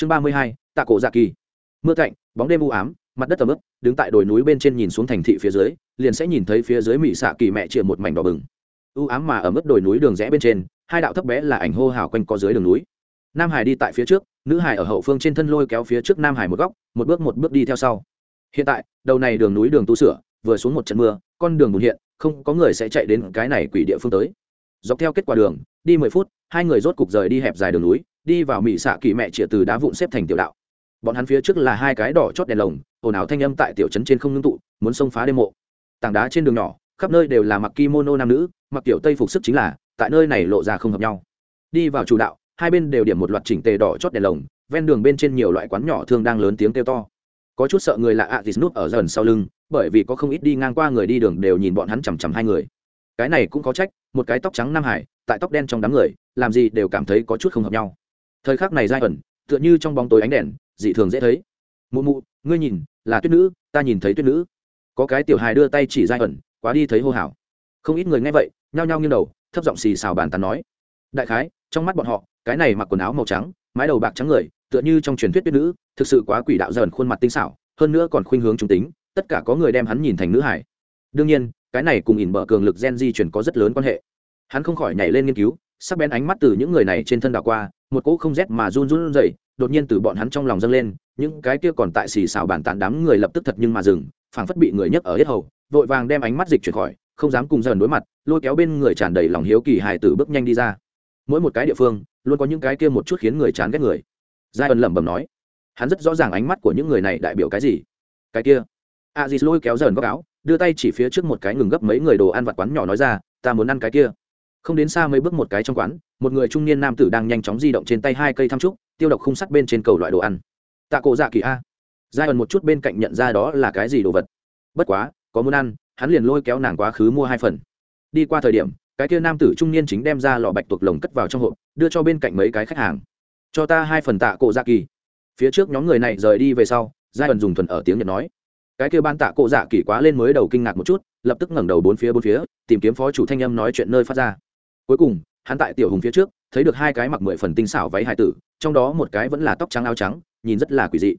chương ba mươi hai, tạ cổ dạ kỳ. Mưa cạnh bóng đêm u ám, mặt đất tầm ướp đứng tại đồi núi bên trên nhìn xuống thành thị phía dưới, liền sẽ nhìn thấy phía dưới mỹ xạ kỳ mẹ chịa một mảnh đỏ bừng. U ám mà ở mức đồi núi đường rẽ bên trên, hai đạo thấp bé là ảnh hô hào quanh có dưới đường núi. Nam hải đi tại phía trước, nữ hải ở hậu phương trên thân lôi kéo phía trước nam hải một góc, một bước một bước đi theo sau. Hiện tại, đầu này đường núi đường tu sửa, vừa xuống một trận mưa, con đường bùn hiện, không có người sẽ chạy đến cái này quỷ địa phương tới. Dọc theo kết quả đường, đi mười phút, hai người rốt cục rời đi hẹp dài đường núi đi vào mỹ xạ kỳ mẹ chĩa từ đá vụn xếp thành tiểu đạo. Bọn hắn phía trước là hai cái đỏ chót đèn lồng, ồn ào thanh âm tại tiểu trấn trên không ngưng tụ, muốn xông phá đêm mộ. Tảng đá trên đường nhỏ, khắp nơi đều là mặc kimono nam nữ, mặc kiểu tây phục sức chính là, tại nơi này lộ ra không hợp nhau. Đi vào chủ đạo, hai bên đều điểm một loạt chỉnh tề đỏ chót đèn lồng, ven đường bên trên nhiều loại quán nhỏ thường đang lớn tiếng kêu to. Có chút sợ người lạ ạ à nút ở dần sau lưng, bởi vì có không ít đi ngang qua người đi đường đều nhìn bọn hắn chằm chằm hai người. Cái này cũng có trách, một cái tóc trắng nam hải, tại tóc đen trong đám người, làm gì đều cảm thấy có chút không hợp nhau thời khắc này giai ẩn, tựa như trong bóng tối ánh đèn, dị thường dễ thấy. Mụ mụ, ngươi nhìn, là tuyết nữ, ta nhìn thấy tuyết nữ. Có cái tiểu hài đưa tay chỉ giai ẩn, quá đi thấy hô hào. Không ít người nghe vậy, nhao nhao nghiêng đầu, thấp giọng xì xào bàn tán nói. Đại khái, trong mắt bọn họ, cái này mặc quần áo màu trắng, mái đầu bạc trắng người, tựa như trong truyền thuyết tuyết nữ, thực sự quá quỷ đạo dần khuôn mặt tinh xảo, hơn nữa còn khuynh hướng trung tính, tất cả có người đem hắn nhìn thành nữ hải đương nhiên, cái này cùng ỉn bở cường lực gen di chuyển có rất lớn quan hệ. Hắn không khỏi nhảy lên nghiên cứu, sắc bén ánh mắt từ những người này trên thân đảo qua một cỗ không rét mà run run rẩy, đột nhiên từ bọn hắn trong lòng dâng lên, những cái kia còn tại xì xào bàn tán đám người lập tức thật nhưng mà dừng, phảng phất bị người nhấc ở hết hầu, vội vàng đem ánh mắt dịch chuyển khỏi, không dám cùng dần đối mặt, lôi kéo bên người tràn đầy lòng hiếu kỳ hài tử bước nhanh đi ra. Mỗi một cái địa phương, luôn có những cái kia một chút khiến người chán ghét người. Giai ân lẩm bẩm nói, hắn rất rõ ràng ánh mắt của những người này đại biểu cái gì. Cái kia. A dì lôi kéo dần góc áo, đưa tay chỉ phía trước một cái ngừng gấp mấy người đồ ăn vặt quán nhỏ nói ra, ta muốn ăn cái kia không đến xa mấy bước một cái trong quán, một người trung niên nam tử đang nhanh chóng di động trên tay hai cây thăm trúc, tiêu độc khung sắt bên trên cầu loại đồ ăn. Tạ cổ dạ kỳ a. Giai ẩn một chút bên cạnh nhận ra đó là cái gì đồ vật. Bất quá, có muốn ăn, hắn liền lôi kéo nàng quá khứ mua hai phần. Đi qua thời điểm, cái kia nam tử trung niên chính đem ra lọ bạch tuộc lồng cất vào trong hộp, đưa cho bên cạnh mấy cái khách hàng. Cho ta hai phần tạ cổ dạ kỳ. Phía trước nhóm người này rời đi về sau giai ẩn dùng thuần ở tiếng nhật nói. Cái kia ban tạ cổ dạ kỳ quá lên mới đầu kinh ngạc một chút, lập tức ngẩng đầu bốn phía bốn phía, tìm kiếm phó chủ thanh âm nói chuyện nơi phát ra cuối cùng, hắn tại tiểu hùng phía trước, thấy được hai cái mặc mười phần tinh xảo váy hải tử, trong đó một cái vẫn là tóc trắng áo trắng, nhìn rất là quỷ dị.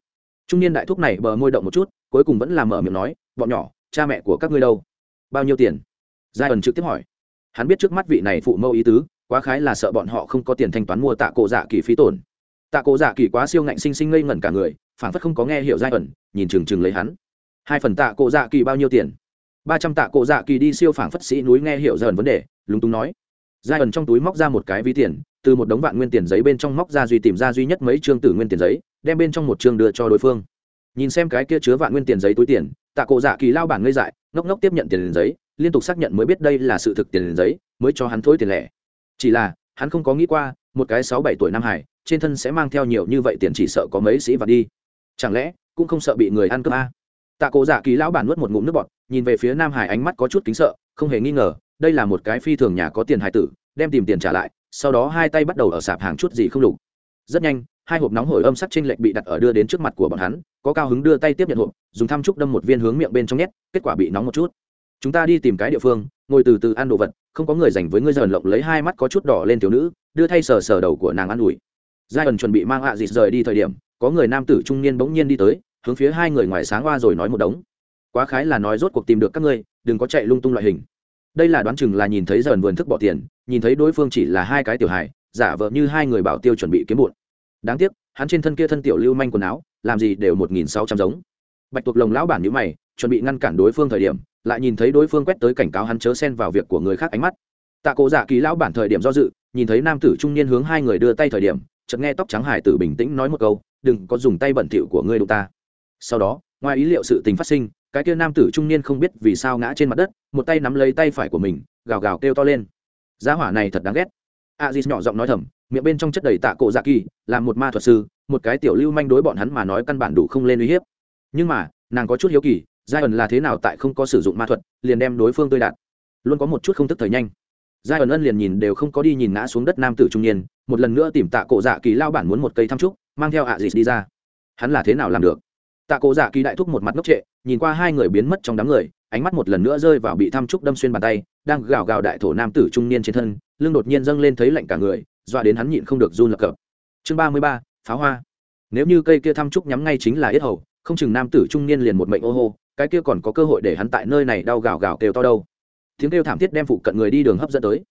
Trung niên đại thúc này bờ môi động một chút, cuối cùng vẫn là mở miệng nói, bọn nhỏ, cha mẹ của các ngươi đâu? Bao nhiêu tiền? Giai ẩn trực tiếp hỏi. Hắn biết trước mắt vị này phụ mâu ý tứ, quá khái là sợ bọn họ không có tiền thanh toán mua tạ cổ dạ kỳ phí tổn. Tạ cổ dạ kỳ quá siêu ngạnh sinh sinh ngây ngẩn cả người phản phất không có nghe hiểu giai ẩn, nhìn chừng chừng lấy hắn. Hai phần tạ cổ dạ kỳ bao nhiêu tiền? Ba trăm tạ cổ dạ kỳ đi siêu phản phất sĩ núi nghe hiểu giai ẩn vấn đề, lúng túng nói giai ẩn trong túi móc ra một cái ví tiền, từ một đống vạn nguyên tiền giấy bên trong móc ra duy tìm ra duy nhất mấy chương tử nguyên tiền giấy, đem bên trong một chương đưa cho đối phương. Nhìn xem cái kia chứa vạn nguyên tiền giấy túi tiền, tạ cổ dạ kỳ lao bản ngây dại, ngốc ngốc tiếp nhận tiền giấy, liên tục xác nhận mới biết đây là sự thực tiền giấy, mới cho hắn thối tiền lẻ. Chỉ là, hắn không có nghĩ qua, một cái sáu bảy tuổi nam hải, trên thân sẽ mang theo nhiều như vậy tiền chỉ sợ có mấy sĩ vật đi. Chẳng lẽ, cũng không sợ bị người ăn cơm a à? tạ cổ dạ kỳ lão bản nuốt một ngụm nước bọt, nhìn về phía nam hải ánh mắt có chút kính sợ, không hề nghi ngờ đây là một cái phi thường nhà có tiền hải tử, đem tìm tiền trả lại, sau đó hai tay bắt đầu ở sạp hàng chút gì không lục. Rất nhanh, hai hộp nóng hổi âm sắc trên lệch bị đặt ở đưa đến trước mặt của bọn hắn, có cao hứng đưa tay tiếp nhận hộp, dùng thăm trúc đâm một viên hướng miệng bên trong nhét, kết quả bị nóng một chút. Chúng ta đi tìm cái địa phương, ngồi từ từ ăn đồ vật, không có người dành với ngươi dần lộng lấy hai mắt có chút đỏ lên thiếu nữ, đưa thay sờ sờ đầu của nàng ăn ủi. Giai ẩn chuẩn bị mang hạ à dịt rời đi thời điểm, có người nam tử trung niên bỗng nhiên đi tới, hướng phía hai người ngoài sáng hoa rồi nói một đống. Quá khái là nói rốt cuộc tìm được các ngươi, đừng có chạy lung tung loại hình đây là đoán chừng là nhìn thấy dần vườn thức bỏ tiền, nhìn thấy đối phương chỉ là hai cái tiểu hài, giả vợ như hai người bảo tiêu chuẩn bị kiếm bụn. Đáng tiếc, hắn trên thân kia thân tiểu lưu manh quần áo, làm gì đều một nghìn sáu trăm giống. Bạch tuộc lồng lão bản nhữ mày, chuẩn bị ngăn cản đối phương thời điểm, lại nhìn thấy đối phương quét tới cảnh cáo hắn chớ xen vào việc của người khác ánh mắt. Tạ cổ giả kỳ lão bản thời điểm do dự, nhìn thấy nam tử trung niên hướng hai người đưa tay thời điểm, chợt nghe tóc trắng hải tử bình tĩnh nói một câu, đừng có dùng tay bẩn thỉu của ngươi đụng ta. Sau đó, ngoài ý liệu sự tình phát sinh cái kia nam tử trung niên không biết vì sao ngã trên mặt đất, một tay nắm lấy tay phải của mình, gào gào kêu to lên. Giá hỏa này thật đáng ghét. A d nhỏ giọng nói thầm, miệng bên trong chất đầy tạ cổ dạ kỳ, là một ma thuật sư, một cái tiểu lưu manh đối bọn hắn mà nói căn bản đủ không lên uy hiếp. Nhưng mà, nàng có chút hiếu kỳ giai ẩn là thế nào tại không có sử dụng ma thuật, liền đem đối phương tươi đạt. Luôn có một chút không thức thời nhanh. Giai ẩn ân liền nhìn đều không có đi nhìn ngã xuống đất nam tử trung niên, một lần nữa tìm tạ cổ dạ kỳ lao bản muốn một cây thăm trúc, mang theo ạ à dịt đi ra. Hắn là thế nào làm được? Tạ cổ dạ kỳ đại thúc một mặt ngốc trệ, nhìn qua hai người biến mất trong đám người, ánh mắt một lần nữa rơi vào bị thăm trúc đâm xuyên bàn tay, đang gào gào đại thổ nam tử trung niên trên thân, lưng đột nhiên dâng lên thấy lạnh cả người, dọa đến hắn nhịn không được run lập cập. Chương ba mươi ba, pháo hoa. Nếu như cây kia thăm trúc nhắm ngay chính là yết hầu, không chừng nam tử trung niên liền một mệnh ô hô, cái kia còn có cơ hội để hắn tại nơi này đau gào gào kêu to đâu. Tiếng kêu thảm thiết đem phụ cận người đi đường hấp dẫn tới.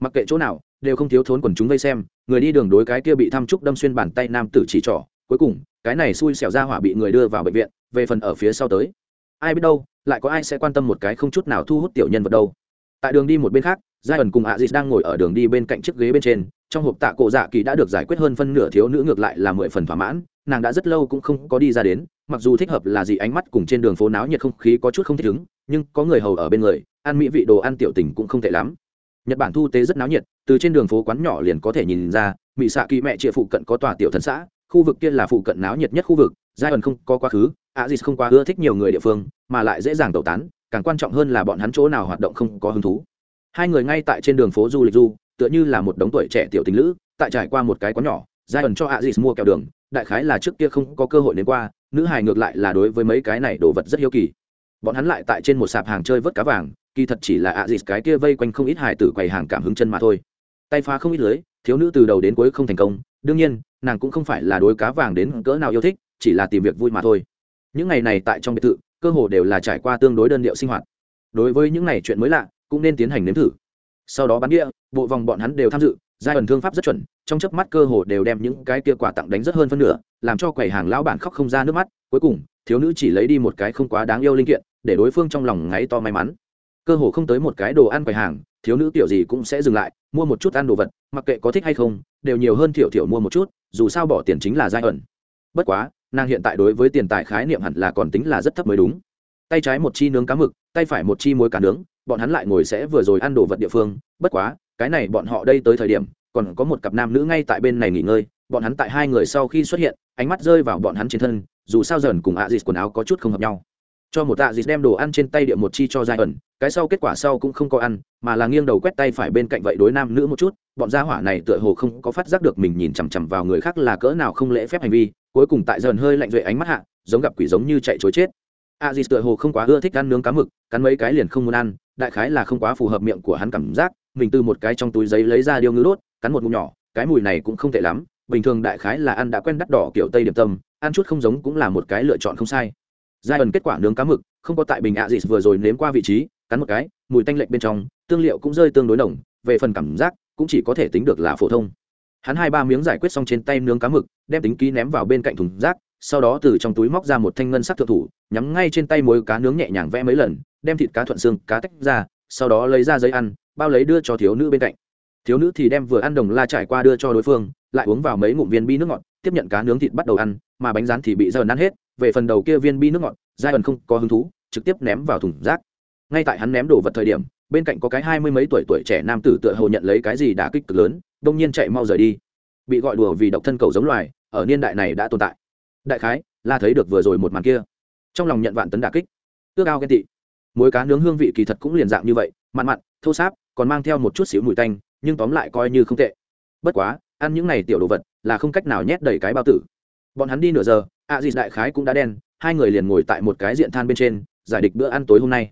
Mặc kệ chỗ nào, đều không thiếu thốn quần chúng vây xem, người đi đường đối cái kia bị thăm trúc đâm xuyên bàn tay nam tử chỉ trỏ, cuối cùng cái này xui xẻo ra hỏa bị người đưa vào bệnh viện, về phần ở phía sau tới. Ai biết đâu, lại có ai sẽ quan tâm một cái không chút nào thu hút tiểu nhân vật đâu. Tại đường đi một bên khác giai ẩn cùng ạ dịt đang ngồi ở đường đi bên cạnh chiếc ghế bên trên, trong hộp tạ cổ dạ kỳ đã được giải quyết hơn phân nửa thiếu nữ ngược lại là mười phần thỏa mãn, nàng đã rất lâu cũng không có đi ra đến, mặc dù thích hợp là gì ánh mắt cùng trên đường phố náo nhiệt không khí có chút không thích ứng, nhưng có người hầu ở bên người, ăn mỹ vị đồ ăn tiểu tình cũng không tệ lắm. Nhật bản thu tế rất náo nhiệt, từ trên đường phố quán nhỏ liền có thể nhìn ra mỹ xạ kỳ mẹ chịa phụ cận có tòa tiểu thần xã khu vực kia là phụ cận náo nhiệt nhất khu vực giai ẩn không có quá khứ a dịt không quá ưa thích nhiều người địa phương, mà lại dễ dàng tẩu tán, càng quan trọng hơn là bọn hắn chỗ nào hoạt động không có hứng thú. Hai người ngay tại trên đường phố du lịch du, tựa như là một đống tuổi trẻ tiểu tình lữ, tại trải qua một cái quán nhỏ giai ẩn cho a dịt mua kẹo đường, đại khái là trước kia không có cơ hội đến qua, nữ hài ngược lại là đối với mấy cái này đồ vật rất hiếu kỳ. Bọn hắn lại tại trên một sạp hàng chơi vớt cá vàng, kỳ thật chỉ là ạ dịt cái kia vây quanh không ít hài tử quầy hàng cảm hứng chân mà thôi. Tay phá không ít lưới, thiếu nữ từ đầu đến cuối không thành công, đương nhiên nàng cũng không phải là đối cá vàng đến cỡ nào yêu thích, chỉ là tìm việc vui mà thôi. Những ngày này tại trong biệt thự, cơ hồ đều là trải qua tương đối đơn điệu sinh hoạt. Đối với những ngày chuyện mới lạ, cũng nên tiến hành nếm thử. Sau đó bán đĩa, bộ vòng bọn hắn đều tham dự, giai ẩn thương pháp rất chuẩn, trong chớp mắt cơ hồ đều đem những cái kia quà tặng đánh rất hơn phân nửa, làm cho quầy hàng lão bản khóc không ra nước mắt. Cuối cùng, thiếu nữ chỉ lấy đi một cái không quá đáng yêu linh kiện, để đối phương trong lòng ngáy to may mắn. Cơ hồ không tới một cái đồ ăn quầy hàng, thiếu nữ kiểu gì cũng sẽ dừng lại, mua một chút ăn đồ vật, mặc kệ có thích hay không, đều nhiều hơn thiểu thiểu mua một chút dù sao bỏ tiền chính là giai ẩn. Bất quá, nàng hiện tại đối với tiền tài khái niệm hẳn là còn tính là rất thấp mới đúng. Tay trái một chi nướng cá mực, tay phải một chi muối cá nướng, bọn hắn lại ngồi sẽ vừa rồi ăn đồ vật địa phương. Bất quá, cái này bọn họ đây tới thời điểm, còn có một cặp nam nữ ngay tại bên này nghỉ ngơi, bọn hắn tại hai người sau khi xuất hiện, ánh mắt rơi vào bọn hắn trên thân, dù sao dần cùng ạ dịt quần áo có chút không hợp nhau cho một tạ dịt đem đồ ăn trên tay địa một chi cho giai ẩn. Cái sau kết quả sau cũng không có ăn, mà là nghiêng đầu quét tay phải bên cạnh vậy đối nam nữ một chút. Bọn gia hỏa này tựa hồ không có phát giác được mình nhìn chằm chằm vào người khác là cỡ nào không lễ phép hành vi. Cuối cùng tại dần hơi lạnh duệ ánh mắt hạ, giống gặp quỷ giống như chạy chối chết. A dịt tựa hồ không quá ưa thích ăn nướng cá mực, cắn mấy cái liền không muốn ăn, đại khái là không quá phù hợp miệng của hắn cảm giác. Mình từ một cái trong túi giấy lấy ra điêu ngư đốt, cắn một ngụm nhỏ, cái mùi này cũng không tệ lắm. Bình thường đại khái là ăn đã quen đắt đỏ kiểu tây điểm tâm, ăn chút không giống cũng là một cái lựa chọn không sai giai ẩn kết quả nướng cá mực, không có tại bình ạ dịt vừa rồi nếm qua vị trí, cắn một cái, mùi tanh lệch bên trong, tương liệu cũng rơi tương đối nồng, về phần cảm giác, cũng chỉ có thể tính được là phổ thông. Hắn hai ba miếng giải quyết xong trên tay nướng cá mực, đem tính ký ném vào bên cạnh thùng rác, sau đó từ trong túi móc ra một thanh ngân sắc thượng thủ, nhắm ngay trên tay mối cá nướng nhẹ nhàng vẽ mấy lần, đem thịt cá thuận xương, cá tách ra, sau đó lấy ra giấy ăn, bao lấy đưa cho thiếu nữ bên cạnh. Thiếu nữ thì đem vừa ăn đồng la trải qua đưa cho đối phương, lại uống vào mấy ngụm viên bi nước ngọt, tiếp nhận cá nướng thịt bắt đầu ăn, mà bánh rán thì bị dần ăn hết về phần đầu kia viên bi nước ngọt, giai ẩn không có hứng thú, trực tiếp ném vào thùng rác. Ngay tại hắn ném đồ vật thời điểm, bên cạnh có cái hai mươi mấy tuổi tuổi trẻ nam tử tựa hồ nhận lấy cái gì đã kích cực lớn, đông nhiên chạy mau rời đi. Bị gọi đùa vì độc thân cầu giống loài, ở niên đại này đã tồn tại. Đại khái, là thấy được vừa rồi một màn kia. Trong lòng nhận vạn tấn đả kích. Ước ao ghen tị. Mối cá nướng hương vị kỳ thật cũng liền dạng như vậy, mặn mặn, thô sáp, còn mang theo một chút xíu mùi tanh, nhưng tóm lại coi như không tệ. Bất quá, ăn những này tiểu đồ vật là không cách nào nhét đầy cái bao tử bọn hắn đi nửa giờ a dì đại khái cũng đã đen, hai người liền ngồi tại một cái diện than bên trên, giải địch bữa ăn tối hôm nay.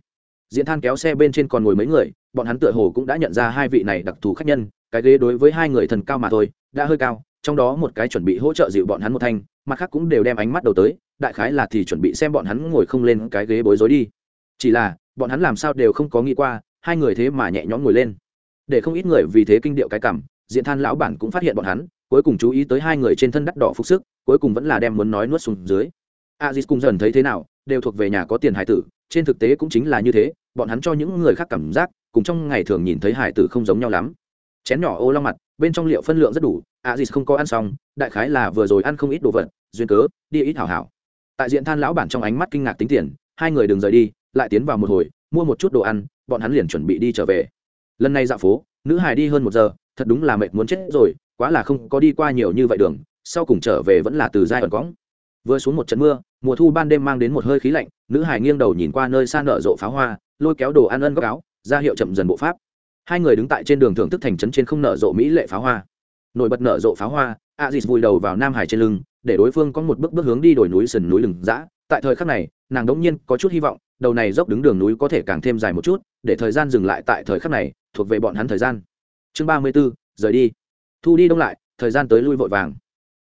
Diện than kéo xe bên trên còn ngồi mấy người, bọn hắn tựa hồ cũng đã nhận ra hai vị này đặc thù khách nhân, cái ghế đối với hai người thần cao mà thôi, đã hơi cao, trong đó một cái chuẩn bị hỗ trợ dịu bọn hắn một thanh, mặt khác cũng đều đem ánh mắt đầu tới, đại khái là thì chuẩn bị xem bọn hắn ngồi không lên cái ghế bối rối đi. Chỉ là, bọn hắn làm sao đều không có nghĩ qua, hai người thế mà nhẹ nhõm ngồi lên. Để không ít người vì thế kinh điệu cái cảm, diện than lão bản cũng phát hiện bọn hắn, cuối cùng chú ý tới hai người trên thân đắt đỏ phục sức cuối cùng vẫn là đem muốn nói nuốt xuống dưới. A cùng dần thấy thế nào, đều thuộc về nhà có tiền hải tử, trên thực tế cũng chính là như thế, bọn hắn cho những người khác cảm giác, cùng trong ngày thường nhìn thấy hải tử không giống nhau lắm. Chén nhỏ ô long mặt, bên trong liệu phân lượng rất đủ a không có ăn xong, đại khái là vừa rồi ăn không ít đồ vật, duyên cớ, đi ít hảo hảo. Tại diện than lão bản trong ánh mắt kinh ngạc tính tiền, hai người đừng rời đi, lại tiến vào một hồi, mua một chút đồ ăn, bọn hắn liền chuẩn bị đi trở về. Lần này dạo phố, nữ hải đi hơn một giờ, thật đúng là mệt muốn chết rồi, quá là không có đi qua nhiều như vậy đường sau cùng trở về vẫn là từ giai ẩn cõng. Vừa xuống một trận mưa, mùa thu ban đêm mang đến một hơi khí lạnh, nữ hải nghiêng đầu nhìn qua nơi xa nở rộ pháo hoa, lôi kéo đồ ăn ân góc áo, ra hiệu chậm dần bộ pháp. Hai người đứng tại trên đường thưởng thức thành trấn trên không nở rộ mỹ lệ pháo hoa. Nổi bật nở rộ pháo hoa a dịt vùi đầu vào nam hải trên lưng, để đối phương có một bước bước hướng đi đồi núi sườn núi lừng dã. Tại thời khắc này, nàng đống nhiên có chút hy vọng, đầu này dốc đứng đường núi có thể càng thêm dài một chút, để thời gian dừng lại tại thời khắc này, thuộc về bọn hắn thời gian. Chương ba mươi b ố rời đi. Thu đi đông lại, thời gian tới lui vội vàng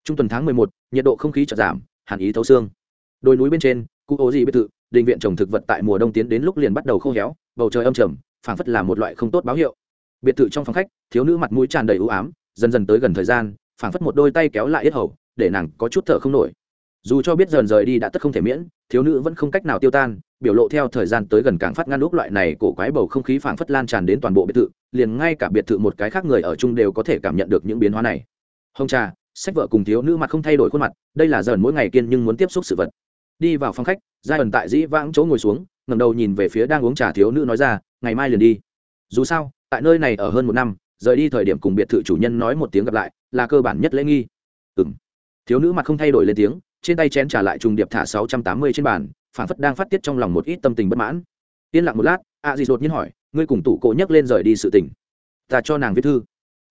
trung tuần tháng mười một, nhiệt độ không khí chợt giảm, hàn ý thấu xương. Đồi núi bên trên, cụ ố gì biệt thự định viện trồng thực vật tại mùa đông tiến đến lúc liền bắt đầu khô héo, bầu trời âm trầm, phảng phất là một loại không tốt báo hiệu. Biệt thự trong phòng khách, thiếu nữ mặt mũi tràn đầy ưu ám, dần dần tới gần thời gian, phảng phất một đôi tay kéo lại yết hầu, để nàng có chút thở không nổi. Dù cho biết dần rời đi đã tất không thể miễn, thiếu nữ vẫn không cách nào tiêu tan, biểu lộ theo thời gian tới gần càng phát ngăn lúc loại này cổ quái bầu không khí phảng phất lan tràn đến toàn bộ biệt thự, liền ngay cả biệt thự một cái khác người ở chung đều có thể cảm nhận được những biến hóa này. Hồng trà sách vợ cùng thiếu nữ mặt không thay đổi khuôn mặt, đây là dần mỗi ngày kiên nhưng muốn tiếp xúc sự vật. Đi vào phòng khách, giai ẩn tại dĩ vãng chỗ ngồi xuống ngầm đầu nhìn về phía đang uống trà thiếu nữ nói ra, ngày mai liền đi. Dù sao, tại nơi này ở hơn một năm, rời đi thời điểm cùng biệt thự chủ nhân nói một tiếng gặp lại, là cơ bản nhất lễ nghi. Ừ m thiếu nữ mặt không thay đổi lên tiếng, trên tay chén trả lại trùng điệp thả sáu trăm tám mươi trên bàn phản phất đang phát tiết trong lòng một ít tâm tình bất mãn. Yên lặng một lát, a dì đột nhiên hỏi, ngươi cùng tủ cổ nhấc lên rời đi sự tình, ta cho nàng viết thư.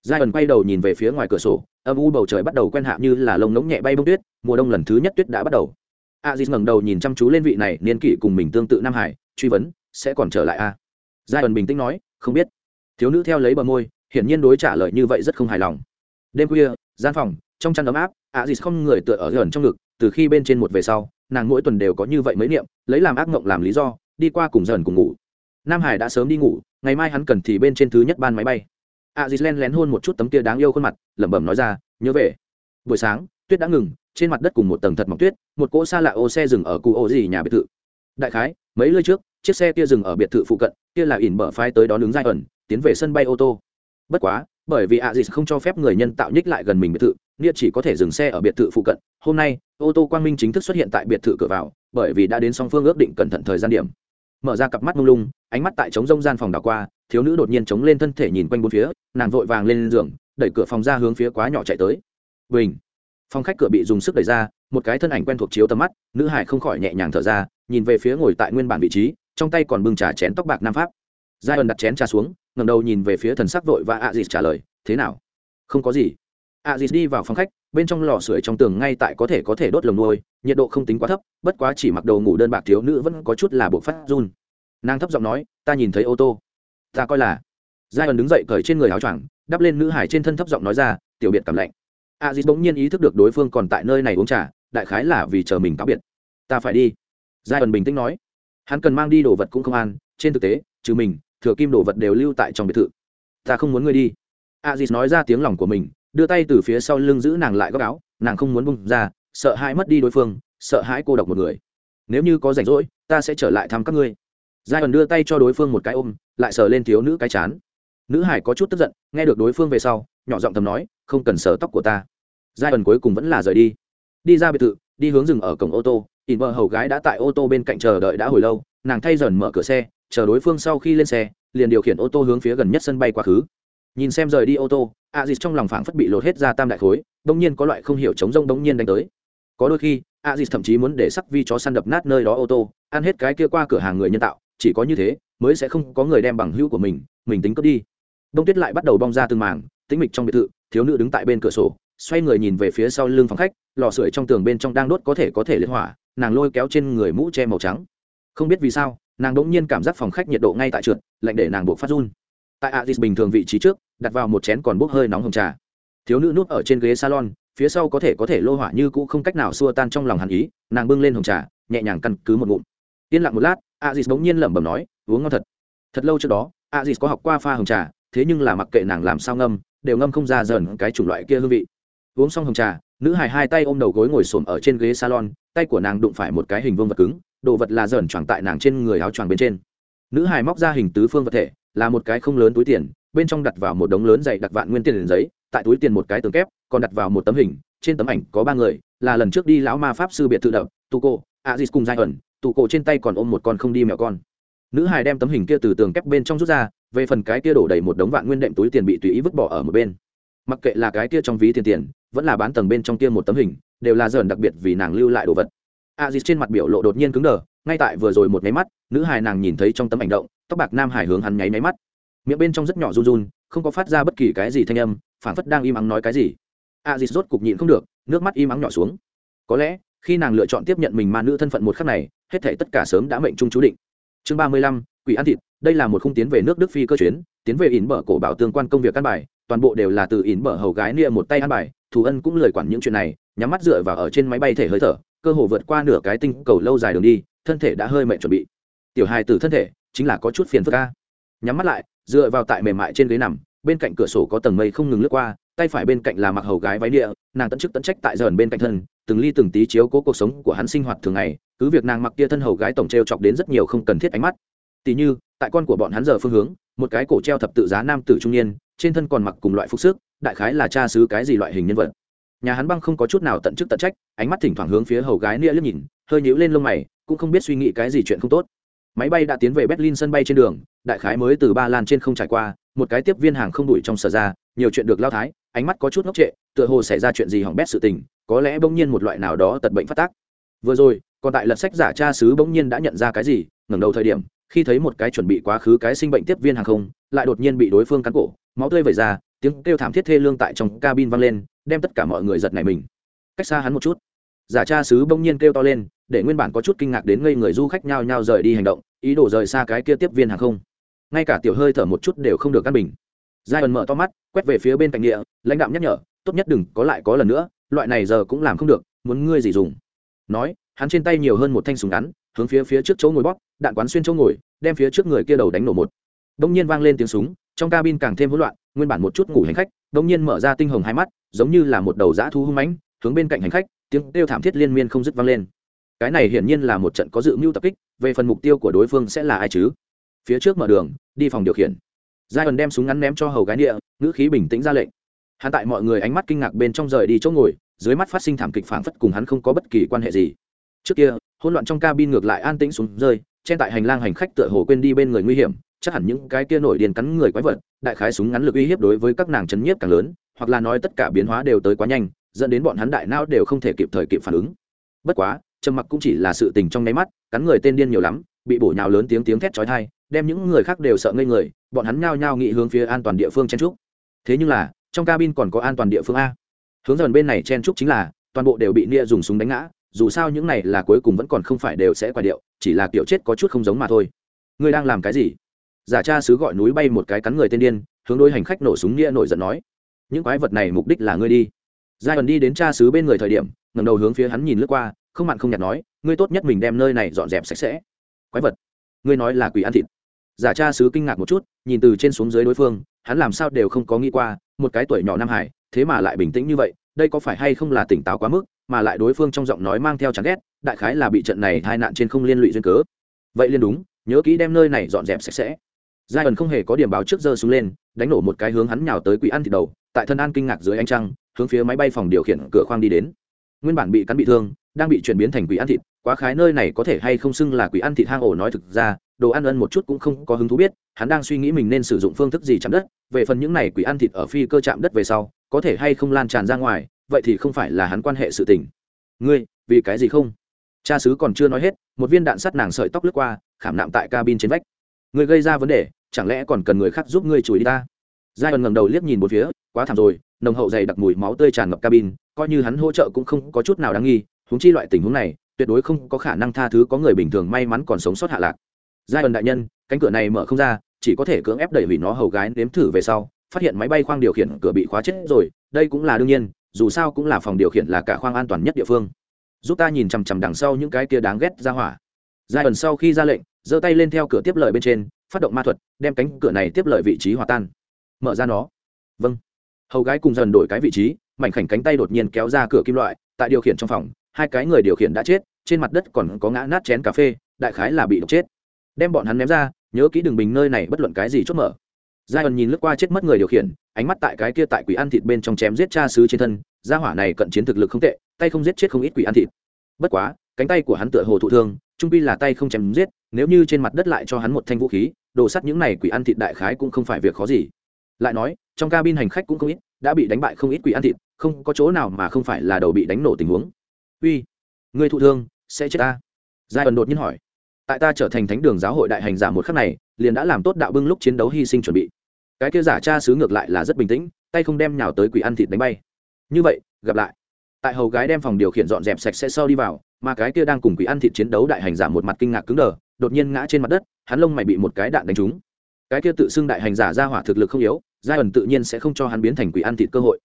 Giai ẩn quay đầu nhìn về phía ngoài cửa sổ âm u bầu trời bắt đầu quen hạ như là lông ngỗng nhẹ bay bông tuyết, mùa đông lần thứ nhất tuyết đã bắt đầu. A dì ngẩng đầu nhìn chăm chú lên vị này, niên kỷ cùng mình tương tự nam hải, truy vấn, sẽ còn trở lại à? a giai ẩn bình tĩnh nói, không biết. Thiếu nữ theo lấy bờ môi, hiển nhiên đối trả lời như vậy rất không hài lòng. Đêm khuya, gian phòng, trong chăn ấm áp a dì không người tựa ở gần trong ngực, từ khi bên trên một về sau, nàng mỗi tuần đều có như vậy mấy niệm, lấy làm ác mộng làm lý do, đi qua cùng dần cùng ngủ. Nam hải đã sớm đi ngủ, ngày mai hắn cần thì bên trên thứ nhất ban máy bay a dì len lén hôn một chút tấm kia đáng yêu khuôn mặt, lẩm bẩm nói ra, nhớ về. Buổi sáng, tuyết đã ngừng, trên mặt đất cùng một tầng thật mỏng tuyết, một cỗ xa lạ ô xe dừng ở cụ ô gì nhà biệt thự. Đại khái, mấy lơi trước, chiếc xe kia dừng ở biệt thự phụ cận, kia là ỉn bở phái tới đón đứng giai ẩn, tiến về sân bay ô tô. Bất quá, bởi vì a dì không cho phép người nhân tạo nhích lại gần mình biệt thự, nghĩa chỉ có thể dừng xe ở biệt thự phụ cận. Hôm nay, ô tô quang minh chính thức xuất hiện tại biệt thự cửa vào, bởi vì đã đến song phương ước định cẩn thận thời gian điểm. Mở ra cặp mắt mông lung ánh mắt tại trống rông gian phòng đảo qua, thiếu nữ đột nhiên chống lên thân thể nhìn quanh bốn phía, nàng vội vàng lên giường, đẩy cửa phòng ra hướng phía quá nhỏ chạy tới. Bình! Phòng khách cửa bị dùng sức đẩy ra, một cái thân ảnh quen thuộc chiếu tầm mắt, nữ hải không khỏi nhẹ nhàng thở ra, nhìn về phía ngồi tại nguyên bản vị trí, trong tay còn bưng trà chén tóc bạc nam pháp. Giai ẩn đặt chén trà xuống ngầm đầu nhìn về phía thần sắc vội và a dịt trả lời, thế nào? Không có gì. A dịt đi vào phòng khách, bên trong lò sưởi trong tường ngay tại có thể có thể đốt lồng nuôi, nhiệt độ không tính quá thấp, bất quá chỉ mặc đầu ngủ đơn bạc thiếu nữ vẫn có chút là buộc phát run nàng thấp giọng nói, ta nhìn thấy ô tô. Ta coi là. Giai ẩn đứng dậy cởi trên người áo choàng, đắp lên nữ hải trên thân thấp giọng nói ra, tiểu biệt cảm lạnh. A dít bỗng nhiên ý thức được đối phương còn tại nơi này uống trà, đại khái là vì chờ mình cáo biệt. Ta phải đi. Giai ẩn bình tĩnh nói. Hắn cần mang đi đồ vật cũng không an, trên thực tế, trừ mình, thừa kim đồ vật đều lưu tại trong biệt thự. Ta không muốn ngươi đi. A dít nói ra tiếng lòng của mình, đưa tay từ phía sau lưng giữ nàng lại góc áo, nàng không muốn bung ra, sợ hãi mất đi đối phương, sợ hãi cô độc một người. Nếu như có rảnh rỗi, ta sẽ trở lại thăm các ngươi giai ẩn đưa tay cho đối phương một cái ôm, lại sờ lên thiếu nữ cái chán. Nữ hải có chút tức giận, nghe được đối phương về sau, nhỏ giọng thầm nói, không cần sờ tóc của ta. Giai ẩn cuối cùng vẫn là rời đi. Đi ra biệt thự, đi hướng rừng ở cổng ô tô, ỉn vợ hầu gái đã tại ô tô bên cạnh chờ đợi đã hồi lâu, nàng thay dần mở cửa xe, chờ đối phương sau khi lên xe, liền điều khiển ô tô hướng phía gần nhất sân bay quá khứ. Nhìn xem rời đi ô tô a dịt trong lòng phảng phất bị lột hết ra tam đại khối đông nhiên có loại không hiểu chống rông đông nhiên đánh tới. Có đôi khi a dịt thậm chí muốn để sắc vi chó săn đập nát nơi đó ô tô, ăn hết cái kia qua cửa hàng người nhân tạo chỉ có như thế mới sẽ không có người đem bằng hữu của mình mình tính cướp đi. Đông tuyết lại bắt đầu bong ra từng mảng, tĩnh mịch trong biệt thự, thiếu nữ đứng tại bên cửa sổ, xoay người nhìn về phía sau lưng phòng khách, lò sưởi trong tường bên trong đang đốt có thể có thể liên hỏa, nàng lôi kéo trên người mũ che màu trắng. Không biết vì sao, nàng đ ỗ n g nhiên cảm giác phòng khách nhiệt độ ngay tại trượt, lạnh để nàng buộc phát run. Tại adis bình thường vị trí trước, đặt vào một chén còn bốc hơi nóng hồng trà. Thiếu nữ núp ở trên ghế salon, phía sau có thể có thể lô hỏa như cũ không cách nào xua tan trong lòng hàn ý, nàng bưng lên hồng trà, nhẹ nhàng căn cứ một ngụm yên lặng một lát adis bỗng nhiên lẩm bẩm nói, uống ngon thật. Thật lâu trước đó adis có học qua pha hồng trà, thế nhưng là mặc kệ nàng làm sao ngâm, đều ngâm không ra dần cái chủng loại kia hương vị. Uống xong hồng trà, nữ hài hai tay ôm đầu gối ngồi xổm ở trên ghế salon, tay của nàng đụng phải một cái hình vương vật cứng, đồ vật là dần choàng tại nàng trên người áo choàng bên trên. Nữ hài móc ra hình tứ phương vật thể, là một cái không lớn túi tiền, bên trong đặt vào một đống lớn dày đặc vạn nguyên tiền giấy, tại túi tiền một cái tường kép, còn đặt vào một tấm hình, trên tấm ảnh có ba người, là lần trước đi lão ma pháp sư biệt tự đập tu cô a cùng giai ẩn tụ cổ trên tay còn ôm một con không đi mèo con. Nữ hài đem tấm hình kia từ tường kép bên trong rút ra, về phần cái kia đổ đầy một đống vạn nguyên đệm túi tiền bị tùy ý vứt bỏ ở một bên. Mặc kệ là cái kia trong ví tiền tiền, vẫn là bán tầng bên trong kia một tấm hình, đều là dởn đặc biệt vì nàng lưu lại đồ vật. A trên mặt biểu lộ đột nhiên cứng đờ, ngay tại vừa rồi một máy mắt, nữ hài nàng nhìn thấy trong tấm ảnh động, tóc bạc nam hải hướng hắn nháy máy mắt. Miệng bên trong rất nhỏ run run, không có phát ra bất kỳ cái gì thanh âm phản phất đang im ắng nói cái gì. A dịt rốt cục nhịn không được, nước mắt im ắng nhỏ xuống. Có lẽ khi nàng lựa chọn tiếp nhận mình ma nữ thân phận một khắc này, hết thể tất cả sớm đã mệnh trung chú định. Chương ba mươi lăm, quỷ ăn thịt, đây là một khung tiến về nước đức phi cơ chuyến, tiến về ỉn bở cổ bảo tương quan công việc căn bài, toàn bộ đều là từ ỉn bở hầu gái nia một tay ăn bài, thù ân cũng lời quản những chuyện này, nhắm mắt dựa vào ở trên máy bay thể hơi thở, cơ hồ vượt qua nửa cái tinh cầu lâu dài đường đi, thân thể đã hơi mệt chuẩn bị. Tiểu hài từ thân thể, chính là có chút phiền phức ca nhắm mắt lại, dựa vào tại mềm mại trên ghế nằm, bên cạnh cửa sổ có tầng mây không ngừng lướt qua, tay phải bên cạnh là mặc hầu gái váy địa nàng tận chức tận trách tại dần bên cạnh thân từng ly từng tí chiếu cố cuộc sống của hắn sinh hoạt thường ngày, cứ việc nàng mặc kia thân hầu gái tổng t chọc đến rất nhiều không cần thiết ánh mắt. Tỉ như, tại con của bọn hắn giờ phương hướng, một cái cổ treo thập tự giá nam tử trung niên, trên thân còn mặc cùng loại phục sức, đại khái là cha xứ cái gì loại hình nhân vật. Nhà hắn băng không có chút nào tận chức tận trách, ánh mắt thỉnh thoảng hướng phía hầu gái nia liếc nhìn, hơi nhíu lên lông mày, cũng không biết suy nghĩ cái gì chuyện không tốt. Máy bay đã tiến về berlin sân bay trên đường, đại khái mới từ ba lan trên không trải qua, một cái tiếp viên hàng không đuổi trong sở ra, nhiều chuyện được lao thái, ánh mắt có chút ngốc trệ, tựa hồ xảy ra chuyện gì hỏng bét sự tình có lẽ bỗng nhiên một loại nào đó tật bệnh phát tác. Vừa rồi, còn tại lật sách giả cha sứ bỗng nhiên đã nhận ra cái gì, ngẩng đầu thời điểm, khi thấy một cái chuẩn bị quá khứ cái sinh bệnh tiếp viên hàng không, lại đột nhiên bị đối phương cắn cổ, máu tươi vẩy ra, tiếng kêu thảm thiết thê lương tại trong cabin vang lên, đem tất cả mọi người giật này mình. Cách xa hắn một chút. Giả cha sứ bỗng nhiên kêu to lên, để nguyên bản có chút kinh ngạc đến ngây người du khách nhao nhao rời đi hành động, ý đồ rời xa cái kia tiếp viên hàng không. Ngay cả tiểu hơi thở một chút đều không được căn bình. Giai ẩn mở to mắt, quét về phía bên cạnh địa, lãnh đạo nhắc nhở, tốt nhất đừng có lại có lần nữa loại này giờ cũng làm không được, muốn ngươi gì dùng. Nói, hắn trên tay nhiều hơn một thanh súng ngắn, hướng phía phía trước chỗ ngồi bóp, đạn quán xuyên chỗ ngồi, đem phía trước người kia đầu đánh nổ một. Đông nhiên vang lên tiếng súng, trong cabin càng thêm hỗn loạn, nguyên bản một chút ngủ hành khách, đông nhiên mở ra tinh hồng hai mắt, giống như là một đầu dã thu hung mãnh, hướng bên cạnh hành khách, tiếng kêu thảm thiết liên miên không dứt vang lên. Cái này hiển nhiên là một trận có dự mưu tập kích, về phần mục tiêu của đối phương sẽ là ai chứ? Phía trước mở đường, đi phòng điều khiển. Giai ẩn đem súng ngắn ném cho hầu gái địa, ngữ khí bình tĩnh ra lệnh hắn tại mọi người ánh mắt kinh ngạc bên trong rời đi chỗ ngồi, dưới mắt phát sinh thảm kịch phảng phất cùng hắn không có bất kỳ quan hệ gì. Trước kia, hỗn loạn trong cabin ngược lại an tĩnh xuống rơi trên tại hành lang hành khách tựa hồ quên đi bên người nguy hiểm, chắc hẳn những cái kia nổi điên cắn người quái vật, đại khái súng ngắn lực uy hiếp đối với các nàng chấn nhiếp càng lớn, hoặc là nói tất cả biến hóa đều tới quá nhanh, dẫn đến bọn hắn đại não đều không thể kịp thời kịp phản ứng. Bất quá, trầm mặc cũng chỉ là sự tình trong nháy mắt, cắn người tên điên nhiều lắm, bị bổ nhào lớn tiếng tiếng thét chói tai, đem những người khác đều sợ ngây người, bọn hắn nhao nhao nghị hướng phía an toàn địa phương chen trúc thế nhưng là trong cabin còn có an toàn địa phương a. Hướng dần bên này chen trúc chính là, toàn bộ đều bị nia dùng súng đánh ngã, dù sao những này là cuối cùng vẫn còn không phải đều sẽ quả điệu, chỉ là kiểu chết có chút không giống mà thôi. Ngươi đang làm cái gì? Giả cha sứ gọi núi bay một cái cắn người tên điên, hướng đôi hành khách nổ súng nia nổi giận nói. Những quái vật này mục đích là ngươi đi. Giai ẩn đi đến cha sứ bên người thời điểm ngầm đầu hướng phía hắn nhìn lướt qua, không mặn không nhạt nói, ngươi tốt nhất mình đem nơi này dọn dẹp sạch sẽ. Quái vật, ngươi nói là quỷ ăn thịt giả cha sứ kinh ngạc một chút, nhìn từ trên xuống dưới đối phương, hắn làm sao đều không có nghĩ qua, một cái tuổi nhỏ nam hải, thế mà lại bình tĩnh như vậy, đây có phải hay không là tỉnh táo quá mức, mà lại đối phương trong giọng nói mang theo chán ghét, đại khái là bị trận này tai nạn trên không liên lụy duyên cớ. Vậy liên đúng, nhớ kỹ đem nơi này dọn dẹp sạch sẽ. Giai ẩn không hề có điểm báo trước giờ xuống lên, đánh nổ một cái hướng hắn nhào tới quỷ ăn thịt đầu, tại thân an kinh ngạc dưới ánh trăng, hướng phía máy bay phòng điều khiển cửa khoang đi đến. Nguyên bản bị cắn bị thương, đang bị chuyển biến thành quỷ ăn thịt, quá khái nơi này có thể hay không xưng là quỷ ăn thịt hang ổ nói thực ra đồ ăn ân một chút cũng không có hứng thú biết, hắn đang suy nghĩ mình nên sử dụng phương thức gì chạm đất, về phần những này quỷ ăn thịt ở phi cơ chạm đất về sau, có thể hay không lan tràn ra ngoài, vậy thì không phải là hắn quan hệ sự tình. Ngươi, vì cái gì không? Cha sứ còn chưa nói hết, một viên đạn sắt nàng sợi tóc lướt qua, khảm nạm tại cabin trên vách. Ngươi gây ra vấn đề, chẳng lẽ còn cần người khác giúp ngươi chùi đi ta? Giai ẩn ngầm đầu liếc nhìn một phía, quá thảm rồi, nồng hậu dày đặc mùi máu tươi tràn ngập cabin, coi như hắn hỗ trợ cũng không có chút nào đáng nghi húng chi loại tình huống này, tuyệt đối không có khả năng tha thứ có người bình thường may mắn còn sống sót hạ lạc giai ẩn đại nhân, cánh cửa này mở không ra, chỉ có thể cưỡng ép đẩy hủy nó hầu gái nếm thử về sau, phát hiện máy bay khoang điều khiển cửa bị khóa chết rồi, đây cũng là đương nhiên, dù sao cũng là phòng điều khiển là cả khoang an toàn nhất địa phương. Giúp ta nhìn chằm chằm đằng sau những cái kia đáng ghét ra hỏa. Giai ẩn sau khi ra lệnh, giơ tay lên theo cửa tiếp lời bên trên, phát động ma thuật, đem cánh cửa này tiếp lời vị trí hòa tan. Mở ra nó. Vâng. Hầu gái cùng dần đổi cái vị trí, mảnh khảnh cánh tay đột nhiên kéo ra cửa kim loại, tại điều khiển trong phòng, hai cái người điều khiển đã chết, trên mặt đất còn có ngã nát chén cà phê, đại khái là bị độc chết đem bọn hắn ném ra, nhớ kỹ đường bình nơi này bất luận cái gì chốt mở. Giai ẩn nhìn lướt qua chết mất người điều khiển, ánh mắt tại cái kia tại quỷ ăn thịt bên trong chém giết cha xứ trên thân, gia hỏa này cận chiến thực lực không tệ, tay không giết chết không ít quỷ ăn thịt. Bất quá, cánh tay của hắn tựa hồ thụ thương, trung pi là tay không chém giết, nếu như trên mặt đất lại cho hắn một thanh vũ khí, đồ sắt những này quỷ ăn thịt đại khái cũng không phải việc khó gì. Lại nói, trong cabin hành khách cũng không ít, đã bị đánh bại không ít quỷ ăn thịt, không có chỗ nào mà không phải là đầu bị đánh nổ tình huống. Uy người thụ thương, sẽ chết ta? Giai ẩn đột nhiên hỏi tại ta trở thành thánh đường giáo hội đại hành giả một khắc này, liền đã làm tốt đạo bưng lúc chiến đấu hy sinh chuẩn bị. Cái kia giả cha xứ ngược lại là rất bình tĩnh, tay không đem nhào tới quỷ ăn thịt đánh bay. Như vậy, gặp lại. Tại hầu gái đem phòng điều khiển dọn dẹp sạch sẽ sau đi vào, mà cái kia đang cùng quỷ ăn thịt chiến đấu đại hành giả một mặt kinh ngạc cứng đờ, đột nhiên ngã trên mặt đất, hắn lông mày bị một cái đạn đánh trúng. Cái kia tự xưng đại hành giả ra hỏa thực lực không yếu, giai ẩn tự nhiên sẽ không cho hắn biến thành quỷ ăn thịt cơ hội.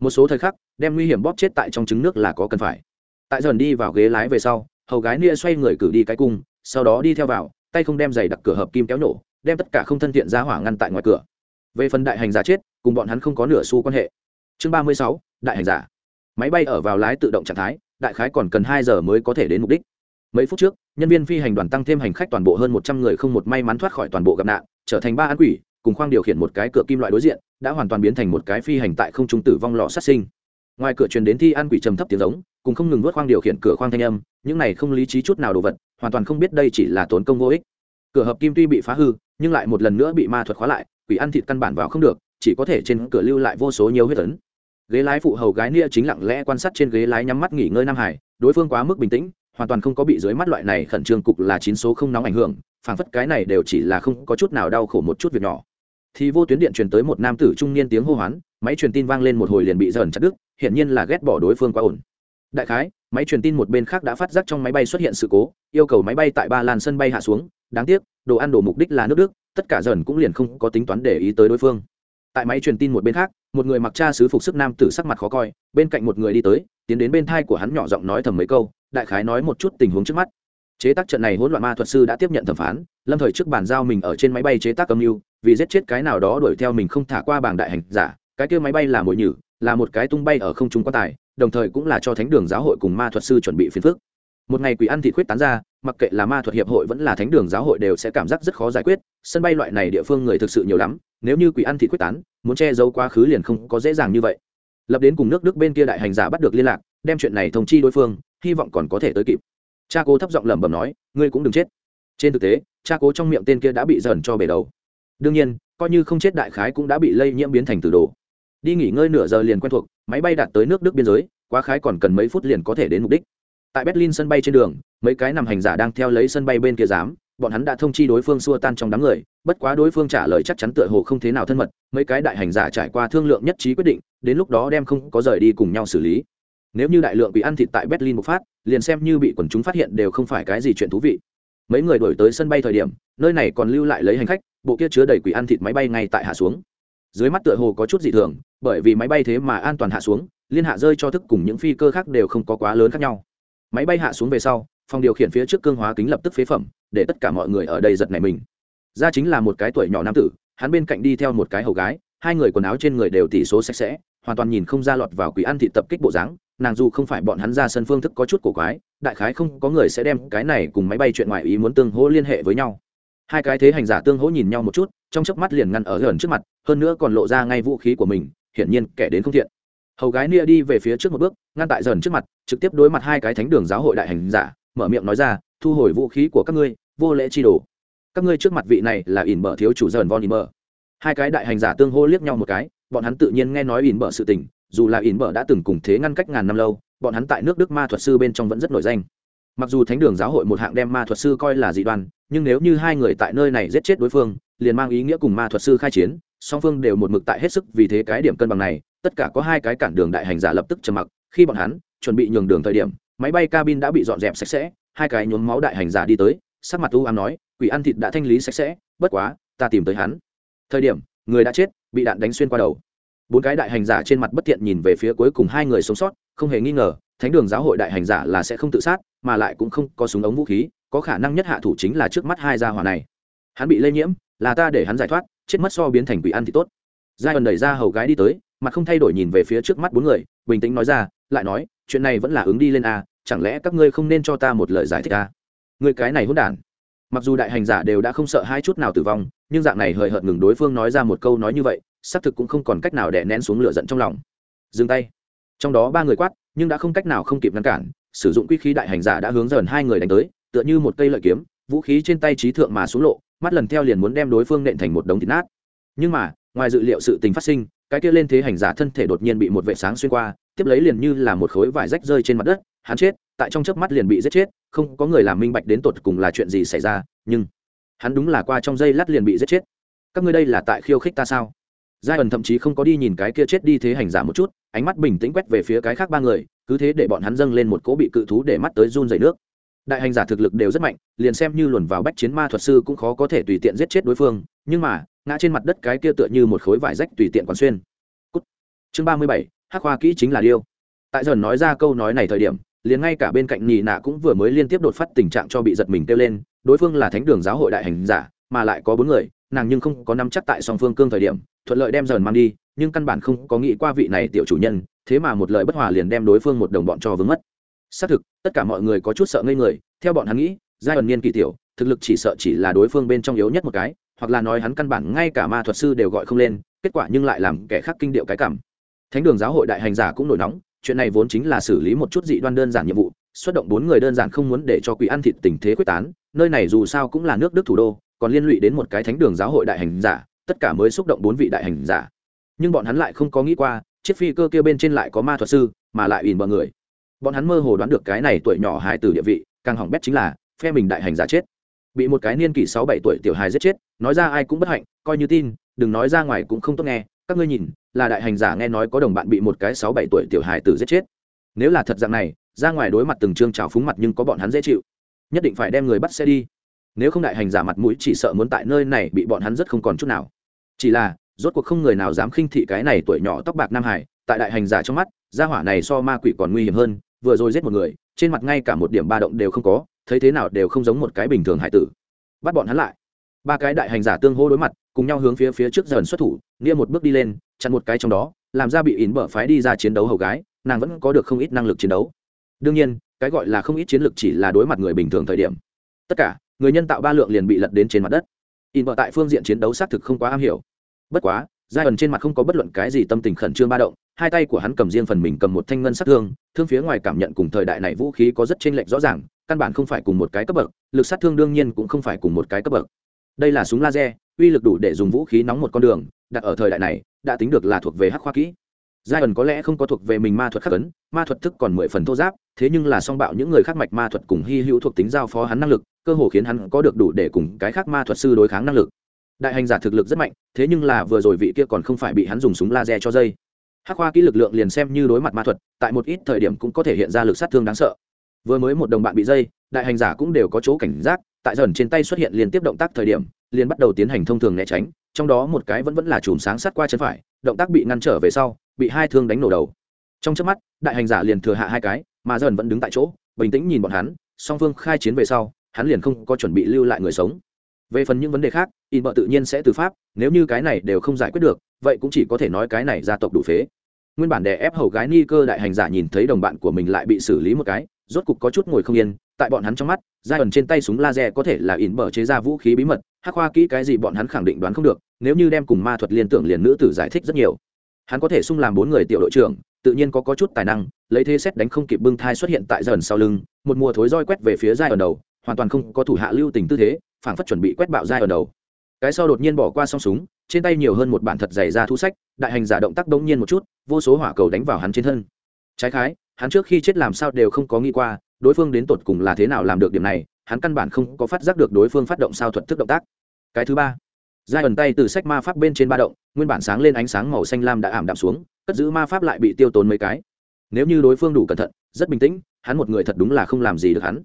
Một số thời khắc, đem nguy hiểm bóp chết tại trong trứng nước là có cần phải. Tại dần đi vào ghế lái về sau, hầu gái nia xoay người cử đi cái cung sau đó đi theo vào, tay không đem giày đặc cửa hợp kim kéo nổ, đem tất cả không thân thiện ra hỏa ngăn tại ngoài cửa. Về phần đại hành giả chết, cùng bọn hắn không có nửa xu quan hệ. Chương ba mươi sáu, đại hành giả. Máy bay ở vào lái tự động trạng thái, đại khái còn cần hai giờ mới có thể đến mục đích. Mấy phút trước, nhân viên phi hành đoàn tăng thêm hành khách toàn bộ hơn một trăm người không một may mắn thoát khỏi toàn bộ gặp nạn, trở thành ba án quỷ, cùng khoang điều khiển một cái cửa kim loại đối diện, đã hoàn toàn biến thành một cái phi hành tại không trung tử vong lò sát sinh. Ngoài cửa truyền đến thi an quỷ trầm thấp tiếng giống, cùng không ngừng vớt khoang điều khiển cửa khoang thanh âm, những này không lý trí chút nào đồ vật hoàn toàn không biết đây chỉ là tốn công vô ích. Cửa hợp kim tuy bị phá hư, nhưng lại một lần nữa bị ma thuật khóa lại, quỷ ăn thịt căn bản vào không được, chỉ có thể trên cửa lưu lại vô số nhiều huyết tấn ghế lái phụ hầu gái nia chính lặng lẽ quan sát trên ghế lái nhắm mắt nghỉ ngơi nam hải, đối phương quá mức bình tĩnh, hoàn toàn không có bị dưới mắt loại này khẩn trương cục là chín số không nóng ảnh hưởng, phảng phất cái này đều chỉ là không có chút nào đau khổ một chút việc nhỏ. Thì vô tuyến điện truyền tới một nam tử trung niên tiếng hô hoán, máy truyền tin vang lên một hồi liền bị dần chặt đứt, hiển nhiên là ghét bỏ đối phương quá ổn. Đại khái máy truyền tin một bên khác đã phát giác trong máy bay xuất hiện sự cố, yêu cầu máy bay tại ba lan sân bay hạ xuống. Đáng tiếc, đồ ăn, đồ mục đích là nước đức, tất cả dần cũng liền không có tính toán để ý tới đối phương. Tại máy truyền tin một bên khác, một người mặc cha sứ phục sức nam tử sắc mặt khó coi, bên cạnh một người đi tới, tiến đến bên thai của hắn nhỏ giọng nói thầm mấy câu, đại khái nói một chút tình huống trước mắt. Chế tác trận này hỗn loạn ma thuật sư đã tiếp nhận thẩm phán, lâm thời trước bàn giao mình ở trên máy bay chế tác âm mưu, vì giết chết cái nào đó đuổi theo mình không thả qua bảng đại hành giả, cái kia máy bay là mồi nhử, là một cái tung bay ở không trung quan tài đồng thời cũng là cho thánh đường giáo hội cùng ma thuật sư chuẩn bị phiền phức. Một ngày quỷ ăn thịt khuyết tán ra, mặc kệ là ma thuật hiệp hội vẫn là thánh đường giáo hội đều sẽ cảm giác rất khó giải quyết. Sân bay loại này địa phương người thực sự nhiều lắm, nếu như quỷ ăn thịt khuyết tán, muốn che giấu quá khứ liền không có dễ dàng như vậy. Lập đến cùng nước đức bên kia đại hành giả bắt được liên lạc, đem chuyện này thông chi đối phương, hy vọng còn có thể tới kịp. Cha cố thấp giọng lẩm bẩm nói, ngươi cũng đừng chết. Trên thực tế, cha cố trong miệng tên kia đã bị dần cho bể đầu. Đương nhiên, coi như không chết đại khái cũng đã bị lây nhiễm biến thành từ đồ đi nghỉ ngơi nửa giờ liền quen thuộc, máy bay đạt tới nước đức biên giới, quá khái còn cần mấy phút liền có thể đến mục đích. Tại berlin sân bay trên đường, mấy cái nằm hành giả đang theo lấy sân bay bên kia dám bọn hắn đã thông chi đối phương xua tan trong đám người, bất quá đối phương trả lời chắc chắn tựa hồ không thế nào thân mật, mấy cái đại hành giả trải qua thương lượng nhất trí quyết định, đến lúc đó đem không có rời đi cùng nhau xử lý. Nếu như đại lượng bị ăn thịt tại berlin một phát, liền xem như bị quần chúng phát hiện đều không phải cái gì chuyện thú vị. Mấy người đổi tới sân bay thời điểm, nơi này còn lưu lại lấy hành khách, bộ kia chứa đầy quỷ ăn thịt máy bay ngay tại hạ xuống. Dưới mắt tựa hồ có chút dị thường bởi vì máy bay thế mà an toàn hạ xuống, liên hạ rơi cho thức cùng những phi cơ khác đều không có quá lớn khác nhau. Máy bay hạ xuống về sau, phòng điều khiển phía trước cương hóa kính lập tức phế phẩm, để tất cả mọi người ở đây giật nảy mình. Ra chính là một cái tuổi nhỏ nam tử, hắn bên cạnh đi theo một cái hầu gái, hai người quần áo trên người đều tỷ số sạch sẽ, hoàn toàn nhìn không ra lọt vào quỷ ăn thịt tập kích bộ dáng, nàng dù không phải bọn hắn ra sân phương thức có chút cổ quái, đại khái không có người sẽ đem cái này cùng máy bay chuyện ngoài ý muốn tương hỗ liên hệ với nhau. Hai cái thế hành giả tương hỗ nhìn nhau một chút, trong chớp mắt liền ngăn ở gần trước mặt, hơn nữa còn lộ ra ngay vũ khí của mình hiển nhiên kẻ đến không thiện. Hầu gái nia đi về phía trước một bước, ngăn tại dần trước mặt, trực tiếp đối mặt hai cái thánh đường giáo hội đại hành giả, mở miệng nói ra, thu hồi vũ khí của các ngươi, vô lễ chi đồ. Các ngươi trước mặt vị này là ỉn bở thiếu chủ dần von ỉn hai cái đại hành giả tương hô liếc nhau một cái, bọn hắn tự nhiên nghe nói ỉn bở sự tình, dù là ỉn bở đã từng cùng thế ngăn cách ngàn năm lâu, bọn hắn tại nước đức ma thuật sư bên trong vẫn rất nổi danh. Mặc dù thánh đường giáo hội một hạng đem ma thuật sư coi là dị đoan, nhưng nếu như hai người tại nơi này giết chết đối phương, liền mang ý nghĩa cùng ma thuật sư khai chiến song phương đều một mực tại hết sức vì thế cái điểm cân bằng này, tất cả có hai cái cản đường đại hành giả lập tức trầm mặc, khi bọn hắn chuẩn bị nhường đường thời điểm, máy bay cabin đã bị dọn dẹp sạch sẽ, hai cái nhuốm máu đại hành giả đi tới, sắc mặt u ám nói, quỷ ăn thịt đã thanh lý sạch sẽ, bất quá, ta tìm tới hắn. Thời điểm, người đã chết, bị đạn đánh xuyên qua đầu. Bốn cái đại hành giả trên mặt bất thiện nhìn về phía cuối cùng hai người sống sót, không hề nghi ngờ, thánh đường giáo hội đại hành giả là sẽ không tự sát, mà lại cũng không có súng ống vũ khí, có khả năng nhất hạ thủ chính là trước mắt hai gia hỏa này. Hắn bị lây nhiễm, là ta để hắn giải thoát chết mất so biến thành quỷ ăn thì tốt. Giai ẩn đẩy ra hầu gái đi tới, mặt không thay đổi nhìn về phía trước mắt bốn người, bình tĩnh nói ra, lại nói, chuyện này vẫn là ứng đi lên a, chẳng lẽ các ngươi không nên cho ta một lời giải thích a? Người cái này hỗn đản. Mặc dù đại hành giả đều đã không sợ hai chút nào tử vong, nhưng dạng này hời hợt ngừng đối phương nói ra một câu nói như vậy, xác thực cũng không còn cách nào để nén xuống lửa giận trong lòng. Dừng tay. Trong đó ba người quát, nhưng đã không cách nào không kịp ngăn cản, sử dụng quy khí đại hành giả đã hướng dần hai người đánh tới, tựa như một cây lợi kiếm, vũ khí trên tay trí thượng mà xuống lộ mắt lần theo liền muốn đem đối phương nện thành một đống thịt nát. Nhưng mà, ngoài dự liệu sự tình phát sinh, cái kia lên thế hành giả thân thể đột nhiên bị một vệ sáng xuyên qua, tiếp lấy liền như là một khối vải rách rơi trên mặt đất, hắn chết, tại trong chớp mắt liền bị giết chết, không có người làm minh bạch đến tột cùng là chuyện gì xảy ra, nhưng hắn đúng là qua trong giây lát liền bị giết chết. Các ngươi đây là tại khiêu khích ta sao? Giai ẩn thậm chí không có đi nhìn cái kia chết đi thế hành giả một chút, ánh mắt bình tĩnh quét về phía cái khác ba người, cứ thế để bọn hắn dâng lên một cỗ bị cự thú để mắt tới run dày nước đại hành giả thực lực đều rất mạnh, liền xem như luồn vào bách chiến ma thuật sư cũng khó có thể tùy tiện giết chết đối phương, nhưng mà, ngã trên mặt đất cái kia tựa như một khối vải rách tùy tiện còn xuyên. Cút. chương ba mươi bảy, hắc hoa kỹ chính là điêu. Tại dần nói ra câu nói này thời điểm, liền ngay cả bên cạnh nhì nạ cũng vừa mới liên tiếp đột phát tình trạng cho bị giật mình kêu lên, đối phương là thánh đường giáo hội đại hành giả, mà lại có bốn người, nàng nhưng không có nắm chắc tại song phương cương thời điểm, thuận lợi đem dần mang đi, nhưng căn bản không có nghĩ qua vị này tiểu chủ nhân, thế mà một lời bất hòa liền đem đối phương một đồng bọn cho vướng mất xác thực, tất cả mọi người có chút sợ ngây người, theo bọn hắn nghĩ giai ẩn niên kỳ tiểu, thực lực chỉ sợ chỉ là đối phương bên trong yếu nhất một cái, hoặc là nói hắn căn bản ngay cả ma thuật sư đều gọi không lên, kết quả nhưng lại làm kẻ khác kinh điệu cái cảm. Thánh đường giáo hội đại hành giả cũng nổi nóng, chuyện này vốn chính là xử lý một chút dị đoan đơn giản nhiệm vụ, xuất động bốn người đơn giản không muốn để cho quỷ ăn thịt tình thế quyết tán, nơi này dù sao cũng là nước đức thủ đô, còn liên lụy đến một cái thánh đường giáo hội đại hành giả, tất cả mới xúc động bốn vị đại hành giả. Nhưng bọn hắn lại không có nghĩ qua, chiếc phi cơ kia bên trên lại có ma thuật sư, mà lại ỉn bờ người bọn hắn mơ hồ đoán được cái này tuổi nhỏ hài tử địa vị, càng hỏng bét chính là, phe mình đại hành giả chết. Bị một cái niên kỷ sáu bảy tuổi tiểu hài giết chết, nói ra ai cũng bất hạnh, coi như tin, đừng nói ra ngoài cũng không tốt nghe. Các ngươi nhìn, là đại hành giả nghe nói có đồng bạn bị một cái sáu bảy tuổi tiểu hài tử giết chết. Nếu là thật dạng này, ra ngoài đối mặt từng chương trào phúng mặt nhưng có bọn hắn dễ chịu. Nhất định phải đem người bắt xe đi. Nếu không đại hành giả mặt mũi chỉ sợ muốn tại nơi này bị bọn hắn rất không còn chút nào. Chỉ là, rốt cuộc không người nào dám khinh thị cái này tuổi nhỏ tóc bạc nam hải tại đại hành giả trong mắt, gia hỏa này so ma quỷ còn nguy hiểm hơn vừa rồi giết một người, trên mặt ngay cả một điểm ba động đều không có, thấy thế nào đều không giống một cái bình thường hải tử. Bắt bọn hắn lại. Ba cái đại hành giả tương hô đối mặt, cùng nhau hướng phía phía trước dần xuất thủ, nghĩa một bước đi lên, chặn một cái trong đó, làm ra bị ỉn bở phái đi ra chiến đấu hầu gái, nàng vẫn có được không ít năng lực chiến đấu. Đương nhiên, cái gọi là không ít chiến lược chỉ là đối mặt người bình thường thời điểm. Tất cả, người nhân tạo ba lượng liền bị lật đến trên mặt đất. In vợ tại phương diện chiến đấu xác thực không quá am hiểu. Bất quá giai ẩn trên mặt không có bất luận cái gì tâm tình khẩn trương ba động hai tay của hắn cầm riêng phần mình cầm một thanh ngân sát thương thương phía ngoài cảm nhận cùng thời đại này vũ khí có rất chênh lệch rõ ràng, căn bản không phải cùng một cái cấp bậc, lực sát thương đương nhiên cũng không phải cùng một cái cấp bậc. Đây là súng laser, uy lực đủ để dùng vũ khí nóng một con đường, đặt ở thời đại này, đã tính được là thuộc về hắc khoa kỹ. Giai ẩn có lẽ không có thuộc về mình ma thuật khắc ấn, ma thuật thức còn mười phần thô giáp, thế nhưng là song bạo những người khác mạch ma thuật cùng hy hữu thuộc tính giao phó hắn năng lực, cơ hồ khiến hắn có được đủ để cùng cái khác ma thuật sư đối kháng năng lực. Đại hành giả thực lực rất mạnh, thế nhưng là vừa rồi vị kia còn không phải bị hắn dùng súng laser cho dây hắc khoa kỹ lực lượng liền xem như đối mặt ma thuật, tại một ít thời điểm cũng có thể hiện ra lực sát thương đáng sợ. Vừa mới một đồng bạn bị dây, đại hành giả cũng đều có chỗ cảnh giác, tại dần trên tay xuất hiện liên tiếp động tác thời điểm, liền bắt đầu tiến hành thông thường né tránh, trong đó một cái vẫn vẫn là chùm sáng sát qua chân phải, động tác bị ngăn trở về sau, bị hai thương đánh nổ đầu. Trong trước mắt, đại hành giả liền thừa hạ hai cái, mà dần vẫn đứng tại chỗ, bình tĩnh nhìn bọn hắn, song phương khai chiến về sau, hắn liền không có chuẩn bị lưu lại người sống về phần những vấn đề khác in bợ tự nhiên sẽ từ pháp nếu như cái này đều không giải quyết được vậy cũng chỉ có thể nói cái này gia tộc đủ phế. Nguyên bản đè ép hầu gái ni cơ đại hành giả nhìn thấy đồng bạn của mình lại bị xử lý một cái rốt cục có chút ngồi không yên tại bọn hắn trong mắt giai ẩn trên tay súng laser có thể là in bờ chế ra vũ khí bí mật hắc hoa kỹ cái gì bọn hắn khẳng định đoán không được nếu như đem cùng ma thuật liên tưởng liền nữ tử giải thích rất nhiều. Hắn có thể sung làm bốn người tiểu đội trưởng tự nhiên có, có chút tài năng lấy thế xét đánh không kịp bưng thai xuất hiện tại giai ẩn sau lưng một mùa thối roi quét về phía giai ẩn đầu hoàn toàn không có thủ hạ lưu tình tư thế phảng phất chuẩn bị quét bạo giai ở đầu. Cái sau đột nhiên bỏ qua song súng, trên tay nhiều hơn một bản thật dày ra thu sách, đại hành giả động tác đông nhiên một chút, vô số hỏa cầu đánh vào hắn trên thân. Trái khái, hắn trước khi chết làm sao đều không có nghĩ qua, đối phương đến tột cùng là thế nào làm được điểm này, hắn căn bản không có phát giác được đối phương phát động sao thuật thức động tác. Cái thứ ba, giai ẩn tay từ sách ma pháp bên trên ba động, nguyên bản sáng lên ánh sáng màu xanh lam đã ảm đạm xuống, cất giữ ma pháp lại bị tiêu tốn mấy cái. Nếu như đối phương đủ cẩn thận, rất bình tĩnh, hắn một người thật đúng là không làm gì được hắn.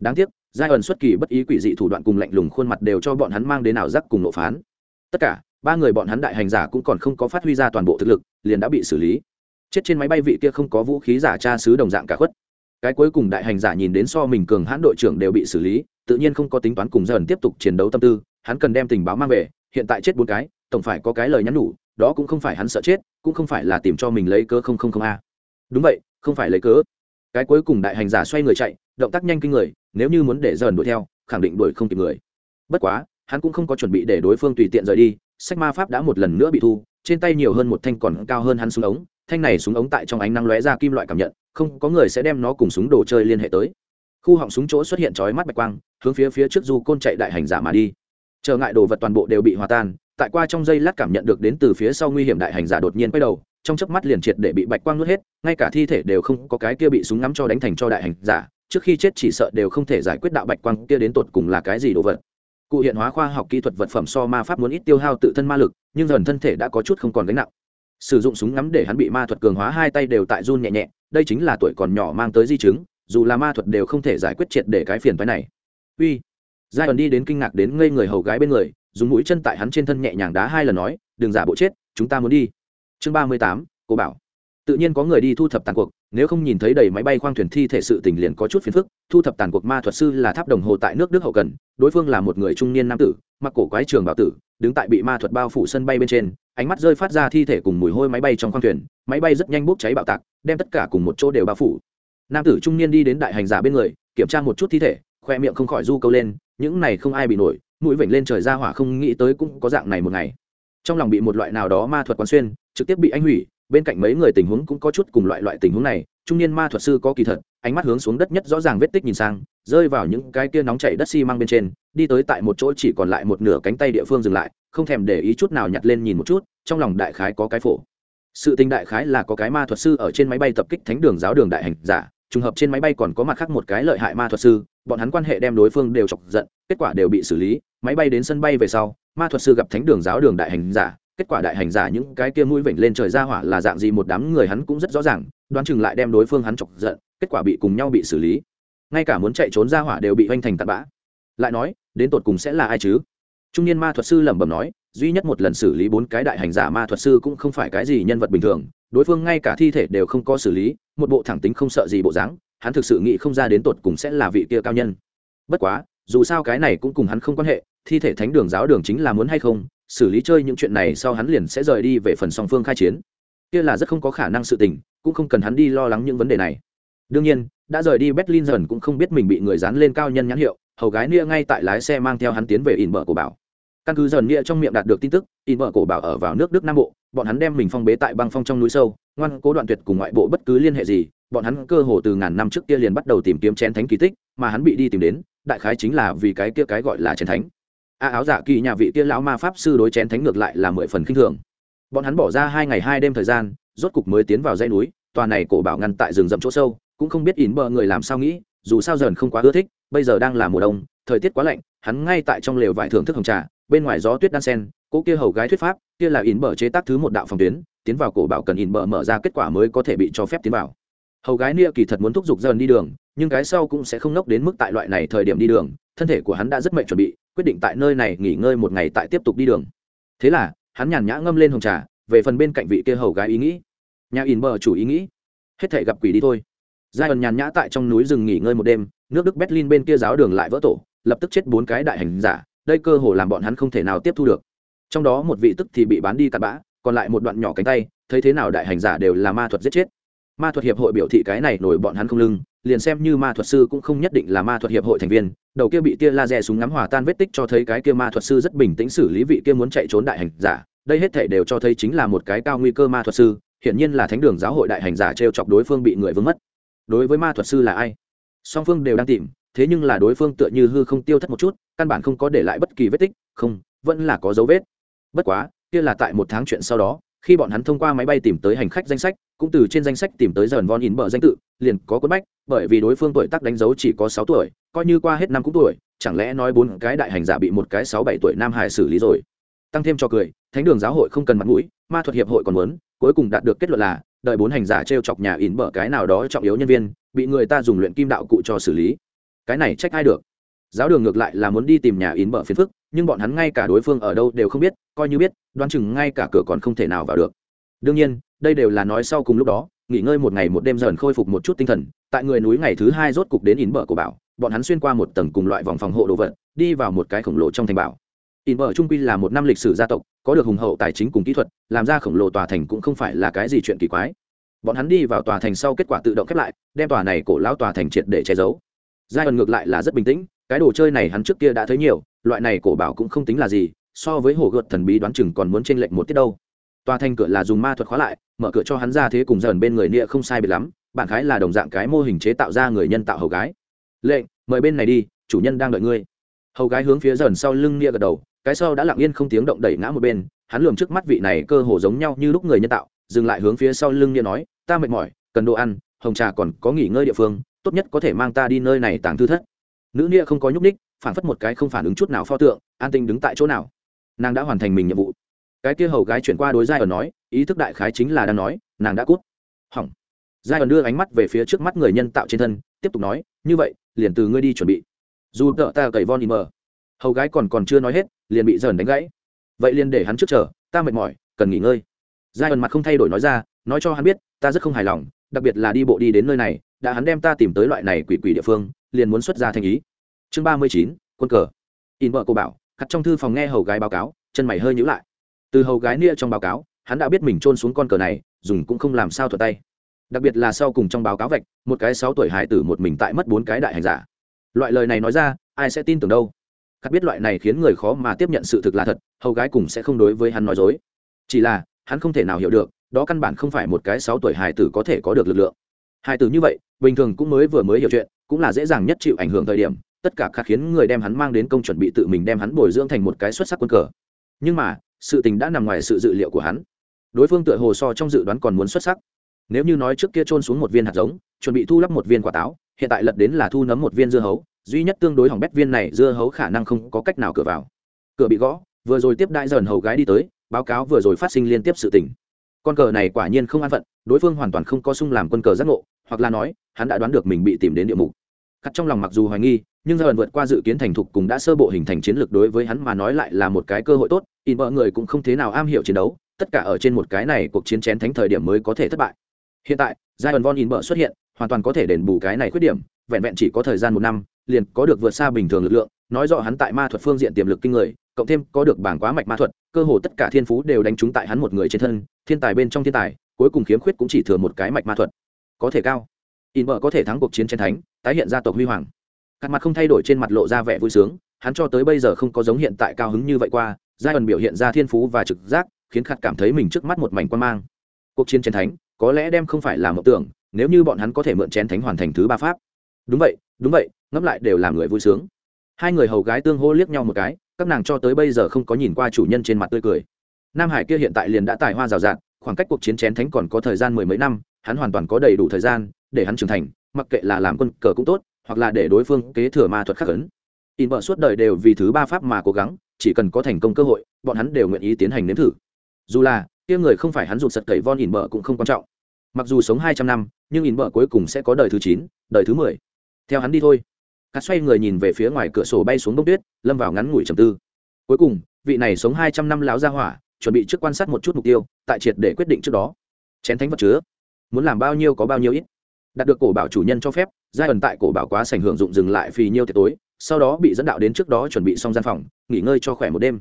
Đáng tiếc giai ẩn xuất kỳ bất ý quỷ dị thủ đoạn cùng lạnh lùng khuôn mặt đều cho bọn hắn mang đến ảo giác cùng nộ phán. Tất cả, ba người bọn hắn đại hành giả cũng còn không có phát huy ra toàn bộ thực lực, liền đã bị xử lý. Chết trên máy bay vị kia không có vũ khí giả tra sứ đồng dạng cả khuất. Cái cuối cùng đại hành giả nhìn đến so mình cường hãn đội trưởng đều bị xử lý, tự nhiên không có tính toán cùng dần tiếp tục chiến đấu tâm tư, hắn cần đem tình báo mang về, hiện tại chết bốn cái, tổng phải có cái lời nhắn nhủ, đó cũng không phải hắn sợ chết, cũng không phải là tìm cho mình lấy cớ không không không a. Đúng vậy, không phải lấy cớ. Cái cuối cùng đại hành giả xoay người chạy, động tác nhanh kinh người nếu như muốn để dần đuổi theo, khẳng định đuổi không kịp người. Bất quá, hắn cũng không có chuẩn bị để đối phương tùy tiện rời đi, sách ma pháp đã một lần nữa bị thu, trên tay nhiều hơn một thanh còn cao hơn hắn súng ống, thanh này súng ống tại trong ánh nắng lóe ra kim loại cảm nhận, không có người sẽ đem nó cùng súng đồ chơi liên hệ tới. Khu họng súng chỗ xuất hiện chói mắt bạch quang, hướng phía phía trước du côn chạy đại hành giả mà đi. Trở ngại đồ vật toàn bộ đều bị hòa tan, tại qua trong giây lát cảm nhận được đến từ phía sau nguy hiểm đại hành giả đột nhiên quay đầu, trong chớp mắt liền triệt để bị bạch quang nuốt hết, ngay cả thi thể đều không có cái kia bị súng ngắm cho đánh thành cho đại hành giả trước khi chết chỉ sợ đều không thể giải quyết đạo bạch quang kia đến tột cùng là cái gì đồ vật. Cụ hiện hóa khoa học kỹ thuật vật phẩm so ma pháp muốn ít tiêu hao tự thân ma lực, nhưng dần thân thể đã có chút không còn gánh nặng. Sử dụng súng ngắm để hắn bị ma thuật cường hóa hai tay đều tại run nhẹ nhẹ, đây chính là tuổi còn nhỏ mang tới di chứng, dù là ma thuật đều không thể giải quyết triệt để cái phiền phái này. Uy. Giai đoạn đi đến kinh ngạc đến ngây người hầu gái bên người, dùng mũi chân tại hắn trên thân nhẹ nhàng đá hai lần nói, đừng giả bộ chết, chúng ta muốn đi. Chương ba mươi tám cô bảo tự nhiên có người đi thu thập tàn cuộc, nếu không nhìn thấy đầy máy bay khoang thuyền thi thể sự tình liền có chút phiền phức, thu thập tàn cuộc ma thuật sư là tháp đồng hồ tại nước đức hậu cần, đối phương là một người trung niên nam tử, mặc cổ quái trường bảo tử, đứng tại bị ma thuật bao phủ sân bay bên trên, ánh mắt rơi phát ra thi thể cùng mùi hôi máy bay trong khoang thuyền, máy bay rất nhanh bốc cháy bạo tạc, đem tất cả cùng một chỗ đều bao phủ. Nam tử trung niên đi đến đại hành giả bên người, kiểm tra một chút thi thể, khoe miệng không khỏi du câu lên, những này không ai bị nổi, mũi vểnh lên trời ra hỏa không nghĩ tới cũng có dạng này một ngày. Trong lòng bị một loại nào đó ma thuật quán xuyên, trực tiếp bị anh hủy bên cạnh mấy người tình huống cũng có chút cùng loại loại tình huống này, trung niên ma thuật sư có kỳ thật, ánh mắt hướng xuống đất nhất rõ ràng vết tích nhìn sang, rơi vào những cái kia nóng chảy đất xi bên trên, đi tới tại một chỗ chỉ còn lại một nửa cánh tay địa phương dừng lại, không thèm để ý chút nào nhặt lên nhìn một chút, trong lòng đại khái có cái phổ. Sự tình đại khái là có cái ma thuật sư ở trên máy bay tập kích thánh đường giáo đường đại hành giả, trùng hợp trên máy bay còn có mặt khác một cái lợi hại ma thuật sư, bọn hắn quan hệ đem đối phương đều chọc giận, kết quả đều bị xử lý, máy bay đến sân bay về sau, ma thuật sư gặp thánh đường giáo đường đại hành giả kết quả đại hành giả những cái kia mũi vểnh lên trời ra hỏa là dạng gì một đám người hắn cũng rất rõ ràng, đoán chừng lại đem đối phương hắn chọc giận, kết quả bị cùng nhau bị xử lý. Ngay cả muốn chạy trốn ra hỏa đều bị hoành thành tạt bã. Lại nói, đến tột cùng sẽ là ai chứ? Trung niên ma thuật sư lẩm bẩm nói, duy nhất một lần xử lý bốn cái đại hành giả ma thuật sư cũng không phải cái gì nhân vật bình thường, đối phương ngay cả thi thể đều không có xử lý, một bộ thẳng tính không sợ gì bộ dáng, hắn thực sự nghĩ không ra đến tột cùng sẽ là vị kia cao nhân. Bất quá, dù sao cái này cũng cùng hắn không quan hệ, thi thể thánh đường giáo đường chính là muốn hay không xử lý chơi những chuyện này sau hắn liền sẽ rời đi về phần song phương khai chiến. Kia là rất không có khả năng sự tình, cũng không cần hắn đi lo lắng những vấn đề này. Đương nhiên, đã rời đi berlin dần cũng không biết mình bị người dán lên cao nhân nhãn hiệu, hầu gái nia ngay tại lái xe mang theo hắn tiến về in bờ của bảo. Căn cứ dần nia trong miệng đạt được tin tức in bờ cổ bảo ở vào nước đức nam bộ, bọn hắn đem mình phong bế tại băng phong trong núi sâu, ngoan cố đoạn tuyệt cùng ngoại bộ bất cứ liên hệ gì, bọn hắn cơ hồ từ ngàn năm trước kia liền bắt đầu tìm kiếm chén thánh kỳ tích, mà hắn bị đi tìm đến, đại khái chính là vì cái kia cái gọi là chén thánh a áo dạ kỳ nhà vị kia lão ma pháp sư đối chén thánh ngược lại là mười phần khinh thường. Bọn hắn bỏ ra hai ngày hai đêm thời gian, rốt cục mới tiến vào dãy núi, tòa này cổ bảo ngăn tại rừng rậm chỗ sâu, cũng không biết ỉn bờ người làm sao nghĩ, dù sao dần không quá ưa thích, bây giờ đang là mùa đông, thời tiết quá lạnh, hắn ngay tại trong lều vải thưởng thức hồng trà, bên ngoài gió tuyết đan sen, cỗ kia hầu gái thuyết pháp, kia là ỉn bờ chế tác thứ một đạo phòng tuyến, tiến vào cổ bảo cần ỉn bờ mở ra kết quả mới có thể bị cho phép tiến vào. Hầu gái nia kỳ thật muốn thúc giục dần đi đường, nhưng cái sau cũng sẽ không nốc đến mức tại loại này thời điểm đi đường, thân thể của hắn đã rất mệnh chuẩn bị quyết định tại nơi này nghỉ ngơi một ngày tại tiếp tục đi đường. Thế là, hắn nhàn nhã ngâm lên hồng trà, về phần bên cạnh vị kia hầu gái ý nghĩ. Nhà in bờ chủ ý nghĩ. Hết thể gặp quỷ đi thôi. Giai ẩn nhàn nhã tại trong núi rừng nghỉ ngơi một đêm, nước đức berlin bên kia giáo đường lại vỡ tổ, lập tức chết bốn cái đại hành giả, đây cơ hồ làm bọn hắn không thể nào tiếp thu được. Trong đó một vị tức thì bị bán đi cặn bã, còn lại một đoạn nhỏ cánh tay, thấy thế nào đại hành giả đều là ma thuật giết chết. Ma thuật hiệp hội biểu thị cái này nổi bọn hắn không lưng liền xem như ma thuật sư cũng không nhất định là ma thuật hiệp hội thành viên, đầu kia bị tia laser súng ngắm hòa tan vết tích cho thấy cái kia ma thuật sư rất bình tĩnh xử lý vị kia muốn chạy trốn đại hành giả, đây hết thể đều cho thấy chính là một cái cao nguy cơ ma thuật sư, hiển nhiên là thánh đường giáo hội đại hành giả t r e o chọc đối phương bị người vướng mất. Đối với ma thuật sư là ai? Song phương đều đang tìm, thế nhưng là đối phương tựa như hư không tiêu thất một chút, căn bản không có để lại bất kỳ vết tích, không, vẫn là có dấu vết. Bất quá, kia là tại một tháng chuyện sau đó khi bọn hắn thông qua máy bay tìm tới hành khách danh sách, cũng từ trên danh sách tìm tới dần von in bờ danh tự, liền có cuốn bách, bởi vì đối phương tuổi tác đánh dấu chỉ có sáu tuổi, coi như qua hết năm cũng tuổi, chẳng lẽ nói bốn cái đại hành giả bị một cái sáu bảy tuổi nam hải xử lý rồi? Tăng thêm cho cười, thánh đường giáo hội không cần mặt mũi, ma thuật hiệp hội còn muốn, cuối cùng đạt được kết luận là, đợi bốn hành giả t r e o chọc nhà in bờ cái nào đó trọng yếu nhân viên, bị người ta dùng luyện kim đạo cụ cho xử lý. Cái này trách ai được? Giáo đường ngược lại là muốn đi tìm nhà in bở phiền phức, nhưng bọn hắn ngay cả đối phương ở đâu đều không biết, coi như biết, đoán chừng ngay cả cửa còn không thể nào vào được. Đương nhiên, đây đều là nói sau cùng lúc đó, nghỉ ngơi một ngày một đêm dần khôi phục một chút tinh thần, tại người núi ngày thứ hai rốt cục đến in bờ của bảo, bọn hắn xuyên qua một tầng cùng loại vòng phòng hộ đồ vật, đi vào một cái khổng lồ trong thành bảo. In bờ trung quy là một năm lịch sử gia tộc, có được hùng hậu tài chính cùng kỹ thuật, làm ra khổng lồ tòa thành cũng không phải là cái gì chuyện kỳ quái. Bọn hắn đi vào tòa thành sau kết quả tự động khép lại, đem tòa này cổ lão tòa thành triệt để che giấu. Giai đoạn ngược lại là rất bình tĩnh cái đồ chơi này hắn trước kia đã thấy nhiều, loại này cổ bảo cũng không tính là gì, so với hồ gợt thần bí đoán chừng còn muốn t r ê n lệch một tiết đâu. Tòa thành cửa là dùng ma thuật khóa lại, mở cửa cho hắn ra thế cùng dần bên người nịa không sai biệt lắm, bạn khái là đồng dạng cái mô hình chế tạo ra người nhân tạo hầu gái. Lệnh, mời bên này đi, chủ nhân đang đợi ngươi. Hầu gái hướng phía dần sau lưng nịa gật đầu, cái sau đã lặng yên không tiếng động đẩy ngã một bên, hắn lườm trước mắt vị này cơ hồ giống nhau như lúc người nhân tạo, dừng lại hướng phía sau lưng nịa nói, ta mệt mỏi, cần đồ ăn, hồng trà còn có nghỉ ngơi địa phương, tốt nhất có thể mang ta đi nơi này tàng thư thất nữ nia không có nhúc ních phản phất một cái không phản ứng chút nào pho tượng, an tinh đứng tại chỗ nào. Nàng đã hoàn thành mình nhiệm vụ. Cái kia hầu gái chuyển qua đối giai ẩn nói, ý thức đại khái chính là đang nói, nàng đã cút. Hỏng. Giai ẩn đưa ánh mắt về phía trước mắt người nhân tạo trên thân, tiếp tục nói, như vậy, liền từ ngươi đi chuẩn bị. Dù tợ ta cậy von im mờ. Hầu gái còn còn chưa nói hết, liền bị dần đánh gãy. Vậy liền để hắn trước chờ, ta mệt mỏi, cần nghỉ ngơi. Giai ẩn mặt không thay đổi nói ra, nói cho hắn biết, ta rất không hài lòng, đặc biệt là đi bộ đi đến nơi này, đã hắn đem ta tìm tới loại này quỷ quỷ địa phương liền muốn xuất ra thành ý. Chương ba mươi chín, quân cờ. In vợ cô bảo, khắc trong thư phòng nghe hầu gái báo cáo, chân mày hơi nhữ lại. Từ hầu gái nia trong báo cáo, hắn đã biết mình trôn xuống con cờ này, dùng cũng không làm sao thuật tay. Đặc biệt là sau cùng trong báo cáo vạch, một cái sáu tuổi hải tử một mình tại mất bốn cái đại hành giả. Loại lời này nói ra, ai sẽ tin tưởng đâu? Khắc biết loại này khiến người khó mà tiếp nhận sự thực là thật, hầu gái cùng sẽ không đối với hắn nói dối. Chỉ là, hắn không thể nào hiểu được, đó căn bản không phải một cái sáu tuổi hải tử có thể có được lực lượng. Hải tử như vậy, bình thường cũng mới vừa mới hiểu chuyện cũng là dễ dàng nhất chịu ảnh hưởng thời điểm, tất cả khác khiến người đem hắn mang đến công chuẩn bị tự mình đem hắn bồi dưỡng thành một cái xuất sắc quân cờ. Nhưng mà, sự tình đã nằm ngoài sự dự liệu của hắn. Đối phương tựa hồ so trong dự đoán còn muốn xuất sắc. Nếu như nói trước kia trôn xuống một viên hạt giống, chuẩn bị thu lắp một viên quả táo, hiện tại lật đến là thu nấm một viên dưa hấu, duy nhất tương đối hỏng bét viên này dưa hấu khả năng không có cách nào cửa vào. Cửa bị gõ, vừa rồi tiếp đại dần hầu gái đi tới, báo cáo vừa rồi phát sinh liên tiếp sự tình. Con cờ này quả nhiên không an phận, đối phương hoàn toàn không có sung làm quân cờ giác ngộ hoặc là nói, hắn đã đoán được mình bị tìm đến địa mục. Cắt trong lòng mặc dù hoài nghi, nhưng dần vượt qua dự kiến thành thục cùng đã sơ bộ hình thành chiến lược đối với hắn mà nói lại là một cái cơ hội tốt, in mọi người cũng không thế nào am hiểu chiến đấu, tất cả ở trên một cái này cuộc chiến chén thánh thời điểm mới có thể thất bại. Hiện tại giai đoạn von in bờ xuất hiện, hoàn toàn có thể đền bù cái này khuyết điểm, vẹn vẹn chỉ có thời gian một năm, liền có được vượt xa bình thường lực lượng, nói rõ hắn tại ma thuật phương diện tiềm lực kinh người, cộng thêm có được bảng quá mạch ma thuật, cơ hồ tất cả thiên phú đều đánh trúng tại hắn một người trên thân, thiên tài bên trong thiên tài, cuối cùng khiếm khuyết cũng chỉ thừa một cái mạch ma thuật có thể cao. In bờ có thể thắng cuộc chiến chiến thánh, tái hiện gia tộc huy hoàng. Cắt mặt không thay đổi trên mặt lộ ra vẻ vui sướng, hắn cho tới bây giờ không có giống hiện tại cao hứng như vậy qua, giai ẩn biểu hiện ra thiên phú và trực giác, khiến khát cảm thấy mình trước mắt một mảnh quan mang. Cuộc chiến chiến thánh, có lẽ đem không phải là mộng tưởng, nếu như bọn hắn có thể mượn chén thánh hoàn thành thứ ba pháp. Đúng vậy đúng vậy, ngẫm lại đều làm người vui sướng. Hai người hầu gái tương hô liếc nhau một cái, các nàng cho tới bây giờ không có nhìn qua chủ nhân trên mặt tươi cười. Nam hải kia hiện tại liền đã tài hoa rào rạt, khoảng cách cuộc chiến chén thánh còn có thời gian mười mấy năm hắn hoàn toàn có đầy đủ thời gian để hắn trưởng thành, mặc kệ là làm quân cờ cũng tốt, hoặc là để đối phương kế thừa ma thuật khắc ấn. In vợ suốt đời đều vì thứ ba pháp mà cố gắng, chỉ cần có thành công cơ hội, bọn hắn đều nguyện ý tiến hành nếm thử. Dù là, kia người không phải hắn rụt sật tẩy von in vợ cũng không quan trọng. Mặc dù sống hai trăm năm, nhưng in vợ cuối cùng sẽ có đời thứ chín, đời thứ mười. Theo hắn đi thôi. Cắt xoay người nhìn về phía ngoài cửa sổ bay xuống bông tuyết, lâm vào ngắn ngủi trầm tư. Cuối cùng, vị này sống hai trăm năm láo ra hỏa, chuẩn bị trước quan sát một chút mục tiêu, tại triệt để quyết định trước đó. Chén thánh vật chứa muốn làm bao nhiêu có bao nhiêu ít. Đạt được cổ bảo chủ nhân cho phép, giai ẩn tại cổ bảo quá sành hưởng dụng dừng lại phì nhiêu tiệc tối, sau đó bị dẫn đạo đến trước đó chuẩn bị xong gian phòng, nghỉ ngơi cho khỏe một đêm.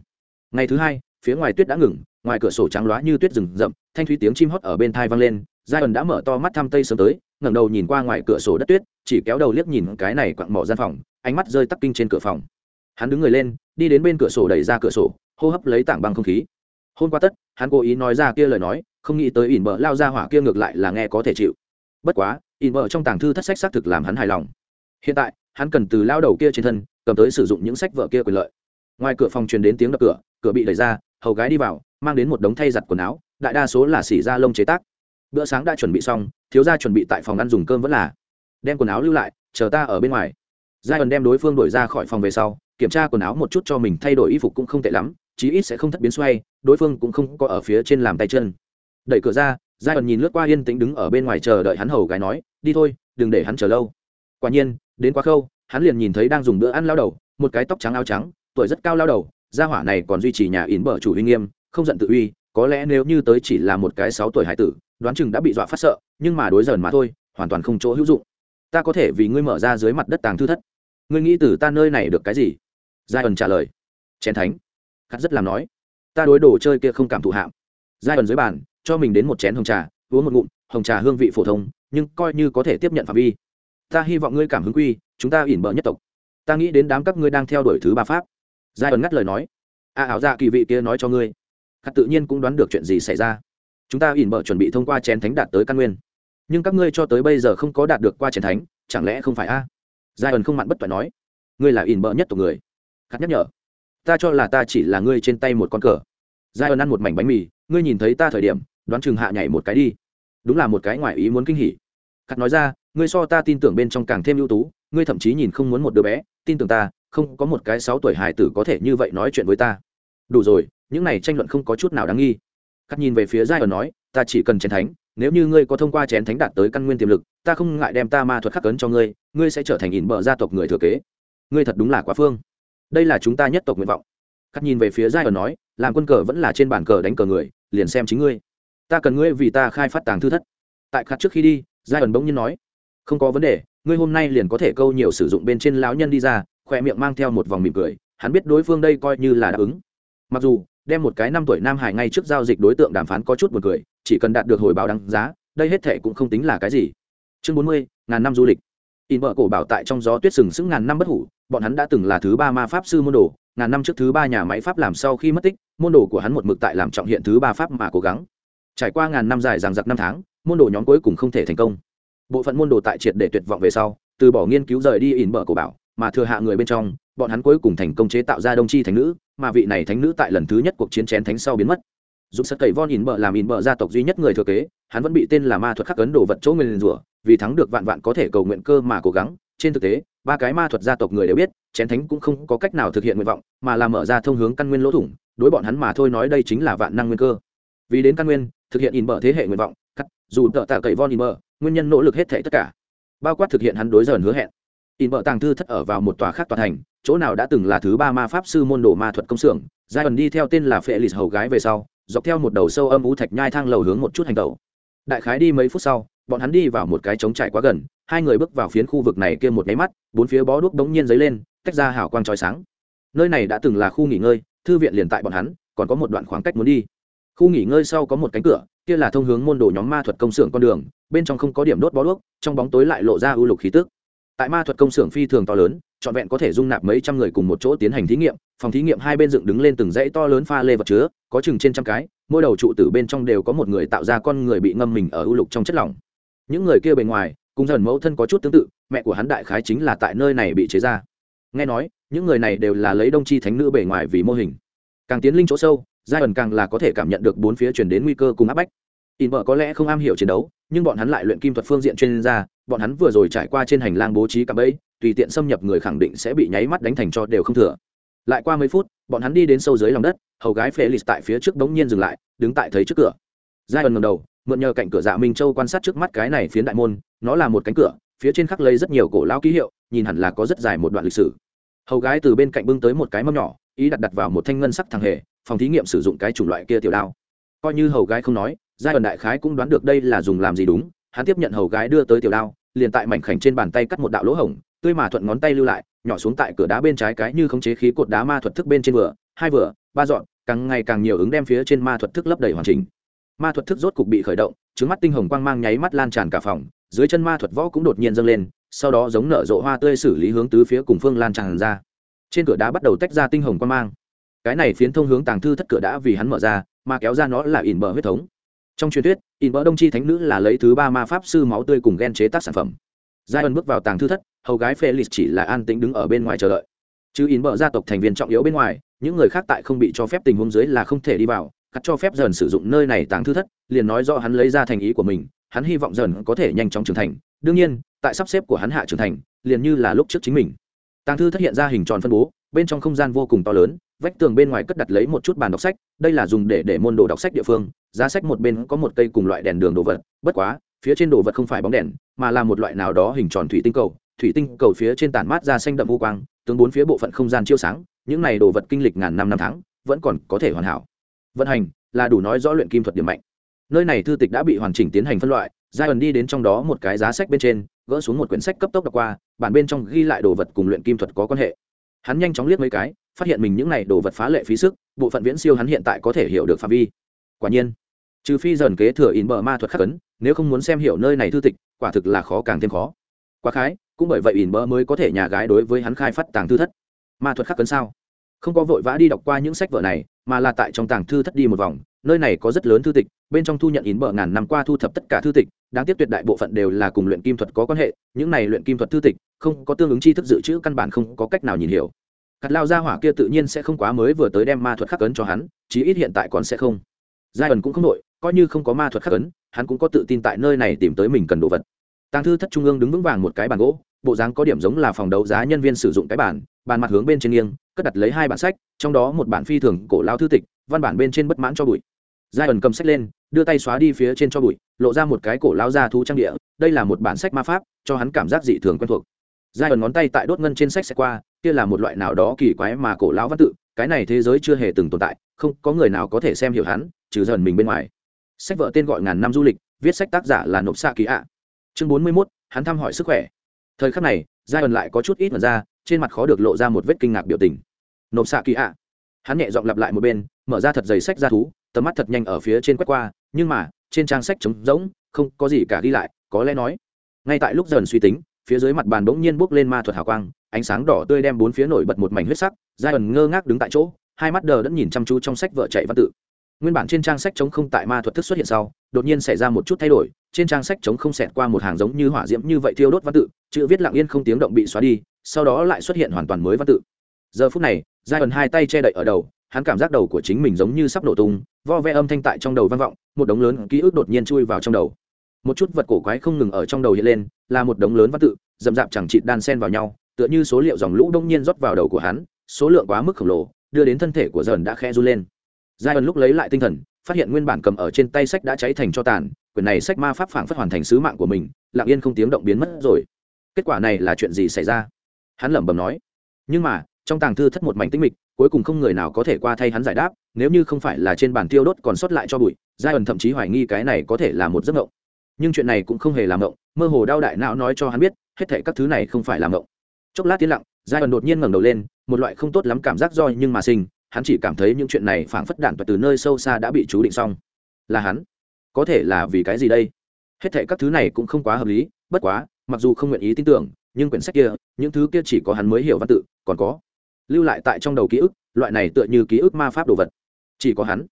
Ngày thứ hai, phía ngoài tuyết đã ngừng, ngoài cửa sổ trắng loá như tuyết rừng rậm, thanh thúy tiếng chim hót ở bên thai vang lên, giai ẩn đã mở to mắt thăm tây sớm tới, ngẩng đầu nhìn qua ngoài cửa sổ đất tuyết, chỉ kéo đầu liếc nhìn cái này quặng mỏ gian phòng, ánh mắt rơi tắc kinh trên cửa phòng. Hắn đứng người lên, đi đến bên cửa sổ đẩy ra cửa sổ, hô hấp lấy tảng băng không khí. Hôm qua tất, hắn cố ý nói ra kia lời nói không nghĩ tới ỉn bờ lao ra hỏa kia ngược lại là nghe có thể chịu. Bất quá, ỉn bờ trong tàng thư thất sách xác thực làm hắn hài lòng. Hiện tại, hắn cần từ lao đầu kia trên thân, cầm tới sử dụng những sách vợ kia quyền lợi. Ngoài cửa phòng truyền đến tiếng đập cửa cửa bị đẩy ra, hầu gái đi vào, mang đến một đống thay giặt quần áo, đại đa số là xỉ da lông chế tác. Bữa sáng đã chuẩn bị xong, thiếu gia chuẩn bị tại phòng ăn dùng cơm vẫn là đem quần áo lưu lại, chờ ta ở bên ngoài. Giai ẩn đem đối phương đổi ra khỏi phòng về sau, kiểm tra quần áo một chút cho mình thay đổi y phục cũng không tệ lắm, chí ít sẽ không thất biến xoay, đối phương cũng không có ở phía trên làm tay chân đẩy cửa ra, giai ẩn nhìn lướt qua yên tĩnh đứng ở bên ngoài chờ đợi hắn hầu gái nói, đi thôi, đừng để hắn chờ lâu. Quả nhiên, đến quá khâu, hắn liền nhìn thấy đang dùng bữa ăn lao đầu, một cái tóc trắng áo trắng, tuổi rất cao lao đầu, gia hỏa này còn duy trì nhà ỉn bở chủ uy nghiêm, không giận tự uy, có lẽ nếu như tới chỉ là một cái sáu tuổi hải tử, đoán chừng đã bị dọa phát sợ, nhưng mà đối dần mà thôi, hoàn toàn không chỗ hữu dụng. Ta có thể vì ngươi mở ra dưới mặt đất tàng thư thất. Ngươi nghĩ từ ta nơi này được cái gì? Giai ẩn trả lời. Chén thánh. Khát rất làm nói. Ta đối đồ chơi kia không cảm thụ hạm giai ẩn dưới bàn cho mình đến một chén hồng trà uống một ngụm hồng trà hương vị phổ thông nhưng coi như có thể tiếp nhận phạm vi. Ta hy vọng ngươi cảm hứng quy chúng ta ỉn bợ nhất tộc. Ta nghĩ đến đám các ngươi đang theo đuổi thứ ba pháp. Giai ẩn ngắt lời nói. A à, ảo ra kỳ vị kia nói cho ngươi. Khắc tự nhiên cũng đoán được chuyện gì xảy ra. Chúng ta ỉn bợ chuẩn bị thông qua chén thánh đạt tới căn nguyên. Nhưng các ngươi cho tới bây giờ không có đạt được qua chén thánh chẳng lẽ không phải a? Giai ẩn không mặn bất phải nói. Ngươi là ỉn bợ nhất tộc người. Khắc nhắc nhở. Ta cho là ta chỉ là ngươi trên tay một con cờ. Giai ẩn ăn một mảnh bánh mì ngươi nhìn thấy ta thời điểm đoán chừng hạ nhảy một cái đi. Đúng là một cái ngoài ý muốn kinh hỉ. Khắc nói ra, ngươi so ta tin tưởng bên trong càng thêm ưu tú, ngươi thậm chí nhìn không muốn một đứa bé, tin tưởng ta, không có một cái sáu tuổi hải tử có thể như vậy nói chuyện với ta. Đủ rồi, những này tranh luận không có chút nào đáng nghi. Cắt nhìn về phía giai ở nói, ta chỉ cần chén thánh, nếu như ngươi có thông qua chén thánh đạt tới căn nguyên tiềm lực, ta không ngại đem ta ma thuật khắc cấn cho ngươi ngươi sẽ trở thành ỉn bờ gia tộc người thừa kế. Ngươi thật đúng là quá phương. Đây là chúng ta nhất tộc nguyện vọng. Cắt nhìn về phía giai ở nói, làm quân cờ vẫn là trên bàn cờ đánh cờ người, liền xem chính ngươi ta cần ngươi vì ta khai phát tàng thư thất. Tại khát trước khi đi, giai ẩn bỗng nhiên nói, không có vấn đề, ngươi hôm nay liền có thể câu nhiều sử dụng bên trên lão nhân đi ra. Khỏe miệng mang theo một vòng mỉm cười, hắn biết đối phương đây coi như là đáp ứng. Mặc dù, đem một cái năm tuổi nam hải ngay trước giao dịch đối tượng đàm phán có chút một cười, chỉ cần đạt được hồi báo đáng giá, đây hết thệ cũng không tính là cái gì. Chương bốn mươi, ngàn năm du lịch. In vợ cổ bảo tại trong gió tuyết sừng sững ngàn năm bất hủ, bọn hắn đã từng là thứ ba ma pháp sư môn đồ, ngàn năm trước thứ ba nhà máy pháp làm sau khi mất tích, môn đồ của hắn một mực tại làm trọng hiện thứ ba pháp mà cố gắng trải qua ngàn năm dài ràng giặc năm tháng, môn đồ nhóm cuối cùng không thể thành công. Bộ phận môn đồ tại triệt để tuyệt vọng về sau, từ bỏ nghiên cứu rời đi in bờ cổ bảo, mà thừa hạ người bên trong, bọn hắn cuối cùng thành công chế tạo ra đông Tri thánh nữ, mà vị này thánh nữ tại lần thứ nhất cuộc chiến chén thánh sau biến mất. Dùng sật cậy von in bờ làm in bờ gia tộc duy nhất người thừa kế, hắn vẫn bị tên là ma thuật khắc ấn đồ vật chỗ nguyên rủa, vì thắng được vạn vạn có thể cầu nguyện cơ mà cố gắng. Trên thực tế, ba cái ma thuật gia tộc người đều biết, chén thánh cũng không có cách nào thực hiện nguyện vọng, mà là mở ra thông hướng căn nguyên lỗ thủng, đối bọn hắn mà thôi nói đây chính là vạn năng nguyên cơ vì đến căn nguyên, thực hiện in bờ thế hệ nguyện vọng cắt dù tợ tạ cậy von in bờ, nguyên nhân nỗ lực hết thể tất cả. Bao quát thực hiện hắn đối dần hứa hẹn. In bờ tàng thư thất ở vào một tòa khác tòa thành, chỗ nào đã từng là thứ ba ma pháp sư môn đồ ma thuật công xưởng giai ẩn đi theo tên là phệ lì hầu gái về sau, dọc theo một đầu sâu âm ú thạch nhai thang lầu hướng một chút hành tẩu. Đại khái đi mấy phút sau, bọn hắn đi vào một cái trống trải quá gần, hai người bước vào phiến khu vực này kia một nháy mắt, bốn phía bó đuốc bỗng nhiên dấy lên, tách ra hào quang trói sáng. Nơi này đã từng là khu nghỉ ngơi, thư viện liền tại bọn hắn, còn có một đoạn khoảng cách muốn đi khu nghỉ ngơi sau có một cánh cửa, kia là thông hướng môn đồ nhóm ma thuật công xưởng con đường, bên trong không có điểm đốt bó đuốc, trong bóng tối lại lộ ra ưu lục khí tức. Tại ma thuật công xưởng phi thường to lớn, trọn vẹn có thể dung nạp mấy trăm người cùng một chỗ tiến hành thí nghiệm, phòng thí nghiệm hai bên dựng đứng lên từng dãy to lớn pha lê vật chứa, có chừng trên trăm cái, mỗi đầu trụ tử bên trong đều có một người tạo ra con người bị ngâm mình ở ưu lục trong chất lỏng. Những người kia bề ngoài, cùng dần mẫu thân có chút tương tự, mẹ của hắn đại khái chính là tại nơi này bị chế ra. Nghe nói, những người này đều là lấy đông chi thánh nữ bề ngoài vì mô hình. Càng tiến linh chỗ sâu giai ẩn càng là có thể cảm nhận được bốn phía chuyển đến nguy cơ cùng áp bách. In vợ có lẽ không am hiểu chiến đấu, nhưng bọn hắn lại luyện kim thuật phương diện chuyên gia, bọn hắn vừa rồi trải qua trên hành lang bố trí cạm bẫy, tùy tiện xâm nhập người khẳng định sẽ bị nháy mắt đánh thành cho đều không thừa. Lại qua mấy phút, bọn hắn đi đến sâu dưới lòng đất, hầu gái felix tại phía trước bỗng nhiên dừng lại, đứng tại thấy trước cửa. Giai ẩn ngầm đầu, mượn nhờ cạnh cửa dạ minh châu quan sát trước mắt cái này phiến đại môn, nó là một cánh cửa, phía trên khắc lấy rất nhiều cổ lao ký hiệu, nhìn hẳn là có rất dài một đoạn lịch sử. Hầu gái từ bên cạnh bưng tới một cái mâm nhỏ, ý đặt đặt vào một thanh ngân sắc thằng hề phòng thí nghiệm sử dụng cái chủng loại kia tiểu đao. Coi như hầu gái không nói, giai đoạn đại khái cũng đoán được đây là dùng làm gì đúng, hắn tiếp nhận hầu gái đưa tới tiểu đao, liền tại mảnh khảnh trên bàn tay cắt một đạo lỗ hổng, tươi mà thuận ngón tay lưu lại, nhỏ xuống tại cửa đá bên trái cái như khống chế khí cột đá ma thuật thức bên trên vừa, hai vừa, ba dọn, càng ngày càng nhiều ứng đem phía trên ma thuật thức lấp đầy hoàn chỉnh. Ma thuật thức rốt cục bị khởi động trứng mắt tinh hồng quang mang nháy mắt lan tràn cả phòng, dưới chân ma thuật võ cũng đột nhiên dâng lên, sau đó giống nở rộ hoa tươi xử lý hướng tứ phía cùng phương lan tràn ra. Trên cửa đá bắt đầu tách ra tinh hồng quang mang cái này phiến thông hướng tàng thư thất cửa đã vì hắn mở ra, mà kéo ra nó là ỉn bờ huyết thống. Trong truyền thuyết, ỉn bờ đông chi thánh nữ là lấy thứ ba ma pháp sư máu tươi cùng ghen chế tác sản phẩm. Giai ân bước vào tàng thư thất, hầu gái felix chỉ là an tĩnh đứng ở bên ngoài chờ đợi. Chứ ỉn bờ gia tộc thành viên trọng yếu bên ngoài, những người khác tại không bị cho phép tình huống dưới là không thể đi vào, cắt cho phép dần sử dụng nơi này tàng thư thất, liền nói do hắn lấy ra thành ý của mình, hắn hy vọng dần có thể nhanh chóng trưởng thành. Đương nhiên, tại sắp xếp của hắn hạ trưởng thành, liền như là lúc trước chính mình. Tàng thư thất hiện ra hình tròn phân bố bên trong không gian vô cùng to lớn, vách tường bên ngoài cất đặt lấy một chút bàn đọc sách, đây là dùng để để môn đồ đọc sách địa phương, giá sách một bên có một cây cùng loại đèn đường đồ vật, bất quá, phía trên đồ vật không phải bóng đèn, mà là một loại nào đó hình tròn thủy tinh cầu, thủy tinh cầu phía trên tản mát ra xanh đậm vô quang, tướng bốn phía bộ phận không gian chiếu sáng, những này đồ vật kinh lịch ngàn năm năm tháng, vẫn còn có thể hoàn hảo. Vận hành là đủ nói rõ luyện kim thuật điểm mạnh. Nơi này thư tịch đã bị hoàn chỉnh tiến hành phân loại giai ẩn đi đến trong đó một cái giá sách bên trên, gỡ xuống một quyển sách cấp tốc đọc qua, bản bên trong ghi lại đồ vật cùng luyện kim thuật có quan hệ hắn nhanh chóng liếc mấy cái, phát hiện mình những này đồ vật phá lệ phí sức, bộ phận viễn siêu hắn hiện tại có thể hiểu được phạm vi. Quả nhiên, trừ phi dần kế thừa in bờ ma thuật khắc ấn, nếu không muốn xem hiểu nơi này thư tịch, quả thực là khó càng thêm khó. Quá khái, cũng bởi vậy in bờ mới có thể nhà gái đối với hắn khai phát tàng thư thất. Ma thuật khắc ấn sao? Không có vội vã đi đọc qua những sách vở này, mà là tại trong tàng thư thất đi một vòng, nơi này có rất lớn thư tịch, bên trong thu nhận in bờ ngàn năm qua thu thập tất cả thư tịch, đáng tiếc tuyệt đại bộ phận đều là cùng luyện kim thuật có quan hệ, những này luyện kim thuật thư tịch không có tương ứng tri thức dự trữ căn bản không có cách nào nhìn hiểu. Cắt lao ra hỏa kia tự nhiên sẽ không quá mới vừa tới đem ma thuật khắc ấn cho hắn, chí ít hiện tại còn sẽ không. Giai ẩn cũng không nội coi như không có ma thuật khắc ấn, hắn cũng có tự tin tại nơi này tìm tới mình cần đồ vật. Tàng thư thất trung ương đứng vững vàng một cái bàn gỗ, bộ dáng có điểm giống là phòng đấu giá nhân viên sử dụng cái bàn bàn mặt hướng bên trên nghiêng, cất đặt lấy hai bản sách, trong đó một bản phi thường cổ lao thư tịch, văn bản bên trên bất mãn cho bụi. Giai ẩn cầm sách lên, đưa tay xóa đi phía trên cho bụi, lộ ra một cái cổ lao ra thú trang địa, đây là một bản sách ma pháp, cho hắn cảm giác dị thường quen thuộc giai ẩn ngón tay tại đốt ngân trên sách sẽ qua, kia là một loại nào đó kỳ quái mà cổ lão văn tự, cái này thế giới chưa hề từng tồn tại, không có người nào có thể xem hiểu hắn, trừ dần mình bên ngoài. Sách vợ tên gọi ngàn năm du lịch, viết sách tác giả là nộp xạ kỳ ạ. Chương bốn mươi mốt, hắn thăm hỏi sức khỏe. Thời khắc này, giai ẩn lại có chút ít mật ra, trên mặt khó được lộ ra một vết kinh ngạc biểu tình. Nộp xạ kỳ ạ. Hắn nhẹ giọng lặp lại một bên, mở ra thật giày sách ra thú, tầm mắt thật nhanh ở phía trên quét qua, nhưng mà, trên trang sách trống rỗng, không có gì cả ghi lại, có lẽ nói, ngay tại lúc dần suy tính phía dưới mặt bàn bỗng nhiên bốc lên ma thuật hào quang, ánh sáng đỏ tươi đem bốn phía nổi bật một mảnh huyết sắc giai ẩn ngơ ngác đứng tại chỗ, hai mắt đờ đẫn nhìn chăm chú trong sách vợ chạy văn tự. Nguyên bản trên trang sách chống không tại ma thuật thức xuất hiện sau, đột nhiên xảy ra một chút thay đổi, trên trang sách chống không xẹt qua một hàng giống như hỏa diễm như vậy thiêu đốt văn tự, chữ viết lặng yên không tiếng động bị xóa đi, sau đó lại xuất hiện hoàn toàn mới văn tự. Giờ phút này giai ẩn hai tay che đậy ở đầu, hắn cảm giác đầu của chính mình giống như sắp nổ tung, vo ve âm thanh tại trong đầu vang vọng, một đống lớn ký ức đột nhiên chui vào trong đầu một chút vật cổ quái không ngừng ở trong đầu hiện lên, là một đống lớn văn tự d ầ m d chẳng chịt đan sen vào nhau, tựa như số liệu dòng lũ đông nhiên rót vào đầu của hắn, số lượng quá mức khổng lồ, đưa đến thân thể của dần đã khe run lên. Giai ẩn lúc lấy lại tinh thần, phát hiện nguyên bản cầm ở trên tay sách đã cháy thành cho tàn, quyển này sách ma pháp phảng phất hoàn thành sứ mạng của mình, lặng yên không tiếng động biến mất rồi. Kết quả này là chuyện gì xảy ra? Hắn lẩm bẩm nói. Nhưng mà, trong tàng thư thất một mảnh tinh mịch, cuối cùng không người nào có thể qua thay hắn giải đáp, nếu như không phải là trên bàn tiêu đốt còn sót lại cho bụi, giai ẩn thậm chí hoài nghi cái này có thể là một giấc mộng nhưng chuyện này cũng không hề làm động mơ hồ đau đại não nói cho hắn biết, hết thảy các thứ này không phải làm động chốc lát tiến lặng, giai ẩn đột nhiên ngẩng đầu lên, một loại không tốt lắm cảm giác do nhưng mà sinh, hắn chỉ cảm thấy những chuyện này phảng phất đạn và từ nơi sâu xa đã bị chú định xong. Là hắn? Có thể là vì cái gì đây? Hết thảy các thứ này cũng không quá hợp lý, bất quá, mặc dù không nguyện ý tin tưởng, nhưng quyển sách kia, những thứ kia chỉ có hắn mới hiểu văn tự, còn có lưu lại tại trong đầu ký ức, loại này tựa như ký ức ma pháp đồ vật. Chỉ có hắn?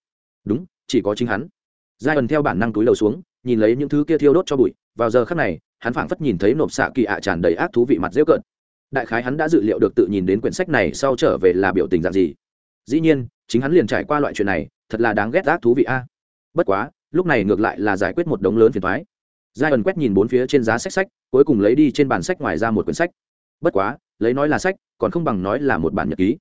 Đúng, chỉ có chính hắn. Giai ẩn theo bản năng túi đầu xuống nhìn lấy những thứ kia thiêu đốt cho bụi, vào giờ khắc này, hắn phảng phất nhìn thấy nộp xạ kỳ ạ tràn đầy ác thú vị mặt dễ cợt. Đại khái hắn đã dự liệu được tự nhìn đến quyển sách này sau trở về là biểu tình dạng gì. Dĩ nhiên, chính hắn liền trải qua loại chuyện này, thật là đáng ghét ác thú vị a. Bất quá, lúc này ngược lại là giải quyết một đống lớn phiền thoái giai ẩn quét nhìn bốn phía trên giá sách sách, cuối cùng lấy đi trên bàn sách ngoài ra một quyển sách. Bất quá, lấy nói là sách, còn không bằng nói là một bản nhật ký.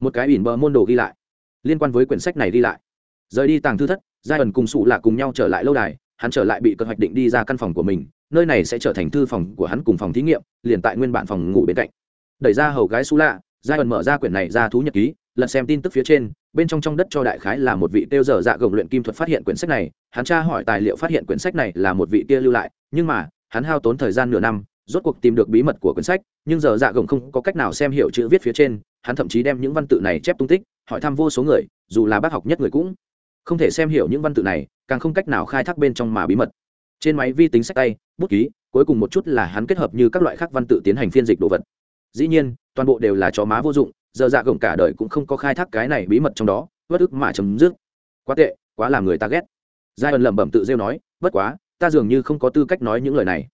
Một cái ỉn bờ môn đồ ghi lại. Liên quan với quyển sách này đi lại. Rời đi tàng thư thất giai ẩn cùng sụ là cùng nhau trở lại lâu đài hắn trở lại bị cơ hoạch định đi ra căn phòng của mình, nơi này sẽ trở thành thư phòng của hắn cùng phòng thí nghiệm, liền tại nguyên bản phòng ngủ bên cạnh. Đẩy ra hầu gái xú lạ giai ẩn mở ra quyển này ra thú nhật ký, lật xem tin tức phía trên, bên trong trong đất cho đại khái là một vị tiêu dở dạ gồng luyện kim thuật phát hiện quyển sách này, hắn tra hỏi tài liệu phát hiện quyển sách này là một vị kia lưu lại, nhưng mà, hắn hao tốn thời gian nửa năm, rốt cuộc tìm được bí mật của quyển sách, nhưng giờ dạ gồng không có cách nào xem hiểu chữ viết phía trên, hắn thậm chí đem những văn tự này chép tung tích, hỏi thăm vô số người, dù là bác học nhất người cũng không thể xem hiểu những văn tự này, càng không cách nào khai thác bên trong mà bí mật. Trên máy vi tính sách tay, bút ký, cuối cùng một chút là hắn kết hợp như các loại khác văn tự tiến hành phiên dịch đồ vật. Dĩ nhiên, toàn bộ đều là chó má vô dụng, giờ dạ gồng cả đời cũng không có khai thác cái này bí mật trong đó, bất ức mà chấm dứt. Quá tệ, quá làm người ta ghét. Giai ẩn lẩm bẩm tự rêu nói, bất quá, ta dường như không có tư cách nói những lời này.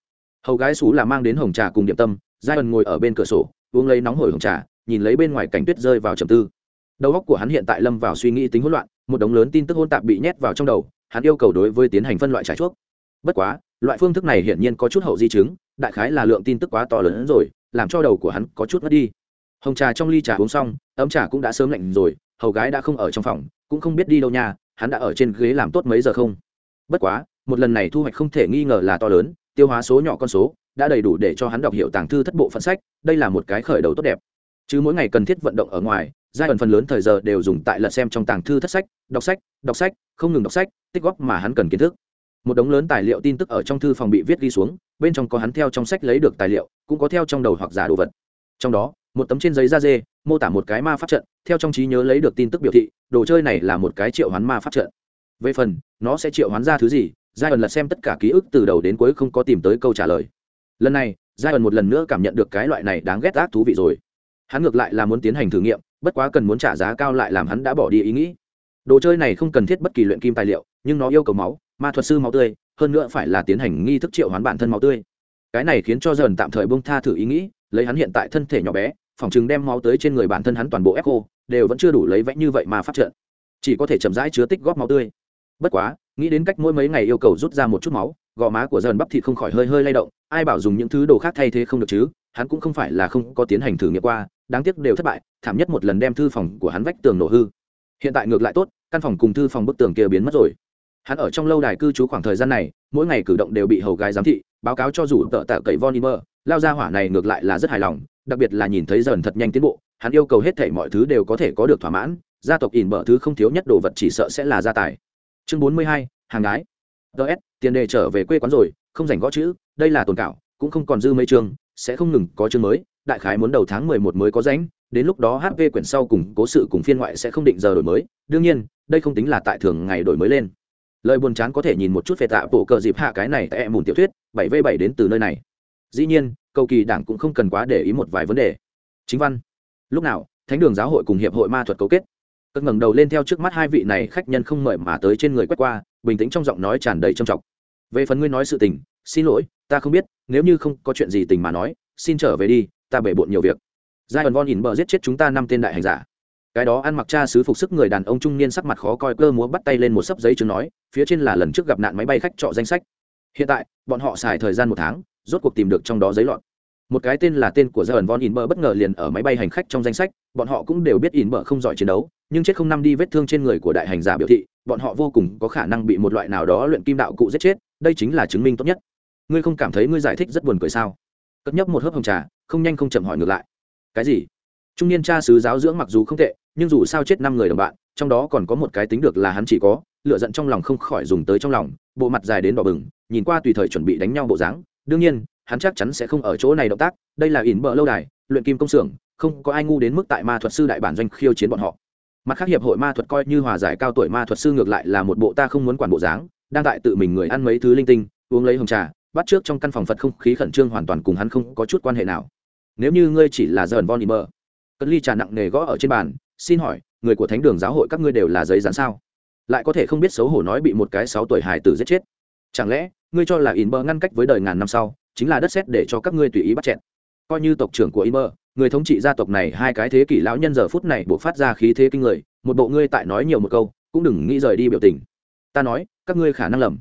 Hầu gái xú là mang đến hồng trà cùng điểm tâm, giai ẩn ngồi ở bên cửa sổ, uống lấy nóng hổi hồng trà, nhìn lấy bên ngoài cảnh tuyết rơi vào trầm tư. Đầu óc của hắn hiện tại lâm vào suy nghĩ tính hỗn loạn một đống lớn tin tức hôn tạp bị nhét vào trong đầu, hắn yêu cầu đối với tiến hành phân loại trải chuốc. Bất quá, loại phương thức này hiển nhiên có chút hậu di chứng, đại khái là lượng tin tức quá to lớn hơn rồi, làm cho đầu của hắn có chút mất đi. Hồng trà trong ly trà uống xong, ấm trà cũng đã sớm lạnh rồi, hầu gái đã không ở trong phòng, cũng không biết đi đâu nha, hắn đã ở trên ghế làm tốt mấy giờ không? Bất quá, một lần này thu hoạch không thể nghi ngờ là to lớn, tiêu hóa số nhỏ con số, đã đầy đủ để cho hắn đọc hiệu tàng thư thất bộ phận sách, đây là một cái khởi đầu tốt đẹp. Chứ mỗi ngày cần thiết vận động ở ngoài giai ẩn phần lớn thời giờ đều dùng tại lật xem trong tàng thư thất sách, đọc sách đọc sách, không ngừng đọc sách, tích góp mà hắn cần kiến thức. Một đống lớn tài liệu tin tức ở trong thư phòng bị viết ghi xuống, bên trong có hắn theo trong sách lấy được tài liệu, cũng có theo trong đầu hoặc giả đồ vật. Trong đó, một tấm trên giấy da dê, mô tả một cái ma pháp trận, theo trong trí nhớ lấy được tin tức biểu thị, đồ chơi này là một cái triệu hoán ma pháp trận. Về phần, nó sẽ triệu hoán ra thứ gì, giai ẩn lật xem tất cả ký ức từ đầu đến cuối không có tìm tới câu trả lời. Lần này, giai ẩn một lần nữa cảm nhận được cái loại này đáng ghét ác thú vị rồi. Hắn ngược lại là muốn tiến hành thử nghiệm bất quá cần muốn trả giá cao lại làm hắn đã bỏ đi ý nghĩ. Đồ chơi này không cần thiết bất kỳ luyện kim tài liệu, nhưng nó yêu cầu máu, ma thuật sư máu tươi, hơn nữa phải là tiến hành nghi thức triệu hoán bản thân máu tươi. Cái này khiến cho dần tạm thời bông tha thử ý nghĩ, lấy hắn hiện tại thân thể nhỏ bé, phòng chừng đem máu tới trên người bản thân hắn toàn bộ ép khô đều vẫn chưa đủ lấy vẽ như vậy mà phát trận. Chỉ có thể chậm rãi chứa tích góp máu tươi. Bất quá, nghĩ đến cách mỗi mấy ngày yêu cầu rút ra một chút máu, gò má của dần bắp thịt không khỏi hơi hơi lay động, ai bảo dùng những thứ đồ khác thay thế không được chứ, hắn cũng không phải là không có tiến hành thử nghiệm qua đáng tiếc đều thất bại, thảm nhất một lần đem thư phòng của hắn vách tường nổ hư. Hiện tại ngược lại tốt, căn phòng cùng thư phòng bức tường kia biến mất rồi. Hắn ở trong lâu đài cư trú khoảng thời gian này, mỗi ngày cử động đều bị hầu gái giám thị, báo cáo cho rủ tợ tạ cậy von imer lao ra hỏa này ngược lại là rất hài lòng, đặc biệt là nhìn thấy dần thật nhanh tiến bộ, hắn yêu cầu hết thể mọi thứ đều có thể có được thỏa mãn, gia tộc ỉn bở thứ không thiếu nhất đồ vật chỉ sợ sẽ là gia tài. Chương bốn mươi hai, hàng gái. Ts tiền đề trở về quê quán rồi, không dành gõ chữ, đây là tồn cảo, cũng không còn dư mấy chương, sẽ không ngừng có chương mới đại khái muốn đầu tháng mười một mới có rãnh, đến lúc đó hp quyển sau cùng cố sự cùng phiên ngoại sẽ không định giờ đổi mới. Đương nhiên, đây không tính là tại thường ngày đổi mới lên. Lời buồn chán có thể nhìn một chút về tạ bộ cờ dịp hạ cái này tại em mùn tiểu thuyết, bảy v bảy đến từ nơi này. Dĩ nhiên, cầu kỳ đảng cũng không cần quá để ý một vài vấn đề. Chính văn. Lúc nào, thánh đường giáo hội cùng hiệp hội ma thuật cấu kết. Cất ngẩng đầu lên theo trước mắt hai vị này khách nhân không mời mà tới trên người quét qua, bình tĩnh trong giọng nói tràn đầy trầm trọng. Về phần ngươi nói sự tình, xin lỗi, ta không biết, nếu như không có chuyện gì tình mà nói, xin trở về đi ta bể bộn nhiều việc. Giai ẩn von ỉn bờ giết chết chúng ta năm tên đại hành giả. Cái đó ăn mặc cha sứ phục sức người đàn ông trung niên sắc mặt khó coi cơ múa bắt tay lên một sấp giấy chứng nói, phía trên là lần trước gặp nạn máy bay khách trọ danh sách. Hiện tại, bọn họ xài thời gian một tháng, rốt cuộc tìm được trong đó giấy lọt. Một cái tên là tên của giai ẩn von ỉn bờ bất ngờ liền ở máy bay hành khách trong danh sách, bọn họ cũng đều biết ỉn bờ không giỏi chiến đấu, nhưng chết không năm đi vết thương trên người của đại hành giả biểu thị, bọn họ vô cùng có khả năng bị một loại nào đó luyện kim đạo cụ giết chết, đây chính là chứng minh tốt nhất. Ngươi không cảm thấy ngươi giải thích rất buồn cười sao? Cất nhấp một hớp hồng trà không nhanh không chậm hỏi ngược lại. Cái gì? Trung niên cha sứ giáo dưỡng mặc dù không tệ, nhưng dù sao chết năm người đồng bạn, trong đó còn có một cái tính được là hắn chỉ có lựa giận trong lòng không khỏi dùng tới trong lòng, bộ mặt dài đến đỏ bừng, nhìn qua tùy thời chuẩn bị đánh nhau bộ dáng. Đương nhiên, hắn chắc chắn sẽ không ở chỗ này động tác, đây là ỉn bờ lâu đài, luyện kim công xưởng, không có ai ngu đến mức tại ma thuật sư đại bản doanh khiêu chiến bọn họ. Mặt khác hiệp hội ma thuật coi như hòa giải cao tuổi ma thuật sư ngược lại là một bộ ta không muốn quản bộ dáng, đang tại tự mình người ăn mấy thứ linh tinh, uống lấy hồng trà bắt trước trong căn phòng phật không khí khẩn trương hoàn toàn cùng hắn không có chút quan hệ nào. Nếu như ngươi chỉ là dởn von mơ cất ly trà nặng nề gõ ở trên bàn, xin hỏi, người của thánh đường giáo hội các ngươi đều là giấy dán sao? Lại có thể không biết xấu hổ nói bị một cái sáu tuổi hài tử giết chết. Chẳng lẽ, ngươi cho là Inber ngăn cách với đời ngàn năm sau, chính là đất sét để cho các ngươi tùy ý bắt chẹn coi như tộc trưởng của Inber, người thống trị gia tộc này hai cái thế kỷ lão nhân giờ phút này buộc phát ra khí thế kinh người, một bộ ngươi tại nói nhiều một câu, cũng đừng nghĩ rời đi biểu tình. Ta nói, các ngươi khả năng lầm.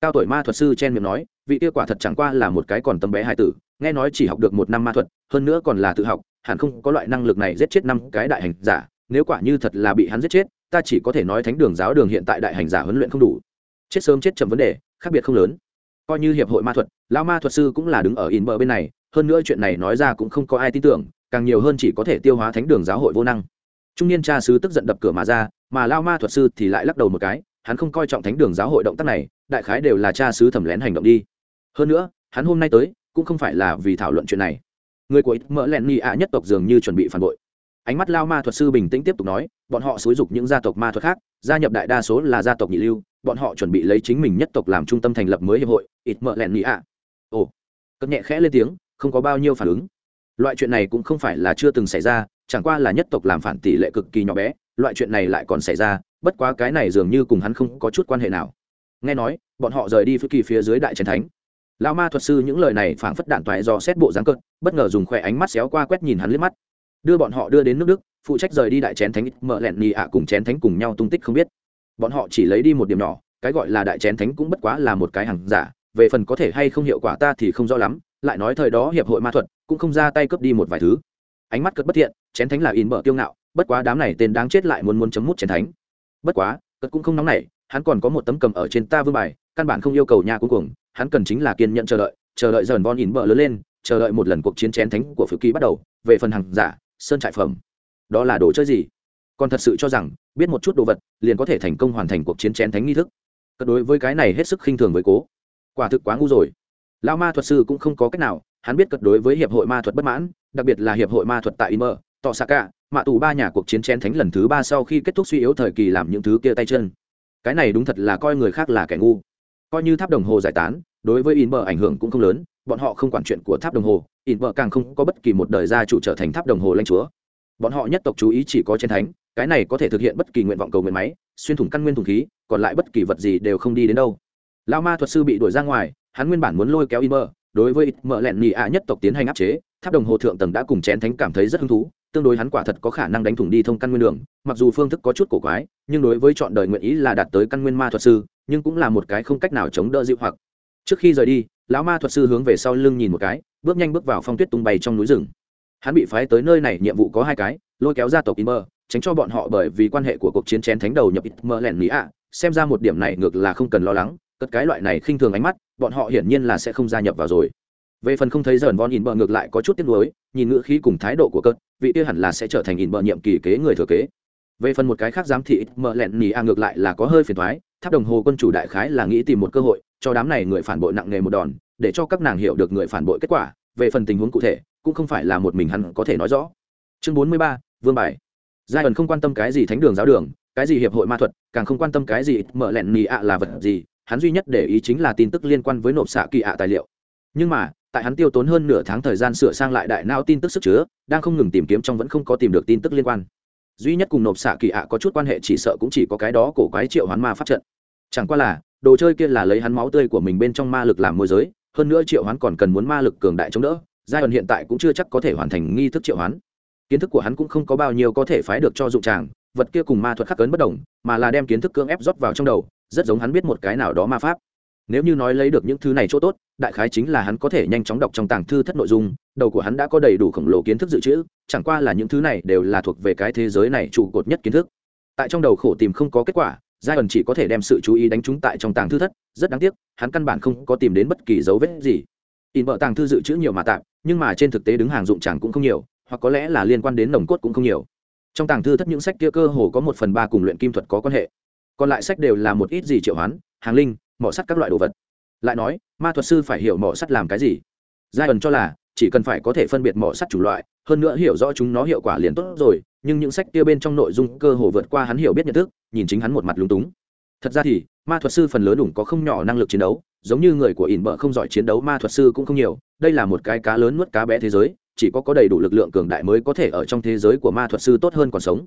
Cao tuổi ma thuật sư chen miệng nói vị kia quả thật chẳng qua là một cái còn tấm bé hai tử, nghe nói chỉ học được một năm ma thuật, hơn nữa còn là tự học, hẳn không có loại năng lực này giết chết năm cái đại hành giả, nếu quả như thật là bị hắn giết chết, ta chỉ có thể nói thánh đường giáo đường hiện tại đại hành giả huấn luyện không đủ. Chết sớm chết chậm vấn đề, khác biệt không lớn. Coi như hiệp hội ma thuật, lão ma thuật sư cũng là đứng ở in bờ bên này, hơn nữa chuyện này nói ra cũng không có ai tin tưởng, càng nhiều hơn chỉ có thể tiêu hóa thánh đường giáo hội vô năng. Trung niên cha sứ tức giận đập cửa mà ra, mà lao ma thuật sư thì lại lắc đầu một cái, hắn không coi trọng thánh đường giáo hội động tác này, đại khái đều là cha sứ thẩm lén hành động đi hơn nữa, hắn hôm nay tới, cũng không phải là vì thảo luận chuyện này. Người của ít mỡ len ni ạ nhất tộc dường như chuẩn bị phản bội. Ánh mắt lao ma thuật sư bình tĩnh tiếp tục nói, bọn họ xúi dục những gia tộc ma thuật khác, gia nhập đại đa số là gia tộc nhị lưu, bọn họ chuẩn bị lấy chính mình nhất tộc làm trung tâm thành lập mới hiệp hội ít mỡ len ni ạ. Ồ. Cất nhẹ khẽ lên tiếng, không có bao nhiêu phản ứng. Loại chuyện này cũng không phải là chưa từng xảy ra, chẳng qua là nhất tộc làm phản tỷ lệ cực kỳ nhỏ bé, loại chuyện này lại còn xảy ra, bất quá cái này dường như cùng hắn không có chút quan hệ nào. Nghe nói, bọn họ rời đi phía kỳ phía dưới đại trần thánh lão ma thuật sư những lời này phảng phất đạn toại do xét bộ dáng cợt, bất ngờ dùng khỏe ánh mắt xéo qua quét nhìn hắn liếc mắt. Đưa bọn họ đưa đến nước đức, phụ trách rời đi đại chén thánh, mở lẹn nhì ạ cùng chén thánh cùng nhau tung tích không biết. Bọn họ chỉ lấy đi một điểm nhỏ, cái gọi là đại chén thánh cũng bất quá là một cái hàng giả, về phần có thể hay không hiệu quả ta thì không rõ lắm, lại nói thời đó hiệp hội ma thuật cũng không ra tay cướp đi một vài thứ. Ánh mắt cất bất thiện, chén thánh là in mở tiêu ngạo, bất quá đám này tên đáng chết lại muốn muốn chấm mút chén thánh. Bất quá cất cũng không nóng nảy, hắn còn có một tấm cầm ở trên ta vương bài căn bản không yêu cầu nhà cuối cùng hắn cần chính là kiên nhận chờ đợi chờ đợi dần von in bờ lớn lên chờ đợi một lần cuộc chiến chén thánh của phự kỳ bắt đầu về phần hàng giả sơn trại phẩm. Đó là đồ chơi gì? Còn thật sự cho rằng biết một chút đồ vật liền có thể thành công hoàn thành cuộc chiến chén thánh nghi thức. Cất đối với cái này hết sức khinh thường với cố. Quả thực quá ngu rồi. Lao ma thuật sư cũng không có cách nào hắn biết cất đối với hiệp hội ma thuật bất mãn đặc biệt là hiệp hội ma thuật tại Inmer, Tọ Saka, mạ tù ba nhà cuộc chiến chén thánh lần thứ ba sau khi kết thúc suy yếu thời kỳ làm những thứ kia tay chân. Cái này đúng thật là coi người khác là kẻ ngu. Coi như tháp đồng hồ giải tán, đối với Inmer ảnh hưởng cũng không lớn, bọn họ không quản chuyện của tháp đồng hồ, Inmer càng không có bất kỳ một đời gia chủ trở thành tháp đồng hồ lãnh chúa. Bọn họ nhất tộc chú ý chỉ có trên thánh, cái này có thể thực hiện bất kỳ nguyện vọng cầu nguyện máy, xuyên thủng căn nguyên thủng khí, còn lại bất kỳ vật gì đều không đi đến đâu. Lao ma thuật sư bị đuổi ra ngoài, hắn nguyên bản muốn lôi kéo Inmer, đối với mở lẹn nhị ạ nhất tộc tiến hành áp chế tháp đồng hồ thượng tầng đã cùng chén thánh cảm thấy rất hứng thú tương đối hắn quả thật có khả năng đánh thủng đi thông căn nguyên đường mặc dù phương thức có chút cổ quái nhưng đối với chọn đời nguyện ý là đạt tới căn nguyên ma thuật sư nhưng cũng là một cái không cách nào chống đỡ dịu hoặc. Trước khi rời đi, lão ma thuật sư hướng về sau lưng nhìn một cái, bước nhanh bước vào phong tuyết tung bay trong núi rừng. Hắn bị phái tới nơi này, nhiệm vụ có hai cái, lôi kéo gia tộc in mơ, tránh cho bọn họ bởi vì quan hệ của cuộc chiến chén thánh đầu nhập ít mơ lẹn mỹ ạ. Xem ra một điểm này ngược là không cần lo lắng, cất cái loại này khinh thường ánh mắt, bọn họ hiển nhiên là sẽ không gia nhập vào rồi. Về phần không thấy dởn von in bờ ngược lại có chút tiếc nuối, nhìn ngữ khí cùng thái độ của cất, vị kia hẳn là sẽ trở thành in bờ nhiệm kỳ kế người thừa kế. Về phần một cái khác giám thị mờ lẹn nỉ a ngược lại là có hơi phiền thoái tháp đồng hồ quân chủ đại khái là nghĩ tìm một cơ hội, cho đám này người phản bội nặng nghề một đòn, để cho các nàng hiểu được người phản bội kết quả. Về phần tình huống cụ thể, cũng không phải là một mình hắn có thể nói rõ. Chương bốn mươi ba, vương bài. Giai ẩn không quan tâm cái gì thánh đường giáo đường, cái gì hiệp hội ma thuật, càng không quan tâm cái gì mở lẹn mì ạ là vật gì, hắn duy nhất để ý chính là tin tức liên quan với nộp xạ kỳ ạ tài liệu. Nhưng mà, tại hắn tiêu tốn hơn nửa tháng thời gian sửa sang lại đại não tin tức sức chứa, đang không ngừng tìm kiếm trong vẫn không có tìm được tin tức liên quan. Duy nhất cùng nộp xạ kỳ ạ có chút quan hệ chỉ sợ cũng chỉ có cái đó cổ quái triệu hoán ma pháp trận chẳng qua là, đồ chơi kia là lấy hắn máu tươi của mình bên trong ma lực làm môi giới, hơn nữa triệu hoán còn cần muốn ma lực cường đại chống đỡ giai đoạn hiện tại cũng chưa chắc có thể hoàn thành nghi thức triệu hoán. Kiến thức của hắn cũng không có bao nhiêu có thể phái được cho dụng tràng, vật kia cùng ma thuật khắc cấn bất đồng, mà là đem kiến thức cưỡng ép rót vào trong đầu, rất giống hắn biết một cái nào đó ma pháp. Nếu như nói lấy được những thứ này chỗ tốt, đại khái chính là hắn có thể nhanh chóng đọc trong tàng thư thất nội dung, đầu của hắn đã có đầy đủ khổng lồ kiến thức dự trữ, chẳng qua là những thứ này đều là thuộc về cái thế giới này trụ cột nhất kiến thức. Tại trong đầu khổ tìm không có kết quả giai ẩn chỉ có thể đem sự chú ý đánh trúng tại trong tàng thư thất, rất đáng tiếc, hắn căn bản không có tìm đến bất kỳ dấu vết gì. In vợ tàng thư dự trữ nhiều mà tạm, nhưng mà trên thực tế đứng hàng dụng chẳng cũng không nhiều, hoặc có lẽ là liên quan đến nồng cốt cũng không nhiều. Trong tàng thư thất những sách kia cơ hồ có một phần ba cùng luyện kim thuật có quan hệ. Còn lại sách đều là một ít gì triệu hoán, hàng linh, mỏ sắt các loại đồ vật. Lại nói, ma thuật sư phải hiểu mỏ sắt làm cái gì. Giai ẩn cho là, chỉ cần phải có thể phân biệt mỏ sắt chủ loại, hơn nữa hiểu rõ chúng nó hiệu quả liền tốt rồi nhưng những sách kia bên trong nội dung cơ hồ vượt qua hắn hiểu biết nhận thức, nhìn chính hắn một mặt lúng túng. Thật ra thì, ma thuật sư phần lớn đủ có không nhỏ năng lực chiến đấu, giống như người của ỉn bợ không giỏi chiến đấu ma thuật sư cũng không nhiều, đây là một cái cá lớn nuốt cá bé thế giới, chỉ có có đầy đủ lực lượng cường đại mới có thể ở trong thế giới của ma thuật sư tốt hơn còn sống.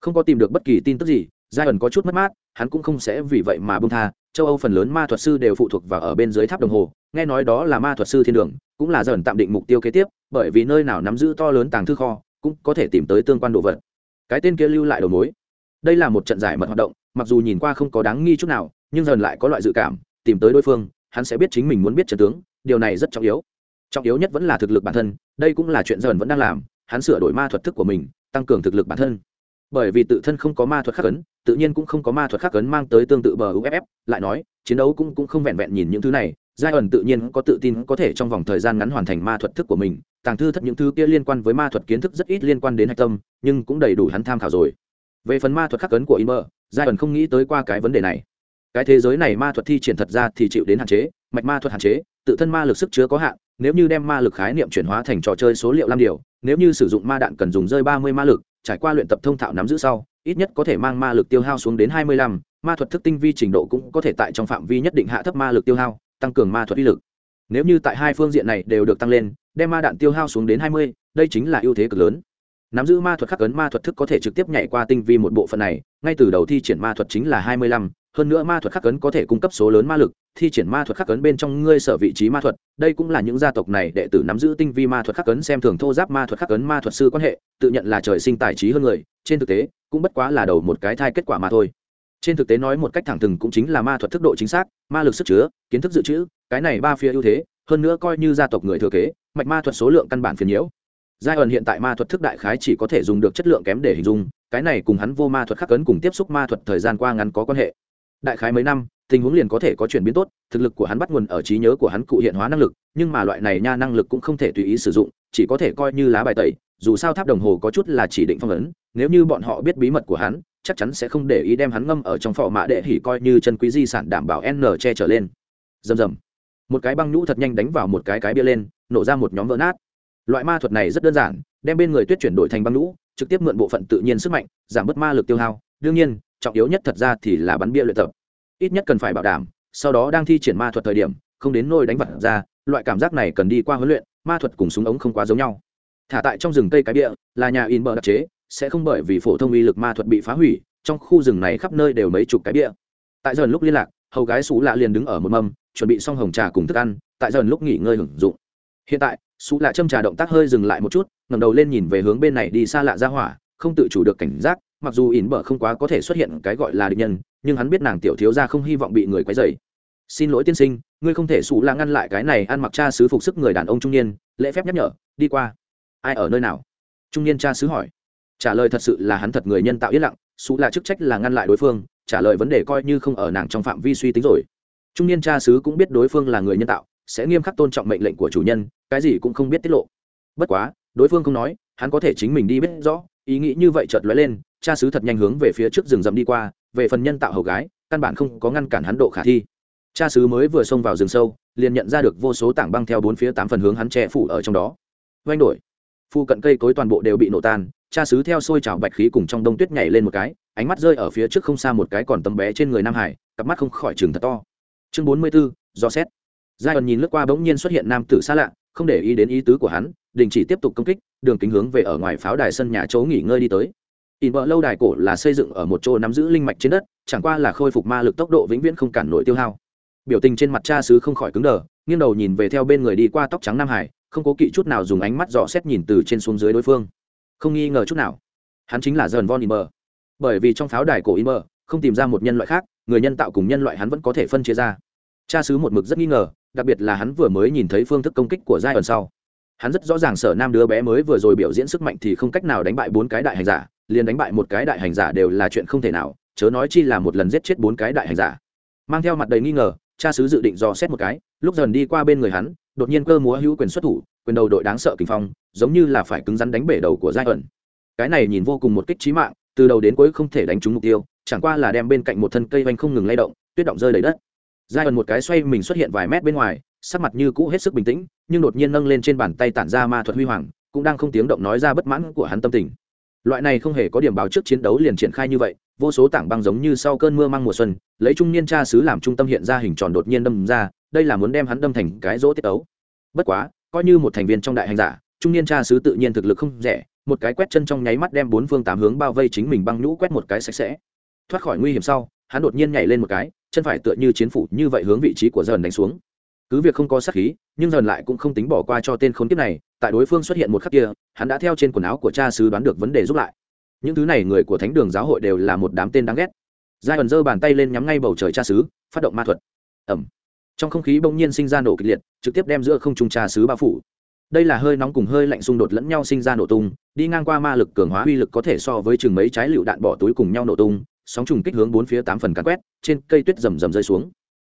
Không có tìm được bất kỳ tin tức gì giai ẩn có chút mất mát, hắn cũng không sẽ vì vậy mà bông tha, châu âu phần lớn ma thuật sư đều phụ thuộc vào ở bên dưới tháp đồng hồ, nghe nói đó là ma thuật sư thiên đường, cũng là dần tạm định mục tiêu kế tiếp, bởi vì nơi nào nắm giữ to lớn tàng thư kho cũng có thể tìm tới tương quan đồ vật. Cái tên kia lưu lại đầu mối. Đây là một trận giải mật hoạt động, mặc dù nhìn qua không có đáng nghi chút nào, nhưng dần lại có loại dự cảm, tìm tới đối phương, hắn sẽ biết chính mình muốn biết trận tướng, điều này rất trọng yếu. Trọng yếu nhất vẫn là thực lực bản thân, đây cũng là chuyện dần vẫn đang làm, hắn sửa đổi ma thuật thức của mình, tăng cường thực lực bản thân. Bởi vì tự thân không có ma thuật khắc ấn, tự nhiên cũng không có ma thuật khắc ấn mang tới tương tự bờ uff lại nói, chiến đấu cũng cũng không vẹn vẹn nhìn những thứ này giai ẩn tự nhiên có tự tin có thể trong vòng thời gian ngắn hoàn thành ma thuật thức của mình tàng thư thất những thứ kia liên quan với ma thuật kiến thức rất ít liên quan đến hạch tâm nhưng cũng đầy đủ hắn tham khảo rồi. Về phần ma thuật khắc ấn của Imber, giai ẩn không nghĩ tới qua cái vấn đề này. Cái thế giới này ma thuật thi triển thật ra thì chịu đến hạn chế mạch ma thuật hạn chế tự thân ma lực sức chứa có hạn nếu như đem ma lực khái niệm chuyển hóa thành trò chơi số liệu năm điều nếu như sử dụng ma đạn cần dùng rơi ba mươi ma lực trải qua luyện tập thông thạo nắm giữ sau ít nhất có thể mang ma lực tiêu hao xuống đến hai mươi lăm ma thuật thức tinh vi trình độ cũng có thể tại trong phạm vi nhất định hạ thấp ma lực tiêu hao tăng cường ma thuật uy lực. Nếu như tại hai phương diện này đều được tăng lên, đem ma đạn tiêu hao xuống đến hai mươi, đây chính là ưu thế cực lớn. Nắm giữ ma thuật khắc ấn ma thuật thức có thể trực tiếp nhảy qua tinh vi một bộ phận này, ngay từ đầu thi triển ma thuật chính là hai mươi lăm, hơn nữa ma thuật khắc ấn có thể cung cấp số lớn ma lực, thi triển ma thuật khắc ấn bên trong ngươi sở vị trí ma thuật, đây cũng là những gia tộc này đệ tử nắm giữ tinh vi ma thuật khắc ấn xem thường thô giáp ma thuật khắc ấn ma thuật sư quan hệ, tự nhận là trời sinh tài trí hơn người, trên thực tế, cũng bất quá là đầu một cái thai kết quả mà thôi trên thực tế nói một cách thẳng thừng cũng chính là ma thuật thức độ chính xác, ma lực sức chứa, kiến thức dự trữ, cái này ba phía ưu thế, hơn nữa coi như gia tộc người thừa kế, mạch ma thuật số lượng căn bản phiền nhiễu. Giai ẩn hiện tại ma thuật thức đại khái chỉ có thể dùng được chất lượng kém để hình dung, cái này cùng hắn vô ma thuật khắc ấn cùng tiếp xúc ma thuật thời gian qua ngắn có quan hệ. Đại khái mấy năm, tình huống liền có thể có chuyển biến tốt, thực lực của hắn bắt nguồn ở trí nhớ của hắn cụ hiện hóa năng lực, nhưng mà loại này nha năng lực cũng không thể tùy ý sử dụng, chỉ có thể coi như lá bài tẩy, dù sao tháp đồng hồ có chút là chỉ định phong ấn, nếu như bọn họ biết bí mật của hắn chắc chắn sẽ không để ý đem hắn ngâm ở trong phò mã đệ hỉ coi như chân quý di sản đảm bảo n che trở lên. Rầm rầm. Một cái băng nhũ thật nhanh đánh vào một cái cái bia lên, nổ ra một nhóm vỡ nát. Loại ma thuật này rất đơn giản, đem bên người tuyết chuyển đổi thành băng nhũ, trực tiếp mượn bộ phận tự nhiên sức mạnh, giảm bớt ma lực tiêu hao. Đương nhiên, trọng yếu nhất thật ra thì là bắn bia luyện tập. Ít nhất cần phải bảo đảm, sau đó đang thi triển ma thuật thời điểm, không đến nôi đánh vật ra, loại cảm giác này cần đi qua huấn luyện, ma thuật cùng súng ống không quá giống nhau. Thả tại trong rừng cây cái bia là nhà in bờ đặc chế sẽ không bởi vì phổ thông uy lực ma thuật bị phá hủy, trong khu rừng này khắp nơi đều mấy chục cái bia. Tại dần lúc liên lạc, hầu gái xú lạ liền đứng ở một mâm, chuẩn bị xong hồng trà cùng thức ăn, tại dần lúc nghỉ ngơi hưởng dụng. Hiện tại xú lạ châm trà động tác hơi dừng lại một chút, ngẩng đầu lên nhìn về hướng bên này đi xa lạ ra hỏa, không tự chủ được cảnh giác, mặc dù ỉn bở không quá có thể xuất hiện cái gọi là địch nhân, nhưng hắn biết nàng tiểu thiếu gia không hy vọng bị người quấy rầy. Xin lỗi tiên sinh, ngươi không thể xù lạ ngăn lại cái này ăn mặc cha sứ phục sức người đàn ông trung niên, lễ phép nhắc nhở, đi qua. Ai ở nơi nào? Trung niên cha sứ hỏi trả lời thật sự là hắn thật người nhân tạo yên lặng xú là chức trách là ngăn lại đối phương, trả lời vấn đề coi như không ở nàng trong phạm vi suy tính rồi. Trung niên cha sứ cũng biết đối phương là người nhân tạo, sẽ nghiêm khắc tôn trọng mệnh lệnh của chủ nhân, cái gì cũng không biết tiết lộ. Bất quá, đối phương không nói, hắn có thể chính mình đi biết rõ, ý nghĩ như vậy chợt lóe lên, cha sứ thật nhanh hướng về phía trước rừng rậm đi qua, về phần nhân tạo hầu gái, căn bản không có ngăn cản hắn độ khả thi. Cha sứ mới vừa xông vào rừng sâu, liền nhận ra được vô số tảng băng theo bốn phía tám phần hướng hắn che phủ ở trong đó. Oanh đổi. Phu cận cây cối toàn bộ đều bị nổ tan cha sứ theo xôi trào bạch khí cùng trong đông tuyết nhảy lên một cái, ánh mắt rơi ở phía trước không xa một cái còn tấm bé trên người nam hải, cặp mắt không khỏi chừng thật to. Chương bốn mươi b ố do xét. Giai ẩn nhìn lướt qua bỗng nhiên xuất hiện nam tử xa lạ, không để ý đến ý tứ của hắn, đình chỉ tiếp tục công kích, đường kính hướng về ở ngoài pháo đài sân nhà chỗ nghỉ ngơi đi tới. Ỉn vợ lâu đài cổ là xây dựng ở một chỗ nắm giữ linh mạch trên đất, chẳng qua là khôi phục ma lực tốc độ vĩnh viễn không cản nổi tiêu hao. Biểu tình trên mặt cha sứ không khỏi cứng đờ, nghiêng đầu nhìn về theo bên người đi qua tóc trắng nam hải, không cố kỵ chút nào dùng ánh mắt dò xét nhìn từ trên xuống dưới đối phương không nghi ngờ chút nào. Hắn chính là dần von Inber. bởi vì trong pháo đài cổ Inber không tìm ra một nhân loại khác, người nhân tạo cùng nhân loại hắn vẫn có thể phân chia ra. Cha sứ một mực rất nghi ngờ, đặc biệt là hắn vừa mới nhìn thấy phương thức công kích của giai ẩn sau. Hắn rất rõ ràng sở nam đứa bé mới vừa rồi biểu diễn sức mạnh thì không cách nào đánh bại bốn cái đại hành giả, liền đánh bại một cái đại hành giả đều là chuyện không thể nào, chớ nói chi là một lần giết chết bốn cái đại hành giả. Mang theo mặt đầy nghi ngờ, cha sứ dự định dò xét một cái, lúc dần đi qua bên người hắn, đột nhiên cơ múa hữu quyền xuất thủ quyền đầu đội đáng sợ kinh phong, giống như là phải cứng rắn đánh bể đầu của giai ẩn. Cái này nhìn vô cùng một kích trí mạng, từ đầu đến cuối không thể đánh trúng mục tiêu, chẳng qua là đem bên cạnh một thân cây vanh không ngừng lay động, tuyết động rơi đầy đất. Giai ẩn một cái xoay mình xuất hiện vài mét bên ngoài, sắc mặt như cũ hết sức bình tĩnh, nhưng đột nhiên nâng lên trên bàn tay tản ra ma thuật huy hoàng, cũng đang không tiếng động nói ra bất mãn của hắn tâm tình. Loại này không hề có điểm báo trước chiến đấu liền triển khai như vậy, vô số tảng băng giống như sau cơn mưa mang mùa xuân, lấy trung niên cha xứ làm trung tâm hiện ra hình tròn đột nhiên đâm ra, đây là muốn đem hắn đâm thành cái rỗ tiết ấu. Bất quá coi như một thành viên trong đại hành giả, trung niên cha sứ tự nhiên thực lực không rẻ, một cái quét chân trong nháy mắt đem bốn phương tám hướng bao vây chính mình băng nhũ quét một cái sạch sẽ. Thoát khỏi nguy hiểm sau, hắn đột nhiên nhảy lên một cái, chân phải tựa như chiến phủ như vậy hướng vị trí của dần đánh xuống. Cứ việc không có sát khí, nhưng dần lại cũng không tính bỏ qua cho tên khốn kiếp này, tại đối phương xuất hiện một khắc kia, hắn đã theo trên quần áo của cha sứ đoán được vấn đề giúp lại. Những thứ này người của thánh đường giáo hội đều là một đám tên đáng ghét. Giai ẩn giơ bàn tay lên nhắm ngay bầu trời cha sứ phát động ma thuật. Ẩm trong không khí bỗng nhiên sinh ra nổ kịch liệt, trực tiếp đem giữa không trung trà sứ bao phủ. Đây là hơi nóng cùng hơi lạnh xung đột lẫn nhau sinh ra nổ tung, đi ngang qua ma lực cường hóa uy lực có thể so với chừng mấy trái lựu đạn bỏ túi cùng nhau nổ tung, sóng trùng kích hướng bốn phía tám phần cắn quét, trên cây tuyết rầm rầm rơi xuống.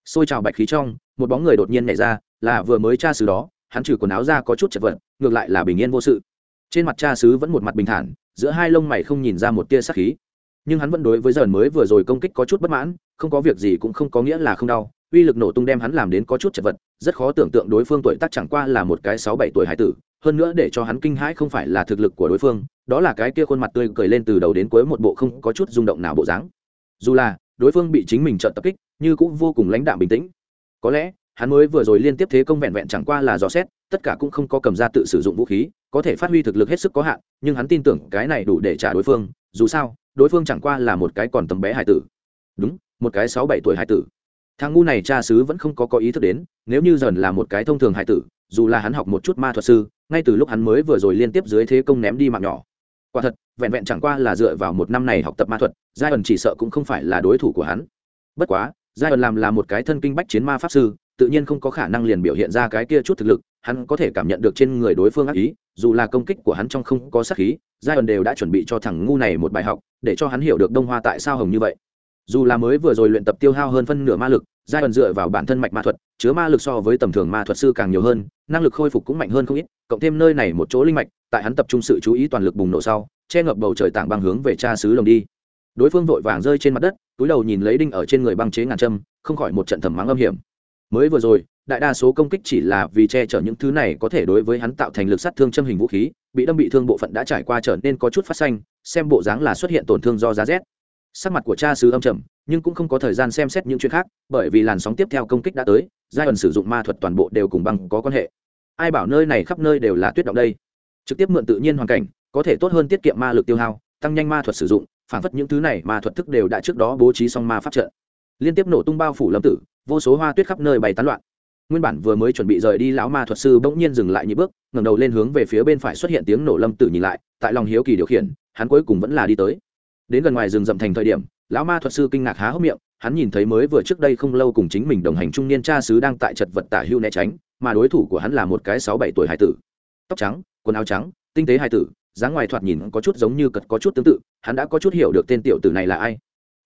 Xôi trào bạch khí trong, một bóng người đột nhiên nhảy ra, là vừa mới cha sứ đó, hắn trừ quần áo ra có chút chật vật, ngược lại là bình yên vô sự. Trên mặt cha sứ vẫn một mặt bình thản, giữa hai lông mày không nhìn ra một tia sắc khí. Nhưng hắn vẫn đối với dần mới vừa rồi công kích có chút bất mãn, không có việc gì cũng không có nghĩa là không đau uy lực nổ tung đem hắn làm đến có chút chật vật, rất khó tưởng tượng đối phương tuổi tác chẳng qua là một cái sáu bảy tuổi hải tử, hơn nữa để cho hắn kinh hãi không phải là thực lực của đối phương, đó là cái kia khuôn mặt tươi cười lên từ đầu đến cuối một bộ không có chút rung động nào bộ dáng. Dù là, đối phương bị chính mình trợn tập kích, như cũng vô cùng lãnh đạm bình tĩnh. Có lẽ, hắn mới vừa rồi liên tiếp thế công vẹn vẹn chẳng qua là dò xét, tất cả cũng không có cầm ra tự sử dụng vũ khí, có thể phát huy thực lực hết sức có hạn, nhưng hắn tin tưởng cái này đủ để trả đối phương, dù sao, đối phương chẳng qua là một cái còn tầm bé hải tử. Đúng, một cái sáu bảy tuổi hải tử thằng ngu này cha xứ vẫn không có có ý thức đến, nếu như dần là một cái thông thường hải tử, dù là hắn học một chút ma thuật sư, ngay từ lúc hắn mới vừa rồi liên tiếp dưới thế công ném đi mạng nhỏ. Quả thật, vẹn vẹn chẳng qua là dựa vào một năm này học tập ma thuật giai ẩn chỉ sợ cũng không phải là đối thủ của hắn. Bất quá giai ẩn làm là một cái thân kinh bách chiến ma pháp sư, tự nhiên không có khả năng liền biểu hiện ra cái kia chút thực lực, hắn có thể cảm nhận được trên người đối phương ác ý, dù là công kích của hắn trong không có sát khí giai ẩn đều đã chuẩn bị cho thằng ngu này một bài học, để cho hắn hiểu được đông hoa tại sao hồng như vậy dù là mới vừa rồi luyện tập tiêu hao hơn phân nửa ma lực, giai đoạn dựa vào bản thân mạch ma thuật, chứa ma lực so với tầm thường ma thuật sư càng nhiều hơn, năng lực khôi phục cũng mạnh hơn không ít, cộng thêm nơi này một chỗ linh mạch, tại hắn tập trung sự chú ý toàn lực bùng nổ sau, che ngập bầu trời tảng băng hướng về cha xứ lồng đi. Đối phương vội vàng rơi trên mặt đất, túi đầu nhìn lấy đinh ở trên người băng chế ngàn châm, không khỏi một trận thầm mắng âm hiểm. Mới vừa rồi, đại đa số công kích chỉ là vì che chở những thứ này có thể đối với hắn tạo thành lực sát thương châm hình vũ khí, bị đâm bị thương bộ phận đã trải qua trở nên có chút phát xanh, xem bộ dáng là xuất hiện tổn thương do giá rét sắc mặt của cha sứ âm trầm, nhưng cũng không có thời gian xem xét những chuyện khác, bởi vì làn sóng tiếp theo công kích đã tới, giai ẩn sử dụng ma thuật toàn bộ đều cùng băng có quan hệ. Ai bảo nơi này khắp nơi đều là tuyết động đây? Trực tiếp mượn tự nhiên hoàn cảnh, có thể tốt hơn tiết kiệm ma lực tiêu hao, tăng nhanh ma thuật sử dụng, phản phất những thứ này ma thuật thức đều đã trước đó bố trí xong ma pháp trận. Liên tiếp nổ tung bao phủ lâm tử, vô số hoa tuyết khắp nơi bày tán loạn. Nguyên bản vừa mới chuẩn bị rời đi lão ma thuật sư bỗng nhiên dừng lại nhị bước, ngẩng đầu lên hướng về phía bên phải xuất hiện tiếng nổ lâm tử nhìn lại, tại lòng hiếu kỳ điều khiển, hắn cuối cùng vẫn là đi tới đến gần ngoài rừng rậm thành thời điểm, lão ma thuật sư kinh ngạc há hốc miệng, hắn nhìn thấy mới vừa trước đây không lâu cùng chính mình đồng hành trung niên cha sứ đang tại chật vật tả hưu né tránh, mà đối thủ của hắn là một cái sáu bảy tuổi hải tử. Tóc trắng, quần áo trắng, tinh tế hải tử, dáng ngoài thoạt nhìn có chút giống như cật có chút tương tự, hắn đã có chút hiểu được tên tiểu tử này là ai.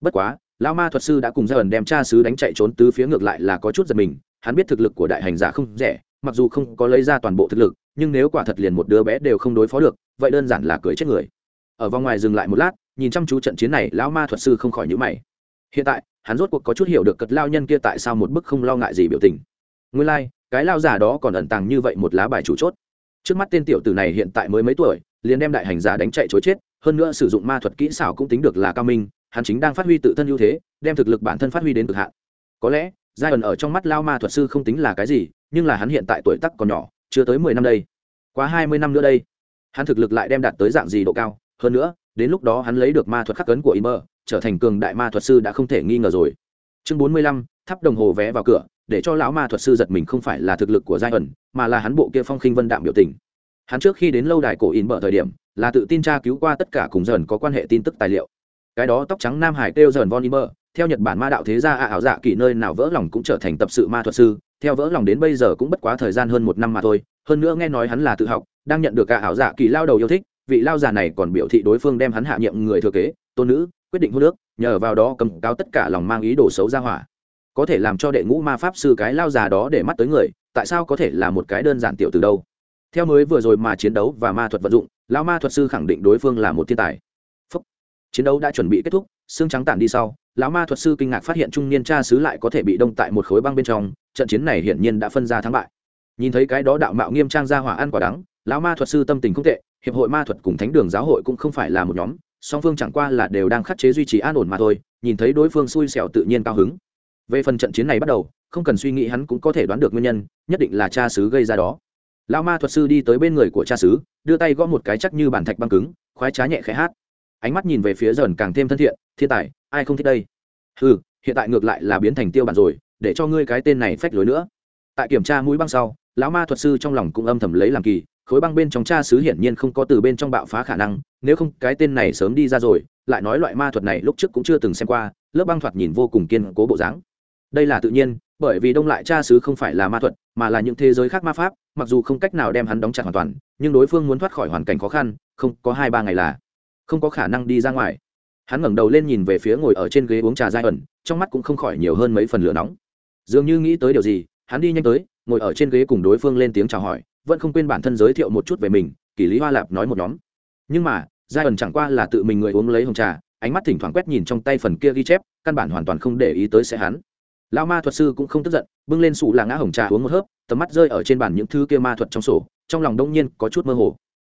Bất quá, lão ma thuật sư đã cùng ra ẩn đem cha sứ đánh chạy trốn tứ phía ngược lại là có chút giật mình, hắn biết thực lực của đại hành giả không rẻ, mặc dù không có lấy ra toàn bộ thực lực, nhưng nếu quả thật liền một đứa bé đều không đối phó được, vậy đơn giản là cưới chết người ở vòng ngoài dừng lại một lát nhìn chăm chú trận chiến này lão ma thuật sư không khỏi nhữ mày. Hiện tại hắn rốt cuộc có chút hiểu được cật lao nhân kia tại sao một bức không lo ngại gì biểu tình. Nguyên lai、like, cái lao giả đó còn ẩn tàng như vậy một lá bài chủ chốt. Trước mắt tên tiểu tử này hiện tại mới mấy tuổi liền đem đại hành giả đánh chạy chối chết hơn nữa sử dụng ma thuật kỹ xảo cũng tính được là cao minh hắn chính đang phát huy tự thân ưu thế đem thực lực bản thân phát huy đến cực hạn. Có lẽ giai ẩn ở trong mắt lao ma thuật sư không tính là cái gì nhưng là hắn hiện tại tuổi tắc còn nhỏ chưa tới mười năm đây. Quá hai mươi năm nữa đây hắn thực lực lại đem đạt tới dạng gì độ cao? Hơn nữa đến lúc đó hắn lấy được ma thuật khắc cấn của Imer, trở thành cường đại ma thuật sư đã không thể nghi ngờ rồi. Chương bốn mươi lăm, thắp đồng hồ vé vào cửa, để cho lão ma thuật sư giật mình không phải là thực lực của giai ẩn, mà là hắn bộ kia phong khinh vân đạm biểu tình. Hắn trước khi đến lâu đài cổ Imer thời điểm, là tự tin tra cứu qua tất cả cùng dần có quan hệ tin tức tài liệu. Cái đó tóc trắng nam hải kêu dần von Imer, theo Nhật Bản ma đạo thế gia a ảo dạ kỳ nơi nào vỡ lòng cũng trở thành tập sự ma thuật sư, theo vỡ lòng đến bây giờ cũng bất quá thời gian hơn một năm mà thôi, hơn nữa nghe nói hắn là tự học, đang nhận được cả ảo dạ kỳ lao đầu yêu thích, vị lao già này còn biểu thị đối phương đem hắn hạ nhiệm người thừa kế, tôn nữ, quyết định hôn nước nhờ vào đó cầm cao tất cả lòng mang ý đồ xấu ra hỏa. Có thể làm cho đệ ngũ ma pháp sư cái lao già đó để mắt tới người, tại sao có thể là một cái đơn giản tiểu từ đâu? Theo mới vừa rồi mà chiến đấu và ma thuật vận dụng lao ma thuật sư khẳng định đối phương là một thiên tài. Phúc. chiến đấu đã chuẩn bị kết thúc, xương trắng tản đi sau, lão ma thuật sư kinh ngạc phát hiện trung niên cha sứ lại có thể bị đông tại một khối băng bên trong, trận chiến này hiển nhiên đã phân ra thắng bại. Nhìn thấy cái đó đạo mạo nghiêm trang ra hỏa ăn quả đắng lão ma thuật sư tâm tình không tệ, hiệp hội ma thuật cùng thánh đường giáo hội cũng không phải là một nhóm, song phương chẳng qua là đều đang khắc chế duy trì an ổn mà thôi, nhìn thấy đối phương xui xẻo tự nhiên cao hứng. Về phần trận chiến này bắt đầu, không cần suy nghĩ hắn cũng có thể đoán được nguyên nhân, nhất định là cha xứ gây ra đó. Lão ma thuật sư đi tới bên người của cha xứ, đưa tay gõ một cái chắc như bàn thạch băng cứng, khoái trá nhẹ khẽ hát. Ánh mắt nhìn về phía dần càng thêm thân thiện, thiên tài, ai không thích đây? Ừ hiện tại ngược lại là biến thành tiêu bản rồi, để cho ngươi cái tên này phách lối nữa. Tại kiểm tra mũi băng sau, lão ma thuật sư trong lòng cũng âm thầm lấy làm kỳ khối băng bên trong cha xứ hiển nhiên không có từ bên trong bạo phá khả năng, nếu không cái tên này sớm đi ra rồi, lại nói loại ma thuật này lúc trước cũng chưa từng xem qua, lớp băng thoạt nhìn vô cùng kiên cố bộ dáng. Đây là tự nhiên, bởi vì đông lại cha xứ không phải là ma thuật, mà là những thế giới khác ma pháp, mặc dù không cách nào đem hắn đóng chặt hoàn toàn, nhưng đối phương muốn thoát khỏi hoàn cảnh khó khăn, không, có hai ba ngày là không có khả năng đi ra ngoài. Hắn ngẩng đầu lên nhìn về phía ngồi ở trên ghế uống trà dai ẩn trong mắt cũng không khỏi nhiều hơn mấy phần lửa nóng. Dường như nghĩ tới điều gì, hắn đi nhanh tới, ngồi ở trên ghế cùng đối phương lên tiếng chào hỏi vẫn không quên bản thân giới thiệu một chút về mình, kỷ lý hoa lạp nói một nhóm. Nhưng mà giai ẩn chẳng qua là tự mình người uống lấy hồng trà, ánh mắt thỉnh thoảng quét nhìn trong tay phần kia ghi chép, căn bản hoàn toàn không để ý tới sẽ hắn. Lão ma thuật sư cũng không tức giận, bưng lên sụ là ngã hồng trà uống một hớp, tầm mắt rơi ở trên bàn những thứ kia ma thuật trong sổ, trong lòng đông nhiên có chút mơ hồ.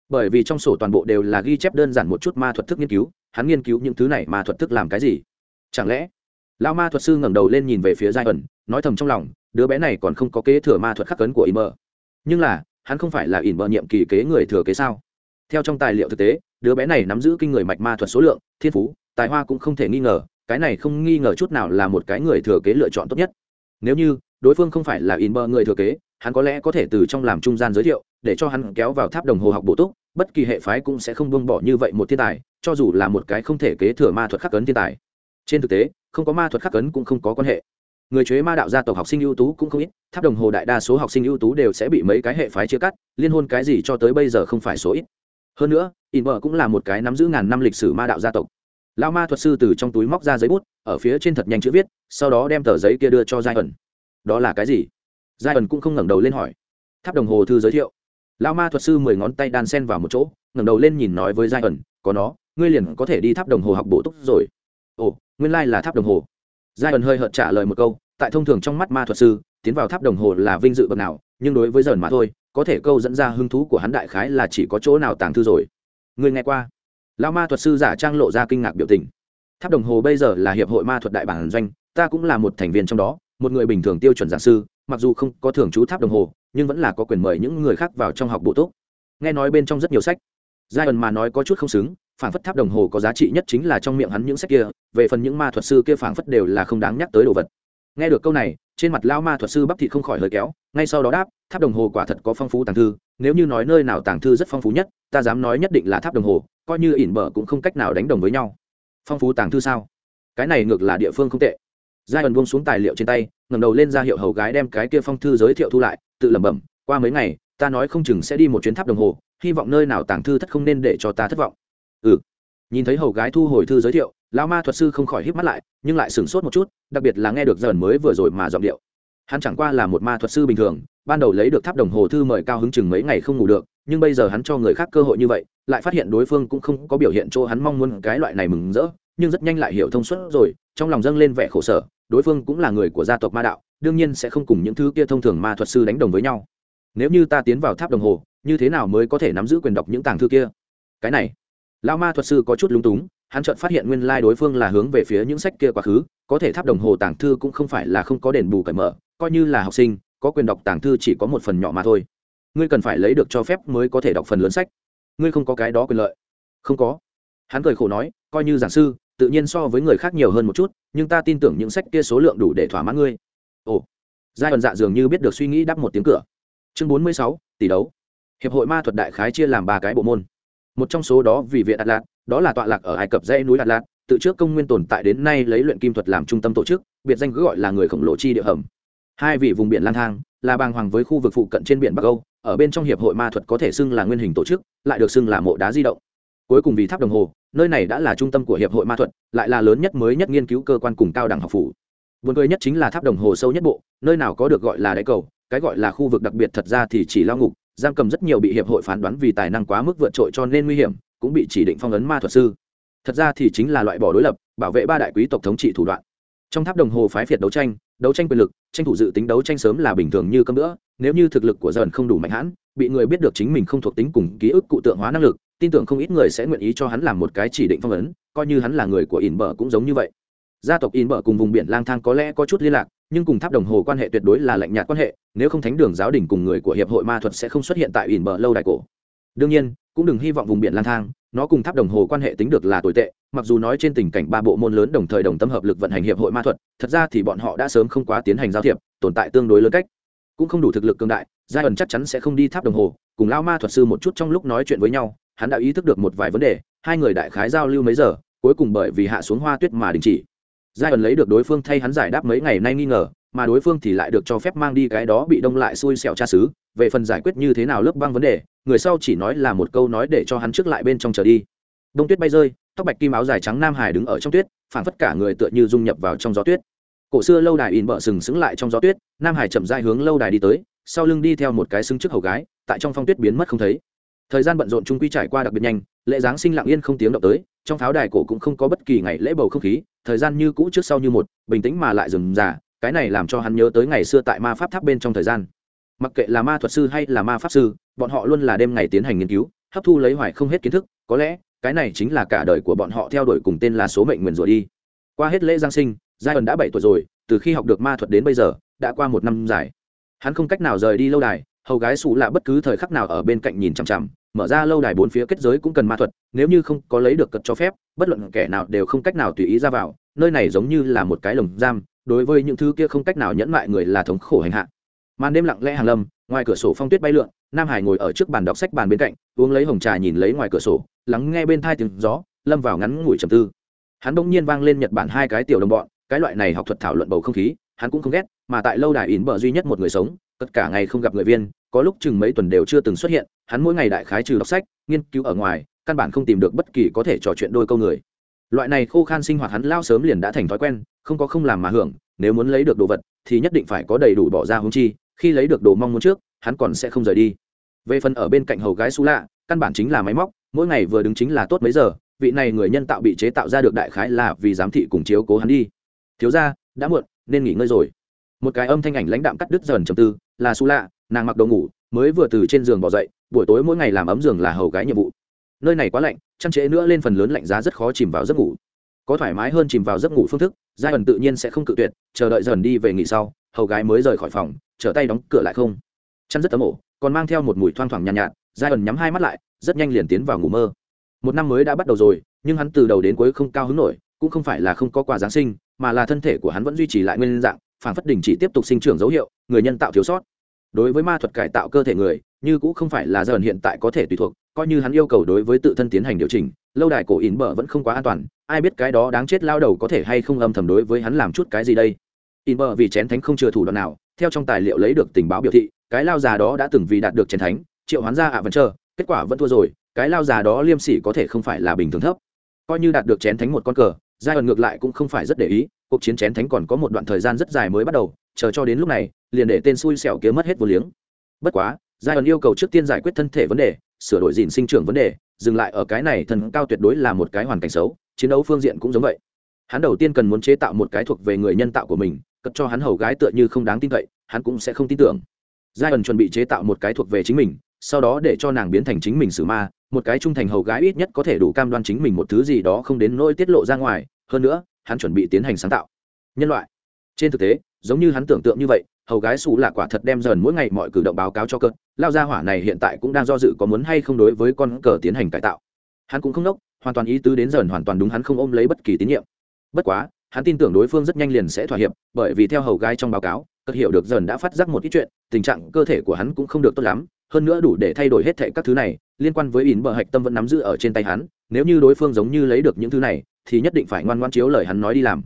Bởi vì trong sổ toàn bộ đều là ghi chép đơn giản một chút ma thuật thức nghiên cứu, hắn nghiên cứu những thứ này ma thuật thức làm cái gì? Chẳng lẽ, lão ma thuật sư ngẩng đầu lên nhìn về phía giai ẩn nói thầm trong lòng, đứa bé này còn không có kế thừa ma thuật khắc cấn của ý mơ nhưng là hắn không phải là ỉn bợ nhiệm kỳ kế người thừa kế sao? Theo trong tài liệu thực tế, đứa bé này nắm giữ kinh người mạch ma thuật số lượng, thiên phú, tài hoa cũng không thể nghi ngờ, cái này không nghi ngờ chút nào là một cái người thừa kế lựa chọn tốt nhất. Nếu như đối phương không phải là ỉn bợ người thừa kế, hắn có lẽ có thể từ trong làm trung gian giới thiệu, để cho hắn kéo vào tháp đồng hồ học bổ túc, bất kỳ hệ phái cũng sẽ không buông bỏ như vậy một thiên tài, cho dù là một cái không thể kế thừa ma thuật khắc cấn thiên tài. Trên thực tế, không có ma thuật khắc cấn cũng không có quan hệ người chế ma đạo gia tộc học sinh ưu tú cũng không ít, tháp đồng hồ đại đa số học sinh ưu tú đều sẽ bị mấy cái hệ phái chia cắt, liên hôn cái gì cho tới bây giờ không phải số ít. Hơn nữa, in vợ cũng là một cái nắm giữ ngàn năm lịch sử ma đạo gia tộc. Lao ma thuật sư từ trong túi móc ra giấy bút, ở phía trên thật nhanh chữ viết, sau đó đem tờ giấy kia đưa cho giai ẩn đó là cái gì? Giai ẩn cũng không ngẩng đầu lên hỏi. Tháp đồng hồ thư giới thiệu. Lao ma thuật sư mười ngón tay đan sen vào một chỗ, ngẩng đầu lên nhìn nói với giai ẩn có nó, ngươi liền có thể đi tháp đồng hồ học bổ túc rồi. Ồ, nguyên lai、like、là tháp đồng hồ giai ẩn hơi hợt trả lời một câu, tại thông thường trong mắt ma thuật sư, tiến vào tháp đồng hồ là vinh dự bậc nào, nhưng đối với dần mà thôi, có thể câu dẫn ra hứng thú của hắn đại khái là chỉ có chỗ nào tàng thư rồi. Người nghe qua. Lao ma thuật sư giả trang lộ ra kinh ngạc biểu tình. Tháp đồng hồ bây giờ là hiệp hội ma thuật đại bản doanh, ta cũng là một thành viên trong đó, một người bình thường tiêu chuẩn giảng sư, mặc dù không có thường trú tháp đồng hồ, nhưng vẫn là có quyền mời những người khác vào trong học bộ tốt. Nghe nói bên trong rất nhiều sách. Giai ẩn mà nói có chút không xứng phản phất tháp đồng hồ có giá trị nhất chính là trong miệng hắn những sách kia, về phần những ma thuật sư kia phản phất đều là không đáng nhắc tới đồ vật. Nghe được câu này, trên mặt lao ma thuật sư bắp thị không khỏi hơi kéo, ngay sau đó đáp, tháp đồng hồ quả thật có phong phú tàng thư, nếu như nói nơi nào tàng thư rất phong phú nhất, ta dám nói nhất định là tháp đồng hồ, coi như ỉn bở cũng không cách nào đánh đồng với nhau. Phong phú tàng thư sao? Cái này ngược là địa phương không tệ. Giai ẩn buông xuống tài liệu trên tay ngầm đầu lên ra hiệu hầu gái đem cái kia phong thư giới thiệu thu lại, tự lẩm bẩm, qua mấy ngày, ta nói không chừng sẽ đi một chuyến tháp đồng hồ, hy vọng nơi nào tàng thư thất không nên để cho ta thất vọng ừ. Nhìn thấy hầu gái thu hồi thư giới thiệu, lão ma thuật sư không khỏi híp mắt lại, nhưng lại sửng sốt một chút, đặc biệt là nghe được dần mới vừa rồi mà giọng điệu. Hắn chẳng qua là một ma thuật sư bình thường, ban đầu lấy được tháp đồng hồ thư mời cao hứng chừng mấy ngày không ngủ được, nhưng bây giờ hắn cho người khác cơ hội như vậy, lại phát hiện đối phương cũng không có biểu hiện chỗ hắn mong muốn, cái loại này mừng rỡ, nhưng rất nhanh lại hiểu thông suốt rồi, trong lòng dâng lên vẻ khổ sở, đối phương cũng là người của gia tộc ma đạo, đương nhiên sẽ không cùng những thứ kia thông thường ma thuật sư đánh đồng với nhau. Nếu như ta tiến vào tháp đồng hồ, như thế nào mới có thể nắm giữ quyền đọc những tàng thư kia? Cái này lao ma thuật sư có chút lúng túng, hắn chợt phát hiện nguyên lai đối phương là hướng về phía những sách kia quá khứ, có thể tháp đồng hồ tàng thư cũng không phải là không có đền bù cởi mở, coi như là học sinh, có quyền đọc tàng thư chỉ có một phần nhỏ mà thôi. Ngươi cần phải lấy được cho phép mới có thể đọc phần lớn sách. Ngươi không có cái đó quyền lợi. Không có. Hắn cười khổ nói, coi như giảng sư, tự nhiên so với người khác nhiều hơn một chút, nhưng ta tin tưởng những sách kia số lượng đủ để thỏa mãn ngươi. Ồ. Giai đoạn dạ dường như biết được suy nghĩ đắp một tiếng cửa. Chương bốn mươi sáu, tỷ đấu. Hiệp hội ma thuật đại khái chia làm ba cái bộ môn một trong số đó vì viện atlas đó là tọa lạc ở ai cập dãy núi atlas từ trước công nguyên tồn tại đến nay lấy luyện kim thuật làm trung tâm tổ chức biệt danh cứ gọi là người khổng lồ chi địa hầm. Hai vị vùng biển lang thang là bàng hoàng với khu vực phụ cận trên biển bắc âu ở bên trong hiệp hội ma thuật có thể xưng là nguyên hình tổ chức lại được xưng là mộ đá di động. Cuối cùng vì tháp đồng hồ nơi này đã là trung tâm của hiệp hội ma thuật lại là lớn nhất mới nhất nghiên cứu cơ quan cùng cao đẳng học phủ. Buồn cười nhất chính là tháp đồng hồ sâu nhất bộ, nơi nào có được gọi là đáy cầu, cái gọi là khu vực đặc biệt thật ra thì chỉ lao ngục, giam cầm rất nhiều bị hiệp hội phán đoán vì tài năng quá mức vượt trội cho nên nguy hiểm, cũng bị chỉ định phong ấn ma thuật sư. Thật ra thì chính là loại bỏ đối lập, bảo vệ ba đại quý tộc thống trị thủ đoạn. Trong tháp đồng hồ phái phiệt đấu tranh, đấu tranh quyền lực, tranh thủ dự tính đấu tranh sớm là bình thường như cơm nữa, nếu như thực lực của dần không đủ mạnh hãn, bị người biết được chính mình không thuộc tính cùng ký ức cụ tượng hóa năng lực, tin tưởng không ít người sẽ nguyện ý cho hắn làm một cái chỉ định phong ấn, coi như hắn là người của ỉn bờ cũng giống như vậy gia tộc in bờ cùng vùng biển lang thang có lẽ có chút liên lạc nhưng cùng tháp đồng hồ quan hệ tuyệt đối là lạnh nhạt quan hệ, nếu không thánh đường giáo đình cùng người của hiệp hội ma thuật sẽ không xuất hiện tại ỉn bờ lâu đài cổ. Đương nhiên, cũng đừng hy vọng vùng biển lang thang, nó cùng tháp đồng hồ quan hệ tính được là tồi tệ, mặc dù nói trên tình cảnh ba bộ môn lớn đồng thời đồng tâm hợp lực vận hành hiệp hội ma thuật, thật ra thì bọn họ đã sớm không quá tiến hành giao thiệp, tồn tại tương đối lớn cách. Cũng không đủ thực lực cường đại, giai ẩn chắc chắn sẽ không đi tháp đồng hồ, cùng lao ma thuật sư một chút trong lúc nói chuyện với nhau, hắn đã ý thức được một vài vấn đề, hai người đại khái giao lưu mấy giờ, cuối cùng bởi vì hạ xuống hoa tuyết mà đình chỉ giai ẩn lấy được đối phương thay hắn giải đáp mấy ngày nay nghi ngờ, mà đối phương thì lại được cho phép mang đi cái đó bị đông lại xui xẻo tra xứ. Về phần giải quyết như thế nào lớp băng vấn đề, người sau chỉ nói là một câu nói để cho hắn trước lại bên trong trở đi. Đông tuyết bay rơi, tóc bạch kim áo dài trắng nam hải đứng ở trong tuyết phản phất cả người tựa như dung nhập vào trong gió tuyết. Cổ xưa lâu đài in bợ sừng sững lại trong gió tuyết, nam hải chậm dai hướng lâu đài đi tới, sau lưng đi theo một cái xứng trước hầu gái, tại trong phong tuyết biến mất không thấy thời gian bận rộn trung quy trải qua đặc biệt nhanh, lễ giáng sinh lặng yên không tiếng động tới, trong pháo đài cổ cũng không có bất kỳ ngày lễ bầu không khí, thời gian như cũ trước sau như một, bình tĩnh mà lại dừng già cái này làm cho hắn nhớ tới ngày xưa tại ma pháp tháp bên trong thời gian. Mặc kệ là ma thuật sư hay là ma pháp sư, bọn họ luôn là đêm ngày tiến hành nghiên cứu, hấp thu lấy hoài không hết kiến thức, có lẽ, cái này chính là cả đời của bọn họ theo đuổi cùng tên là số mệnh nguyền rủa đi. Qua hết lễ giáng sinh giai ẩn đã bảy tuổi rồi, từ khi học được ma thuật đến bây giờ, đã qua một năm dài. Hắn không cách nào rời đi lâu đài, hầu gái xù lạ bất cứ thời khắc nào ở bên cạnh nhìn chằm chằm mở ra lâu đài bốn phía kết giới cũng cần ma thuật, nếu như không có lấy được cật cho phép, bất luận kẻ nào đều không cách nào tùy ý ra vào, nơi này giống như là một cái lồng giam, đối với những thứ kia không cách nào nhẫn mại người là thống khổ hành hạ. Màn đêm lặng lẽ hàng lâm, ngoài cửa sổ phong tuyết bay lượn, nam hải ngồi ở trước bàn đọc sách bàn bên cạnh, uống lấy hồng trà nhìn lấy ngoài cửa sổ, lắng nghe bên thai tiếng gió, lâm vào ngắn ngủi trầm tư. Hắn bỗng nhiên vang lên nhật bản hai cái tiểu đồng bọn, cái loại này học thuật thảo luận bầu không khí, hắn cũng không ghét, mà tại lâu đài ỉn bờ duy nhất một người sống tất cả ngày không gặp người viên, có lúc chừng mấy tuần đều chưa từng xuất hiện, hắn mỗi ngày đại khái trừ đọc sách, nghiên cứu ở ngoài, căn bản không tìm được bất kỳ có thể trò chuyện đôi câu người. Loại này khô khan sinh hoạt hắn lao sớm liền đã thành thói quen, không có không làm mà hưởng, nếu muốn lấy được đồ vật, thì nhất định phải có đầy đủ bỏ ra hung chi, khi lấy được đồ mong muốn trước, hắn còn sẽ không rời đi. Về phần ở bên cạnh hầu gái xú lạ, căn bản chính là máy móc, mỗi ngày vừa đứng chính là tốt mấy giờ, vị này người nhân tạo bị chế tạo ra được đại khái là vì giám thị cùng chiếu cố hắn đi. Thiếu ra đã muộn, nên nghỉ ngơi rồi. Một cái âm thanh ảnh lãnh đạm cắt đứt dần trầm tư là xú lạ nàng mặc đồ ngủ mới vừa từ trên giường bỏ dậy buổi tối mỗi ngày làm ấm giường là hầu gái nhiệm vụ. Nơi này quá lạnh chăn trễ nữa lên phần lớn lạnh giá rất khó chìm vào giấc ngủ. Có thoải mái hơn chìm vào giấc ngủ phương thức giai ẩn tự nhiên sẽ không cự tuyệt chờ đợi dần đi về nghỉ sau hầu gái mới rời khỏi phòng trở tay đóng cửa lại không. Chăn rất tấm ổ còn mang theo một mùi thoang thoảng nhàn nhạt, nhạt giai ẩn nhắm hai mắt lại rất nhanh liền tiến vào ngủ mơ. Một năm mới đã bắt đầu rồi nhưng hắn từ đầu đến cuối không cao hứng nổi cũng không phải là không có quà giáng sinh mà là thân thể của hắn vẫn duy trì lại nguyên dạng phản phất đình chỉ tiếp tục sinh trưởng dấu hiệu, người nhân tạo thiếu sót. Đối với ma thuật cải tạo cơ thể người, như cũng không phải là dần hiện tại có thể tùy thuộc, coi như hắn yêu cầu đối với tự thân tiến hành điều chỉnh, lâu đài cổ ỉn bờ vẫn không quá an toàn, ai biết cái đó đáng chết lao đầu có thể hay không âm thầm đối với hắn làm chút cái gì đây. Ỉn bờ vì chén thánh không chừa thủ đoạn nào, theo trong tài liệu lấy được tình báo biểu thị, cái lao già đó đã từng vì đạt được chén thánh, triệu hoán ra ạ vẫn chờ, kết quả vẫn thua rồi, cái lao già đó liêm sỉ có thể không phải là bình thường thấp. Coi như đạt được chén thánh một con cờ giai ẩn ngược lại cũng không phải rất để ý cuộc chiến chén thánh còn có một đoạn thời gian rất dài mới bắt đầu, chờ cho đến lúc này, liền để tên xui xẻo kia mất hết vô liếng. Bất quá giai ẩn yêu cầu trước tiên giải quyết thân thể vấn đề, sửa đổi dìn sinh trưởng vấn đề, dừng lại ở cái này thần cao tuyệt đối là một cái hoàn cảnh xấu, chiến đấu phương diện cũng giống vậy. Hắn đầu tiên cần muốn chế tạo một cái thuộc về người nhân tạo của mình, cất cho hắn hầu gái tựa như không đáng tin cậy, hắn cũng sẽ không tin tưởng. Giai ẩn chuẩn bị chế tạo một cái thuộc về chính mình, sau đó để cho nàng biến thành chính mình xử ma, một cái trung thành hầu gái ít nhất có thể đủ cam đoan chính mình một thứ gì đó không đến nỗi tiết lộ ra ngoài. Hơn nữa hắn chuẩn bị tiến hành sáng tạo. Nhân loại. Trên thực tế giống như hắn tưởng tượng như vậy hầu gái xù là quả thật đem dần mỗi ngày mọi cử động báo cáo cho cơn lao ra hỏa này hiện tại cũng đang do dự có muốn hay không đối với con cờ tiến hành cải tạo. Hắn cũng không nốc, hoàn toàn ý tứ đến dần hoàn toàn đúng hắn không ôm lấy bất kỳ tín nhiệm. Bất quá hắn tin tưởng đối phương rất nhanh liền sẽ thỏa hiệp bởi vì theo hầu gái trong báo cáo cờ hiểu được dần đã phát giác một ít chuyện tình trạng cơ thể của hắn cũng không được tốt lắm hơn nữa đủ để thay đổi hết thệ các thứ này liên quan với ỉn bờ hạch tâm vẫn nắm giữ ở trên tay hắn nếu như đối phương giống như lấy được những thứ này thì nhất định phải ngoan ngoan chiếu lời hắn nói đi làm.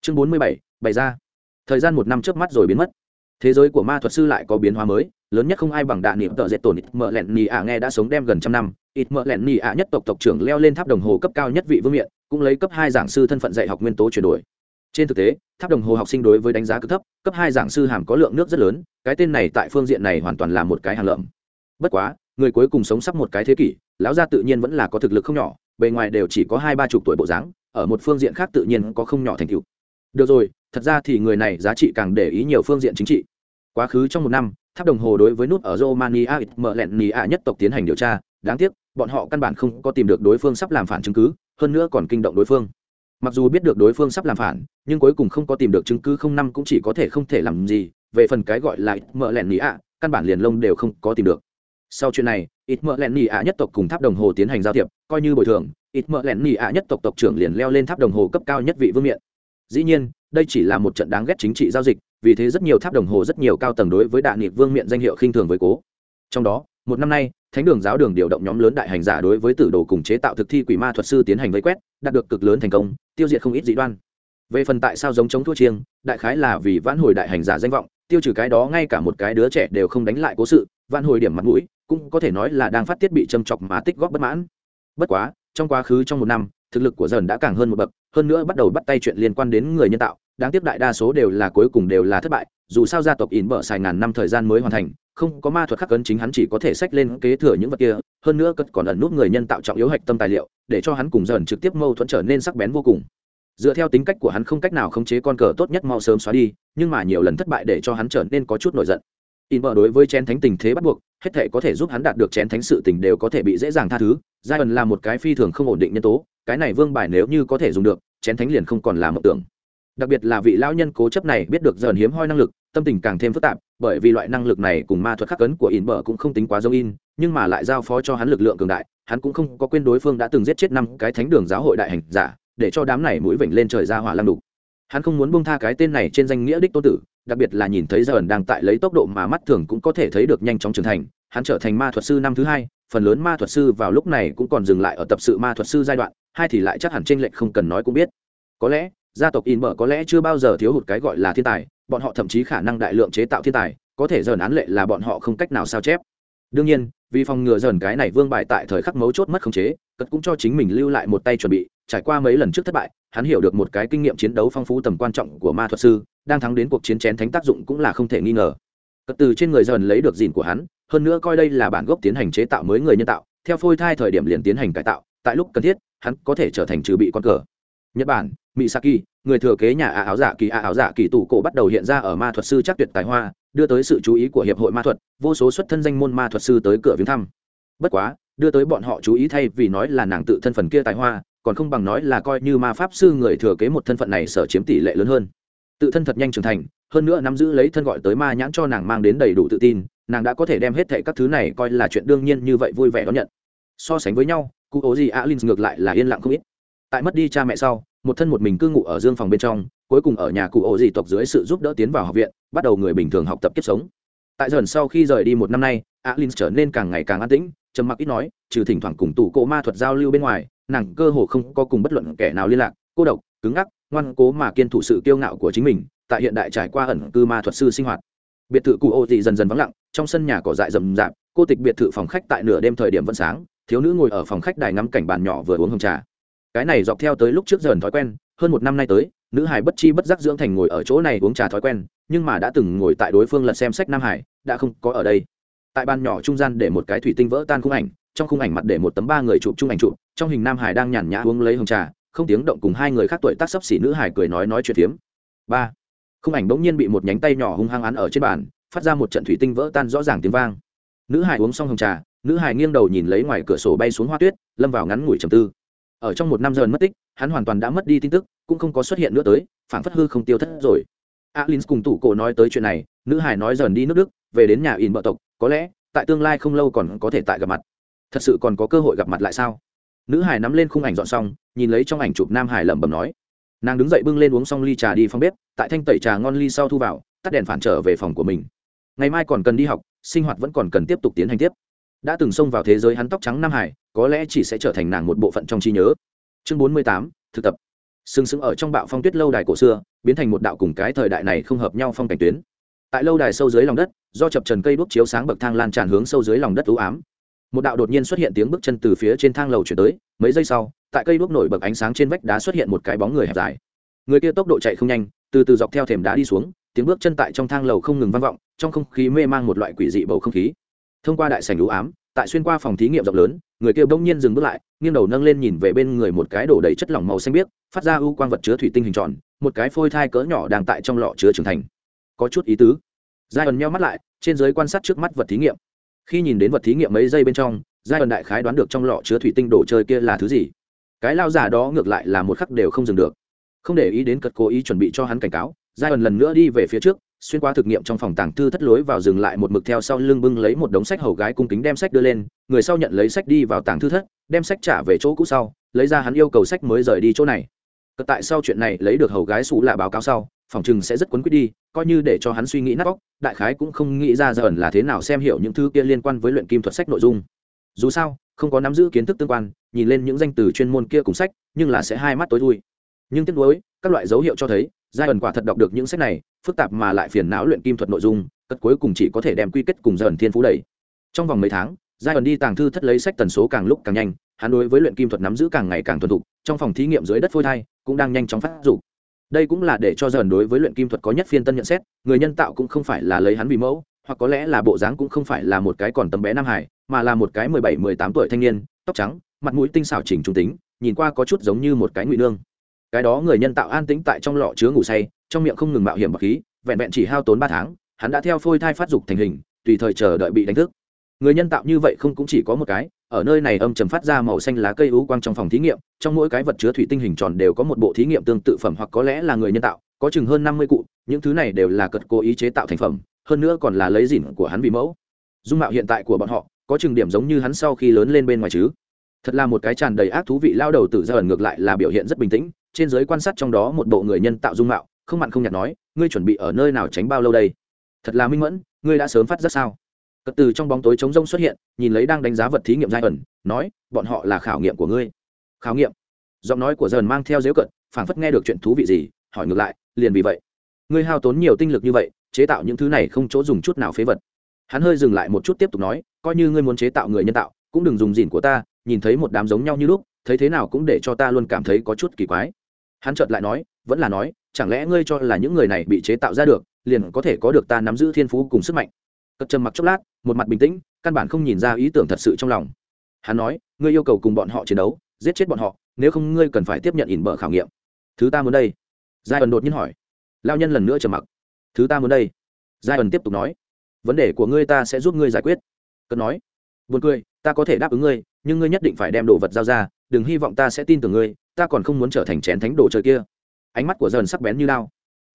Chương bốn mươi bảy, bày ra. Thời gian một năm trước mắt rồi biến mất. Thế giới của ma thuật sư lại có biến hóa mới, lớn nhất không ai bằng đạn niệm tợ dệt tổn ít mợ lẹn nì ạ nghe đã sống đem gần trăm năm. Ít mợ lẹn nì ạ nhất tộc tộc trưởng leo lên tháp đồng hồ cấp cao nhất vị vương miện, cũng lấy cấp hai giảng sư thân phận dạy học nguyên tố chuyển đổi. Trên thực tế, tháp đồng hồ học sinh đối với đánh giá cực thấp, cấp hai giảng sư hàm có lượng nước rất lớn, cái tên này tại phương diện này hoàn toàn là một cái hàng lợm. Bất quá, người cuối cùng sống sắp một cái thế kỷ, lão gia tự nhiên vẫn là có thực lực không nhỏ, bề ngoài đều chỉ có hai ba chục tuổi bộ dáng ở một phương diện khác tự nhiên có không nhỏ thành tựu. Được rồi, thật ra thì người này giá trị càng để ý nhiều phương diện chính trị. Quá khứ trong một năm, tháp đồng hồ đối với nút ở romania mở lẹn nì ạ nhất tộc tiến hành điều tra. Đáng tiếc, bọn họ căn bản không có tìm được đối phương sắp làm phản chứng cứ, hơn nữa còn kinh động đối phương. Mặc dù biết được đối phương sắp làm phản, nhưng cuối cùng không có tìm được chứng cứ không năm cũng chỉ có thể không thể làm gì. Về phần cái gọi là mở lẹn nì ạ căn bản liền lông đều không có tìm được. Sau chuyện này ít mờ lẹn nỉ ạ nhất tộc cùng tháp đồng hồ tiến hành giao thiệp, coi như bồi thường ít mỡ lẹn nỉ ạ nhất tộc tộc trưởng liền leo lên tháp đồng hồ cấp cao nhất vị vương miện. Dĩ nhiên, đây chỉ là một trận đáng ghét chính trị giao dịch, vì thế rất nhiều tháp đồng hồ rất nhiều cao tầng đối với đại nghị vương miện danh hiệu khinh thường với cố. Trong đó, một năm nay, thánh đường giáo đường điều động nhóm lớn đại hành giả đối với tử đồ cùng chế tạo thực thi quỷ ma thuật sư tiến hành vây quét, đạt được cực lớn thành công, tiêu diệt không ít dị đoan. Về phần tại sao giống chống thua chiêng, đại khái là vì vãn hồi đại hành giả danh vọng, tiêu trừ cái đó ngay cả một cái đứa trẻ đều không đánh lại cố sự, vãn hồi điểm mặt mũi, cũng có thể nói là đang phát tiết bị châm chọc mà tích góp bất mãn. Bất quá trong quá khứ trong một năm, thực lực của dần đã càng hơn một bậc, hơn nữa bắt đầu bắt tay chuyện liên quan đến người nhân tạo. Đáng tiếc đại đa số đều là cuối cùng đều là thất bại, dù sao gia tộc ỉn bở xài ngàn năm thời gian mới hoàn thành, không có ma thuật khắc cấn chính hắn chỉ có thể sách lên kế thừa những vật kia, hơn nữa cất còn ẩn nút người nhân tạo trọng yếu hạch tâm tài liệu, để cho hắn cùng dần trực tiếp mâu thuẫn trở nên sắc bén vô cùng. Dựa theo tính cách của hắn không cách nào khống chế con cờ tốt nhất mau sớm xóa đi, nhưng mà nhiều lần thất bại để cho hắn trở nên có chút nổi giận in bờ đối với chén thánh tình thế bắt buộc, hết thể có thể giúp hắn đạt được chén thánh sự tình đều có thể bị dễ dàng tha thứ. Giai ẩn là một cái phi thường không ổn định nhân tố, cái này vương bài nếu như có thể dùng được, chén thánh liền không còn là mộng tưởng. Đặc biệt là vị lão nhân cố chấp này biết được dần hiếm hoi năng lực, tâm tình càng thêm phức tạp, bởi vì loại năng lực này cùng ma thuật khắc cấn của in bờ cũng không tính quá giống in, nhưng mà lại giao phó cho hắn lực lượng cường đại, hắn cũng không có quên đối phương đã từng giết chết năm cái thánh đường giáo hội đại hành giả, để cho đám này mũi vểnh lên trời ra hỏa lăng đục hắn không muốn buông tha cái tên này trên danh nghĩa đích tôn tử, đặc biệt là nhìn thấy dần đang tại lấy tốc độ mà mắt thường cũng có thể thấy được nhanh chóng trưởng thành, hắn trở thành ma thuật sư năm thứ hai, phần lớn ma thuật sư vào lúc này cũng còn dừng lại ở tập sự ma thuật sư giai đoạn, hai thì lại chắc hẳn trên lệnh không cần nói cũng biết. Có lẽ, gia tộc in mở có lẽ chưa bao giờ thiếu hụt cái gọi là thiên tài, bọn họ thậm chí khả năng đại lượng chế tạo thiên tài, có thể giờ án lệ là bọn họ không cách nào sao chép đương nhiên, vì phòng ngừa dần cái này vương bại tại thời khắc mấu chốt mất khống chế cất cũng cho chính mình lưu lại một tay chuẩn bị, trải qua mấy lần trước thất bại, hắn hiểu được một cái kinh nghiệm chiến đấu phong phú tầm quan trọng của ma thuật sư, đang thắng đến cuộc chiến chén thánh tác dụng cũng là không thể nghi ngờ. Cất từ trên người dần lấy được dìn của hắn, hơn nữa coi đây là bản gốc tiến hành chế tạo mới người nhân tạo, theo phôi thai thời điểm liền tiến hành cải tạo, tại lúc cần thiết, hắn có thể trở thành trừ bị con cờ. Nhật bản, misaki, người thừa kế nhà áo giả kỳ áo giả kỳ tủ cổ bắt đầu hiện ra ở ma thuật sư chắc tuyệt tài hoa đưa tới sự chú ý của hiệp hội ma thuật, vô số xuất thân danh môn ma thuật sư tới cửa viếng thăm. Bất quá, đưa tới bọn họ chú ý thay vì nói là nàng tự thân phần kia tài hoa, còn không bằng nói là coi như ma pháp sư người thừa kế một thân phận này sở chiếm tỷ lệ lớn hơn. Tự thân thật nhanh trưởng thành, hơn nữa nắm giữ lấy thân gọi tới ma nhãn cho nàng mang đến đầy đủ tự tin, nàng đã có thể đem hết thệ các thứ này coi là chuyện đương nhiên như vậy vui vẻ đón nhận. So sánh với nhau, cụ ố gì alin ngược lại là yên lặng không ít. Tại mất đi cha mẹ sau, một thân một mình cư ngụ ở dương phòng bên trong cuối cùng ở nhà cụ ổ dị tộc dưới sự giúp đỡ tiến vào học viện, bắt đầu người bình thường học tập kiếp sống. Tại dần sau khi rời đi một năm nay, alin trở nên càng ngày càng an tĩnh, trầm mặc ít nói, trừ thỉnh thoảng cùng tủ cỗ ma thuật giao lưu bên ngoài, nàng cơ hồ không có cùng bất luận kẻ nào liên lạc, cô độc, cứng ngắc, ngoan cố mà kiên thủ sự kiêu ngạo của chính mình, tại hiện đại trải qua ẩn cư ma thuật sư sinh hoạt. Biệt thự cụ ô dị dần dần vắng lặng, trong sân nhà cỏ dại rầm rạp, cô tịch biệt thự phòng khách tại nửa đêm thời điểm vẫn sáng, thiếu nữ ngồi ở phòng khách đài ngắm cảnh bàn nhỏ vừa uống hồng trà. Cái này dọc theo tới lúc trước dần thói quen hơn một năm nay tới, nữ hải bất chi bất giác dưỡng thành ngồi ở chỗ này uống trà thói quen, nhưng mà đã từng ngồi tại đối phương lật xem sách nam hải đã không có ở đây. Tại ban nhỏ trung gian để một cái thủy tinh vỡ tan khung ảnh, trong khung ảnh mặt để một tấm ba người chụp chung ảnh chụp, trong hình nam hải đang nhàn nhã uống lấy hồng trà, không tiếng động cùng hai người khác tuổi tác sấp xỉ nữ hải cười nói nói chuyện phiếm. Ba, khung ảnh bỗng nhiên bị một nhánh tay nhỏ hung hăng án ở trên bàn, phát ra một trận thủy tinh vỡ tan rõ ràng tiếng vang. Nữ hải uống xong hồng trà, nữ hải nghiêng đầu nhìn lấy ngoài cửa sổ bay xuống hoa tuyết, lâm vào ngắn ngủi trầm tư. Ở trong một năm giờ mất tích hắn hoàn toàn đã mất đi tin tức, cũng không có xuất hiện nữa tới phản phất hư không tiêu thất rồi. Alin cùng tủ cổ nói tới chuyện này, nữ hải nói dần đi nước đức, về đến nhà in bợ tộc, có lẽ, tại tương lai không lâu còn có thể tại gặp mặt. Thật sự còn có cơ hội gặp mặt lại sao? Nữ hải nắm lên khung ảnh dọn xong, nhìn lấy trong ảnh chụp nam hải lẩm bẩm nói. Nàng đứng dậy bưng lên uống xong ly trà đi phòng bếp, tại thanh tẩy trà ngon ly sau thu vào, tắt đèn phản trở về phòng của mình. Ngày mai còn cần đi học, sinh hoạt vẫn còn cần tiếp tục tiến hành tiếp. Đã từng xông vào thế giới hắn tóc trắng nam hải có lẽ chỉ sẽ trở thành nàng một bộ phận trong trí nhớ chương bốn mươi tám, thực tập. Sừng sững ở trong bạo phong tuyết lâu đài cổ xưa, biến thành một đạo cùng cái thời đại này không hợp nhau phong cảnh tuyến. Tại lâu đài sâu dưới lòng đất, do chập trần cây đuốc chiếu sáng bậc thang lan tràn hướng sâu dưới lòng đất ưu ám. Một đạo đột nhiên xuất hiện tiếng bước chân từ phía trên thang lầu chuyển tới, mấy giây sau, tại cây đuốc nổi bậc ánh sáng trên vách đá xuất hiện một cái bóng người hẹp dài. Người kia tốc độ chạy không nhanh, từ từ dọc theo thềm đá đi xuống, tiếng bước chân tại trong thang lầu không ngừng vang vọng, trong không khí mê mang một loại quỷ dị bầu không khí. Thông qua đại sảnh ưu ám tại xuyên qua phòng thí nghiệm rộng lớn, người kia bỗng nhiên dừng bước lại, nghiêng đầu nâng lên nhìn về bên người một cái đổ đầy chất lỏng màu xanh biếc, phát ra ưu quang vật chứa thủy tinh hình tròn, một cái phôi thai cỡ nhỏ đang tại trong lọ chứa trưởng thành. Có chút ý tứ. Giai ẩn meo mắt lại, trên giới quan sát trước mắt vật thí nghiệm. Khi nhìn đến vật thí nghiệm mấy giây bên trong giai ẩn đại khái đoán được trong lọ chứa thủy tinh đồ chơi kia là thứ gì. Cái lao giả đó ngược lại là một khắc đều không dừng được. Không để ý đến cật cố ý chuẩn bị cho hắn cảnh cáo giai ẩn lần nữa đi về phía trước xuyên qua thực nghiệm trong phòng tàng thư thất lối vào dừng lại một mực theo sau lưng bưng lấy một đống sách hầu gái cung kính đem sách đưa lên, người sau nhận lấy sách đi vào tàng thư thất, đem sách trả về chỗ cũ sau, lấy ra hắn yêu cầu sách mới rời đi chỗ này. Cật tại sau chuyện này lấy được hầu gái xù lạ báo cáo sau, phòng chừng sẽ rất quấn quyết đi, coi như để cho hắn suy nghĩ nát bóc đại khái cũng không nghĩ ra giờ ẩn là thế nào xem hiểu những thứ kia liên quan với luyện kim thuật sách nội dung. Dù sao, không có nắm giữ kiến thức tương quan, nhìn lên những danh từ chuyên môn kia cùng sách, nhưng là sẽ hai mắt tối thui. Nhưng tiếc nuối, các loại dấu hiệu cho thấy giai ẩn quả thật đọc được những sách này, phức tạp mà lại phiền não luyện kim thuật nội dung, cất cuối cùng chỉ có thể đem quy kết cùng giai ẩn thiên phú đầy trong vòng mấy tháng, giai ẩn đi tàng thư thất lấy sách tần số càng lúc càng nhanh, hắn đối với luyện kim thuật nắm giữ càng ngày càng thuần thục, trong phòng thí nghiệm dưới đất phôi thai cũng đang nhanh chóng phát dục. Đây cũng là để cho giai ẩn đối với luyện kim thuật có nhất phiên tân nhận xét, người nhân tạo cũng không phải là lấy hắn vì mẫu, hoặc có lẽ là bộ dáng cũng không phải là một cái còn tấm bé nam hải, mà là một cái mười bảy, mười tám tuổi thanh niên, tóc trắng, mặt mũi tinh xảo chỉnh trung tính, nhìn qua có chút giống như một cái ngụy nương cái đó người nhân tạo an tĩnh tại trong lọ chứa ngủ say, trong miệng không ngừng mạo hiểm bậc khí, vẹn vẹn chỉ hao tốn ba tháng, hắn đã theo phôi thai phát dục thành hình, tùy thời chờ đợi bị đánh thức. Người nhân tạo như vậy không cũng chỉ có một cái, ở nơi này âm trầm phát ra màu xanh lá cây ú quang trong phòng thí nghiệm, trong mỗi cái vật chứa thủy tinh hình tròn đều có một bộ thí nghiệm tương tự phẩm hoặc có lẽ là người nhân tạo, có chừng hơn năm mươi cụ, những thứ này đều là cật cố ý chế tạo thành phẩm, hơn nữa còn là lấy dỉn của hắn vì mẫu. Dung mạo hiện tại của bọn họ, có chừng điểm giống như hắn sau khi lớn lên bên ngoài chứ. Thật là một cái tràn đầy ác thú vị, lao đầu tử ra ẩn ngược lại là biểu hiện rất bình tĩnh trên giới quan sát trong đó một bộ người nhân tạo dung mạo, không mặn không nhạt nói, ngươi chuẩn bị ở nơi nào tránh bao lâu đây? Thật là minh mẫn, ngươi đã sớm phát giác sao? Cật từ trong bóng tối trống rông xuất hiện, nhìn lấy đang đánh giá vật thí nghiệm giai ẩn, nói, bọn họ là khảo nghiệm của ngươi. Khảo nghiệm? Giọng nói của dần mang theo dếu cận, phảng phất nghe được chuyện thú vị gì, hỏi ngược lại, liền vì vậy. Ngươi hao tốn nhiều tinh lực như vậy, chế tạo những thứ này không chỗ dùng chút nào phế vật. Hắn hơi dừng lại một chút tiếp tục nói, coi như ngươi muốn chế tạo người nhân tạo, cũng đừng dùng dìn của ta, nhìn thấy một đám giống nhau như lúc, thấy thế nào cũng để cho ta luôn cảm thấy có chút kỳ quái hắn chợt lại nói, vẫn là nói, chẳng lẽ ngươi cho là những người này bị chế tạo ra được, liền có thể có được ta nắm giữ thiên phú cùng sức mạnh? Cất trầm mặc chốc lát, một mặt bình tĩnh, căn bản không nhìn ra ý tưởng thật sự trong lòng. Hắn nói, ngươi yêu cầu cùng bọn họ chiến đấu, giết chết bọn họ, nếu không ngươi cần phải tiếp nhận ỉn bờ khảo nghiệm. Thứ ta muốn đây? Giai ẩn đột nhiên hỏi. Lao nhân lần nữa trầm mặc. Thứ ta muốn đây? Giai ẩn tiếp tục nói. Vấn đề của ngươi ta sẽ giúp ngươi giải quyết. Cất nói. Buồn cười, ta có thể đáp ứng ngươi, nhưng ngươi nhất định phải đem đồ vật giao ra, đừng hy vọng ta sẽ tin tưởng ngươi ta còn không muốn trở thành chén thánh đồ chơi kia. Ánh mắt của dần sắc bén như lao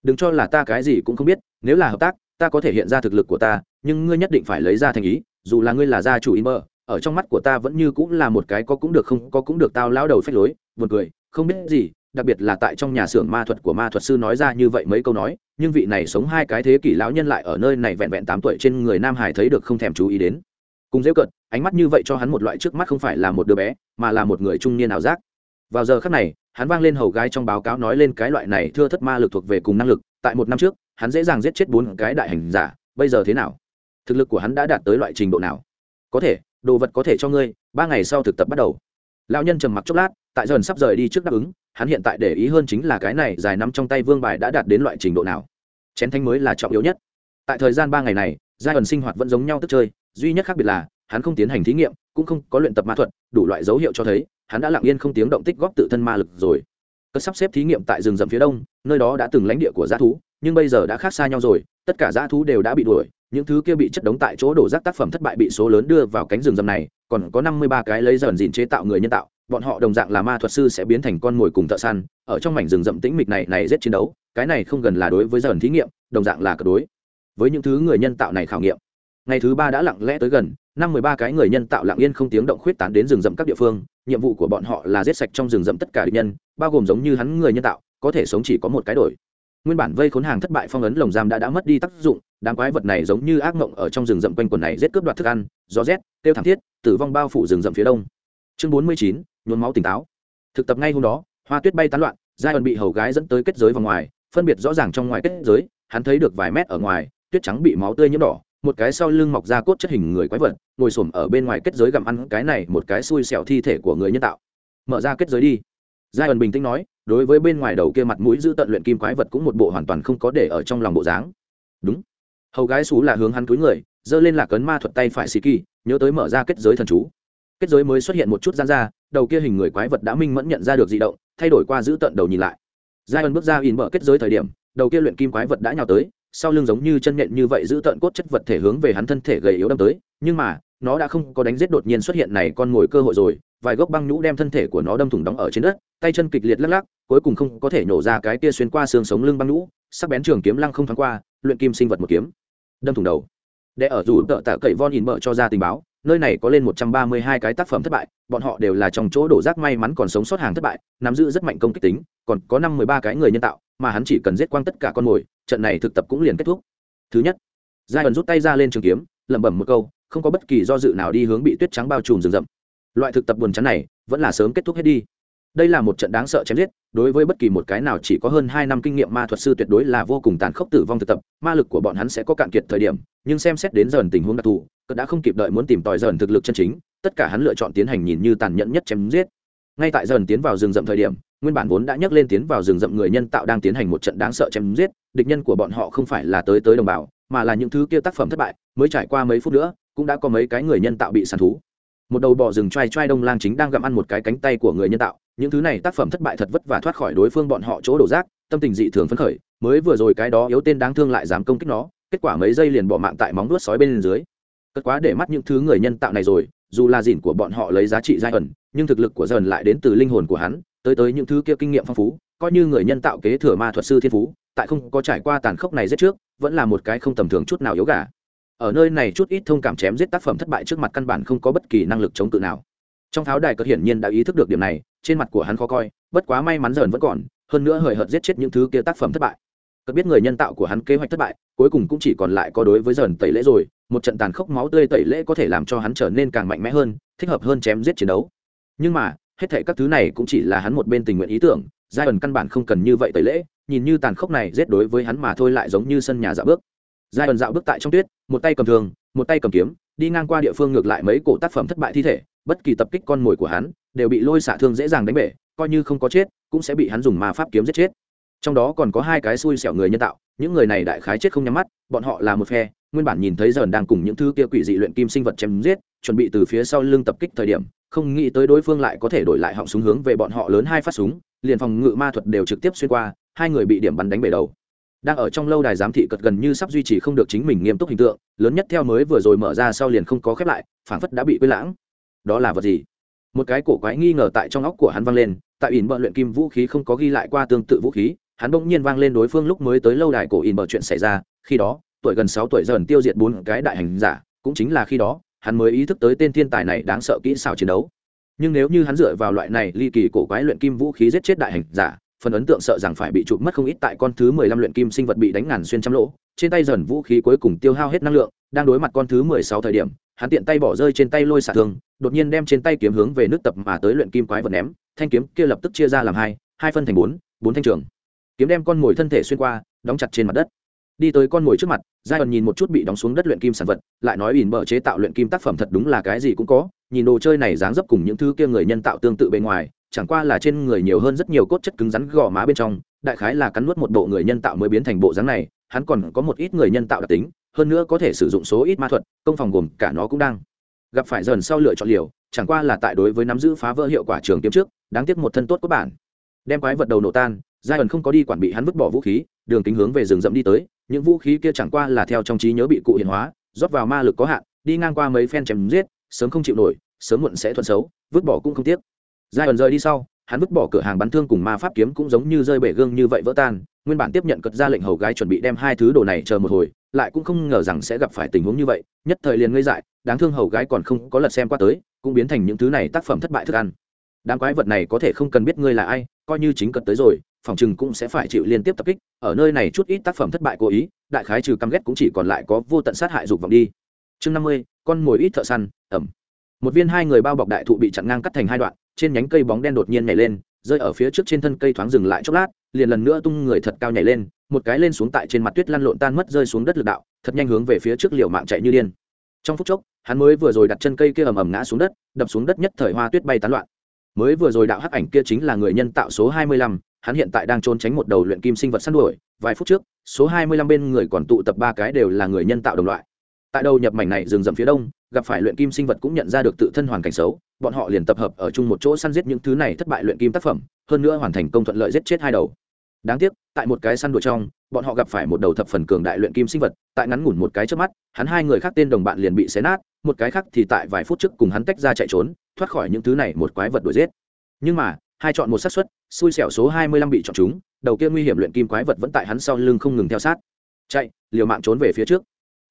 đừng cho là ta cái gì cũng không biết, nếu là hợp tác, ta có thể hiện ra thực lực của ta, nhưng ngươi nhất định phải lấy ra thành ý, dù là ngươi là gia chủ in mơ ở trong mắt của ta vẫn như cũng là một cái có cũng được không, có cũng được tao lao đầu phách lối, buồn cười, không biết gì, đặc biệt là tại trong nhà xưởng ma thuật của ma thuật sư nói ra như vậy mấy câu nói, nhưng vị này sống hai cái thế kỷ lão nhân lại ở nơi này vẹn vẹn tám tuổi trên người nam hải thấy được không thèm chú ý đến. Cùng dễ cận ánh mắt như vậy cho hắn một loại trước mắt không phải là một đứa bé, mà là một người trung niên ảo giác vào giờ khắc này, hắn vang lên hầu gái trong báo cáo nói lên cái loại này thưa thất ma lực thuộc về cùng năng lực, tại một năm trước, hắn dễ dàng giết chết bốn cái đại hành giả, bây giờ thế nào? Thực lực của hắn đã đạt tới loại trình độ nào? Có thể, đồ vật có thể cho ngươi, ba ngày sau thực tập bắt đầu. Lão nhân trầm mặc chốc lát, tại dần sắp rời đi trước đáp ứng, hắn hiện tại để ý hơn chính là cái này dài nắm trong tay vương bài đã đạt đến loại trình độ nào. Chén thanh mới là trọng yếu nhất. Tại thời gian ba ngày này, giai ẩn sinh hoạt vẫn giống nhau tức chơi, duy nhất khác biệt là, hắn không tiến hành thí nghiệm, cũng không có luyện tập ma thuật, đủ loại dấu hiệu cho thấy hắn đã lặng yên không tiếng động tích góp tự thân ma lực rồi. Cất sắp xếp thí nghiệm tại rừng rậm phía đông, nơi đó đã từng lãnh địa của g thú, nhưng bây giờ đã khác xa nhau rồi, tất cả g thú đều đã bị đuổi, những thứ kia bị chất đống tại chỗ đổ rác tác phẩm thất bại bị số lớn đưa vào cánh rừng rậm này, còn có năm mươi ba cái lấy dần dìn chế tạo người nhân tạo, bọn họ đồng dạng là ma thuật sư sẽ biến thành con mồi cùng thợ săn, ở trong mảnh rừng rậm tĩnh mịch này này rất chiến đấu, cái này không gần là đối với dần thí nghiệm, đồng dạng là cờ đối với những thứ người nhân tạo này khảo nghiệm. Ngày thứ ba đã lặng lẽ tới gần năm mười ba cái người nhân tạo lặng yên không tiếng động khuyết tán đến rừng rậm các địa phương, nhiệm vụ của bọn họ là giết sạch trong rừng rậm tất cả địch nhân, bao gồm giống như hắn người nhân tạo, có thể sống chỉ có một cái đổi. Nguyên bản vây khốn hàng thất bại phong ấn lồng giam đã đã mất đi tác dụng, đám quái vật này giống như ác mộng ở trong rừng rậm quanh quần này giết cướp đoạt thức ăn, gió rét tiêu thảm thiết, tử vong bao phủ rừng rậm phía đông. Chương bốn mươi chín, nhuốm máu tỉnh táo. Thực tập ngay hôm đó, hoa tuyết bay tán loạn giai ẩn bị hầu gái dẫn tới kết giới vào ngoài, phân biệt rõ ràng trong ngoài kết giới, hắn thấy được vài mét ở ngoài, tuyết trắng bị máu tươi nhiễm đỏ một cái sau lưng mọc ra cốt chất hình người quái vật, ngồi xổm ở bên ngoài kết giới gặm ăn cái này một cái xui xẻo thi thể của người nhân tạo. Mở ra kết giới đi. Giai ẩn bình tĩnh nói, đối với bên ngoài đầu kia mặt mũi giữ tận luyện kim quái vật cũng một bộ hoàn toàn không có để ở trong lòng bộ dáng. Đúng. Hầu gái xú là hướng hắn túi người, giơ lên là cấn ma thuật tay phải xì kỳ nhớ tới mở ra kết giới thần chú. Kết giới mới xuất hiện một chút gian ra, đầu kia hình người quái vật đã minh mẫn nhận ra được di động, thay đổi qua giữ tận đầu nhìn lại. Giai ẩn bước ra in mở kết giới thời điểm, đầu kia luyện kim quái vật đã nhào tới sau lưng giống như chân nhện như vậy giữ tận cốt chất vật thể hướng về hắn thân thể gầy yếu đâm tới, nhưng mà, nó đã không có đánh giết đột nhiên xuất hiện này con ngồi cơ hội rồi, vài gốc băng nhũ đem thân thể của nó đâm thủng đóng ở trên đất, tay chân kịch liệt lắc lắc, cuối cùng không có thể nhổ ra cái tia xuyên qua xương sống lưng băng nhũ, sắc bén trường kiếm lăng không thoáng qua, luyện kim sinh vật một kiếm, đâm thủng đầu. Để ở rủ tợ tạ cậy von in mợ cho ra tình báo, nơi này có lên một trăm ba mươi hai cái tác phẩm thất bại, bọn họ đều là trong chỗ đổ rác may mắn còn sống sót hàng thất bại, nắm giữ rất mạnh công kích tính, còn có năm mười ba cái người nhân tạo mà hắn chỉ cần giết quang tất cả con mồi, trận này thực tập cũng liền kết thúc. Thứ nhất giai ẩn rút tay ra lên trường kiếm, lẩm bẩm một câu, không có bất kỳ do dự nào đi hướng bị tuyết trắng bao trùm rừng rậm. Loại thực tập buồn chán này, vẫn là sớm kết thúc hết đi. Đây là một trận đáng sợ chém giết, đối với bất kỳ một cái nào chỉ có hơn hai năm kinh nghiệm ma thuật sư tuyệt đối là vô cùng tàn khốc tử vong thực tập, ma lực của bọn hắn sẽ có cạn kiệt thời điểm, nhưng xem xét đến dần tình huống đặc thù cỡ đã không kịp đợi muốn tìm tòi dần thực lực chân chính, tất cả hắn lựa chọn tiến hành nhìn như tàn nhẫn nhất chém giết. Ngay tại dần tiến vào rừng rậm thời điểm nguyên bản vốn đã nhấc lên tiến vào rừng rậm người nhân tạo đang tiến hành một trận đáng sợ chém giết, địch nhân của bọn họ không phải là tới tới đồng bào, mà là những thứ kia tác phẩm thất bại, mới trải qua mấy phút nữa, cũng đã có mấy cái người nhân tạo bị săn thú. Một đầu bò rừng choai choai đông lang chính đang gặm ăn một cái cánh tay của người nhân tạo, những thứ này tác phẩm thất bại thật vất và thoát khỏi đối phương bọn họ chỗ đổ rác, tâm tình dị thường phấn khởi, mới vừa rồi cái đó yếu tên đáng thương lại dám công kích nó, kết quả mấy giây liền bỏ mạng tại móng đuốt sói bên dưới. Cất quá để mắt những thứ người nhân tạo này rồi, dù là dỉn của bọn họ lấy giá trị giai ẩn, nhưng thực lực của dần lại đến từ linh hồn của hắn tới tới những thứ kia kinh nghiệm phong phú, coi như người nhân tạo kế thừa ma thuật sư thiên phú, tại không có trải qua tàn khốc này giết trước, vẫn là một cái không tầm thường chút nào yếu gà. Ở nơi này chút ít thông cảm chém giết tác phẩm thất bại trước mặt căn bản không có bất kỳ năng lực chống cự nào. Trong tháo đài cất hiển nhiên đã ý thức được điểm này, trên mặt của hắn khó coi, bất quá may mắn dần vẫn còn, hơn nữa hời hợt giết chết những thứ kia tác phẩm thất bại. Cất biết người nhân tạo của hắn kế hoạch thất bại, cuối cùng cũng chỉ còn lại có đối với dần tẩy lễ rồi, một trận tàn khốc máu tươi tẩy lễ có thể làm cho hắn trở nên càng mạnh mẽ hơn, thích hợp hơn chém giết chiến đấu. Nhưng mà hết thệ các thứ này cũng chỉ là hắn một bên tình nguyện ý tưởng, giai ẩn căn bản không cần như vậy tẩy lễ, nhìn như tàn khốc này giết đối với hắn mà thôi lại giống như sân nhà dạo bước. Giai ẩn dạo bước tại trong tuyết, một tay cầm thường một tay cầm kiếm, đi ngang qua địa phương ngược lại mấy cổ tác phẩm thất bại thi thể, bất kỳ tập kích con mồi của hắn đều bị lôi xả thương dễ dàng đánh bể, coi như không có chết, cũng sẽ bị hắn dùng ma pháp kiếm giết chết. Trong đó còn có hai cái xui xẻo người nhân tạo, những người này đại khái chết không nhắm mắt, bọn họ là một phe nguyên bản nhìn thấy dần đang cùng những thứ kia quỷ dị luyện kim sinh vật chém giết, chuẩn bị từ phía sau lưng tập kích thời điểm, không nghĩ tới đối phương lại có thể đổi lại họng súng hướng về bọn họ lớn hai phát súng, liền phòng ngự ma thuật đều trực tiếp xuyên qua, hai người bị điểm bắn đánh bể đầu. Đang ở trong lâu đài giám thị cật gần như sắp duy trì không được chính mình nghiêm túc hình tượng, lớn nhất theo mới vừa rồi mở ra sau liền không có khép lại, phảng phất đã bị quên lãng. Đó là vật gì? Một cái cổ quái nghi ngờ tại trong óc của hắn vang lên, tại ỉn bợ luyện kim vũ khí không có ghi lại qua tương tự vũ khí, hắn bỗng nhiên vang lên đối phương lúc mới tới lâu đài cổ ỉn bợ chuyện xảy ra, khi đó tuổi gần sáu tuổi dần tiêu diệt bốn cái đại hành giả, cũng chính là khi đó, hắn mới ý thức tới tên thiên tài này đáng sợ kỹ xảo chiến đấu. Nhưng nếu như hắn dựa vào loại này ly kỳ cổ quái luyện kim vũ khí giết chết đại hành giả, phần ấn tượng sợ rằng phải bị chụp mất không ít tại con thứ mười lăm luyện kim sinh vật bị đánh ngàn xuyên trăm lỗ, trên tay dần vũ khí cuối cùng tiêu hao hết năng lượng, đang đối mặt con thứ mười sáu thời điểm, hắn tiện tay bỏ rơi trên tay lôi xả thương, đột nhiên đem trên tay kiếm hướng về nước tập mà tới luyện kim quái vật ném, thanh kiếm kia lập tức chia ra làm hai hai phân thành bốn bốn thanh trường. Kiếm đem con mồi thân thể xuyên qua, đóng chặt trên mặt đất đi tới con mồi trước mặt giai ẩn nhìn một chút bị đóng xuống đất luyện kim sản vật, lại nói ỉn bờ chế tạo luyện kim tác phẩm thật đúng là cái gì cũng có, nhìn đồ chơi này dáng dấp cùng những thứ kia người nhân tạo tương tự bên ngoài, chẳng qua là trên người nhiều hơn rất nhiều cốt chất cứng rắn gò má bên trong, đại khái là cắn nuốt một bộ người nhân tạo mới biến thành bộ dáng này, hắn còn có một ít người nhân tạo đặc tính, hơn nữa có thể sử dụng số ít ma thuật, công phòng gồm cả nó cũng đang gặp phải dần sau lựa chọn liều, chẳng qua là tại đối với nắm giữ phá vỡ hiệu quả trường kiếm trước, đáng tiếc một thân tốt của bản đem quái vật đầu nổ tan giai ẩn không có đi quản bị hắn vứt bỏ vũ khí, đường kính hướng về rừng rậm đi tới những vũ khí kia chẳng qua là theo trong trí nhớ bị cụ hiện hóa, rót vào ma lực có hạn, đi ngang qua mấy phen chém giết, sớm không chịu nổi, sớm muộn sẽ thuận xấu, vứt bỏ cũng không tiếc. Giai ẩn rời đi sau, hắn vứt bỏ cửa hàng bắn thương cùng ma pháp kiếm cũng giống như rơi bể gương như vậy vỡ tan, nguyên bản tiếp nhận cật ra lệnh hầu gái chuẩn bị đem hai thứ đồ này chờ một hồi, lại cũng không ngờ rằng sẽ gặp phải tình huống như vậy, nhất thời liền ngây dại, đáng thương hầu gái còn không có lật xem qua tới, cũng biến thành những thứ này tác phẩm thất bại thức ăn. Đám quái vật này có thể không cần biết ngươi là ai, coi như chính cật tới rồi phòng chừng cũng sẽ phải chịu liên tiếp tập kích, ở nơi này chút ít tác phẩm thất bại cố ý, đại khái trừ căm ghét cũng chỉ còn lại có vô tận sát hại dục vọng đi. Chương năm mươi, con mồi ít thợ săn, ẩm. Một viên hai người bao bọc đại thụ bị chặn ngang cắt thành hai đoạn, trên nhánh cây bóng đen đột nhiên nhảy lên, rơi ở phía trước trên thân cây thoáng dừng lại chốc lát, liền lần nữa tung người thật cao nhảy lên, một cái lên xuống tại trên mặt tuyết lăn lộn tan mất rơi xuống đất lực đạo, thật nhanh hướng về phía trước liều mạng chạy như điên. Trong phút chốc, hắn mới vừa rồi đặt chân cây kia ầm ầm ngã xuống đất, đập xuống đất nhất thời hoa tuyết bay tán loạn. Mới vừa rồi đạo hắc ảnh kia chính là người nhân tạo số hai mươi lăm hắn hiện tại đang trốn tránh một đầu luyện kim sinh vật săn đuổi, vài phút trước, số hai mươi lăm bên người còn tụ tập ba cái đều là người nhân tạo đồng loại. Tại đầu nhập mảnh này rừng rậm phía đông, gặp phải luyện kim sinh vật cũng nhận ra được tự thân hoàn cảnh xấu, bọn họ liền tập hợp ở chung một chỗ săn giết những thứ này thất bại luyện kim tác phẩm, hơn nữa hoàn thành công thuận lợi giết chết hai đầu. Đáng tiếc, tại một cái săn đuổi trong, bọn họ gặp phải một đầu thập phần cường đại luyện kim sinh vật, tại ngắn ngủn một cái trước mắt, hắn hai người khác tên đồng bạn liền bị xé nát, một cái khác thì tại vài phút trước cùng hắn tách ra chạy trốn, thoát khỏi những thứ này một quái vật đuổi giết. Nhưng mà hai chọn một xác suất, xui xẻo số hai mươi lăm bị chọn chúng, đầu kia nguy hiểm luyện kim quái vật vẫn tại hắn sau lưng không ngừng theo sát. Chạy, liều mạng trốn về phía trước.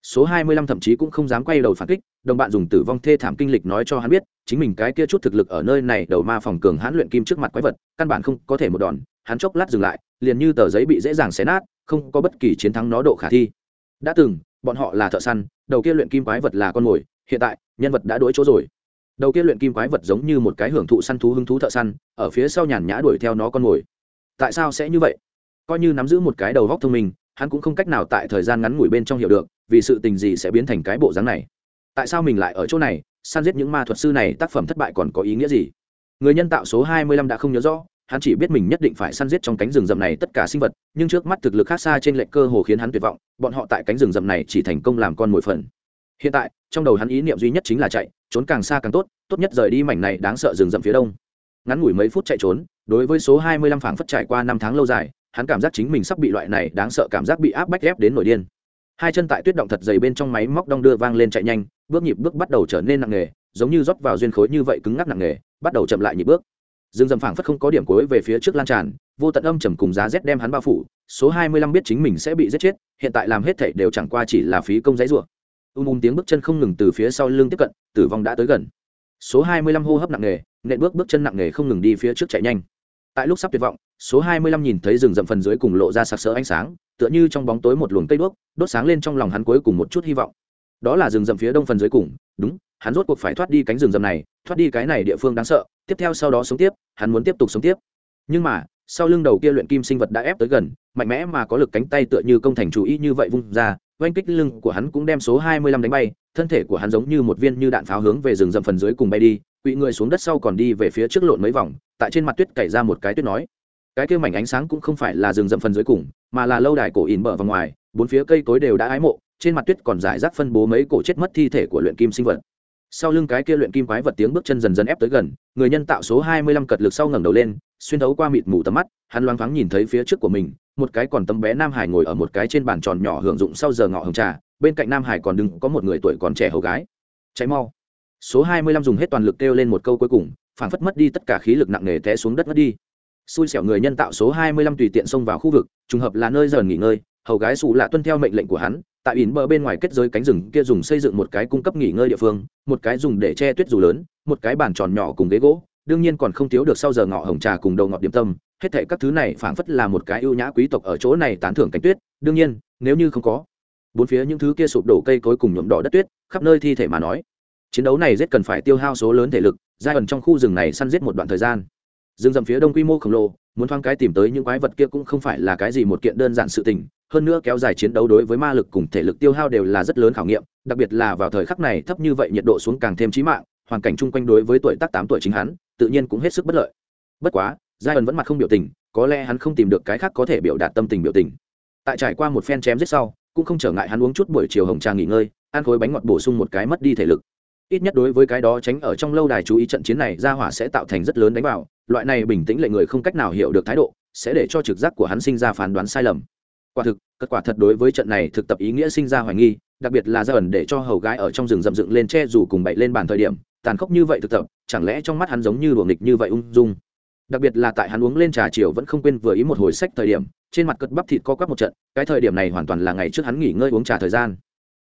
Số hai mươi lăm thậm chí cũng không dám quay đầu phản kích, đồng bạn dùng tử vong thê thảm kinh lịch nói cho hắn biết, chính mình cái kia chút thực lực ở nơi này đầu ma phòng cường hãn luyện kim trước mặt quái vật, căn bản không có thể một đòn, hắn chốc lát dừng lại, liền như tờ giấy bị dễ dàng xé nát, không có bất kỳ chiến thắng nó độ khả thi. Đã từng, bọn họ là thợ săn, đầu kia luyện kim quái vật là con mồi, hiện tại, nhân vật đã đuổi chỗ rồi đầu kia luyện kim quái vật giống như một cái hưởng thụ săn thú hứng thú thợ săn, ở phía sau nhàn nhã đuổi theo nó con mồi. Tại sao sẽ như vậy? Coi như nắm giữ một cái đầu góc thông minh, hắn cũng không cách nào tại thời gian ngắn ngủi bên trong hiểu được, vì sự tình gì sẽ biến thành cái bộ dáng này. Tại sao mình lại ở chỗ này, săn giết những ma thuật sư này tác phẩm thất bại còn có ý nghĩa gì? Người nhân tạo số hai mươi lăm đã không nhớ rõ, hắn chỉ biết mình nhất định phải săn giết trong cánh rừng rậm này tất cả sinh vật, nhưng trước mắt thực lực khác xa trên lệnh cơ hồ khiến hắn tuyệt vọng, bọn họ tại cánh rừng rậm này chỉ thành công làm con mồi phần hiện tại, trong đầu hắn ý niệm duy nhất chính là chạy, trốn càng xa càng tốt tốt nhất rời đi mảnh này đáng sợ rừng rậm phía đông. Ngắn ngủi mấy phút chạy trốn, đối với số hai mươi lăm phảng phất trải qua năm tháng lâu dài, hắn cảm giác chính mình sắp bị loại này đáng sợ cảm giác bị áp bách ép đến nổi điên. Hai chân tại tuyết động thật dày bên trong máy móc đong đưa vang lên chạy nhanh, bước nhịp bước bắt đầu trở nên nặng nề, giống như rót vào duyên khối như vậy cứng ngắc nặng nề, bắt đầu chậm lại nhịp bước. Rừng rậm phảng phất không có điểm cuối về phía trước lan tràn, vô tận âm trầm cùng giá rét đem hắn bao phủ, số hai mươi lăm biết chính mình sẽ bị giết chết, hiện tại làm hết thảy đều chẳng qua chỉ là phí công giấy rủa ùm ùm tiếng bước chân không ngừng từ phía sau lưng tiếp cận, tử vong đã tới gần. Số hai mươi lăm hô hấp nặng nề, nện bước bước chân nặng nề không ngừng đi phía trước chạy nhanh. Tại lúc sắp tuyệt vọng, số hai mươi lăm nhìn thấy rừng rậm phần dưới cùng lộ ra sặc sỡ ánh sáng, tựa như trong bóng tối một luồng cây đuốc, đốt sáng lên trong lòng hắn cuối cùng một chút hy vọng. Đó là rừng rậm phía đông phần dưới cùng, đúng, hắn rốt cuộc phải thoát đi cánh rừng rậm này, thoát đi cái này địa phương đáng sợ, tiếp theo sau đó sống tiếp, hắn muốn tiếp tục sống tiếp. Nhưng mà, sau lưng đầu kia luyện kim sinh vật đã ép tới gần, mạnh mẽ mà có lực cánh tay tựa như công thành chủ ý như vậy vung ra oanh kích lưng của hắn cũng đem số hai mươi lăm đánh bay, thân thể của hắn giống như một viên như đạn pháo hướng về rừng rậm phần dưới cùng bay đi, quỵ người xuống đất sau còn đi về phía trước lộn mấy vòng, tại trên mặt tuyết cày ra một cái tuyết nói. Cái kia mảnh ánh sáng cũng không phải là rừng rậm phần dưới cùng, mà là lâu đài cổ ỉn bờ vào ngoài, bốn phía cây cối đều đã ái mộ, trên mặt tuyết còn rải rác phân bố mấy cổ chết mất thi thể của luyện kim sinh vật. Sau lưng cái kia luyện kim quái vật tiếng bước chân dần dần ép tới gần, người nhân tạo số hai mươi lăm cật lực sau ngẩng đầu lên, xuyên thấu qua mịt mù tầm mắt, hắn loáng thoáng nhìn thấy phía trước của mình một cái còn tấm bé nam hải ngồi ở một cái trên bàn tròn nhỏ hưởng dụng sau giờ ngọ hồng trà, bên cạnh nam hải còn đứng, có một người tuổi còn trẻ hầu gái. Cháy mau. Số hai mươi lăm dùng hết toàn lực kêu lên một câu cuối cùng, phảng phất mất đi tất cả khí lực nặng nề té xuống đất mất đi. Xui xẻo người nhân tạo số hai mươi lăm tùy tiện xông vào khu vực, trùng hợp là nơi giờ nghỉ ngơi, hầu gái xù lạ tuân theo mệnh lệnh của hắn, tại ỉn bờ bên ngoài kết giới cánh rừng kia dùng xây dựng một cái cung cấp nghỉ ngơi địa phương, một cái dùng để che tuyết dù lớn, một cái bàn tròn nhỏ cùng ghế gỗ, đương nhiên còn không thiếu được sau giờ ngọ hồng trà cùng đầu ngọt điểm tâm hết thảy các thứ này phảng phất là một cái ưu nhã quý tộc ở chỗ này tán thưởng cánh tuyết, đương nhiên, nếu như không có, bốn phía những thứ kia sụp đổ cây cối cùng nhuộm đỏ đất tuyết, khắp nơi thi thể mà nói, chiến đấu này rất cần phải tiêu hao số lớn thể lực, giai ẩn trong khu rừng này săn giết một đoạn thời gian. Dương dầm phía đông quy mô khổng lồ, muốn thoáng cái tìm tới những quái vật kia cũng không phải là cái gì một kiện đơn giản sự tình, hơn nữa kéo dài chiến đấu đối với ma lực cùng thể lực tiêu hao đều là rất lớn khảo nghiệm, đặc biệt là vào thời khắc này thấp như vậy nhiệt độ xuống càng thêm chí mạng, hoàn cảnh chung quanh đối với tuổi tác tám tuổi chính hắn, tự nhiên cũng hết sức bất lợi. Bất quá giai ẩn vẫn mặt không biểu tình, có lẽ hắn không tìm được cái khác có thể biểu đạt tâm tình biểu tình. Tại trải qua một phen chém giết sau, cũng không trở ngại hắn uống chút buổi chiều hồng trà nghỉ ngơi, ăn khối bánh ngọt bổ sung một cái mất đi thể lực. Ít nhất đối với cái đó tránh ở trong lâu đài chú ý trận chiến này, ra hỏa sẽ tạo thành rất lớn đánh vào, loại này bình tĩnh lệ người không cách nào hiểu được thái độ, sẽ để cho trực giác của hắn sinh ra phán đoán sai lầm. Quả thực, kết quả thật đối với trận này thực tập ý nghĩa sinh ra hoài nghi, đặc biệt là ra ẩn để cho hầu gái ở trong rừng rậm dựng lên che dù cùng bậy lên bàn thời điểm, tàn khốc như vậy thực tập, chẳng lẽ trong mắt hắn giống như đùa nghịch như vậy ung dung? Đặc biệt là tại hắn uống lên trà chiều vẫn không quên vừa ý một hồi sách thời điểm, trên mặt cất bắp thịt co quắp một trận, cái thời điểm này hoàn toàn là ngày trước hắn nghỉ ngơi uống trà thời gian.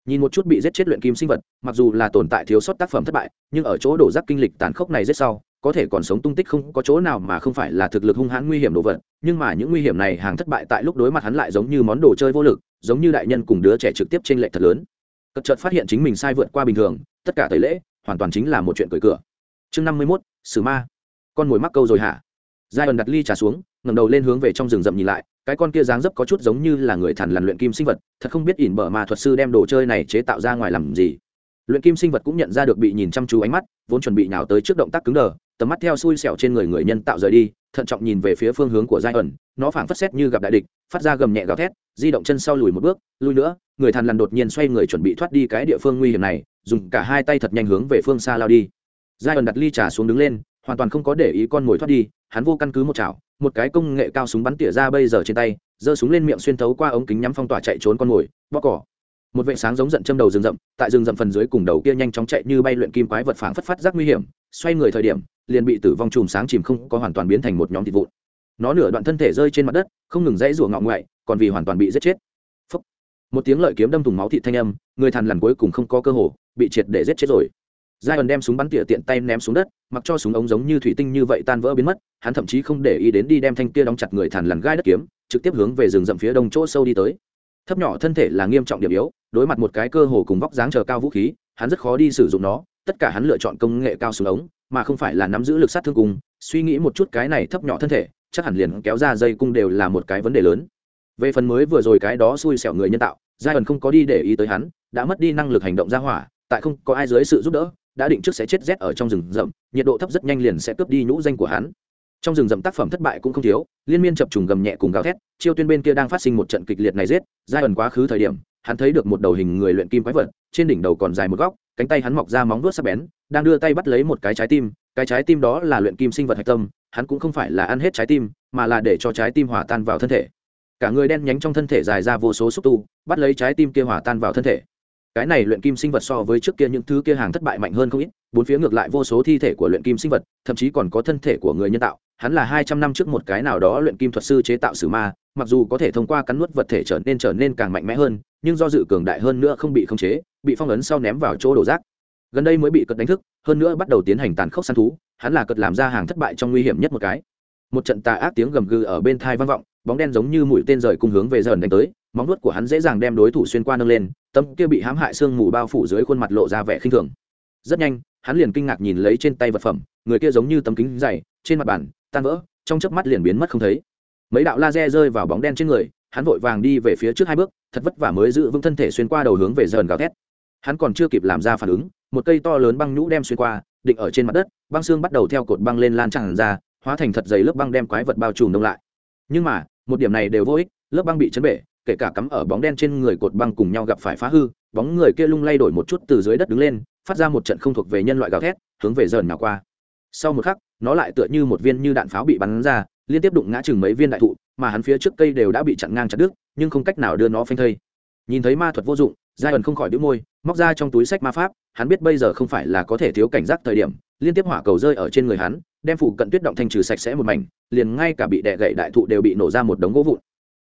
Nhìn một chút bị giết chết luyện kim sinh vật, mặc dù là tồn tại thiếu sót tác phẩm thất bại, nhưng ở chỗ đổ rác kinh lịch tàn khốc này giết sau, có thể còn sống tung tích không có chỗ nào mà không phải là thực lực hung hãn nguy hiểm đồ vật, nhưng mà những nguy hiểm này hàng thất bại tại lúc đối mặt hắn lại giống như món đồ chơi vô lực, giống như đại nhân cùng đứa trẻ trực tiếp trên lệ thật lớn. Cất chợt phát hiện chính mình sai vượt qua bình thường, tất cả tẩy lễ, hoàn toàn chính là một chuyện cười cửa. Chương năm mươi mốt, sử ma. Con mồi mắc câu rồi hả? Giai ẩn đặt ly trà xuống, ngẩng đầu lên hướng về trong rừng rậm nhìn lại, cái con kia dáng dấp có chút giống như là người thằn lằn luyện kim sinh vật, thật không biết ỉn bở mà thuật sư đem đồ chơi này chế tạo ra ngoài làm gì. Luyện kim sinh vật cũng nhận ra được bị nhìn chăm chú ánh mắt, vốn chuẩn bị nào tới trước động tác cứng đờ, tầm mắt theo xui xẻo trên người người nhân tạo rời đi, thận trọng nhìn về phía phương hướng của giai ẩn nó phảng phất xét như gặp đại địch, phát ra gầm nhẹ gào thét, di động chân sau lùi một bước lùi nữa, người thằn lằn đột nhiên xoay người chuẩn bị thoát đi cái địa phương nguy hiểm này, dùng cả hai tay thật nhanh hướng về phương xa lao đi. Giai ẩn đặt ly trà xuống đứng lên, hoàn toàn không có để ý con mồi thoát đi hắn vô căn cứ một chảo, một cái công nghệ cao súng bắn tỉa ra bây giờ trên tay, giơ súng lên miệng xuyên thấu qua ống kính nhắm phong tỏa chạy trốn con mồi bóc cỏ. Một vệ sáng giống giận châm đầu rừng rậm, tại rừng rậm phần dưới cùng đầu kia nhanh chóng chạy như bay luyện kim quái vật phảng phất phát giác nguy hiểm, xoay người thời điểm, liền bị tử vong chùm sáng chìm không có hoàn toàn biến thành một nhóm thịt vụn. Nó nửa đoạn thân thể rơi trên mặt đất, không ngừng dãy rủa ngọ ngoại, còn vì hoàn toàn bị giết chết. Phúc. một tiếng lợi kiếm đâm thùng máu thịt thanh âm, người thằn lằn cuối cùng không có cơ hồ bị triệt để giết chết rồi giai ẩn đem súng bắn tỉa tiện tay ném xuống đất, mặc cho súng ống giống như thủy tinh như vậy tan vỡ biến mất, hắn thậm chí không để ý đến đi đem thanh kia đóng chặt người thằn lằn gai đất kiếm, trực tiếp hướng về rừng rậm phía đông chỗ sâu đi tới. Thấp nhỏ thân thể là nghiêm trọng điểm yếu, đối mặt một cái cơ hồ cùng vóc dáng chờ cao vũ khí, hắn rất khó đi sử dụng nó, tất cả hắn lựa chọn công nghệ cao súng ống, mà không phải là nắm giữ lực sát thương cùng, suy nghĩ một chút cái này thấp nhỏ thân thể, chắc hẳn liền kéo ra dây cung đều là một cái vấn đề lớn. Về phần mới vừa rồi cái đó xui xẻo người nhân tạo giai ẩn không có đi để ý tới hắn, đã mất đi năng lực hành động ra hỏa, tại không có ai dưới sự giúp đỡ đã định trước sẽ chết rét ở trong rừng rậm, nhiệt độ thấp rất nhanh liền sẽ cướp đi nhũ danh của hắn. Trong rừng rậm tác phẩm thất bại cũng không thiếu, liên miên chập trùng gầm nhẹ cùng gào thét, chiêu tuyên bên kia đang phát sinh một trận kịch liệt này giết, giai ẩn quá khứ thời điểm, hắn thấy được một đầu hình người luyện kim quái vật, trên đỉnh đầu còn dài một góc, cánh tay hắn mọc ra móng vuốt sắc bén, đang đưa tay bắt lấy một cái trái tim, cái trái tim đó là luyện kim sinh vật hạch tâm, hắn cũng không phải là ăn hết trái tim, mà là để cho trái tim hòa tan vào thân thể. Cả người đen nhánh trong thân thể dài ra vô số xúc tu, bắt lấy trái tim kia hòa tan vào thân thể cái này luyện kim sinh vật so với trước kia những thứ kia hàng thất bại mạnh hơn không ít, bốn phía ngược lại vô số thi thể của luyện kim sinh vật, thậm chí còn có thân thể của người nhân tạo. Hắn là hai trăm năm trước một cái nào đó luyện kim thuật sư chế tạo sử ma, mặc dù có thể thông qua cắn nuốt vật thể trở nên trở nên càng mạnh mẽ hơn, nhưng do dự cường đại hơn nữa không bị khống chế, bị phong ấn sau ném vào chỗ đổ rác. Gần đây mới bị cật đánh thức, hơn nữa bắt đầu tiến hành tàn khốc săn thú, hắn là cật làm ra hàng thất bại trong nguy hiểm nhất một cái. Một trận tà ác tiếng gầm gừ ở bên thai vang vọng, bóng đen giống như mũi tên rời cùng hướng về dần đánh tới móng nuốt của hắn dễ dàng đem đối thủ xuyên qua nâng lên tâm kia bị hãm hại xương mù bao phủ dưới khuôn mặt lộ ra vẻ khinh thường. Rất nhanh, hắn liền kinh ngạc nhìn lấy trên tay vật phẩm, người kia giống như tấm kính dày, trên mặt bàn, tan vỡ, trong chớp mắt liền biến mất không thấy. Mấy đạo laser rơi vào bóng đen trên người, hắn vội vàng đi về phía trước hai bước, thật vất vả mới giữ vững thân thể xuyên qua đầu hướng về dần gào thét. Hắn còn chưa kịp làm ra phản ứng, một cây to lớn băng nhũ đem xuyên qua, định ở trên mặt đất, băng xương bắt đầu theo cột băng lên lan tràn ra, hóa thành thật dày lớp băng đem quái vật bao trùm đông lại. Nhưng mà, một điểm này đều vô ích, lớp băng bị chấn bể kể cả cắm ở bóng đen trên người cột băng cùng nhau gặp phải phá hư, bóng người kia lung lay đổi một chút từ dưới đất đứng lên, phát ra một trận không thuộc về nhân loại gào thét, hướng về dần nào qua. Sau một khắc, nó lại tựa như một viên như đạn pháo bị bắn ra, liên tiếp đụng ngã chừng mấy viên đại thụ, mà hắn phía trước cây đều đã bị chặn ngang chặt đứt, nhưng không cách nào đưa nó phanh thây. Nhìn thấy ma thuật vô dụng giai ẩn không khỏi đĩu môi, móc ra trong túi sách ma pháp, hắn biết bây giờ không phải là có thể thiếu cảnh giác thời điểm, liên tiếp hỏa cầu rơi ở trên người hắn, đem phụ cận tuyết động thanh trừ sạch sẽ một mảnh, liền ngay cả bị đè gậy đại thụ đều bị nổ ra một đống gỗ vụn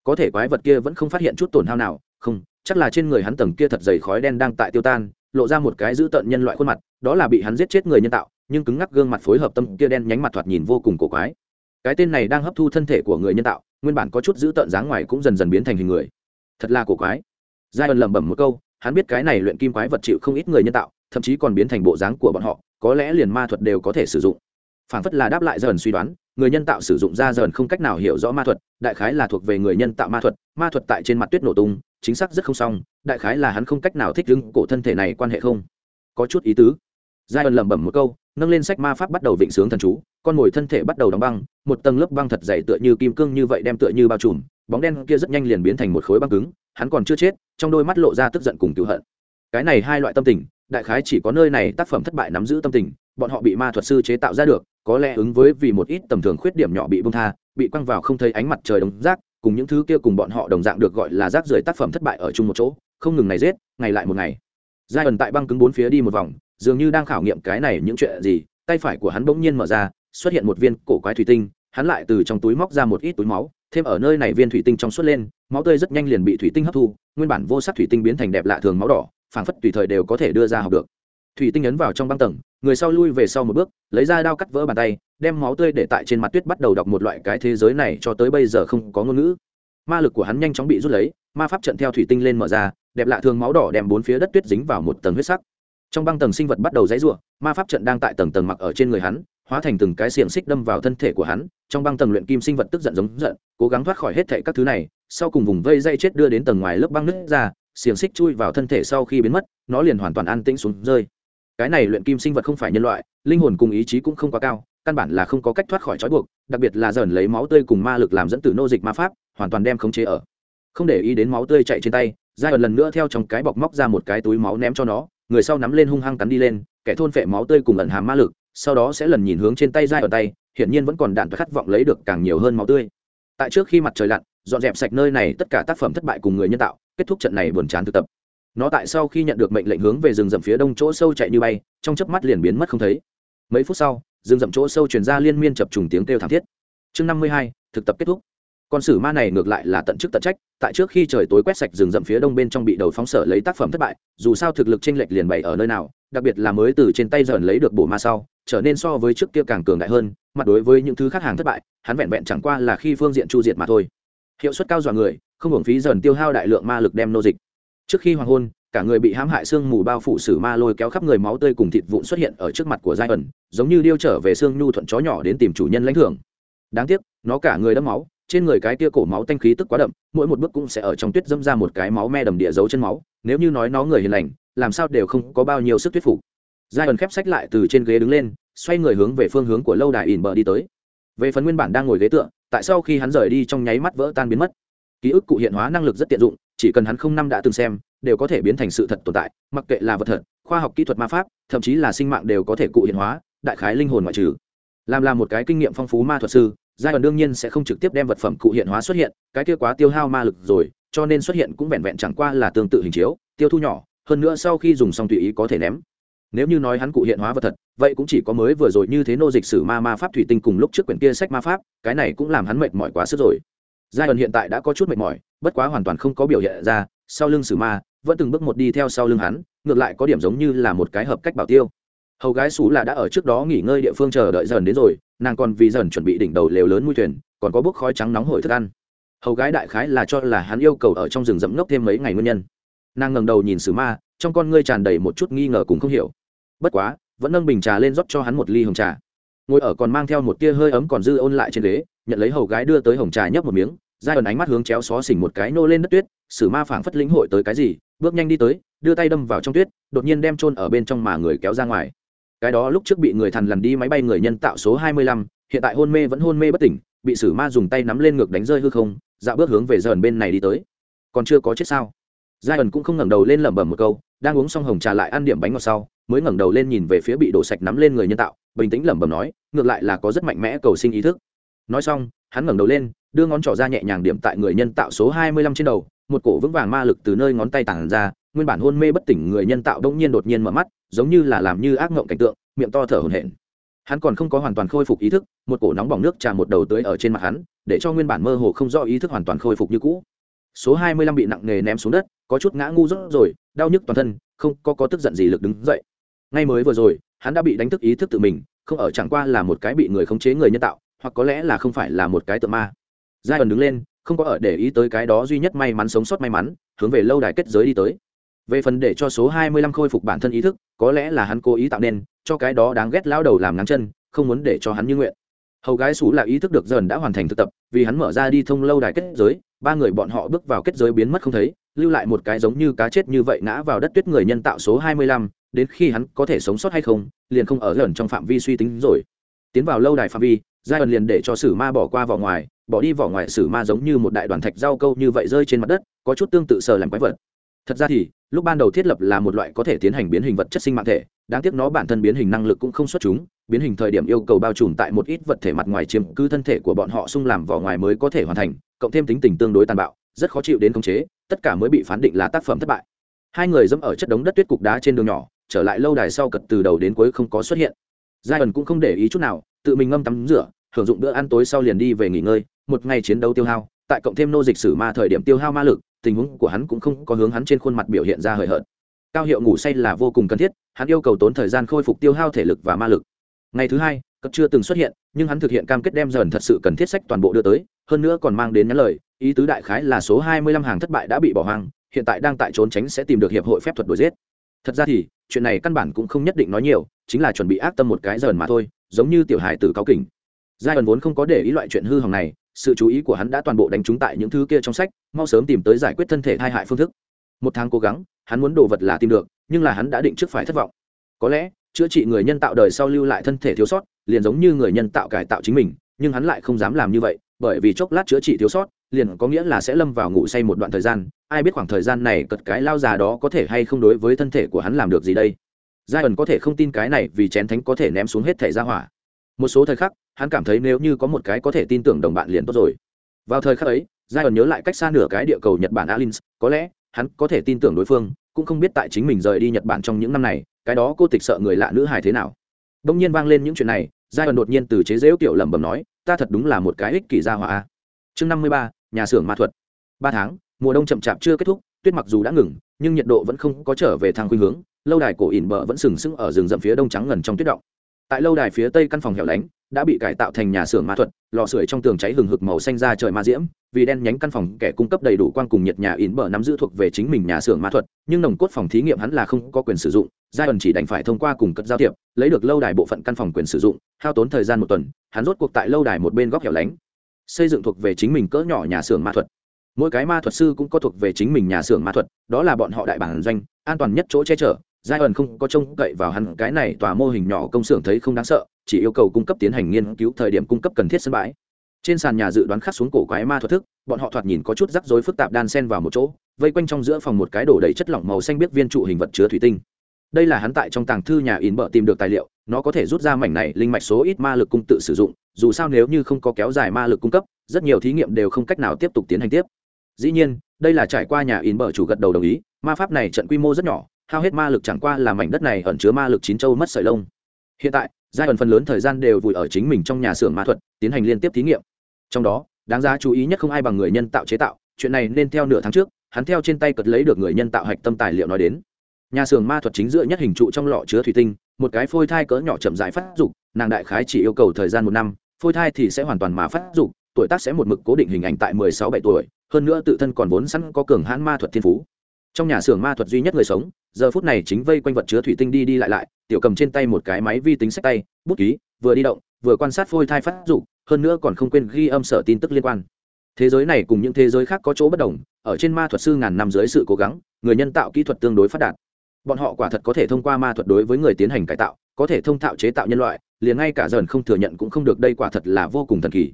có thể quái vật kia vẫn không phát hiện chút tổn hao nào, không, chắc là trên người hắn tầng kia thật dày khói đen đang tại tiêu tan, lộ ra một cái dữ tợn nhân loại khuôn mặt, đó là bị hắn giết chết người nhân tạo, nhưng cứng ngắc gương mặt phối hợp tâm kia đen nhánh mặt thoạt nhìn vô cùng cổ quái. Cái tên này đang hấp thu thân thể của người nhân tạo, nguyên bản có chút dữ tợn dáng ngoài cũng dần dần biến thành hình người. Thật là cổ quái. Giai ẩn lẩm bẩm một câu, hắn biết cái này luyện kim quái vật chịu không ít người nhân tạo, thậm chí còn biến thành bộ dáng của bọn họ, có lẽ liền ma thuật đều có thể sử dụng. Phản phất là đáp lại dần suy đoán người nhân tạo sử dụng ra dần không cách nào hiểu rõ ma thuật, đại khái là thuộc về người nhân tạo ma thuật ma thuật tại trên mặt tuyết nổ tung, chính xác rất không xong, đại khái là hắn không cách nào thích ứng cổ thân thể này quan hệ không. Có chút ý tứ. Giai ẩn lẩm bẩm một câu, nâng lên sách ma pháp bắt đầu vịnh sướng thần chú, con mồi thân thể bắt đầu đóng băng, một tầng lớp băng thật dày tựa như kim cương như vậy đem tựa như bao trùm, bóng đen kia rất nhanh liền biến thành một khối băng cứng, hắn còn chưa chết, trong đôi mắt lộ ra tức giận cùng cựu hận. Cái này hai loại tâm tình, đại khái chỉ có nơi này tác phẩm thất bại nắm giữ tâm tình, bọn họ bị ma thuật sư chế tạo ra được có lẽ ứng với vì một ít tầm thường khuyết điểm nhỏ bị bông tha, bị quăng vào không thấy ánh mặt trời đống rác, cùng những thứ kia cùng bọn họ đồng dạng được gọi là rác rưởi tác phẩm thất bại ở chung một chỗ, không ngừng ngày rết ngày lại một ngày. Giai ẩn tại băng cứng bốn phía đi một vòng, dường như đang khảo nghiệm cái này những chuyện gì, tay phải của hắn bỗng nhiên mở ra, xuất hiện một viên cổ quái thủy tinh, hắn lại từ trong túi móc ra một ít túi máu, thêm ở nơi này viên thủy tinh trong suốt lên, máu tươi rất nhanh liền bị thủy tinh hấp thu, nguyên bản vô sắc thủy tinh biến thành đẹp lạ thường máu đỏ, phảng phất tùy thời đều có thể đưa ra học được. Thủy tinh ấn vào trong băng tầng người sau lui về sau một bước, lấy ra đao cắt vỡ bàn tay, đem máu tươi để tại trên mặt tuyết bắt đầu đọc một loại cái thế giới này cho tới bây giờ không có ngôn ngữ. Ma lực của hắn nhanh chóng bị rút lấy, ma pháp trận theo thủy tinh lên mở ra, đẹp lạ thường máu đỏ đem bốn phía đất tuyết dính vào một tầng huyết sắc. Trong băng tầng sinh vật bắt đầu dãy rủa, ma pháp trận đang tại tầng tầng mặc ở trên người hắn, hóa thành từng cái xiềng xích đâm vào thân thể của hắn, trong băng tầng luyện kim sinh vật tức giận giống giận, cố gắng thoát khỏi hết thệ các thứ này, sau cùng vùng vây dây chết đưa đến tầng ngoài lớp băng nứt ra, xiềng xích chui vào thân thể sau khi biến mất, nó liền hoàn toàn an tĩnh xuống, rơi cái này luyện kim sinh vật không phải nhân loại, linh hồn cùng ý chí cũng không quá cao, căn bản là không có cách thoát khỏi trói buộc, đặc biệt là dởn lấy máu tươi cùng ma lực làm dẫn từ nô dịch ma pháp, hoàn toàn đem khống chế ở. Không để ý đến máu tươi chạy trên tay, giai ẩn lần nữa theo trong cái bọc móc ra một cái túi máu ném cho nó, người sau nắm lên hung hăng cắn đi lên, kẻ thôn phệ máu tươi cùng ẩn hàm ma lực, sau đó sẽ lần nhìn hướng trên tay giai ẩn tay, hiển nhiên vẫn còn đạn và khát vọng lấy được càng nhiều hơn máu tươi. Tại trước khi mặt trời lặn, dọn dẹp sạch nơi này, tất cả tác phẩm thất bại cùng người nhân tạo, kết thúc trận này buồn chán thực tập nó tại sau khi nhận được mệnh lệnh hướng về rừng rậm phía đông chỗ sâu chạy như bay, trong chớp mắt liền biến mất không thấy. Mấy phút sau, rừng rậm chỗ sâu truyền ra liên miên chập trùng tiếng kêu thảm thiết. Chương năm mươi hai, thực tập kết thúc. Con sử ma này ngược lại là tận chức tận trách, tại trước khi trời tối quét sạch rừng rậm phía đông bên trong bị đầu phóng sở lấy tác phẩm thất bại, dù sao thực lực tranh lệch liền bày ở nơi nào, đặc biệt là mới từ trên tay dần lấy được bộ ma sau, trở nên so với trước kia càng cường đại hơn mặt đối với những thứ khác hàng thất bại, hắn vẹn vẹn chẳng qua là khi phương diện chu diệt mà thôi. Hiệu suất cao dọa người, không hưởng phí dần tiêu hao đại lượng ma lực đem nô dịch trước khi hoàng hôn, cả người bị hãm hại xương mù bao phủ sử ma lôi kéo khắp người máu tươi cùng thịt vụn xuất hiện ở trước mặt của giai ẩn, giống như điêu trở về xương nhu thuận chó nhỏ đến tìm chủ nhân lãnh thưởng. Đáng tiếc, nó cả người đẫm máu, trên người cái tia cổ máu tanh khí tức quá đậm, mỗi một bước cũng sẽ ở trong tuyết dâm ra một cái máu me đầm địa dấu chân máu, nếu như nói nó người hiền lành, làm sao đều không có bao nhiêu sức thuyết phục. Giai ẩn khép sách lại từ trên ghế đứng lên, xoay người hướng về phương hướng của lâu đài ỉn bờ đi tới. Về phần nguyên bản đang ngồi ghế tựa, tại sau khi hắn rời đi trong nháy mắt vỡ tan biến mất. Ký ức cụ hiện hóa năng lực rất tiện dụng chỉ cần hắn không năm đã từng xem, đều có thể biến thành sự thật tồn tại, mặc kệ là vật thật, khoa học kỹ thuật ma pháp, thậm chí là sinh mạng đều có thể cụ hiện hóa, đại khái linh hồn ngoại trừ. Làm là một cái kinh nghiệm phong phú ma thuật sư, giai đoạn đương nhiên sẽ không trực tiếp đem vật phẩm cụ hiện hóa xuất hiện, cái kia quá tiêu hao ma lực rồi, cho nên xuất hiện cũng vẹn vẹn chẳng qua là tương tự hình chiếu, tiêu thu nhỏ, hơn nữa sau khi dùng xong tùy ý có thể ném. Nếu như nói hắn cụ hiện hóa vật thật, vậy cũng chỉ có mới vừa rồi như thế nô dịch sử ma ma pháp thủy tinh cùng lúc trước quyển kia sách ma pháp, cái này cũng làm hắn mệt mỏi quá sức rồi giai ẩn hiện tại đã có chút mệt mỏi, bất quá hoàn toàn không có biểu hiện ra, sau lưng sử ma vẫn từng bước một đi theo sau lưng hắn, ngược lại có điểm giống như là một cái hợp cách bảo tiêu. Hầu gái xú là đã ở trước đó nghỉ ngơi địa phương chờ đợi dần đến rồi, nàng còn vì dần chuẩn bị đỉnh đầu lều lớn mui thuyền, còn có bốc khói trắng nóng hổi thức ăn. Hầu gái đại khái là cho là hắn yêu cầu ở trong rừng rậm ngốc thêm mấy ngày nguyên nhân. Nàng ngẩng đầu nhìn sử ma, trong con ngươi tràn đầy một chút nghi ngờ cũng không hiểu. Bất quá, vẫn nâng bình trà lên rót cho hắn một ly hồng trà. Ngồi ở còn mang theo một tia hơi ấm còn dư ôn lại trên ghế nhận lấy hầu gái đưa tới hồng trà nhấp một miếng, giai ẩn ánh mắt hướng chéo xó xỉnh một cái nô lên đất tuyết, sử ma phảng phất lĩnh hội tới cái gì, bước nhanh đi tới, đưa tay đâm vào trong tuyết, đột nhiên đem trôn ở bên trong mà người kéo ra ngoài. Cái đó lúc trước bị người thằn lằn đi máy bay người nhân tạo số hai mươi lăm, hiện tại hôn mê vẫn hôn mê bất tỉnh, bị sử ma dùng tay nắm lên ngược đánh rơi hư không dạo bước hướng về dần bên này đi tới. Còn chưa có chết sao? Giai ẩn cũng không ngẩng đầu lên lẩm bẩm một câu, đang uống xong hồng trà lại ăn điểm bánh ngọt sau, mới ngẩng đầu lên nhìn về phía bị đổ sạch nắm lên người nhân tạo, bình tĩnh lẩm bẩm nói, ngược lại là có rất mạnh mẽ cầu sinh ý thức nói xong, hắn ngẩng đầu lên, đưa ngón trỏ ra nhẹ nhàng điểm tại người nhân tạo số hai mươi lăm trên đầu, một cổ vững vàng ma lực từ nơi ngón tay tản ra, nguyên bản hôn mê bất tỉnh người nhân tạo đông nhiên đột nhiên mở mắt, giống như là làm như ác ngộng cảnh tượng, miệng to thở hổn hển. Hắn còn không có hoàn toàn khôi phục ý thức, một cổ nóng bỏng nước trà một đầu tưới ở trên mặt hắn, để cho nguyên bản mơ hồ không do ý thức hoàn toàn khôi phục như cũ. Số hai mươi lăm bị nặng nề ném xuống đất, có chút ngã ngu rốt rồi, đau nhức toàn thân, không có có tức giận gì lực đứng dậy. Ngay mới vừa rồi, hắn đã bị đánh thức ý thức tự mình, không ở chẳng qua là một cái bị người khống chế người nhân tạo hoặc có lẽ là không phải là một cái tượng ma. Giai ẩn đứng lên, không có ở để ý tới cái đó duy nhất may mắn sống sót may mắn, hướng về lâu đài kết giới đi tới. Về phần để cho số hai mươi lăm khôi phục bản thân ý thức, có lẽ là hắn cố ý tạo nên, cho cái đó đáng ghét lao đầu làm ngắn chân, không muốn để cho hắn như nguyện. Hầu gái xú là ý thức được dần đã hoàn thành thực tập, vì hắn mở ra đi thông lâu đài kết giới, ba người bọn họ bước vào kết giới biến mất không thấy, lưu lại một cái giống như cá chết như vậy ngã vào đất tuyết người nhân tạo số hai mươi lăm, đến khi hắn có thể sống sót hay không, liền không ở gần trong phạm vi suy tính rồi. Tiến vào lâu đài phạm vi giai ẩn liền để cho sử ma bỏ qua vỏ ngoài, bỏ đi vỏ ngoài sử ma giống như một đại đoàn thạch rau câu như vậy rơi trên mặt đất, có chút tương tự sờ làm quái vật. Thật ra thì, lúc ban đầu thiết lập là một loại có thể tiến hành biến hình vật chất sinh mạng thể, đáng tiếc nó bản thân biến hình năng lực cũng không xuất chúng, biến hình thời điểm yêu cầu bao trùm tại một ít vật thể mặt ngoài chiếm cứ thân thể của bọn họ xung làm vỏ ngoài mới có thể hoàn thành, cộng thêm tính tình tương đối tàn bạo, rất khó chịu đến khống chế, tất cả mới bị phán định là tác phẩm thất bại. Hai người dẫm ở chất đống đất tuyết cục đá trên đường nhỏ, trở lại lâu đài sau cật từ đầu đến cuối không có xuất hiện. Giai ẩn cũng không để ý chút nào tự mình ngâm tắm rửa, hưởng dụng bữa ăn tối sau liền đi về nghỉ ngơi, một ngày chiến đấu tiêu hao, tại cộng thêm nô dịch sử ma thời điểm tiêu hao ma lực, tình huống của hắn cũng không có hướng hắn trên khuôn mặt biểu hiện ra hời hợt. Cao hiệu ngủ say là vô cùng cần thiết, hắn yêu cầu tốn thời gian khôi phục tiêu hao thể lực và ma lực. Ngày thứ hai cất chưa từng xuất hiện, nhưng hắn thực hiện cam kết đem dần thật sự cần thiết sách toàn bộ đưa tới, hơn nữa còn mang đến nhắn lời, ý tứ đại khái là số hai mươi lăm hàng thất bại đã bị bỏ hoang, hiện tại đang tại trốn tránh sẽ tìm được hiệp hội phép thuật đuổi giết. Thật ra thì, chuyện này căn bản cũng không nhất định nói nhiều, chính là chuẩn bị ác tâm một cái dần mà thôi giống như tiểu hài tử cáo kỉnh. Giai ẩn vốn không có để ý loại chuyện hư hỏng này, sự chú ý của hắn đã toàn bộ đánh trúng tại những thứ kia trong sách, mau sớm tìm tới giải quyết thân thể thai hại phương thức. Một tháng cố gắng, hắn muốn đồ vật là tìm được, nhưng là hắn đã định trước phải thất vọng. Có lẽ, chữa trị người nhân tạo đời sau lưu lại thân thể thiếu sót, liền giống như người nhân tạo cải tạo chính mình, nhưng hắn lại không dám làm như vậy, bởi vì chốc lát chữa trị thiếu sót, liền có nghĩa là sẽ lâm vào ngủ say một đoạn thời gian, ai biết khoảng thời gian này cật cái lao già đó có thể hay không đối với thân thể của hắn làm được gì đây giai ẩn có thể không tin cái này vì chén thánh có thể ném xuống hết thể ra hỏa. Một số thời khắc, hắn cảm thấy nếu như có một cái có thể tin tưởng đồng bạn liền tốt rồi. Vào thời khắc ấy giai ẩn nhớ lại cách xa nửa cái địa cầu nhật bản alin có lẽ, hắn có thể tin tưởng đối phương, cũng không biết tại chính mình rời đi nhật bản trong những năm này, cái đó cô tịch sợ người lạ nữ hài thế nào. Đông nhiên vang lên những chuyện này giai ẩn đột nhiên từ chế dễu tiểu lẩm bẩm nói, ta thật đúng là một cái ích kỷ gia hỏa chương năm mươi ba, nhà xưởng ma thuật. Ba tháng, mùa đông chậm chạp chưa kết thúc, tuyết mặc dù đã ngừng, nhưng nhiệt độ vẫn không có trở về thang khuynh hướng lâu đài cổ ỉn bờ vẫn sừng sững ở rừng rậm phía đông trắng ngần trong tuyết động. Tại lâu đài phía tây căn phòng hẻo lánh, đã bị cải tạo thành nhà xưởng ma thuật, lò sưởi trong tường cháy hừng hực màu xanh ra trời ma diễm, vì đen nhánh căn phòng kẻ cung cấp đầy đủ quang cùng nhiệt nhà ỉn bờ nắm giữ thuộc về chính mình nhà xưởng ma thuật, nhưng nồng cốt phòng thí nghiệm hắn là không có quyền sử dụng giai ẩn chỉ đành phải thông qua cùng cất giao thiệp, lấy được lâu đài bộ phận căn phòng quyền sử dụng, hao tốn thời gian một tuần, hắn rốt cuộc tại lâu đài một bên góc hẻo lánh, xây dựng thuộc về chính mình cỡ nhỏ nhà xưởng ma thuật. Mỗi cái ma thuật sư cũng có thuộc về chính mình nhà xưởng ma thuật, đó là bọn họ đại bản doanh, an toàn nhất chỗ che chở giai ẩn không có trông cậy vào hắn, cái này tòa mô hình nhỏ công xưởng thấy không đáng sợ, chỉ yêu cầu cung cấp tiến hành nghiên cứu thời điểm cung cấp cần thiết sân bãi. Trên sàn nhà dự đoán khắc xuống cổ quái ma thuật thức, bọn họ thoạt nhìn có chút rắc rối phức tạp đan sen vào một chỗ, vây quanh trong giữa phòng một cái đổ đầy chất lỏng màu xanh biết viên trụ hình vật chứa thủy tinh. Đây là hắn tại trong tàng thư nhà in bợ tìm được tài liệu, nó có thể rút ra mảnh này linh mạch số ít ma lực cung tự sử dụng, dù sao nếu như không có kéo dài ma lực cung cấp, rất nhiều thí nghiệm đều không cách nào tiếp tục tiến hành tiếp. Dĩ nhiên, đây là trải qua nhà in bợ chủ gật đầu đồng ý, ma pháp này trận quy mô rất nhỏ hao hết ma lực chẳng qua là mảnh đất này ẩn chứa ma lực chín châu mất sợi lông. Hiện tại, giai ẩn phần lớn thời gian đều vùi ở chính mình trong nhà xưởng ma thuật, tiến hành liên tiếp thí nghiệm. Trong đó, đáng giá chú ý nhất không ai bằng người nhân tạo chế tạo, chuyện này nên theo nửa tháng trước, hắn theo trên tay cật lấy được người nhân tạo hạch tâm tài liệu nói đến. Nhà xưởng ma thuật chính giữa nhất hình trụ trong lọ chứa thủy tinh, một cái phôi thai cỡ nhỏ chậm rãi phát dục, nàng đại khái chỉ yêu cầu thời gian một năm, phôi thai thì sẽ hoàn toàn mà phát dục, tuổi tác sẽ một mực cố định hình ảnh tại mười sáu bảy tuổi, hơn nữa tự thân còn vốn sẵn có cường hãn ma thuật thiên phú. Trong nhà xưởng ma thuật duy nhất người sống giờ phút này chính vây quanh vật chứa thủy tinh đi đi lại lại, tiểu cầm trên tay một cái máy vi tính sách tay, bút ký, vừa đi động, vừa quan sát phôi thai phát dục, hơn nữa còn không quên ghi âm sở tin tức liên quan. Thế giới này cùng những thế giới khác có chỗ bất đồng, ở trên ma thuật sư ngàn năm dưới sự cố gắng, người nhân tạo kỹ thuật tương đối phát đạt. Bọn họ quả thật có thể thông qua ma thuật đối với người tiến hành cải tạo, có thể thông thạo chế tạo nhân loại, liền ngay cả dần không thừa nhận cũng không được, đây quả thật là vô cùng thần kỳ.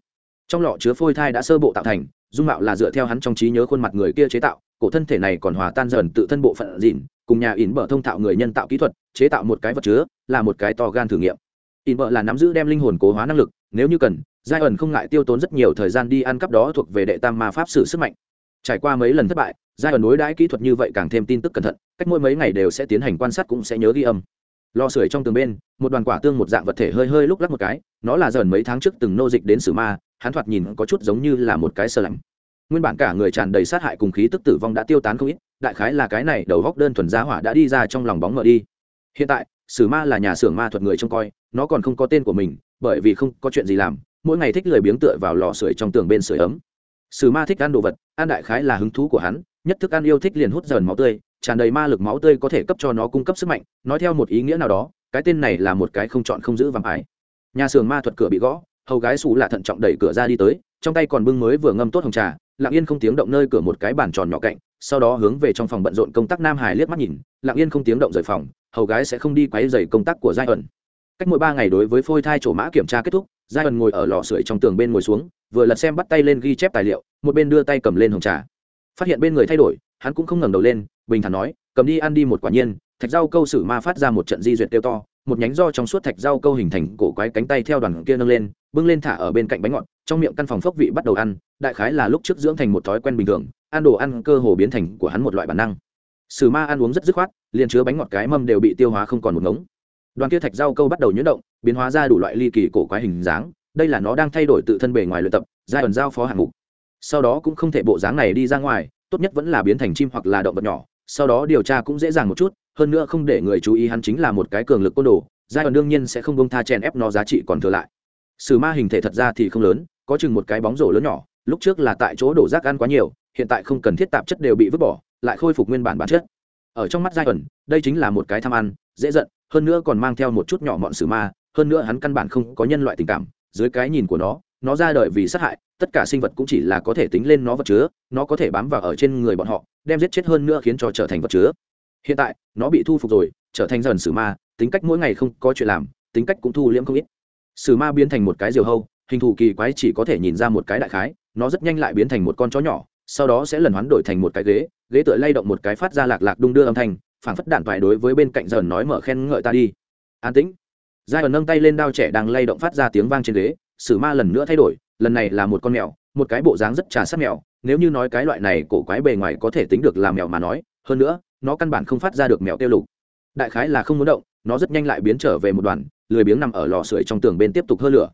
Trong lọ chứa phôi thai đã sơ bộ tạo thành, dung mạo là dựa theo hắn trong trí nhớ khuôn mặt người kia chế tạo, cổ thân thể này còn hòa tan dần tự thân bộ phận dịn cùng nhà ỉn bở thông thạo người nhân tạo kỹ thuật, chế tạo một cái vật chứa, là một cái to gan thử nghiệm. Ỉn bở là nắm giữ đem linh hồn cố hóa năng lực, nếu như cần, giai ẩn không ngại tiêu tốn rất nhiều thời gian đi ăn cắp đó thuộc về đệ tam ma pháp sử sức mạnh. Trải qua mấy lần thất bại, giai ẩn đối đãi kỹ thuật như vậy càng thêm tin tức cẩn thận, cách mỗi mấy ngày đều sẽ tiến hành quan sát cũng sẽ nhớ ghi âm. Lò sưởi trong tường bên, một đoàn quả tương một dạng vật thể hơi hơi lúc lắc một cái, nó là dần mấy tháng trước từng nô dịch đến sử ma, hắn thoạt nhìn có chút giống như là một cái sơ lạnh. Nguyên bản cả người tràn đầy sát hại cùng khí tức tử vong đã tiêu tán không ít đại khái là cái này đầu góc đơn thuần giá hỏa đã đi ra trong lòng bóng mở đi. Hiện tại, sử ma là nhà xưởng ma thuật người trông coi, nó còn không có tên của mình, bởi vì không có chuyện gì làm, mỗi ngày thích lười biếng tựa vào lò sưởi trong tường bên sưởi ấm. Sử ma thích ăn đồ vật, ăn đại khái là hứng thú của hắn, nhất thức ăn yêu thích liền hút dần máu tươi, tràn đầy ma lực máu tươi có thể cấp cho nó cung cấp sức mạnh, nói theo một ý nghĩa nào đó, cái tên này là một cái không chọn không giữ vàng ái nhà xưởng ma thuật cửa bị gõ, hầu gái xù là thận trọng đẩy cửa ra đi tới, trong tay còn bưng mới vừa ngâm tốt hồng trà, lặng yên không tiếng động nơi cửa một cái bàn tròn nhỏ cạnh sau đó hướng về trong phòng bận rộn công tác nam hải liếc mắt nhìn, lặng yên không tiếng động rời phòng, hầu gái sẽ không đi quấy dày công tác của giai ẩn. Cách mỗi ba ngày đối với phôi thai trổ mã kiểm tra kết thúc, giai ẩn ngồi ở lò sưởi trong tường bên ngồi xuống, vừa lật xem bắt tay lên ghi chép tài liệu, một bên đưa tay cầm lên hồng trà. Phát hiện bên người thay đổi, hắn cũng không ngẩng đầu lên, bình thản nói, cầm đi ăn đi một quả nhiên. Thạch rau câu sử ma phát ra một trận di duyệt tiêu to, một nhánh do trong suốt thạch rau câu hình thành cổ quái cánh tay theo đoàn kia nâng lên, bưng lên thả ở bên cạnh bánh ngọt, trong miệng căn phòng phốc vị bắt đầu ăn, đại khái là lúc trước dưỡng thành một thói quen bình thường ăn đồ ăn cơ hồ biến thành của hắn một loại bản năng. Sử ma ăn uống rất dứt khoát, liền chứa bánh ngọt cái mâm đều bị tiêu hóa không còn một ngống. Đoàn kia thạch rau câu bắt đầu nhuyễn động, biến hóa ra đủ loại ly kỳ cổ quái hình dáng, đây là nó đang thay đổi tự thân bề ngoài luyện tập, giai ẩn giao phó hạng mục. Sau đó cũng không thể bộ dáng này đi ra ngoài, tốt nhất vẫn là biến thành chim hoặc là động vật nhỏ, sau đó điều tra cũng dễ dàng một chút, hơn nữa không để người chú ý hắn chính là một cái cường lực côn đồ, giai ẩn đương nhiên sẽ không bông tha chèn ép nó giá trị còn thừa lại. Sử ma hình thể thật ra thì không lớn, có chừng một cái bóng rổ lớn nhỏ, lúc trước là tại chỗ đổ rác ăn quá nhiều hiện tại không cần thiết tạp chất đều bị vứt bỏ, lại khôi phục nguyên bản bản chất. Ở trong mắt giai ẩn, đây chính là một cái tham ăn, dễ giận, hơn nữa còn mang theo một chút nhỏ mọn sử ma, hơn nữa hắn căn bản không có nhân loại tình cảm, dưới cái nhìn của nó nó ra đời vì sát hại, tất cả sinh vật cũng chỉ là có thể tính lên nó vật chứa, nó có thể bám vào ở trên người bọn họ, đem giết chết hơn nữa khiến cho trở thành vật chứa. Hiện tại, nó bị thu phục rồi, trở thành dần sử ma, tính cách mỗi ngày không có chuyện làm, tính cách cũng thu liễm không ít. Sử ma biến thành một cái diều hâu, hình thù kỳ quái chỉ có thể nhìn ra một cái đại khái, nó rất nhanh lại biến thành một con chó nhỏ sau đó sẽ lần hoán đổi thành một cái ghế ghế tựa lay động một cái phát ra lạc lạc đung đưa âm thanh, phảng phất đạn vải đối với bên cạnh dần nói mở khen ngợi ta đi. An tĩnh. Giai ẩn nâng tay lên đao trẻ đang lay động phát ra tiếng vang trên ghế, sử ma lần nữa thay đổi, lần này là một con mèo, một cái bộ dáng rất trà sát mèo, nếu như nói cái loại này cổ quái bề ngoài có thể tính được là mèo mà nói, hơn nữa, nó căn bản không phát ra được mèo tiêu lục. Đại khái là không muốn động, nó rất nhanh lại biến trở về một đoàn, lười biếng nằm ở lò sưởi trong tường bên tiếp tục hơ lửa.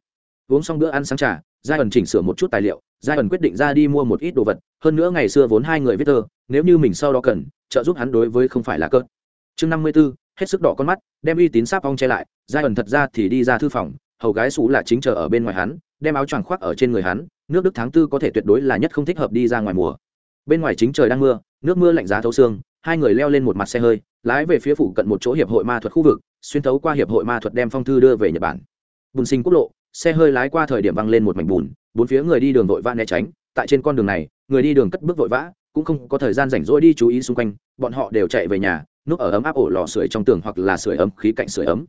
Uống xong bữa ăn sáng trà giai ẩn chỉnh sửa một chút tài liệu, giai ẩn quyết định ra đi mua một ít đồ vật, hơn nữa ngày xưa vốn hai người viết thơ, nếu như mình sau đó cần, trợ giúp hắn đối với không phải là cơn chương năm mươi b ố hết sức đỏ con mắt, đem uy tín sáp ong che lại, giai ẩn thật ra thì đi ra thư phòng, hầu gái xú là chính chờ ở bên ngoài hắn, đem áo choàng khoác ở trên người hắn, nước đức tháng tư có thể tuyệt đối là nhất không thích hợp đi ra ngoài mùa. Bên ngoài chính trời đang mưa, nước mưa lạnh giá thấu xương, hai người leo lên một mặt xe hơi, lái về phía phủ cận một chỗ hiệp hội ma thuật khu vực, xuyên thấu qua hiệp hội ma thuật đem phong thư đưa về nhật bản. Bùn sinh quốc lộ xe hơi lái qua thời điểm văng lên một mảnh bùn, bốn phía người đi đường vội vã né tránh. Tại trên con đường này, người đi đường cất bước vội vã, cũng không có thời gian rảnh rỗi đi chú ý xung quanh. Bọn họ đều chạy về nhà, núp ở ấm áp ổ lò sưởi trong tường hoặc là sưởi ấm, khí cạnh sưởi ấm.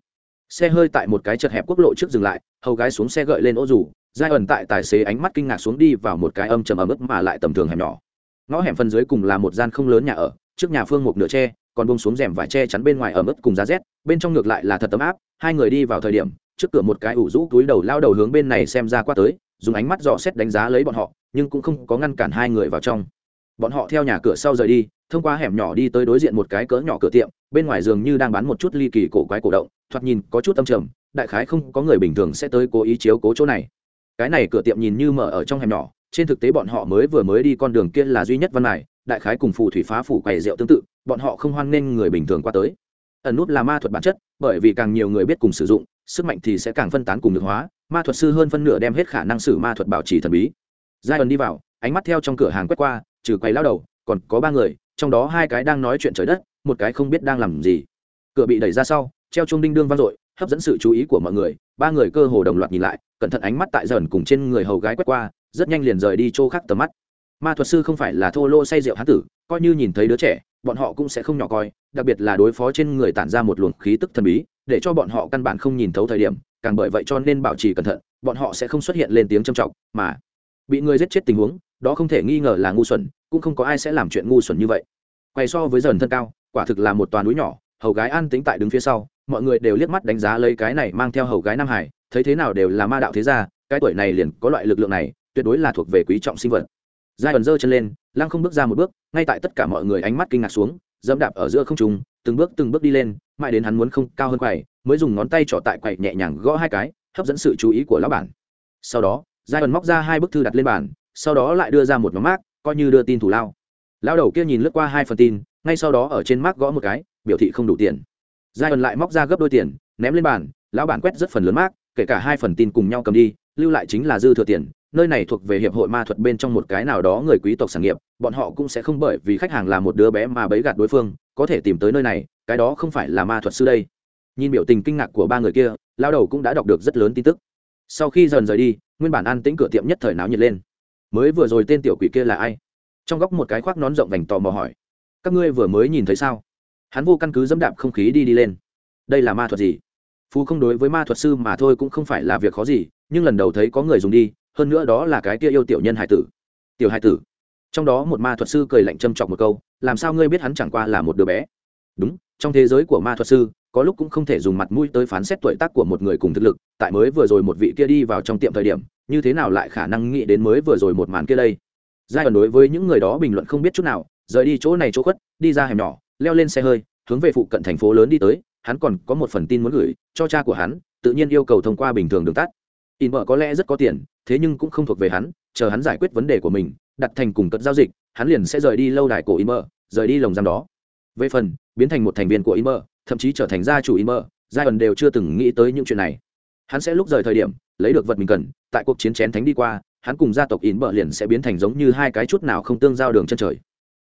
Xe hơi tại một cái chật hẹp quốc lộ trước dừng lại, hầu gái xuống xe gợi lên ô rủ giai ẩn tại tài xế ánh mắt kinh ngạc xuống đi vào một cái âm trầm ấm ức mà lại tầm thường hẻm nhỏ. Ngõ hẻm phần dưới cùng là một gian không lớn nhà ở, trước nhà phương một nửa tre, còn bông xuống rèm vải che chắn bên ngoài ở mức cùng giá rét, bên trong ngược lại là thật ấm áp. Hai người đi vào thời điểm trước cửa một cái ủ rũ túi đầu lao đầu hướng bên này xem ra qua tới, dùng ánh mắt dò xét đánh giá lấy bọn họ, nhưng cũng không có ngăn cản hai người vào trong. Bọn họ theo nhà cửa sau rời đi, thông qua hẻm nhỏ đi tới đối diện một cái cỡ nhỏ cửa tiệm, bên ngoài dường như đang bán một chút ly kỳ cổ quái cổ động, thoạt nhìn có chút âm trầm, đại khái không có người bình thường sẽ tới cố ý chiếu cố chỗ này. Cái này cửa tiệm nhìn như mở ở trong hẻm nhỏ, trên thực tế bọn họ mới vừa mới đi con đường kia là duy nhất văn này đại khái cùng phù thủy phá phủ quầy rượu tương tự, bọn họ không hoan nghênh người bình thường qua tới. Ẩn nút là ma thuật bản chất, bởi vì càng nhiều người biết cùng sử dụng sức mạnh thì sẽ càng phân tán cùng được hóa, ma thuật sư hơn phân nửa đem hết khả năng xử ma thuật bảo trì thần bí. Giai ẩn đi vào, ánh mắt theo trong cửa hàng quét qua, trừ quầy lao đầu, còn có ba người, trong đó hai cái đang nói chuyện trời đất, một cái không biết đang làm gì. Cửa bị đẩy ra sau, treo chuông đinh đương vang dội, hấp dẫn sự chú ý của mọi người, ba người cơ hồ đồng loạt nhìn lại, cẩn thận ánh mắt tại dần cùng trên người hầu gái quét qua, rất nhanh liền rời đi chỗ khác tầm mắt. Ma thuật sư không phải là thô lô say rượu hán tử, coi như nhìn thấy đứa trẻ bọn họ cũng sẽ không nhỏ coi, đặc biệt là đối phó trên người tản ra một luồng khí tức thần bí, để cho bọn họ căn bản không nhìn thấu thời điểm, càng bởi vậy cho nên bảo trì cẩn thận, bọn họ sẽ không xuất hiện lên tiếng trầm trọng mà bị người giết chết tình huống, đó không thể nghi ngờ là ngu xuẩn, cũng không có ai sẽ làm chuyện ngu xuẩn như vậy. Quay so với dần thân cao, quả thực là một toàn núi nhỏ, hầu gái an tính tại đứng phía sau, mọi người đều liếc mắt đánh giá lấy cái này mang theo hầu gái nam hải, thấy thế nào đều là ma đạo thế gia, cái tuổi này liền có loại lực lượng này, tuyệt đối là thuộc về quý trọng sinh vật giai ẩn giơ chân lên, lăng không bước ra một bước, ngay tại tất cả mọi người ánh mắt kinh ngạc xuống, dẫm đạp ở giữa không trung, từng bước từng bước đi lên, mãi đến hắn muốn không cao hơn quầy, mới dùng ngón tay trỏ tại quầy nhẹ nhàng gõ hai cái, hấp dẫn sự chú ý của lão bản. Sau đó giai ẩn móc ra hai bức thư đặt lên bàn, sau đó lại đưa ra một nhóm mác, coi như đưa tin thủ lao. Lão đầu kia nhìn lướt qua hai phần tin, ngay sau đó ở trên mác gõ một cái, biểu thị không đủ tiền. Giai ẩn lại móc ra gấp đôi tiền, ném lên bàn, lão bản quét rất phần lớn mác, kể cả hai phần tin cùng nhau cầm đi, lưu lại chính là dư thừa tiền nơi này thuộc về hiệp hội ma thuật bên trong một cái nào đó người quý tộc sản nghiệp, bọn họ cũng sẽ không bởi vì khách hàng là một đứa bé mà bấy gạt đối phương, có thể tìm tới nơi này, cái đó không phải là ma thuật sư đây. Nhìn biểu tình kinh ngạc của ba người kia, lao đầu cũng đã đọc được rất lớn tin tức. Sau khi dần rời đi, nguyên bản an tĩnh cửa tiệm nhất thời náo nhiệt lên. Mới vừa rồi tên tiểu quỷ kia là ai? Trong góc một cái khoác nón rộng vành tò mò hỏi. Các ngươi vừa mới nhìn thấy sao? Hắn vô căn cứ dẫm đạp không khí đi đi lên. Đây là ma thuật gì? Phú không đối với ma thuật sư mà thôi cũng không phải là việc khó gì, nhưng lần đầu thấy có người dùng đi hơn nữa đó là cái kia yêu tiểu nhân hải tử. Tiểu hải tử. Trong đó một ma thuật sư cười lạnh châm chọc một câu, làm sao ngươi biết hắn chẳng qua là một đứa bé? Đúng, trong thế giới của ma thuật sư, có lúc cũng không thể dùng mặt mũi tới phán xét tuổi tác của một người cùng thực lực, tại mới vừa rồi một vị kia đi vào trong tiệm thời điểm, như thế nào lại khả năng nghĩ đến mới vừa rồi một màn kia đây? Giai đoạn đối với những người đó bình luận không biết chút nào, rời đi chỗ này chỗ khuất, đi ra hẻm nhỏ, leo lên xe hơi, hướng về phụ cận thành phố lớn đi tới, hắn còn có một phần tin muốn gửi cho cha của hắn, tự nhiên yêu cầu thông qua bình thường đường tắt. In vợ có lẽ rất có tiền thế nhưng cũng không thuộc về hắn, chờ hắn giải quyết vấn đề của mình, đặt thành cùng cất giao dịch, hắn liền sẽ rời đi lâu đài cổ in rời đi lồng giam đó. Về phần, biến thành một thành viên của in thậm chí trở thành gia chủ in giai ẩn đều chưa từng nghĩ tới những chuyện này. Hắn sẽ lúc rời thời điểm, lấy được vật mình cần, tại cuộc chiến chén thánh đi qua, hắn cùng gia tộc in vợ liền sẽ biến thành giống như hai cái chút nào không tương giao đường chân trời.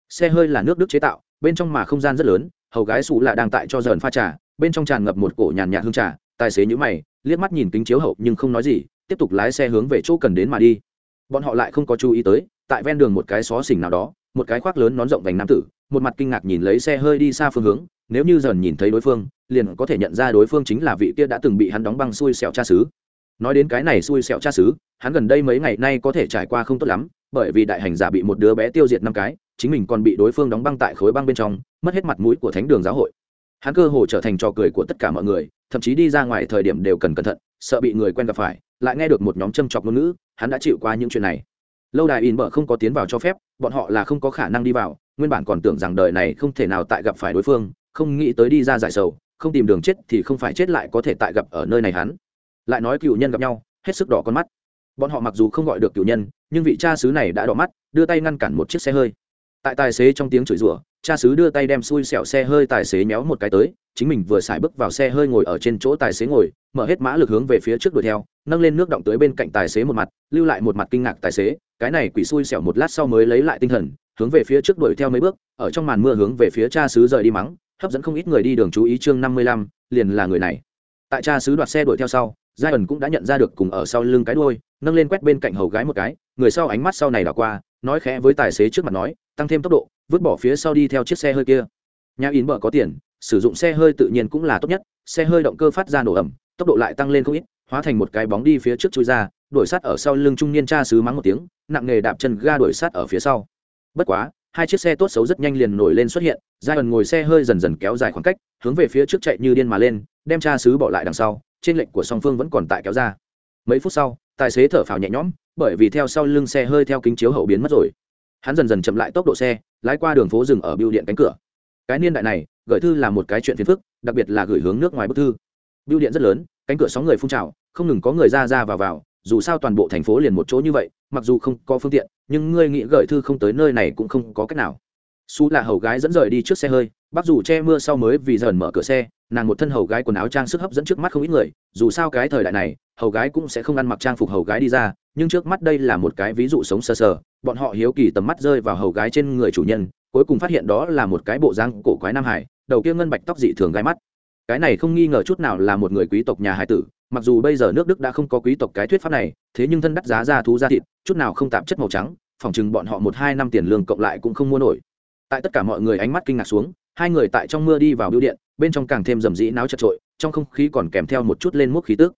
Xe hơi là nước đức chế tạo, bên trong mà không gian rất lớn, hầu gái xù là đang tại cho dần pha trà, bên trong tràn ngập một cổ nhàn nhạt hương trà, tài xế nhữ mày, liếc mắt nhìn kính chiếu hậu nhưng không nói gì tiếp tục lái xe hướng về chỗ cần đến mà đi. Bọn họ lại không có chú ý tới, tại ven đường một cái xó xỉnh nào đó, một cái khoác lớn nón rộng vành nam tử, một mặt kinh ngạc nhìn lấy xe hơi đi xa phương hướng, nếu như dần nhìn thấy đối phương, liền có thể nhận ra đối phương chính là vị kia đã từng bị hắn đóng băng xui xẻo cha xứ. Nói đến cái này xui xẻo cha xứ, hắn gần đây mấy ngày nay có thể trải qua không tốt lắm, bởi vì đại hành giả bị một đứa bé tiêu diệt năm cái, chính mình còn bị đối phương đóng băng tại khối băng bên trong, mất hết mặt mũi của thánh đường giáo hội. Hắn cơ hồ trở thành trò cười của tất cả mọi người, thậm chí đi ra ngoài thời điểm đều cần cẩn thận sợ bị người quen gặp phải, lại nghe được một nhóm châm chọc ngôn ngữ, hắn đã chịu qua những chuyện này. Lâu đài in bờ không có tiến vào cho phép, bọn họ là không có khả năng đi vào, nguyên bản còn tưởng rằng đời này không thể nào tại gặp phải đối phương, không nghĩ tới đi ra giải sầu, không tìm đường chết thì không phải chết lại có thể tại gặp ở nơi này hắn. Lại nói cựu nhân gặp nhau, hết sức đỏ con mắt. Bọn họ mặc dù không gọi được cựu nhân, nhưng vị cha xứ này đã đỏ mắt, đưa tay ngăn cản một chiếc xe hơi. Tại tài xế trong tiếng chửi rủa cha xứ đưa tay đem xui xẻo xe hơi tài xế méo một cái tới, chính mình vừa xài bước vào xe hơi ngồi ở trên chỗ tài xế ngồi, mở hết mã lực hướng về phía trước đuổi theo, nâng lên nước động tới bên cạnh tài xế một mặt, lưu lại một mặt kinh ngạc tài xế, cái này quỷ xui xẻo một lát sau mới lấy lại tinh thần, hướng về phía trước đuổi theo mấy bước, ở trong màn mưa hướng về phía cha xứ rời đi mắng, hấp dẫn không ít người đi đường chú ý chương năm mươi lăm, liền là người này. Tại cha xứ đoạt xe đuổi theo sau, giai ẩn cũng đã nhận ra được cùng ở sau lưng cái đuôi, nâng lên quét bên cạnh hầu gái một cái, người sau ánh mắt sau này đảo qua nói khẽ với tài xế trước mặt nói, tăng thêm tốc độ, vứt bỏ phía sau đi theo chiếc xe hơi kia. Nhà in bờ có tiền, sử dụng xe hơi tự nhiên cũng là tốt nhất, xe hơi động cơ phát ra nổ ẩm tốc độ lại tăng lên không ít, hóa thành một cái bóng đi phía trước chui ra, đuổi sát ở sau lưng trung niên cha xứ mắng một tiếng, nặng nghề đạp chân ga đuổi sát ở phía sau. Bất quá, hai chiếc xe tốt xấu rất nhanh liền nổi lên xuất hiện giai ẩn ngồi xe hơi dần dần kéo dài khoảng cách, hướng về phía trước chạy như điên mà lên, đem cha xứ bỏ lại đằng sau, trên lệnh của song phương vẫn còn tại kéo ra. Mấy phút sau, tài xế thở phào nhẹ nhõm bởi vì theo sau lưng xe hơi theo kính chiếu hậu biến mất rồi. Hắn dần dần chậm lại tốc độ xe, lái qua đường phố rừng ở biêu điện cánh cửa. Cái niên đại này, gửi thư là một cái chuyện phiền phức, đặc biệt là gửi hướng nước ngoài bức thư. Biêu điện rất lớn, cánh cửa sóng người phun trào, không ngừng có người ra ra vào vào, dù sao toàn bộ thành phố liền một chỗ như vậy, mặc dù không có phương tiện, nhưng ngươi nghĩ gửi thư không tới nơi này cũng không có cách nào. Xú là hầu gái dẫn rời đi trước xe hơi, bác dù che mưa sau mới vì dần mở cửa xe, nàng một thân hầu gái quần áo trang sức hấp dẫn trước mắt không ít người, dù sao cái thời đại này, hầu gái cũng sẽ không ăn mặc trang phục hầu gái đi ra nhưng trước mắt đây là một cái ví dụ sống sờ sờ, bọn họ hiếu kỳ tầm mắt rơi vào hầu gái trên người chủ nhân, cuối cùng phát hiện đó là một cái bộ răng cổ quái nam hải, đầu kia ngân bạch tóc dị thường gai mắt. Cái này không nghi ngờ chút nào là một người quý tộc nhà hải tử, mặc dù bây giờ nước đức đã không có quý tộc cái thuyết pháp này, thế nhưng thân đắt giá ra thú ra thịt, chút nào không tạp chất màu trắng Phỏng chừng bọn họ một hai năm tiền lương cộng lại cũng không mua nổi. Tại tất cả mọi người ánh mắt kinh ngạc xuống, hai người tại trong mưa đi vào biêu điện, bên trong càng thêm rầm rĩ náo chật trội, trong không khí còn kèm theo một chút lên múc khí tước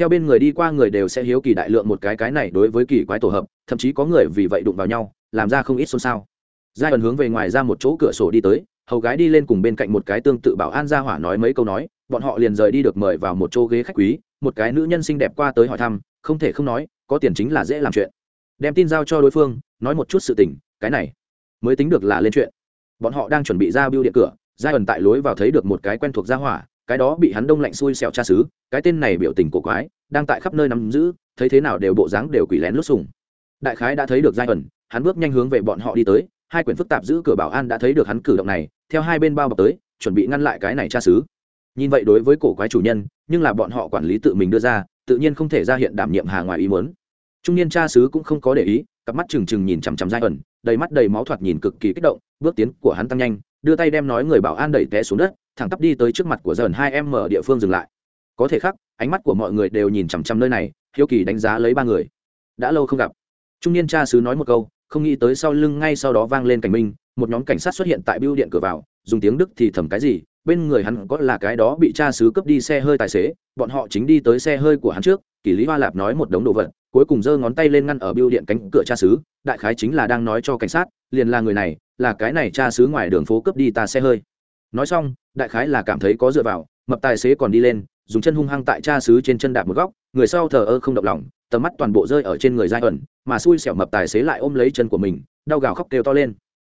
theo bên người đi qua người đều sẽ hiếu kỳ đại lượng một cái cái này đối với kỳ quái tổ hợp, thậm chí có người vì vậy đụng vào nhau, làm ra không ít xôn xao. Giai ẩn hướng về ngoài ra một chỗ cửa sổ đi tới, hầu gái đi lên cùng bên cạnh một cái tương tự bảo an gia hỏa nói mấy câu nói, bọn họ liền rời đi được mời vào một chỗ ghế khách quý, một cái nữ nhân xinh đẹp qua tới hỏi thăm, không thể không nói, có tiền chính là dễ làm chuyện. Đem tin giao cho đối phương, nói một chút sự tình, cái này mới tính được là lên chuyện. Bọn họ đang chuẩn bị ra biêu điện cửa, giai ẩn tại lối vào thấy được một cái quen thuộc gia hỏa cái đó bị hắn đông lạnh xui xẹo cha xứ, cái tên này biểu tình cổ quái, đang tại khắp nơi nắm giữ, thấy thế nào đều bộ dáng đều quỷ lén lút sùng. Đại khái đã thấy được giai ẩn, hắn bước nhanh hướng về bọn họ đi tới, hai quyển phức tạp giữ cửa bảo an đã thấy được hắn cử động này, theo hai bên bao bọc tới, chuẩn bị ngăn lại cái này cha xứ. Nhìn vậy đối với cổ quái chủ nhân, nhưng là bọn họ quản lý tự mình đưa ra, tự nhiên không thể ra hiện đảm nhiệm hà ngoài ý muốn. Trung niên cha xứ cũng không có để ý, cặp mắt trừng trừng nhìn chằm chằm giai ẩn, đầy mắt đầy máu thoạt nhìn cực kỳ kích động, bước tiến của hắn tăng nhanh đưa tay đem nói người bảo an đẩy té xuống đất, thẳng tắp đi tới trước mặt của dần hai em mở địa phương dừng lại. Có thể khắc ánh mắt của mọi người đều nhìn chằm chằm nơi này, hiếu kỳ đánh giá lấy ba người. Đã lâu không gặp. Trung niên cha sứ nói một câu, không nghĩ tới sau lưng ngay sau đó vang lên cảnh minh, một nhóm cảnh sát xuất hiện tại biêu điện cửa vào, dùng tiếng đức thì thầm cái gì, bên người hắn có là cái đó bị cha sứ cướp đi xe hơi tài xế, bọn họ chính đi tới xe hơi của hắn trước, kỷ lý hoa lạp nói một đống đồ vật cuối cùng giơ ngón tay lên ngăn ở biêu điện cánh cửa cha xứ, đại khái chính là đang nói cho cảnh sát, liền là người này, là cái này cha xứ ngoài đường phố cướp đi ta xe hơi. Nói xong, đại khái là cảm thấy có dựa vào, mập tài xế còn đi lên, dùng chân hung hăng tại cha xứ trên chân đạp một góc, người sau thờ ơ không động lòng, tầm mắt toàn bộ rơi ở trên người giai ẩn, mà xui xẻo mập tài xế lại ôm lấy chân của mình, đau gào khóc kêu to lên.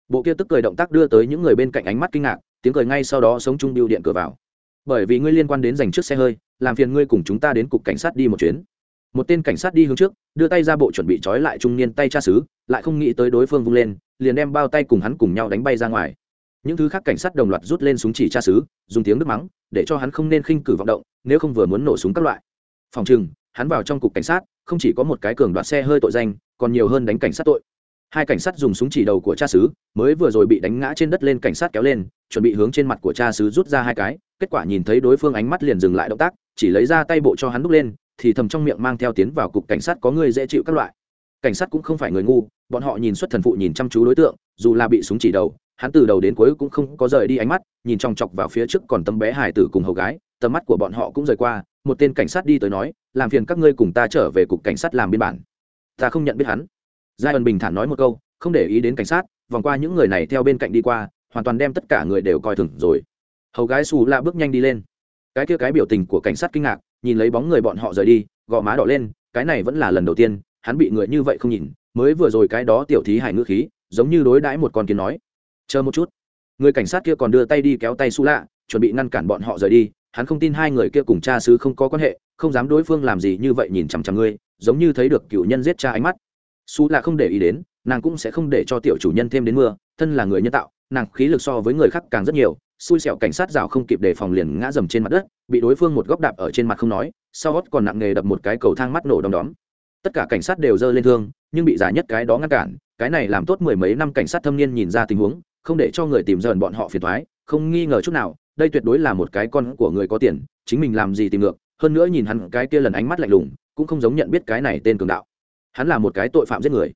Bộ kia tức cười động tác đưa tới những người bên cạnh ánh mắt kinh ngạc, tiếng cười ngay sau đó sống chung biêu điện cửa vào. Bởi vì ngươi liên quan đến giành trước xe hơi, làm phiền ngươi cùng chúng ta đến cục cảnh sát đi một chuyến một tên cảnh sát đi hướng trước, đưa tay ra bộ chuẩn bị trói lại trung niên tay cha xứ, lại không nghĩ tới đối phương vung lên, liền đem bao tay cùng hắn cùng nhau đánh bay ra ngoài. Những thứ khác cảnh sát đồng loạt rút lên súng chỉ cha xứ, dùng tiếng nước mắng, để cho hắn không nên khinh cử vọng động, nếu không vừa muốn nổ súng các loại. Phòng chừng hắn vào trong cục cảnh sát, không chỉ có một cái cường đoạt xe hơi tội danh, còn nhiều hơn đánh cảnh sát tội. Hai cảnh sát dùng súng chỉ đầu của cha xứ, mới vừa rồi bị đánh ngã trên đất lên cảnh sát kéo lên, chuẩn bị hướng trên mặt của cha xứ rút ra hai cái, kết quả nhìn thấy đối phương ánh mắt liền dừng lại động tác, chỉ lấy ra tay bộ cho hắn đúc lên thì thầm trong miệng mang theo tiến vào cục cảnh sát có người dễ chịu các loại. Cảnh sát cũng không phải người ngu, bọn họ nhìn xuất thần phụ nhìn chăm chú đối tượng, dù là bị súng chỉ đầu, hắn từ đầu đến cuối cũng không có rời đi ánh mắt, nhìn chòng chọc vào phía trước còn tấm bé hải tử cùng hầu gái, tầm mắt của bọn họ cũng rời qua, một tên cảnh sát đi tới nói, làm phiền các ngươi cùng ta trở về cục cảnh sát làm biên bản. Ta không nhận biết hắn. Giai ẩn bình thản nói một câu, không để ý đến cảnh sát, vòng qua những người này theo bên cạnh đi qua, hoàn toàn đem tất cả người đều coi thường rồi. Hầu gái xù la bước nhanh đi lên. Cái kia cái biểu tình của cảnh sát kinh ngạc nhìn lấy bóng người bọn họ rời đi, gò má đỏ lên, cái này vẫn là lần đầu tiên, hắn bị người như vậy không nhìn, mới vừa rồi cái đó tiểu thí hải ngữ khí, giống như đối đãi một con kiến nói. Chờ một chút. Người cảnh sát kia còn đưa tay đi kéo tay xú lạ, chuẩn bị ngăn cản bọn họ rời đi, hắn không tin hai người kia cùng cha xứ không có quan hệ, không dám đối phương làm gì như vậy nhìn chằm chằm ngươi, giống như thấy được cựu nhân giết cha ánh mắt. Xú lạ không để ý đến, nàng cũng sẽ không để cho tiểu chủ nhân thêm đến mưa, thân là người nhân tạo, nàng khí lực so với người khác càng rất nhiều xui xẻo cảnh sát rào không kịp đề phòng liền ngã dầm trên mặt đất, bị đối phương một góc đạp ở trên mặt không nói, sau gót còn nặng nghề đập một cái cầu thang mắt nổ đom đóm. Tất cả cảnh sát đều dơ lên thương, nhưng bị giả nhất cái đó ngăn cản, cái này làm tốt mười mấy năm cảnh sát thâm niên nhìn ra tình huống, không để cho người tìm dần bọn họ phiền thoái không nghi ngờ chút nào, đây tuyệt đối là một cái con của người có tiền, chính mình làm gì tìm ngược, hơn nữa nhìn hắn cái kia lần ánh mắt lạnh lùng, cũng không giống nhận biết cái này tên cường đạo. Hắn là một cái tội phạm giết người.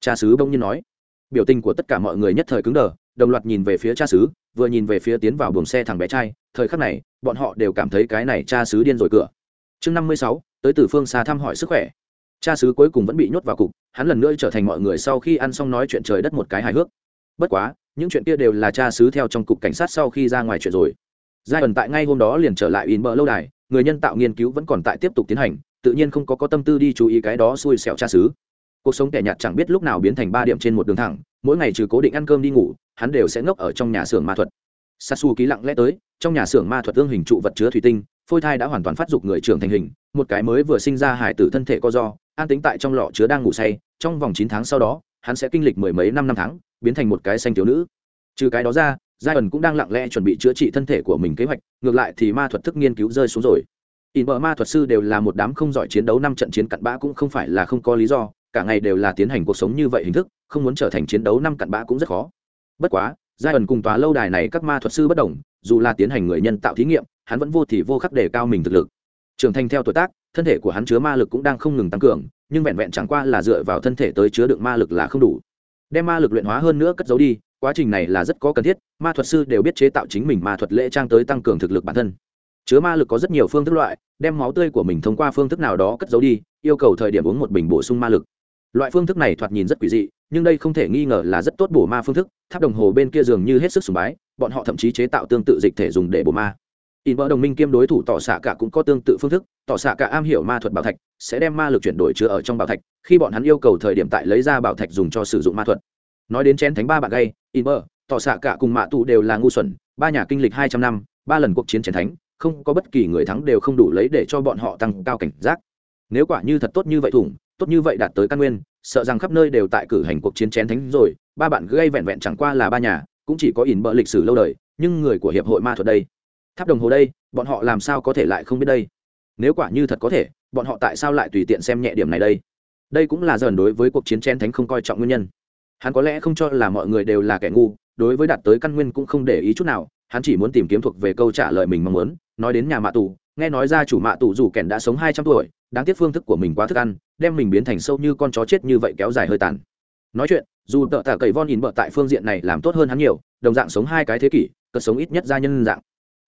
Cha sứ bỗng nhiên nói. Biểu tình của tất cả mọi người nhất thời cứng đờ đồng loạt nhìn về phía cha xứ, vừa nhìn về phía tiến vào buồng xe thằng bé trai, thời khắc này, bọn họ đều cảm thấy cái này cha xứ điên rồi cửa. Chương năm mươi sáu, tới từ phương xa thăm hỏi sức khỏe. Cha xứ cuối cùng vẫn bị nhốt vào cục, hắn lần nữa trở thành mọi người sau khi ăn xong nói chuyện trời đất một cái hài hước. Bất quá, những chuyện kia đều là cha xứ theo trong cục cảnh sát sau khi ra ngoài chuyện rồi. Giai ẩn tại ngay hôm đó liền trở lại in bờ lâu đài, người nhân tạo nghiên cứu vẫn còn tại tiếp tục tiến hành, tự nhiên không có có tâm tư đi chú ý cái đó xui xẻo cha xứ. Cuộc sống kẻ nhạt chẳng biết lúc nào biến thành ba điểm trên một đường thẳng, mỗi ngày trừ cố định ăn cơm đi ngủ hắn đều sẽ ngốc ở trong nhà xưởng ma thuật. Sasu ký lặng lẽ tới, trong nhà xưởng ma thuật tương hình trụ vật chứa thủy tinh, phôi thai đã hoàn toàn phát dục người trưởng thành hình, một cái mới vừa sinh ra hải tử thân thể co do, an tính tại trong lọ chứa đang ngủ say, trong vòng chín tháng sau đó, hắn sẽ kinh lịch mười mấy năm năm tháng, biến thành một cái xanh thiếu nữ. Trừ cái đó ra giai ẩn cũng đang lặng lẽ chuẩn bị chữa trị thân thể của mình kế hoạch, ngược lại thì ma thuật thức nghiên cứu rơi xuống rồi. In bờ ma thuật sư đều là một đám không giỏi chiến đấu năm trận chiến cặn bã cũng không phải là không có lý do, cả ngày đều là tiến hành cuộc sống như vậy hình thức, không muốn trở thành chiến đấu năm cặn bã cũng rất khó bất quá, giai ẩn cùng tòa lâu đài này các ma thuật sư bất đồng, dù là tiến hành người nhân tạo thí nghiệm, hắn vẫn vô thì vô khắc để cao mình thực lực. Trưởng thành theo tuổi tác, thân thể của hắn chứa ma lực cũng đang không ngừng tăng cường, nhưng vẹn vẹn chẳng qua là dựa vào thân thể tới chứa đựng ma lực là không đủ. Đem ma lực luyện hóa hơn nữa cất giấu đi, quá trình này là rất có cần thiết, ma thuật sư đều biết chế tạo chính mình ma thuật lễ trang tới tăng cường thực lực bản thân. Chứa ma lực có rất nhiều phương thức loại, đem máu tươi của mình thông qua phương thức nào đó cất giấu đi, yêu cầu thời điểm uống một bình bổ sung ma lực. Loại phương thức này thoạt nhìn rất quỷ dị nhưng đây không thể nghi ngờ là rất tốt bổ ma phương thức tháp đồng hồ bên kia dường như hết sức sùng bái bọn họ thậm chí chế tạo tương tự dịch thể dùng để bổ ma. In vợ đồng minh kiêm đối thủ tỏ xạ cả cũng có tương tự phương thức tỏ xạ cả am hiểu ma thuật bảo thạch sẽ đem ma lực chuyển đổi chứa ở trong bảo thạch khi bọn hắn yêu cầu thời điểm tại lấy ra bảo thạch dùng cho sử dụng ma thuật. Nói đến chén thánh ba bạn gây, in vợ tỏ xạ cả cùng mạ tụ đều là ngu xuẩn ba nhà kinh lịch hai trăm năm ba lần cuộc chiến chén thánh không có bất kỳ người thắng đều không đủ lấy để cho bọn họ tăng cao cảnh giác. Nếu quả như thật tốt như vậy thủng tốt như vậy đạt tới căn nguyên, sợ rằng khắp nơi đều tại cử hành cuộc chiến chén thánh rồi, ba bạn gây vẹn vẹn chẳng qua là ba nhà, cũng chỉ có ỉn bợ lịch sử lâu đời, nhưng người của hiệp hội ma thuật đây, tháp đồng hồ đây, bọn họ làm sao có thể lại không biết đây? Nếu quả như thật có thể, bọn họ tại sao lại tùy tiện xem nhẹ điểm này đây? Đây cũng là dần đối với cuộc chiến chén thánh không coi trọng nguyên nhân. Hắn có lẽ không cho là mọi người đều là kẻ ngu, đối với đạt tới căn nguyên cũng không để ý chút nào, hắn chỉ muốn tìm kiếm thuộc về câu trả lời mình mong muốn, nói đến nhà mạ tù nghe nói ra chủ mạ tù dù kèn đã sống hai trăm tuổi, đáng tiếc phương thức của mình quá thức ăn, đem mình biến thành sâu như con chó chết như vậy kéo dài hơi tàn. Nói chuyện, dù tợ tạ cậy von nhìn bợ tại phương diện này làm tốt hơn hắn nhiều, đồng dạng sống hai cái thế kỷ, cất sống ít nhất gia nhân dạng.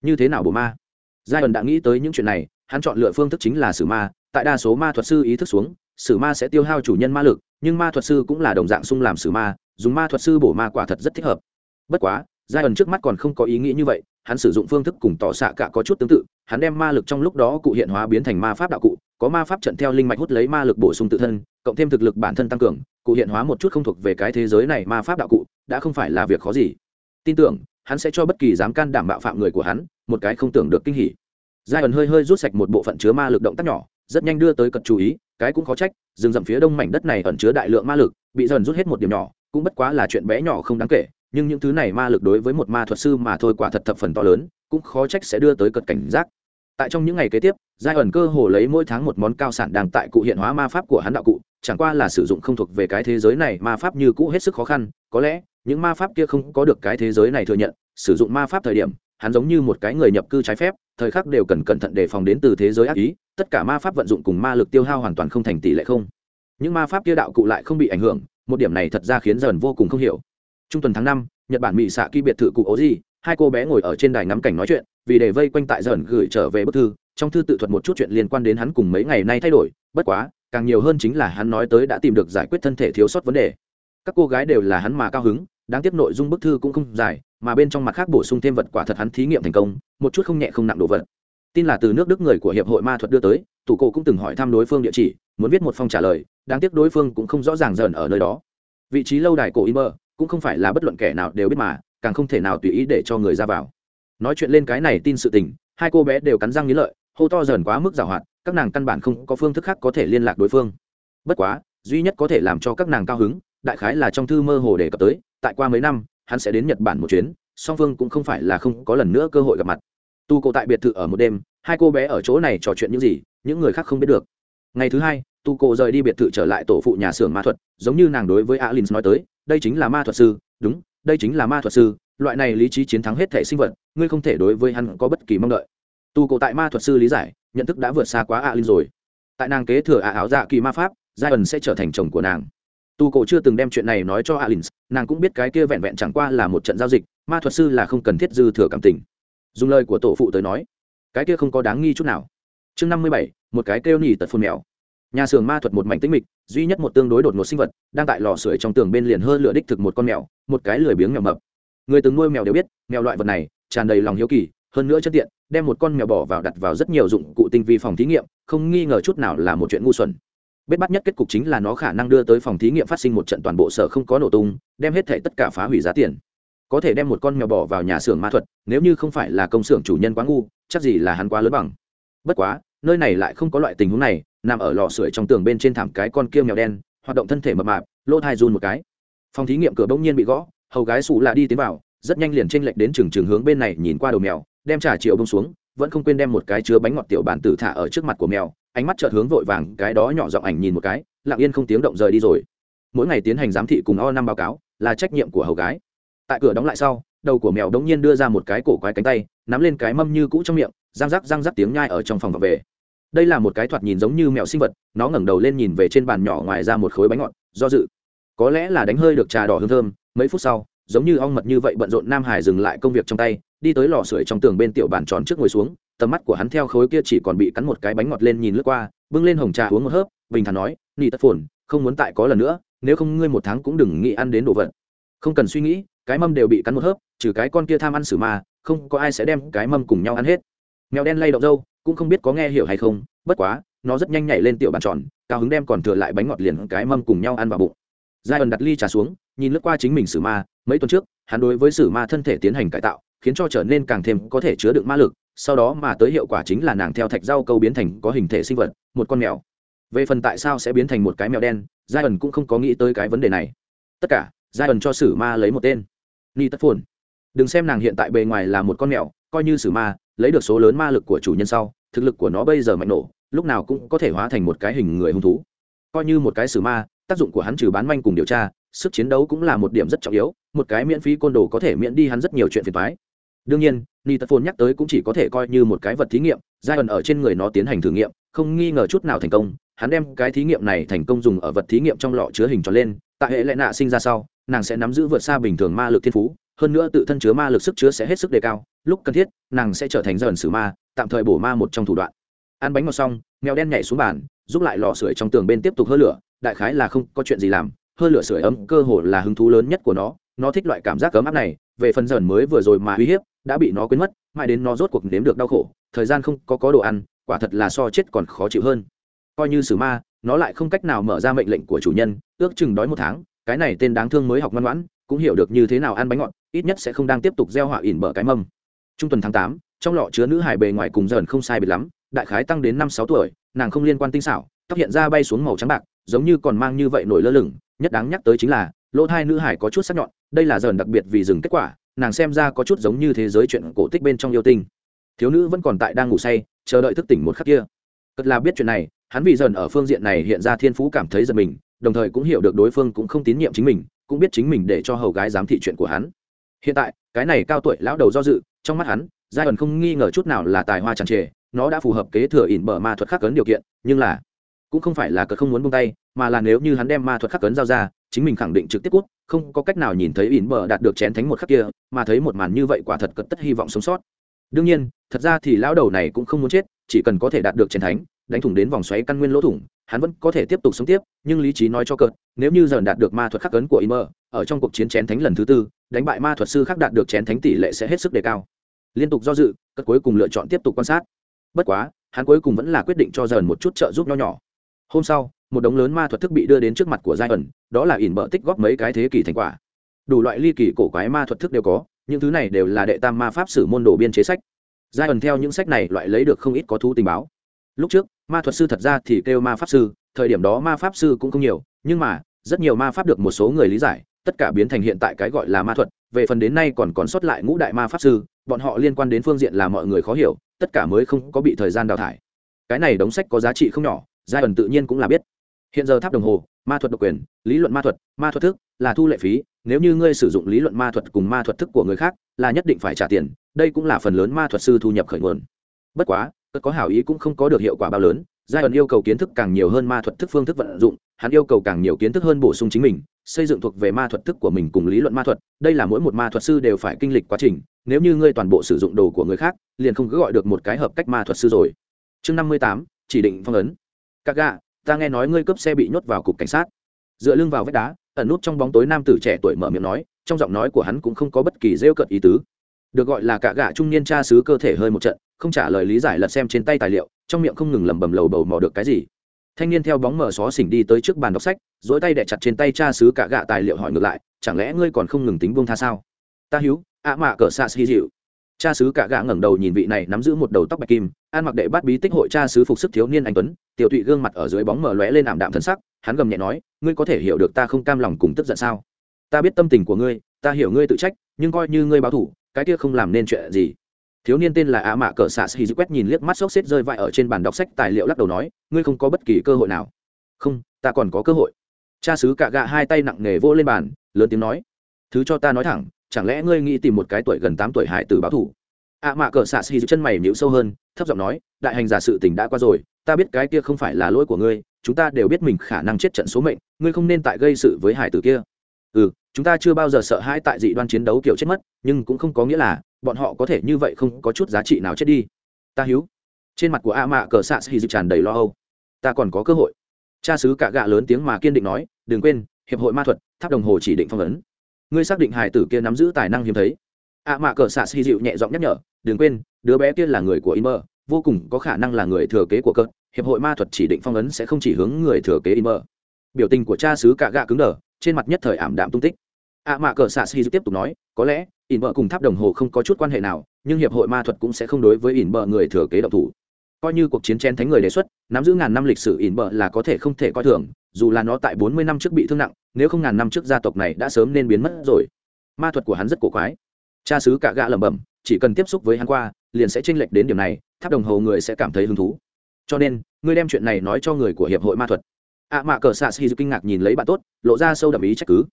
Như thế nào bồ ma? Giai ẩn đã nghĩ tới những chuyện này, hắn chọn lựa phương thức chính là sử ma, tại đa số ma thuật sư ý thức xuống sử ma sẽ tiêu hao chủ nhân ma lực, nhưng ma thuật sư cũng là đồng dạng sung làm sử ma, dùng ma thuật sư bổ ma quả thật rất thích hợp. Bất quá giai ẩn trước mắt còn không có ý nghĩ như vậy hắn sử dụng phương thức cùng tỏ xạ cả có chút tương tự, hắn đem ma lực trong lúc đó cụ hiện hóa biến thành ma pháp đạo cụ, có ma pháp trận theo linh mạch hút lấy ma lực bổ sung tự thân, cộng thêm thực lực bản thân tăng cường, cụ hiện hóa một chút không thuộc về cái thế giới này ma pháp đạo cụ, đã không phải là việc khó gì. Tin tưởng, hắn sẽ cho bất kỳ dám can đảm bạo phạm người của hắn một cái không tưởng được kinh hỉ. Giai ẩn hơi hơi rút sạch một bộ phận chứa ma lực động tác nhỏ, rất nhanh đưa tới cật chú ý, cái cũng khó trách, rừng rậm phía đông mảnh đất này ẩn chứa đại lượng ma lực, bị dần rút hết một điểm nhỏ, cũng bất quá là chuyện bé nhỏ không đáng kể nhưng những thứ này ma lực đối với một ma thuật sư mà thôi quả thật thập phần to lớn, cũng khó trách sẽ đưa tới cật cảnh giác. Tại trong những ngày kế tiếp, giai ẩn cơ hồ lấy mỗi tháng một món cao sản đang tại cụ hiện hóa ma pháp của hắn đạo cụ, chẳng qua là sử dụng không thuộc về cái thế giới này, ma pháp như cũ hết sức khó khăn, có lẽ, những ma pháp kia không có được cái thế giới này thừa nhận, sử dụng ma pháp thời điểm, hắn giống như một cái người nhập cư trái phép, thời khắc đều cần cẩn thận đề phòng đến từ thế giới ác ý, tất cả ma pháp vận dụng cùng ma lực tiêu hao hoàn toàn không thành tỷ lệ không. Những ma pháp kia đạo cụ lại không bị ảnh hưởng, một điểm này thật ra khiến dần vô cùng không hiểu trung tuần tháng năm, nhật bản mỹ xạ kỳ biệt thự cụ ố gì, hai cô bé ngồi ở trên đài ngắm cảnh nói chuyện, vì để vây quanh tại dần gửi trở về bức thư, trong thư tự thuật một chút chuyện liên quan đến hắn cùng mấy ngày nay thay đổi, bất quá, càng nhiều hơn chính là hắn nói tới đã tìm được giải quyết thân thể thiếu sót vấn đề. Các cô gái đều là hắn mà cao hứng, đáng tiếc nội dung bức thư cũng không dài, mà bên trong mặt khác bổ sung thêm vật quả thật hắn thí nghiệm thành công, một chút không nhẹ không nặng đồ vật. Tin là từ nước đức người của hiệp hội ma thuật đưa tới tủ cổ cũng từng hỏi thăm đối phương địa chỉ, muốn viết một phong trả lời, đáng tiếc đối phương cũng không rõ ràng dần ở nơi đó. Vị trí lâu đài cổ in mơ cũng không phải là bất luận kẻ nào đều biết mà, càng không thể nào tùy ý để cho người ra vào. Nói chuyện lên cái này tin sự tình, hai cô bé đều cắn răng nghĩ lợi, hô to dần quá mức giảo hoạt, các nàng căn bản không có phương thức khác có thể liên lạc đối phương. Bất quá, duy nhất có thể làm cho các nàng cao hứng, đại khái là trong thư mơ hồ đề cập tới, tại qua mấy năm, hắn sẽ đến nhật bản một chuyến, song phương cũng không phải là không có lần nữa cơ hội gặp mặt. Tu cổ tại biệt thự ở một đêm, hai cô bé ở chỗ này trò chuyện những gì, những người khác không biết được. Ngày thứ hai tu cổ rời đi biệt thự trở lại tổ phụ nhà xưởng ma thuật, giống như nàng đối với alin nói tới, đây chính là ma thuật sư, đúng, đây chính là ma thuật sư, loại này lý trí chiến thắng hết thể sinh vật, ngươi không thể đối với hắn có bất kỳ mong đợi. Tu cổ tại ma thuật sư lý giải, nhận thức đã vượt xa quá alin rồi. Tại nàng kế thừa ả áo dạ kỳ ma pháp giai ẩn sẽ trở thành chồng của nàng. Tu cổ chưa từng đem chuyện này nói cho alin, nàng cũng biết cái kia vẹn vẹn chẳng qua là một trận giao dịch, ma thuật sư là không cần thiết dư thừa cảm tình. Dùng lời của tổ phụ tới nói, cái kia không có đáng nghi chút nào. Chương năm mươi bảy, một cái kêu nhì tật phun mèo nhà xưởng ma thuật một mảnh tĩnh mịch, duy nhất một tương đối đột ngột sinh vật, đang tại lò sưởi trong tường bên liền hơn lửa đích thực một con mèo, một cái lười biếng mèo mập. Người từng nuôi mèo đều biết, mèo loại vật này tràn đầy lòng hiếu kỳ, hơn nữa chất tiện, đem một con mèo bỏ vào đặt vào rất nhiều dụng cụ tinh vi phòng thí nghiệm, không nghi ngờ chút nào là một chuyện ngu xuẩn. Bết bắt nhất kết cục chính là nó khả năng đưa tới phòng thí nghiệm phát sinh một trận toàn bộ sở không có nổ tung, đem hết thể tất cả phá hủy giá tiền. Có thể đem một con mèo bỏ vào nhà xưởng ma thuật, nếu như không phải là công xưởng chủ nhân quá ngu, chắc gì là hắn quá lớn bằng. Bất quá, nơi này lại không có loại tình huống này nằm ở lò sưởi trong tường bên trên thảm cái con kia mèo đen, hoạt động thân thể mập mạp, lỗ thai run một cái. Phòng thí nghiệm cửa bỗng nhiên bị gõ, hầu gái xù lạ đi tiến vào, rất nhanh liền tranh lệch đến trường trường hướng bên này nhìn qua đầu mèo, đem trà chiều bông xuống, vẫn không quên đem một cái chứa bánh ngọt tiểu bản tử thả ở trước mặt của mèo, ánh mắt chợt hướng vội vàng, cái đó nhỏ giọng ảnh nhìn một cái, lặng yên không tiếng động rời đi rồi. Mỗi ngày tiến hành giám thị cùng o năm báo cáo, là trách nhiệm của hầu gái. Tại cửa đóng lại sau, đầu của mèo đống nhiên đưa ra một cái cổ quái cánh tay, nắm lên cái mâm như cũ trong miệng, răng rắc răng rắc tiếng nhai ở trong phòng và về đây là một cái thoạt nhìn giống như mèo sinh vật, nó ngẩng đầu lên nhìn về trên bàn nhỏ ngoài ra một khối bánh ngọt, do dự. Có lẽ là đánh hơi được trà đỏ hương thơm, mấy phút sau, giống như ong mật như vậy bận rộn nam hải dừng lại công việc trong tay, đi tới lò sưởi trong tường bên tiểu bàn tròn trước ngồi xuống, tầm mắt của hắn theo khối kia chỉ còn bị cắn một cái bánh ngọt lên nhìn lướt qua, bưng lên hồng trà uống một hớp, bình thản nói nị tất phồn, không muốn tại có lần nữa, nếu không ngươi một tháng cũng đừng nghĩ ăn đến đồ vật. Không cần suy nghĩ, cái mâm đều bị cắn một hớp, trừ cái con kia tham ăn xử mà không có ai sẽ đem cái mâm cùng nhau ăn hết mèo đen lay động dâu cũng không biết có nghe hiểu hay không, bất quá, nó rất nhanh nhảy lên tiểu bàn tròn, cao hứng đem còn thừa lại bánh ngọt liền cái mâm cùng nhau ăn vào bụng. Giai ẩn đặt ly trà xuống, nhìn lướt qua chính mình sử ma, mấy tuần trước, hắn đối với sử ma thân thể tiến hành cải tạo, khiến cho trở nên càng thêm có thể chứa đựng ma lực, sau đó mà tới hiệu quả chính là nàng theo thạch rau câu biến thành có hình thể sinh vật, một con mèo. Về phần tại sao sẽ biến thành một cái mèo đen giai ẩn cũng không có nghĩ tới cái vấn đề này. Tất cả giai ẩn cho sử ma lấy một tên. Ni tất phồn. Đừng xem nàng hiện tại bề ngoài là một con mèo coi như sử ma, lấy được số lớn ma lực của chủ nhân sau, thực lực của nó bây giờ mạnh nổ, lúc nào cũng có thể hóa thành một cái hình người hung thú. Coi như một cái sử ma, tác dụng của hắn trừ bán manh cùng điều tra, sức chiến đấu cũng là một điểm rất trọng yếu, một cái miễn phí côn đồ có thể miễn đi hắn rất nhiều chuyện phiền thoái đương nhiên ni tật phồn nhắc tới cũng chỉ có thể coi như một cái vật thí nghiệm giai ẩn ở trên người nó tiến hành thử nghiệm, không nghi ngờ chút nào thành công, hắn đem cái thí nghiệm này thành công dùng ở vật thí nghiệm trong lọ chứa hình tròn lên, tại hệ lệ nạ sinh ra sau, nàng sẽ nắm giữ vượt xa bình thường ma lực thiên phú hơn nữa tự thân chứa ma lực sức chứa sẽ hết sức đề cao, lúc cần thiết, nàng sẽ trở thành dần sử ma, tạm thời bổ ma một trong thủ đoạn. Ăn bánh ngọt xong, mèo đen nhảy xuống bàn, giúp lại lò sưởi trong tường bên tiếp tục hơ lửa, đại khái là không có chuyện gì làm, hơ lửa sưởi ấm cơ hồ là hứng thú lớn nhất của nó nó thích loại cảm giác ấm áp này, về phần dần mới vừa rồi mà uy hiếp, đã bị nó quên mất, mãi đến nó rốt cuộc nếm được đau khổ, thời gian không có có đồ ăn, quả thật là so chết còn khó chịu hơn. Coi như sử ma, nó lại không cách nào mở ra mệnh lệnh của chủ nhân, ước chừng đói một tháng, cái này tên đáng thương mới học ngoan ngoãn cũng hiểu được như thế nào ăn bánh ngọt, ít nhất sẽ không đang tiếp tục gieo họa ỉn bở cái mâm. Trung tuần tháng tám, trong lọ chứa nữ hải bề ngoài cùng dần không sai biệt lắm, đại khái tăng đến năm sáu tuổi, nàng không liên quan tinh xảo, tóc hiện ra bay xuống màu trắng bạc, giống như còn mang như vậy nổi lơ lửng, nhất đáng nhắc tới chính là, lỗ thai nữ hải có chút sắc nhọn, đây là dần đặc biệt vì dừng kết quả, nàng xem ra có chút giống như thế giới chuyện cổ tích bên trong yêu tinh. Thiếu nữ vẫn còn tại đang ngủ say, chờ đợi thức tỉnh một khắc kia. Cất là biết chuyện này, hắn vì dần ở phương diện này hiện ra thiên phú cảm thấy giật mình, đồng thời cũng hiểu được đối phương cũng không tín nhiệm chính mình cũng biết chính mình để cho hầu gái giám thị chuyện của hắn. Hiện tại, cái này cao tuổi lão đầu do dự, trong mắt hắn giai ẩn không nghi ngờ chút nào là tài hoa tràn trề, nó đã phù hợp kế thừa ỉn bờ ma thuật khắc cấn điều kiện, nhưng là cũng không phải là cờ không muốn buông tay, mà là nếu như hắn đem ma thuật khắc cấn giao ra, chính mình khẳng định trực tiếp cút, không có cách nào nhìn thấy ỉn bờ đạt được chén thánh một khắc kia, mà thấy một màn như vậy quả thật cực tất hy vọng sống sót. Đương nhiên, thật ra thì lão đầu này cũng không muốn chết, chỉ cần có thể đạt được chén thánh, đánh thủng đến vòng xoáy căn nguyên lỗ thủng hắn vẫn có thể tiếp tục sống tiếp nhưng lý trí nói cho cợt nếu như dần đạt được ma thuật khắc cấn của Imer, ở trong cuộc chiến chén thánh lần thứ tư đánh bại ma thuật sư khắc đạt được chén thánh tỷ lệ sẽ hết sức đề cao. Liên tục do dự cất cuối cùng lựa chọn tiếp tục quan sát. Bất quá hắn cuối cùng vẫn là quyết định cho dần một chút trợ giúp nho nhỏ. Hôm sau một đống lớn ma thuật thức bị đưa đến trước mặt của giai ẩn đó là ỉn bợ tích góp mấy cái thế kỷ thành quả. Đủ loại ly kỳ cổ quái ma thuật thức đều có những thứ này đều là đệ tam ma pháp sử môn đồ biên chế sách. Giai ẩn theo những sách này loại lấy được không ít có thu tình báo lúc trước, ma thuật sư thật ra thì kêu ma pháp sư, thời điểm đó ma pháp sư cũng không nhiều, nhưng mà, rất nhiều ma pháp được một số người lý giải, tất cả biến thành hiện tại cái gọi là ma thuật, về phần đến nay còn còn sót lại ngũ đại ma pháp sư, bọn họ liên quan đến phương diện là mọi người khó hiểu, tất cả mới không có bị thời gian đào thải. Cái này đóng sách có giá trị không nhỏ, giai ẩn tự nhiên cũng là biết. Hiện giờ tháp đồng hồ, ma thuật độc quyền, lý luận ma thuật ma thuật thức là thu lệ phí, nếu như ngươi sử dụng lý luận ma thuật cùng ma thuật thức của người khác, là nhất định phải trả tiền, đây cũng là phần lớn ma thuật sư thu nhập khởi nguồn. Bất quá có hảo ý cũng không có được hiệu quả bao lớn giai ẩn yêu cầu kiến thức càng nhiều hơn ma thuật thức phương thức vận dụng, hắn yêu cầu càng nhiều kiến thức hơn bổ sung chính mình, xây dựng thuộc về ma thuật thức của mình cùng lý luận ma thuật, đây là mỗi một ma thuật sư đều phải kinh lịch quá trình, nếu như ngươi toàn bộ sử dụng đồ của người khác, liền không cứ gọi được một cái hợp cách ma thuật sư rồi. Chương năm mươi tám, chỉ định phong ấn. Các gạ, ta nghe nói ngươi cướp xe bị nhốt vào cục cảnh sát. Dựa lưng vào vách đá, ẩn nút trong bóng tối nam tử trẻ tuổi mở miệng nói, trong giọng nói của hắn cũng không có bất kỳ rêu cợt ý tứ. Được gọi là cả gạ trung niên cha xứ cơ thể hơi một trận không trả lời lý giải lật xem trên tay tài liệu, trong miệng không ngừng lẩm bẩm lầu bầu mò được cái gì. Thanh niên theo bóng mở xó xỉnh đi tới trước bàn đọc sách dỗi tay đẻ chặt trên tay cha xứ cả gạ tài liệu hỏi ngược lại, chẳng lẽ ngươi còn không ngừng tính buông tha sao? Ta hiếu ạ mạ cỡ xa xì dịu. Cha xứ cả gạ ngẩng đầu nhìn vị này nắm giữ một đầu tóc bạch kim, ăn mặc đệ bát bí tích hội cha xứ phục sức thiếu niên anh tuấn, tiểu tụy gương mặt ở dưới bóng mở lóe lên ảm đạm thân sắc, hắn gầm nhẹ nói, ngươi có thể hiểu được ta không cam lòng cùng tức giận sao? Ta biết tâm tình của ngươi, ta hiểu ngươi tự trách, nhưng coi như ngươi báo thủ, cái kia không làm nên chuyện gì thiếu niên tên là ạ mạ Cờ xạ xì quét nhìn liếc mắt xốc xếp rơi vãi ở trên bàn đọc sách tài liệu lắc đầu nói, ngươi không có bất kỳ cơ hội nào. Không, ta còn có cơ hội. Cha xứ cạ gạ hai tay nặng nề vô lên bàn, lớn tiếng nói, thứ cho ta nói thẳng, chẳng lẽ ngươi nghĩ tìm một cái tuổi gần tám tuổi hải tử báo thủ ạ mạ Cờ xạ xì chân mày nhịu sâu hơn, thấp giọng nói, đại hành giả sự tình đã qua rồi, ta biết cái kia không phải là lỗi của ngươi, chúng ta đều biết mình khả năng chết trận số mệnh, ngươi không nên tại gây sự với hải tử kia. Ừ chúng ta chưa bao giờ sợ hãi tại dị đoan chiến đấu kiểu chết mất, nhưng cũng không có nghĩa là bọn họ có thể như vậy không có chút giá trị nào chết đi. Ta hiếu. Trên mặt của a mạ cờ xạ xì dịch tràn đầy lo âu. Ta còn có cơ hội. Cha sứ cạ gạ lớn tiếng mà kiên định nói đừng quên hiệp hội ma thuật tháp đồng hồ chỉ định phong ấn. Ngươi xác định hài tử kia nắm giữ tài năng hiếm thấy. A mạ cờ xạ xì dịu nhẹ giọng nhắc nhở đừng quên đứa bé kia là người của Inmer, vô cùng có khả năng là người thừa kế của cợt hiệp hội ma thuật chỉ định phong ấn sẽ không chỉ hướng người thừa kế Inmer. biểu tình của cha sứ cạ gạ cứng đờ trên mặt nhất thời ảm đạm tung tích. A mạ cờ xạ xì tiếp tục nói có lẽ ỉn bờ cùng tháp đồng hồ không có chút quan hệ nào, nhưng hiệp hội ma thuật cũng sẽ không đối với ỉn bờ người thừa kế độc thủ. Coi như cuộc chiến chen thánh người đề xuất, nắm giữ ngàn năm lịch sử ỉn bờ là có thể không thể coi thường, dù là nó tại bốn mươi năm trước bị thương nặng, nếu không ngàn năm trước gia tộc này đã sớm nên biến mất rồi. Ma thuật của hắn rất cổ quái. Cha xứ cả gạ lẩm bẩm, chỉ cần tiếp xúc với hắn qua, liền sẽ tranh lệch đến điểm này, tháp đồng hồ người sẽ cảm thấy hứng thú. Cho nên, ngươi đem chuyện này nói cho người của hiệp hội ma thuật. Ạ mạ cờ xạ xì kinh ngạc nhìn lấy bạn tốt, lộ ra sâu đậm ý trách cứ.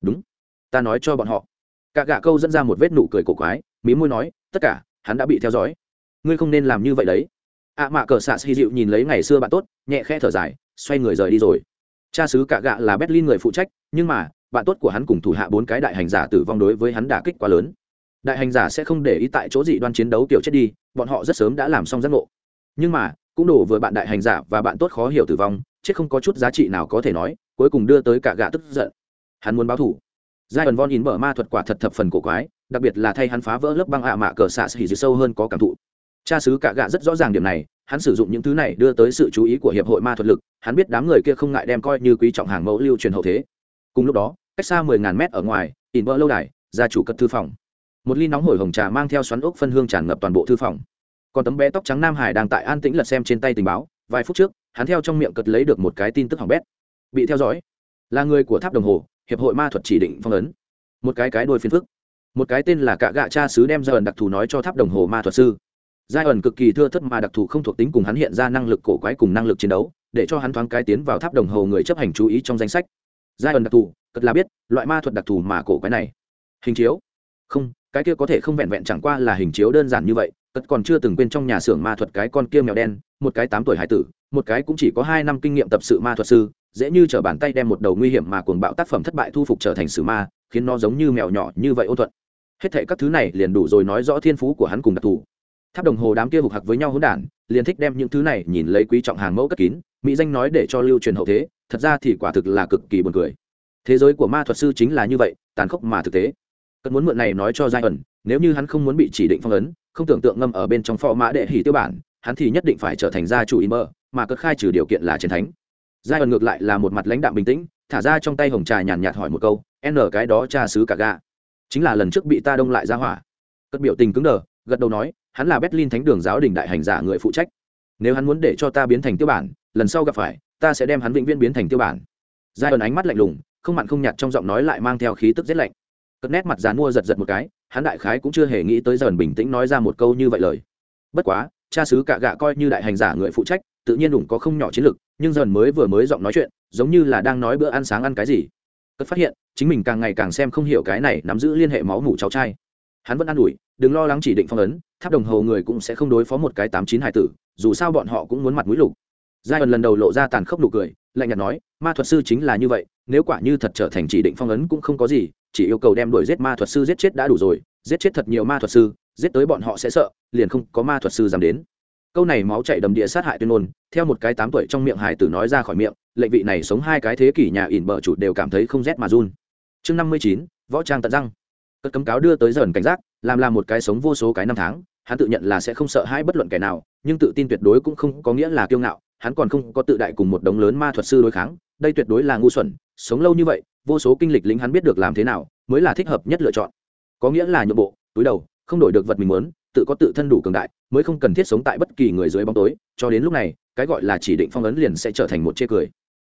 Đúng, ta nói cho bọn họ cả gạ câu dẫn ra một vết nụ cười cổ quái, mí môi nói, tất cả, hắn đã bị theo dõi. Ngươi không nên làm như vậy đấy. Ạ mạ cờ xạ xì dịu nhìn lấy ngày xưa bạn tốt, nhẹ khe thở dài, xoay người rời đi rồi. Cha xứ cả gạ là berlin người phụ trách, nhưng mà, bạn tốt của hắn cùng thủ hạ bốn cái đại hành giả tử vong đối với hắn đả kích quá lớn. Đại hành giả sẽ không để ý tại chỗ dị đoan chiến đấu kiểu chết đi, bọn họ rất sớm đã làm xong giác ngộ. Nhưng mà, cũng đổ vừa bạn đại hành giả và bạn tốt khó hiểu tử vong, chết không có chút giá trị nào có thể nói, cuối cùng đưa tới cả gạ tức giận. Hắn muốn báo thủ giai ẩn von in mở ma thuật quả thật thập phần cổ quái, đặc biệt là thay hắn phá vỡ lớp băng ạ mạ cờ xạ xỉ sâu hơn có cảm thụ. Cha xứ cả gạ rất rõ ràng điểm này, hắn sử dụng những thứ này đưa tới sự chú ý của hiệp hội ma thuật lực, hắn biết đám người kia không ngại đem coi như quý trọng hàng mẫu lưu truyền hậu thế. Cùng lúc đó, cách xa mười ngàn mét ở ngoài in bơ lâu đài, gia chủ cất thư phòng. Một ly nóng hổi hồng trà mang theo xoắn ốc phân hương tràn ngập toàn bộ thư phòng. Còn tấm bé tóc trắng nam hải đang tại an tĩnh lật xem trên tay tình báo, vài phút trước, hắn theo trong miệng cật lấy được một cái tin tức hỏng bét. Bị theo dõi. Là người của tháp đồng hồ hiệp hội ma thuật chỉ định phong ấn. Một cái cái đôi phiền phức. Một cái tên là cạ gạ cha sứ đem ra ẩn đặc thù nói cho tháp đồng hồ ma thuật sư. Giai ẩn cực kỳ thưa thất mà đặc thù không thuộc tính cùng hắn hiện ra năng lực cổ quái cùng năng lực chiến đấu, để cho hắn thoáng cái tiến vào tháp đồng hồ người chấp hành chú ý trong danh sách. Giai ẩn đặc thù cất là biết, loại ma thuật đặc thù mà cổ quái này. Hình chiếu. Không, cái kia có thể không vẹn vẹn chẳng qua là hình chiếu đơn giản như vậy cất còn chưa từng quên trong nhà xưởng ma thuật cái con kia mèo đen, một cái tám tuổi hải tử, một cái cũng chỉ có hai năm kinh nghiệm tập sự ma thuật sư dễ như t bàn tay đem một đầu nguy hiểm mà cuồng bạo tác phẩm thất bại thu phục trở thành sử ma, khiến nó giống như mèo nhỏ như vậy ôn thuận. Hết thệ các thứ này liền đủ rồi nói rõ thiên phú của hắn cùng đặc thù. Tháp đồng hồ đám kia hục hặc với nhau hỗn đản, liền thích đem những thứ này nhìn lấy quý trọng hàng mẫu cất kín, mỹ danh nói để cho lưu truyền hậu thế, thật ra thì quả thực là cực kỳ buồn cười. Thế giới của ma thuật sư chính là như vậy, tàn khốc mà thực tế. Cất muốn mượn này nói cho giai ẩn, nếu như hắn không muốn bị chỉ định phong ấn, không tưởng tượng ngâm ở bên trong phò mã đệ hỉ tiêu bản, hắn thì nhất định phải trở thành gia chủ in mơ, mà cất khai trừ điều kiện là chiến thánh giai ẩn ngược lại là một mặt lãnh đạm bình tĩnh, thả ra trong tay hồng trà nhàn nhạt hỏi một câu, n cái đó cha xứ cả ga chính là lần trước bị ta đông lại ra hỏa. Cất biểu tình cứng đờ, gật đầu nói, hắn là berlin thánh đường giáo đình đại hành giả người phụ trách. Nếu hắn muốn để cho ta biến thành tiêu bản, lần sau gặp phải, ta sẽ đem hắn vĩnh viễn biến thành tiêu bản. Giai ẩn ánh mắt lạnh lùng, không mặn không nhạt trong giọng nói lại mang theo khí tức rét lạnh. Cất nét mặt dán mua giật giật một cái, hắn đại khái cũng chưa hề nghĩ tới dần bình tĩnh nói ra một câu như vậy lời. Bất quá, cha xứ cả gạ coi như đại hành giả người phụ trách, tự nhiên đủng có không nhỏ chiến lực nhưng dần mới vừa mới giọng nói chuyện, giống như là đang nói bữa ăn sáng ăn cái gì. Cất phát hiện, chính mình càng ngày càng xem không hiểu cái này nắm giữ liên hệ máu mủ cháu trai. Hắn vẫn an ủi, đừng lo lắng chỉ định phong ấn, tháp đồng hồ người cũng sẽ không đối phó một cái tám chín hải tử, dù sao bọn họ cũng muốn mặt mũi lục. Giai ẩn lần đầu lộ ra tàn khốc nụ cười, lạnh nhạt nói, ma thuật sư chính là như vậy, nếu quả như thật trở thành chỉ định phong ấn cũng không có gì, chỉ yêu cầu đem đuổi giết ma thuật sư giết chết đã đủ rồi, giết chết thật nhiều ma thuật sư, giết tới bọn họ sẽ sợ, liền không có ma thuật sư dám đến câu này máu chạy đầm địa sát hại tuyên ngôn, theo một cái tám tuổi trong miệng hải tử nói ra khỏi miệng, lệnh vị này sống hai cái thế kỷ nhà ỉn bờ chủ đều cảm thấy không rét mà run. Chương năm mươi chín, võ trang tận răng. Cất cấm cáo đưa tới dần cảnh giác, làm làm một cái sống vô số cái năm tháng, hắn tự nhận là sẽ không sợ hãi bất luận kẻ nào, nhưng tự tin tuyệt đối cũng không có nghĩa là kiêu ngạo, hắn còn không có tự đại cùng một đống lớn ma thuật sư đối kháng, đây tuyệt đối là ngu xuẩn, sống lâu như vậy, vô số kinh lịch lính hắn biết được làm thế nào, mới là thích hợp nhất lựa chọn. Có nghĩa là nhượng bộ, túi đầu, không đổi được vật mình muốn tự có tự thân đủ cường đại, mới không cần thiết sống tại bất kỳ người dưới bóng tối, cho đến lúc này, cái gọi là chỉ định phong ấn liền sẽ trở thành một chê cười.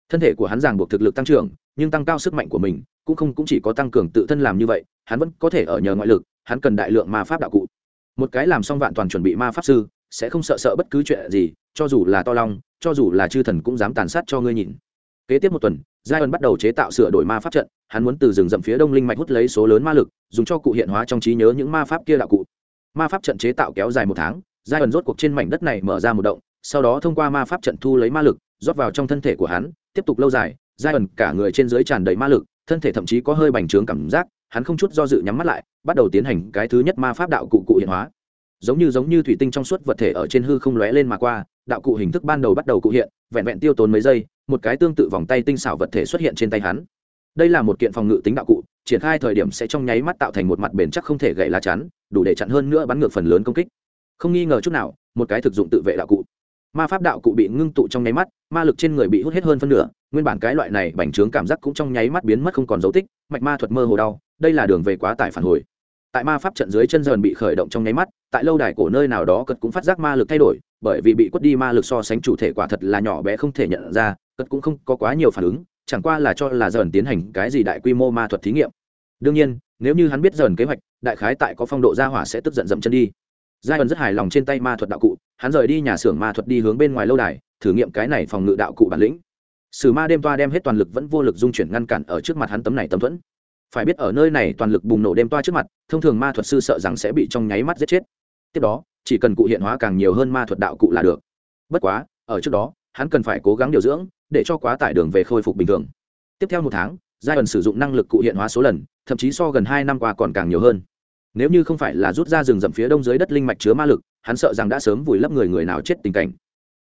Thân thể của hắn ràng buộc thực lực tăng trưởng, nhưng tăng cao sức mạnh của mình, cũng không cũng chỉ có tăng cường tự thân làm như vậy, hắn vẫn có thể ở nhờ ngoại lực, hắn cần đại lượng ma pháp đạo cụ. Một cái làm xong vạn toàn chuẩn bị ma pháp sư, sẽ không sợ sợ bất cứ chuyện gì, cho dù là to long, cho dù là chư thần cũng dám tàn sát cho ngươi nhìn. Kế tiếp một tuần giai ân bắt đầu chế tạo sửa đổi ma pháp trận, hắn muốn từ rừng rậm phía đông linh mạch hút lấy số lớn ma lực, dùng cho cụ hiện hóa trong trí nhớ những ma pháp kia đạo cụ ma pháp trận chế tạo kéo dài một tháng giai ẩn rốt cuộc trên mảnh đất này mở ra một động, sau đó thông qua ma pháp trận thu lấy ma lực, rót vào trong thân thể của hắn, tiếp tục lâu dài giai ẩn cả người trên dưới tràn đầy ma lực, thân thể thậm chí có hơi bành trướng cảm giác, hắn không chút do dự nhắm mắt lại, bắt đầu tiến hành cái thứ nhất ma pháp đạo cụ cụ hiện hóa. Giống như giống như thủy tinh trong suốt vật thể ở trên hư không lóe lên mà qua, đạo cụ hình thức ban đầu bắt đầu cụ hiện, vẹn vẹn tiêu tốn mấy giây, một cái tương tự vòng tay tinh xảo vật thể xuất hiện trên tay hắn. Đây là một kiện phòng ngự tính đạo cụ, triển khai thời điểm sẽ trong nháy mắt tạo thành một mặt bền chắc không thể gậy lá chắn đủ để chặn hơn nữa bắn ngược phần lớn công kích. Không nghi ngờ chút nào, một cái thực dụng tự vệ đạo cụ. Ma pháp đạo cụ bị ngưng tụ trong nháy mắt, ma lực trên người bị hút hết hơn phân nửa, nguyên bản cái loại này bành trướng cảm giác cũng trong nháy mắt biến mất không còn dấu tích, mạch ma thuật mơ hồ đau, đây là đường về quá tải phản hồi. Tại ma pháp trận dưới chân dần bị khởi động trong nháy mắt, tại lâu đài cổ nơi nào đó cật cũng phát giác ma lực thay đổi, bởi vì bị quất đi ma lực so sánh chủ thể quả thật là nhỏ bé không thể nhận ra cật cũng không có quá nhiều phản ứng, chẳng qua là cho là dần tiến hành cái gì đại quy mô ma thuật thí nghiệm. Đương nhiên nếu như hắn biết dần kế hoạch, đại khái tại có phong độ gia hỏa sẽ tức giận dậm chân đi. Giai ẩn rất hài lòng trên tay ma thuật đạo cụ, hắn rời đi nhà xưởng ma thuật đi hướng bên ngoài lâu đài, thử nghiệm cái này phòng ngự đạo cụ bản lĩnh. Sử ma đêm toa đem hết toàn lực vẫn vô lực dung chuyển ngăn cản ở trước mặt hắn tấm này tấm thuẫn. Phải biết ở nơi này toàn lực bùng nổ đêm toa trước mặt, thông thường ma thuật sư sợ rằng sẽ bị trong nháy mắt giết chết. Tiếp đó, chỉ cần cụ hiện hóa càng nhiều hơn ma thuật đạo cụ là được. Bất quá, ở trước đó, hắn cần phải cố gắng điều dưỡng, để cho quá tải đường về khôi phục bình thường. Tiếp theo một tháng giai ẩn sử dụng năng lực cụ hiện hóa số lần, thậm chí so gần hai năm qua còn càng nhiều hơn. Nếu như không phải là rút ra rừng rậm phía đông dưới đất linh mạch chứa ma lực, hắn sợ rằng đã sớm vùi lấp người người nào chết tình cảnh.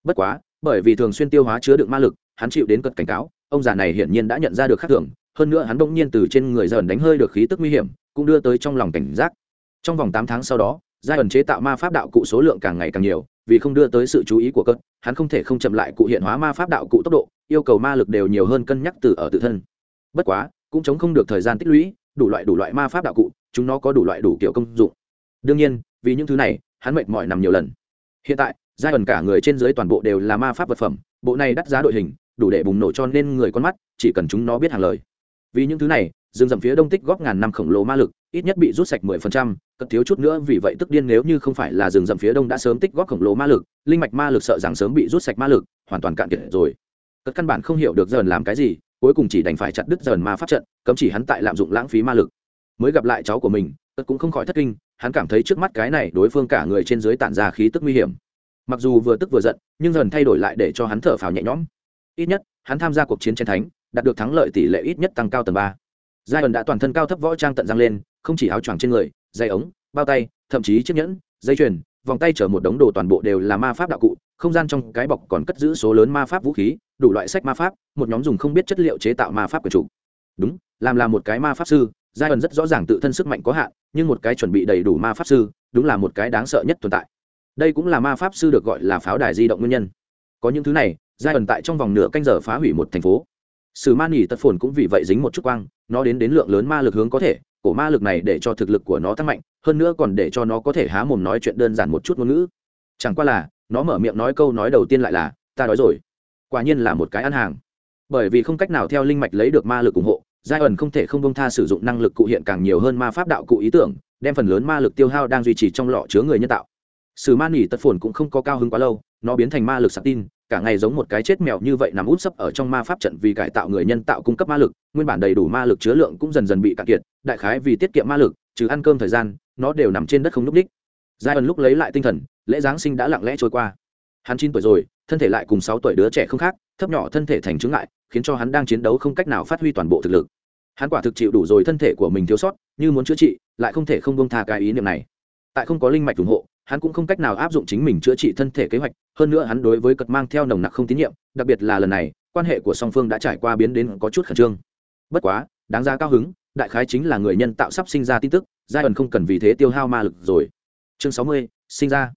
Bất quá, bởi vì thường xuyên tiêu hóa chứa đựng ma lực, hắn chịu đến cật cảnh cáo, ông già này hiển nhiên đã nhận ra được khác thường, hơn nữa hắn bỗng nhiên từ trên người dần đánh hơi được khí tức nguy hiểm, cũng đưa tới trong lòng cảnh giác. Trong vòng tám tháng sau đó giai ẩn chế tạo ma pháp đạo cụ số lượng càng ngày càng nhiều, vì không đưa tới sự chú ý của cất hắn không thể không chậm lại cụ hiện hóa ma pháp đạo cụ tốc độ, yêu cầu ma lực đều nhiều hơn cân nhắc từ ở tự thân bất quá, cũng chống không được thời gian tích lũy, đủ loại đủ loại ma pháp đạo cụ, chúng nó có đủ loại đủ kiểu công dụng. Đương nhiên, vì những thứ này, hắn mệt mỏi nằm nhiều lần. Hiện tại giai ẩn cả người trên dưới toàn bộ đều là ma pháp vật phẩm, bộ này đắt giá đội hình, đủ để bùng nổ cho nên người con mắt, chỉ cần chúng nó biết hàng lời. Vì những thứ này, rừng rậm phía đông tích góp ngàn năm khổng lồ ma lực, ít nhất bị rút sạch mười phần trăm, cất thiếu chút nữa vì vậy tức điên nếu như không phải là rừng rậm phía đông đã sớm tích góp khổng lồ ma lực, linh mạch ma lực sợ rằng sớm bị rút sạch ma lực, hoàn toàn cạn kiệt rồi. Cất căn bản không hiểu được dần làm cái gì cuối cùng chỉ đành phải chặt đứt dần ma pháp trận, cấm chỉ hắn tại lạm dụng lãng phí ma lực. Mới gặp lại cháu của mình, tất cũng không khỏi thất kinh, hắn cảm thấy trước mắt cái này đối phương cả người trên dưới tản ra khí tức nguy hiểm. Mặc dù vừa tức vừa giận, nhưng dần thay đổi lại để cho hắn thở phào nhẹ nhõm. Ít nhất, hắn tham gia cuộc chiến chiến thánh, đạt được thắng lợi tỷ lệ ít nhất tăng cao tầng ba. Giai ẩn đã toàn thân cao thấp võ trang tận răng lên, không chỉ áo choàng trên người dây ống, bao tay, thậm chí chiếc nhẫn, dây chuyền, vòng tay chở một đống đồ toàn bộ đều là ma pháp đạo cụ, không gian trong cái bọc còn cất giữ số lớn ma pháp vũ khí đủ loại sách ma pháp, một nhóm dùng không biết chất liệu chế tạo ma pháp của chủ. Đúng, làm là một cái ma pháp sư giai ẩn rất rõ ràng tự thân sức mạnh có hạn, nhưng một cái chuẩn bị đầy đủ ma pháp sư, đúng là một cái đáng sợ nhất tồn tại. Đây cũng là ma pháp sư được gọi là pháo đài di động nguyên nhân. Có những thứ này giai ẩn tại trong vòng nửa canh giờ phá hủy một thành phố. Sử ma nỉ tật phồn cũng vì vậy dính một chút quang, nó đến đến lượng lớn ma lực hướng có thể, cổ ma lực này để cho thực lực của nó tăng mạnh, hơn nữa còn để cho nó có thể há mồm nói chuyện đơn giản một chút ngôn ngữ. Chẳng qua là, nó mở miệng nói câu nói đầu tiên lại là, ta đói rồi quả nhiên là một cái ăn hàng. Bởi vì không cách nào theo linh mạch lấy được ma lực ủng hộ, giai ẩn không thể không bông tha sử dụng năng lực cụ hiện càng nhiều hơn ma pháp đạo cụ ý tưởng, đem phần lớn ma lực tiêu hao đang duy trì trong lọ chứa người nhân tạo. Sử ma nỉ tật phồn cũng không có cao hứng quá lâu, nó biến thành ma lực sạc tin, cả ngày giống một cái chết mèo như vậy nằm út sấp ở trong ma pháp trận vì cải tạo người nhân tạo cung cấp ma lực, nguyên bản đầy đủ ma lực chứa lượng cũng dần dần bị cạn kiệt, đại khái vì tiết kiệm ma lực, trừ ăn cơm thời gian, nó đều nằm trên đất không n ú c đích. Giai ẩn lúc lấy lại tinh thần, lễ giáng sinh đã lặng lẽ trôi qua. Hắn chín tuổi rồi thân thể lại cùng sáu tuổi đứa trẻ không khác, thấp nhỏ thân thể thành chứng lại khiến cho hắn đang chiến đấu không cách nào phát huy toàn bộ thực lực. Hắn quả thực chịu đủ rồi thân thể của mình thiếu sót, như muốn chữa trị, lại không thể không bông tha cái ý niệm này. Tại không có linh mạch ủng hộ, hắn cũng không cách nào áp dụng chính mình chữa trị thân thể kế hoạch, hơn nữa hắn đối với cật mang theo nồng nặc không tín nhiệm, đặc biệt là lần này, quan hệ của song phương đã trải qua biến đến có chút khẩn trương. Bất quá, đáng ra cao hứng, đại khái chính là người nhân tạo sắp sinh ra tin tức giai ẩn không cần vì thế tiêu hao ma lực rồi. Chương sáu mươi, sinh ra.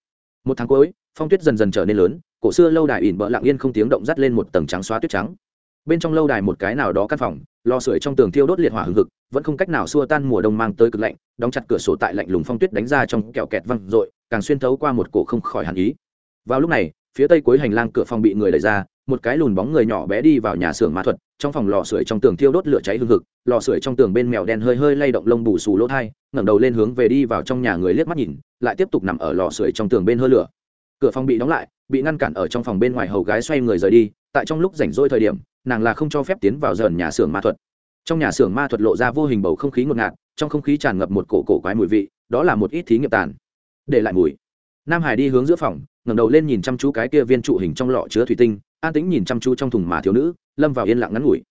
Một tháng cuối, phong tuyết dần dần trở nên lớn cổ xưa lâu đài ỉn bỡ lặng yên không tiếng động dắt lên một tầng trắng xóa tuyết trắng. Bên trong lâu đài một cái nào đó căn phòng, lò sưởi trong tường thiêu đốt liệt hỏa hừng hực, vẫn không cách nào xua tan mùa đông mang tới cực lạnh, đóng chặt cửa sổ tại lạnh lùng phong tuyết đánh ra trong kẹo kẹt văng r càng xuyên thấu qua một cổ không khỏi hàn ý. Vào lúc này, phía tây cuối hành lang cửa phòng bị người đẩy ra, một cái lùn bóng người nhỏ bé đi vào nhà xưởng ma thuật, trong phòng lò sưởi trong tường thiêu đốt lửa cháy hừng hực, lò sưởi trong tường bên mèo đen hơi hơi lay động lông bù xù lỗ thai, ngẩng đầu lên hướng về đi vào trong nhà người liếc mắt nhìn, lại tiếp tục nằm ở lò sưởi trong tường bên hơi lửa cửa phòng bị đóng lại, bị ngăn cản ở trong phòng bên ngoài hầu gái xoay người rời đi, tại trong lúc rảnh rỗi thời điểm, nàng là không cho phép tiến vào dần nhà xưởng ma thuật. Trong nhà xưởng ma thuật lộ ra vô hình bầu không khí ngột ngạt, trong không khí tràn ngập một cổ cổ quái mùi vị, đó là một ít thí nghiệm tàn. Để lại mùi. Nam hải đi hướng giữa phòng, ngẩng đầu lên nhìn chăm chú cái kia viên trụ hình trong lọ chứa thủy tinh, an tĩnh nhìn chăm chú trong thùng mà thiếu nữ, lâm vào yên lặng ngắn ngủi.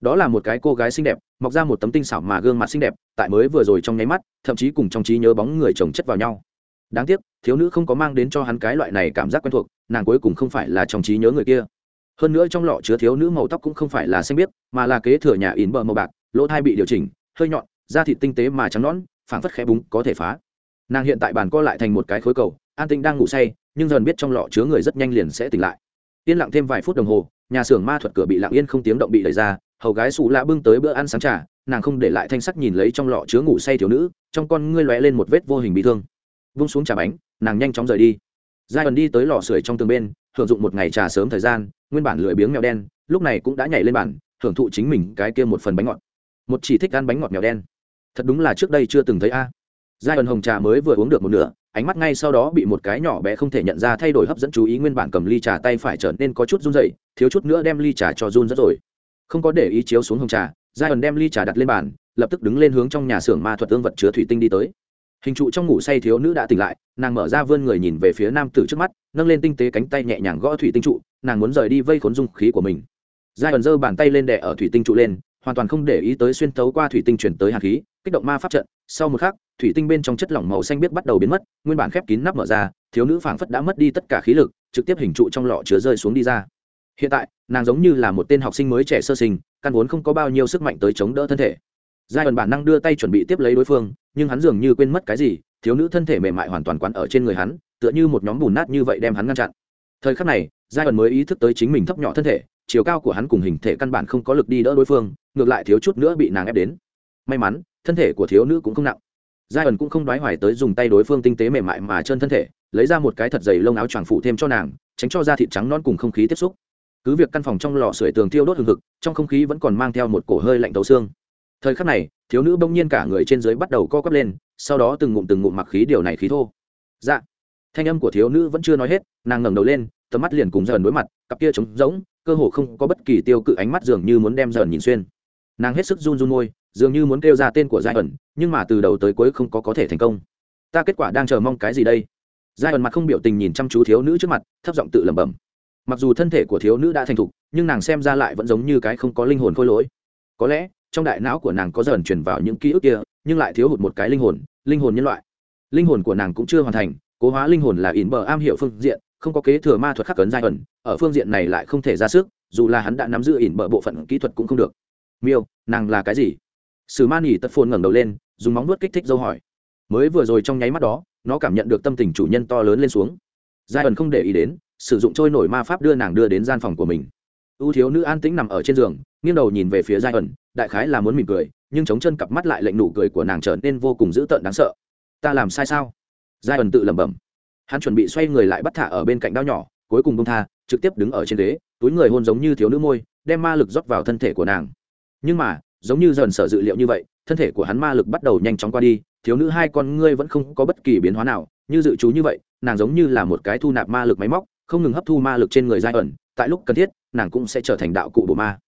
Đó là một cái cô gái xinh đẹp, mọc ra một tấm tinh xảo mà gương mặt xinh đẹp, tại mới vừa rồi trong nháy mắt, thậm chí cùng trong trí nhớ bóng người chồng chất vào nhau đáng tiếc, thiếu nữ không có mang đến cho hắn cái loại này cảm giác quen thuộc, nàng cuối cùng không phải là trong trí nhớ người kia. Hơn nữa trong lọ chứa thiếu nữ màu tóc cũng không phải là xanh biếc, mà là kế thừa nhà ỉn bờ màu bạc, lỗ thai bị điều chỉnh, hơi nhọn, da thịt tinh tế mà trắng nõn, phảng phất khẽ búng có thể phá. Nàng hiện tại bàn co lại thành một cái khối cầu, an tinh đang ngủ say, nhưng dần biết trong lọ chứa người rất nhanh liền sẽ tỉnh lại. Yên lặng thêm vài phút đồng hồ, nhà xưởng ma thuật cửa bị lặng yên không tiếng động bị đẩy ra, hầu gái xù lạ bưng tới bữa ăn sáng trà, nàng không để lại thanh sắc nhìn lấy trong lọ chứa ngủ say thiếu nữ, trong con ngươi lóe lên một vết vô hình bị thương vung xuống trà bánh, nàng nhanh chóng rời đi. Giai ẩn đi tới lò sưởi trong tường bên hưởng dụng một ngày trà sớm thời gian, nguyên bản lười biếng mèo đen, lúc này cũng đã nhảy lên bản hưởng thụ chính mình cái kia một phần bánh ngọt. Một chỉ thích ăn bánh ngọt mèo đen. Thật đúng là trước đây chưa từng thấy a. Giai ẩn hồng trà mới vừa uống được một nửa, ánh mắt ngay sau đó bị một cái nhỏ bé không thể nhận ra thay đổi hấp dẫn chú ý nguyên bản cầm ly trà tay phải trở nên có chút run dậy thiếu chút nữa đem ly trà cho run rất rồi. Không có để ý chiếu xuống hồng trà giai ẩn đem ly trà đặt lên bàn, lập tức đứng lên hướng trong nhà xưởng ma thuật tương vật chứa thủy tinh đi tới hình trụ trong ngủ say thiếu nữ đã tỉnh lại, nàng mở ra vươn người nhìn về phía nam tử trước mắt, nâng lên tinh tế cánh tay nhẹ nhàng gõ thủy tinh trụ, nàng muốn rời đi vây khốn dung khí của mình. Giai ẩn giơ bàn tay lên đè ở thủy tinh trụ lên, hoàn toàn không để ý tới xuyên tấu qua thủy tinh chuyển tới hạt khí, kích động ma pháp trận. Sau một khắc, thủy tinh bên trong chất lỏng màu xanh biết bắt đầu biến mất, nguyên bản khép kín nắp mở ra, thiếu nữ phảng phất đã mất đi tất cả khí lực, trực tiếp hình trụ trong lọ chứa rơi xuống đi ra. Hiện tại, nàng giống như là một tên học sinh mới trẻ sơ sinh, căn vốn không có bao nhiêu sức mạnh tới chống đỡ thân thể giai ẩn bản năng đưa tay chuẩn bị tiếp lấy đối phương, nhưng hắn dường như quên mất cái gì, thiếu nữ thân thể mềm mại hoàn toàn quán ở trên người hắn, tựa như một nhóm bùn nát như vậy đem hắn ngăn chặn. Thời khắc này, giai ẩn mới ý thức tới chính mình thấp nhỏ thân thể, chiều cao của hắn cùng hình thể căn bản không có lực đi đỡ đối phương, ngược lại thiếu chút nữa bị nàng ép đến. May mắn, thân thể của thiếu nữ cũng không nặng. Giai ẩn cũng không đoái hoài tới dùng tay đối phương tinh tế mềm mại mà chân thân thể, lấy ra một cái thật dày lông áo choàng phủ thêm cho nàng, tránh cho da thịt trắng non cùng không khí tiếp xúc. Cứ việc căn phòng trong lò sưởi tường tiêu đốt hừng hực, trong không khí vẫn còn mang theo một cổ hơi lạnh tấu xương thời khắc này, thiếu nữ bỗng nhiên cả người trên dưới bắt đầu co quắp lên, sau đó từng ngụm từng ngụm mặc khí điều này khí thô. Dạ. Thanh âm của thiếu nữ vẫn chưa nói hết, nàng ngẩng đầu lên, tầm mắt liền cùng dần đối mặt, cặp kia trống rỗng, cơ hồ không có bất kỳ tiêu cự ánh mắt dường như muốn đem dần nhìn xuyên. Nàng hết sức run run môi, dường như muốn kêu ra tên của giai ẩn nhưng mà từ đầu tới cuối không có có thể thành công. Ta kết quả đang chờ mong cái gì đây? Giai ẩn mặt không biểu tình nhìn chăm chú thiếu nữ trước mặt, thấp giọng tự lẩm bẩm. Mặc dù thân thể của thiếu nữ đã thành thục, nhưng nàng xem ra lại vẫn giống như cái không có linh hồn khôi lỗi. Có lẽ trong đại não của nàng có dần truyền vào những ký ức kia, nhưng lại thiếu hụt một cái linh hồn linh hồn nhân loại. Linh hồn của nàng cũng chưa hoàn thành, cố hóa linh hồn là ỉn bờ am hiểu phương diện, không có kế thừa ma thuật khắc cấn giai ẩn, ở phương diện này lại không thể ra sức, dù là hắn đã nắm giữ ỉn bờ bộ phận kỹ thuật cũng không được. Miêu, nàng là cái gì? Sử man nghỉ tật phồn ngẩng đầu lên, dùng móng nuốt kích thích dâu hỏi. Mới vừa rồi trong nháy mắt đó, nó cảm nhận được tâm tình chủ nhân to lớn lên xuống. Giai ẩn không để ý đến, sử dụng trôi nổi ma pháp đưa nàng đưa đến gian phòng của mình ưu thiếu nữ an tĩnh nằm ở trên giường, nghiêng đầu nhìn về phía giai ẩn, đại khái là muốn mỉm cười, nhưng chống chân cặp mắt lại lệnh nụ cười của nàng trở nên vô cùng dữ tợn đáng sợ. Ta làm sai sao? Giai ẩn tự lẩm bẩm. Hắn chuẩn bị xoay người lại bắt thả ở bên cạnh đao nhỏ, cuối cùng bông tha, trực tiếp đứng ở trên ghế, túi người hôn giống như thiếu nữ môi, đem ma lực rót vào thân thể của nàng. Nhưng mà, giống như dần sở dự liệu như vậy, thân thể của hắn ma lực bắt đầu nhanh chóng qua đi, thiếu nữ hai con ngươi vẫn không có bất kỳ biến hóa nào, như dự trú như vậy, nàng giống như là một cái thu nạp ma lực máy móc, không ngừng hấp thu ma lực trên người giai ẩn, tại lúc cần thiết nàng cũng sẽ trở thành đạo cụ bộ ma.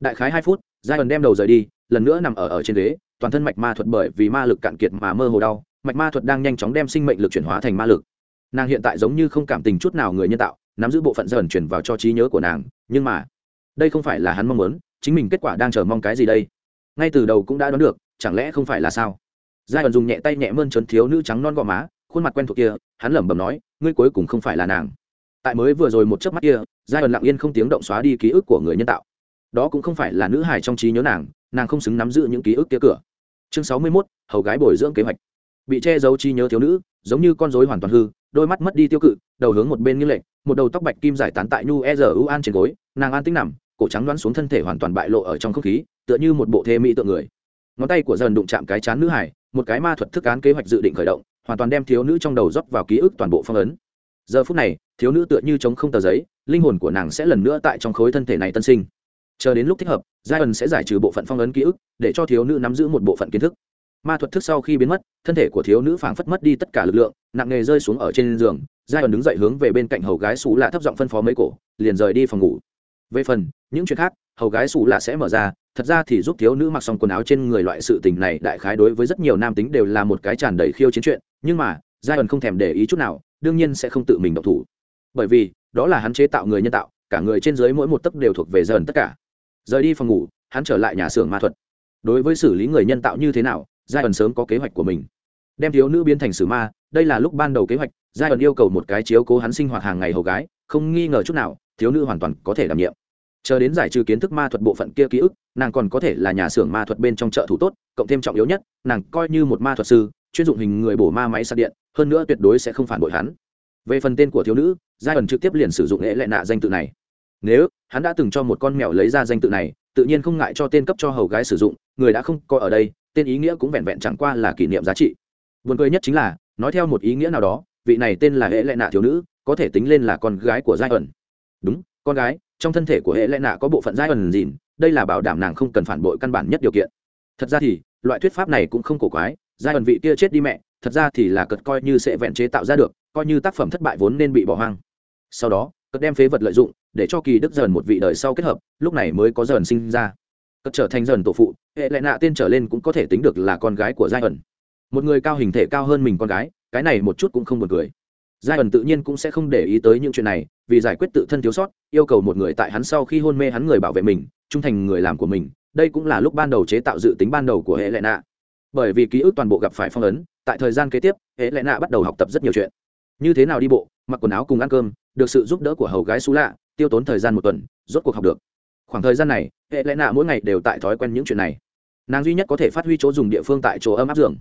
Đại khái hai phút giai ẩn đem đầu rời đi, lần nữa nằm ở ở trên ghế, toàn thân mạch ma thuật bởi vì ma lực cạn kiệt mà mơ hồ đau, mạch ma thuật đang nhanh chóng đem sinh mệnh lực chuyển hóa thành ma lực. Nàng hiện tại giống như không cảm tình chút nào người nhân tạo, nắm giữ bộ phận dần chuyển vào cho trí nhớ của nàng, nhưng mà, đây không phải là hắn mong muốn, chính mình kết quả đang chờ mong cái gì đây? Ngay từ đầu cũng đã đoán được, chẳng lẽ không phải là sao? Giai ẩn dùng nhẹ tay nhẹ mơn trấn thiếu nữ trắng non gò má, khuôn mặt quen thuộc kia, hắn lẩm bẩm nói, ngươi cuối cùng không phải là nàng tại mới vừa rồi một chớp mắt kia giai ẩn lặng yên không tiếng động xóa đi ký ức của người nhân tạo. Đó cũng không phải là nữ hài trong trí nhớ nàng nàng không xứng nắm giữ những ký ức kia cửa. Chương sáu mươi 61, hầu gái bồi dưỡng kế hoạch. Bị che giấu trí nhớ thiếu nữ giống như con rối hoàn toàn hư đôi mắt mất đi tiêu cự đầu hướng một bên như lệnh một đầu tóc bạch kim giải tán tại nhu e r u an trên gối nàng an tính nằm cổ trắng đoán xuống thân thể hoàn toàn bại lộ ở trong không khí tựa như một bộ thê mỹ tượng người. Ngón tay của dần đụng chạm cái chán nữ hải một cái ma thuật thức án kế hoạch dự định khởi động hoàn toàn đem thiếu nữ trong đầu rót vào ký ức toàn bộ phong ấn giờ phút này, thiếu nữ tựa như chống không tờ giấy, linh hồn của nàng sẽ lần nữa tại trong khối thân thể này tân sinh. Chờ đến lúc thích hợp giai ẩn sẽ giải trừ bộ phận phong ấn ký ức, để cho thiếu nữ nắm giữ một bộ phận kiến thức. Ma thuật thức sau khi biến mất, thân thể của thiếu nữ phảng phất mất đi tất cả lực lượng, nặng nề rơi xuống ở trên giường giai ẩn đứng dậy hướng về bên cạnh hầu gái xù lạ thấp giọng phân phó mấy cổ, liền rời đi phòng ngủ. Về phần, những chuyện khác, hầu gái xù lạ sẽ mở ra, thật ra thì giúp thiếu nữ mặc xong quần áo trên người loại sự tình này, đại khái đối với rất nhiều nam tính đều là một cái tràn đầy khiêu chiến chuyện, nhưng mà giai ẩn không thèm để ý chút nào đương nhiên sẽ không tự mình động thủ. Bởi vì, đó là hắn chế tạo người nhân tạo, cả người trên dưới mỗi một tấc đều thuộc về dần tất cả. Rời đi phòng ngủ, hắn trở lại nhà xưởng ma thuật. Đối với xử lý người nhân tạo như thế nào giai ẩn sớm có kế hoạch của mình. Đem thiếu nữ biến thành sử ma, đây là lúc ban đầu kế hoạch giai ẩn yêu cầu một cái chiếu cố hắn sinh hoạt hàng ngày hầu gái, không nghi ngờ chút nào, thiếu nữ hoàn toàn có thể đảm nhiệm. Chờ đến giải trừ kiến thức ma thuật bộ phận kia ký ức, nàng còn có thể là nhà xưởng ma thuật bên trong chợ thủ tốt, cộng thêm trọng yếu nhất, nàng coi như một ma thuật sư chuyên dụng hình người bổ ma máy sạc điện, hơn nữa tuyệt đối sẽ không phản bội hắn. Về phần tên của thiếu nữ giai ẩn trực tiếp liền sử dụng lễ lệ nạ danh tự này. Nếu hắn đã từng cho một con mèo lấy ra danh tự này, tự nhiên không ngại cho tên cấp cho hầu gái sử dụng, người đã không coi ở đây, tên ý nghĩa cũng vẹn vẹn chẳng qua là kỷ niệm giá trị. Buồn cười nhất chính là, nói theo một ý nghĩa nào đó, vị này tên là hệ lệ nạ thiếu nữ, có thể tính lên là con gái của giai ẩn đúng, con gái, trong thân thể của hệ lệ nạ có bộ phận giai ẩn dìn đây là bảo đảm nàng không cần phản bội căn bản nhất điều kiện. Thật ra thì, loại thuyết pháp này cũng không cổ quái giai ẩn vị kia chết đi mẹ, thật ra thì là cật coi như sẽ vẹn chế tạo ra được, coi như tác phẩm thất bại vốn nên bị bỏ hoang. Sau đó, cật đem phế vật lợi dụng, để cho kỳ đức dần một vị đời sau kết hợp, lúc này mới có dần sinh ra. Cất trở thành dần tổ phụ, hệ lại nạ tên trở lên cũng có thể tính được là con gái của giai ẩn. Một người cao hình thể cao hơn mình con gái, cái này một chút cũng không buồn cười. Giai ẩn tự nhiên cũng sẽ không để ý tới những chuyện này, vì giải quyết tự thân thiếu sót, yêu cầu một người tại hắn sau khi hôn mê hắn người bảo vệ mình, trung thành người làm của mình. Đây cũng là lúc ban đầu chế tạo dự tính ban đầu của hệ lệ nạ bởi vì ký ức toàn bộ gặp phải phong ấn, tại thời gian kế tiếp, hệ lệ nạ bắt đầu học tập rất nhiều chuyện. Như thế nào đi bộ, mặc quần áo cùng ăn cơm, được sự giúp đỡ của hầu gái xú lạ, tiêu tốn thời gian một tuần, rốt cuộc học được. Khoảng thời gian này, hệ lẽ nạ mỗi ngày đều tại thói quen những chuyện này. Nàng duy nhất có thể phát huy chỗ dùng địa phương tại chỗ ấm áp giường.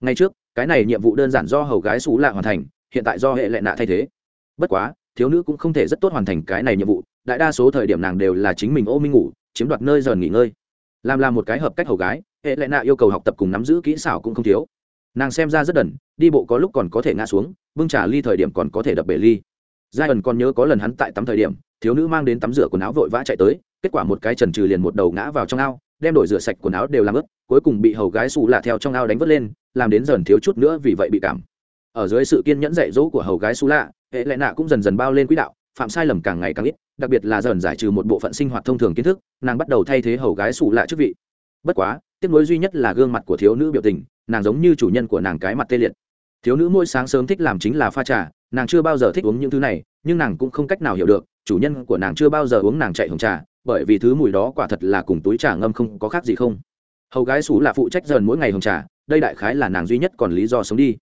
Ngay trước, cái này nhiệm vụ đơn giản do hầu gái xú lạ hoàn thành, hiện tại do hệ lệ nạ thay thế. Bất quá, thiếu nữ cũng không thể rất tốt hoàn thành cái này nhiệm vụ, đại đa số thời điểm nàng đều là chính mình ô minh ngủ, chiếm đoạt nơi dần nghỉ ngơi. Làm là một cái hợp cách hầu gái hệ lệ nạ yêu cầu học tập cùng nắm giữ kỹ xảo cũng không thiếu. Nàng xem ra rất đần, đi bộ có lúc còn có thể ngã xuống, bưng trả ly thời điểm còn có thể đập bể ly. Giai ẩn còn nhớ có lần hắn tại tắm thời điểm, thiếu nữ mang đến tắm rửa quần áo vội vã chạy tới, kết quả một cái trần trừ liền một đầu ngã vào trong ao, đem đổi rửa sạch quần áo đều làm ướt, cuối cùng bị hầu gái xù lạ theo trong ao đánh vớt lên, làm đến dần thiếu chút nữa vì vậy bị cảm. Ở dưới sự kiên nhẫn dạy dỗ của hầu gái xù lạ, hệ lệ nạ cũng dần dần bao lên quỹ đạo, phạm sai lầm càng ngày càng ít, đặc biệt là dần giải trừ một bộ phận sinh hoạt thông thường kiến thức, nàng bắt đầu thay thế hầu gái xù lạ chức vị. Bất quá tiếc nối duy nhất là gương mặt của thiếu nữ biểu tình, nàng giống như chủ nhân của nàng cái mặt tê liệt. Thiếu nữ mỗi sáng sớm thích làm chính là pha trà, nàng chưa bao giờ thích uống những thứ này, nhưng nàng cũng không cách nào hiểu được, chủ nhân của nàng chưa bao giờ uống nàng chạy hồng trà, bởi vì thứ mùi đó quả thật là cùng túi trà ngâm không có khác gì không. Hầu gái xú là phụ trách dần mỗi ngày hồng trà, đây đại khái là nàng duy nhất còn lý do sống đi.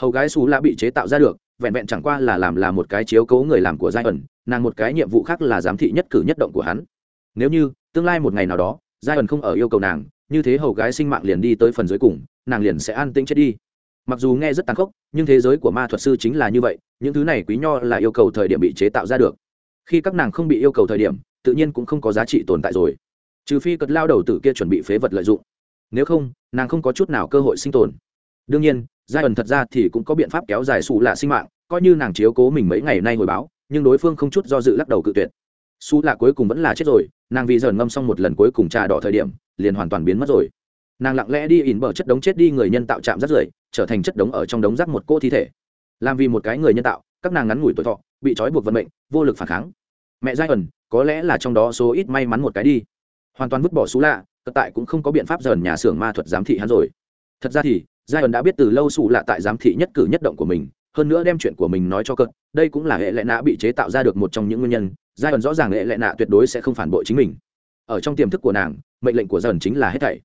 Hầu gái xú là bị chế tạo ra được, vẹn vẹn chẳng qua là làm là một cái chiếu cố người làm của giai ẩn, nàng một cái nhiệm vụ khác là giám thị nhất cử nhất động của hắn. Nếu như, tương lai một ngày nào đó, giai ẩn không ở yêu cầu nàng như thế hầu gái sinh mạng liền đi tới phần dưới cùng, nàng liền sẽ an tĩnh chết đi. Mặc dù nghe rất tàn khốc, nhưng thế giới của ma thuật sư chính là như vậy, những thứ này quý nho là yêu cầu thời điểm bị chế tạo ra được. Khi các nàng không bị yêu cầu thời điểm, tự nhiên cũng không có giá trị tồn tại rồi. Trừ phi cật lao đầu tử kia chuẩn bị phế vật lợi dụng. Nếu không, nàng không có chút nào cơ hội sinh tồn. Đương nhiên, giai ẩn thật ra thì cũng có biện pháp kéo dài xù lạ sinh mạng, coi như nàng chiếu cố mình mấy ngày nay hồi báo, nhưng đối phương không chút do dự lắc đầu cự tuyệt. Xù lạ cuối cùng vẫn là chết rồi, nàng vì dần ngâm xong một lần cuối cùng trà đỏ thời điểm liền hoàn toàn biến mất rồi. Nàng lặng lẽ đi ỉn bờ chất đống chết đi người nhân tạo chạm rác rưởi, trở thành chất đống ở trong đống rác một cô thi thể. Làm vì một cái người nhân tạo, các nàng ngắn ngủi tuổi thọ, bị trói buộc vận mệnh, vô lực phản kháng. Mẹ giai ẩn có lẽ là trong đó số ít may mắn một cái đi. Hoàn toàn vứt bỏ xú lạ cất tại cũng không có biện pháp dần nhà xưởng ma thuật giám thị hắn rồi. Thật ra thì giai ẩn đã biết từ lâu xù lạ tại giám thị nhất cử nhất động của mình, hơn nữa đem chuyện của mình nói cho cợt đây cũng là hệ lệ nạ bị chế tạo ra được một trong những nguyên nhân. Giai ẩn rõ ràng hệ lệ nạ tuyệt đối sẽ không phản bội chính mình. Ở trong tiềm thức của nàng mệnh lệnh của dần chính là hết thảy.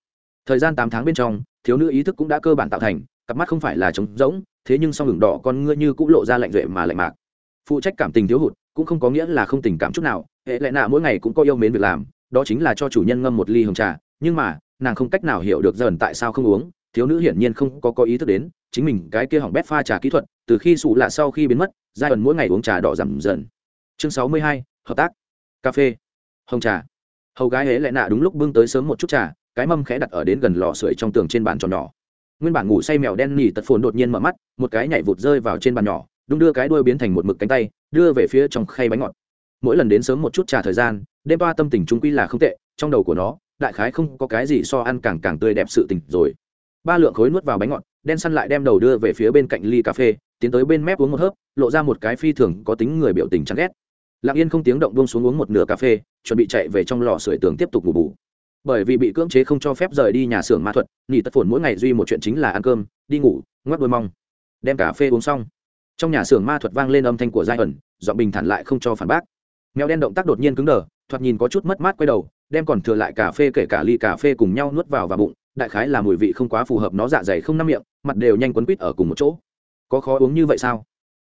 Thời gian tám tháng bên trong, thiếu nữ ý thức cũng đã cơ bản tạo thành, cặp mắt không phải là trống rỗng, thế nhưng song ngừng đỏ con ngươi như cũng lộ ra lạnh duệ mà lạnh mạc. Phụ trách cảm tình thiếu hụt, cũng không có nghĩa là không tình cảm chút nào, hệ lệ nạ mỗi ngày cũng có yêu mến việc làm, đó chính là cho chủ nhân ngâm một ly hồng trà, nhưng mà, nàng không cách nào hiểu được dần tại sao không uống, thiếu nữ hiển nhiên không có có ý thức đến, chính mình cái kia hỏng bét pha trà kỹ thuật, từ khi sụ lạ sau khi biến mất giai ẩn mỗi ngày uống trà đỏ giảm dần. Chương sáu mươi hai, hợp tác. Cà phê. Hồng trà hầu gái hễ lại nạ đúng lúc bưng tới sớm một chút trà, cái mâm khẽ đặt ở đến gần lò sưởi trong tường trên bàn tròn nhỏ. Nguyên bản ngủ say mèo đen nỉ tật phồn đột nhiên mở mắt, một cái nhảy vụt rơi vào trên bàn nhỏ đung đưa cái đuôi biến thành một mực cánh tay, đưa về phía trong khay bánh ngọt. Mỗi lần đến sớm một chút trà thời gian, đêm qua tâm tình trung quy là không tệ, trong đầu của nó, đại khái không có cái gì so ăn càng càng tươi đẹp sự tình rồi. Ba lượng khối nuốt vào bánh ngọt, đen săn lại đem đầu đưa về phía bên cạnh ly cà phê, tiến tới bên mép uống một hớp, lộ ra một cái phi thường có tính người biểu tình chán ghét lặng yên không tiếng động buông xuống uống một nửa cà phê, chuẩn bị chạy về trong lò sưởi tường tiếp tục ngủ bù. Bởi vì bị cưỡng chế không cho phép rời đi nhà xưởng ma thuật, nghỉ tất phồn mỗi ngày duy một chuyện chính là ăn cơm, đi ngủ, ngoắc đôi mong. Đem cà phê uống xong. Trong nhà xưởng ma thuật vang lên âm thanh của giai ẩn Dọn bình thản lại không cho phản bác. Mèo đen động tác đột nhiên cứng đờ, thoạt nhìn có chút mất mát quay đầu, đem còn thừa lại cà phê kể cả ly cà phê cùng nhau nuốt vào và bụng, đại khái là mùi vị không quá phù hợp nó dạ dày không năm miệng, mặt đều nhanh quấn quít ở cùng một chỗ. Có khó uống như vậy sao?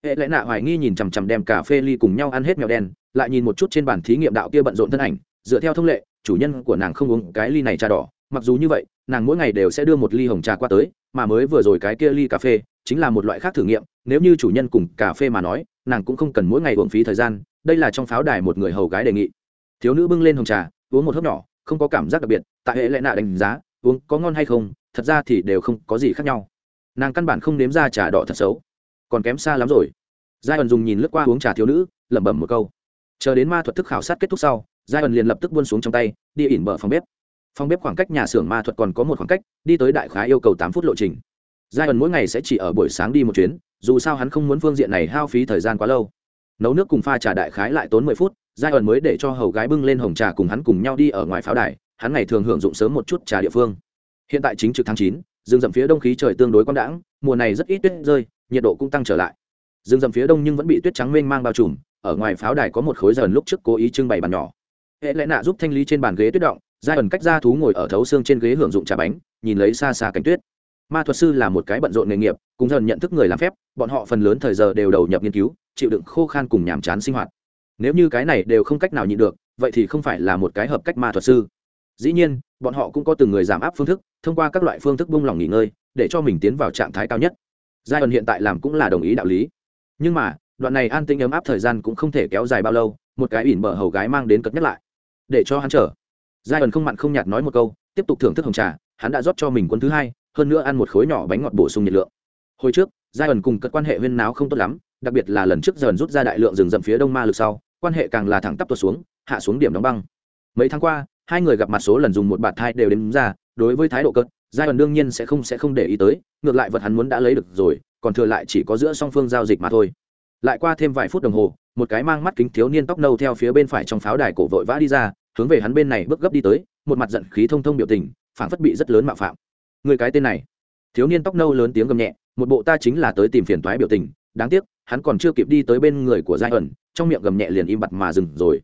Hệ lẽ nạ hoài nghi nhìn chằm chằm đem cà phê ly cùng nhau ăn hết mèo đen, lại nhìn một chút trên bàn thí nghiệm đạo kia bận rộn thân ảnh, dựa theo thông lệ, chủ nhân của nàng không uống cái ly này trà đỏ, mặc dù như vậy, nàng mỗi ngày đều sẽ đưa một ly hồng trà qua tới, mà mới vừa rồi cái kia ly cà phê, chính là một loại khác thử nghiệm, nếu như chủ nhân cùng cà phê mà nói, nàng cũng không cần mỗi ngày uống phí thời gian, đây là trong pháo đài một người hầu gái đề nghị. Thiếu nữ bưng lên hồng trà, uống một hớp nhỏ, không có cảm giác đặc biệt, tại hệ lệ nạ đánh giá, uống có ngon hay không, thật ra thì đều không có gì khác nhau. Nàng căn bản không nếm ra trà đỏ thật xấu còn kém xa lắm rồi. Giai ẩn dùng nhìn lướt qua uống trà thiếu nữ, lẩm bẩm một câu. Chờ đến ma thuật thức khảo sát kết thúc sau giai ẩn liền lập tức buôn xuống trong tay, đi ỉn bờ phòng bếp. Phòng bếp khoảng cách nhà xưởng ma thuật còn có một khoảng cách, đi tới đại khá yêu cầu tám phút lộ trình. Giai ẩn mỗi ngày sẽ chỉ ở buổi sáng đi một chuyến, dù sao hắn không muốn phương diện này hao phí thời gian quá lâu. Nấu nước cùng pha trà đại khái lại tốn mười phút giai ẩn mới để cho hầu gái bưng lên hồng trà cùng hắn cùng nhau đi ở ngoài pháo đài, hắn ngày thường hưởng dụng sớm một chút trà địa phương. Hiện tại chính trực tháng chín, rừng rậm phía đông khí trời tương đối quang đãng, mùa này rất ít tuyết rơi nhiệt độ cũng tăng trở lại. Rừng rậm phía đông nhưng vẫn bị tuyết trắng mênh mang bao trùm, ở ngoài pháo đài có một khối dần lúc trước cố ý trưng bày bàn nhỏ. Hệ lẽ nạ giúp thanh lý trên bàn ghế tuyết động, giai ẩn cách ra thú ngồi ở thấu xương trên ghế hưởng dụng trà bánh, nhìn lấy xa xa cánh tuyết. Ma thuật sư là một cái bận rộn nghề nghiệp cũng dần nhận thức người làm phép, bọn họ phần lớn thời giờ đều đầu nhập nghiên cứu, chịu đựng khô khan cùng nhàm chán sinh hoạt. Nếu như cái này đều không cách nào nhịn được, vậy thì không phải là một cái hợp cách ma thuật sư. Dĩ nhiên, bọn họ cũng có từng người giảm áp phương thức, thông qua các loại phương thức buông lỏng nghỉ ngơi, để cho mình tiến vào trạng thái cao nhất giai ẩn hiện tại làm cũng là đồng ý đạo lý. Nhưng mà, đoạn này an tĩnh ấm áp thời gian cũng không thể kéo dài bao lâu, một cái ỉn bờ hầu gái mang đến cất nhắc lại. Để cho hắn chờ. Giai ẩn không mặn không nhạt nói một câu, tiếp tục thưởng thức hồng trà, hắn đã rót cho mình quân thứ hai, hơn nữa ăn một khối nhỏ bánh ngọt bổ sung nhiệt lượng. Hồi trước giai ẩn cùng cất quan hệ huyên náo không tốt lắm, đặc biệt là lần trước dần rút ra đại lượng rừng rậm phía đông ma lực sau, quan hệ càng là thẳng tắp tuột xuống, hạ xuống điểm đóng băng. Mấy tháng qua, hai người gặp mặt số lần dùng một bạt thai đều đếm ra, đối với thái độ cất giai ẩn đương nhiên sẽ không sẽ không để ý tới, ngược lại vật hắn muốn đã lấy được rồi, còn thừa lại chỉ có giữa song phương giao dịch mà thôi. Lại qua thêm vài phút đồng hồ, một cái mang mắt kính thiếu niên tóc nâu theo phía bên phải trong pháo đài cổ vội vã đi ra, hướng về hắn bên này bước gấp đi tới, một mặt giận khí thông thông biểu tình phản phất bị rất lớn mạo phạm. Người cái tên này. Thiếu niên tóc nâu lớn tiếng gầm nhẹ, một bộ ta chính là tới tìm phiền toái biểu tình, đáng tiếc, hắn còn chưa kịp đi tới bên người của giai ẩn, trong miệng gầm nhẹ liền im bặt mà dừng rồi.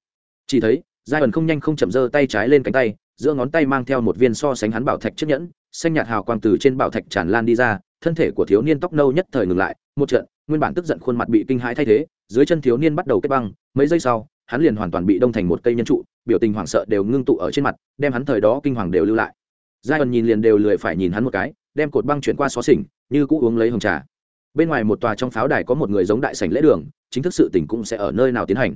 Chỉ thấy, giai ẩn không nhanh không chậm giơ tay trái lên cánh tay giữa ngón tay mang theo một viên so sánh hắn bảo thạch chiếc nhẫn, xanh nhạt hào quang từ trên bảo thạch tràn lan đi ra, thân thể của thiếu niên tóc nâu nhất thời ngừng lại, một trận, nguyên bản tức giận khuôn mặt bị kinh hãi thay thế, dưới chân thiếu niên bắt đầu kết băng, mấy giây sau, hắn liền hoàn toàn bị đông thành một cây nhân trụ, biểu tình hoảng sợ đều ngưng tụ ở trên mặt, đem hắn thời đó kinh hoàng đều lưu lại. Giai ẩn nhìn liền đều lười phải nhìn hắn một cái, đem cột băng chuyển qua xó xỉnh, như cũ uống lấy hồng trà. Bên ngoài một tòa trong pháo đài có một người giống đại sảnh lễ đường, chính thức sự tình cũng sẽ ở nơi nào tiến hành.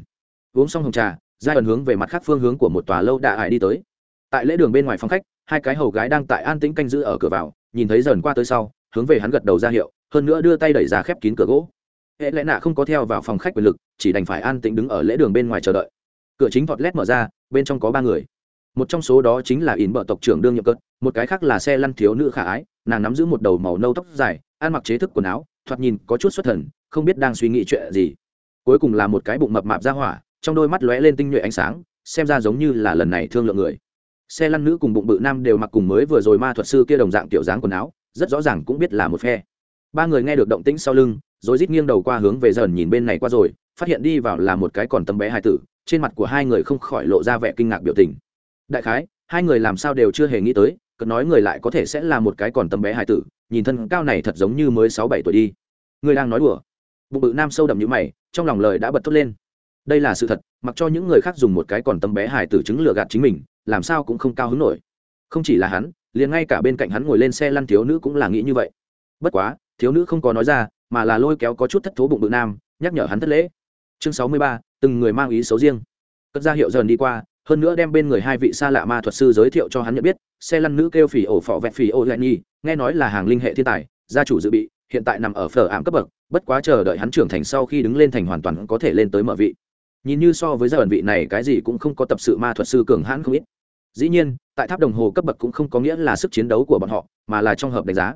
Uống xong hồng trà giai ẩn hướng về mặt khác phương hướng của một tòa lâu đạ hải đi tới tại lễ đường bên ngoài phòng khách, hai cái hầu gái đang tại an tĩnh canh giữ ở cửa vào, nhìn thấy dần qua tới sau, hướng về hắn gật đầu ra hiệu, hơn nữa đưa tay đẩy ra khép kín cửa gỗ. Hệ lẽ nạ không có theo vào phòng khách quyền lực, chỉ đành phải an tĩnh đứng ở lễ đường bên ngoài chờ đợi. Cửa chính vọt lét mở ra, bên trong có ba người. Một trong số đó chính là ỉn bợ tộc trưởng đương nhậm cất một cái khác là xe lăn thiếu nữ khả ái, nàng nắm giữ một đầu màu nâu tóc dài, ăn mặc chế thức quần áo, thoạt nhìn có chút xuất thần, không biết đang suy nghĩ chuyện gì. Cuối cùng là một cái bụng mập mạp ra hỏa, trong đôi mắt lóe lên tinh nhuệ ánh sáng, xem ra giống như là lần này thương lượng người xe lăn nữ cùng bụng bự nam đều mặc cùng mới vừa rồi ma thuật sư kia đồng dạng tiểu dáng quần áo, rất rõ ràng cũng biết là một phe. Ba người nghe được động tĩnh sau lưng, rồi rít nghiêng đầu qua hướng về dần nhìn bên này qua rồi, phát hiện đi vào là một cái còn tấm bé hai tử, trên mặt của hai người không khỏi lộ ra vẻ kinh ngạc biểu tình. Đại khái, hai người làm sao đều chưa hề nghĩ tới cứ nói người lại có thể sẽ là một cái còn tấm bé hai tử, nhìn thân cao này thật giống như mới sáu bảy tuổi đi. Người đang nói đùa. Bụng bự nam sâu đậm như mày, trong lòng lời đã bật thốt lên đây là sự thật, mặc cho những người khác dùng một cái còn tấm bé hài tử chứng lừa gạt chính mình, làm sao cũng không cao hứng nổi. Không chỉ là hắn, liền ngay cả bên cạnh hắn ngồi lên xe lăn thiếu nữ cũng là nghĩ như vậy. Bất quá, thiếu nữ không có nói ra, mà là lôi kéo có chút thất thố bụng bự nam, nhắc nhở hắn thất lễ. Chương sáu mươi ba, từng người mang ý xấu riêng. Cất ra hiệu dần đi qua, hơn nữa đem bên người hai vị xa lạ ma thuật sư giới thiệu cho hắn nhận biết, xe lăn nữ kêu phỉ ổ phọ vẹt phỉ ổ lại nhi nghe nói là hàng linh hệ thiên tài, gia chủ dự bị, hiện tại nằm ở phở ảm cấp bậc, bất quá chờ đợi hắn trưởng thành sau khi đứng lên thành hoàn toàn có thể lên tới mở vị nhìn như so với gia ẩn vị này cái gì cũng không có tập sự ma thuật sư cường hãn không ít. Dĩ nhiên, tại tháp đồng hồ cấp bậc cũng không có nghĩa là sức chiến đấu của bọn họ, mà là trong hợp đánh giá.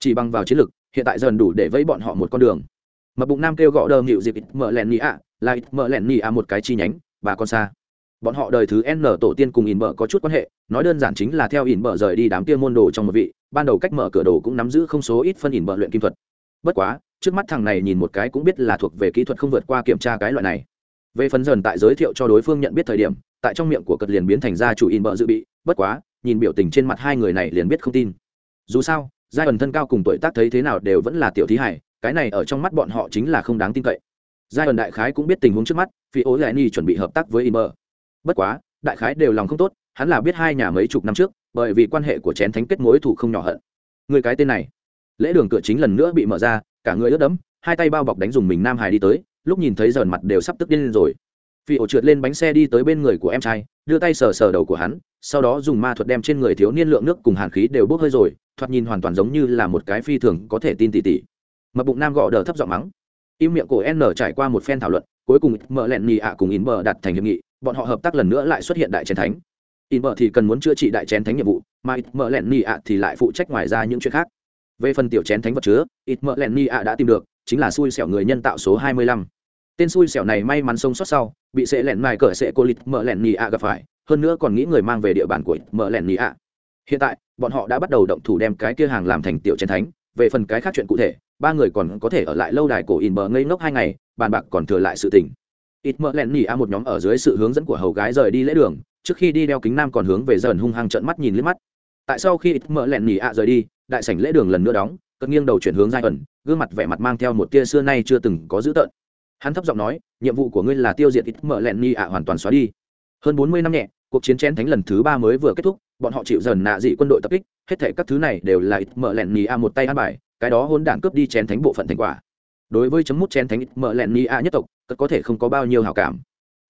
Chỉ bằng vào chiến lược hiện tại dần đủ để vẫy bọn họ một con đường. Mà bụng nam kêu gọi đờ nghịu dịp ít mở lẹn nhị ạ, là ít mở lẹn nhị ạ một cái chi nhánh, bà con xa. Bọn họ đời thứ n tổ tiên cùng ỉn bờ có chút quan hệ, nói đơn giản chính là theo ỉn bờ rời đi đám kia môn đồ trong một vị, ban đầu cách mở cửa đồ cũng nắm giữ không số ít phân ỉn bờ luyện kim thuật. Bất quá, trước mắt thằng này nhìn một cái cũng biết là thuộc về kỹ thuật không vượt qua kiểm tra cái loại này về phần dần tại giới thiệu cho đối phương nhận biết thời điểm, tại trong miệng của cật liền biến thành ra chủ in bợ dự bị, bất quá, nhìn biểu tình trên mặt hai người này liền biết không tin. Dù sao, giai ẩn thân cao cùng tuổi tác thấy thế nào đều vẫn là tiểu thí hải, cái này ở trong mắt bọn họ chính là không đáng tin cậy. Giai ẩn đại khái cũng biết tình huống trước mắt vì ố lại ni chuẩn bị hợp tác với in bờ bất quá, đại khái đều lòng không tốt, hắn là biết hai nhà mấy chục năm trước, bởi vì quan hệ của chén thánh kết mối thủ không nhỏ hận. Người cái tên này, lễ đường cửa chính lần nữa bị mở ra, cả người ướt đẫm, hai tay bao bọc đánh dùng mình nam hải đi tới lúc nhìn thấy dần mặt đều sắp tức điên lên rồi. Phi ổ trượt lên bánh xe đi tới bên người của em trai, đưa tay sờ sờ đầu của hắn, sau đó dùng ma thuật đem trên người thiếu niên lượng nước cùng hàn khí đều bốc hơi rồi, thoạt nhìn hoàn toàn giống như là một cái phi thường có thể tin tỉ tỉ. Mập bụng nam gọ đờ thấp giọng mắng. Im miệng của n trải qua một phen thảo luận, cuối cùng mở lẹn nhì ạ cùng in bờ đặt thành hiệp nghị, bọn họ hợp tác lần nữa lại xuất hiện đại chén thánh. In bờ thì cần muốn chữa trị đại chén thánh nhiệm vụ, mà ít mở lẹn nhì ạ thì lại phụ trách ngoài ra những chuyện khác. Về phần tiểu chén thánh vật chứa ít mở lẹn nhì ạ đã tìm được, chính là xui xẻo người nhân tạo số hai mươi lăm tên xui xẻo này may mắn sống sót sau, bị sệ lẹn mài cỡ sệ cô lịt mở lẹn nhì ạ gặp phải, hơn nữa còn nghĩ người mang về địa bàn của mở lẹn nhì ạ hiện tại, bọn họ đã bắt đầu động thủ đem cái kia hàng làm thành tiểu chiến thánh. Về phần cái khác chuyện cụ thể, ba người còn có thể ở lại lâu đài cổ in bờ ngây ngốc hai ngày, bàn bạc còn thừa lại sự tình. Ít mỡ lẹn nhì a một nhóm ở dưới sự hướng dẫn của hầu gái rời đi lễ đường, trước khi đi đeo kính nam còn hướng về dần hung hăng trận mắt nhìn liếc mắt. Tại sau khi ít mỡ lẹn nhì a rời đi, đại sảnh lễ đường lần nữa đóng, cất nghiêng đầu chuyển hướng giai ẩn, gương mặt vẻ mặt mang theo một tia xưa nay chưa từng có dữ tợn hắn thấp giọng nói, nhiệm vụ của ngươi là tiêu diệt ít mở lẹn ni ạ hoàn toàn xóa đi. Hơn bốn mươi năm nhẹ, cuộc chiến chén thánh lần thứ ba mới vừa kết thúc, bọn họ chịu dần nạ dị quân đội tập kích, hết thể các thứ này đều là ít mở lẹn ni ạ một tay ăn bài, cái đó hôn đản cướp đi chén thánh bộ phận thành quả. Đối với chấm mút chén thánh ít mở lẹn ni ạ nhất tộc, cất có thể không có bao nhiêu hảo cảm.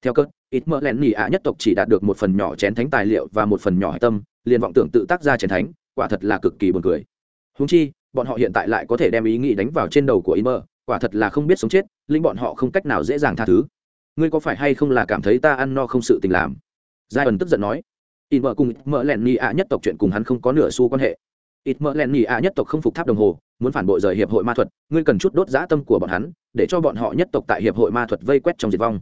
Theo cất, ít mở lẹn ni ạ nhất tộc chỉ đạt được một phần nhỏ chén thánh tài liệu và một phần nhỏ hạch tâm, liền vọng tưởng tự tác ra chén thánh, quả thật là cực kỳ buồn cười. Húng chi, bọn họ hiện tại lại có thể đem ý nghĩ đánh vào trên đầu của ít mở quả thật là không biết sống chết, linh bọn họ không cách nào dễ dàng tha thứ. Ngươi có phải hay không là cảm thấy ta ăn no không sự tình làm? Giai ẩn tức giận nói. Ít mợ cùng mợ lẹn ni ạ nhất tộc chuyện cùng hắn không có nửa xu quan hệ. Ít mợ lẹn ni ạ nhất tộc không phục tháp đồng hồ, muốn phản bội rời hiệp hội ma thuật, ngươi cần chút đốt dã tâm của bọn hắn, để cho bọn họ nhất tộc tại hiệp hội ma thuật vây quét trong diệt vong.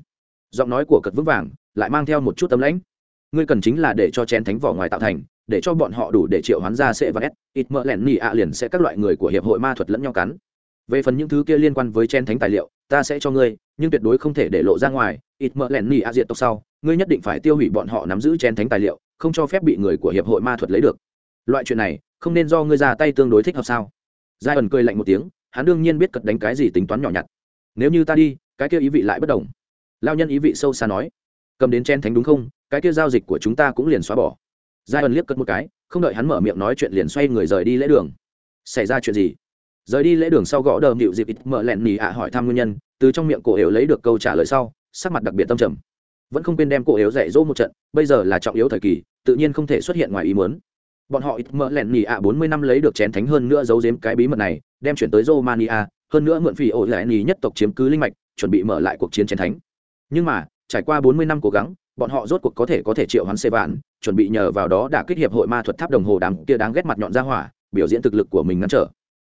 Giọng nói của cật vững vàng, lại mang theo một chút tấm lãnh. Ngươi cần chính là để cho chén thánh vỏ ngoài tạo thành, để cho bọn họ đủ để triệu hoán ra sẽ và s ít mỡ lẹn nỉ ạ liền sẽ các loại người của hiệp hội ma thuật lẫn nhau cắn về phần những thứ kia liên quan với chen thánh tài liệu, ta sẽ cho ngươi, nhưng tuyệt đối không thể để lộ ra ngoài. Ít mỡ lẻn nỉ a diện tộc sau, ngươi nhất định phải tiêu hủy bọn họ nắm giữ chen thánh tài liệu, không cho phép bị người của hiệp hội ma thuật lấy được. Loại chuyện này, không nên do ngươi ra tay tương đối thích hợp sao? Giai ẩn cười lạnh một tiếng, hắn đương nhiên biết cật đánh cái gì tính toán nhỏ nhặt. Nếu như ta đi, cái kia ý vị lại bất đồng. Lao nhân ý vị sâu xa nói, cầm đến chen thánh đúng không? Cái kia giao dịch của chúng ta cũng liền xóa bỏ. Giai ẩn liếc cất một cái, không đợi hắn mở miệng nói chuyện liền xoay người rời đi lễ đường. Xảy ra chuyện gì? Rời đi lễ đường sau gõ đờm hiệu dịp ít mở lẹn nỉ ạ hỏi thăm nguyên nhân, từ trong miệng cổ yếu lấy được câu trả lời sau, sắc mặt đặc biệt tâm trầm. Vẫn không quên đem cổ yếu dạy dỗ một trận, bây giờ là trọng yếu thời kỳ, tự nhiên không thể xuất hiện ngoài ý muốn. Bọn họ ít mở lẹn nỉ ạ bốn mươi năm lấy được chén thánh hơn nữa giấu giếm cái bí mật này, đem chuyển tới romania, hơn nữa mượn phỉ ổ lẹn nỉ nhất tộc chiếm cứ linh mạch, chuẩn bị mở lại cuộc chiến chén thánh. Nhưng mà, trải qua bốn mươi năm cố gắng, bọn họ rốt cuộc có thể có thể triệu hắn xê vạn chuẩn bị nhờ vào đó đã kích hiệp hội ma thuật tháp đồng hồ đám kia đáng ghét mặt nhọn ra hỏa, biểu diễn thực lực của mình ngăn trở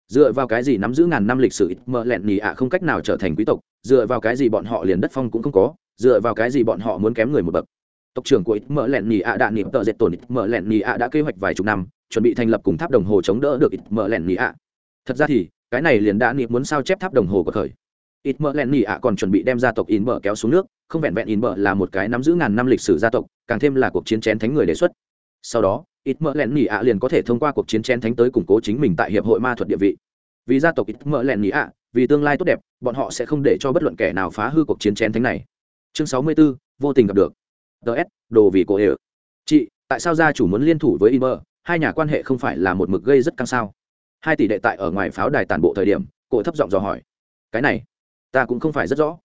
dựa vào cái gì nắm giữ ngàn năm lịch sử ít mờ lẹn nhì ạ, không cách nào trở thành quý tộc. Dựa vào cái gì bọn họ liền đất phong cũng không có. Dựa vào cái gì bọn họ muốn kém người một bậc. Tộc trưởng của ít mờ lẹn nhì ạ đạn niệm tợ dệt tổn ít mờ lẹn nhì ạ đã kế hoạch vài chục năm, chuẩn bị thành lập cùng tháp đồng hồ chống đỡ được ít mờ lẹn nhì ạ. Thật ra thì, cái này liền đã niệm muốn sao chép tháp đồng hồ của khởi ít mờ lẹn nhì ạ còn chuẩn bị đem gia tộc in bờ kéo xuống nước, không vẹn vẹn in bờ là một cái nắm giữ ngàn năm lịch sử gia tộc, càng thêm là cuộc chiến chén thánh người đề xuất. Sau đó ít mỡ lẹn nhị ạ liền có thể thông qua cuộc chiến chén thánh tới củng cố chính mình tại hiệp hội ma thuật địa vị. Vì gia tộc ít mỡ lẹn nhị ạ vì tương lai tốt đẹp bọn họ sẽ không để cho bất luận kẻ nào phá hư cuộc chiến chén thánh này. Chương sáu mươi 64, vô tình gặp được. Ts đồ vì cổ ế chị tại sao gia chủ muốn liên thủ với in hai nhà quan hệ không phải là một mực gây rất căng sao? Hai tỷ đệ tại ở ngoài pháo đài tản bộ thời điểm cổ thấp giọng dò hỏi. Cái này ta cũng không phải rất rõ.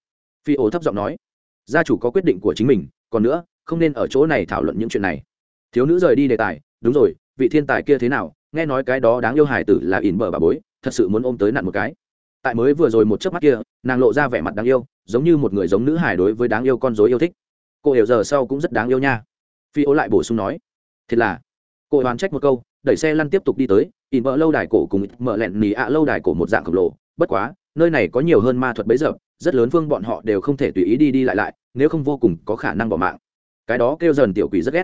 Phi ổ thấp giọng nói. Gia chủ có quyết định của chính mình còn nữa không nên ở chỗ này thảo luận những chuyện này. Thiếu nữ rời đi đề tài đúng rồi, vị thiên tài kia thế nào? Nghe nói cái đó đáng yêu hài tử là ỉn bờ bà bối, thật sự muốn ôm tới nặn một cái. Tại mới vừa rồi một chớp mắt kia, nàng lộ ra vẻ mặt đáng yêu, giống như một người giống nữ hài đối với đáng yêu con dối yêu thích. Cô hiểu giờ sau cũng rất đáng yêu nha. Phi ô lại bổ sung nói thật là. Cô hoàn trách một câu, đẩy xe lăn tiếp tục đi tới, ỉn bờ lâu đài cổ cùng mở lẹn nỉ ạ lâu đài cổ một dạng khổng lồ. Bất quá, nơi này có nhiều hơn ma thuật bấy giờ, rất lớn phương bọn họ đều không thể tùy ý đi đi lại lại, nếu không vô cùng có khả năng bỏ mạng. Cái đó kêu dần tiểu quỷ rất ghét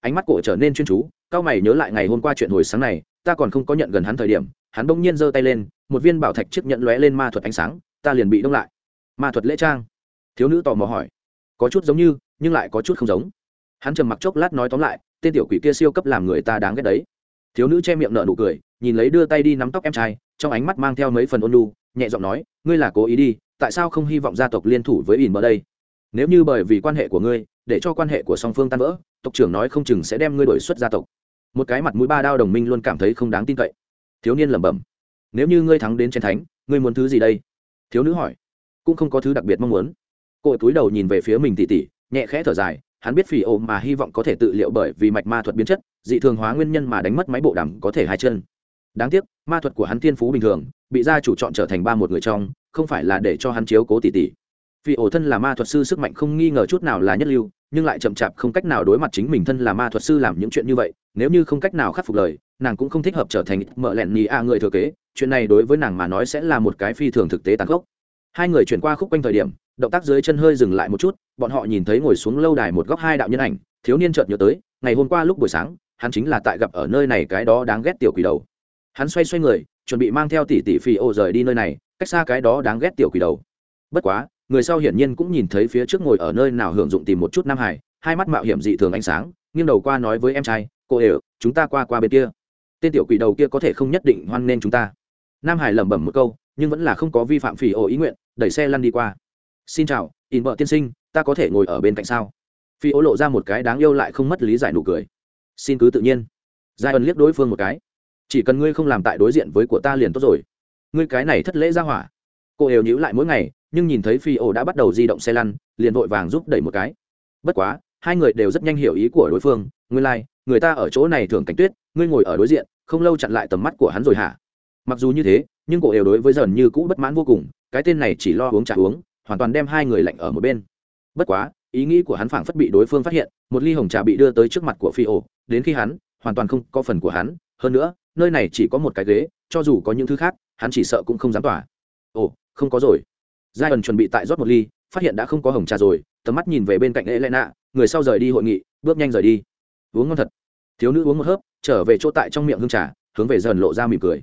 ánh mắt cổ trở nên chuyên chú, cao mày nhớ lại ngày hôm qua chuyện hồi sáng này, ta còn không có nhận gần hắn thời điểm, hắn bỗng nhiên giơ tay lên, một viên bảo thạch chiếc nhận lóe lên ma thuật ánh sáng, ta liền bị đông lại. Ma thuật lễ trang. Thiếu nữ tò mò hỏi. Có chút giống như, nhưng lại có chút không giống. Hắn trầm mặc chốc lát nói tóm lại, tên tiểu quỷ kia siêu cấp làm người ta đáng ghét đấy. Thiếu nữ che miệng nở nụ cười, nhìn lấy đưa tay đi nắm tóc em trai, trong ánh mắt mang theo mấy phần ôn lu nhẹ giọng nói, ngươi là cố ý đi, tại sao không hy vọng gia tộc liên thủ với ỉn mơ đây? Nếu như bởi vì quan hệ của ngươi, để cho quan hệ của song phương tan vỡ tộc trưởng nói không chừng sẽ đem ngươi đổi xuất gia tộc. Một cái mặt mũi ba đao đồng minh luôn cảm thấy không đáng tin cậy. Thiếu niên lẩm bẩm, nếu như ngươi thắng đến chiến thánh, ngươi muốn thứ gì đây? Thiếu nữ hỏi, cũng không có thứ đặc biệt mong muốn. Cô túi đầu nhìn về phía mình tỉ tỉ, nhẹ khẽ thở dài, hắn biết phỉ ô mà hy vọng có thể tự liệu bởi vì mạch ma thuật biến chất, dị thường hóa nguyên nhân mà đánh mất máy bộ đàm có thể hai chân. Đáng tiếc, ma thuật của hắn thiên phú bình thường, bị gia chủ chọn trở thành ba một người trong, không phải là để cho hắn chiếu cố tỷ tỷ vì ổ thân là ma thuật sư sức mạnh không nghi ngờ chút nào là nhất lưu nhưng lại chậm chạp không cách nào đối mặt chính mình thân là ma thuật sư làm những chuyện như vậy, nếu như không cách nào khắc phục lời, nàng cũng không thích hợp trở thành mợ lẹn nhì a người thừa kế, chuyện này đối với nàng mà nói sẽ là một cái phi thường thực tế tàn khốc. Hai người chuyển qua khúc quanh thời điểm, động tác dưới chân hơi dừng lại một chút, bọn họ nhìn thấy ngồi xuống lâu đài một góc hai đạo nhân ảnh, thiếu niên chợt nhớ tới, ngày hôm qua lúc buổi sáng, hắn chính là tại gặp ở nơi này cái đó đáng ghét tiểu quỷ đầu. Hắn xoay xoay người, chuẩn bị mang theo tỷ tỷ phi ô rời đi nơi này, cách xa cái đó đáng ghét tiểu quỷ đầu. Bất quá người sau hiển nhiên cũng nhìn thấy phía trước ngồi ở nơi nào hưởng dụng tìm một chút nam hải, hai mắt mạo hiểm dị thường ánh sáng, nghiêng đầu qua nói với em trai, cô đều chúng ta qua qua bên kia. Tên tiểu quỷ đầu kia có thể không nhất định hoan nên chúng ta. Nam hải lẩm bẩm một câu, nhưng vẫn là không có vi phạm phỉ ổ ý nguyện, đẩy xe lăn đi qua. Xin chào in vợ tiên sinh, ta có thể ngồi ở bên cạnh sao? Phi ố lộ ra một cái đáng yêu lại không mất lý giải nụ cười. Xin cứ tự nhiên. Giai ân liếc đối phương một cái. Chỉ cần ngươi không làm tại đối diện với của ta liền tốt rồi. Ngươi cái này thất lễ ra hỏa. Cô đều nhữ lại mỗi ngày nhưng nhìn thấy phi ô đã bắt đầu di động xe lăn liền vội vàng giúp đẩy một cái. Bất quá hai người đều rất nhanh hiểu ý của đối phương ngươi lai、like, người ta ở chỗ này thường cảnh tuyết ngươi ngồi ở đối diện không lâu chặn lại tầm mắt của hắn rồi hả? Mặc dù như thế nhưng cổ đều đối với dần như cũ bất mãn vô cùng cái tên này chỉ lo uống trà uống hoàn toàn đem hai người lạnh ở một bên. Bất quá ý nghĩ của hắn phảng phất bị đối phương phát hiện một ly hồng trà bị đưa tới trước mặt của phi ổ đến khi hắn hoàn toàn không có phần của hắn hơn nữa nơi này chỉ có một cái ghế cho dù có những thứ khác hắn chỉ sợ cũng không dám tỏa. Ồ không có rồi giai ẩn chuẩn bị tại rót một ly, phát hiện đã không có hồng trà rồi, tầm mắt nhìn về bên cạnh lễ lẽ nạ người sau rời đi hội nghị, bước nhanh rời đi. Uống ngon thật. Thiếu nữ uống một hớp, trở về chỗ tại trong miệng hương trà, hướng về dần lộ ra mỉm cười.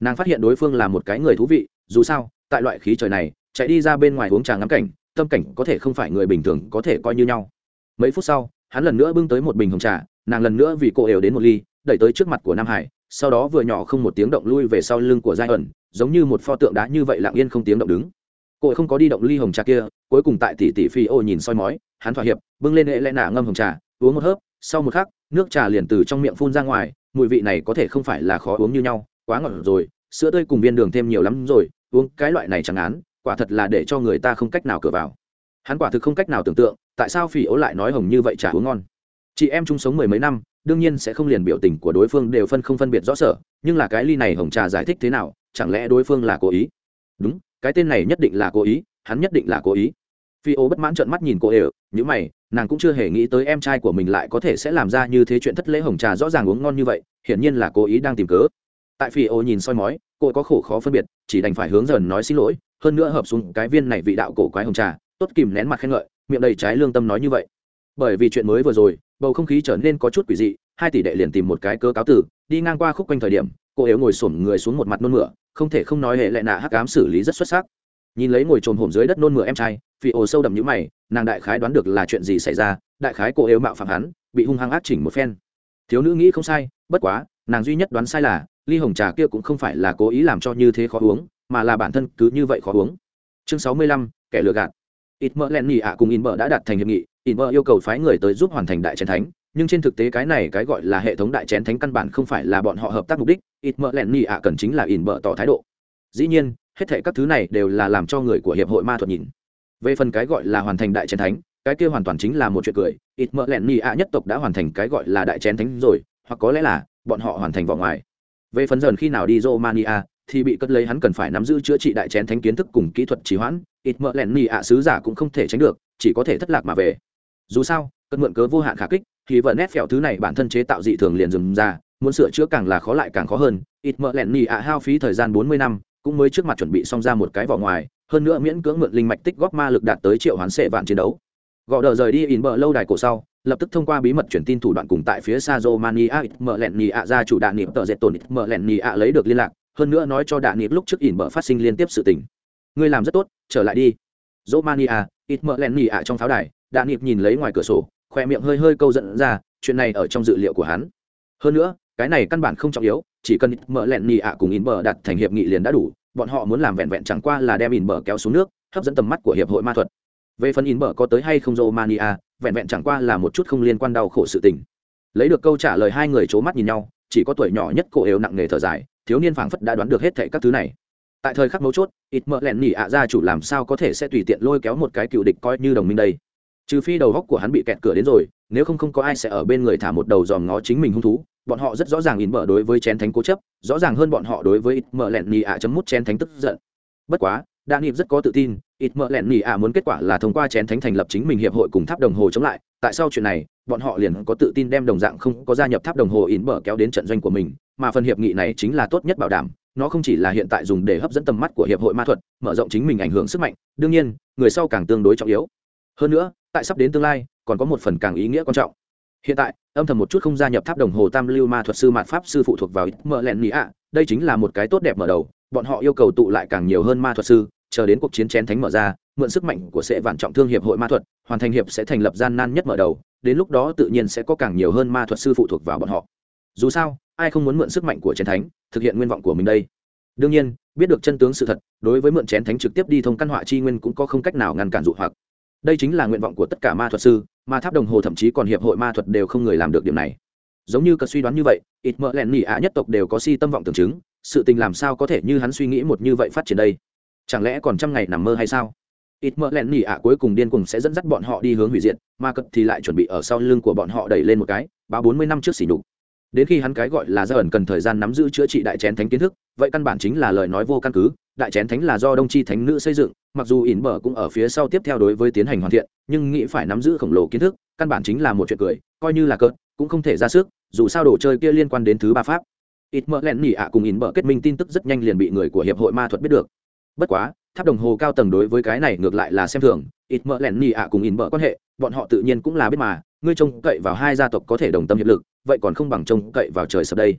Nàng phát hiện đối phương là một cái người thú vị, dù sao, tại loại khí trời này, chạy đi ra bên ngoài uống trà ngắm cảnh, tâm cảnh có thể không phải người bình thường có thể coi như nhau. Mấy phút sau, hắn lần nữa bưng tới một bình hồng trà, nàng lần nữa vì cô ều đến một ly, đẩy tới trước mặt của nam hải, sau đó vừa nhỏ không một tiếng động lui về sau lưng của giai ẩn, giống như một pho tượng đá như vậy lặng yên không tiếng động đứng cô không có đi động ly hồng trà kia, cuối cùng tại tỷ tỷ phi ô nhìn soi mói, hắn thỏa hiệp, bưng lên hệ lẽ nạ ngâm hồng trà, uống một hớp, sau một khắc, nước trà liền từ trong miệng phun ra ngoài, mùi vị này có thể không phải là khó uống như nhau, quá ngọt rồi, sữa tươi cùng viên đường thêm nhiều lắm rồi, uống cái loại này chẳng án, quả thật là để cho người ta không cách nào cửa vào. Hắn quả thực không cách nào tưởng tượng, tại sao phi ố lại nói hồng như vậy trà uống ngon. Chị em chung sống mười mấy năm, đương nhiên sẽ không liền biểu tình của đối phương đều phân không phân biệt rõ sở, nhưng là cái ly này hồng trà giải thích thế nào, chẳng lẽ đối phương là cố ý? Đúng cái tên này nhất định là cố ý, hắn nhất định là cố ý. Phi ô bất mãn trợn mắt nhìn cô đều như mày, nàng cũng chưa hề nghĩ tới em trai của mình lại có thể sẽ làm ra như thế chuyện thất lễ hồng trà rõ ràng uống ngon như vậy, hiển nhiên là cố ý đang tìm cớ. Tại phi ô nhìn soi mói, cô có khổ khó phân biệt, chỉ đành phải hướng dần nói xin lỗi, hơn nữa hợp xuống cái viên này vị đạo cổ quái hồng trà, tốt kìm nén mặt khen ngợi, miệng đầy trái lương tâm nói như vậy. Bởi vì chuyện mới vừa rồi, bầu không khí trở nên có chút quỷ dị, hai tỷ đệ liền tìm một cái cơ cáo tử, đi ngang qua khúc quanh thời điểm cô yếu ngồi xổm người xuống một mặt nôn mửa, không thể không nói hệ lại nạ hắc ám xử lý rất xuất sắc. Nhìn lấy ngồi trồn hổm dưới đất nôn mửa em trai, phi ồ sâu đầm nhũ mày, nàng đại khái đoán được là chuyện gì xảy ra, đại khái cô yếu mạo phạm hắn, bị hung hăng ác chỉnh một phen. Thiếu nữ nghĩ không sai, bất quá, nàng duy nhất đoán sai là, ly hồng trà kia cũng không phải là cố ý làm cho như thế khó uống, mà là bản thân cứ như vậy khó uống. Chương sáu mươi lăm, kẻ lừa gạt. Ít mỡ len nhị ạ cùng in mỡ đã đạt thành hiệp nghị, in mỡ yêu cầu phái người tới giúp hoàn thành đại chén thánh nhưng trên thực tế cái này cái gọi là hệ thống đại chén thánh căn bản không phải là bọn họ hợp tác mục đích, ít mỡ len nhị ạ cần chính là ỉn mỡ tỏ thái độ. Dĩ nhiên, hết thể các thứ này đều là làm cho người của hiệp hội ma thuật nhìn. Về phần cái gọi là hoàn thành đại chén thánh, cái kia hoàn toàn chính là một chuyện cười, ít mỡ len nhị ạ nhất tộc đã hoàn thành cái gọi là đại chén thánh rồi, hoặc có lẽ là, bọn họ hoàn thành vỏ ngoài. Về phần dần khi nào đi romania, thì bị cất lấy hắn cần phải nắm giữ chữa trị đại chén thánh kiến thức cùng kỹ thuật trì hoãn, ít mỡ lẹn nhị ạ sứ giả cũng không thể tránh được, chỉ có thể thất lạc mà về. Dù sao cất mượn cớ vô hạn khả kích thì vợ nét phèo thứ này bản thân chế tạo dị thường liền dừng ra, muốn sửa chữa càng là khó lại càng khó hơn. Ít mỡ lẹn nhị ạ hao phí thời gian bốn mươi năm, cũng mới trước mặt chuẩn bị xong ra một cái vỏ ngoài, hơn nữa miễn cưỡng mượn linh mạch tích góp ma lực đạt tới triệu hoán sệ vạn chiến đấu. Gọ đờ rời đi in bờ lâu đài cổ sau, lập tức thông qua bí mật truyền tin thủ đoạn cùng tại phía xa Romania mỡ lẹn nhị ạ ra chủ đạn niệm tờ dệt tổn mỡ lẹn nhị ạ lấy được liên lạc, hơn nữa nói cho đạn niệm lúc trước ỉn bờ phát sinh liên tiếp sự tình. Ngươi làm rất tốt, trở lại đi. Romania, ít mỡ lẹn nhị ạ trong pháo đài, đạn niệm nhìn lấy ngoài cửa sổ khoe miệng hơi hơi câu giận ra, chuyện này ở trong dự liệu của hắn. Hơn nữa, cái này căn bản không trọng yếu, chỉ cần mở lẹn nhì ạ cùng in bờ đặt thành hiệp nghị liền đã đủ, bọn họ muốn làm vẹn vẹn chẳng qua là đem in bờ kéo xuống nước, hấp dẫn tầm mắt của hiệp hội ma thuật. Về phần in bờ có tới hay không romania, vẹn vẹn chẳng qua là một chút không liên quan đau khổ sự tình. Lấy được câu trả lời hai người c h ố mắt nhìn nhau, chỉ có tuổi nhỏ nhất cổ yếu nặng nề thở dài, thiếu niên phảng phất đã đoán được hết thệ các thứ này. Tại thời khắc mấu chốt ít mợ lẹn nỉ ạ gia chủ làm sao có thể sẽ tùy tiện lôi kéo một cái cựu địch coi như đồng minh đây? Trừ phi đầu góc của hắn bị kẹt cửa đến rồi, nếu không không có ai sẽ ở bên người thả một đầu dòm ngó chính mình hung thú. Bọn họ rất rõ ràng in mở đối với chén thánh cố chấp, rõ ràng hơn bọn họ đối với ít mở lẹn nhì ạ chấm mút chén thánh tức giận. Bất quá đa hiệp rất có tự tin ít mở lẹn nhì ạ muốn kết quả là thông qua chén thánh thành lập chính mình hiệp hội cùng tháp đồng hồ chống lại. Tại sao chuyện này, bọn họ liền có tự tin đem đồng dạng không có gia nhập tháp đồng hồ in mở kéo đến trận doanh của mình, mà phần hiệp nghị này chính là tốt nhất bảo đảm, nó không chỉ là hiện tại dùng để hấp dẫn tầm mắt của hiệp hội ma thuật, mở rộng chính mình ảnh hưởng sức mạnh, đương nhiên, người sau càng tương đối trọng yếu. Hơn nữa tại sắp đến tương lai, còn có một phần càng ý nghĩa quan trọng. Hiện tại, âm thầm một chút không gia nhập tháp đồng hồ tam lưu ma thuật sư mạt pháp sư phụ thuộc vào ít mợ lẹn nỉ ạ, đây chính là một cái tốt đẹp mở đầu, bọn họ yêu cầu tụ lại càng nhiều hơn ma thuật sư, chờ đến cuộc chiến chén thánh mở ra, mượn sức mạnh của sẽ vạn trọng thương hiệp hội ma thuật, hoàn thành hiệp sẽ thành lập gian nan nhất mở đầu, đến lúc đó tự nhiên sẽ có càng nhiều hơn ma thuật sư phụ thuộc vào bọn họ. Dù sao, ai không muốn mượn sức mạnh của chén thánh, thực hiện nguyên vọng của mình đây? Đương nhiên, biết được chân tướng sự thật, đối với mượn chén thánh trực tiếp đi thông căn họa chi nguyên cũng có không cách nào ngăn cản dụ hoặc đây chính là nguyện vọng của tất cả ma thuật sư mà tháp đồng hồ thậm chí còn hiệp hội ma thuật đều không người làm được điểm này. Giống như cờ suy đoán như vậy, ít mỡ lẹn nhị ạ nhất tộc đều có si tâm vọng tưởng chứng, sự tình làm sao có thể như hắn suy nghĩ một như vậy phát triển đây? Chẳng lẽ còn trăm ngày nằm mơ hay sao? Ít mỡ lẹn nhị ạ cuối cùng điên cùng sẽ dẫn dắt bọn họ đi hướng hủy diệt mà cật thì lại chuẩn bị ở sau lưng của bọn họ đẩy lên một cái ba bốn mươi năm trước xỉ nhục. Đến khi hắn cái gọi là gia ẩn cần thời gian nắm giữ chữa trị đại chén thánh kiến thức, vậy căn bản chính là lời nói vô căn cứ đại chén thánh là do đông Tri thánh nữ xây dựng, mặc dù ỉn bờ cũng ở phía sau tiếp theo đối với tiến hành hoàn thiện, nhưng nghĩ phải nắm giữ khổng lồ kiến thức, căn bản chính là một chuyện cười, coi như là cợt, cũng không thể ra sức, dù sao đồ chơi kia liên quan đến thứ ba pháp. Ít mỡ len nỉ ạ cùng ỉn bờ kết minh tin tức rất nhanh liền bị người của hiệp hội ma thuật biết được. Bất quá, tháp đồng hồ cao tầng đối với cái này ngược lại là xem thường, ít mỡ len nỉ ạ cùng ỉn bờ quan hệ, bọn họ tự nhiên cũng là biết mà, ngươi trông cậy vào hai gia tộc có thể đồng tâm hiệp lực, vậy còn không bằng trông cậy vào trời sập đây.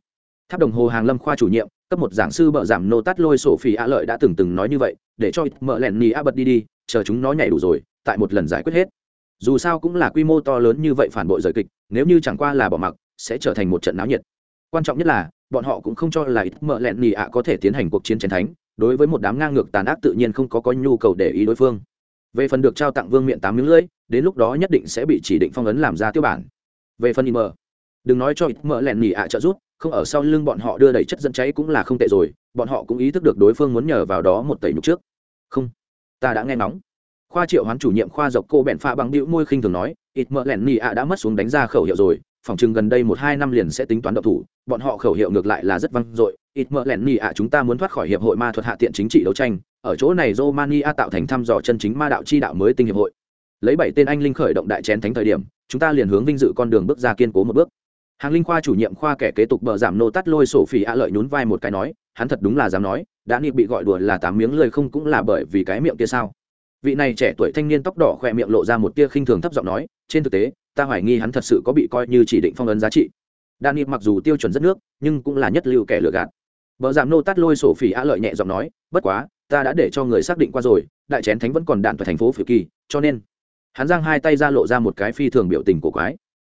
Tháp đồng hồ hàng lâm khoa chủ nhiệm cấp một giảng sư bợ giảm nô tát lôi sổ phi a lợi đã từng từng nói như vậy, để cho mợ lẹn nhì a bật đi đi, chờ chúng nó nhảy đủ rồi, tại một lần giải quyết hết. Dù sao cũng là quy mô to lớn như vậy phản bội rời kịch, nếu như chẳng qua là bỏ mặc, sẽ trở thành một trận náo nhiệt. Quan trọng nhất là, bọn họ cũng không cho là ít mợ lẹn nhì a có thể tiến hành cuộc chiến chiến thánh, đối với một đám ngang ngược tàn ác tự nhiên không có có nhu cầu để ý đối phương. Về phần được trao tặng vương miện tám miếng lưỡi đến lúc đó nhất định sẽ bị chỉ định phong ấn làm ra tiêu bản. Về phần im mờ đừng nói cho ít mỡ lẹn nhì ạ trợ giúp không ở sau lưng bọn họ đưa đầy chất dẫn cháy cũng là không tệ rồi, bọn họ cũng ý thức được đối phương muốn nhờ vào đó một tẩy nhục trước. Không, ta đã nghe nóng khoa triệu hoán chủ nhiệm khoa dọc cô bẹn pha bằng đĩu môi khinh thường nói, ít mỡ lẻn nị ạ đã mất xuống đánh ra khẩu hiệu rồi, phòng chừng gần đây một hai năm liền sẽ tính toán độc thủ, bọn họ khẩu hiệu ngược lại là rất vang dội ít mỡ lẻn nị ạ chúng ta muốn thoát khỏi hiệp hội ma thuật hạ tiện chính trị đấu tranh, ở chỗ này romania tạo thành thăm dò chân chính ma đạo chi đạo mới tinh hiệp hội. Lấy bảy tên anh linh khởi động đại chén thánh thời điểm, chúng ta liền hướng vinh dự con đường bước ra kiên cố một bước hàng linh khoa chủ nhiệm khoa kẻ kế tục bờ giảm nô tắt lôi sổ phỉ a lợi nhún vai một cái nói, hắn thật đúng là dám nói, đã nịp bị gọi đùa là tám miếng lời không cũng là bởi vì cái miệng kia sao? Vị này trẻ tuổi thanh niên tóc đỏ khỏe miệng lộ ra một tia khinh thường thấp giọng nói, trên thực tế, ta hoài nghi hắn thật sự có bị coi như chỉ định phong ấn giá trị. Đan nịp mặc dù tiêu chuẩn rất nước, nhưng cũng là nhất lưu kẻ lừa gạt. Vợ giảm nô tắt lôi sổ phỉ a lợi nhẹ giọng nói, bất quá, ta đã để cho người xác định qua rồi, đại chén thánh vẫn còn đạn tại thành phố Phỉ kỳ, cho nên. Hắn giang hai tay ra lộ ra một cái phi thường biểu tình của quái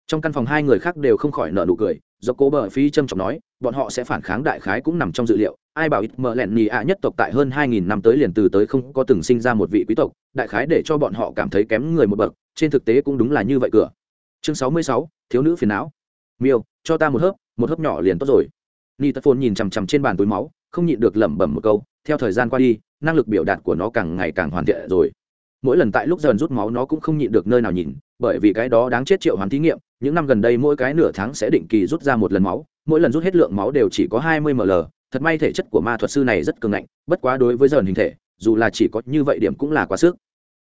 trong căn phòng hai người khác đều không khỏi nợ nụ cười, do cố bờ phi trâm trọng nói, bọn họ sẽ phản kháng đại khái cũng nằm trong dự liệu, ai bảo ít mờ lẹn nhì ạ nhất tộc tại hơn hai nghìn năm tới liền từ tới không có từng sinh ra một vị quý tộc, đại khái để cho bọn họ cảm thấy kém người một bậc, trên thực tế cũng đúng là như vậy cửa. Chương sáu mươi sáu, thiếu nữ phiền não. Miêu, cho ta một hớp một hớp nhỏ liền tốt rồi. Ni tất phôn nhìn chằm chằm trên bàn túi máu, không nhịn được lẩm bẩm một câu, theo thời gian qua đi, năng lực biểu đạt của nó càng ngày càng hoàn thiện rồi. Mỗi lần tại lúc dần rút máu nó cũng không nhịn được nơi nào nhìn, bởi vì cái đó đáng chết triệu hoàn thí nghiệm những năm gần đây mỗi cái nửa tháng sẽ định kỳ rút ra một lần máu, mỗi lần rút hết lượng máu đều chỉ có hai mươi ml. Thật may thể chất của ma thuật sư này rất cường ngạnh, bất quá đối với dần hình thể, dù là chỉ có như vậy điểm cũng là quá sức.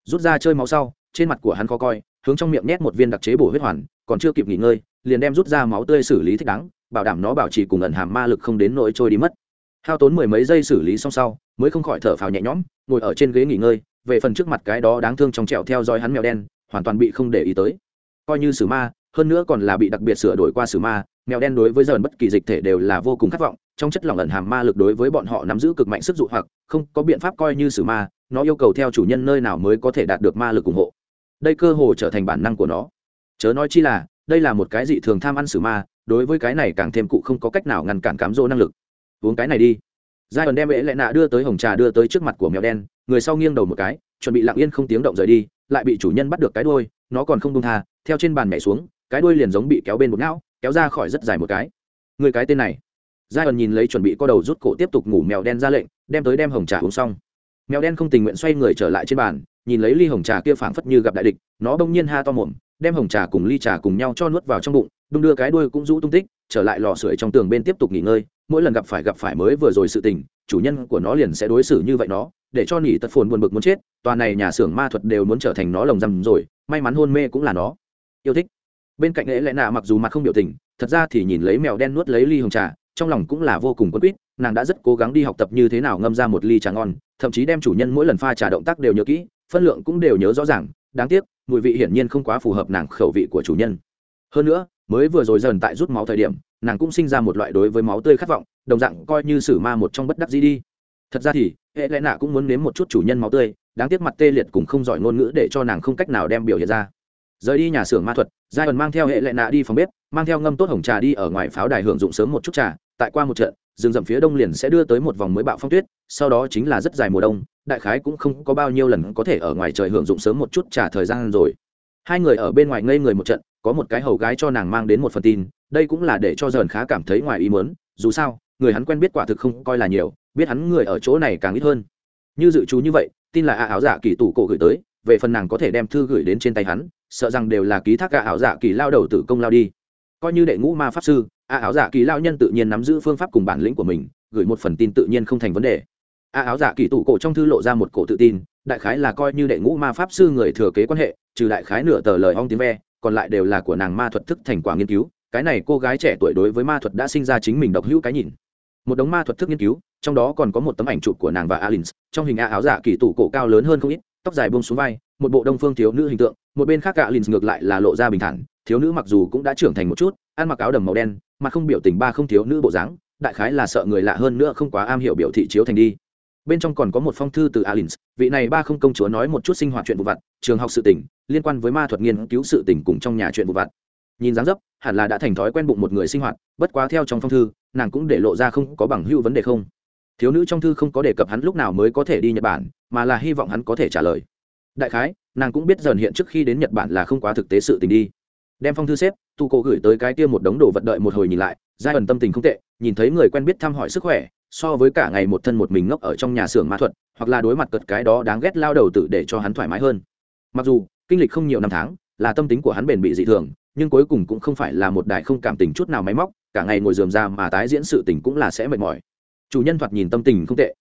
Rút ra chơi máu sau, trên mặt của hắn khó coi, hướng trong miệng nhét một viên đặc chế bổ huyết hoàn, còn chưa kịp nghỉ ngơi, liền đem rút ra máu tươi xử lý thích đáng, bảo đảm nó bảo trì cùng ẩn hàm ma lực không đến nỗi trôi đi mất. Hao tốn mười mấy giây xử lý xong sau, mới không khỏi thở phào nhẹ nhõm, ngồi ở trên ghế nghỉ ngơi, về phần trước mặt cái đó đáng thương trong trẹo theo dõi hắn mèo đen, hoàn toàn bị không để ý tới. Coi như sử ma hơn nữa còn là bị đặc biệt sửa đổi qua sử ma, mèo đen đối với dần bất kỳ dịch thể đều là vô cùng khát vọng, trong chất lỏng ẩn hàm ma lực đối với bọn họ nắm giữ cực mạnh sức dụ hoặc, không có biện pháp coi như sử ma, nó yêu cầu theo chủ nhân nơi nào mới có thể đạt được ma lực ủng hộ. Đây cơ hồ trở thành bản năng của nó. Chớ nói chi là, đây là một cái dị thường tham ăn sử ma, đối với cái này càng thêm cụ không có cách nào ngăn cản cám dỗ năng lực. Uống cái này đi. Giai ẩn đem ế lại nạ đưa tới hồng trà đưa tới trước mặt của mèo đen, người sau nghiêng đầu một cái, chuẩn bị lặng yên không tiếng động rời đi, lại bị chủ nhân bắt được cái đuôi, nó còn không đông tha, theo trên bàn mẹ xuống cái đuôi liền giống bị kéo bên một não, kéo ra khỏi rất dài một cái. Người cái tên này. Giai ẩn nhìn lấy chuẩn bị co đầu rút cổ tiếp tục ngủ mèo đen ra lệnh, đem tới đem hồng trà uống xong. Mèo đen không tình nguyện xoay người trở lại trên bàn, nhìn lấy ly hồng trà kia phảng phất như gặp đại địch, nó bỗng nhiên ha to mồm, đem hồng trà cùng ly trà cùng nhau cho nuốt vào trong bụng, đung đưa cái đuôi cũng rũ tung tích, trở lại lò sưởi trong tường bên tiếp tục nghỉ ngơi, mỗi lần gặp phải gặp phải mới vừa rồi sự tình, chủ nhân của nó liền sẽ đối xử như vậy nó, để cho nỉ tật phồn buồn bực muốn chết, tòa này nhà xưởng ma thuật đều muốn trở thành nó lồng rằm rồi, may mắn hôn mê cũng là nó. Yêu thích bên cạnh lễ lẽ nạ mặc dù mặt không biểu tình, thật ra thì nhìn lấy mèo đen nuốt lấy ly hồng trà, trong lòng cũng là vô cùng quân quýt, nàng đã rất cố gắng đi học tập như thế nào ngâm ra một ly trà ngon, thậm chí đem chủ nhân mỗi lần pha trà động tác đều nhớ kỹ, phân lượng cũng đều nhớ rõ ràng, đáng tiếc, mùi vị hiển nhiên không quá phù hợp nàng khẩu vị của chủ nhân. Hơn nữa, mới vừa rồi dần tại rút máu thời điểm, nàng cũng sinh ra một loại đối với máu tươi khát vọng, đồng dạng coi như sử ma một trong bất đắc dĩ đi. Thật ra thì hệ lẽ nạ cũng muốn nếm một chút chủ nhân máu tươi, đáng tiếc mặt tê liệt cũng không giỏi ngôn ngữ để cho nàng không cách nào đem biểu hiện ra rời đi nhà xưởng ma thuật giai ẩn mang theo hệ lệ nạ đi phòng bếp, mang theo ngâm tốt hồng trà đi ở ngoài pháo đài hưởng dụng sớm một chút trà. Tại qua một trận, rừng rậm phía đông liền sẽ đưa tới một vòng mới bạo phong tuyết, sau đó chính là rất dài mùa đông, đại khái cũng không có bao nhiêu lần có thể ở ngoài trời hưởng dụng sớm một chút trà thời gian rồi. Hai người ở bên ngoài ngây người một trận, có một cái hầu gái cho nàng mang đến một phần tin, đây cũng là để cho dần khá cảm thấy ngoài ý muốn, dù sao, người hắn quen biết quả thực không coi là nhiều, biết hắn người ở chỗ này càng ít hơn. Như dự trú như vậy, tin là a áo giả kỳ tủ cổ gửi tới về phần nàng có thể đem thư gửi đến trên tay hắn, sợ rằng đều là ký thác cả áo giả dạ kỳ lao đầu tử công lao đi. Coi như đệ ngũ ma pháp sư a áo giả kỳ lao nhân tự nhiên nắm giữ phương pháp cùng bản lĩnh của mình, gửi một phần tin tự nhiên không thành vấn đề. A áo giả kỳ tủ cổ trong thư lộ ra một cổ tự tin, đại khái là coi như đệ ngũ ma pháp sư người thừa kế quan hệ, trừ đại khái nửa tờ lời ong tiếng ve, còn lại đều là của nàng ma thuật thức thành quả nghiên cứu. Cái này cô gái trẻ tuổi đối với ma thuật đã sinh ra chính mình độc hữu cái nhìn. Một đống ma thuật thức nghiên cứu, trong đó còn có một tấm ảnh chụp của nàng và alin trong hình a áo giả kỳ tủ cổ cao lớn hơn không ít tóc dài buông xuống vai một bộ đông phương thiếu nữ hình tượng một bên khác alin ngược lại là lộ ra bình thản thiếu nữ mặc dù cũng đã trưởng thành một chút ăn mặc áo đầm màu đen mà không biểu tình ba không thiếu nữ bộ dáng đại khái là sợ người lạ hơn nữa không quá am hiểu biểu thị chiếu thành đi. Bên trong còn có một phong thư từ Alins, vị này ba không công chúa nói một chút sinh hoạt chuyện vụ vặt trường học sự tỉnh liên quan với ma thuật nghiên cứu sự tỉnh cùng trong nhà chuyện vụ vặt. Nhìn dáng dấp hẳn là đã thành thói quen bụng một người sinh hoạt bất quá theo trong phong thư nàng cũng để lộ ra không có bằng hữu vấn đề không thiếu nữ trong thư không có đề cập hắn lúc nào mới có thể đi nhật bản, mà là hy vọng hắn có thể trả lời. Đại khái, nàng cũng biết dần hiện trước khi đến nhật bản là không quá thực tế sự tình đi. Đem phong thư xếp tu cổ gửi tới cái kia một đống đồ vật đợi một hồi nhìn lại, giai ẩn tâm tình không tệ, nhìn thấy người quen biết thăm hỏi sức khỏe, so với cả ngày một thân một mình ngốc ở trong nhà xưởng ma thuật, hoặc là đối mặt cật cái đó đáng ghét lao đầu tự để cho hắn thoải mái hơn. Mặc dù, kinh lịch không nhiều năm tháng, là tâm tính của hắn bền bị dị thường, nhưng cuối cùng cũng không phải là một đài không cảm tình chút nào máy móc, cả ngày ngồi dườm ra mà tái diễn sự tình cũng là sẽ mệt mỏi chủ nhân thoạt nhìn tâm tình không tệ.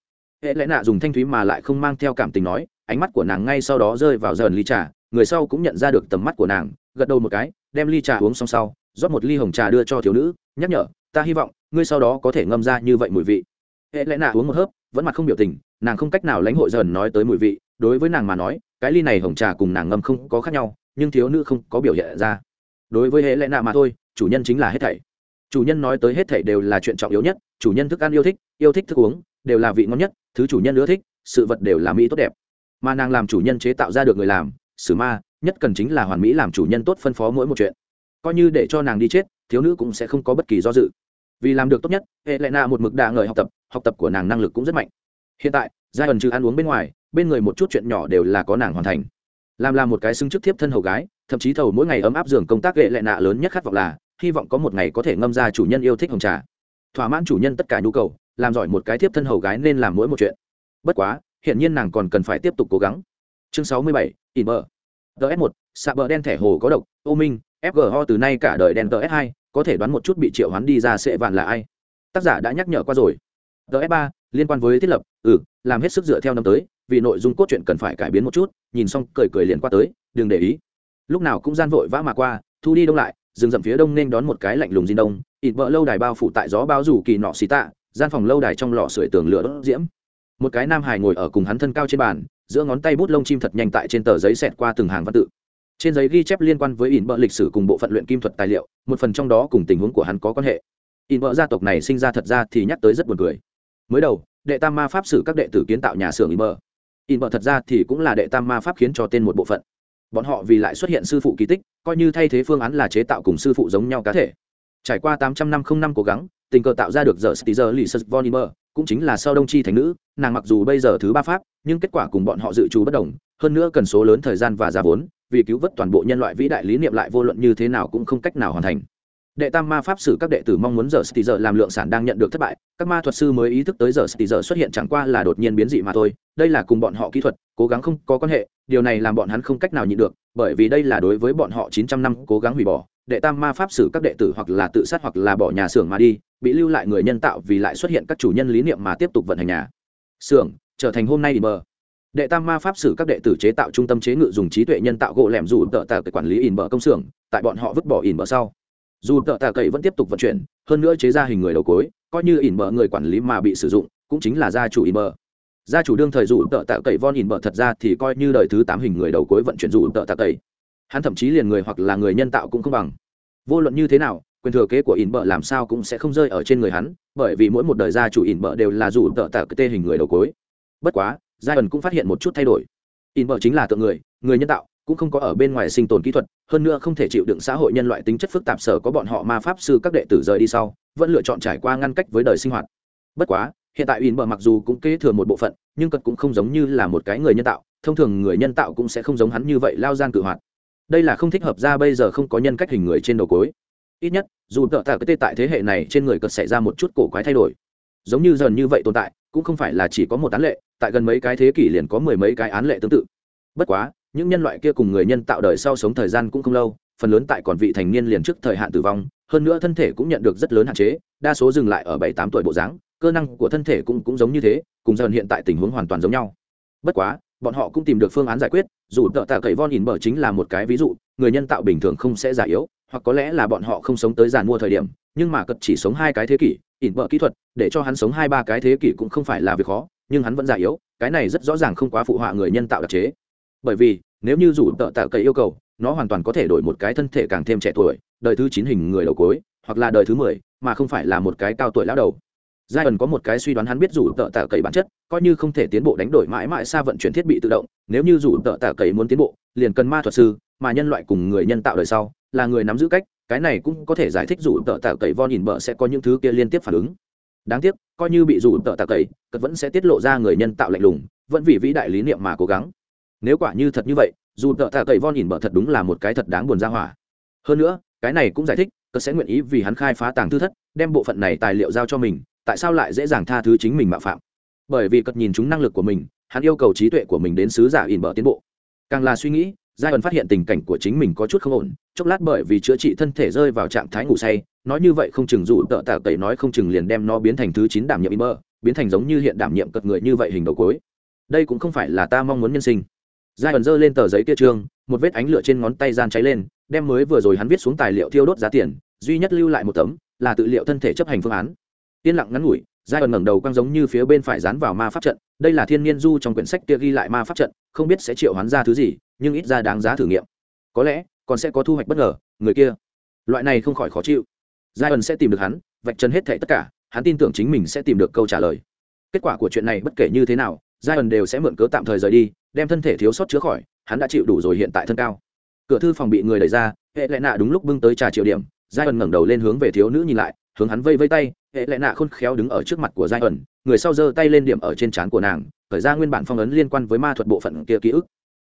Hệ lẽ nạ dùng thanh thúy mà lại không mang theo cảm tình nói, ánh mắt của nàng ngay sau đó rơi vào dần ly trà, người sau cũng nhận ra được tầm mắt của nàng, gật đầu một cái, đem ly trà uống xong sau, rót một ly hồng trà đưa cho thiếu nữ, nhắc nhở, ta hy vọng, ngươi sau đó có thể ngâm ra như vậy mùi vị. Hệ lẽ nạ uống một hớp, vẫn mặt không biểu tình, nàng không cách nào lãnh hội dần nói tới mùi vị, đối với nàng mà nói, cái ly này hồng trà cùng nàng ngâm không có khác nhau, nhưng thiếu nữ không có biểu hiện ra. Đối với hệ lẽ nạ mà thôi, chủ nhân chính là hết thảy chủ nhân nói tới hết thảy đều là chuyện trọng yếu nhất, chủ nhân thức ăn yêu thích yêu thích thức uống, đều là vị ngon nhất, thứ chủ nhân ưa thích, sự vật đều là mỹ tốt đẹp. Mà nàng làm chủ nhân chế tạo ra được người làm, sử ma, nhất cần chính là hoàn mỹ làm chủ nhân tốt phân phó mỗi một chuyện. Coi như để cho nàng đi chết, thiếu nữ cũng sẽ không có bất kỳ do dự. Vì làm được tốt nhất hệ lệ nạ một mực đạ ngợi học tập học tập của nàng năng lực cũng rất mạnh. Hiện tại giai ẩn trừ ăn uống bên ngoài, bên người một chút chuyện nhỏ đều là có nàng hoàn thành. Làm là một cái xứng chức thiếp thân hầu gái, thậm chí thầu mỗi ngày ấm áp giường công tác hệ lệ nạ lớn nhất khát vọng là hy vọng có một ngày có thể ngâm ra chủ nhân yêu thích hồng trà. Thỏa mãn chủ nhân tất cả nhu cầu, làm giỏi một cái thiếp thân hầu gái nên làm mỗi một chuyện. Bất quá hiện nhiên nàng còn cần phải tiếp tục cố gắng. Chương sáu mươi bảy in bờ ts một, xạ bờ đen thẻ hồ có độc, ô minh fgho từ nay cả đời đen ts hai, có thể đoán một chút bị triệu hoán đi ra sẽ vạn là ai. Tác giả đã nhắc nhở qua rồi. Ts ba, liên quan với thiết lập ừ làm hết sức dựa theo năm tới, vì nội dung cốt truyện cần phải cải biến một chút, nhìn xong cười cười liền qua tới, đừng để ý. Lúc nào cũng gian vội vã mà qua, thu đi đông lại rừng rậm phía đông nên đón một cái lạnh lùng diên đông, ịt vợ lâu đài bao phủ tại gió bao rủ kỳ nọ xì tạ, gian phòng lâu đài trong lò sưởi tường lửa đốt diễm. Một cái nam hải ngồi ở cùng hắn thân cao trên bàn, giữa ngón tay bút lông chim thật nhanh tại trên tờ giấy xẹt qua từng hàng văn tự. Trên giấy ghi chép liên quan với ỉn bợ lịch sử cùng bộ phận luyện kim thuật tài liệu, một phần trong đó cùng tình huống của hắn có quan hệ. Ỉn bợ gia tộc này sinh ra thật ra thì nhắc tới rất buồn cười. Mới đầu, đệ tam ma pháp sử các đệ tử kiến tạo nhà xưởng ỉn bợ. Ỉn bợ thật ra thì cũng là đệ tam ma pháp khiến cho tên một bộ phận bọn họ vì lại xuất hiện sư phụ kỳ tích, coi như thay thế phương án là chế tạo cùng sư phụ giống nhau cá thể. Trải qua tám trăm năm không năm cố gắng, tình cờ tạo ra được giờ stizer lì sơ von imer cũng chính là sau đông chi thành nữ, nàng mặc dù bây giờ thứ ba pháp, nhưng kết quả cùng bọn họ dự trù bất đồng, hơn nữa cần số lớn thời gian và giá vốn, vì cứu vớt toàn bộ nhân loại vĩ đại lý niệm lại vô luận như thế nào cũng không cách nào hoàn thành đệ tam ma pháp sử các đệ tử mong muốn giờ sti giờ làm lượng sản đang nhận được thất bại, các ma thuật sư mới ý thức tới giờ sti giờ xuất hiện chẳng qua là đột nhiên biến dị mà thôi, đây là cùng bọn họ kỹ thuật, cố gắng không có quan hệ, điều này làm bọn hắn không cách nào nhịn được, bởi vì đây là đối với bọn họ chín trăm năm cố gắng hủy bỏ, đệ tam ma pháp sử các đệ tử hoặc là tự sát hoặc là bỏ nhà xưởng mà đi, bị lưu lại người nhân tạo vì lại xuất hiện các chủ nhân lý niệm mà tiếp tục vận hành nhà xưởng, trở thành hôm nay đi mờ đệ tam ma pháp sử các đệ tử chế tạo trung tâm chế ngự dùng trí tuệ nhân tạo gỗ lẻm dù tợ tờ quản lý in bờ công xưởng, tại bọn họ vứt bỏ in bờ sau dù tợ tạ cậy vẫn tiếp tục vận chuyển, hơn nữa chế ra hình người đầu cối, coi như ỉn bờ người quản lý mà bị sử dụng, cũng chính là gia chủ ỉn bờ. Gia chủ đương thời dù tợ tạ cậy von ỉn bờ thật ra thì coi như đời thứ tám hình người đầu cối vận chuyển dù tợ tạ cậy. Hắn thậm chí liền người hoặc là người nhân tạo cũng không bằng. Vô luận như thế nào, quyền thừa kế của ỉn bờ làm sao cũng sẽ không rơi ở trên người hắn, bởi vì mỗi một đời gia chủ ỉn bờ đều là dù tợ tạ cậy tê hình người đầu cối. Bất quá giai ẩn cũng phát hiện một chút thay đổi. Ỉn bờ chính là tượng người người nhân tạo cũng không có ở bên ngoài sinh tồn kỹ thuật, hơn nữa không thể chịu đựng xã hội nhân loại tính chất phức tạp sở có bọn họ ma pháp sư các đệ tử rời đi sau, vẫn lựa chọn trải qua ngăn cách với đời sinh hoạt. Bất quá, hiện tại in bờ mặc dù cũng kế thừa một bộ phận, nhưng cật cũng không giống như là một cái người nhân tạo, thông thường người nhân tạo cũng sẽ không giống hắn như vậy lao gian cự hoạt. Đây là không thích hợp ra bây giờ không có nhân cách hình người trên đầu cối. Ít nhất, dù tợ tạ cái tê tại thế hệ này trên người cật xảy ra một chút cổ quái thay đổi. Giống như dần như vậy tồn tại, cũng không phải là chỉ có một án lệ, tại gần mấy cái thế kỷ liền có mười mấy cái án lệ tương tự. Bất quá những nhân loại kia cùng người nhân tạo đời sau sống thời gian cũng không lâu, phần lớn tại còn vị thành niên liền trước thời hạn tử vong, hơn nữa thân thể cũng nhận được rất lớn hạn chế, đa số dừng lại ở bảy, tám tuổi bộ dáng, cơ năng của thân thể cũng cũng giống như thế, cùng dần hiện tại tình huống hoàn toàn giống nhau. Bất quá, bọn họ cũng tìm được phương án giải quyết, dù tợ tạ cậy von ỉn bờ chính là một cái ví dụ, người nhân tạo bình thường không sẽ già yếu, hoặc có lẽ là bọn họ không sống tới giàn mua thời điểm, nhưng mà cật chỉ sống hai cái thế kỷ, ỉn bờ kỹ thuật, để cho hắn sống hai, ba cái thế kỷ cũng không phải là việc khó, nhưng hắn vẫn già yếu, cái này rất rõ ràng không quá phụ họa người nhân tạo đặc chế. Bởi vì nếu như dù tợ tạ cậy yêu cầu, nó hoàn toàn có thể đổi một cái thân thể càng thêm trẻ tuổi, đời thứ chín hình người đầu cối hoặc là đời thứ mười, mà không phải là một cái cao tuổi lão đầu. Giai ẩn có một cái suy đoán hắn biết dù tợ tạ cậy bản chất, coi như không thể tiến bộ đánh đổi mãi mãi xa vận chuyển thiết bị tự động, nếu như dù tợ tạ cậy muốn tiến bộ, liền cần ma thuật sư, mà nhân loại cùng người nhân tạo đời sau, là người nắm giữ cách, cái này cũng có thể giải thích dù tợ tạ cậy von nhìn bợ sẽ có những thứ kia liên tiếp phản ứng. Đáng tiếc, coi như bị dù tợ tạ cậy cất vẫn sẽ tiết lộ ra người nhân tạo lạnh lùng, vẫn vì vĩ đại lý niệm mà cố gắng nếu quả như thật như vậy dù tợ tạ cậy von nhìn bợ thật đúng là một cái thật đáng buồn ra hỏa. Hơn nữa cái này cũng giải thích cất sẽ nguyện ý vì hắn khai phá tàng thư thất đem bộ phận này tài liệu giao cho mình tại sao lại dễ dàng tha thứ chính mình mạo phạm? Bởi vì cất nhìn chúng năng lực của mình hắn yêu cầu trí tuệ của mình đến sứ giả in bợ tiến bộ. Càng là suy nghĩ giai ẩn phát hiện tình cảnh của chính mình có chút không ổn chốc lát bởi vì chữa trị thân thể rơi vào trạng thái ngủ say nói như vậy không chừng dù tợ tạ tẩy nói không chừng liền đem nó biến thành thứ chín đảm nhiệm in bợ, biến thành giống như hiện đảm nhiệm cật người như vậy hình đầu cuối. Đây cũng không phải là ta mong muốn nhân sinh giai ẩn giơ lên tờ giấy kia trương, một vết ánh lửa trên ngón tay gian cháy lên, đem mới vừa rồi hắn viết xuống tài liệu thiêu đốt giá tiền, duy nhất lưu lại một tấm, là tự liệu thân thể chấp hành phương án. Yên lặng ngắn ngủi, giai ẩn ngẩng đầu quang giống như phía bên phải dán vào ma pháp trận, đây là thiên nhiên du trong quyển sách kia ghi lại ma pháp trận, không biết sẽ triệu hoán ra thứ gì, nhưng ít ra đáng giá thử nghiệm. Có lẽ, còn sẽ có thu hoạch bất ngờ, người kia. Loại này không khỏi khó chịu. Giai ẩn sẽ tìm được hắn, vạch chân hết thệ tất cả, hắn tin tưởng chính mình sẽ tìm được câu trả lời. Kết quả của chuyện này bất kể như thế nào, giai ẩn đều sẽ mượn cớ tạm thời rời đi đem thân thể thiếu sót chữa khỏi, hắn đã chịu đủ rồi hiện tại thân cao. Cửa thư phòng bị người đẩy ra, hệ lệ nạ đúng lúc bưng tới trà triệu điểm giai ẩn ngẩng đầu lên hướng về thiếu nữ nhìn lại, hướng hắn vây vây tay, hệ lệ nạ khôn khéo đứng ở trước mặt của giai ẩn người sau giơ tay lên điểm ở trên trán của nàng, khởi ra nguyên bản phong ấn liên quan với ma thuật bộ phận kia ký ức.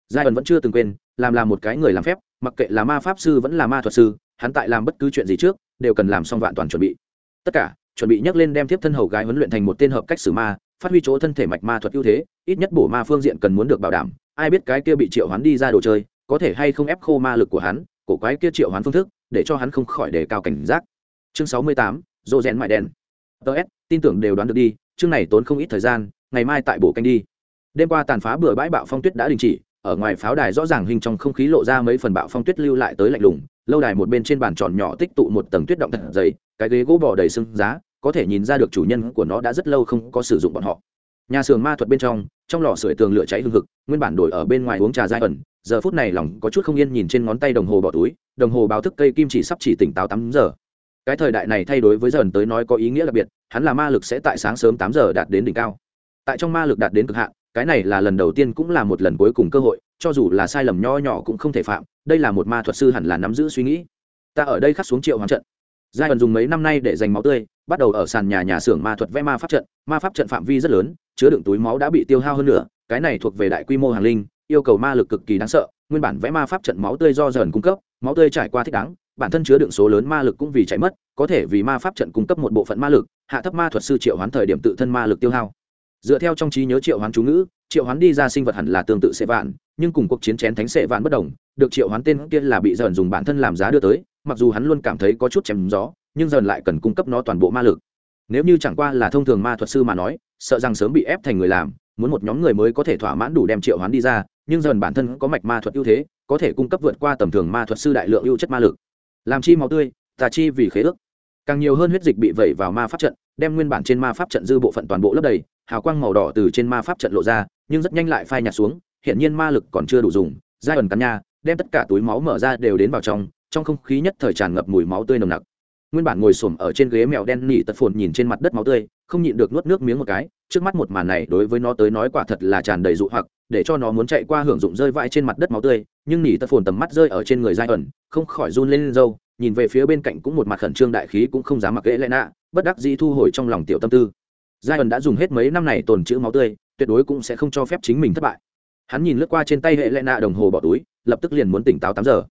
Giai ẩn vẫn chưa từng quên, làm là một cái người làm phép, mặc kệ là ma pháp sư vẫn là ma thuật sư, hắn tại làm bất cứ chuyện gì trước, đều cần làm xong vạn toàn chuẩn bị. Tất cả, chuẩn bị nhắc lên đem tiếp thân hầu gái huấn luyện thành một tên hợp cách xử ma phát huy chỗ thân thể mạch ma thuật ưu thế, ít nhất bổ ma phương diện cần muốn được bảo đảm, ai biết cái kia bị triệu hoán đi ra đồ chơi, có thể hay không ép khô ma lực của hắn, cổ quái kia triệu hoán phương thức, để cho hắn không khỏi đề cao cảnh giác. Chương sáu mươi tám, rô rẽn mại đen ts tin tưởng đều đoán được đi, chương này tốn không ít thời gian, ngày mai tại bổ canh đi. Đêm qua tàn phá bừa bãi bạo phong tuyết đã đình chỉ, ở ngoài pháo đài rõ ràng hình trong không khí lộ ra mấy phần bạo phong tuyết lưu lại tới lạnh lùng, lâu đài một bên trên bàn tròn nhỏ tích tụ một tầng tuyết động thật dày, cái ghế gỗ bò đầy sưng giá có thể nhìn ra được chủ nhân của nó đã rất lâu không có sử dụng bọn họ. Nhà xưởng ma thuật bên trong trong lò sưởi tường lửa cháy hương hực, nguyên bản đổi ở bên ngoài uống trà dai ẩn, giờ phút này lòng có chút không yên nhìn trên ngón tay đồng hồ bỏ túi, đồng hồ báo thức cây kim chỉ sắp chỉ tỉnh táo tám giờ. Cái thời đại này thay đối với dần tới nói có ý nghĩa đặc biệt, hắn là ma lực sẽ tại sáng sớm tám giờ đạt đến đỉnh cao. Tại trong ma lực đạt đến cực hạn, cái này là lần đầu tiên cũng là một lần cuối cùng cơ hội, cho dù là sai lầm nho nhỏ cũng không thể phạm, đây là một ma thuật sư hẳn là nắm giữ suy nghĩ. Ta ở đây khắc xuống triệu hoàng trận. Giai ẩn dùng mấy năm nay để dành máu tươi bắt đầu ở sàn nhà nhà xưởng ma thuật vẽ ma pháp trận, ma pháp trận phạm vi rất lớn, chứa đựng túi máu đã bị tiêu hao hơn nữa cái này thuộc về đại quy mô hàng linh, yêu cầu ma lực cực kỳ đáng sợ, nguyên bản vẽ ma pháp trận máu tươi do dần cung cấp, máu tươi trải qua thích đáng, bản thân chứa đựng số lớn ma lực cũng vì chảy mất, có thể vì ma pháp trận cung cấp một bộ phận ma lực, hạ thấp ma thuật sư triệu hoán thời điểm tự thân ma lực tiêu hao. Dựa theo trong trí nhớ triệu hoán chú ngữ, triệu hoán đi ra sinh vật hẳn là tương tự sệ vạn, nhưng cùng cuộc chiến chén thánh sệ vạn bất đồng, được triệu hoán tên kia là bị dần dùng bản thân làm giá đưa tới mặc dù hắn luôn cảm thấy có chút chém gió, nhưng dần lại cần cung cấp nó toàn bộ ma lực. Nếu như chẳng qua là thông thường ma thuật sư mà nói, sợ rằng sớm bị ép thành người làm, muốn một nhóm người mới có thể thỏa mãn đủ đem triệu hoán đi ra, nhưng dần bản thân có mạch ma thuật ưu thế, có thể cung cấp vượt qua tầm thường ma thuật sư đại lượng ưu chất ma lực. Làm chi máu tươi, tà chi vì khế ước. Càng nhiều hơn huyết dịch bị vẩy vào ma pháp trận, đem nguyên bản trên ma pháp trận dư bộ phận toàn bộ lấp đầy, hào quang màu đỏ từ trên ma pháp trận lộ ra, nhưng rất nhanh lại phai nhạt xuống hiện nhiên ma lực còn chưa đủ dùng. Giai ẩn cắn nha, đem tất cả túi máu mở ra đều đến vào trong trong không khí nhất thời tràn ngập mùi máu tươi nồng nặc. Nguyên bản ngồi xổm ở trên ghế mèo đen nỉ tật phồn nhìn trên mặt đất máu tươi, không nhịn được nuốt nước miếng một cái, trước mắt một màn này đối với nó tới nói quả thật là tràn đầy dụ hoặc, để cho nó muốn chạy qua hưởng dụng rơi vãi trên mặt đất máu tươi, nhưng nỉ tật phồn tầm mắt rơi ở trên người giai ẩn, không khỏi run lên râu, nhìn về phía bên cạnh cũng một mặt khẩn trương đại khí cũng không dám mặc ghế lẽ nạ, bất đắc dĩ thu hồi trong lòng tiểu tâm tư. Giai ẩn đã dùng hết mấy năm này tồn chữ máu tươi, tuyệt đối cũng sẽ không cho phép chính mình thất bại. Hắn nhìn lướt qua trên tay hệ lẽ nạ đồng hồ bỏ túi, lập tức liền muốn tỉnh táo tám giờ.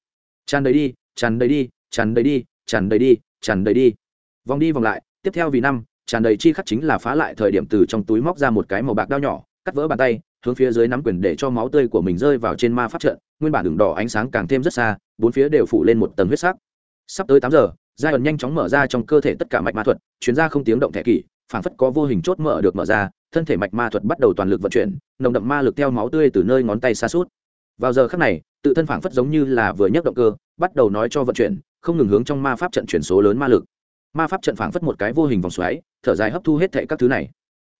Tràn đầy đi tràn đầy đi, tràn đầy đi, tràn đầy đi, tràn đầy đi. Vòng đi vòng lại, tiếp theo vì năm, tràn đầy chi khắc chính là phá lại thời điểm từ trong túi móc ra một cái màu bạc đao nhỏ, cắt vỡ bàn tay, hướng phía dưới nắm quyền để cho máu tươi của mình rơi vào trên ma pháp trận, nguyên bản đường đỏ ánh sáng càng thêm rất xa, bốn phía đều phủ lên một tầng huyết sắc. Sắp tới tám giờ, giai ẩn nhanh chóng mở ra trong cơ thể tất cả mạch ma thuật, chuyến ra không tiếng động thẻ kỷ, phảng phất có vô hình chốt mở được mở ra, thân thể mạch ma thuật bắt đầu toàn lực vận chuyển, nồng đậm ma lực theo máu tươi từ nơi ngón tay xa suốt vào giờ khắc này, tự thân phảng phất giống như là vừa nhấc động cơ, bắt đầu nói cho vận chuyển, không ngừng hướng trong ma pháp trận chuyển số lớn ma lực. Ma pháp trận phảng phất một cái vô hình vòng xoáy, thở dài hấp thu hết thệ các thứ này.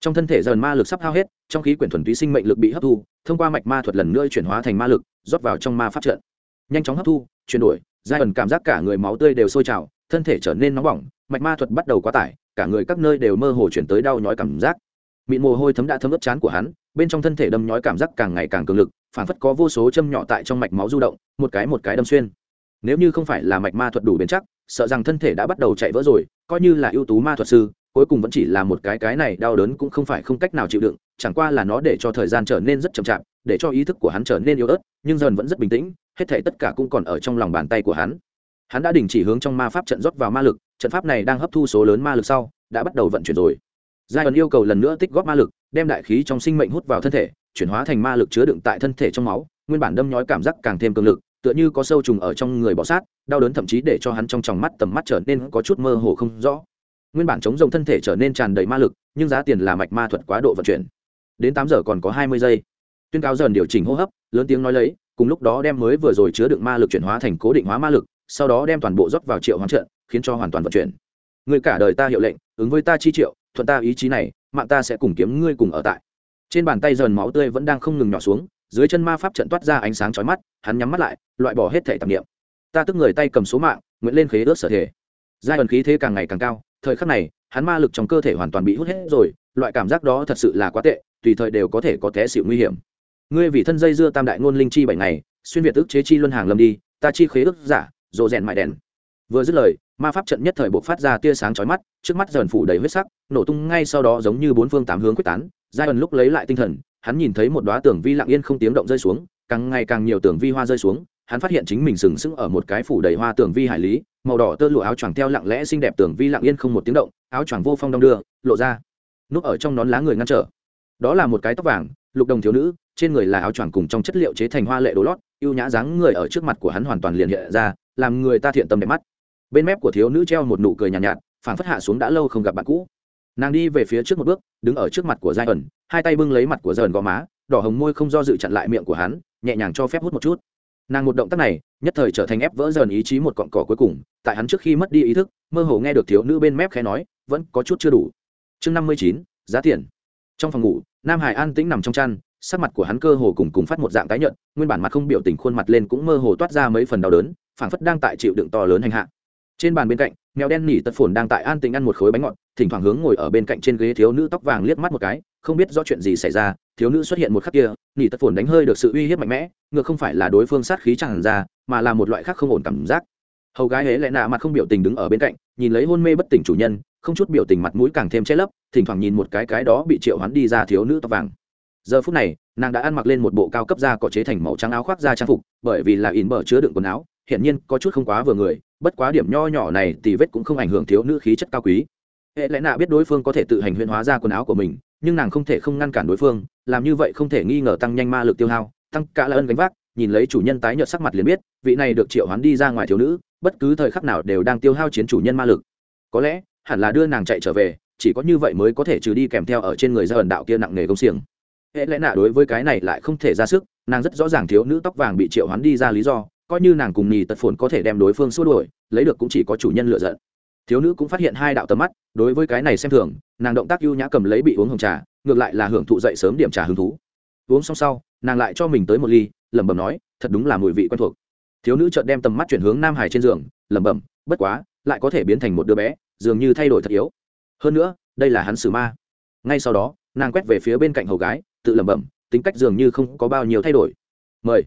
Trong thân thể dần ma lực sắp hao hết, trong khí quyển thuần túy sinh mệnh lực bị hấp thu, thông qua mạch ma thuật lần nữa chuyển hóa thành ma lực, rót vào trong ma pháp trận. Nhanh chóng hấp thu, chuyển đổi, giai ẩn cảm giác cả người máu tươi đều sôi trào, thân thể trở nên nóng bỏng, mạch ma thuật bắt đầu quá tải, cả người các nơi đều mơ hồ chuyển tới đau nhói cảm giác mịn mồ hôi thấm đã thấm ướt chán của hắn, bên trong thân thể đâm nhói cảm giác càng ngày càng cường lực, phản phất có vô số châm nhỏ tại trong mạch máu du động, một cái một cái đâm xuyên. Nếu như không phải là mạch ma thuật đủ bền chắc, sợ rằng thân thể đã bắt đầu chạy vỡ rồi, coi như là ưu tú ma thuật sư, cuối cùng vẫn chỉ là một cái cái này đau đớn cũng không phải không cách nào chịu đựng, chẳng qua là nó để cho thời gian trở nên rất chậm chạp, để cho ý thức của hắn trở nên yếu ớt, nhưng dần vẫn rất bình tĩnh, hết thể tất cả cũng còn ở trong lòng bàn tay của hắn. Hắn đã đình chỉ hướng trong ma pháp trận rót vào ma lực, trận pháp này đang hấp thu số lớn ma lực sau, đã bắt đầu vận chuyển rồi giai ẩn yêu cầu lần nữa tích góp ma lực, đem đại khí trong sinh mệnh hút vào thân thể, chuyển hóa thành ma lực chứa đựng tại thân thể trong máu, nguyên bản đâm nhói cảm giác càng thêm cường lực, tựa như có sâu trùng ở trong người bọ sát, đau đớn thậm chí để cho hắn trong tròng mắt tầm mắt trở nên có chút mơ hồ không rõ. Nguyên bản chống rồng thân thể trở nên tràn đầy ma lực, nhưng giá tiền là mạch ma thuật quá độ vận chuyển. Đến tám giờ còn có hai mươi giây. Tuyên cáo dần điều chỉnh hô hấp, lớn tiếng nói lấy, cùng lúc đó đem mới vừa rồi chứa đựng ma lực chuyển hóa thành cố định hóa ma lực, sau đó đem toàn bộ rót vào triệu hoán trận, khiến cho hoàn toàn vận chuyển. Người cả đời ta hiệu lệnh, ứng với ta chi triệu thuận ta ý chí này, mạng ta sẽ cùng kiếm ngươi cùng ở tại. Trên bàn tay dần máu tươi vẫn đang không ngừng nhỏ xuống, dưới chân ma pháp trận toát ra ánh sáng chói mắt, hắn nhắm mắt lại, loại bỏ hết thể tạp niệm. Ta tức người tay cầm số mạng, nguyện lên khế ước sở thể. Giai ẩn khí thế càng ngày càng cao, thời khắc này, hắn ma lực trong cơ thể hoàn toàn bị hút hết rồi, loại cảm giác đó thật sự là quá tệ, tùy thời đều có thể có té xịu nguy hiểm. Ngươi vì thân dây dưa tam đại ngôn linh chi bảy ngày, xuyên việt ức chế chi luân hàng lâm đi, ta chi khế ước giả, rộ rèn mại đèn. Vừa dứt lời ma pháp trận nhất thời buộc phát ra tia sáng chói mắt, trước mắt dần phủ đầy huyết sắc, nổ tung ngay sau đó giống như bốn phương tám hướng quyết tán. Giai ẩn lúc lấy lại tinh thần, hắn nhìn thấy một đoá tường vi lặng yên không tiếng động rơi xuống, càng ngày càng nhiều tường vi hoa rơi xuống, hắn phát hiện chính mình sừng sững ở một cái phủ đầy hoa tường vi hải lý, màu đỏ tơ lụa áo choàng theo lặng lẽ xinh đẹp tường vi lặng yên không một tiếng động, áo choàng vô phong đong đưa, lộ ra, núp ở trong nón lá người ngăn trở. Đó là một cái tóc vàng, lục đồng thiếu nữ, trên người là áo choàng cùng trong chất liệu chế thành hoa lệ đồ lót, ưu nhã dáng người ở trước mặt của hắn hoàn toàn liền hiện ra, làm người ta thiện tâm đẹp mắt bên mép của thiếu nữ treo một nụ cười nhàn nhạt, nhạt phảng phất hạ xuống đã lâu không gặp bạn cũ. Nàng đi về phía trước một bước đứng ở trước mặt của giai ẩn hai tay bưng lấy mặt của giai ẩn gò má đỏ hồng môi không do dự chặn lại miệng của hắn nhẹ nhàng cho phép hút một chút. Nàng một động tác này nhất thời trở thành ép vỡ dần ý chí một cọn cỏ cuối cùng tại hắn trước khi mất đi ý thức mơ hồ nghe được thiếu nữ bên mép khẽ nói vẫn có chút chưa đủ. Chương năm mươi chín giá tiền. Trong phòng ngủ nam hải an tĩnh nằm trong chăn sắc mặt của hắn cơ hồ cùng cùng phát một dạng tái nhợt nguyên bản mặt không biểu tình khuôn mặt lên cũng mơ hồ toát ra mấy phần đau đớn phảng phất đang tại chịu đựng to lớn hành hạ trên bàn bên cạnh, mèo đen nỉ tật phồn đang tại an tình ăn một khối bánh ngọt, thỉnh thoảng hướng ngồi ở bên cạnh trên ghế thiếu nữ tóc vàng liếc mắt một cái, không biết do chuyện gì xảy ra, thiếu nữ xuất hiện một khắc kia, nỉ tật phồn đánh hơi được sự uy hiếp mạnh mẽ, ngược không phải là đối phương sát khí chẳng ra, mà là một loại khác không ổn cảm giác. Hầu gái hễ lại nạ mặt không biểu tình đứng ở bên cạnh, nhìn lấy hôn mê bất tỉnh chủ nhân, không chút biểu tình mặt mũi càng thêm che lấp, thỉnh thoảng nhìn một cái cái đó bị triệu hoán đi ra thiếu nữ tóc vàng. Giờ phút này, nàng đã ăn mặc lên một bộ cao cấp da có chế thành màu trắng áo khoác da trang phục, bởi vì là in bờ chứa đựng quần áo hiện nhiên có chút không quá vừa người bất quá điểm nho nhỏ này thì vết cũng không ảnh hưởng thiếu nữ khí chất cao quý. Hệ lẽ nạ biết đối phương có thể tự hành huyên hóa ra quần áo của mình, nhưng nàng không thể không ngăn cản đối phương, làm như vậy không thể nghi ngờ tăng nhanh ma lực tiêu hao, tăng cả là ân gánh vác, nhìn lấy chủ nhân tái nhợt sắc mặt liền biết, vị này được triệu hoán đi ra ngoài thiếu nữ, bất cứ thời khắc nào đều đang tiêu hao chiến chủ nhân ma lực. Có lẽ, hẳn là đưa nàng chạy trở về, chỉ có như vậy mới có thể trừ đi kèm theo ở trên người ra ẩn đạo kia nặng nghề công xiềng. Hệ lẽ nạ đối với cái này lại không thể ra sức, nàng rất rõ ràng thiếu nữ tóc vàng bị triệu hoán đi ra lý do coi như nàng cùng nhì tật phồn có thể đem đối phương xua đuổi, lấy được cũng chỉ có chủ nhân lựa giận. Thiếu nữ cũng phát hiện hai đạo tầm mắt, đối với cái này xem thường, nàng động tác ưu nhã cầm lấy bị uống hồng trà, ngược lại là hưởng thụ dậy sớm điểm trà hứng thú. Uống xong sau, nàng lại cho mình tới một ly, lẩm bẩm nói, thật đúng là mùi vị quen thuộc. Thiếu nữ chợt đem tầm mắt chuyển hướng nam hải trên giường, lẩm bẩm, bất quá, lại có thể biến thành một đứa bé, dường như thay đổi thật yếu. Hơn nữa, đây là hắn sử ma. Ngay sau đó, nàng quét về phía bên cạnh hầu gái, tự lẩm bẩm, tính cách dường như không có bao nhiêu thay đổi. Mời.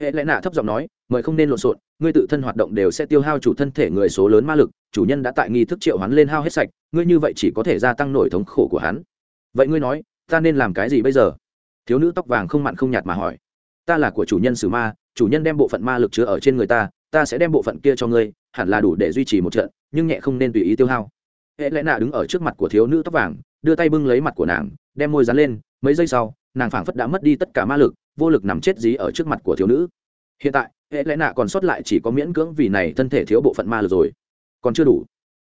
Hệ lẽ nạ thấp giọng nói mời không nên lộn xộn, ngươi tự thân hoạt động đều sẽ tiêu hao chủ thân thể người số lớn ma lực, chủ nhân đã tại nghi thức triệu hắn lên hao hết sạch, ngươi như vậy chỉ có thể gia tăng nổi thống khổ của hắn. Vậy ngươi nói, ta nên làm cái gì bây giờ? Thiếu nữ tóc vàng không mặn không nhạt mà hỏi. Ta là của chủ nhân sử ma, chủ nhân đem bộ phận ma lực chứa ở trên người ta ta sẽ đem bộ phận kia cho ngươi, hẳn là đủ để duy trì một trận, nhưng nhẹ không nên tùy ý tiêu hao. Hệ lẽ nạ đứng ở trước mặt của thiếu nữ tóc vàng, đưa tay bưng lấy mặt của nàng, đem môi dán lên, mấy giây sau, nàng phảng phất đã mất đi tất cả ma lực, vô lực nằm chết dí ở trước mặt của thiếu nữ. Hiện tại hệ lẽ nạ còn sót lại chỉ có miễn cưỡng vì này thân thể thiếu bộ phận ma lực rồi. Còn chưa đủ.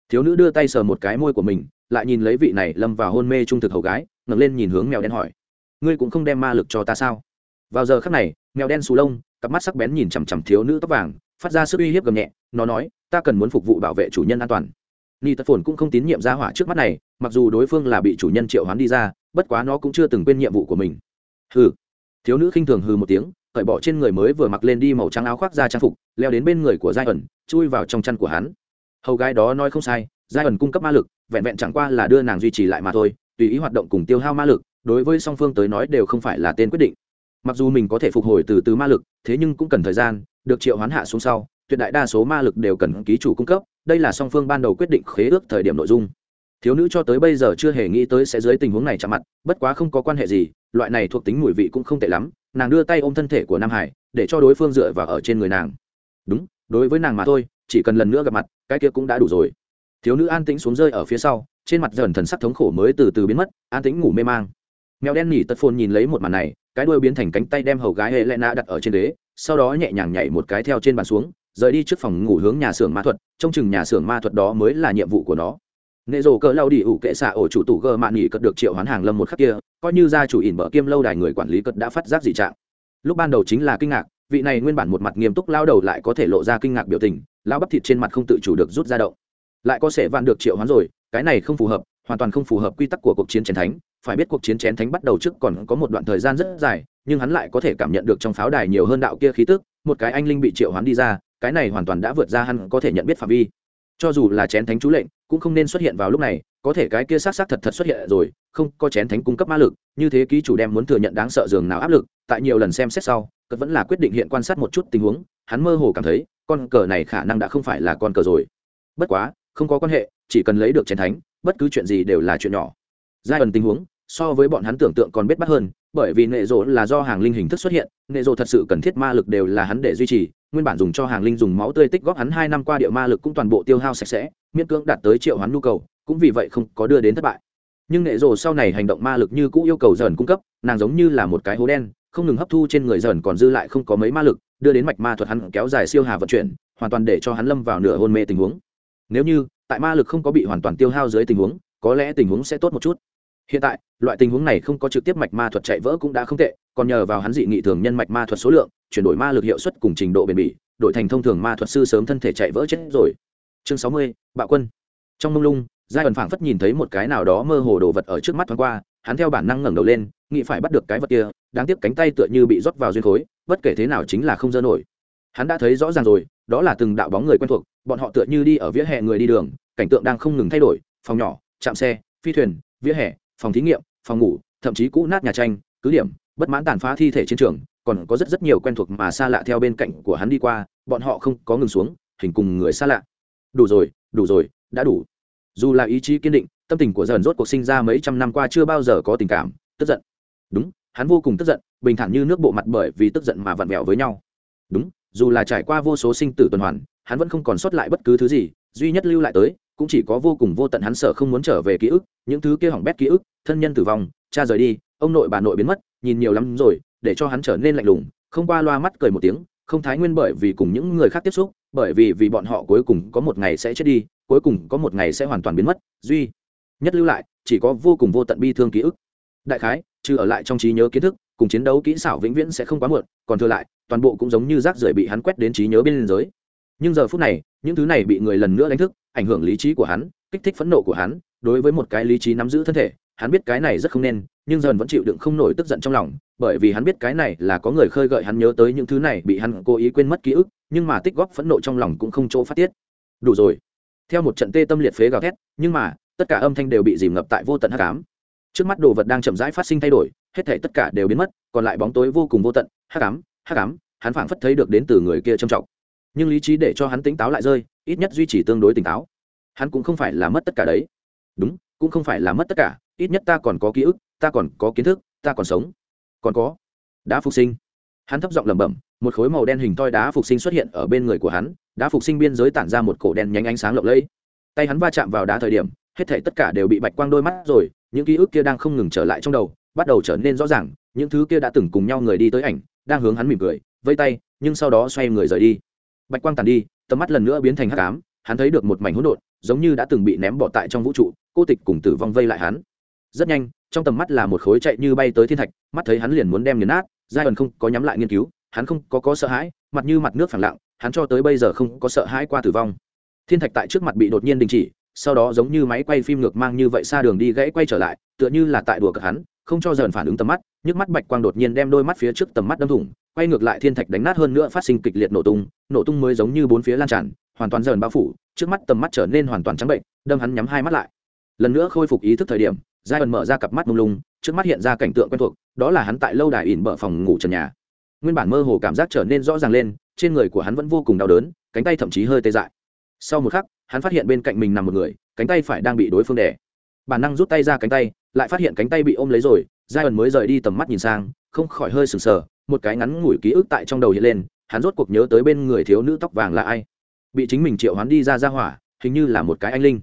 Thiếu nữ đưa tay sờ một cái môi của mình, lại nhìn lấy vị này lâm vào hôn mê trung thực hầu gái, ngẩng lên nhìn hướng mèo đen hỏi. Ngươi cũng không đem ma lực cho ta sao? Vào giờ khắc này, mèo đen xù lông, cặp mắt sắc bén nhìn chằm chằm thiếu nữ tóc vàng, phát ra sức uy hiếp gầm nhẹ, nó nói, ta cần muốn phục vụ bảo vệ chủ nhân an toàn. Ni tật phồn cũng không tín nhiệm ra hỏa trước mắt này, mặc dù đối phương là bị chủ nhân triệu hoán đi ra, bất quá nó cũng chưa từng quên nhiệm vụ của mình. Hừ. Thiếu nữ khinh thường hừ một tiếng cởi bỏ trên người mới vừa mặc lên đi màu trắng áo khoác ra trang phục, leo đến bên người của giai ẩn, chui vào trong chăn của hắn. Hầu gái đó nói không sai, giai ẩn cung cấp ma lực, vẹn vẹn chẳng qua là đưa nàng duy trì lại mà thôi, tùy ý hoạt động cùng tiêu hao ma lực, đối với song phương tới nói đều không phải là tên quyết định. Mặc dù mình có thể phục hồi từ từ ma lực, thế nhưng cũng cần thời gian, được triệu hoán hạ xuống sau, tuyệt đại đa số ma lực đều cần ký chủ cung cấp, đây là song phương ban đầu quyết định khế ước thời điểm nội dung. Thiếu nữ cho tới bây giờ chưa hề nghĩ tới sẽ dưới tình huống này chạm mặt, bất quá không có quan hệ gì loại này thuộc tính mùi vị cũng không tệ lắm, nàng đưa tay ôm thân thể của nam hải, để cho đối phương dựa vào ở trên người nàng. Đúng, đối với nàng mà thôi, chỉ cần lần nữa gặp mặt, cái kia cũng đã đủ rồi. Thiếu nữ an tĩnh xuống rơi ở phía sau, trên mặt dần thần sắc thống khổ mới từ từ biến mất, an tĩnh ngủ mê mang. Mèo đen nỉ tật phôn nhìn lấy một màn này, cái đuôi biến thành cánh tay đem hầu gái hệ lẽ nạ đặt ở trên đế sau đó nhẹ nhàng nhảy một cái theo trên bàn xuống, rời đi trước phòng ngủ hướng nhà xưởng ma thuật, trông chừng nhà xưởng ma thuật đó mới là nhiệm vụ của nó nệ rổ cỡ lao đi ủ kệ xạ ổ chủ tủ gờ mạn nghỉ cất được triệu hoán hàng lâm một khắc kia, coi như gia chủ ỉn bở kiêm lâu đài người quản lý cất đã phát giác dị trạng. Lúc ban đầu chính là kinh ngạc, vị này nguyên bản một mặt nghiêm túc lao đầu lại có thể lộ ra kinh ngạc biểu tình lao bắp thịt trên mặt không tự chủ được rút ra động. Lại có sẽ vạn được triệu hoán rồi, cái này không phù hợp, hoàn toàn không phù hợp quy tắc của cuộc chiến chén thánh, phải biết cuộc chiến chén thánh bắt đầu trước còn có một đoạn thời gian rất dài, nhưng hắn lại có thể cảm nhận được trong pháo đài nhiều hơn đạo kia khí tức, một cái anh linh bị triệu hoán đi ra, cái này hoàn toàn đã vượt ra hắn có thể nhận biết phạm vi cho dù là chén thánh chú lệnh, cũng không nên xuất hiện vào lúc này, có thể cái kia xác xác thật thật xuất hiện rồi, không có chén thánh cung cấp ma lực, như thế ký chủ đem muốn thừa nhận đáng sợ dường nào áp lực, tại nhiều lần xem xét sau cất vẫn là quyết định hiện quan sát một chút tình huống, hắn mơ hồ cảm thấy, con cờ này khả năng đã không phải là con cờ rồi. Bất quá, không có quan hệ, chỉ cần lấy được chén thánh, bất cứ chuyện gì đều là chuyện nhỏ. Giai ẩn tình huống, so với bọn hắn tưởng tượng còn bết bắt hơn bởi vì nệ rộ là do hàng linh hình thức xuất hiện, nệ rộ thật sự cần thiết ma lực đều là hắn để duy trì, nguyên bản dùng cho hàng linh dùng máu tươi tích góp hắn hai năm qua địa ma lực cũng toàn bộ tiêu hao sạch sẽ, miễn cưỡng đạt tới triệu hắn nhu cầu, cũng vì vậy không có đưa đến thất bại. Nhưng nệ rộ sau này hành động ma lực như cũ yêu cầu dần cung cấp, nàng giống như là một cái hố đen, không ngừng hấp thu trên người dần còn dư lại không có mấy ma lực, đưa đến mạch ma thuật hắn kéo dài siêu hà vận chuyển, hoàn toàn để cho hắn lâm vào nửa hôn mê tình huống. Nếu như, tại ma lực không có bị hoàn toàn tiêu hao dưới tình huống, có lẽ tình huống sẽ tốt một chút hiện tại, loại tình huống này không có trực tiếp mạch ma thuật chạy vỡ cũng đã không tệ, còn nhờ vào hắn dị nghị thường nhân mạch ma thuật số lượng, chuyển đổi ma lực hiệu suất cùng trình độ bền bỉ, đổi thành thông thường ma thuật sư sớm thân thể chạy vỡ chết rồi. Chương sáu mươi, bạo quân. Trong mông lung, giai ẩn phảng phất nhìn thấy một cái nào đó mơ hồ đồ vật ở trước mắt thoáng qua, hắn theo bản năng ngẩng đầu lên, nghĩ phải bắt được cái vật kia, đáng tiếc cánh tay tựa như bị rót vào duyên khối, bất kể thế nào chính là không dơ nổi. Hắn đã thấy rõ ràng rồi, đó là từng đạo bóng người quen thuộc, bọn họ tựa như đi ở vỉa hè người đi đường, cảnh tượng đang không ngừng thay đổi, phòng nhỏ chạm xe, phi thuyền, vỉa hè phòng thí nghiệm, phòng ngủ, thậm chí cũ nát nhà tranh, cứ điểm, bất mãn tàn phá thi thể chiến trường, còn có rất rất nhiều quen thuộc mà xa lạ theo bên cạnh của hắn đi qua, bọn họ không có ngừng xuống, hình cùng người xa lạ. Đủ rồi đủ rồi, đã đủ. Dù là ý chí kiên định, tâm tình của dần rốt cuộc sinh ra mấy trăm năm qua chưa bao giờ có tình cảm, tức giận. Đúng, hắn vô cùng tức giận, bình thản như nước bộ mặt bởi vì tức giận mà vặn vẹo với nhau. Đúng, dù là trải qua vô số sinh tử tuần hoàn, hắn vẫn không còn sót lại bất cứ thứ gì, duy nhất lưu lại tới cũng chỉ có vô cùng vô tận hắn sợ không muốn trở về ký ức, những thứ kia hỏng bét ký ức, thân nhân tử vong, cha rời đi, ông nội bà nội biến mất, nhìn nhiều lắm rồi, để cho hắn trở nên lạnh lùng, không qua loa mắt cười một tiếng, không thái nguyên bởi vì cùng những người khác tiếp xúc, bởi vì vì bọn họ cuối cùng có một ngày sẽ chết đi, cuối cùng có một ngày sẽ hoàn toàn biến mất, duy nhất lưu lại, chỉ có vô cùng vô tận bi thương ký ức. Đại khái, trừ ở lại trong trí nhớ kiến thức, cùng chiến đấu kỹ xảo vĩnh viễn sẽ không quá muộn, còn thừa lại, toàn bộ cũng giống như rác rưởi bị hắn quét đến trí nhớ bên giới nhưng giờ phút này, những thứ này bị người lần nữa đánh thức, ảnh hưởng lý trí của hắn, kích thích phẫn nộ của hắn, đối với một cái lý trí nắm giữ thân thể, hắn biết cái này rất không nên, nhưng dần vẫn chịu đựng không nổi tức giận trong lòng, bởi vì hắn biết cái này là có người khơi gợi hắn nhớ tới những thứ này bị hắn cố ý quên mất ký ức, nhưng mà tích góp phẫn nộ trong lòng cũng không chỗ phát tiết. Đủ rồi. Theo một trận tê tâm liệt phế gào thét, nhưng mà, tất cả âm thanh đều bị dìm ngập tại vô tận hắc ám. Trước mắt đồ vật đang chậm rãi phát sinh thay đổi, hết thể tất cả đều biến mất, còn lại bóng tối vô cùng vô tận, hắc ám hắc ám, hắn phảng phất thấy được đến từ người kia trầm trọng nhưng lý trí để cho hắn tỉnh táo lại rơi, ít nhất duy trì tương đối tỉnh táo. Hắn cũng không phải là mất tất cả đấy. Đúng, cũng không phải là mất tất cả, ít nhất ta còn có ký ức, ta còn có kiến thức, ta còn sống. Còn có đã phục sinh. Hắn thấp giọng lẩm bẩm, một khối màu đen hình toi đá phục sinh xuất hiện ở bên người của hắn, đá phục sinh biên giới tản ra một cổ đen nhánh ánh sáng lộng lẫy. Tay hắn va chạm vào đá thời điểm, hết thể tất cả đều bị bạch quang đôi mắt rồi, những ký ức kia đang không ngừng trở lại trong đầu, bắt đầu trở nên rõ ràng, những thứ kia đã từng cùng nhau người đi tới ảnh, đang hướng hắn mỉm cười vây tay, nhưng sau đó xoay người rời đi bạch quang tàn đi, tầm mắt lần nữa biến thành hắc ám, hắn thấy được một mảnh hỗn độn, giống như đã từng bị ném bỏ tại trong vũ trụ, cô tịch cùng tử vong vây lại hắn. Rất nhanh, trong tầm mắt là một khối chạy như bay tới thiên thạch, mắt thấy hắn liền muốn đem nghiền nát giai ẩn không có nhắm lại nghiên cứu, hắn không có có sợ hãi, mặt như mặt nước phẳng lặng, hắn cho tới bây giờ không có sợ hãi qua tử vong. Thiên thạch tại trước mặt bị đột nhiên đình chỉ, sau đó giống như máy quay phim ngược mang như vậy xa đường đi gãy quay trở lại, tựa như là tại đùa cợt hắn, không cho dần phản ứng tầm mắt, nhức mắt bạch quang đột nhiên đem đôi mắt phía trước tầm mắt đâm thủng quay ngược lại thiên thạch đánh nát hơn nữa phát sinh kịch liệt nổ tung nổ tung mới giống như bốn phía lan tràn, hoàn toàn dần bao phủ, trước mắt tầm mắt trở nên hoàn toàn trắng bệnh, đâm hắn nhắm hai mắt lại. Lần nữa khôi phục ý thức thời điểm giai ẩn mở ra cặp mắt lung lung, trước mắt hiện ra cảnh tượng quen thuộc, đó là hắn tại lâu đài ỉn bờ phòng ngủ trần nhà. Nguyên bản mơ hồ cảm giác trở nên rõ ràng lên, trên người của hắn vẫn vô cùng đau đớn, cánh tay thậm chí hơi tê dại. Sau một khắc, hắn phát hiện bên cạnh mình nằm một người, cánh tay phải đang bị đối phương đẻ bản năng rút tay ra cánh tay, lại phát hiện cánh tay bị ôm lấy rồi giai ẩn mới rời đi tầm mắt nhìn sang, không khỏi hơi sừng sờ một cái ngắn ngủi ký ức tại trong đầu hiện lên, hắn rốt cuộc nhớ tới bên người thiếu nữ tóc vàng là ai. Bị chính mình triệu hắn đi ra ra hỏa, hình như là một cái anh linh.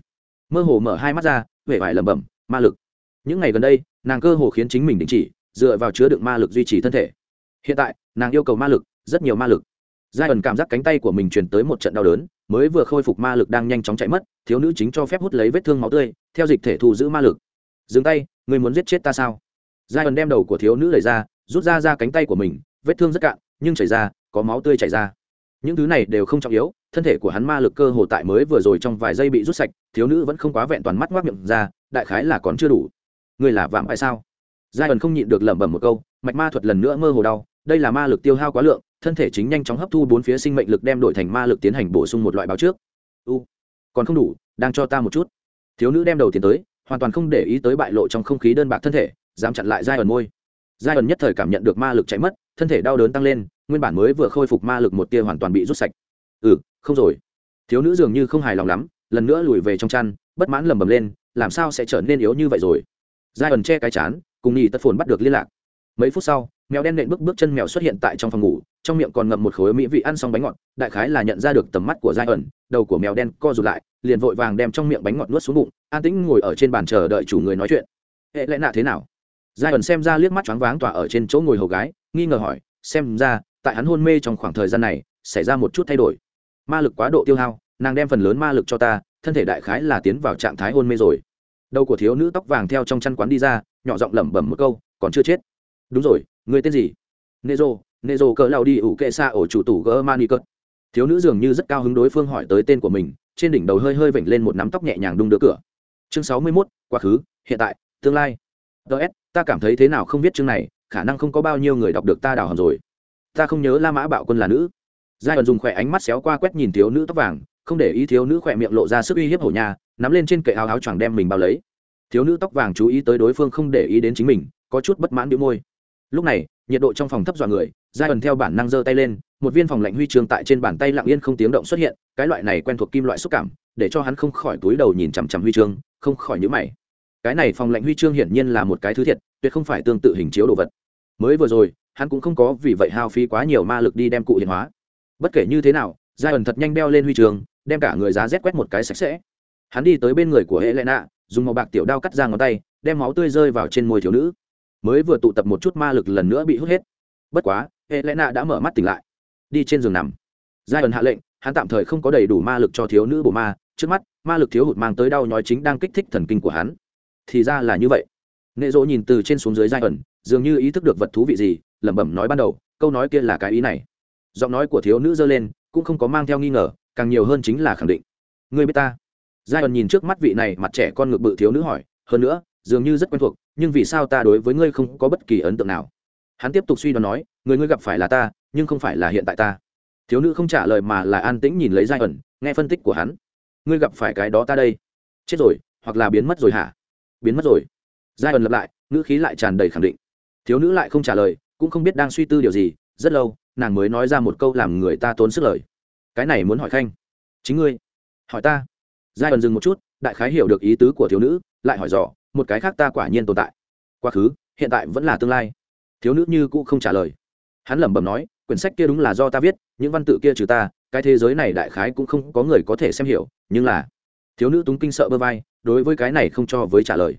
Mơ hồ mở hai mắt ra, vẻ vải lẩm bẩm, ma lực. Những ngày gần đây, nàng cơ hồ khiến chính mình đình chỉ, dựa vào chứa đựng ma lực duy trì thân thể. Hiện tại, nàng yêu cầu ma lực, rất nhiều ma lực. Giai ẩn cảm giác cánh tay của mình truyền tới một trận đau đớn, mới vừa khôi phục ma lực đang nhanh chóng chạy mất, thiếu nữ chính cho phép hút lấy vết thương máu tươi, theo dịch thể thu giữ ma lực. Dừng tay, người muốn giết chết ta sao? Giai ẩn đem đầu của thiếu nữ đẩy ra rút ra ra cánh tay của mình, vết thương rất cạn, nhưng chảy ra, có máu tươi chảy ra. Những thứ này đều không trọng yếu, thân thể của hắn ma lực cơ hồ tại mới vừa rồi trong vài giây bị rút sạch, thiếu nữ vẫn không quá vẹn toàn mắt ngoác miệng ra, đại khái là còn chưa đủ. Người là vạm tại sao? Giai ẩn không nhịn được lẩm bẩm một câu, mạch ma thuật lần nữa mơ hồ đau, đây là ma lực tiêu hao quá lượng, thân thể chính nhanh chóng hấp thu bốn phía sinh mệnh lực đem đổi thành ma lực tiến hành bổ sung một loại báo trước. U, còn không đủ, đang cho ta một chút. Thiếu nữ đem đầu tiến tới, hoàn toàn không để ý tới bại lộ trong không khí đơn bạc thân thể, dám chặn lại giai ẩn môi giai ẩn nhất thời cảm nhận được ma lực chạy mất, thân thể đau đớn tăng lên, nguyên bản mới vừa khôi phục ma lực một tia hoàn toàn bị rút sạch. Ừ không rồi. Thiếu nữ dường như không hài lòng lắm, lần nữa lùi về trong chăn, bất mãn lầm bầm lên, làm sao sẽ trở nên yếu như vậy rồi? Giai ẩn che cái chán, cùng nhì tất phồn bắt được liên lạc. Mấy phút sau, mèo đen nện bước bước chân mèo xuất hiện tại trong phòng ngủ, trong miệng còn ngậm một khối mỹ vị ăn xong bánh ngọt, đại khái là nhận ra được tầm mắt của giai ẩn đầu của mèo đen co rụt lại, liền vội vàng đem trong miệng bánh ngọt nuốt xuống bụng, an tĩnh ngồi ở trên bàn chờ đợi chủ người nói chuyện. Hệ lẽ nạ thế nào? Giai ẩn xem ra liếc mắt choáng váng tỏa ở trên chỗ ngồi hầu gái nghi ngờ hỏi xem ra tại hắn hôn mê trong khoảng thời gian này xảy ra một chút thay đổi. Ma lực quá độ tiêu hao nàng đem phần lớn ma lực cho ta thân thể đại khái là tiến vào trạng thái hôn mê rồi. Đầu của thiếu nữ tóc vàng theo trong chăn quán đi ra nhỏ giọng lẩm bẩm một câu còn chưa chết. Đúng rồi người tên gì? Nezo nezo cỡ lao đi ủ kệ xa ổ chủ tủ gỡ mani cất thiếu nữ dường như rất cao hứng đối phương hỏi tới tên của mình trên đỉnh đầu hơi hơi vểnh lên một nắm tóc nhẹ nhàng đung đưa cửa. Chương sáu mươi 61, quá khứ hiện tại tương lai ts ta cảm thấy thế nào không biết chương này, khả năng không có bao nhiêu người đọc được ta đào hầm rồi. Ta không nhớ la mã bạo quân là nữ. Giai đoạn dùng khỏe ánh mắt xéo qua quét nhìn thiếu nữ tóc vàng, không để ý thiếu nữ khỏe miệng lộ ra sức uy hiếp hổ nhà nắm lên trên kệ áo áo choàng đem mình bao lấy. Thiếu nữ tóc vàng chú ý tới đối phương không để ý đến chính mình, có chút bất mãn đĩu môi. Lúc này, nhiệt độ trong phòng thấp dọa người, giai đoạn theo bản năng giơ tay lên, một viên phòng lạnh huy chương tại trên bàn tay lặng yên không tiếng động xuất hiện, cái loại này quen thuộc kim loại xúc cảm, để cho hắn không khỏi túi đầu nhìn chằm chằm huy chương, không khỏi nhíu mày cái này phòng lệnh huy chương hiển nhiên là một cái thứ thiệt, tuyệt không phải tương tự hình chiếu đồ vật. Mới vừa rồi, hắn cũng không có vì vậy hao phí quá nhiều ma lực đi đem cụ hiện hóa. Bất kể như thế nào giai ẩn thật nhanh đeo lên huy chương, đem cả người giá rét quét một cái sạch sẽ. Hắn đi tới bên người của hệ lệ nạ dùng màu bạc tiểu đao cắt ra ngón tay, đem máu tươi rơi vào trên môi thiếu nữ. Mới vừa tụ tập một chút ma lực lần nữa bị hút hết. Bất quá hệ lệ nạ đã mở mắt tỉnh lại. Đi trên giường nằm. Giai ẩn hạ lệnh, hắn tạm thời không có đầy đủ ma lực cho thiếu nữ bổ ma. Trước mắt, ma lực thiếu hụt mang tới đau nhói chính đang kích thích thần kinh của hắn thì ra là như vậy. Nệ dỗ nhìn từ trên xuống dưới giai ẩn, dường như ý thức được vật thú vị gì, lẩm bẩm nói ban đầu, câu nói kia là cái ý này. Giọng nói của thiếu nữ dơ lên, cũng không có mang theo nghi ngờ, càng nhiều hơn chính là khẳng định. Người biết ta? Giai ẩn nhìn trước mắt vị này, mặt trẻ con ngực bự thiếu nữ hỏi, hơn nữa, dường như rất quen thuộc, nhưng vì sao ta đối với ngươi không có bất kỳ ấn tượng nào? Hắn tiếp tục suy đoán nói, người ngươi gặp phải là ta, nhưng không phải là hiện tại ta. Thiếu nữ không trả lời mà là an tĩnh nhìn lấy giai ẩn, nghe phân tích của hắn. Ngươi gặp phải cái đó ta đây. Chết rồi, hoặc là biến mất rồi hả? Biến mất rồi. Giai ẩn lặp lại, ngữ khí lại tràn đầy khẳng định. Thiếu nữ lại không trả lời, cũng không biết đang suy tư điều gì, rất lâu, nàng mới nói ra một câu làm người ta tốn sức lời. Cái này muốn hỏi khanh. Chính ngươi. Hỏi ta. Giai ẩn dừng một chút, đại khái hiểu được ý tứ của thiếu nữ, lại hỏi dò, một cái khác ta quả nhiên tồn tại. Quá khứ, hiện tại vẫn là tương lai. Thiếu nữ như cũ không trả lời. Hắn lẩm bẩm nói, quyển sách kia đúng là do ta viết, những văn tự kia trừ ta, cái thế giới này đại khái cũng không có người có thể xem hiểu, nhưng là thiếu nữ túng kinh sợ bơ vai, đối với cái này không cho với trả lời.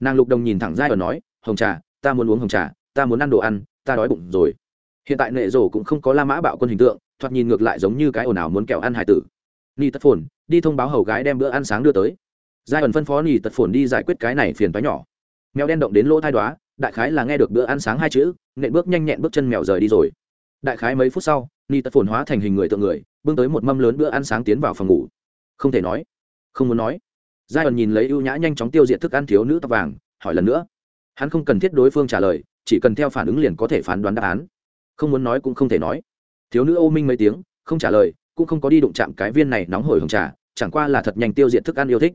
Nàng lục đồng nhìn thẳng giai ở nói, hồng trà, ta muốn uống hồng trà, ta muốn ăn đồ ăn, ta đói bụng rồi. Hiện tại nệ rổ cũng không có la mã bạo quân hình tượng, thoạt nhìn ngược lại giống như cái ồn ào muốn kẹo ăn hải tử. Ni tất phồn, đi thông báo hầu gái đem bữa ăn sáng đưa tới. Giai ẩn phân phó ni tật phồn đi giải quyết cái này phiền toái nhỏ. Mèo đen động đến lỗ thai đoá đại khái là nghe được bữa ăn sáng hai chữ, nện bước nhanh nhẹn bước chân mèo rời đi rồi. Đại khái mấy phút sau ni tật phồn hóa thành hình người tượng người bưng tới một mâm lớn bữa ăn sáng tiến vào phòng ngủ. Không thể nói không muốn nói. Giai ẩn nhìn lấy ưu nhã nhanh chóng tiêu diệt thức ăn thiếu nữ tóc vàng, hỏi lần nữa. Hắn không cần thiết đối phương trả lời, chỉ cần theo phản ứng liền có thể phán đoán đáp án. Không muốn nói cũng không thể nói. Thiếu nữ ô minh mấy tiếng, không trả lời, cũng không có đi đụng chạm cái viên này nóng hổi hồng trà, chẳng qua là thật nhanh tiêu diệt thức ăn yêu thích.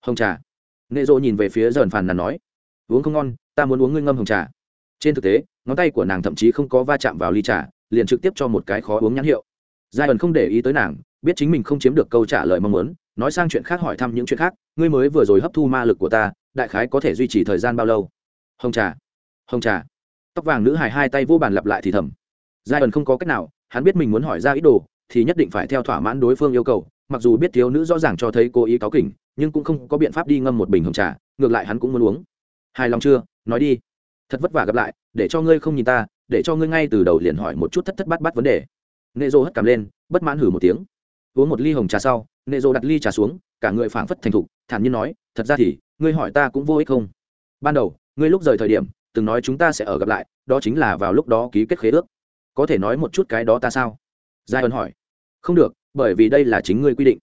Hồng trà. Nệ rộ nhìn về phía dần phàn nàn nói, uống không ngon, ta muốn uống ngươi ngâm hồng trà. Trên thực tế, ngón tay của nàng thậm chí không có va chạm vào ly trà, liền trực tiếp cho một cái khó uống nhãn hiệu. Giai ẩn không để ý tới nàng biết chính mình không chiếm được câu trả lời mong muốn, nói sang chuyện khác hỏi thăm những chuyện khác, ngươi mới vừa rồi hấp thu ma lực của ta, đại khái có thể duy trì thời gian bao lâu? Hồng trà hồng trà. Tóc vàng nữ hài hai tay vô bàn lặp lại thì thầm. Giai ẩn không có cách nào, hắn biết mình muốn hỏi ra ý đồ, thì nhất định phải theo thỏa mãn đối phương yêu cầu, mặc dù biết thiếu nữ rõ ràng cho thấy cố ý cáo kỉnh, nhưng cũng không có biện pháp đi ngâm một bình hồng trà, ngược lại hắn cũng muốn uống. Hài lòng chưa? Nói đi. Thật vất vả gặp lại, để cho ngươi không nhìn ta, để cho ngươi ngay từ đầu liền hỏi một chút thất thất bát bát vấn đề. Nệ dô hất cảm lên, bất mãn hử một tiếng uống một ly hồng trà sau, nệ rộ đặt ly trà xuống, cả người phảng phất thành thục, thản nhiên nói, thật ra thì, ngươi hỏi ta cũng vô ích không? Ban đầu, ngươi lúc rời thời điểm, từng nói chúng ta sẽ ở gặp lại, đó chính là vào lúc đó ký kết khế ước. Có thể nói một chút cái đó ta sao? Giai ân hỏi. Không được, bởi vì đây là chính ngươi quy định.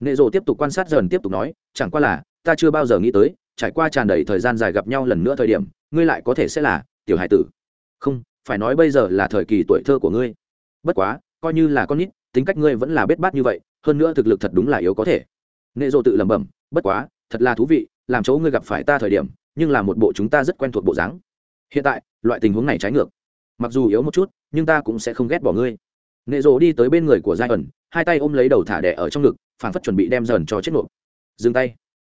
Nệ rộ tiếp tục quan sát dần tiếp tục nói, chẳng qua là, ta chưa bao giờ nghĩ tới, trải qua tràn đầy thời gian dài gặp nhau lần nữa thời điểm, ngươi lại có thể sẽ là tiểu hải tử. Không, phải nói bây giờ là thời kỳ tuổi thơ của ngươi. Bất quá, coi như là con nít tính cách ngươi vẫn là bết bát như vậy, hơn nữa thực lực thật đúng là yếu có thể. Nệ dô tự lẩm bẩm, bất quá, thật là thú vị, làm chỗ ngươi gặp phải ta thời điểm, nhưng là một bộ chúng ta rất quen thuộc bộ dáng. Hiện tại, loại tình huống này trái ngược. Mặc dù yếu một chút, nhưng ta cũng sẽ không ghét bỏ ngươi. Nệ dô đi tới bên người của giai ẩn, hai tay ôm lấy đầu thả đẻ ở trong ngực, phản phất chuẩn bị đem dần cho chết nộp dừng tay.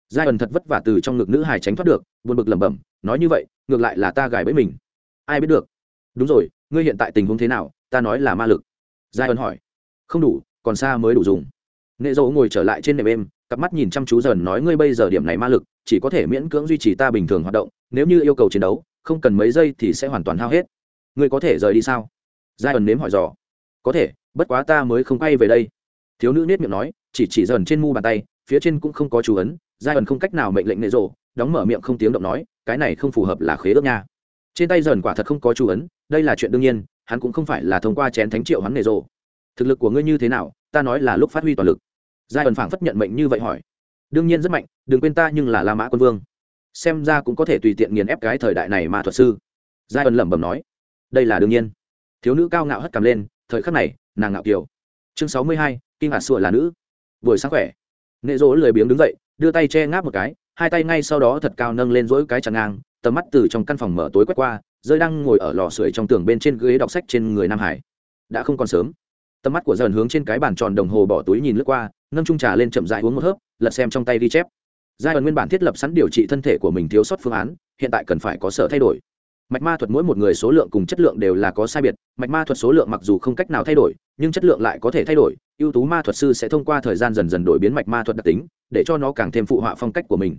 Giai ẩn thật vất vả từ trong ngực nữ hài tránh thoát được, buồn bực lẩm bẩm, nói như vậy, ngược lại là ta gài bẫy mình. Ai biết được? Đúng rồi, ngươi hiện tại tình huống thế nào, ta nói là ma lực. Giai ẩn hỏi không đủ, còn xa mới đủ dùng. Nệ dỗ ngồi trở lại trên nệm êm, cặp mắt nhìn chăm chú dần nói ngươi bây giờ điểm này ma lực, chỉ có thể miễn cưỡng duy trì ta bình thường hoạt động, nếu như yêu cầu chiến đấu, không cần mấy giây thì sẽ hoàn toàn hao hết. Ngươi có thể rời đi sao? Giai ẩn nếm hỏi dò. Có thể, bất quá ta mới không quay về đây. Thiếu nữ nết miệng nói, chỉ chỉ dần trên mu bàn tay, phía trên cũng không có chú ấn giai ẩn không cách nào mệnh lệnh nệ rộ đóng mở miệng không tiếng động nói, cái này không phù hợp là khế ước nha. Trên tay dần quả thật không có chú ấn, đây là chuyện đương nhiên, hắn cũng không phải là thông qua chén thánh triệu hắn nệ rộ thực lực của ngươi như thế nào, ta nói là lúc phát huy toàn lực. Giai ẩn phảng phất nhận mệnh như vậy hỏi. Đương nhiên rất mạnh, đừng quên ta nhưng là la mã quân vương. Xem ra cũng có thể tùy tiện nghiền ép cái thời đại này mà thuật sư. Giai ẩn lẩm bẩm nói. Đây là đương nhiên. Thiếu nữ cao ngạo hất cầm lên, thời khắc này, nàng ngạo kiều. Chương sáu mươi hai kinh hạt sủa là nữ. Buổi sáng khỏe. Nệ rỗ lười biếng đứng dậy, đưa tay che ngáp một cái, hai tay ngay sau đó thật cao nâng lên dỗi cái chặn ngang, tầm mắt từ trong căn phòng mở tối quét qua, rơi đang ngồi ở lò sưởi trong tường bên trên ghế đọc sách trên người nam hải. Đã không còn sớm tầm mắt của dần hướng trên cái bàn tròn đồng hồ bỏ túi nhìn lướt qua, nâng trung trà lên chậm dại uống một hớp, lật xem trong tay ghi chép. Giai đoạn nguyên bản thiết lập sẵn điều trị thân thể của mình thiếu sót phương án, hiện tại cần phải có sở thay đổi. Mạch ma thuật mỗi một người số lượng cùng chất lượng đều là có sai biệt, mạch ma thuật số lượng mặc dù không cách nào thay đổi, nhưng chất lượng lại có thể thay đổi, ưu tú ma thuật sư sẽ thông qua thời gian dần dần đổi biến mạch ma thuật đặc tính, để cho nó càng thêm phụ họa phong cách của mình.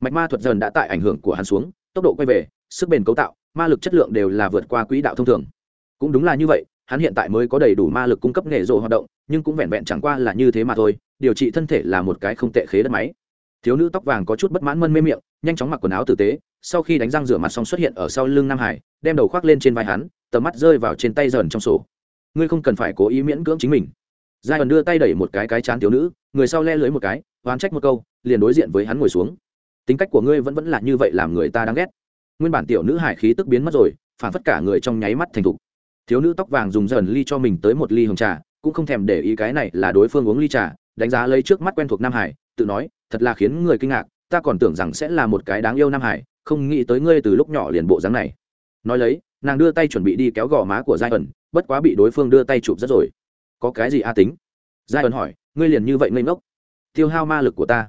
Mạch ma thuật dần đã tại ảnh hưởng của hắn xuống, tốc độ quay về, sức bền cấu tạo, ma lực chất lượng đều là vượt qua quỹ đạo thông thường. Cũng đúng là như vậy hắn hiện tại mới có đầy đủ ma lực cung cấp nghề rộ hoạt động, nhưng cũng vẹn vẹn chẳng qua là như thế mà thôi, điều trị thân thể là một cái không tệ khế đất máy. Thiếu nữ tóc vàng có chút bất mãn mân mê miệng, nhanh chóng mặc quần áo tử tế, sau khi đánh răng rửa mặt xong xuất hiện ở sau lưng nam hải, đem đầu khoác lên trên vai hắn, tầm mắt rơi vào trên tay dần trong sổ. Ngươi không cần phải cố ý miễn cưỡng chính mình. Giai ẩn đưa tay đẩy một cái cái chán thiếu nữ, người sau le lưới một cái, oán trách một câu, liền đối diện với hắn ngồi xuống. Tính cách của ngươi vẫn vẫn là như vậy làm người ta đáng ghét. Nguyên bản tiểu nữ hải khí tức biến mất rồi, phản phất cả người trong nháy mắt thành thục thiếu nữ tóc vàng dùng dần ly cho mình tới một ly hồng trà, cũng không thèm để ý cái này là đối phương uống ly trà, đánh giá lấy trước mắt quen thuộc nam hải, tự nói, thật là khiến người kinh ngạc, ta còn tưởng rằng sẽ là một cái đáng yêu nam hải, không nghĩ tới ngươi từ lúc nhỏ liền bộ dáng này. Nói lấy, nàng đưa tay chuẩn bị đi kéo gò má của giai ẩn, bất quá bị đối phương đưa tay chụp rất rồi. Có cái gì a tính? Giai ẩn hỏi, ngươi liền như vậy ngây ngốc, tiêu hao ma lực của ta.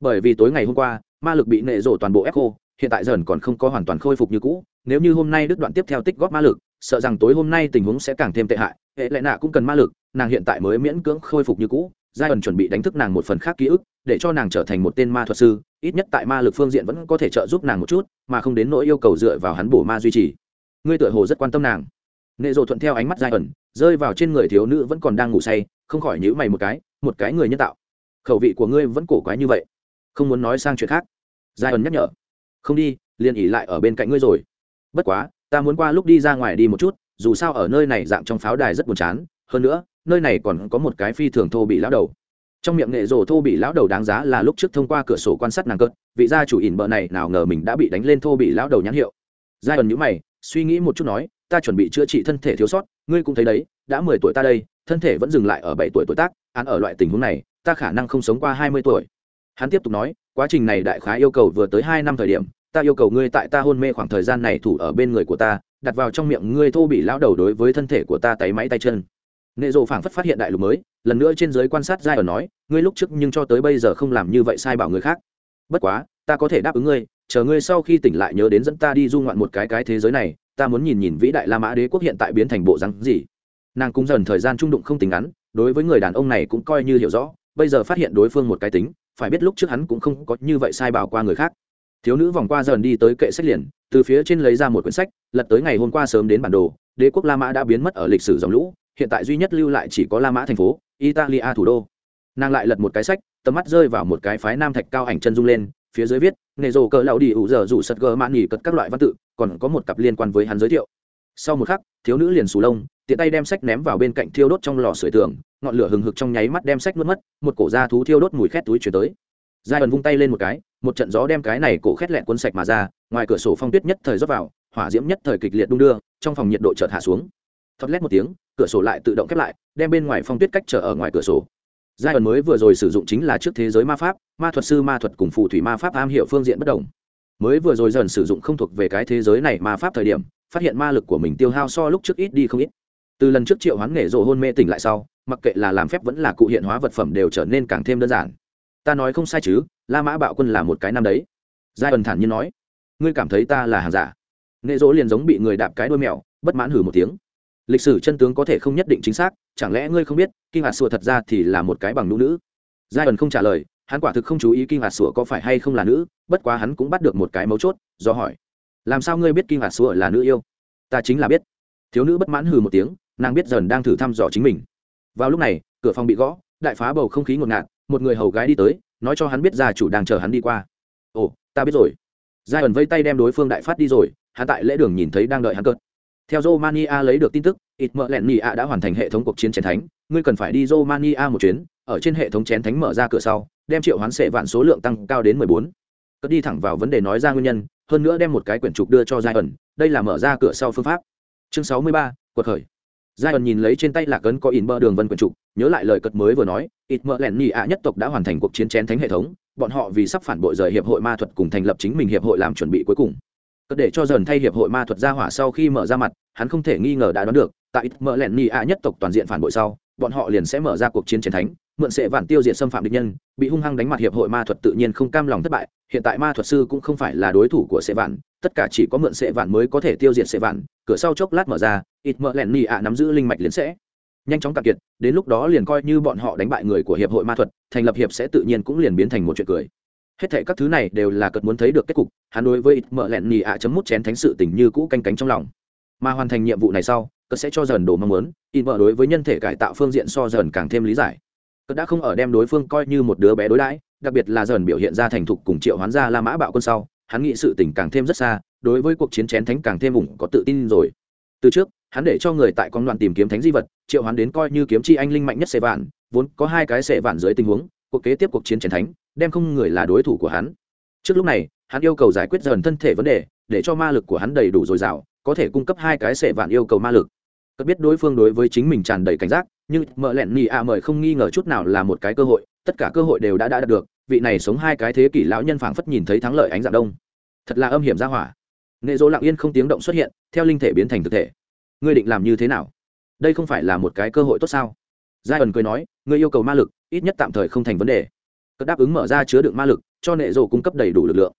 Bởi vì tối ngày hôm qua, ma lực bị nệ rổ toàn bộ ép khô, hiện tại dần còn không có hoàn toàn khôi phục như cũ, nếu như hôm nay đứt đoạn tiếp theo tích góp ma lực sợ rằng tối hôm nay tình huống sẽ càng thêm tệ hại. Hệ lệ nạ cũng cần ma lực, nàng hiện tại mới miễn cưỡng khôi phục như cũ. Giai ẩn chuẩn bị đánh thức nàng một phần khác ký ức, để cho nàng trở thành một tên ma thuật sư. Ít nhất tại ma lực phương diện vẫn có thể trợ giúp nàng một chút, mà không đến nỗi yêu cầu dựa vào hắn bổ ma duy trì. Ngươi tựa hồ rất quan tâm nàng. Nệ rộ thuận theo ánh mắt giai ẩn rơi vào trên người thiếu nữ vẫn còn đang ngủ say, không khỏi nhữ mày một cái một cái người nhân tạo. Khẩu vị của ngươi vẫn cổ quái như vậy. Không muốn nói sang chuyện khác. Giai ẩn nhắc nhở. Không đi, liền ỉ lại ở bên cạnh ngươi rồi. Bất quá ta muốn qua lúc đi ra ngoài đi một chút, dù sao ở nơi này dạng trong pháo đài rất buồn chán, hơn nữa, nơi này còn có một cái phi thường thô bị lão đầu. Trong miệng nghệ rổ thô bị lão đầu đáng giá là lúc trước thông qua cửa sổ quan sát nàng cợt, vị gia chủ ỉn bợ này nào ngờ mình đã bị đánh lên thô bị lão đầu nhãn hiệu. Giai ẩn nhữ mày, suy nghĩ một chút nói, ta chuẩn bị chữa trị thân thể thiếu sót, ngươi cũng thấy đấy, đã mười tuổi ta đây, thân thể vẫn dừng lại ở bảy tuổi tuổi tác, án ở loại tình huống này, ta khả năng không sống qua hai mươi tuổi. Hắn tiếp tục nói, quá trình này đại khái yêu cầu vừa tới hai năm thời điểm ta yêu cầu ngươi tại ta hôn mê khoảng thời gian này thủ ở bên người của ta, đặt vào trong miệng ngươi thô bị lão đầu đối với thân thể của ta tay máy tay chân. Nệ rộ phảng phất phát hiện đại lục mới, lần nữa trên giới quan sát giai ở nói, ngươi lúc trước nhưng cho tới bây giờ không làm như vậy sai bảo người khác. Bất quá, ta có thể đáp ứng ngươi, chờ ngươi sau khi tỉnh lại nhớ đến dẫn ta đi du ngoạn một cái cái thế giới này, ta muốn nhìn nhìn vĩ đại la mã đế quốc hiện tại biến thành bộ rắn gì. Nàng cũng dần thời gian trung đụng không tính ngắn, đối với người đàn ông này cũng coi như hiểu rõ, bây giờ phát hiện đối phương một cái tính, phải biết lúc trước hắn cũng không có như vậy sai bảo qua người khác thiếu nữ vòng qua dần đi tới kệ sách liền, từ phía trên lấy ra một quyển sách, lật tới ngày hôm qua sớm đến bản đồ, đế quốc la mã đã biến mất ở lịch sử dòng lũ, hiện tại duy nhất lưu lại chỉ có la mã thành phố, italia thủ đô. Nàng lại lật một cái sách, tầm mắt rơi vào một cái phái nam thạch cao ảnh chân dung lên, phía dưới viết nghề rồ cỡ lão đi ủ giờ rủ sật gờ mạn nghỉ cất các loại văn tự, còn có một cặp liên quan với hắn giới thiệu. Sau một khắc, thiếu nữ liền sù lông, tiện tay đem sách ném vào bên cạnh thiêu đốt trong lò sưởi tường, ngọn lửa hừng hực trong nháy mắt đem sách mất mất, một cổ da thú thiêu đốt mùi khét túi chuyển tới giai ẩn vung tay lên một cái, một trận gió đem cái này cổ khét lẹn cuốn sạch mà ra, ngoài cửa sổ phong tuyết nhất thời rót vào, hỏa diễm nhất thời kịch liệt đung đưa, trong phòng nhiệt độ chợt hạ xuống. Thoát lét một tiếng, cửa sổ lại tự động khép lại, đem bên ngoài phong tuyết cách trở ở ngoài cửa sổ. Giai ẩn mới vừa rồi sử dụng chính là trước thế giới ma pháp, ma thuật sư ma thuật cùng phù thủy ma pháp am hiểu phương diện bất đồng. Mới vừa rồi dần sử dụng không thuộc về cái thế giới này ma pháp thời điểm, phát hiện ma lực của mình tiêu hao so lúc trước ít đi không ít. Từ lần trước triệu hoán nghề rộ hôn mê tỉnh lại sau, mặc kệ là làm phép vẫn là cụ hiện hóa vật phẩm đều trở nên càng thêm đơn giản ta nói không sai chứ, la mã bạo quân là một cái năm đấy. Giai ẩn thản nhiên nói, ngươi cảm thấy ta là hàng giả? Nghệ dỗ liền giống bị người đạp cái đôi mèo, bất mãn hử một tiếng. Lịch sử chân tướng có thể không nhất định chính xác, chẳng lẽ ngươi không biết, kinh hạt sùa thật ra thì là một cái bằng nữ nữ? Giai ẩn không trả lời, hắn quả thực không chú ý kinh hạt sùa có phải hay không là nữ, bất quá hắn cũng bắt được một cái mấu chốt, do hỏi, làm sao ngươi biết kinh hạt sùa là nữ yêu? Ta chính là biết. Thiếu nữ bất mãn hừ một tiếng, nàng biết dần đang thử thăm dò chính mình. Vào lúc này, cửa phòng bị gõ, đại phá bầu không khí ngột ngạt một người hầu gái đi tới, nói cho hắn biết gia chủ đang chờ hắn đi qua. Ồ, ta biết rồi. Giai ẩn vây tay đem đối phương đại phát đi rồi, hắn tại lễ đường nhìn thấy đang đợi hắn cợt. Theo romania lấy được tin tức ít mợ lẹn nhị ạ đã hoàn thành hệ thống cuộc chiến chén thánh, ngươi cần phải đi romania một chuyến, ở trên hệ thống chén thánh mở ra cửa sau, đem triệu hoán sệ vạn số lượng tăng cao đến mười bốn. Cất đi thẳng vào vấn đề nói ra nguyên nhân, hơn nữa đem một cái quyển trục đưa cho giai ẩn, đây là mở ra cửa sau phương pháp. Chương sáu mươi ba, quật khởi giai ẩn nhìn lấy trên tay lạc ấn có in bơ đường vân quần trục, nhớ lại lời cất mới vừa nói ít mỡ lẹn nhị ạ nhất tộc đã hoàn thành cuộc chiến chén thánh hệ thống, bọn họ vì sắp phản bội rời hiệp hội ma thuật cùng thành lập chính mình hiệp hội làm chuẩn bị cuối cùng. Cất để cho dần thay hiệp hội ma thuật ra hỏa sau khi mở ra mặt, hắn không thể nghi ngờ đã đoán được, tại ít mỡ lẹn nhị ạ nhất tộc toàn diện phản bội sau, bọn họ liền sẽ mở ra cuộc chiến chén thánh, mượn sệ vạn tiêu diệt xâm phạm địch nhân, bị hung hăng đánh mặt hiệp hội ma thuật tự nhiên không cam lòng thất bại, hiện tại ma thuật sư cũng không phải là đối thủ của sệ vạn, tất cả chỉ có mượn sệ vạn mới có thể tiêu diệt sệ vạn, cửa sau chốc lát mở ra ít mợ lẹn nhị ạ nắm giữ linh mạch liền sẽ nhanh chóng cạn kiệt, đến lúc đó liền coi như bọn họ đánh bại người của hiệp hội ma thuật, thành lập hiệp sẽ tự nhiên cũng liền biến thành một chuyện cười. Hết thệ các thứ này đều là cật muốn thấy được kết cục, hắn đối với ít mợ lẹn nhì ạ chấm mút chén thánh sự tình như cũ canh cánh trong lòng. Mà hoàn thành nhiệm vụ này sau cật sẽ cho dần đồ mong muốn, ít mỡ đối với nhân thể cải tạo phương diện so dần càng thêm lý giải. Cật đã không ở đem đối phương coi như một đứa bé đối đãi, đặc biệt là dần biểu hiện ra thành thục cùng triệu hoán ra la mã bạo quân sau, hắn nghĩ sự tình càng thêm rất xa, đối với cuộc chiến chén thánh càng thêm ủng có tự tin rồi. Từ trước hắn để cho người tại con đoạn tìm kiếm thánh di vật, triệu hắn đến coi như kiếm chi anh linh mạnh nhất xệ vạn, vốn có hai cái xệ vạn dưới tình huống, cuộc kế tiếp cuộc chiến chiến thánh, đem không người là đối thủ của hắn. Trước lúc này, hắn yêu cầu giải quyết dần thân thể vấn đề, để cho ma lực của hắn đầy đủ dồi dào, có thể cung cấp hai cái sệ vạn yêu cầu ma lực. Cất biết đối phương đối với chính mình tràn đầy cảnh giác, nhưng mợ lẹn nhì a mời không nghi ngờ chút nào là một cái cơ hội, tất cả cơ hội đều đã đã đạt được, vị này sống hai cái thế kỷ lão nhân phảng phất nhìn thấy thắng lợi ánh dạng đông. Thật là âm hiểm ra hỏa. Nghệ dỗ lặng yên không tiếng động xuất hiện, theo linh thể biến thành thực thể ngươi định làm như thế nào? Đây không phải là một cái cơ hội tốt sao? Giai ẩn cười nói, ngươi yêu cầu ma lực, ít nhất tạm thời không thành vấn đề. Cất đáp ứng mở ra chứa đựng ma lực, cho nệ rộ cung cấp đầy đủ lực lượng.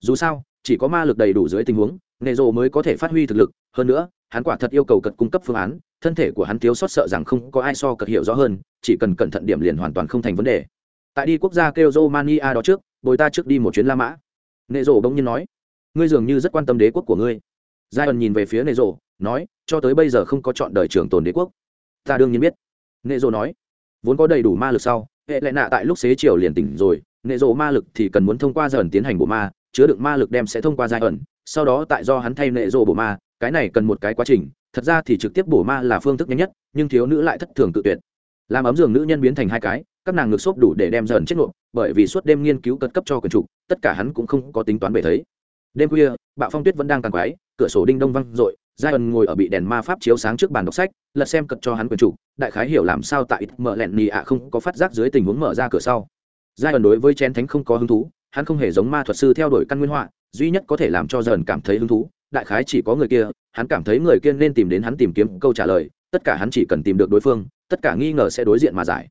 Dù sao, chỉ có ma lực đầy đủ dưới tình huống, nệ rộ mới có thể phát huy thực lực. Hơn nữa, hắn quả thật yêu cầu cật cung cấp phương án, thân thể của hắn thiếu sót sợ rằng không có ai so cật hiểu rõ hơn, chỉ cần cẩn thận điểm liền hoàn toàn không thành vấn đề. Tại đi quốc gia kêu romania đó trước, bồi ta trước đi một chuyến la mã. Nệ rộ bỗng nhiên nói, ngươi dường như rất quan tâm đế quốc của ngươi. Giai ẩn nhìn về phía nệ rộ nói, cho tới bây giờ không có chọn đời trường tồn đế quốc. Ta đương nhiên biết. Nệ rộ nói. Vốn có đầy đủ ma lực sau, hệ lệ nạ tại lúc xế chiều liền tỉnh rồi. Nệ rộ ma lực thì cần muốn thông qua dần tiến hành bộ ma, chứa đựng ma lực đem sẽ thông qua giai ẩn. Sau đó tại do hắn thay nệ rộ bộ ma, cái này cần một cái quá trình. Thật ra thì trực tiếp bổ ma là phương thức nhanh nhất, nhưng thiếu nữ lại thất thường tự tuyệt. Làm ấm giường nữ nhân biến thành hai cái, các nàng ngược xốp đủ để đem dần chết nộp bởi vì suốt đêm nghiên cứu cất cấp cho quần trục tất cả hắn cũng không có tính toán bể thấy. Đêm khuya, bạo phong tuyết vẫn đang càng quái, cửa sổ đinh đông văng r ộ i giai ẩn ngồi ở bị đèn ma pháp chiếu sáng trước bàn đọc sách, lật xem cật cho hắn quyền chủ, đại khái hiểu làm sao tại mở lẹn nì ạ không có phát giác dưới tình huống mở ra cửa sau. Giai ẩn đối với chén thánh không có hứng thú, hắn không hề giống ma thuật sư theo đuổi căn nguyên họa, duy nhất có thể làm cho dần cảm thấy hứng thú, đại khái chỉ có người kia, hắn cảm thấy người kia nên tìm đến hắn tìm kiếm câu trả lời, tất cả hắn chỉ cần tìm được đối phương, tất cả nghi ngờ sẽ đối diện mà giải.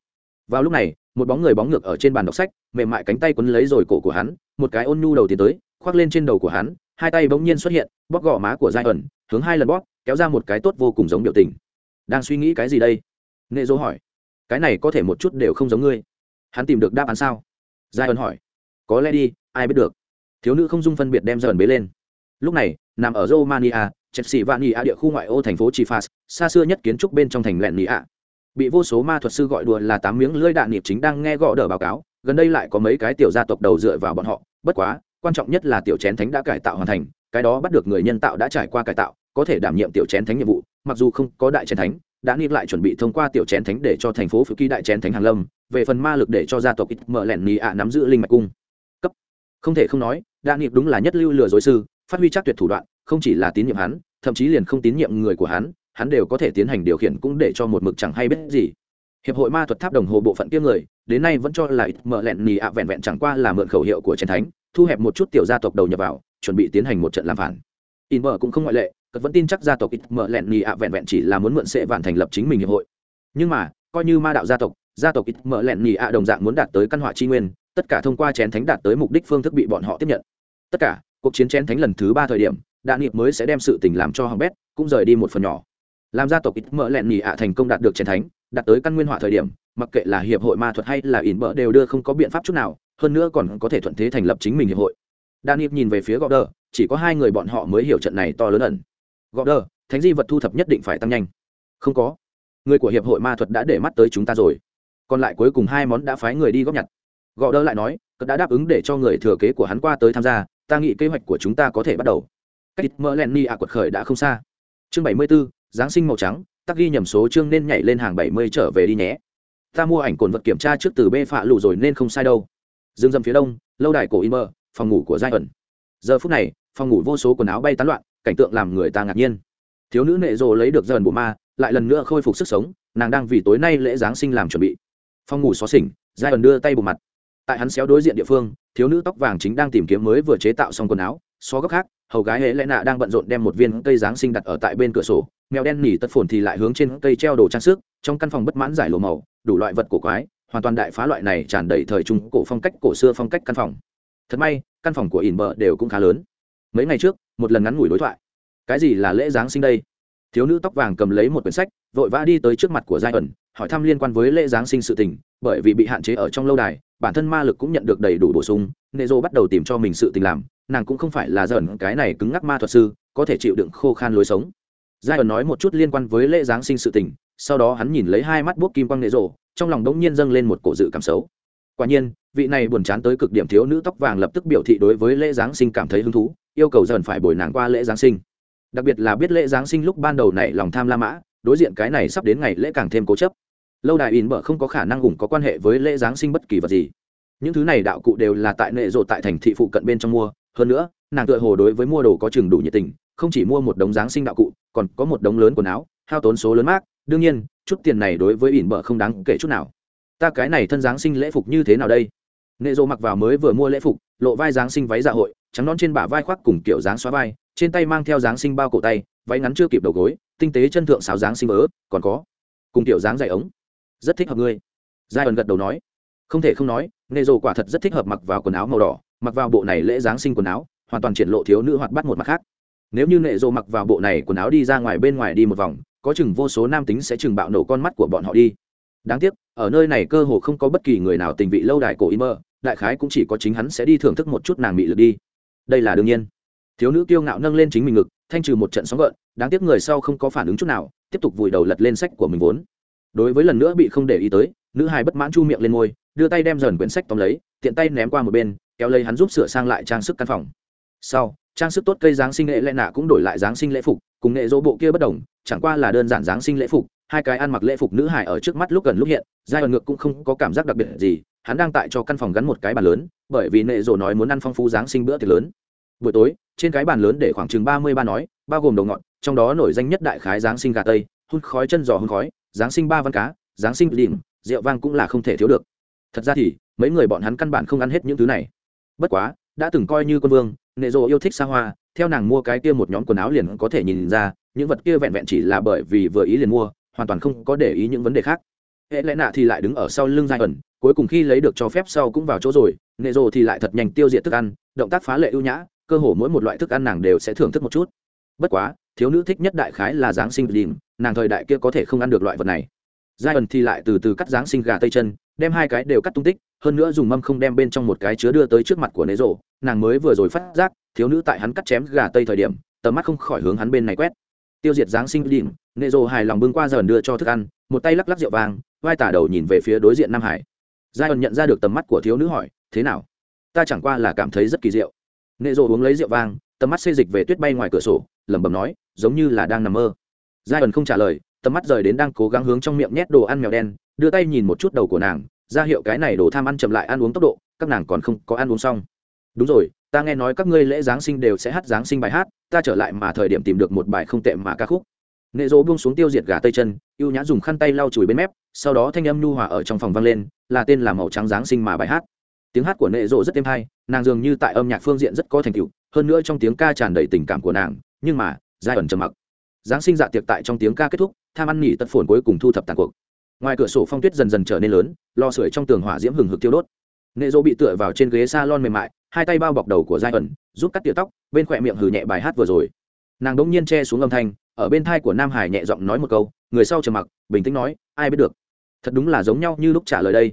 Vào lúc này, một bóng người bóng ngược ở trên bàn đọc sách, mềm mại cánh tay quấn lấy rồi cổ của hắn, một cái ôn nhu đầu tiến tới, khoác lên trên đầu của hắn hai tay bỗng nhiên xuất hiện, bóp gò má của giai ẩn, hướng hai lần bóp, kéo ra một cái tốt vô cùng giống biểu tình. Đang suy nghĩ cái gì đây? Nệ dỗ hỏi. Cái này có thể một chút đều không giống ngươi. Hắn tìm được đáp án sao? Giai ẩn hỏi. Có lẽ đi, ai biết được. Thiếu nữ không dung phân biệt đem dần bế lên. Lúc này, nằm ở romania chelsea và nia địa khu ngoại ô thành phố chifas xa xưa nhất kiến trúc bên trong thành lẹn nia bị vô số ma thuật sư gọi đùa là tám miếng lưỡi đạn niệm chính đang nghe gõ đờ báo cáo, gần đây lại có mấy cái tiểu gia tộc đầu dựa vào bọn họ, bất quá quan trọng nhất là tiểu chén thánh đã cải tạo hoàn thành, cái đó bắt được người nhân tạo đã trải qua cải tạo, có thể đảm nhiệm tiểu chén thánh nhiệm vụ, mặc dù không có đại chén thánh, đã nghĩ lại chuẩn bị thông qua tiểu chén thánh để cho thành phố phước ký đại chén thánh hàng lâm, về phần ma lực để cho gia tộc ít mở lẹn nì ạ nắm giữ linh mạch cung. Cấp. Không thể không nói, đã nghĩ đúng là nhất lưu lừa dối sư, phát huy chắc tuyệt thủ đoạn, không chỉ là tín nhiệm hắn, thậm chí liền không tín nhiệm người của hắn hắn đều có thể tiến hành điều khiển cũng để cho một mực chẳng hay biết gì. Hiệp hội ma thuật tháp đồng hồ bộ phận kia người, đến nay vẫn cho là ít mở lẹn nì ạ vẹn vẹn chẳng qua là mượn khẩu hiệu của chén thánh thu hẹp một chút tiểu gia tộc đầu nhập vào, chuẩn bị tiến hành một trận làm phản. In mở cũng không ngoại lệ, cất vẫn tin chắc gia tộc ít mở lẹn nhì ạ vẹn vẹn chỉ là muốn mượn sẽ vạn thành lập chính mình hiệp hội. Nhưng mà, coi như ma đạo gia tộc gia tộc ít mở lẹn nhì ạ đồng dạng muốn đạt tới căn họa tri nguyên, tất cả thông qua chén thánh đạt tới mục đích phương thức bị bọn họ tiếp nhận. Tất cả, cuộc chiến chén thánh lần thứ ba thời điểm, đạn nghiệp mới sẽ đem sự tình làm cho hỏng bét, cũng rời đi một phần nhỏ. Làm gia tộc ít mở lẹn nhì ạ thành công đạt được chén thánh, đạt tới căn nguyên họa thời điểm, mặc kệ là hiệp hội ma thuật hay là ỉn bỡ đều đưa không có biện pháp chút nào hơn nữa còn có thể thuận thế thành lập chính mình hiệp hội. Đan nịp nhìn về phía gọt đờ chỉ có hai người bọn họ mới hiểu trận này to lớn ẩn. Gọt đờ thánh di vật thu thập nhất định phải tăng nhanh. Không có. Người của hiệp hội ma thuật đã để mắt tới chúng ta rồi. Còn lại cuối cùng hai món đã phái người đi góp nhặt. Gọ đỡ lại nói cất đã đáp ứng để cho người thừa kế của hắn qua tới tham gia ta nghĩ kế hoạch của chúng ta có thể bắt đầu. Cách mỡ len ni ạ quật khởi đã không xa. Chương bảy mươi 74, giáng sinh màu trắng tắc ghi nhầm số chương nên nhảy lên hàng bảy mươi trở về đi nhé. Ta mua ảnh cồn vật kiểm tra trước từ bê phạ lụ rồi nên không sai đâu dương dầm phía đông, lâu đài cổ in mơ phòng ngủ của giai ẩn giờ phút này, phòng ngủ vô số quần áo bay tán loạn, cảnh tượng làm người ta ngạc nhiên. Thiếu nữ nệ rồ lấy được dần bộ ma, lại lần nữa khôi phục sức sống, nàng đang vì tối nay lễ giáng sinh làm chuẩn bị. Phòng ngủ xó xỉnh giai ẩn đưa tay bộ mặt. Tại hắn xéo đối diện địa phương, thiếu nữ tóc vàng chính đang tìm kiếm mới vừa chế tạo xong quần áo, xó góc khác, hầu gái hễ lẽ nạ đang bận rộn đem một viên cây giáng sinh đặt ở tại bên cửa sổ, mèo đen nỉ tật phồn thì lại hướng trên cây treo đồ trang sức, trong căn phòng bất mãn giải lồ màu, đủ loại vật cổ quái hoàn toàn đại phá loại này tràn đầy thời trung cổ phong cách, cổ xưa phong cách căn phòng. Thật may, căn phòng của ỉn bờ đều cũng khá lớn. Mấy ngày trước, một lần ngắn ngủi đối thoại. Cái gì là lễ giáng sinh đây? Thiếu nữ tóc vàng cầm lấy một quyển sách, vội vã đi tới trước mặt của giai ẩn, hỏi thăm liên quan với lễ giáng sinh sự tình, bởi vì bị hạn chế ở trong lâu đài, bản thân ma lực cũng nhận được đầy đủ bổ sung nệ dô bắt đầu tìm cho mình sự tình làm, nàng cũng không phải là dần cái này cứng ngắc ma thuật sư, có thể chịu đựng khô khan lối sống. Giai ẩn nói một chút liên quan với lễ giáng sinh sự tình, sau đó hắn nhìn lấy hai mắt buốc kim quang nệ rộ trong lòng đống nhiên dâng lên một cổ dự cảm xấu. Quả nhiên, vị này buồn chán tới cực điểm thiếu nữ tóc vàng lập tức biểu thị đối với lễ giáng sinh cảm thấy hứng thú, yêu cầu dần phải bồi nàng qua lễ giáng sinh. Đặc biệt là biết lễ giáng sinh lúc ban đầu này lòng tham la mã, đối diện cái này sắp đến ngày lễ càng thêm cố chấp. Lâu đài in bở không có khả năng hùng có quan hệ với lễ giáng sinh bất kỳ vật gì. Những thứ này đạo cụ đều là tại nệ rộ tại thành thị phụ cận bên trong mua, hơn nữa, nàng tựa hồ đối với mua đồ có chừng đủ nhiệt tình, không chỉ mua một đống giáng sinh đạo cụ, còn có một đống lớn quần áo, hao tốn số lớn mác đương nhiên, chút tiền này đối với ỉn bở không đáng kể chút nào. Ta cái này thân giáng sinh lễ phục như thế nào đây? Nệ rộ mặc vào mới vừa mua lễ phục, lộ vai giáng sinh váy dạ hội, trắng non trên bả vai khoác cùng kiểu dáng xóa vai, trên tay mang theo giáng sinh bao cổ tay, váy ngắn chưa kịp đầu gối, tinh tế chân thượng sáo giáng sinh vỡ còn có cùng kiểu dáng dày ống. Rất thích hợp ngươi. Giai ẩn gật đầu nói. Không thể không nói, nệ rộ quả thật rất thích hợp mặc vào quần áo màu đỏ, mặc vào bộ này lễ giáng sinh quần áo, hoàn toàn triển lộ thiếu nữ hoạt bắt một mặt khác. Nếu như nệ rộ mặc vào bộ này quần áo đi ra ngoài bên ngoài đi một vòng có chừng vô số nam tính sẽ chừng bạo nổ con mắt của bọn họ đi. Đáng tiếc, ở nơi này cơ hồ không có bất kỳ người nào tình vị lâu đài cổ in mơ đại khái cũng chỉ có chính hắn sẽ đi thưởng thức một chút nàng mị lực đi. Đây là đương nhiên. Thiếu nữ kiêu ngạo nâng lên chính mình ngực, thanh trừ một trận sóng gợn, đáng tiếc người sau không có phản ứng chút nào, tiếp tục vùi đầu lật lên sách của mình vốn. Đối với lần nữa bị không để ý tới, nữ hài bất mãn chu miệng lên môi, đưa tay đem dần quyển sách tóm lấy, tiện tay ném qua một bên, kéo lấy hắn giúp sửa sang lại trang sức căn phòng. Sau, trang sức tốt cây giáng sinh lễ lẽ nạ cũng đổi lại giáng sinh lễ phục cùng nghệ dỗ bộ kia bất đồng, chẳng qua là đơn giản giáng sinh lễ phục, hai cái ăn mặc lễ phục nữ hải ở trước mắt lúc gần lúc hiện, giai đoạn ngược cũng không có cảm giác đặc biệt gì, hắn đang tại cho căn phòng gắn một cái bàn lớn, bởi vì nệ rồ nói muốn ăn phong phú giáng sinh bữa tiệc lớn. Buổi tối, trên cái bàn lớn để khoảng chừng ba mươi ba nói, bao gồm đầu ngọn trong đó nổi danh nhất đại khái giáng sinh gà tây, hun khói chân giò hun khói, giáng sinh ba văn cá, giáng sinh đỉnh rượu vang cũng là không thể thiếu được. Thật ra thì, mấy người bọn hắn căn bản không ăn hết những thứ này. Bất quá, đã từng coi như quân vương nệ rồ yêu thích xa hoa, theo nàng mua cái kia một nhóm quần áo liền có thể nhìn ra, những vật kia vẹn vẹn chỉ là bởi vì vừa ý liền mua, hoàn toàn không có để ý những vấn đề khác. Hệ lẽ nạ thì lại đứng ở sau lưng giai ẩn, cuối cùng khi lấy được cho phép sau cũng vào chỗ rồi, nệ rồ thì lại thật nhanh tiêu diệt thức ăn, động tác phá lệ ưu nhã, cơ hồ mỗi một loại thức ăn nàng đều sẽ thưởng thức một chút. Bất quá, thiếu nữ thích nhất đại khái là giáng sinh đìm nàng thời đại kia có thể không ăn được loại vật này. Giai ẩn thì lại từ từ cắt giáng sinh gà tây chân, đem hai cái đều cắt tung tích hơn nữa dùng mâm không đem bên trong một cái chứa đưa tới trước mặt của nế rộ, nàng mới vừa rồi phát giác, thiếu nữ tại hắn cắt chém gà tây thời điểm, tầm mắt không khỏi hướng hắn bên này quét. Tiêu diệt giáng sinh đỉnh, nế rộ hài lòng bưng qua dần đưa cho thức ăn, một tay lắc lắc rượu vàng, vai tả đầu nhìn về phía đối diện nam hải. Giai ẩn nhận ra được tầm mắt của thiếu nữ hỏi, thế nào? Ta chẳng qua là cảm thấy rất kỳ diệu. Nệ rộ uống lấy rượu vang tầm mắt xê dịch về tuyết bay ngoài cửa sổ, lẩm bẩm nói, giống như là đang nằm mơ. Giai ẩn không trả lời, tầm mắt rời đến đang cố gắng hướng trong miệng nhét đồ ăn mèo đen, đưa tay nhìn một chút đầu của nàng ra hiệu cái này đồ tham ăn chậm lại ăn uống tốc độ, các nàng còn không có ăn uống xong. Đúng rồi, ta nghe nói các ngươi lễ giáng sinh đều sẽ hát giáng sinh bài hát, ta trở lại mà thời điểm tìm được một bài không tệ mà ca khúc. Nệ dỗ buông xuống tiêu diệt gà tây chân, ưu nhã dùng khăn tay lau chùi bên mép, sau đó thanh âm nhu hòa ở trong phòng vang lên, là tên là màu trắng giáng sinh mà bài hát. Tiếng hát của nệ dỗ rất êm hay, nàng dường như tại âm nhạc phương diện rất có thành tựu, hơn nữa trong tiếng ca tràn đầy tình cảm của nàng, nhưng mà, giai ẩn trầm mặc. Giáng sinh dạ tiệc tại trong tiếng ca kết thúc, tham ăn nghỉ tật phồn cuối cùng thu thập tàn cuộc ngoài cửa sổ phong tuyết dần dần trở nên lớn lo sưởi trong tường hỏa diễm hừng hực tiêu đốt. Nệ dỗ bị tựa vào trên ghế s a lon mềm mại, hai tay bao bọc đầu của giai ẩn, giúp cắt tỉa tóc, bên khỏe miệng hừ nhẹ bài hát vừa rồi. Nàng đ ỗ n g nhiên che xuống âm thanh, ở bên thai của nam hải nhẹ giọng nói một câu, người sau trầm mặc, bình tĩnh nói, ai biết được, thật đúng là giống nhau như lúc trả lời đây.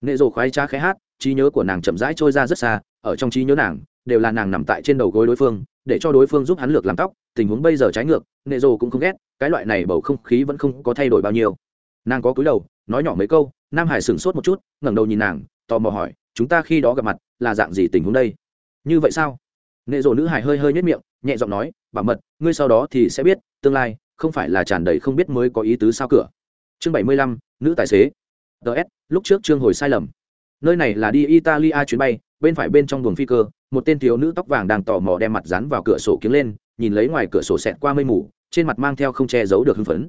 Nệ Dỗ khoái trá khé hát, trí nhớ của nàng chậm rãi trôi ra rất xa, ở trong trí nhớ nàng, đều là nàng nằm tại trên đầu gối đối phương, để cho đối phương giúp hắn lược làm tóc, tình huống bây giờ trái ngược, nệ Dỗ cũng không ghét, cái loại này bầu không khí vẫn không có thay đổi bao nhiêu nàng có cúi đầu, nói nhỏ mấy câu, nam hải sửng sốt một chút, ngẩng đầu nhìn nàng, tò mò hỏi, chúng ta khi đó gặp mặt là dạng gì tình huống đây? Như vậy sao? Nệ rộ nữ hải hơi hơi nhất miệng, nhẹ giọng nói, bảo mật, ngươi sau đó thì sẽ biết, tương lai, không phải là tràn đầy không biết mới có ý tứ sao cửa. Chương bảy mươi lăm, nữ tài xế. Ts lúc trước trương hồi sai lầm. Nơi này là đi italia chuyến bay, bên phải bên trong buồng phi cơ, một tên thiếu nữ tóc vàng đang tò mò đem mặt dán vào cửa sổ kiếng lên, nhìn lấy ngoài cửa sổ xẹt qua mây mù, trên mặt mang theo không che giấu được hưng phấn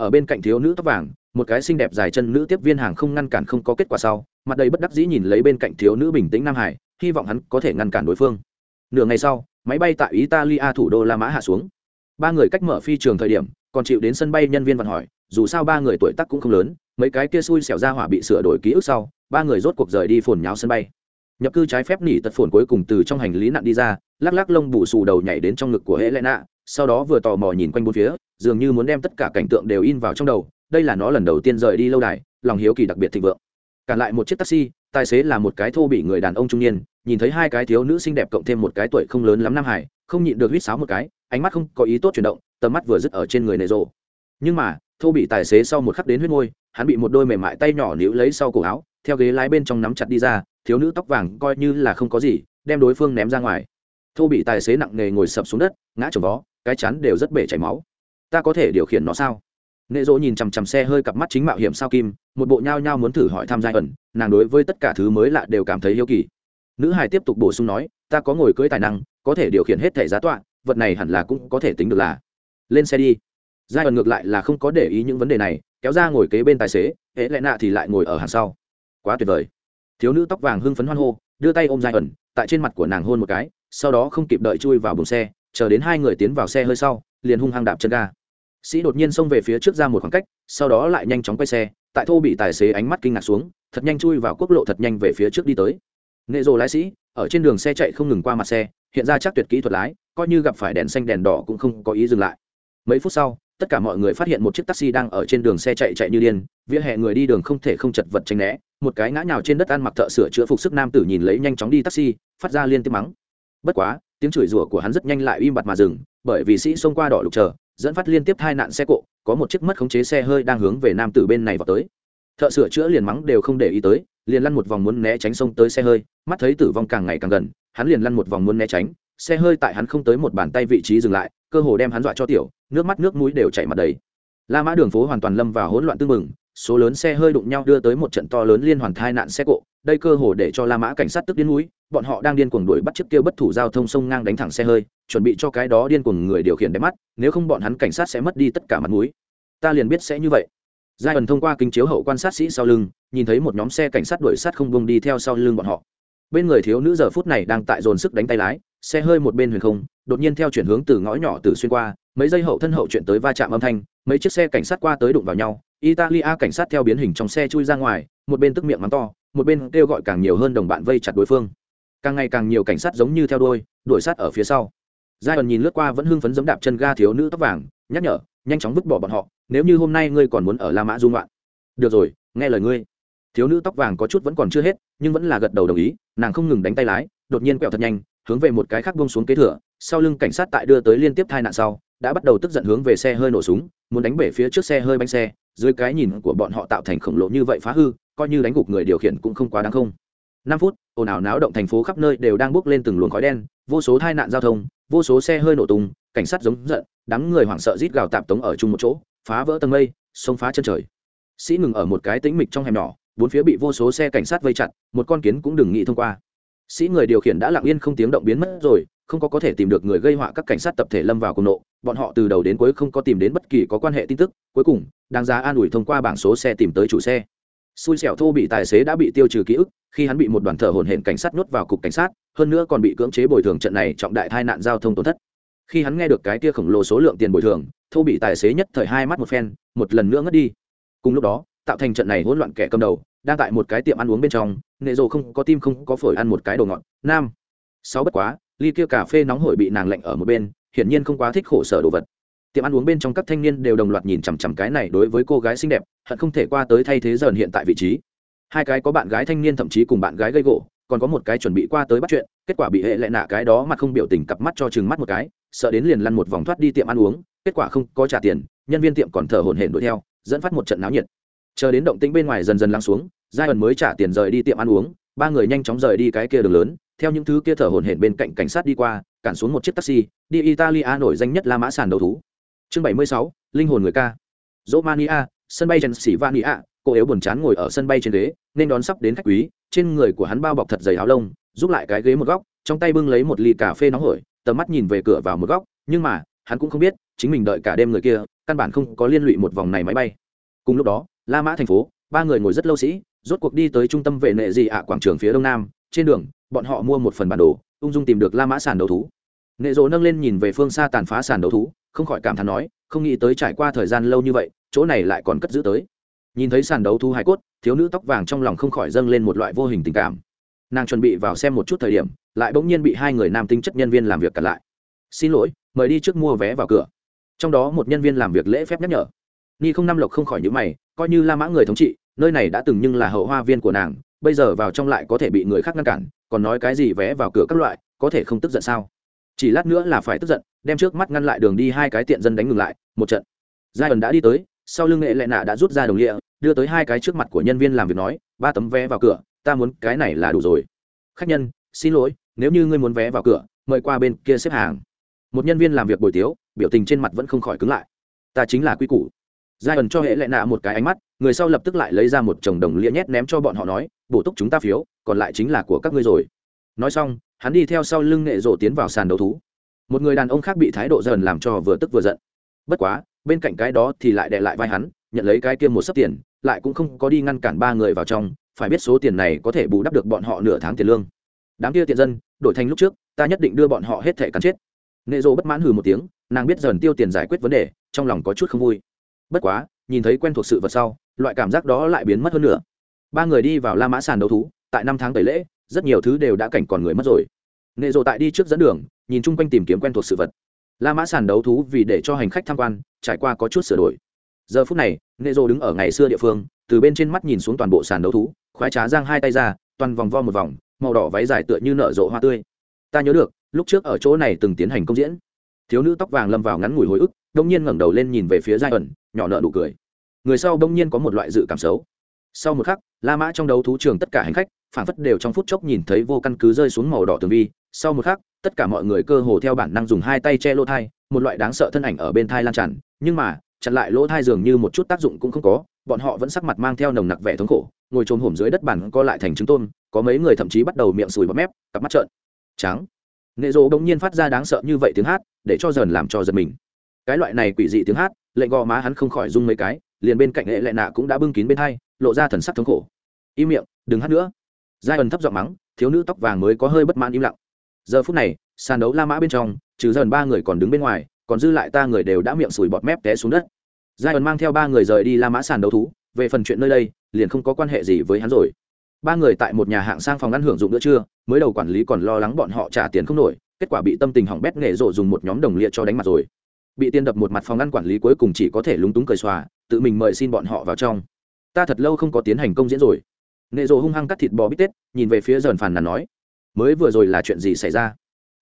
ở bên cạnh thiếu nữ tóc vàng, một cái xinh đẹp dài chân nữ tiếp viên hàng không ngăn cản không có kết quả sau, mặt đầy bất đắc dĩ nhìn lấy bên cạnh thiếu nữ bình tĩnh nam hải, hy vọng hắn có thể ngăn cản đối phương. Nửa ngày sau, máy bay tại italia thủ đô la mã hạ xuống. Ba người cách mở phi trường thời điểm, còn chịu đến sân bay nhân viên vận hỏi, dù sao ba người tuổi tác cũng không lớn, mấy cái kia xui xẻo ra hỏa bị sửa đổi ký ức sau, ba người rốt cuộc rời đi phồn nháo sân bay. Nhập cư trái phép nỉ tật phồn cuối cùng từ trong hành lý nặng đi ra, lắc lắc lông bù xù đầu nhảy đến trong ngực của hệ lệ nạ sau đó vừa tò mò nhìn quanh bốn phía dường như muốn đem tất cả cảnh tượng đều in vào trong đầu đây là nó lần đầu tiên rời đi lâu đài lòng hiếu kỳ đặc biệt thịnh vượng. Cản lại một chiếc taxi tài xế là một cái thô bị người đàn ông trung niên nhìn thấy hai cái thiếu nữ xinh đẹp cộng thêm một cái tuổi không lớn lắm nam hải không nhịn được huýt sáo một cái ánh mắt không có ý tốt chuyển động tầm mắt vừa dứt ở trên người nệ rộ. Nhưng mà thô bị tài xế sau một khắc đến huyết môi, hắn bị một đôi mềm mại tay nhỏ níu lấy sau cổ áo theo ghế lái bên trong nắm chặt đi ra thiếu nữ tóc vàng coi như là không có gì đem đối phương ném ra ngoài thô bị tài xế nặng nề ngồi sập xuống đất, ngã trồng vó, cái chắn đều rất bể chảy máu. Ta có thể điều khiển nó sao? Nệ dỗ nhìn chằm chằm xe hơi cặp mắt chính mạo hiểm sao kim, một bộ nhao nhao muốn thử hỏi tham gia ẩn, nàng đối với tất cả thứ mới lạ đều cảm thấy yêu kỳ. Nữ hải tiếp tục bổ sung nói, ta có ngồi cưỡi tài năng, có thể điều khiển hết thẻ giá tọa, vật này hẳn là cũng có thể tính được là. Lên xe đi. Giai ẩn ngược lại là không có để ý những vấn đề này, kéo ra ngồi kế bên tài xế hễ lẽ nạ thì lại ngồi ở hàng sau. Quá tuyệt vời. Thiếu nữ tóc vàng hưng phấn hoan hô đưa tay ôm giai ẩn, tại trên mặt của nàng hôn một cái, sau đó không kịp đợi chui vào buồng xe, chờ đến hai người tiến vào xe hơi sau, liền hung hăng đạp chân ga. Sĩ đột nhiên xông về phía trước ra một khoảng cách, sau đó lại nhanh chóng quay xe, tại thô bị tài xế ánh mắt kinh ngạc xuống, thật nhanh chui vào quốc lộ thật nhanh về phía trước đi tới. Nệ rồ lái sĩ, ở trên đường xe chạy không ngừng qua mặt xe, hiện ra chắc tuyệt kỹ thuật lái, coi như gặp phải đèn xanh đèn đỏ cũng không có ý dừng lại. Mấy phút sau tất cả mọi người phát hiện một chiếc taxi đang ở trên đường xe chạy chạy như điên, vỉa hè người đi đường không thể không chật vật tránh né. Một cái ngã nhào trên đất ăn mặc thợ sửa chữa phục sức nam tử nhìn lấy nhanh chóng đi taxi, phát ra liên tiếp mắng. Bất quá, tiếng chửi rủa của hắn rất nhanh lại im bặt mà dừng, bởi vì sĩ xông qua đỏ lục chờ, dẫn phát liên tiếp hai nạn xe cộ, có một chiếc mất khống chế xe hơi đang hướng về nam tử bên này vào tới. Thợ sửa chữa liền mắng đều không để ý tới, liền lăn một vòng muốn né tránh xông tới xe hơi, mắt thấy tử vong càng ngày càng gần, hắn liền lăn một vòng muốn né tránh, xe hơi tại hắn không tới một bàn tay vị trí dừng lại cơ hồ đem hắn dọa cho tiểu, nước mắt nước mũi đều chảy mặt đầy. La mã đường phố hoàn toàn lâm vào hỗn loạn tương mừng số lớn xe hơi đụng nhau đưa tới một trận to lớn liên hoàn thai nạn xe cộ, đây cơ hồ để cho la mã cảnh sát tức điên núi bọn họ đang điên cuồng đuổi bắt chiếc kia bất thủ giao thông sông ngang đánh thẳng xe hơi, chuẩn bị cho cái đó điên cuồng người điều khiển đẹp mắt, nếu không bọn hắn cảnh sát sẽ mất đi tất cả mặt mũi. Ta liền biết sẽ như vậy. Giai ẩn thông qua kính chiếu hậu quan sát sĩ sau lưng, nhìn thấy một nhóm xe cảnh sát đuổi sát không bông đi theo sau lưng bọn họ. Bên người thiếu nữ giờ phút này đang tại dồn sức đánh tay lái xe hơi một bên huyền không, đột nhiên theo chuyển hướng từ ngõ nhỏ từ xuyên qua, mấy giây hậu thân hậu chuyển tới va chạm âm thanh, mấy chiếc xe cảnh sát qua tới đụng vào nhau, italia cảnh sát theo biến hình trong xe chui ra ngoài, một bên tức miệng mắng to, một bên kêu gọi càng nhiều hơn đồng bạn vây chặt đối phương. Càng ngày càng nhiều cảnh sát giống như theo đuôi, đuổi sát ở phía sau. Giai đoạn nhìn lướt qua vẫn hưng phấn giấm đạp chân ga thiếu nữ tóc vàng, nhắc nhở, nhanh chóng vứt bỏ bọn họ, nếu như hôm nay ngươi còn muốn ở la mã dung loạn được rồi, nghe lời ngươi. Thiếu nữ tóc vàng có chút vẫn còn chưa hết, nhưng vẫn là gật đầu đồng ý, nàng không ngừng đánh tay lái, đột nhiên quẹo thật nhanh hướng về một cái khác bông xuống kế thừa, sau lưng cảnh sát tại đưa tới liên tiếp tai nạn sau, đã bắt đầu tức giận hướng về xe hơi nổ súng, muốn đánh bể phía trước xe hơi bánh xe, dưới cái nhìn của bọn họ tạo thành khổng lồ như vậy phá hư, coi như đánh gục người điều khiển cũng không quá đáng không. Năm phút, ồn ào náo động thành phố khắp nơi đều đang bốc lên từng luồng khói đen, vô số tai nạn giao thông, vô số xe hơi nổ tung, cảnh sát giống giận, đám người hoảng sợ rít gào tạp tống ở chung một chỗ, phá vỡ tầng mây, xông phá chân trời. Sĩ ngừng ở một cái tĩnh mịch trong hẻm nhỏ, bốn phía bị vô số xe cảnh sát vây chặt, một con kiến cũng đừng nghĩ thông qua sĩ người điều khiển đã lặng yên không tiếng động biến mất rồi, không có có thể tìm được người gây họa các cảnh sát tập thể lâm vào cùng nộ. Bọn họ từ đầu đến cuối không có tìm đến bất kỳ có quan hệ tin tức. Cuối cùng, đáng giá an ủi thông qua bảng số xe tìm tới chủ xe. Xui xẻo thô bị tài xế đã bị tiêu trừ ký ức, khi hắn bị một đoàn thợ hồn hển cảnh sát nhốt vào cục cảnh sát, hơn nữa còn bị cưỡng chế bồi thường trận này trọng đại tai nạn giao thông tổn thất. Khi hắn nghe được cái kia khổng lồ số lượng tiền bồi thường, thô bị tài xế nhất thời hai mắt một phen, một lần nữa ngất đi. Cùng lúc đó tạo thành trận này hỗn loạn kẻ cầm đầu, đang tại một cái tiệm ăn uống bên trong, nệ rồ không có tim không có phổi ăn một cái đồ ngọt, nam. Sáu bất quá, ly kia cà phê nóng hổi bị nàng lạnh ở một bên, hiển nhiên không quá thích khổ sở đồ vật. Tiệm ăn uống bên trong các thanh niên đều đồng loạt nhìn chằm chằm cái này đối với cô gái xinh đẹp, hận không thể qua tới thay thế dần hiện tại vị trí. Hai cái có bạn gái thanh niên thậm chí cùng bạn gái gây gỗ, còn có một cái chuẩn bị qua tới bắt chuyện, kết quả bị hệ lệ nạ cái đó mặt không biểu tình cặp mắt cho chừng mắt một cái, sợ đến liền lăn một vòng thoát đi tiệm ăn uống, kết quả không có trả tiền, nhân viên tiệm còn thở hổn hển đuổi theo, dẫn phát một trận náo nhiệt chờ đến động tĩnh bên ngoài dần dần lắng xuống giai ẩn mới trả tiền rời đi tiệm ăn uống. Ba người nhanh chóng rời đi cái kia đường lớn theo những thứ kia thở hổn hển bên cạnh cảnh sát đi qua cản xuống một chiếc taxi đi italia nổi danh nhất la mã sàn đầu thú. Chương 76, linh hồn người ca. Romania sân bay trần sĩ vania cô yếu buồn chán ngồi ở sân bay trên ghế nên đón sắp đến khách quý. Trên người của hắn bao bọc thật dày áo lông giúp lại cái ghế một góc trong tay bưng lấy một ly cà phê nóng hổi tầm mắt nhìn về cửa vào một góc nhưng mà hắn cũng không biết chính mình đợi cả đêm người kia căn bản không có liên lụy một vòng này máy bay. Cùng lúc đó la mã thành phố, ba người ngồi rất lâu sĩ, rốt cuộc đi tới trung tâm vệ nệ dị ạ quảng trường phía đông nam, trên đường, bọn họ mua một phần bản đồ, ung dung tìm được la mã sàn đấu thú. Nệ rộ nâng lên nhìn về phương xa tàn phá sàn đấu thú, không khỏi cảm thán nói, không nghĩ tới trải qua thời gian lâu như vậy, chỗ này lại còn cất giữ tới. Nhìn thấy sàn đấu thú hải cốt, thiếu nữ tóc vàng trong lòng không khỏi dâng lên một loại vô hình tình cảm. Nàng chuẩn bị vào xem một chút thời điểm, lại bỗng nhiên bị hai người nam tính chất nhân viên làm việc cản lại. Xin lỗi, mời đi trước mua vé vào cửa. Trong đó một nhân viên làm việc lễ phép nhắc nhở ni không năm lộc không khỏi những mày, coi như la mã người thống trị, nơi này đã từng nhưng là hậu hoa viên của nàng, bây giờ vào trong lại có thể bị người khác ngăn cản, còn nói cái gì vé vào cửa các loại, có thể không tức giận sao? Chỉ lát nữa là phải tức giận, đem trước mắt ngăn lại đường đi hai cái tiện dân đánh ngừng lại, một trận. Giai ẩn đã đi tới, sau lưng nghệ lệ nạ đã rút ra đồng nghĩa đưa tới hai cái trước mặt của nhân viên làm việc nói, ba tấm vé vào cửa, ta muốn cái này là đủ rồi. Khách nhân, xin lỗi, nếu như ngươi muốn vé vào cửa, mời qua bên kia xếp hàng. Một nhân viên làm việc bồi tiếu, biểu tình trên mặt vẫn không khỏi cứng lại. Ta chính là quy củ giai ẩn cho hệ lệ nạ một cái ánh mắt, người sau lập tức lại lấy ra một chồng đồng lia nhét ném cho bọn họ nói, bổ túc chúng ta phiếu, còn lại chính là của các ngươi rồi. Nói xong, hắn đi theo sau lưng nghệ rộ tiến vào sàn đấu thú. Một người đàn ông khác bị thái độ dần làm cho vừa tức vừa giận. Bất quá, bên cạnh cái đó thì lại đệ lại vai hắn, nhận lấy cái kia một sấp tiền, lại cũng không có đi ngăn cản ba người vào trong, phải biết số tiền này có thể bù đắp được bọn họ nửa tháng tiền lương. Đám kia tiện dân, đổi thành lúc trước, ta nhất định đưa bọn họ hết thể cắn chết. Nệ rộ bất mãn hừ một tiếng, nàng biết dần tiêu tiền giải quyết vấn đề, trong lòng có chút không vui bất quá, nhìn thấy quen thuộc sự vật sau, loại cảm giác đó lại biến mất hơn nữa. Ba người đi vào la mã sàn đấu thú, tại năm tháng tẩy lễ, rất nhiều thứ đều đã cảnh còn người mất rồi. Nệ rộ tại đi trước dẫn đường, nhìn chung quanh tìm kiếm quen thuộc sự vật. La mã sàn đấu thú vì để cho hành khách tham quan, trải qua có chút sửa đổi. Giờ phút này, nệ rộ đứng ở ngày xưa địa phương, từ bên trên mắt nhìn xuống toàn bộ sàn đấu thú, khoái trá giang hai tay ra, toàn vòng vo một vòng, màu đỏ váy dài tựa như nở rộ hoa tươi. Ta nhớ được, lúc trước ở chỗ này từng tiến hành công diễn. Thiếu nữ tóc vàng lâm vào ngắn ngủi hồi ức đông nhiên ngẩng đầu lên nhìn về phía giai ẩn nhỏ nợ nụ cười. Người sau đông nhiên có một loại dự cảm xấu. Sau một khắc, la mã trong đấu thú trường tất cả hành khách, phản phất đều trong phút chốc nhìn thấy vô căn cứ rơi xuống màu đỏ tường vi. Sau một khắc, tất cả mọi người cơ hồ theo bản năng dùng hai tay che lỗ thai, một loại đáng sợ thân ảnh ở bên thai lan tràn, nhưng mà, chặn lại lỗ thai dường như một chút tác dụng cũng không có, bọn họ vẫn sắc mặt mang theo nồng nặc vẻ thống khổ, ngồi trồm hổm dưới đất bàn co lại thành trứng tôm, có mấy người thậm chí bắt đầu miệng sùi bọt mép, cặp mắt trợn. Trắng. Nệ rộ bỗng nhiên phát ra đáng sợ như vậy tiếng hát, để cho dần làm cho giật mình cái loại này quỷ dị tiếng hát lệnh gò má hắn không khỏi rung mấy cái liền bên cạnh hệ lệ nạ cũng đã bưng kín bên hai lộ ra thần sắc thống khổ. Im miệng đừng hát nữa. Giai ẩn thấp giọng mắng thiếu nữ tóc vàng mới có hơi bất mãn im lặng. Giờ phút này sàn đấu la mã bên trong trừ dần ba người còn đứng bên ngoài còn dư lại ta người đều đã miệng sùi bọt mép té xuống đất. Giai ẩn mang theo ba người rời đi la mã sàn đấu thú về phần chuyện nơi đây liền không có quan hệ gì với hắn rồi. Ba người tại một nhà hạng sang phòng ăn hưởng dụng nữa chưa, mới đầu quản lý còn lo lắng bọn họ trả tiền không nổi kết quả bị tâm tình hỏng bét nghề rộ dùng một nhóm đồng lia cho đánh mặt rồi bị tiên đập một mặt phòng ăn quản lý cuối cùng chỉ có thể lúng túng cười xòa, tự mình mời xin bọn họ vào trong. Ta thật lâu không có tiến hành công diễn rồi. Nệ rồ hung hăng cắt thịt bò bít tết, nhìn về phía dần phàn nàn nói, mới vừa rồi là chuyện gì xảy ra?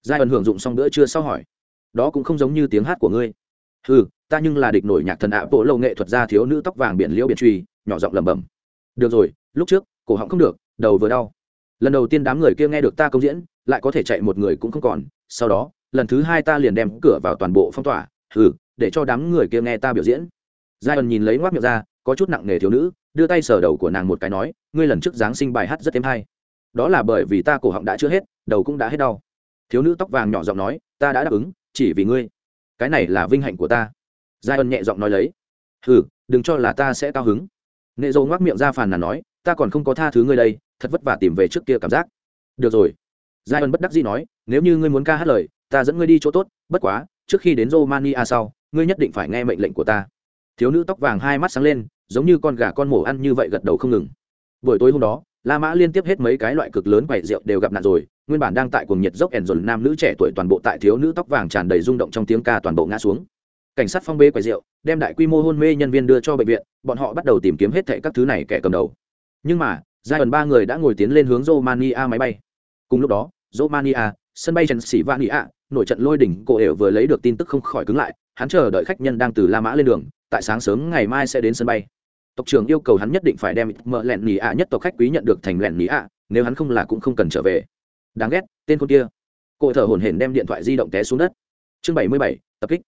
Giai ẩn hưởng dụng xong bữa trưa sau hỏi, đó cũng không giống như tiếng hát của ngươi. Ừ ta nhưng là địch nổi nhạc thần ạ, bộ lâu nghệ thuật gia thiếu nữ tóc vàng biển liễu biển truy, nhỏ giọng lẩm bẩm. Được rồi, lúc trước, cổ họng không được, đầu vừa đau. Lần đầu tiên đám người kia nghe được ta công diễn, lại có thể chạy một người cũng không còn, sau đó, lần thứ hai ta liền đem cửa vào toàn bộ phong tỏa hừ, để cho đám người kia nghe ta biểu diễn. Giai ẩn nhìn lấy ngoác miệng ra, có chút nặng nề thiếu nữ, đưa tay sờ đầu của nàng một cái nói, ngươi lần trước giáng sinh bài hát rất thêm hay. Đó là bởi vì ta cổ họng đã chưa hết, đầu cũng đã hết đau. Thiếu nữ tóc vàng nhỏ giọng nói, ta đã đáp ứng, chỉ vì ngươi. Cái này là vinh hạnh của ta. Giai ân nhẹ giọng nói lấy. Hừ, đừng cho là ta sẽ cao hứng. Nệ dâu ngoác miệng ra phàn nàn nói, ta còn không có tha thứ ngươi đây, thật vất vả tìm về trước kia cảm giác. Được rồi. Giai ân bất đắc dĩ nói, nếu như ngươi muốn ca hát lời, ta dẫn ngươi đi chỗ tốt, bất quá trước khi đến romania sau, ngươi nhất định phải nghe mệnh lệnh của ta. Thiếu nữ tóc vàng hai mắt sáng lên, giống như con gà con mổ ăn như vậy gật đầu không ngừng. Buổi tối hôm đó, la mã liên tiếp hết mấy cái loại cực lớn quậy rượu đều gặp nạn rồi, nguyên bản đang tại cuồng nhiệt dốc ẻn dồn nam nữ trẻ tuổi toàn bộ tại thiếu nữ tóc vàng tràn đầy rung động trong tiếng ca toàn bộ ngã xuống. Cảnh sát phong bê quậy rượu, đem đại quy mô hôn mê nhân viên đưa cho bệnh viện, bọn họ bắt đầu tìm kiếm hết thệ các thứ này kẻ cầm đầu. Nhưng mà giai đoạn ba người đã ngồi tiến lên hướng romania máy bay. Cùng lúc đó, romania, sân bay trần sĩ vạn ạ nội trận lôi đỉnh cổ ểu vừa lấy được tin tức không khỏi cứng lại, hắn chờ đợi khách nhân đang từ la mã lên đường, tại sáng sớm ngày mai sẽ đến sân bay. Tộc trưởng yêu cầu hắn nhất định phải đem mợ lẹn nỉ ạ nhất tộc khách quý nhận được thành lẹn nỉ ạ, nếu hắn không là cũng không cần trở về. Đáng ghét, tên con kia. Cổ thở hổn hển đem điện thoại di động té xuống đất. Chương bảy mươi bảy, tập kích.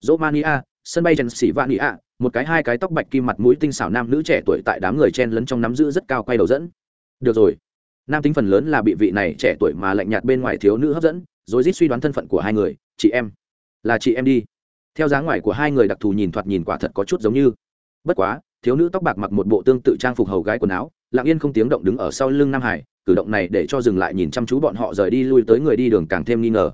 Romania, sân bay trần sĩ vạn ạ một cái hai cái tóc bạch kim mặt mũi tinh xảo nam nữ trẻ tuổi tại đám người chen lấn trong nắm giữ rất cao quay đầu dẫn. Được rồi. Nam tính phần lớn là bị vị này trẻ tuổi mà lạnh nhạt bên ngoài thiếu nữ hấp dẫn rồi rít suy đoán thân phận của hai người, chị em. Là chị em đi. Theo dáng ngoài của hai người đặc thù nhìn thoạt nhìn quả thật có chút giống như. Bất quá, thiếu nữ tóc bạc mặc một bộ tương tự trang phục hầu gái quần áo, lặng yên không tiếng động đứng ở sau lưng nam hải, cử động này để cho dừng lại nhìn chăm chú bọn họ rời đi lui tới người đi đường càng thêm nghi ngờ.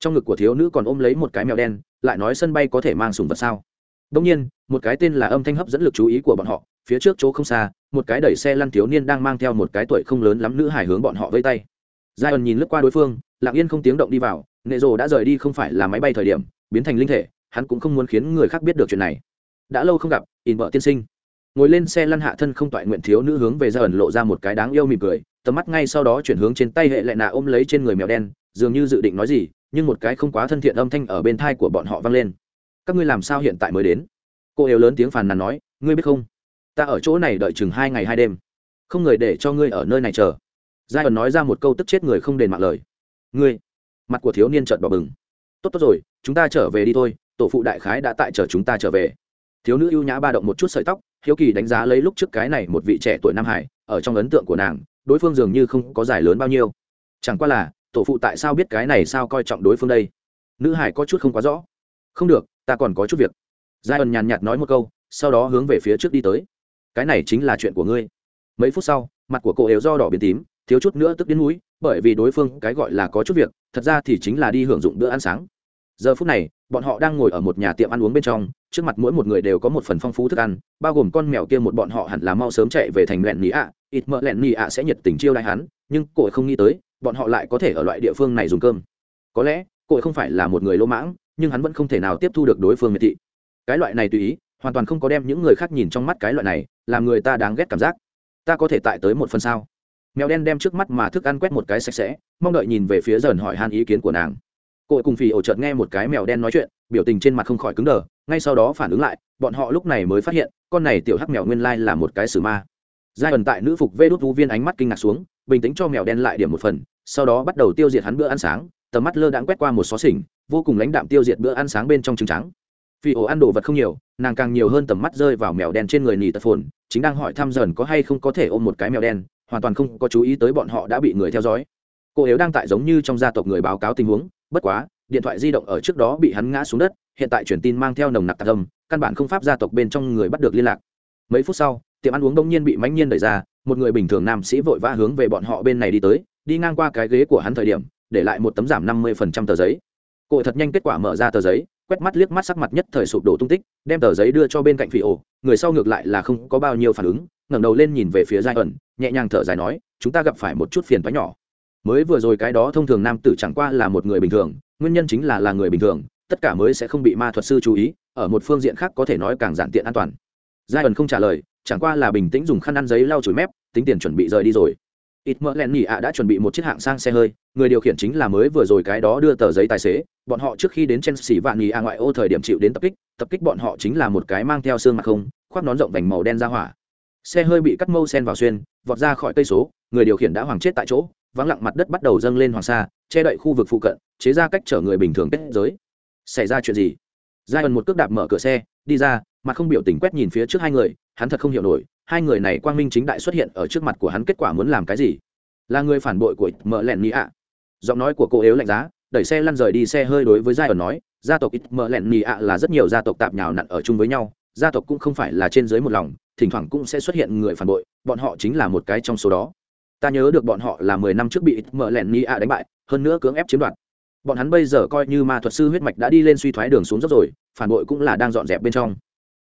Trong ngực của thiếu nữ còn ôm lấy một cái mèo đen, lại nói sân bay có thể mang sùng vật sao? Đông nhiên, một cái tên là âm thanh hấp dẫn lực chú ý của bọn họ, phía trước chỗ không xa, một cái đẩy xe lăn thiếu niên đang mang theo một cái tuổi không lớn lắm nữ hải hướng bọn họ vây tay. Giai ẩn nhìn lướt qua đối phương lặng yên không tiếng động đi vào nệ rồ đã rời đi không phải là máy bay thời điểm, biến thành linh thể, hắn cũng không muốn khiến người khác biết được chuyện này. Đã lâu không gặp, in vợ tiên sinh. Ngồi lên xe lăn hạ thân không toại nguyện thiếu nữ hướng về ra ẩn lộ ra một cái đáng yêu mỉm cười, tầm mắt ngay sau đó chuyển hướng trên tay hệ lại nạ ôm lấy trên người mèo đen, dường như dự định nói gì, nhưng một cái không quá thân thiện âm thanh ở bên thai của bọn họ vang lên. Các ngươi làm sao hiện tại mới đến? Cô đều lớn tiếng phàn nàn nói, ngươi biết không? Ta ở chỗ này đợi chừng hai ngày hai đêm. Không người để cho ngươi ở nơi này chờ. Giai ẩn nói ra một câu tức chết người không đền mạng lời ngươi, mặt của thiếu niên trợn bỏ bừng. Tốt tốt rồi, chúng ta trở về đi thôi, tổ phụ đại khái đã tại chờ chúng ta trở về. Thiếu nữ ưu nhã ba động một chút sợi tóc, hiếu kỳ đánh giá lấy lúc trước cái này một vị trẻ tuổi nam hải, ở trong ấn tượng của nàng, đối phương dường như không có giải lớn bao nhiêu. Chẳng qua là, tổ phụ tại sao biết cái này sao coi trọng đối phương đây? Nữ hải có chút không quá rõ. Không được, ta còn có chút việc. Giai ẩn nhàn nhạt nói một câu, sau đó hướng về phía trước đi tới. Cái này chính là chuyện của ngươi. Mấy phút sau, mặt của cô đều do đỏ biến tím, thiếu chút nữa tức đến núi bởi vì đối phương cái gọi là có chút việc, thật ra thì chính là đi hưởng dụng bữa ăn sáng. Giờ phút này, bọn họ đang ngồi ở một nhà tiệm ăn uống bên trong, trước mặt mỗi một người đều có một phần phong phú thức ăn, bao gồm con mèo kia một bọn họ hẳn là mau sớm chạy về thành lẹn nỉ ạ ít mỡ lẹn nỉ ạ sẽ nhiệt tình chiêu đại hắn, nhưng cội không nghĩ tới, bọn họ lại có thể ở loại địa phương này dùng cơm. Có lẽ cội không phải là một người lỗ mãng, nhưng hắn vẫn không thể nào tiếp thu được đối phương miệt thị. Cái loại này tùy ý, hoàn toàn không có đem những người khác nhìn trong mắt cái loại này, làm người ta đáng ghét cảm giác. Ta có thể tại tới một phần sao? Mèo đen đem trước mắt mà thức ăn quét một cái sạch sẽ, mong đợi nhìn về phía dần hỏi han ý kiến của nàng. Cô cùng phì ổ chợt nghe một cái mèo đen nói chuyện, biểu tình trên mặt không khỏi cứng đờ, ngay sau đó phản ứng lại, bọn họ lúc này mới phát hiện, con này tiểu hắc mèo nguyên lai là một cái sử ma. Giai ẩn tại nữ phục vê đốt vũ viên ánh mắt kinh ngạc xuống, bình tĩnh cho mèo đen lại điểm một phần, sau đó bắt đầu tiêu diệt hắn bữa ăn sáng, tầm mắt lơ đãng quét qua một xó xỉnh, vô cùng lãnh đạm tiêu diệt bữa ăn sáng bên trong trứng trắng. Vì ổ ăn đồ vật không nhiều, nàng càng nhiều hơn tầm mắt rơi vào mèo đen trên người nỉ tật phồn, chính đang hỏi thăm dần có hay không có thể ôm một cái mèo đen hoàn toàn không có chú ý tới bọn họ đã bị người theo dõi. Cô yếu đang tại giống như trong gia tộc người báo cáo tình huống, bất quá, điện thoại di động ở trước đó bị hắn ngã xuống đất, hiện tại truyền tin mang theo nồng nặc tạc âm, căn bản không pháp gia tộc bên trong người bắt được liên lạc. Mấy phút sau, tiệm ăn uống đông nhiên bị mãnh nhiên đẩy ra, một người bình thường nam sĩ vội vã hướng về bọn họ bên này đi tới, đi ngang qua cái ghế của hắn thời điểm, để lại một tấm giảm năm mươi phần trăm tờ giấy. Cô thật nhanh kết quả mở ra tờ giấy, quét mắt liếc mắt sắc mặt nhất thời sụp đổ tung tích, đem tờ giấy đưa cho bên cạnh phi ổ, người sau ngược lại là không có bao nhiêu phản ứng ngẩng đầu lên nhìn về phía giai ẩn, nhẹ nhàng thở dài nói, chúng ta gặp phải một chút phiền toái nhỏ. Mới vừa rồi cái đó thông thường nam tử chẳng qua là một người bình thường, nguyên nhân chính là là người bình thường, tất cả mới sẽ không bị ma thuật sư chú ý, ở một phương diện khác có thể nói càng giản tiện an toàn. Giai ẩn không trả lời, chẳng qua là bình tĩnh dùng khăn ăn giấy lau chùi mép, tính tiền chuẩn bị rời đi rồi. Ít mỡ len nhị ạ đã chuẩn bị một chiếc hạng sang xe hơi, người điều khiển chính là mới vừa rồi cái đó đưa tờ giấy tài xế, bọn họ trước khi đến chelsea vạn nhị ạ ngoại ô thời điểm chịu đến tập kích tập kích bọn họ chính là một cái mang theo xương mặt không, khoác nón rộng vành màu đen ra hỏa xe hơi bị cắt mâu sen vào xuyên, vọt ra khỏi cây số, người điều khiển đã hoàng chết tại chỗ, vắng lặng mặt đất bắt đầu dâng lên hoàng sa, che đậy khu vực phụ cận, chế ra cách chở người bình thường kết giới. Xảy ra chuyện gì? Giai ẩn một cước đạp mở cửa xe, đi ra mà không biểu tình quét nhìn phía trước hai người, hắn thật không hiểu nổi, hai người này quang minh chính đại xuất hiện ở trước mặt của hắn kết quả muốn làm cái gì? Là người phản bội của mợ lẹn mỹ ạ. Giọng nói của cô yếu lạnh giá, đẩy xe lăn rời đi, xe hơi đối với giai ẩn nói, gia tộc ít mờ lẹn mỹ ạ là rất nhiều gia tộc tạp nhào nặn ở chung với nhau, gia tộc cũng không phải là trên dưới một lòng thỉnh thoảng cũng sẽ xuất hiện người phản bội, bọn họ chính là một cái trong số đó. Ta nhớ được bọn họ là mười năm trước bị Mở lẹn ni a đánh bại, hơn nữa cưỡng ép chiếm đoạt. Bọn hắn bây giờ coi như ma thuật sư huyết mạch đã đi lên suy thoái đường xuống dốc rồi, phản bội cũng là đang dọn dẹp bên trong.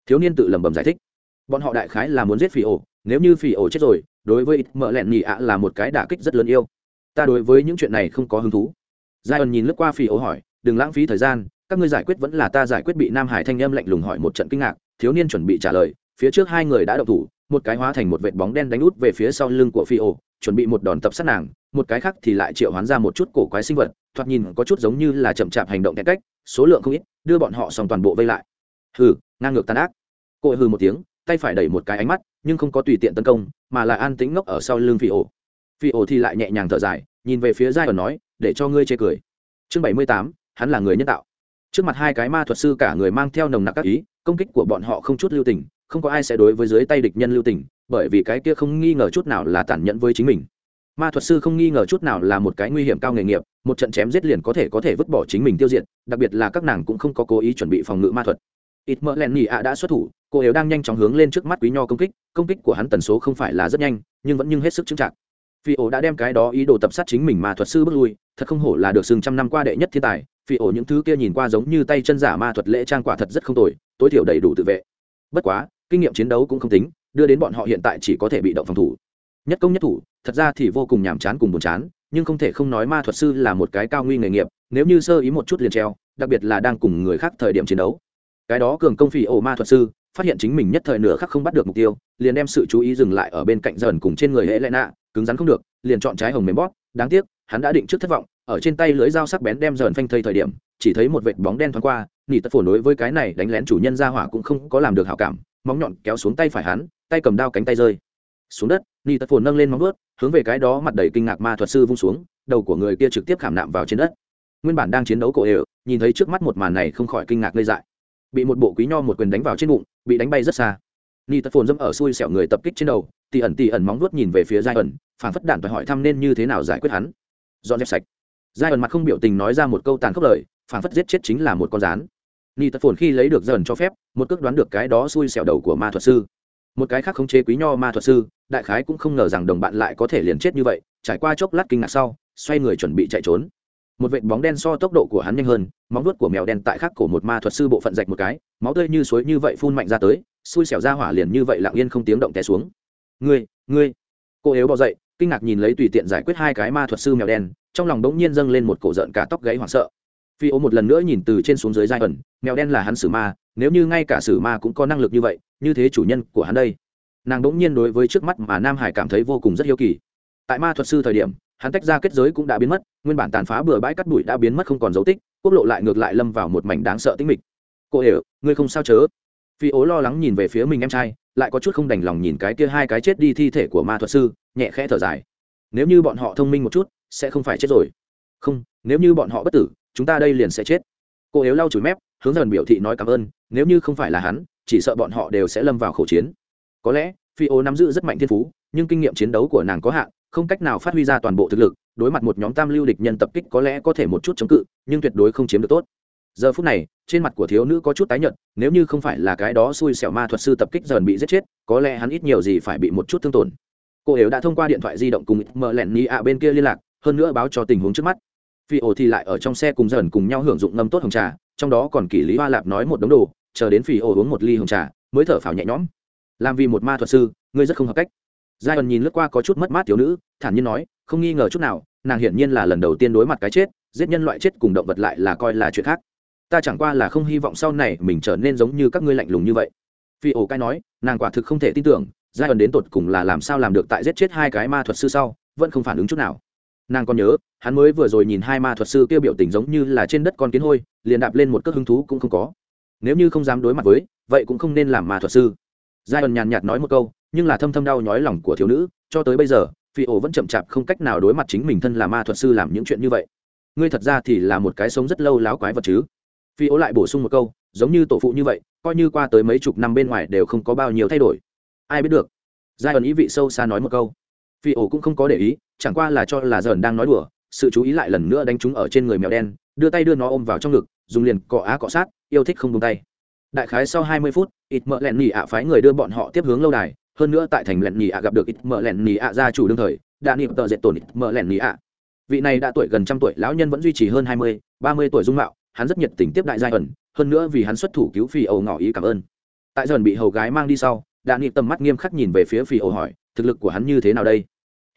Thiếu niên tự lẩm bẩm giải thích. Bọn họ đại khái là muốn giết phi ổ, nếu như phi ổ chết rồi, đối với Mở lẹn ni a là một cái đả kích rất lớn yêu. Ta đối với những chuyện này không có hứng thú. Giai ẩn nhìn lướt qua phi ổ hỏi, đừng lãng phí thời gian, các ngươi giải quyết vẫn là ta giải quyết. Bị nam hải thanh âm lạnh lùng hỏi một trận kinh ngạc, thiếu niên chuẩn bị trả lời phía trước hai người đã động thủ, một cái hóa thành một vệt bóng đen đánh út về phía sau lưng của phi ô, chuẩn bị một đòn tập sát nàng, một cái khác thì lại triệu hoán ra một chút cổ quái sinh vật, thoạt nhìn có chút giống như là chậm chạp hành động cải cách, số lượng không ít, đưa bọn họ xong toàn bộ vây lại. Hừ, ngang ngược tàn ác. Cô hừ một tiếng, tay phải đẩy một cái ánh mắt, nhưng không có tùy tiện tấn công, mà là an tĩnh ngốc ở sau lưng phi ổ phi ổ thì lại nhẹ nhàng thở dài, nhìn về phía giai ẩn nói, để cho ngươi chê cười. Chương bảy mươi tám, hắn là người nhân tạo. Trước mặt hai cái ma thuật sư cả người mang theo nồng nặc các ý, công kích của bọn họ không chút lưu tình không có ai sẽ đối với dưới tay địch nhân lưu tình, bởi vì cái kia không nghi ngờ chút nào là tàn nhẫn với chính mình. Ma thuật sư không nghi ngờ chút nào là một cái nguy hiểm cao nghề nghiệp, một trận chém giết liền có thể có thể vứt bỏ chính mình tiêu diệt, đặc biệt là các nàng cũng không có cố ý chuẩn bị phòng ngự ma thuật. Ít mỡ len nhị ạ đã xuất thủ, cô yếu đang nhanh chóng hướng lên trước mắt quý nho công kích công kích của hắn tần số không phải là rất nhanh, nhưng vẫn nhưng hết sức chững chạc. Phi ổ đã đem cái đó ý đồ tập sát chính mình mà thuật sư bước lui, thật không hổ là được sừng trăm năm qua đệ nhất thiên tài, phi ổ những thứ kia nhìn qua giống như tay chân giả ma thuật lễ trang quả thật rất không tồi, tối thiểu đầy đủ tự vệ. Bất quá kinh nghiệm chiến đấu cũng không tính, đưa đến bọn họ hiện tại chỉ có thể bị động phòng thủ. Nhất công nhất thủ, thật ra thì vô cùng nhàm chán cùng buồn chán, nhưng không thể không nói ma thuật sư là một cái cao nguy nghề nghiệp, nếu như sơ ý một chút liền treo, đặc biệt là đang cùng người khác thời điểm chiến đấu. Cái đó cường công phỉ ổ ma thuật sư, phát hiện chính mình nhất thời nửa khắc không bắt được mục tiêu, liền đem sự chú ý dừng lại ở bên cạnh dần cùng trên người hệ lẽ nạ, cứng rắn không được, liền chọn trái hồng mềm bót đáng tiếc, hắn đã định trước thất vọng, ở trên tay lưới dao sắc bén đem dần phanh thây thời điểm, chỉ thấy một vệt bóng đen thoáng qua, nỉ tất phổ đối với cái này đánh lén chủ nhân ra hỏa cũng không có làm được hảo cảm móng nhọn kéo xuống tay phải hắn, tay cầm đao cánh tay rơi. Xuống đất, ni tật phồn nâng lên móng vuốt, hướng về cái đó mặt đầy kinh ngạc ma thuật sư vung xuống, đầu của người kia trực tiếp khảm nạm vào trên đất. Nguyên bản đang chiến đấu cổ đều nhìn thấy trước mắt một màn này không khỏi kinh ngạc lây dại. Bị một bộ quý nho một quyền đánh vào trên bụng, bị đánh bay rất xa. Ni tật phồn dâm ở xui xẻo người tập kích trên đầu tỉ ẩn tỉ ẩn móng vuốt nhìn về phía giai ẩn, phản phất đản phải hỏi thăm nên như thế nào giải quyết hắn. Dọn dẹp sạch. Giai ẩn mặt không biểu tình nói ra một câu tàn khốc lời, phản phất giết chết chính là một con rán ni tật phồn khi lấy được dần cho phép, một cước đoán được cái đó xui xẻo đầu của ma thuật sư. Một cái khác khống chế quý nho ma thuật sư, đại khái cũng không ngờ rằng đồng bạn lại có thể liền chết như vậy, trải qua chốc lát kinh ngạc sau, xoay người chuẩn bị chạy trốn. Một vệt bóng đen so tốc độ của hắn nhanh hơn, móng vuốt của mèo đen tại khắc cổ một ma thuật sư bộ phận rạch một cái, máu tươi như suối như vậy phun mạnh ra tới, xui xẻo ra hỏa liền như vậy lặng yên không tiếng động té xuống. Ngươi ngươi! Cô yếu bò dậy, kinh ngạc nhìn lấy tùy tiện giải quyết hai cái ma thuật sư mèo đen, trong lòng bỗng nhiên dâng lên một cổ giận cả tóc gáy hoảng sợ phi ô một lần nữa nhìn từ trên xuống dưới giai ẩn, mèo đen là hắn sử ma, nếu như ngay cả sử ma cũng có năng lực như vậy, như thế chủ nhân của hắn đây. Nàng bỗng nhiên đối với trước mắt mà nam hải cảm thấy vô cùng rất hiếu kỳ. Tại ma thuật sư thời điểm, hắn tách ra kết giới cũng đã biến mất, nguyên bản tàn phá bừa bãi cắt bụi đã biến mất không còn dấu tích, quốc lộ lại ngược lại lâm vào một mảnh đáng sợ tính mịch. Cô ể ngươi không sao chớ? Phi ố lo lắng nhìn về phía mình em trai, lại có chút không đành lòng nhìn cái kia hai cái chết đi thi thể của ma thuật sư, nhẹ khẽ thở dài. Nếu như bọn họ thông minh một chút, sẽ không phải chết rồi. Không, nếu như bọn họ bất tử chúng ta đây liền sẽ chết. Cô yếu lau chùi mép, hướng dần biểu thị nói cảm ơn, nếu như không phải là hắn, chỉ sợ bọn họ đều sẽ lâm vào khẩu chiến. Có lẽ, phi ô nắm giữ rất mạnh thiên phú, nhưng kinh nghiệm chiến đấu của nàng có hạn, không cách nào phát huy ra toàn bộ thực lực, đối mặt một nhóm tam lưu địch nhân tập kích có lẽ có thể một chút chống cự, nhưng tuyệt đối không chiếm được tốt. Giờ phút này, trên mặt của thiếu nữ có chút tái nhợt, nếu như không phải là cái đó xui xẻo ma thuật sư tập kích dần bị giết chết, có lẽ hắn ít nhiều gì phải bị một chút thương tổn. Cô yếu đã thông qua điện thoại di động cùng mờ lẹn ni ạ bên kia liên lạc, hơn nữa báo cho tình huống trước mắt phi ổ thì lại ở trong xe cùng dần cùng nhau hưởng dụng ngâm tốt hồng trà, trong đó còn kỷ lý hoa lạp nói một đống đồ, chờ đến phi ổ uống một ly hồng trà, mới thở phào nhẹ nhõm. Làm vì một ma thuật sư, ngươi rất không hợp cách. Giai ẩn nhìn lướt qua có chút mất mát thiếu nữ, thản nhiên nói, không nghi ngờ chút nào, nàng hiển nhiên là lần đầu tiên đối mặt cái chết, giết nhân loại chết cùng động vật lại là coi là chuyện khác. Ta chẳng qua là không hy vọng sau này mình trở nên giống như các ngươi lạnh lùng như vậy. Phi ổ cai nói, nàng quả thực không thể tin tưởng giai ẩn đến tột cùng là làm sao làm được tại giết chết hai cái ma thuật sư sau, vẫn không phản ứng chút nào nàng còn nhớ, hắn mới vừa rồi nhìn hai ma thuật sư kêu biểu tình giống như là trên đất con kiến hôi, liền đạp lên một cước hứng thú cũng không có. Nếu như không dám đối mặt với, vậy cũng không nên làm ma thuật sư. Giai ẩn nhàn nhạt nói một câu, nhưng là thâm thâm đau nhói lòng của thiếu nữ, cho tới bây giờ, phi ổ vẫn chậm chạp không cách nào đối mặt chính mình thân là ma thuật sư làm những chuyện như vậy. Ngươi thật ra thì là một cái sống rất lâu láo quái vật chứ? Phi ổ lại bổ sung một câu, giống như tổ phụ như vậy, coi như qua tới mấy chục năm bên ngoài đều không có bao nhiêu thay đổi. Ai biết được? Giai ẩn ý vị sâu xa nói một câu. Phi ổ cũng không có để ý chẳng qua là cho là dần đang nói đùa, sự chú ý lại lần nữa đánh trúng ở trên người mèo đen, đưa tay đưa nó ôm vào trong ngực, dùng liền cọ á cọ sát, yêu thích không tung tay. Đại khái sau hai mươi phút, ít mợ lẹn nhì ạ phái người đưa bọn họ tiếp hướng lâu đài, hơn nữa tại thành lẹn nhì ạ gặp được ít mợ lẹn nhì ạ gia chủ đương thời, đã niệm tợ dệt tổn ít mợ lẹn nhì ạ. Vị này đã tuổi gần trăm tuổi, lão nhân vẫn duy trì hơn hai mươi, ba mươi tuổi dung mạo, hắn rất nhiệt tình tiếp đại giai ẩn, hơn nữa vì hắn xuất thủ cứu phi âu ngỏ ý cảm ơn. Tại dần bị hầu gái mang đi sau, đã niệm tầm mắt nghiêm khắc nhìn về phía phi âu hỏi, thực lực của hắn như thế nào đây?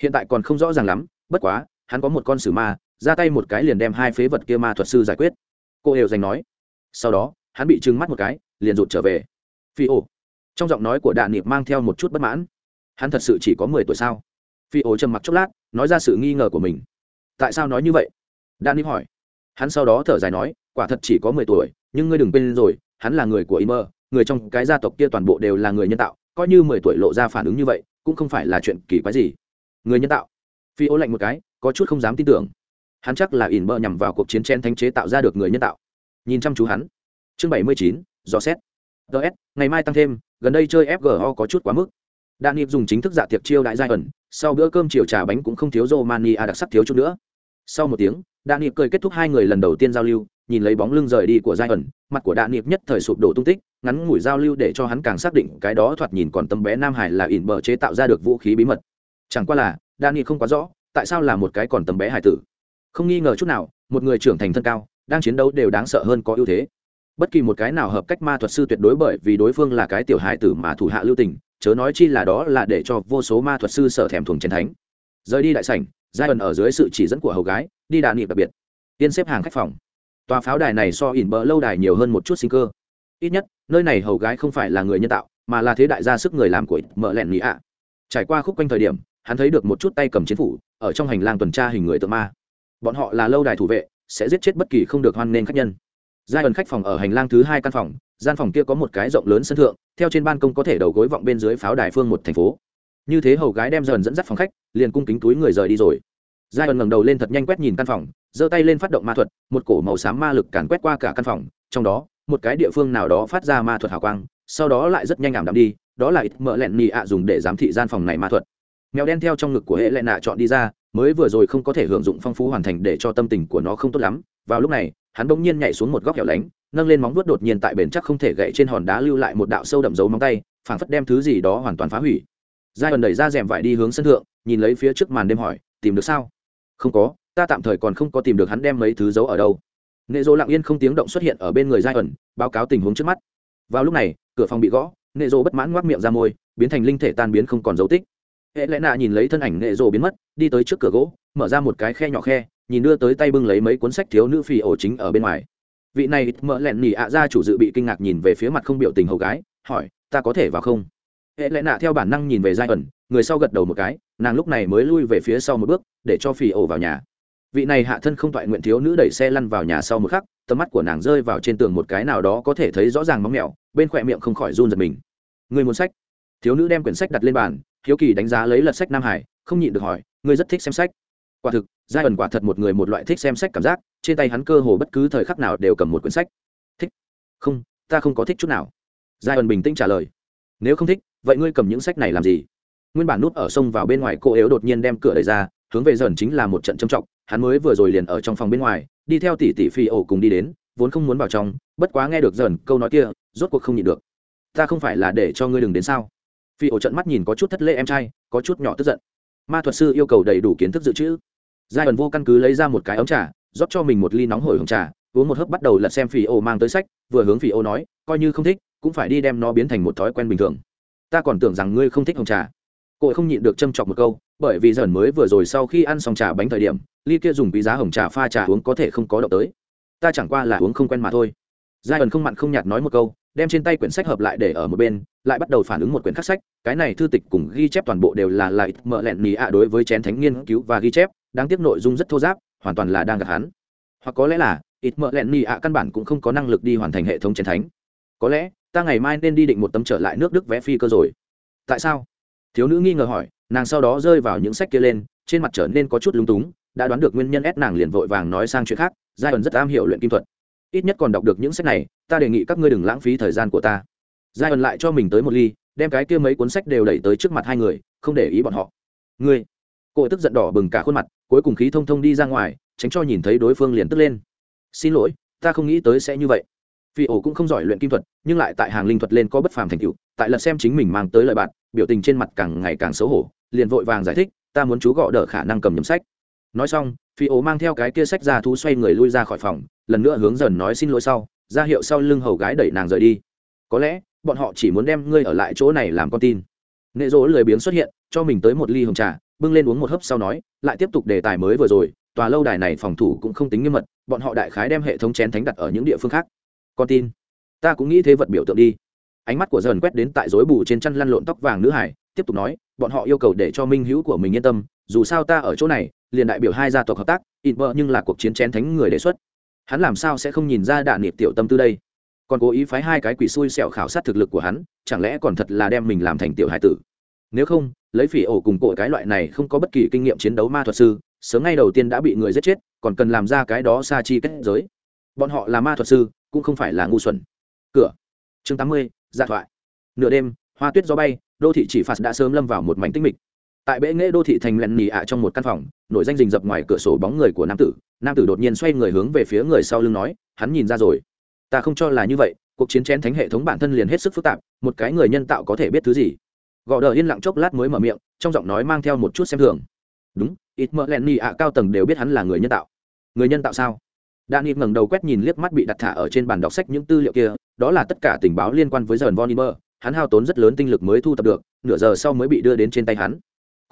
Hiện tại còn không rõ ràng lắm bất quá hắn có một con sử ma ra tay một cái liền đem hai phế vật kia ma thuật sư giải quyết. Cô đều dành nói. Sau đó hắn bị trừng mắt một cái liền rụt trở về. Phi ô trong giọng nói của đạn niệm mang theo một chút bất mãn. Hắn thật sự chỉ có mười tuổi sao? Phi ô trầm mặc chốc lát nói ra sự nghi ngờ của mình. Tại sao nói như vậy? Đạn niệm hỏi. Hắn sau đó thở dài nói quả thật chỉ có mười tuổi nhưng ngươi đừng quên rồi hắn là người của Imer, người trong cái gia tộc kia toàn bộ đều là người nhân tạo coi như mười tuổi lộ ra phản ứng như vậy cũng không phải là chuyện kỳ quái gì người nhân tạo. Phi ô lạnh một cái, có chút không dám tin tưởng. Hắn chắc là ỉn bơ nhằm vào cuộc chiến chen thanh chế tạo ra được người nhân tạo. Nhìn chăm chú hắn. Chương bảy mươi chín do xét. Ts ngày mai tăng thêm, gần đây chơi fgo có chút quá mức. Đạn nghiệp dùng chính thức dạ tiệc chiêu đại giai ẩn, sau bữa cơm chiều trà bánh cũng không thiếu romani a đặc sắc thiếu chút nữa. Sau một tiếng, đạn nghiệp cười kết thúc hai người lần đầu tiên giao lưu, nhìn lấy bóng lưng rời đi của giai ẩn, mặt của đạn nghiệp nhất thời sụp đổ tung tích, ngắn ngủi giao lưu để cho hắn càng xác định cái đó thoạt nhìn còn tấm bé nam hải là ỉn bờ chế tạo ra được vũ khí bí mật chẳng qua là, Dani không quá rõ, tại sao là một cái còn tầm bé hải tử. Không nghi ngờ chút nào, một người trưởng thành thân cao, đang chiến đấu đều đáng sợ hơn có ưu thế. Bất kỳ một cái nào hợp cách ma thuật sư tuyệt đối bởi vì đối phương là cái tiểu hài tử mà thủ hạ lưu tình, chớ nói chi là đó là để cho vô số ma thuật sư sở thèm thuồng chiến thánh. Rời đi đại sảnh giai ẩn ở dưới sự chỉ dẫn của hầu gái, đi đà nịp đặc biệt. Tiên xếp hàng khách phòng. Tòa pháo đài này so ỉn bờ lâu đài nhiều hơn một chút sinh cơ. Ít nhất, nơi này hầu gái không phải là người nhân tạo, mà là thế đại gia sức người làm của mợ lẹn mỹ ạ. Trải qua khúc quanh thời điểm hắn thấy được một chút tay cầm chiến phủ, ở trong hành lang tuần tra hình người tượng ma. Bọn họ là lâu đài thủ vệ, sẽ giết chết bất kỳ không được hoan nghênh khách nhân. Giai ẩn khách phòng ở hành lang thứ hai căn phòng, gian phòng kia có một cái rộng lớn sân thượng, theo trên ban công có thể đầu gối vọng bên dưới pháo đài phương một thành phố. Như thế hầu gái đem dần dẫn dắt phòng khách, liền cung kính túi người rời đi rồi. Giai ẩn ngẩng đầu lên thật nhanh quét nhìn căn phòng, giơ tay lên phát động ma thuật, một cổ màu xám ma lực càn quét qua cả căn phòng, trong đó, một cái địa phương nào đó phát ra ma thuật hào quang, sau đó lại rất nhanh ảm đạm đi, đó là ít mỡ lẹn nhị ạ dùng để giám thị gian phòng này ma thuật mèo đen theo trong ngực của hệ lệ nạ chọn đi ra, mới vừa rồi không có thể hưởng dụng phong phú hoàn thành để cho tâm tình của nó không tốt lắm. Vào lúc này, hắn bỗng nhiên nhảy xuống một góc hẻo lánh, nâng lên móng vuốt đột nhiên tại bền chắc không thể gậy trên hòn đá lưu lại một đạo sâu đậm dấu móng tay, phảng phất đem thứ gì đó hoàn toàn phá hủy. Giai ẩn đẩy ra rèm vải đi hướng sân thượng, nhìn lấy phía trước màn đêm hỏi, tìm được sao? Không có, ta tạm thời còn không có tìm được hắn đem mấy thứ giấu ở đâu. Nệ dỗ lặng yên không tiếng động xuất hiện ở bên người giai ẩn báo cáo tình huống trước mắt. Vào lúc này, cửa phòng bị gõ, nệ dỗ bất mãn ngoác miệng ra môi, biến thành linh thể tan biến không còn dấu tích hệ lẽ nạ nhìn lấy thân ảnh nghệ rồ biến mất, đi tới trước cửa gỗ, mở ra một cái khe nhỏ khe, nhìn đưa tới tay bưng lấy mấy cuốn sách thiếu nữ phi ổ chính ở bên ngoài. Vị này mợ lẹn nỉ ạ ra chủ dự bị kinh ngạc nhìn về phía mặt không biểu tình hầu gái, hỏi, ta có thể vào không? Hệ lẽ nạ theo bản năng nhìn về giai ẩn, người sau gật đầu một cái, nàng lúc này mới lui về phía sau một bước, để cho phi ổ vào nhà. Vị này hạ thân không toại nguyện thiếu nữ đẩy xe lăn vào nhà sau một khắc, tầm mắt của nàng rơi vào trên tường một cái nào đó có thể thấy rõ ràng móng mẹo bên khỏe miệng không khỏi run giật mình. Người muốn sách? Thiếu nữ đem quyển sách đặt lên bàn hiếu kỳ đánh giá lấy lật sách nam hải, không nhịn được hỏi, ngươi rất thích xem sách? Quả thực, giai ẩn quả thật một người một loại thích xem sách cảm giác, trên tay hắn cơ hồ bất cứ thời khắc nào đều cầm một quyển sách. Thích? Không, ta không có thích chút nào. Giai ẩn bình tĩnh trả lời, nếu không thích, vậy ngươi cầm những sách này làm gì? Nguyên bản nút ở sông vào bên ngoài, cô yếu đột nhiên đem cửa đẩy ra, hướng về dần chính là một trận trầm trọng, hắn mới vừa rồi liền ở trong phòng bên ngoài, đi theo tỷ tỷ phi ổ cùng đi đến, vốn không muốn vào trong, bất quá nghe được dần câu nói kia, rốt cuộc không nhịn được. Ta không phải là để cho ngươi đừng đến sao? Phi ổ trận mắt nhìn có chút thất lễ em trai, có chút nhỏ tức giận. Ma thuật sư yêu cầu đầy đủ kiến thức dự trữ. Giai ẩn vô căn cứ lấy ra một cái ống trà, rót cho mình một ly nóng hổi hồng trà, uống một hớp bắt đầu lật xem phi ổ mang tới sách, vừa hướng phi ổ nói, coi như không thích, cũng phải đi đem nó biến thành một thói quen bình thường. Ta còn tưởng rằng ngươi không thích hồng trà. Cô không nhịn được châm chọc một câu, bởi vì dần mới vừa rồi sau khi ăn xong trà bánh thời điểm, ly kia dùng quý giá hồng trà pha trà uống có thể không có động tới. Ta chẳng qua là uống không quen mà thôi. Giai ẩn không mặn không nhạt nói một câu đem trên tay quyển sách hợp lại để ở một bên, lại bắt đầu phản ứng một quyển khắc sách. Cái này thư tịch cùng ghi chép toàn bộ đều là lại mợ lẹn mì ạ đối với chén thánh nghiên cứu và ghi chép, đáng tiếc nội dung rất thô giáp, hoàn toàn là đang gặp hắn. Hoặc có lẽ là ít mợ lẹn mì ạ căn bản cũng không có năng lực đi hoàn thành hệ thống chén thánh. Có lẽ, ta ngày mai nên đi định một tấm trở lại nước đức vẽ phi cơ rồi. Tại sao? Thiếu nữ nghi ngờ hỏi, nàng sau đó rơi vào những sách kia lên, trên mặt trở nên có chút lung túng, đã đoán được nguyên nhân ép nàng liền vội vàng nói sang chuyện khác. Giai ẩn rất am hiểu luyện kim thuật ít nhất còn đọc được những sách này, ta đề nghị các ngươi đừng lãng phí thời gian của ta. Giai ẩn lại cho mình tới một ly, đem cái kia mấy cuốn sách đều đẩy tới trước mặt hai người, không để ý bọn họ. Ngươi. Cô tức giận đỏ bừng cả khuôn mặt, cuối cùng khí thông thông đi ra ngoài, tránh cho nhìn thấy đối phương liền tức lên. Xin lỗi, ta không nghĩ tới sẽ như vậy. Phi ổ cũng không giỏi luyện kim thuật, nhưng lại tại hàng linh thuật lên có bất phàm thành tựu, tại lần xem chính mình mang tới lời bạn, biểu tình trên mặt càng ngày càng xấu hổ, liền vội vàng giải thích, ta muốn chú gọ đỡ khả năng cầm nhầm sách. Nói xong phi ố mang theo cái kia sách ra thú xoay người lui ra khỏi phòng, lần nữa hướng dần nói xin lỗi sau, ra hiệu sau lưng hầu gái đẩy nàng rời đi. Có lẽ, bọn họ chỉ muốn đem ngươi ở lại chỗ này làm con tin. Nệ rỗ lười biếng xuất hiện, cho mình tới một ly hồng trà, bưng lên uống một hớp sau nói, lại tiếp tục đề tài mới vừa rồi, tòa lâu đài này phòng thủ cũng không tính nghiêm mật, bọn họ đại khái đem hệ thống chén thánh đặt ở những địa phương khác. Con tin. Ta cũng nghĩ thế vật biểu tượng đi. Ánh mắt của dần quét đến tại rối bù trên chăn lăn lộn tóc vàng nữ hải, tiếp tục nói, bọn họ yêu cầu để cho minh hữu của mình yên tâm dù sao ta ở chỗ này, liền đại biểu hai gia tộc hợp tác, ít vợ nhưng là cuộc chiến chén thánh người đề xuất. Hắn làm sao sẽ không nhìn ra đạn niệm tiểu tâm tư đây? Còn cố ý phái hai cái quỷ xui xẻo khảo sát thực lực của hắn, chẳng lẽ còn thật là đem mình làm thành tiểu hải tử? Nếu không, lấy phỉ ổ cùng cội cái loại này không có bất kỳ kinh nghiệm chiến đấu ma thuật sư, sớm ngay đầu tiên đã bị người giết chết, còn cần làm ra cái đó xa chi kết giới. Bọn họ là ma thuật sư, cũng không phải là ngu xuẩn. Cửa. Chương tám mươi dạ thoại. Nửa đêm, hoa tuyết gió bay, đô thị chỉ phạt đã sớm lâm vào một mảnh tinh mịch tại bệ nghệ đô thị thành lẹn nỉ ạ trong một căn phòng, nổi danh rình rập ngoài cửa sổ bóng người của nam tử nam tử đột nhiên xoay người hướng về phía người sau lưng nói, hắn nhìn ra rồi. Ta không cho là như vậy, cuộc chiến chén thánh hệ thống bản thân liền hết sức phức tạp, một cái người nhân tạo có thể biết thứ gì? Gò đờ yên lặng chốc lát mới mở miệng, trong giọng nói mang theo một chút xem thường. Đúng, ít mỡ len ni ạ cao tầng đều biết hắn là người nhân tạo. Người nhân tạo sao? Đan ít ngẩng đầu quét nhìn liếc mắt bị đặt thả ở trên bàn đọc sách những tư liệu kia, đó là tất cả tình báo liên quan với dần von imer hắn hao tốn rất lớn tinh lực mới thu thập được, nửa giờ sau mới bị đưa đến trên tay hắn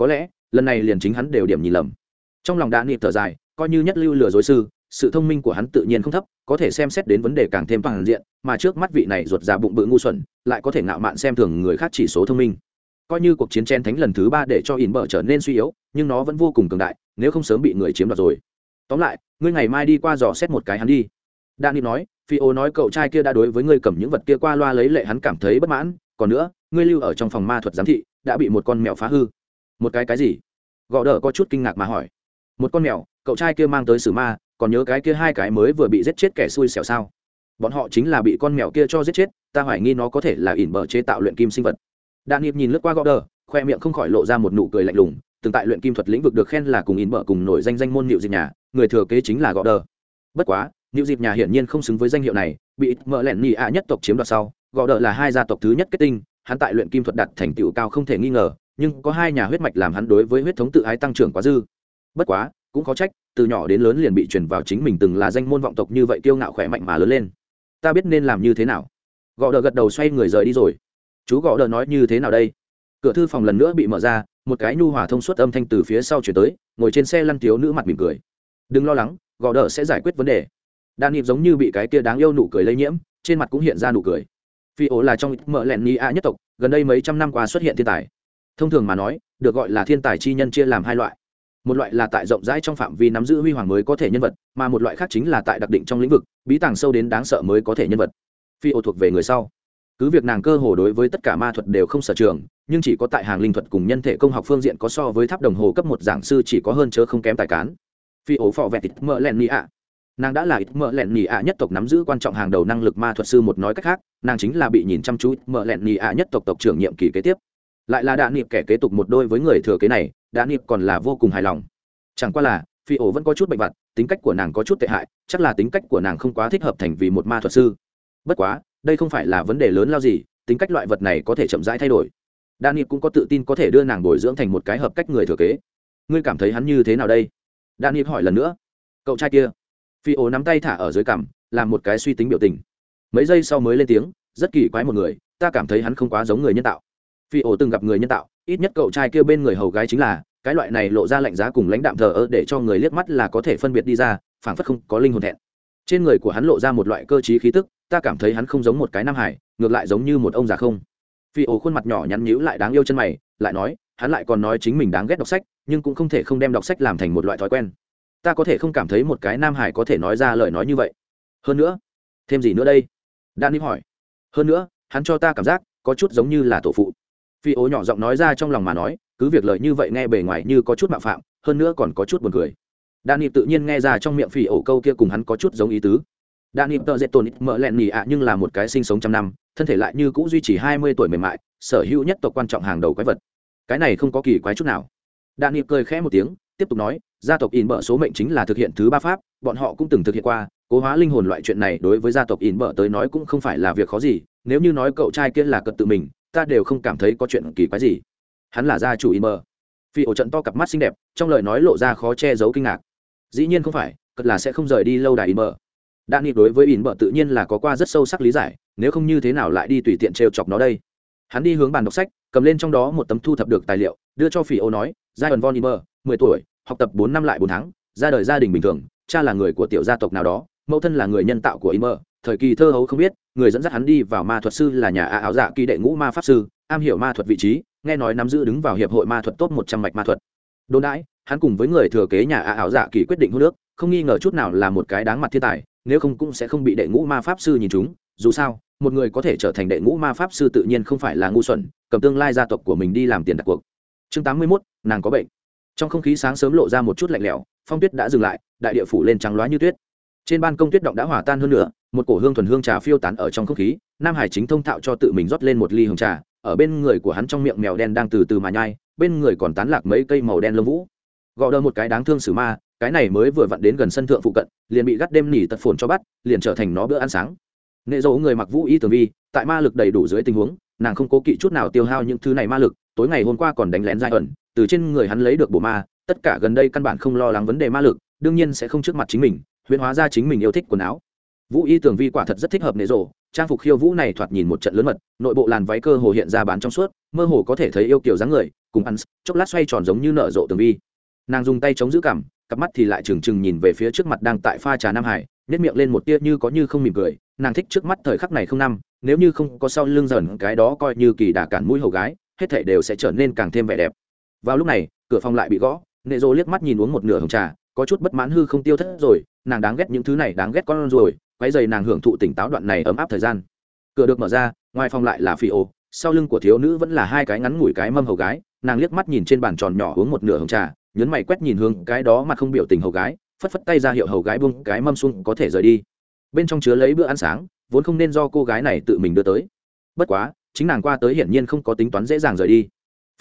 có lẽ, lần này liền chính hắn đều điểm nhìn lầm. Trong lòng đan nhịp thở dài, coi như nhất lưu lừa dối sư, sự thông minh của hắn tự nhiên không thấp, có thể xem xét đến vấn đề càng thêm toàn diện, mà trước mắt vị này ruột già bụng bự ngu xuẩn, lại có thể ngạo mạn xem thường người khác chỉ số thông minh. Coi như cuộc chiến chen thánh lần thứ ba để cho in bở trở nên suy yếu, nhưng nó vẫn vô cùng cường đại, nếu không sớm bị người chiếm đoạt rồi. Tóm lại, ngươi ngày mai đi qua dò xét một cái hắn đi. Đan đi nói, phi ô nói cậu trai kia đã đối với ngươi cầm những vật kia qua loa lấy lệ hắn cảm thấy bất mãn, còn nữa, ngươi lưu ở trong phòng ma thuật giám thị, đã bị một con mèo phá hư một cái cái gì? Gõ đỡ có chút kinh ngạc mà hỏi. Một con mèo, cậu trai kia mang tới sử ma, còn nhớ cái kia hai cái mới vừa bị giết chết kẻ xui xẻo sao? Bọn họ chính là bị con mèo kia cho giết chết, ta hoài nghi nó có thể là ỉn bờ chế tạo luyện kim sinh vật. Đạn nhịp nhìn lướt qua gõ đờ khoe miệng không khỏi lộ ra một nụ cười lạnh lùng, từng tại luyện kim thuật lĩnh vực được khen là cùng ỉn bờ cùng nổi danh danh môn nhịu dịp nhà, người thừa kế chính là gõ đờ bất quá nhịu dịp nhà hiển nhiên không xứng với danh hiệu này, bị ít mỡ lẹn nhị ạ nhất tộc chiếm đoạt sau, gõ đờ là hai gia tộc thứ nhất kết tinh, hắn tại luyện kim thuật đạt thành tựu cao không thể nghi ngờ nhưng có hai nhà huyết mạch làm hắn đối với huyết thống tự ái tăng trưởng quá dư. Bất quá, cũng có trách, từ nhỏ đến lớn liền bị truyền vào chính mình từng là danh môn vọng tộc như vậy kiêu ngạo khỏe mạnh mà lớn lên. Ta biết nên làm như thế nào. Gõ đờ gật đầu xoay người rời đi rồi. Chú gõ đờ nói như thế nào đây? Cửa thư phòng lần nữa bị mở ra, một cái nhu hòa thông suốt âm thanh từ phía sau chuyển tới, ngồi trên xe lăn thiếu nữ mặt mỉm cười. Đừng lo lắng gò đỡ sẽ giải quyết vấn đề. Đan nhịp giống như bị cái kia đáng yêu nụ cười lây nhiễm, trên mặt cũng hiện ra nụ cười. Phi ổ là trong mợ lẹn ni a nhất tộc, gần đây mấy trăm năm qua xuất hiện thiên tài thông thường mà nói, được gọi là thiên tài chi nhân chia làm hai loại. Một loại là tại rộng rãi trong phạm vi nắm giữ huy hoàng mới có thể nhân vật, mà một loại khác chính là tại đặc định trong lĩnh vực, bí tàng sâu đến đáng sợ mới có thể nhân vật. Phi ô thuộc về người sau. Cứ việc nàng cơ hồ đối với tất cả ma thuật đều không sở trường, nhưng chỉ có tại hàng linh thuật cùng nhân thể công học phương diện có so với tháp đồng hồ cấp một giảng sư chỉ có hơn chớ không kém tài cán. Phi ổ phò vẹt ít mỡ len nị ạ. Nàng đã là ít mỡ lẹn nị ạ nhất tộc nắm giữ quan trọng hàng đầu năng lực ma thuật sư một nói cách khác, nàng chính là bị nhìn chăm chú ít mỡ lẹn nị ạ nhất tộc tộc trưởng nhiệm kỳ kế tiếp lại là đạn niệm kẻ kế tục một đôi với người thừa kế này đạn niệm còn là vô cùng hài lòng. Chẳng qua là, phi ổ vẫn có chút bệnh vặt, tính cách của nàng có chút tệ hại, chắc là tính cách của nàng không quá thích hợp thành vì một ma thuật sư. Bất quá, đây không phải là vấn đề lớn lao gì, tính cách loại vật này có thể chậm rãi thay đổi. Đan niệm cũng có tự tin có thể đưa nàng bồi dưỡng thành một cái hợp cách người thừa kế. Ngươi cảm thấy hắn như thế nào đây? Đan niệm hỏi lần nữa. Cậu trai kia. Phi ổ nắm tay thả ở dưới cằm, làm một cái suy tính biểu tình. Mấy giây sau mới lên tiếng, rất kỳ quái một người, ta cảm thấy hắn không quá giống người nhân tạo phi ổ từng gặp người nhân tạo, ít nhất cậu trai kia bên người hầu gái chính là, cái loại này lộ ra lạnh giá cùng lãnh đạm thờ ơ để cho người liếc mắt là có thể phân biệt đi ra, phảng phất không có linh hồn thẹn. Trên người của hắn lộ ra một loại cơ t khí tức, ta cảm thấy hắn không giống một cái nam hải, ngược lại giống như một ông già không. Phi ổ khuôn mặt nhỏ nhắn nhíu lại đáng yêu chân mày, lại nói, hắn lại còn nói chính mình đáng ghét đọc sách, nhưng cũng không thể không đem đọc sách làm thành một loại thói quen. Ta có thể không cảm thấy một cái nam hải có thể nói ra lời nói như vậy. Hơn nữa, thêm gì nữa đây? Đan nim hỏi. Hơn nữa, hắn cho ta cảm giác có chút giống như là tổ phụ phi ố nhỏ giọng nói ra trong lòng mà nói, cứ việc lời như vậy nghe bề ngoài như có chút mạo phạm, hơn nữa còn có chút buồn cười. Đan nịp tự nhiên nghe ra trong miệng phi ổ câu kia cùng hắn có chút giống ý tứ. Đan nịp tợ dệt tồn ít mỡ lẹn nhì ạ, nhưng là một cái sinh sống trăm năm, thân thể lại như cũ duy trì hai mươi tuổi mềm mại, sở hữu nhất tộc quan trọng hàng đầu quái vật. Cái này không có kỳ quái chút nào. Đan nịp cười khẽ một tiếng, tiếp tục nói, gia tộc in bợ số mệnh chính là thực hiện thứ ba pháp, bọn họ cũng từng thực hiện qua, cố hóa linh hồn loại chuyện này đối với gia tộc in bợ tới nói cũng không phải là việc khó gì, nếu như nói cậu trai kia là cật tự mình ta đều không cảm thấy có chuyện kỳ quái gì. Hắn là gia chủ in bợ phi ổ trận to cặp mắt xinh đẹp trong lời nói lộ ra khó che giấu kinh ngạc. Dĩ nhiên không phải cật là sẽ không rời đi lâu đài in bợ đã nghĩ đối với in bợ tự nhiên là có qua rất sâu sắc lý giải nếu không như thế nào lại đi tùy tiện trêu chọc nó đây. Hắn đi hướng bàn đọc sách cầm lên trong đó một tấm thu thập được tài liệu đưa cho phi ô nói giai ẩn von in bợ mười tuổi học tập bốn năm lại bốn tháng ra đời gia đình bình thường cha là người của tiểu gia tộc nào đó mẫu thân là người nhân tạo của Imer, thời kỳ thơ hấu không biết người dẫn dắt hắn đi vào ma thuật sư là nhà áo dạ kỳ đệ ngũ ma pháp sư am hiểu ma thuật vị trí nghe nói nắm giữ đứng vào hiệp hội ma thuật tốt một trăm mạch ma thuật. Đồn đãi hắn cùng với người thừa kế nhà áo dạ kỳ quyết định hô nước không nghi ngờ chút nào là một cái đáng mặt thiên tài nếu không cũng sẽ không bị đệ ngũ ma pháp sư nhìn chúng dù sao một người có thể trở thành đệ ngũ ma pháp sư tự nhiên không phải là ngu xuẩn cầm tương lai gia tộc của mình đi làm tiền đặt cuộc. Chương tám mươi 81, nàng có bệnh. Trong không khí sáng sớm lộ ra một chút lạnh lẽo phong tuyết đã dừng lại đại địa phủ lên trắng loá như tuyết trên ban công tuyết động đã hòa tan hơn nữa, một cổ hương thuần hương trà phiêu tán ở trong không khí, nam hải chính thông thạo cho tự mình rót lên một ly hồng trà, ở bên người của hắn trong miệng mèo đen đang từ từ mà nhai, bên người còn tán lạc mấy cây màu đen lông vũ. Gõ đơ một cái đáng thương xử ma, cái này mới vừa vặn đến gần sân thượng phụ cận, liền bị gắt đêm nỉ tật phồn cho bắt, liền trở thành nó bữa ăn sáng. Nệ dỗ người mặc vũ y tường vi, tại ma lực đầy đủ dưới tình huống, nàng không cố kỵ chút nào tiêu hao những thứ này ma lực, tối ngày hôm qua còn đánh lén giai ẩn từ trên người hắn lấy được bổ ma, tất cả gần đây căn bản không lo lắng vấn đề ma lực, đương nhiên sẽ không trước mặt chính mình huyễn hóa ra chính mình yêu thích quần áo. Vũ y tường vi quả thật rất thích hợp nệ rộ trang phục khiêu vũ này thoạt nhìn một trận lớn mật, nội bộ làn váy cơ hồ hiện ra bán trong suốt, mơ hồ có thể thấy yêu kiểu dáng người, cùng ăn chốc lát xoay tròn giống như nở rộ tường vi. Nàng dùng tay chống giữ cảm cặp mắt thì lại trừng trừng nhìn về phía trước mặt đang tại pha trà nam hải nhét miệng lên một tia như có như không mỉm cười, nàng thích trước mắt thời khắc này không năm, nếu như không có sau lưng dần cái đó coi như kỳ đà cản mũi hầu gái, hết thảy đều sẽ trở nên càng thêm vẻ đẹp. Vào lúc này, cửa phòng lại bị gõ nệ rô liếc mắt nhìn uống một nửa hồng trà, có chút bất mãn hư không tiêu thất rồi nàng đáng ghét những thứ này đáng ghét con rồi quay dày nàng hưởng thụ tỉnh táo đoạn này ấm áp thời gian. Cửa được mở ra, ngoài phòng lại là phi ô sau lưng của thiếu nữ vẫn là hai cái ngắn ngủi cái mâm hầu gái, nàng liếc mắt nhìn trên bàn tròn nhỏ uống một nửa hồng trà, nhấn mày quét nhìn hướng cái đó mà không biểu tình hầu gái, phất phất tay ra hiệu hầu gái buông cái mâm xuống có thể rời đi. Bên trong chứa lấy bữa ăn sáng, vốn không nên do cô gái này tự mình đưa tới. Bất quá, chính nàng qua tới hiển nhiên không có tính toán dễ dàng rời đi.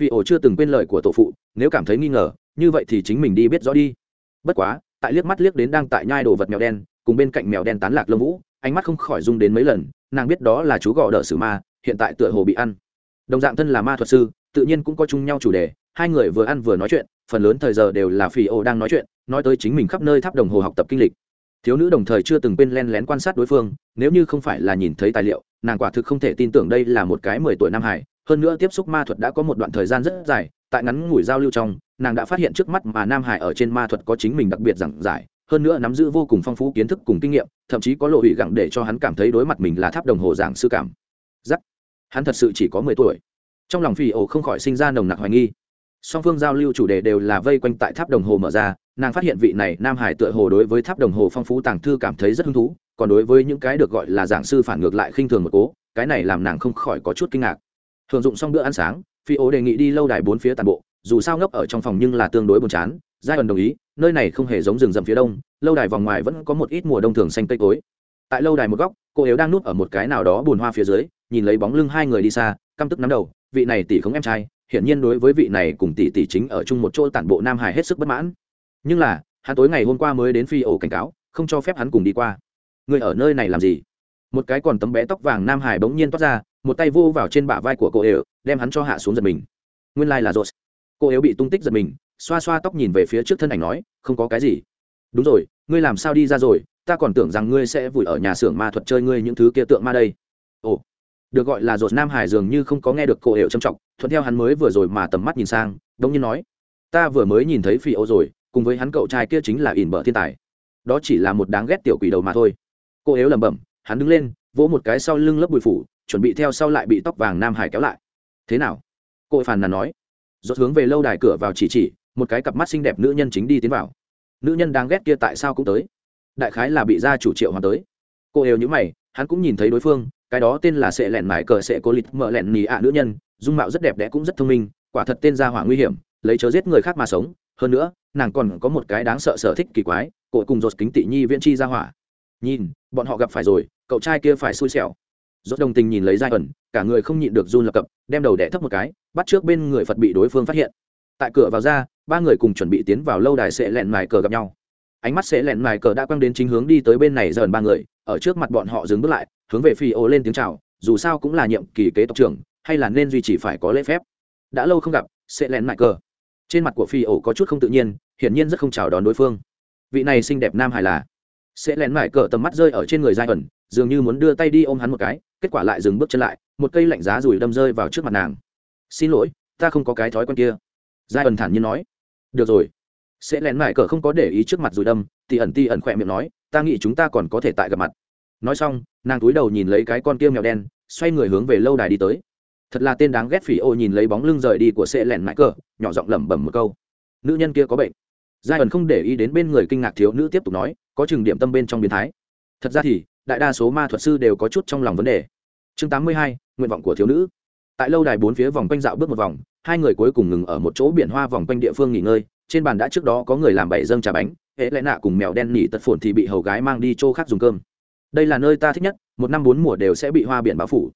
Phi ổ chưa từng quên lời của tổ phụ, nếu cảm thấy nghi ngờ, như vậy thì chính mình đi biết rõ đi. Bất quá tại liếc mắt liếc đến đang tại nhai đồ vật mèo đen, cùng bên cạnh mèo đen tán lạc lông vũ, ánh mắt không khỏi rung đến mấy lần, nàng biết đó là chú gò đỡ sử ma, hiện tại tựa hồ bị ăn. Đồng dạng thân là ma thuật sư, tự nhiên cũng có chung nhau chủ đề, hai người vừa ăn vừa nói chuyện, phần lớn thời giờ đều là phi ô đang nói chuyện, nói tới chính mình khắp nơi tháp đồng hồ học tập kinh lịch. Thiếu nữ đồng thời chưa từng quên len lén quan sát đối phương, nếu như không phải là nhìn thấy tài liệu, nàng quả thực không thể tin tưởng đây là một cái mười tuổi nam hải hơn nữa tiếp xúc ma thuật đã có một đoạn thời gian rất dài, tại ngắn ngủi giao lưu trong, nàng đã phát hiện trước mắt mà nam hải ở trên ma thuật có chính mình đặc biệt giảng giải, hơn nữa nắm giữ vô cùng phong phú kiến thức cùng kinh nghiệm, thậm chí có lộ hủy gặng để cho hắn cảm thấy đối mặt mình là tháp đồng hồ giảng sư cảm. Giắc hắn thật sự chỉ có mười tuổi. Trong lòng phi ổ không khỏi sinh ra nồng nặc hoài nghi. Song phương giao lưu chủ đề đều là vây quanh tại tháp đồng hồ mở ra, nàng phát hiện vị này nam hải tựa hồ đối với tháp đồng hồ phong phú tàng thư cảm thấy rất hứng thú, còn đối với những cái được gọi là giảng sư phản ngược lại khinh thường một cố, cái này làm nàng không khỏi có chút kinh ngạc thường dụng xong bữa ăn sáng, phi ố đề nghị đi lâu đài bốn phía tàn bộ, dù sao ngốc ở trong phòng nhưng là tương đối buồn chán. Giai ẩn đồng ý, nơi này không hề giống rừng rậm phía đông, lâu đài vòng ngoài vẫn có một ít mùa đông thường xanh cây cối tại lâu đài một góc, cô yếu đang núp ở một cái nào đó bùn hoa phía dưới, nhìn lấy bóng lưng hai người đi xa, căm tức nắm đầu, vị này tỷ không em trai, hiển nhiên đối với vị này cùng tỷ tỷ chính ở chung một chỗ tản bộ nam hải hết sức bất mãn. Nhưng là, hắn tối ngày hôm qua mới đến phi ổ cảnh cáo, không cho phép hắn cùng đi qua. Người ở nơi này làm gì? Một cái còn tấm bé tóc vàng nam hải bỗng nhiên toát ra một tay vô vào trên bả vai của cô ếu đem hắn cho hạ xuống giật mình. Nguyên lai、like、là rột cô ếu bị tung tích giật mình, xoa xoa tóc nhìn về phía trước thân ảnh nói, không có cái gì. Đúng rồi, ngươi làm sao đi ra rồi? Ta còn tưởng rằng ngươi sẽ vùi ở nhà xưởng ma thuật chơi ngươi những thứ kia tượng ma đây. Ồ. Được gọi là rột nam hải dường như không có nghe được cô ếu trầm trọng, thuận theo hắn mới vừa rồi mà tầm mắt nhìn sang đông nhiên nói, ta vừa mới nhìn thấy phi ô rồi, cùng với hắn cậu trai kia chính là ỉn bợ thiên tài. Đó chỉ là một đáng ghét tiểu quỷ đầu mà thôi. Cô ếu lẩm bẩm, hắn đứng lên, vỗ một cái sau lưng lớp bụi phủ chuẩn bị theo sau lại bị tóc vàng nam hải kéo lại. Thế nào? Cô phàn nàn nói. Dốt hướng về lâu đài cửa vào chỉ chỉ, một cái cặp mắt xinh đẹp nữ nhân chính đi tiến vào. Nữ nhân đáng ghét kia tại sao cũng tới? Đại khái là bị gia chủ triệu hoàng tới. Cô đều như mày, hắn cũng nhìn thấy đối phương, cái đó tên là sệ lẹn mải cờ sệ cô lịt mợ lẹn nì ạ nữ nhân, dung mạo rất đẹp đẽ cũng rất thông minh, quả thật tên gia hỏa nguy hiểm, lấy chớ giết người khác mà sống. Hơn nữa, nàng còn có một cái đáng sợ sở thích kỳ quái, cô cùng rột kính tị nhi viễn chi gia hỏa. Nhìn, bọn họ gặp phải rồi, cậu trai kia phải xui xẻo rốt đồng tình nhìn lấy giai ẩn, cả người không nhịn được run lập cập, đem đầu đẻ thấp một cái, bắt trước bên người phật bị đối phương phát hiện. Tại cửa vào ra, ba người cùng chuẩn bị tiến vào lâu đài sẽ lẹn mài cờ gặp nhau. Ánh mắt sẽ lẹn mài cờ đã quăng đến chính hướng đi tới bên này dần ba người, ở trước mặt bọn họ dừng bước lại, hướng về phi ô lên tiếng chào, dù sao cũng là nhiệm kỳ kế tộc trưởng, hay là nên duy trì phải có lễ phép. Đã lâu không gặp, sẽ lẹn mài cờ. Trên mặt của phi ổ có chút không tự nhiên, hiển nhiên rất không chào đón đối phương. Vị này xinh đẹp nam hài là. Sẽ lén mải cờ tầm mắt rơi ở trên người giai ẩn dường như muốn đưa tay đi ôm hắn một cái, kết quả lại dừng bước chân lại, một cây lạnh giá rủi đâm rơi vào trước mặt nàng. Xin lỗi, ta không có cái thói quen kia. Giai ẩn thản nhiên nói. Được rồi. Sẽ lén mải cờ không có để ý trước mặt rủi đâm thì ẩn ti ẩn khỏe miệng nói, ta nghĩ chúng ta còn có thể tại gặp mặt. Nói xong, nàng túi đầu nhìn lấy cái con kia mèo đen, xoay người hướng về lâu đài đi tới. Thật là tên đáng ghét phỉ ô nhìn lấy bóng lưng rời đi của sẽ lẻn mãi cờ, nhỏ giọng lẩm bẩm một câu. Nữ nhân kia có bệnh. Giai ẩn không để ý đến bên người kinh ngạc thiếu nữ tiếp tục nói, có chừng điểm tâm bên trong biến thái. Thật ra thì đại đa số ma thuật sư đều có chút trong lòng vấn đề. Chương 82, nguyện vọng của thiếu nữ. Tại lâu đài bốn phía vòng quanh dạo bước một vòng hai người cuối cùng ngừng ở một chỗ biển hoa vòng quanh địa phương nghỉ ngơi trên bàn đã trước đó có người làm bảy dâng trà bánh hệ lẽ nạ cùng mèo đen nỉ tật phồn thì bị hầu gái mang đi chỗ khác dùng cơm. Đây là nơi ta thích nhất một năm bốn mùa đều sẽ bị hoa biển bao phủ.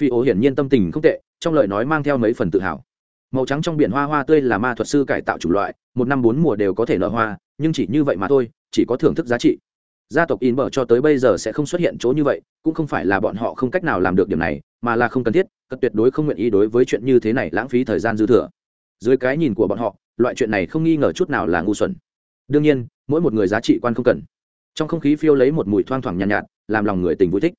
Phi ố hiển nhiên tâm tình không tệ trong lời nói mang theo mấy phần tự hào. Màu trắng trong biển hoa hoa tươi là ma thuật sư cải tạo chủng loại một năm bốn mùa đều có thể nở hoa nhưng chỉ như vậy mà thôi chỉ có thưởng thức giá trị gia tộc in bờ cho tới bây giờ sẽ không xuất hiện chỗ như vậy cũng không phải là bọn họ không cách nào làm được điểm này mà là không cần thiết cất tuyệt đối không nguyện ý đối với chuyện như thế này lãng phí thời gian dư thừa. Dưới cái nhìn của bọn họ loại chuyện này không nghi ngờ chút nào là ngu xuẩn. Đương nhiên mỗi một người giá trị quan không cần. Trong không khí phiêu lấy một mùi thoang thoảng nhàn nhạt, nhạt làm lòng người tình vui thích.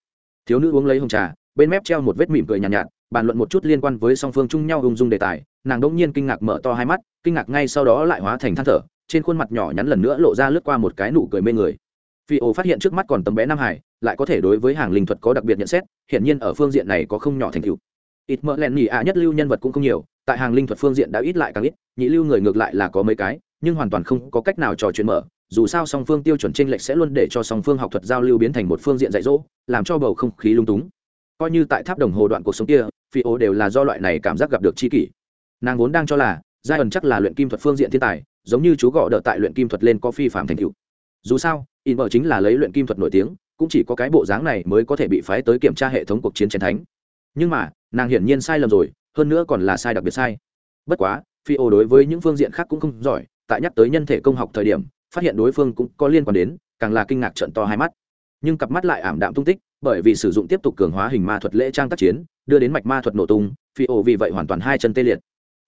Thiếu nữ uống lấy hồng trà bên mép treo một vết mỉm cười nhàn nhạt, nhạt bàn luận một chút liên quan với song phương chung nhau ung dung đề tài nàng đỗng nhiên kinh ngạc mở to hai mắt kinh ngạc ngay sau đó lại hóa thành than thở trên khuôn mặt nhỏ nhắn lần nữa lộ ra lướt qua một cái nụ cười mê người phi ô phát hiện trước mắt còn tấm bé nam hải, lại có thể đối với hàng linh thuật có đặc biệt nhận xét, hiển nhiên ở phương diện này có không nhỏ thành tựu. Ít mỡ len nhì ạ, nhất lưu nhân vật cũng không nhiều, tại hàng linh thuật phương diện đã ít lại càng ít, nhị lưu người ngược lại là có mấy cái, nhưng hoàn toàn không có cách nào trò chuyện mở, dù sao song phương tiêu chuẩn tranh lệch sẽ luôn để cho song phương học thuật giao lưu biến thành một phương diện dạy dỗ, làm cho bầu không khí lung túng. Coi như tại tháp đồng hồ đoạn cuộc sống kia, phi ô đều là do loại này cảm giác gặp được chi kỷ. Nàng vốn đang cho là, giai ẩn chắc là luyện kim thuật phương diện thiên tài, giống như chú gọ đợi tại luyện kim thuật lên có phi phạm thành tựu. Dù sao in mở chính là lấy luyện kim thuật nổi tiếng, cũng chỉ có cái bộ dáng này mới có thể bị phái tới kiểm tra hệ thống cuộc chiến chiến thánh. Nhưng mà, nàng hiển nhiên sai lầm rồi, hơn nữa còn là sai đặc biệt sai. Bất quá, phi ô đối với những phương diện khác cũng không giỏi, tại nhắc tới nhân thể công học thời điểm, phát hiện đối phương cũng có liên quan đến, càng là kinh ngạc trận to hai mắt. Nhưng cặp mắt lại ảm đạm tung tích, bởi vì sử dụng tiếp tục cường hóa hình ma thuật lễ trang tác chiến, đưa đến mạch ma thuật nổ tung, phi ô vì vậy hoàn toàn hai chân tê liệt.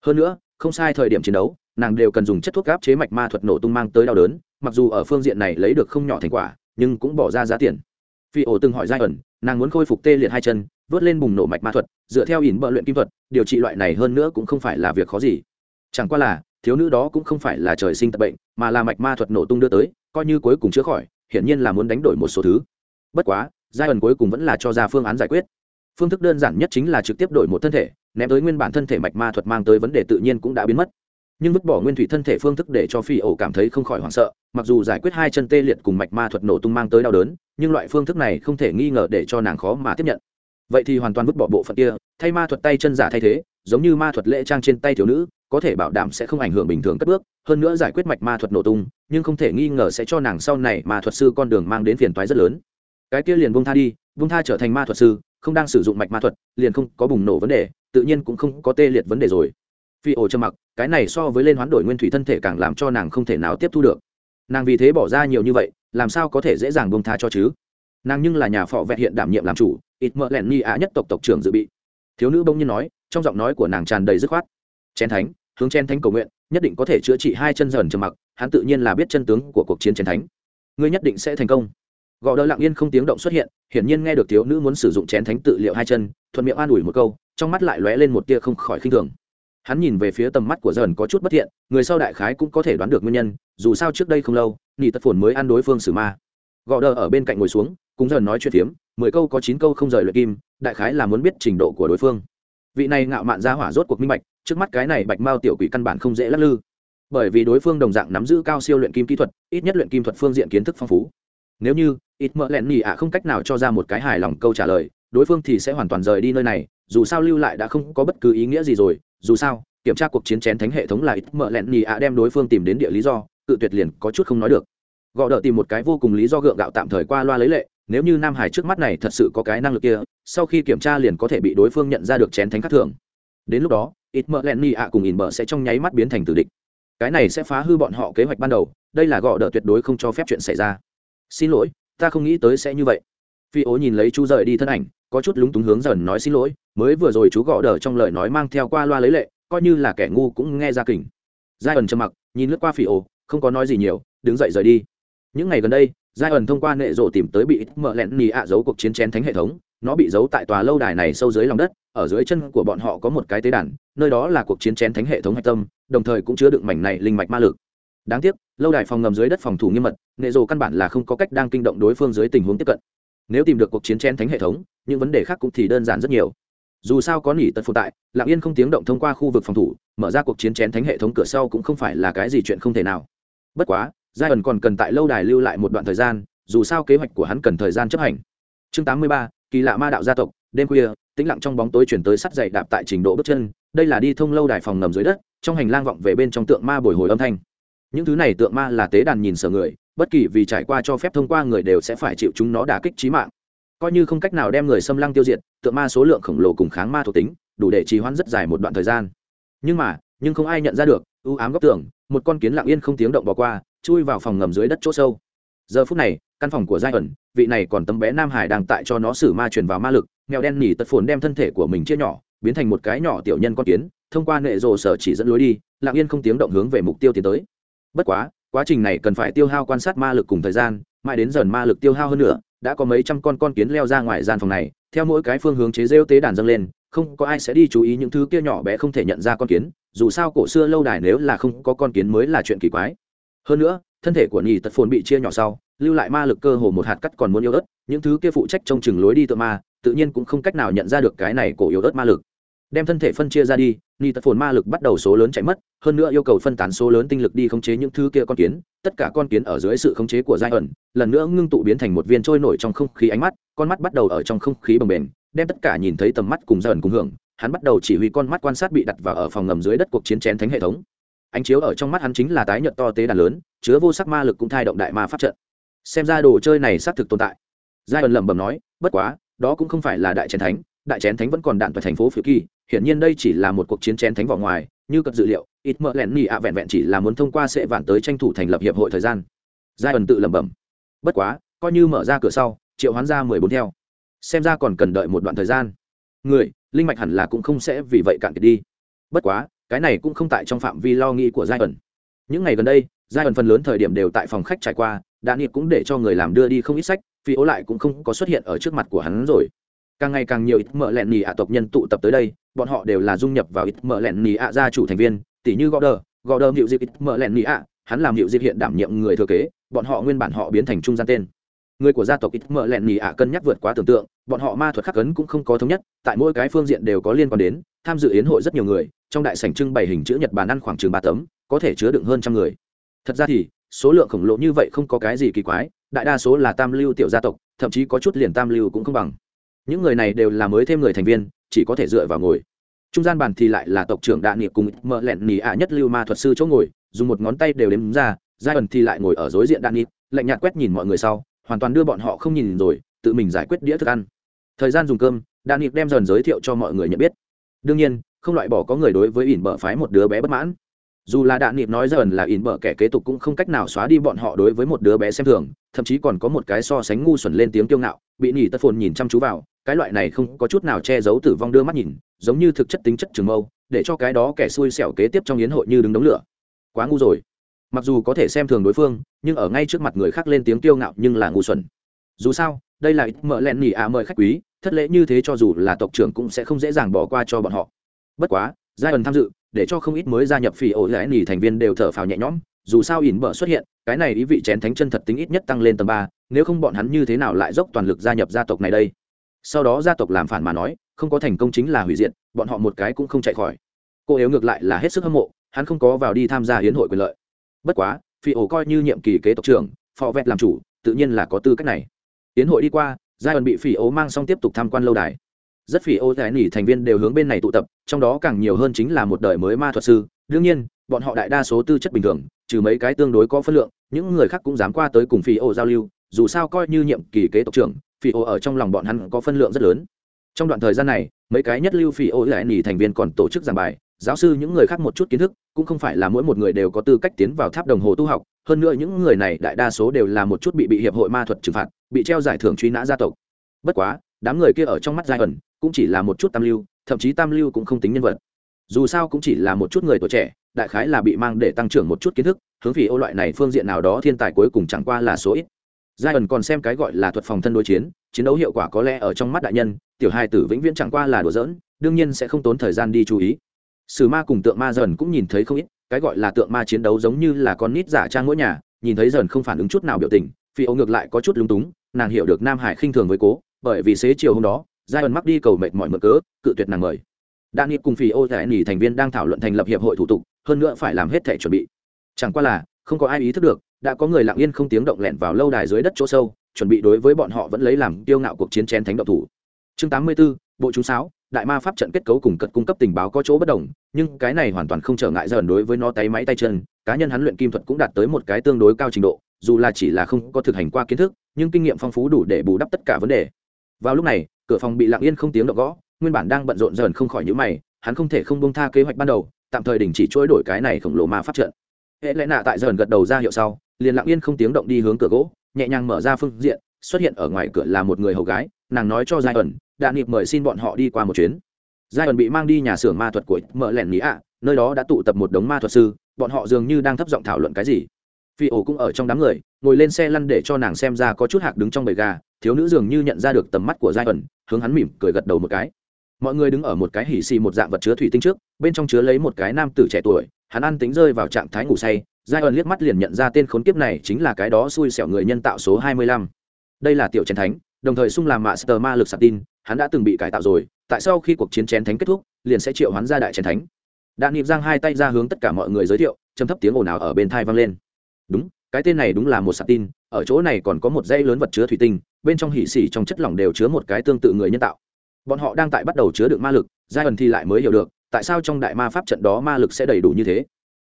Hơn nữa không sai thời điểm chiến đấu, nàng đều cần dùng chất thuốc gáp chế mạch ma thuật nổ tung mang tới đau đớn, mặc dù ở phương diện này lấy được không nhỏ thành quả, nhưng cũng bỏ ra giá tiền. Phi ổ từng hỏi giai ẩn, nàng muốn khôi phục tê liệt hai chân, vớt lên bùng nổ mạch ma thuật, dựa theo ỉn bợ luyện kim thuật, điều trị loại này hơn nữa cũng không phải là việc khó gì. Chẳng qua là, thiếu nữ đó cũng không phải là trời sinh tập bệnh, mà là mạch ma thuật nổ tung đưa tới, coi như cuối cùng chữa khỏi, hiển nhiên là muốn đánh đổi một số thứ. Bất quá, giai ẩn cuối cùng vẫn là cho ra phương án giải quyết. Phương thức đơn giản nhất chính là trực tiếp đổi một thân thể ném tới nguyên bản thân thể mạch ma thuật mang tới vấn đề tự nhiên cũng đã biến mất. Nhưng vứt bỏ nguyên thủy thân thể phương thức để cho phi ổ cảm thấy không khỏi hoảng sợ, mặc dù giải quyết hai chân tê liệt cùng mạch ma thuật nổ tung mang tới đau đớn, nhưng loại phương thức này không thể nghi ngờ để cho nàng khó mà tiếp nhận. Vậy thì hoàn toàn vứt bỏ bộ phận kia, thay ma thuật tay chân giả thay thế, giống như ma thuật lễ trang trên tay thiếu nữ, có thể bảo đảm sẽ không ảnh hưởng bình thường cất bước, hơn nữa giải quyết mạch ma thuật nổ tung, nhưng không thể nghi ngờ sẽ cho nàng sau này ma thuật sư con đường mang đến phiền toái rất lớn. Cái kia liền bung tha đi bung tha trở thành ma thuật sư, không đang sử dụng mạch ma thuật, liền không có bùng nổ vấn đề tự nhiên cũng không có tê liệt vấn đề rồi. Phi ổ trầm mặc, cái này so với lên hoán đổi nguyên thủy thân thể càng làm cho nàng không thể nào tiếp thu được. Nàng vì thế bỏ ra nhiều như vậy, làm sao có thể dễ dàng bông tha cho chứ? Nàng nhưng là nhà phò vẹn hiện đảm nhiệm làm chủ, ít mỡ lẹn nhi á nhất tộc tộc trưởng dự bị. Thiếu nữ bỗng nhiên nói, trong giọng nói của nàng tràn đầy dứt khoát. Chén thánh, hướng chen thánh cầu nguyện, nhất định có thể chữa trị hai chân dần trầm mặc, hắn tự nhiên là biết chân tướng của cuộc chiến chén thánh. Ngươi nhất định sẽ thành công. Gò đỡ lặng yên không tiếng động xuất hiện, hiển nhiên nghe được thiếu nữ muốn sử dụng chén thánh tự liệu hai chân, thuận miệng an ủi một câu trong mắt lại lóe lên một tia không khỏi khinh thường. Hắn nhìn về phía tầm mắt của dần có chút bất thiện, người sau đại khái cũng có thể đoán được nguyên nhân, dù sao trước đây không lâu, nị tất phồn mới ăn đối phương xử ma. Gò đờ ở bên cạnh ngồi xuống cũng dần nói chuyện phiếm, mười câu có chín câu không rời luyện kim, đại khái là muốn biết trình độ của đối phương. Vị này ngạo mạn ra hỏa rốt cuộc minh bạch, trước mắt cái này bạch mao tiểu quỷ căn bản không dễ lắc lư. Bởi vì đối phương đồng dạng nắm giữ cao siêu luyện kim kỹ thuật, ít nhất luyện kim thuật phương diện kiến thức phong phú. Nếu như, ít mỡ lẹn nhì ạ không cách nào cho ra một cái hài lòng câu trả lời đối phương thì sẽ hoàn toàn rời đi nơi này, dù sao lưu lại đã không có bất cứ ý nghĩa gì rồi, dù sao, kiểm tra cuộc chiến chén thánh hệ thống là ít mợ lẹn nhì ạ đem đối phương tìm đến địa lý do, cự tuyệt liền có chút không nói được. Gọ đỡ tìm một cái vô cùng lý do gượng gạo tạm thời qua loa lấy lệ, nếu như nam hải trước mắt này thật sự có cái năng lực kia, sau khi kiểm tra liền có thể bị đối phương nhận ra được chén thánh khắc thường. Đến lúc đó, ít mợ len ni ạ cùng ỉn bờ sẽ trong nháy mắt biến thành tử địch. Cái này sẽ phá hư bọn họ kế hoạch ban đầu, đây là gọ đỡ tuyệt đối không cho phép chuyện xảy ra. Xin lỗi, ta không nghĩ tới sẽ như vậy phi ố nhìn lấy chú rời đi thân ảnh, có chút lúng túng hướng dần nói xin lỗi, mới vừa rồi chú gõ đờ trong lời nói mang theo qua loa lấy lệ, coi như là kẻ ngu cũng nghe ra kình. Giai ẩn trầm mặc, nhìn lướt qua phi ố, không có nói gì nhiều, đứng dậy rời đi. Những ngày gần đây giai ẩn thông qua nệ rộ tìm tới bị mở lẹn nì ạ giấu cuộc chiến chén thánh hệ thống, nó bị giấu tại tòa lâu đài này sâu dưới lòng đất, ở dưới chân của bọn họ có một cái tế đàn, nơi đó là cuộc chiến chén thánh hệ thống hạch tâm, đồng thời cũng chứa đựng mảnh này linh mạch ma lực. Đáng tiếc, lâu đài phòng ngầm dưới đất phòng thủ nghiêm mật, nệ rộ căn bản là không có cách đang kinh động đối phương dưới tình huống tiếp cận nếu tìm được cuộc chiến chén thánh hệ thống những vấn đề khác cũng thì đơn giản rất nhiều. Dù sao có nỉ tật phụ tại lạng yên không tiếng động thông qua khu vực phòng thủ mở ra cuộc chiến chén thánh hệ thống cửa sau cũng không phải là cái gì chuyện không thể nào. Bất quá giai ẩn còn cần tại lâu đài lưu lại một đoạn thời gian dù sao kế hoạch của hắn cần thời gian chấp hành. Chương 83, kỳ lạ ma đạo gia tộc đêm khuya tĩnh lặng trong bóng tối chuyển tới sắt dày đạp tại trình độ bước chân đây là đi thông lâu đài phòng ngầm dưới đất trong hành lang vọng về bên trong tượng ma bồi hồi âm thanh. Những thứ này tượng ma là tế đàn nhìn sở người bất kỳ vì trải qua cho phép thông qua người đều sẽ phải chịu chúng nó đả kích trí mạng. Coi như không cách nào đem người xâm lăng tiêu diệt, tượng ma số lượng khổng lồ cùng kháng ma thuộc tính, đủ để trì hoãn rất dài một đoạn thời gian. Nhưng mà, nhưng không ai nhận ra được, ưu ám góc tường, một con kiến lặng yên không tiếng động bỏ qua, chui vào phòng ngầm dưới đất chỗ sâu. Giờ phút này, căn phòng của giai ẩn, vị này còn tấm bé nam hải đang tại cho nó xử ma truyền vào ma lực mèo đen nỉ tật phồn đem thân thể của mình chia nhỏ, biến thành một cái nhỏ tiểu nhân con kiến, thông qua nệ rồ sở chỉ dẫn lối đi, lặng yên không tiếng động hướng về mục tiêu tiến tới. Bất quá quá trình này cần phải tiêu hao quan sát ma lực cùng thời gian, mãi đến dần ma lực tiêu hao hơn nữa, đã có mấy trăm con con kiến leo ra ngoài gian phòng này, theo mỗi cái phương hướng chế rêu tế đàn dâng lên, không có ai sẽ đi chú ý những thứ kia nhỏ bé không thể nhận ra con kiến, dù sao cổ xưa lâu đài nếu là không có con kiến mới là chuyện kỳ quái. Hơn nữa, thân thể của nhì tật phồn bị chia nhỏ sau, lưu lại ma lực cơ hồ một hạt cắt còn muốn yếu ớt, những thứ kia phụ trách trong chừng lối đi tự ma, tự nhiên cũng không cách nào nhận ra được cái này cổ yếu ớt ma lực đem thân thể phân chia ra đi, ni tật phồn ma lực bắt đầu số lớn chạy mất, hơn nữa yêu cầu phân tán số lớn tinh lực đi khống chế những thứ kia con kiến. Tất cả con kiến ở dưới sự khống chế của giai ẩn, lần nữa ngưng tụ biến thành một viên trôi nổi trong không khí ánh mắt, con mắt bắt đầu ở trong không khí bồng bềnh, đem tất cả nhìn thấy tầm mắt cùng giai ẩn cùng hưởng. Hắn bắt đầu chỉ huy con mắt quan sát bị đặt vào ở phòng ngầm dưới đất cuộc chiến chén thánh hệ thống. Ánh chiếu ở trong mắt hắn chính là tái nhợt to tế đàn lớn, chứa vô sắc ma lực cũng thai động đại ma pháp trận. Xem ra đồ chơi này xác thực tồn tại. Giai ẩn lẩm bẩm nói, bất quá, đó cũng không phải là đại chén thánh, đại chén thánh vẫn còn đạn tại thành phố phiêu kỳ hiển nhiên đây chỉ là một cuộc chiến chén thánh vỏ ngoài, như cật dự liệu, ít mỡ lẹn nhị ạ vẹn vẹn chỉ là muốn thông qua sệ vạn tới tranh thủ thành lập hiệp hội thời gian. Giai ẩn tự lẩm bẩm. Bất quá, coi như mở ra cửa sau, triệu hoán ra mười bốn theo. Xem ra còn cần đợi một đoạn thời gian. Người, linh mạch hẳn là cũng không sẽ vì vậy cạn kiệt đi. Bất quá, cái này cũng không tại trong phạm vi lo nghĩ của giai ẩn. Những ngày gần đây, giai ẩn phần lớn thời điểm đều tại phòng khách trải qua đã niệm cũng để cho người làm đưa đi không ít sách phi ố lại cũng không có xuất hiện ở trước mặt của hắn rồi càng ngày càng nhiều ít mợ lẹn nhì ạ tộc nhân tụ tập tới đây, bọn họ đều là dung nhập vào ít mợ lẹn nhì ạ gia chủ thành viên tỷ như gò đờ gò đờ hiệu dịp ít mợ lẹn nhì ạ, hắn làm hiệu dịp hiện đảm nhiệm người thừa kế, bọn họ nguyên bản họ biến thành trung gian tên. Người của gia tộc ít mợ lẹn nhì ạ cân nhắc vượt quá tưởng tượng, bọn họ ma thuật khắc cấn cũng không có thống nhất, tại mỗi cái phương diện đều có liên quan đến, tham dự yến hội rất nhiều người, trong đại sảnh trưng bày hình chữ nhật bàn ăn khoảng chừng ba tấm, có thể chứa đựng hơn trăm người. Thật ra thì, số lượng khổng lồ như vậy không có cái gì kỳ quái, đại đa số là tam lưu tiểu gia tộc, thậm chí có chút liền tam lưu cũng không bằng những người này đều là mới thêm người thành viên, chỉ có thể dựa vào ngồi. Trung gian bàn thì lại là tộc trưởng đạ nghiệp cùng mợ lẹn nỉ ạ nhất lưu ma thuật sư chỗ ngồi, dùng một ngón tay đều đếm ra, giai ẩn thì lại ngồi ở đối diện đạ nghiệp lạnh nhạt quét nhìn mọi người sau, hoàn toàn đưa bọn họ không nhìn rồi, tự mình giải quyết đĩa thức ăn. Thời gian dùng cơm, đạ nghiệp đem dần giới thiệu cho mọi người nhận biết. Đương nhiên, không loại bỏ có người đối với ỉn bở phái một đứa bé bất mãn. Dù là đạn niệm nói dần là ỉn bở kẻ kế tục cũng không cách nào xóa đi bọn họ đối với một đứa bé xem thường, thậm chí còn có một cái so sánh ngu xuẩn lên tiếng kiêu ngạo, bị nhỉ tất phồn nhìn chăm chú vào cái loại này không có chút nào che giấu tử vong đưa mắt nhìn, giống như thực chất tính chất trường mâu, để cho cái đó kẻ xui xẻo kế tiếp trong yến hội như đứng đống lửa. Quá ngu rồi. Mặc dù có thể xem thường đối phương, nhưng ở ngay trước mặt người khác lên tiếng kiêu ngạo nhưng là ngu xuẩn. Dù sao, đây là ít mợ lẹn nhỉ à mời khách quý, thất lễ như thế cho dù là tộc trưởng cũng sẽ không dễ dàng bỏ qua cho bọn họ. Bất quá, giai ẩn tham dự, để cho không ít mới gia nhập phi ổ lẹn nhỉ thành viên đều thở phào nhẹ nhõm, dù sao ỉn bở xuất hiện, cái này ý vị chén thánh chân thật tính ít nhất tăng lên tầm ba, nếu không bọn hắn như thế nào lại dốc toàn lực gia nhập gia tộc này đây? Sau đó gia tộc làm phản mà nói, không có thành công chính là hủy diệt, bọn họ một cái cũng không chạy khỏi. Cô yếu ngược lại là hết sức hâm mộ, hắn không có vào đi tham gia hiến hội quyền lợi. Bất quá, phi ổ coi như nhiệm kỳ kế tộc trưởng, phò vẹt làm chủ, tự nhiên là có tư cách này. Hiến hội đi qua giai ẩn bị phi ổ mang xong tiếp tục tham quan lâu đài. Rất phi ổ thái nỉ thành viên đều hướng bên này tụ tập, trong đó càng nhiều hơn chính là một đời mới ma thuật sư. Đương nhiên, bọn họ đại đa số tư chất bình thường, trừ mấy cái tương đối có phân lượng, những người khác cũng dám qua tới cùng phi ổ giao lưu, dù sao coi như nhiệm kỳ kế tộc trưởng phi ô ở trong lòng bọn hắn có phân lượng rất lớn. Trong đoạn thời gian này, mấy cái nhất lưu phi ô lại nỉ thành viên còn tổ chức giảng bài, giáo sư những người khác một chút kiến thức, cũng không phải là mỗi một người đều có tư cách tiến vào tháp đồng hồ tu học, hơn nữa những người này đại đa số đều là một chút bị bị hiệp hội ma thuật trừng phạt, bị treo giải thưởng truy nã gia tộc. Bất quá, đám người kia ở trong mắt giai ẩn cũng chỉ là một chút tam lưu, thậm chí tam lưu cũng không tính nhân vật. Dù sao cũng chỉ là một chút người tuổi trẻ, đại khái là bị mang để tăng trưởng một chút kiến thức, hướng vì ô loại này phương diện nào đó thiên tài cuối cùng chẳng qua là số ít giai ẩn còn xem cái gọi là thuật phòng thân đối chiến chiến đấu hiệu quả có lẽ ở trong mắt đại nhân, tiểu hai tử vĩnh viễn chẳng qua là đùa giỡn, đương nhiên sẽ không tốn thời gian đi chú ý. Sử ma cùng tượng ma dần cũng nhìn thấy không ít, cái gọi là tượng ma chiến đấu giống như là con nít giả trang mỗi nhà, nhìn thấy dần không phản ứng chút nào biểu tình, phi ấu ngược lại có chút lúng túng, nàng hiểu được nam hải khinh thường với cố, bởi vì xế chiều hôm đó giai ẩn mắc đi cầu mệt mọi mở cớ, cự tuyệt nàng mời. Đan nghiệp cùng phi ô thẻ nỉ thành viên đang thảo luận thành lập hiệp hội thủ tục, hơn nữa phải làm hết thể chuẩn bị. Chẳng qua là, không có ai ý thức được đã có người lặng yên không tiếng động lẹn vào lâu đài dưới đất chỗ sâu chuẩn bị đối với bọn họ vẫn lấy làm tiêu ngạo cuộc chiến chén thánh động thủ. Chương 84, bộ chú sáo đại ma pháp trận kết cấu cùng cật cung cấp tình báo có chỗ bất đồng nhưng cái này hoàn toàn không trở ngại dần đối với nó tay máy tay chân cá nhân hắn luyện kim thuật cũng đạt tới một cái tương đối cao trình độ dù là chỉ là không có thực hành qua kiến thức nhưng kinh nghiệm phong phú đủ để bù đắp tất cả vấn đề. Vào lúc này cửa phòng bị lặng yên không tiếng động gõ nguyên bản đang bận rộn dần không khỏi nhíu mày hắn không thể không bông tha kế hoạch ban đầu tạm thời đình chỉ trôi đổi cái này khổng lồ ma pháp trận. Hệ lẽ nạ tại dần gật đầu ra hiệu sau liền lặng yên không tiếng động đi hướng cửa gỗ, nhẹ nhàng mở ra phương diện, xuất hiện ở ngoài cửa là một người hầu gái, nàng nói cho giai ẩn đạn nghiệp mời xin bọn họ đi qua một chuyến. Giai ẩn bị mang đi nhà xưởng ma thuật của mở lẻn mỹ ạ, nơi đó đã tụ tập một đống ma thuật sư, bọn họ dường như đang thấp giọng thảo luận cái gì. Phi ổ cũng ở trong đám người, ngồi lên xe lăn để cho nàng xem ra có chút hạc đứng trong bầy gà, thiếu nữ dường như nhận ra được tầm mắt của giai ẩn, hướng hắn mỉm cười gật đầu một cái. Mọi người đứng ở một cái hỉ xì một dạng vật chứa thủy tinh trước, bên trong chứa lấy một cái nam tử trẻ tuổi, hắn ăn tính rơi vào trạng thái ngủ say giai ẩn liếc mắt liền nhận ra tên khốn kiếp này chính là cái đó xui xẻo người nhân tạo số hai mươi lăm. Đây là tiểu chén thánh đồng thời sung làm master ma lực sạc tin hắn đã từng bị cải tạo rồi tại sau khi cuộc chiến chén thánh kết thúc liền sẽ triệu hắn ra đại chén thánh. Đạn nhịp giang hai tay ra hướng tất cả mọi người giới thiệu châm thấp tiếng ồn ào ở bên thai vang lên. Đúng cái tên này đúng là một sạc tin ở chỗ này còn có một dây lớn vật chứa thủy tinh bên trong hỉ xỉ trong chất lỏng đều chứa một cái tương tự người nhân tạo. Bọn họ đang tại bắt đầu chứa đựng ma lực giai ẩn thì lại mới hiểu được tại sao trong đại ma pháp trận đó ma lực sẽ đầy đủ như thế.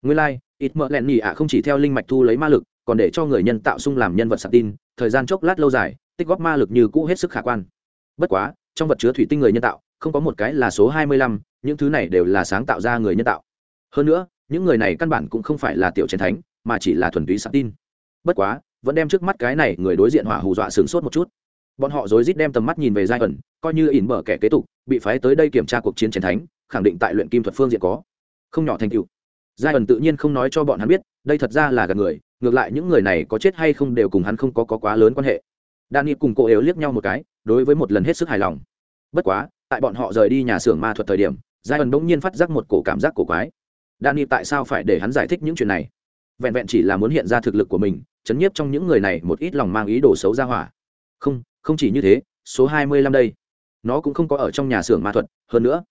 Nguyên lai、like, ít mỡ lẹn nhì ạ, không chỉ theo linh mạch thu lấy ma lực, còn để cho người nhân tạo sung làm nhân vật sạc tin, thời gian chốc lát lâu dài, tích góp ma lực như cũ hết sức khả quan. Bất quá, trong vật chứa thủy tinh người nhân tạo, không có một cái là số hai mươi lăm, những thứ này đều là sáng tạo ra người nhân tạo. Hơn nữa, những người này căn bản cũng không phải là tiểu chiến thánh, mà chỉ là thuần túy sạc tin. Bất quá, vẫn đem trước mắt cái này người đối diện hỏa hù dọa sửng sốt một chút. Bọn họ rối rít đem tầm mắt nhìn về giai ẩn, coi như ỉn mở kẻ kế tục, bị phái tới đây kiểm tra cuộc chiến chiến thánh, khẳng định tại luyện kim thuật phương diện có. Không nhỏ thành tựu giai ẩn tự nhiên không nói cho bọn hắn biết đây thật ra là gần người ngược lại những người này có chết hay không đều cùng hắn không có, có quá lớn quan hệ. Đan cùng cô yếu liếc nhau một cái đối với một lần hết sức hài lòng. Bất quá tại bọn họ rời đi nhà xưởng ma thuật thời điểm giai ẩn bỗng nhiên phát giác một cổ cảm giác cổ quái. Đan tại sao phải để hắn giải thích những chuyện này? Vẹn vẹn chỉ là muốn hiện ra thực lực của mình chấn nhiếp trong những người này một ít lòng mang ý đồ xấu ra hỏa. Không không chỉ như thế số hai mươi lăm đây nó cũng không có ở trong nhà xưởng ma thuật hơn nữa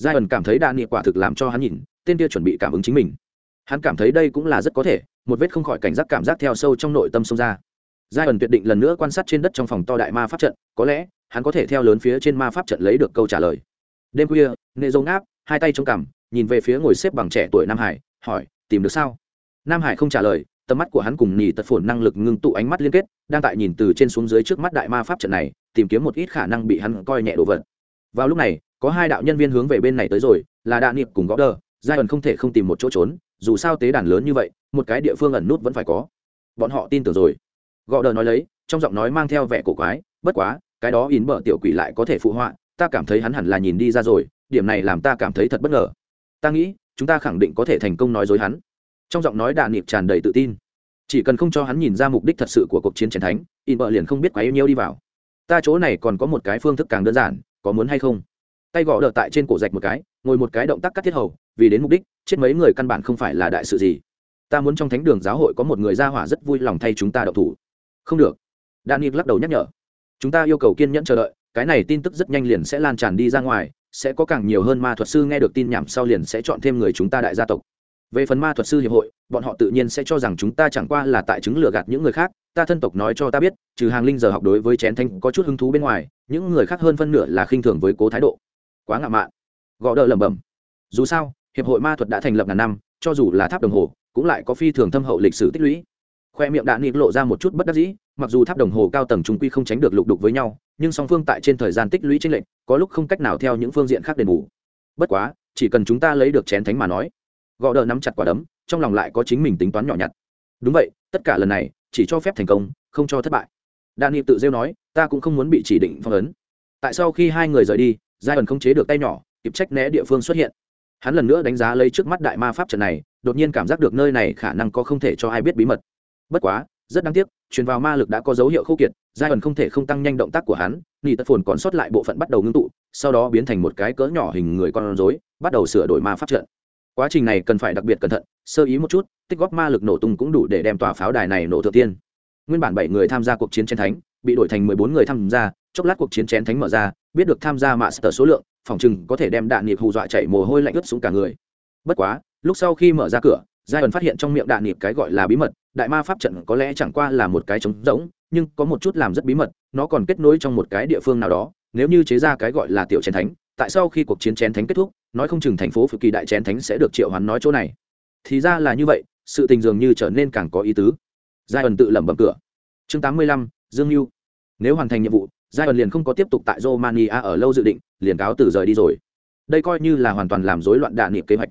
giai ẩn cảm thấy đa nghị quả thực làm cho hắn nhìn, tên kia chuẩn bị cảm ứng chính mình. Hắn cảm thấy đây cũng là rất có thể, một vết không khỏi cảnh giác cảm giác theo sâu trong nội tâm sông ra. Giai ẩn tuyệt định lần nữa quan sát trên đất trong phòng to đại ma pháp trận, có lẽ, hắn có thể theo lớn phía trên ma pháp trận lấy được câu trả lời. Đêm khuya, nệ dông áp hai tay trong cằm, nhìn về phía ngồi xếp bằng trẻ tuổi nam hải, hỏi, tìm được sao? Nam hải không trả lời, tầm mắt của hắn cùng nhì tật phổn năng lực ngưng tụ ánh mắt liên kết, đang tại nhìn từ trên xuống dưới trước mắt đại ma pháp trận này, tìm kiếm một ít khả năng bị hắn coi nhẹ đồ vật. Vào lúc này có hai đạo nhân viên hướng về bên này tới rồi là đạ niệm cùng gõ đờ, giai ẩn không thể không tìm một chỗ trốn dù sao tế đàn lớn như vậy một cái địa phương ẩn nút vẫn phải có. Bọn họ tin tưởng rồi. Gõ đờ nói lấy trong giọng nói mang theo vẻ cổ quái bất quá cái đó in bở tiểu quỷ lại có thể phụ họa ta cảm thấy hắn hẳn là nhìn đi ra rồi điểm này làm ta cảm thấy thật bất ngờ. Ta nghĩ chúng ta khẳng định có thể thành công nói dối hắn. Trong giọng nói đà niệm tràn đầy tự tin. Chỉ cần không cho hắn nhìn ra mục đích thật sự của cuộc chiến chiến thánh in bờ liền không biết quá yêu nhiêu đi vào. Ta chỗ này còn có một cái phương thức càng đơn giản có muốn hay không? Tay gõ đợt tại trên cổ rạch một cái, ngồi một cái động tác cắt thiết hầu, vì đến mục đích, chết mấy người căn bản không phải là đại sự gì. Ta muốn trong thánh đường giáo hội có một người ra hỏa rất vui lòng thay chúng ta đậu thủ. Không được. Daniel lắc đầu nhắc nhở. Chúng ta yêu cầu kiên nhẫn chờ đợi, cái này tin tức rất nhanh liền sẽ lan tràn đi ra ngoài, sẽ có càng nhiều hơn ma thuật sư nghe được tin nhảm sau liền sẽ chọn thêm người chúng ta đại gia tộc. Về phần ma thuật sư hiệp hội, bọn họ tự nhiên sẽ cho rằng chúng ta chẳng qua là tại chứng lừa gạt những người khác, ta thân tộc nói cho ta biết, trừ hàng linh giờ học đối với chén thanh có chút hứng thú bên ngoài, những người khác hơn phân nửa là khinh thường với cố thái độ quá ngạo mạn. Gõ đỡ lẩm bẩm. Dù sao, hiệp hội ma thuật đã thành lập ngàn năm, cho dù là tháp đồng hồ, cũng lại có phi thường thâm hậu lịch sử tích lũy. Khoe miệng đạn nịt lộ ra một chút bất đắc dĩ, mặc dù tháp đồng hồ cao tầng trung quy không tránh được lục đục với nhau, nhưng song phương tại trên thời gian tích lũy tranh lệch, có lúc không cách nào theo những phương diện khác đền bù. Bất quá, chỉ cần chúng ta lấy được chén thánh mà nói, gõ đờ nắm chặt quả đấm, trong lòng lại có chính mình tính toán nhỏ nhặt. Đúng vậy, tất cả lần này, chỉ cho phép thành công, không cho thất bại. Đan nịp tự rêu nói, ta cũng không muốn bị chỉ định phong ấn. Tại sau khi hai người rời đi giai ẩn không chế được tay nhỏ, kịp trách né địa phương xuất hiện. Hắn lần nữa đánh giá lấy trước mắt đại ma pháp trận này, đột nhiên cảm giác được nơi này khả năng có không thể cho ai biết bí mật. Bất quá, rất đáng tiếc, truyền vào ma lực đã có dấu hiệu khô kiệt, giai ẩn không thể không tăng nhanh động tác của hắn nghỉ tật phồn còn sót lại bộ phận bắt đầu ngưng tụ, sau đó biến thành một cái cỡ nhỏ hình người con rối, bắt đầu sửa đổi ma pháp trận. Quá trình này cần phải đặc biệt cẩn thận, sơ ý một chút, tích góp ma lực nổ tung cũng đủ để đem tòa pháo đài này nổ thượng tiên. Nguyên bản bảy người tham gia cuộc chiến chiến thánh, bị đổi thành mười bốn người tham gia chốc lát cuộc chiến chén thánh mở ra, biết được tham gia mạ sở số lượng, phòng chừng có thể đem đạn nghiệp hù dọa chạy mồ hôi lạnh ướt xuống cả người. Bất quá, lúc sau khi mở ra cửa giai ẩn phát hiện trong miệng đạn nghiệp cái gọi là bí mật, đại ma pháp trận có lẽ chẳng qua là một cái trống rỗng, nhưng có một chút làm rất bí mật, nó còn kết nối trong một cái địa phương nào đó, nếu như chế ra cái gọi là tiểu chén thánh, tại sao khi cuộc chiến chén thánh kết thúc, nói không chừng thành phố phụ kỳ đại chén thánh sẽ được triệu hoán nói chỗ này. Thì ra là như vậy, sự tình dường như trở nên càng có ý tứ. Giai ẩn tự lẩm bẩm cửa. Chương tám mươi lăm, dương mưu nếu hoàn thành nhiệm vụ giai ẩn liền không có tiếp tục tại romania ở lâu dự định, liền cáo từ rời đi rồi. Đây coi như là hoàn toàn làm rối loạn đà niệm kế hoạch.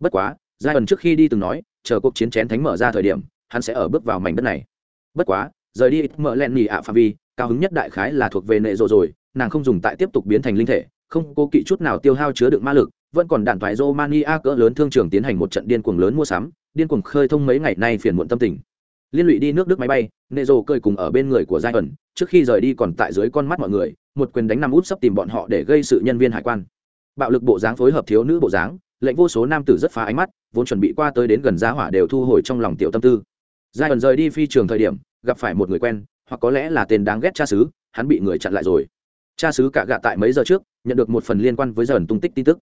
Bất quá giai ẩn trước khi đi từng nói, chờ cuộc chiến chén thánh mở ra thời điểm, hắn sẽ ở bước vào mảnh đất này. Bất quá, rời đi ít mở len nhì ạ pha vi, cao hứng nhất đại khái là thuộc về nệ rộ rồi, nàng không dùng tại tiếp tục biến thành linh thể, không cố kỵ chút nào tiêu hao chứa đựng ma lực, vẫn còn đạn thoại romania cỡ lớn thương trường tiến hành một trận điên cuồng lớn mua sắm, điên cuồng khơi thông mấy ngày nay phiền muộn tâm tình liên lụy đi nước đức máy bay, nệ rồ cười cùng ở bên người của giai ẩn, trước khi rời đi còn tại dưới con mắt mọi người, một quyền đánh năm út sắp tìm bọn họ để gây sự nhân viên hải quan. Bạo lực bộ dáng phối hợp thiếu nữ bộ dáng, lệnh vô số nam tử rất phá ánh mắt, vốn chuẩn bị qua tới đến gần giá hỏa đều thu hồi trong lòng tiểu tâm tư. Giai ẩn rời đi phi trường thời điểm, gặp phải một người quen, hoặc có lẽ là tên đáng ghét cha xứ, hắn bị người chặn lại rồi. Cha xứ cả gạ tại mấy giờ trước, nhận được một phần liên quan với dần tung tích tin tức.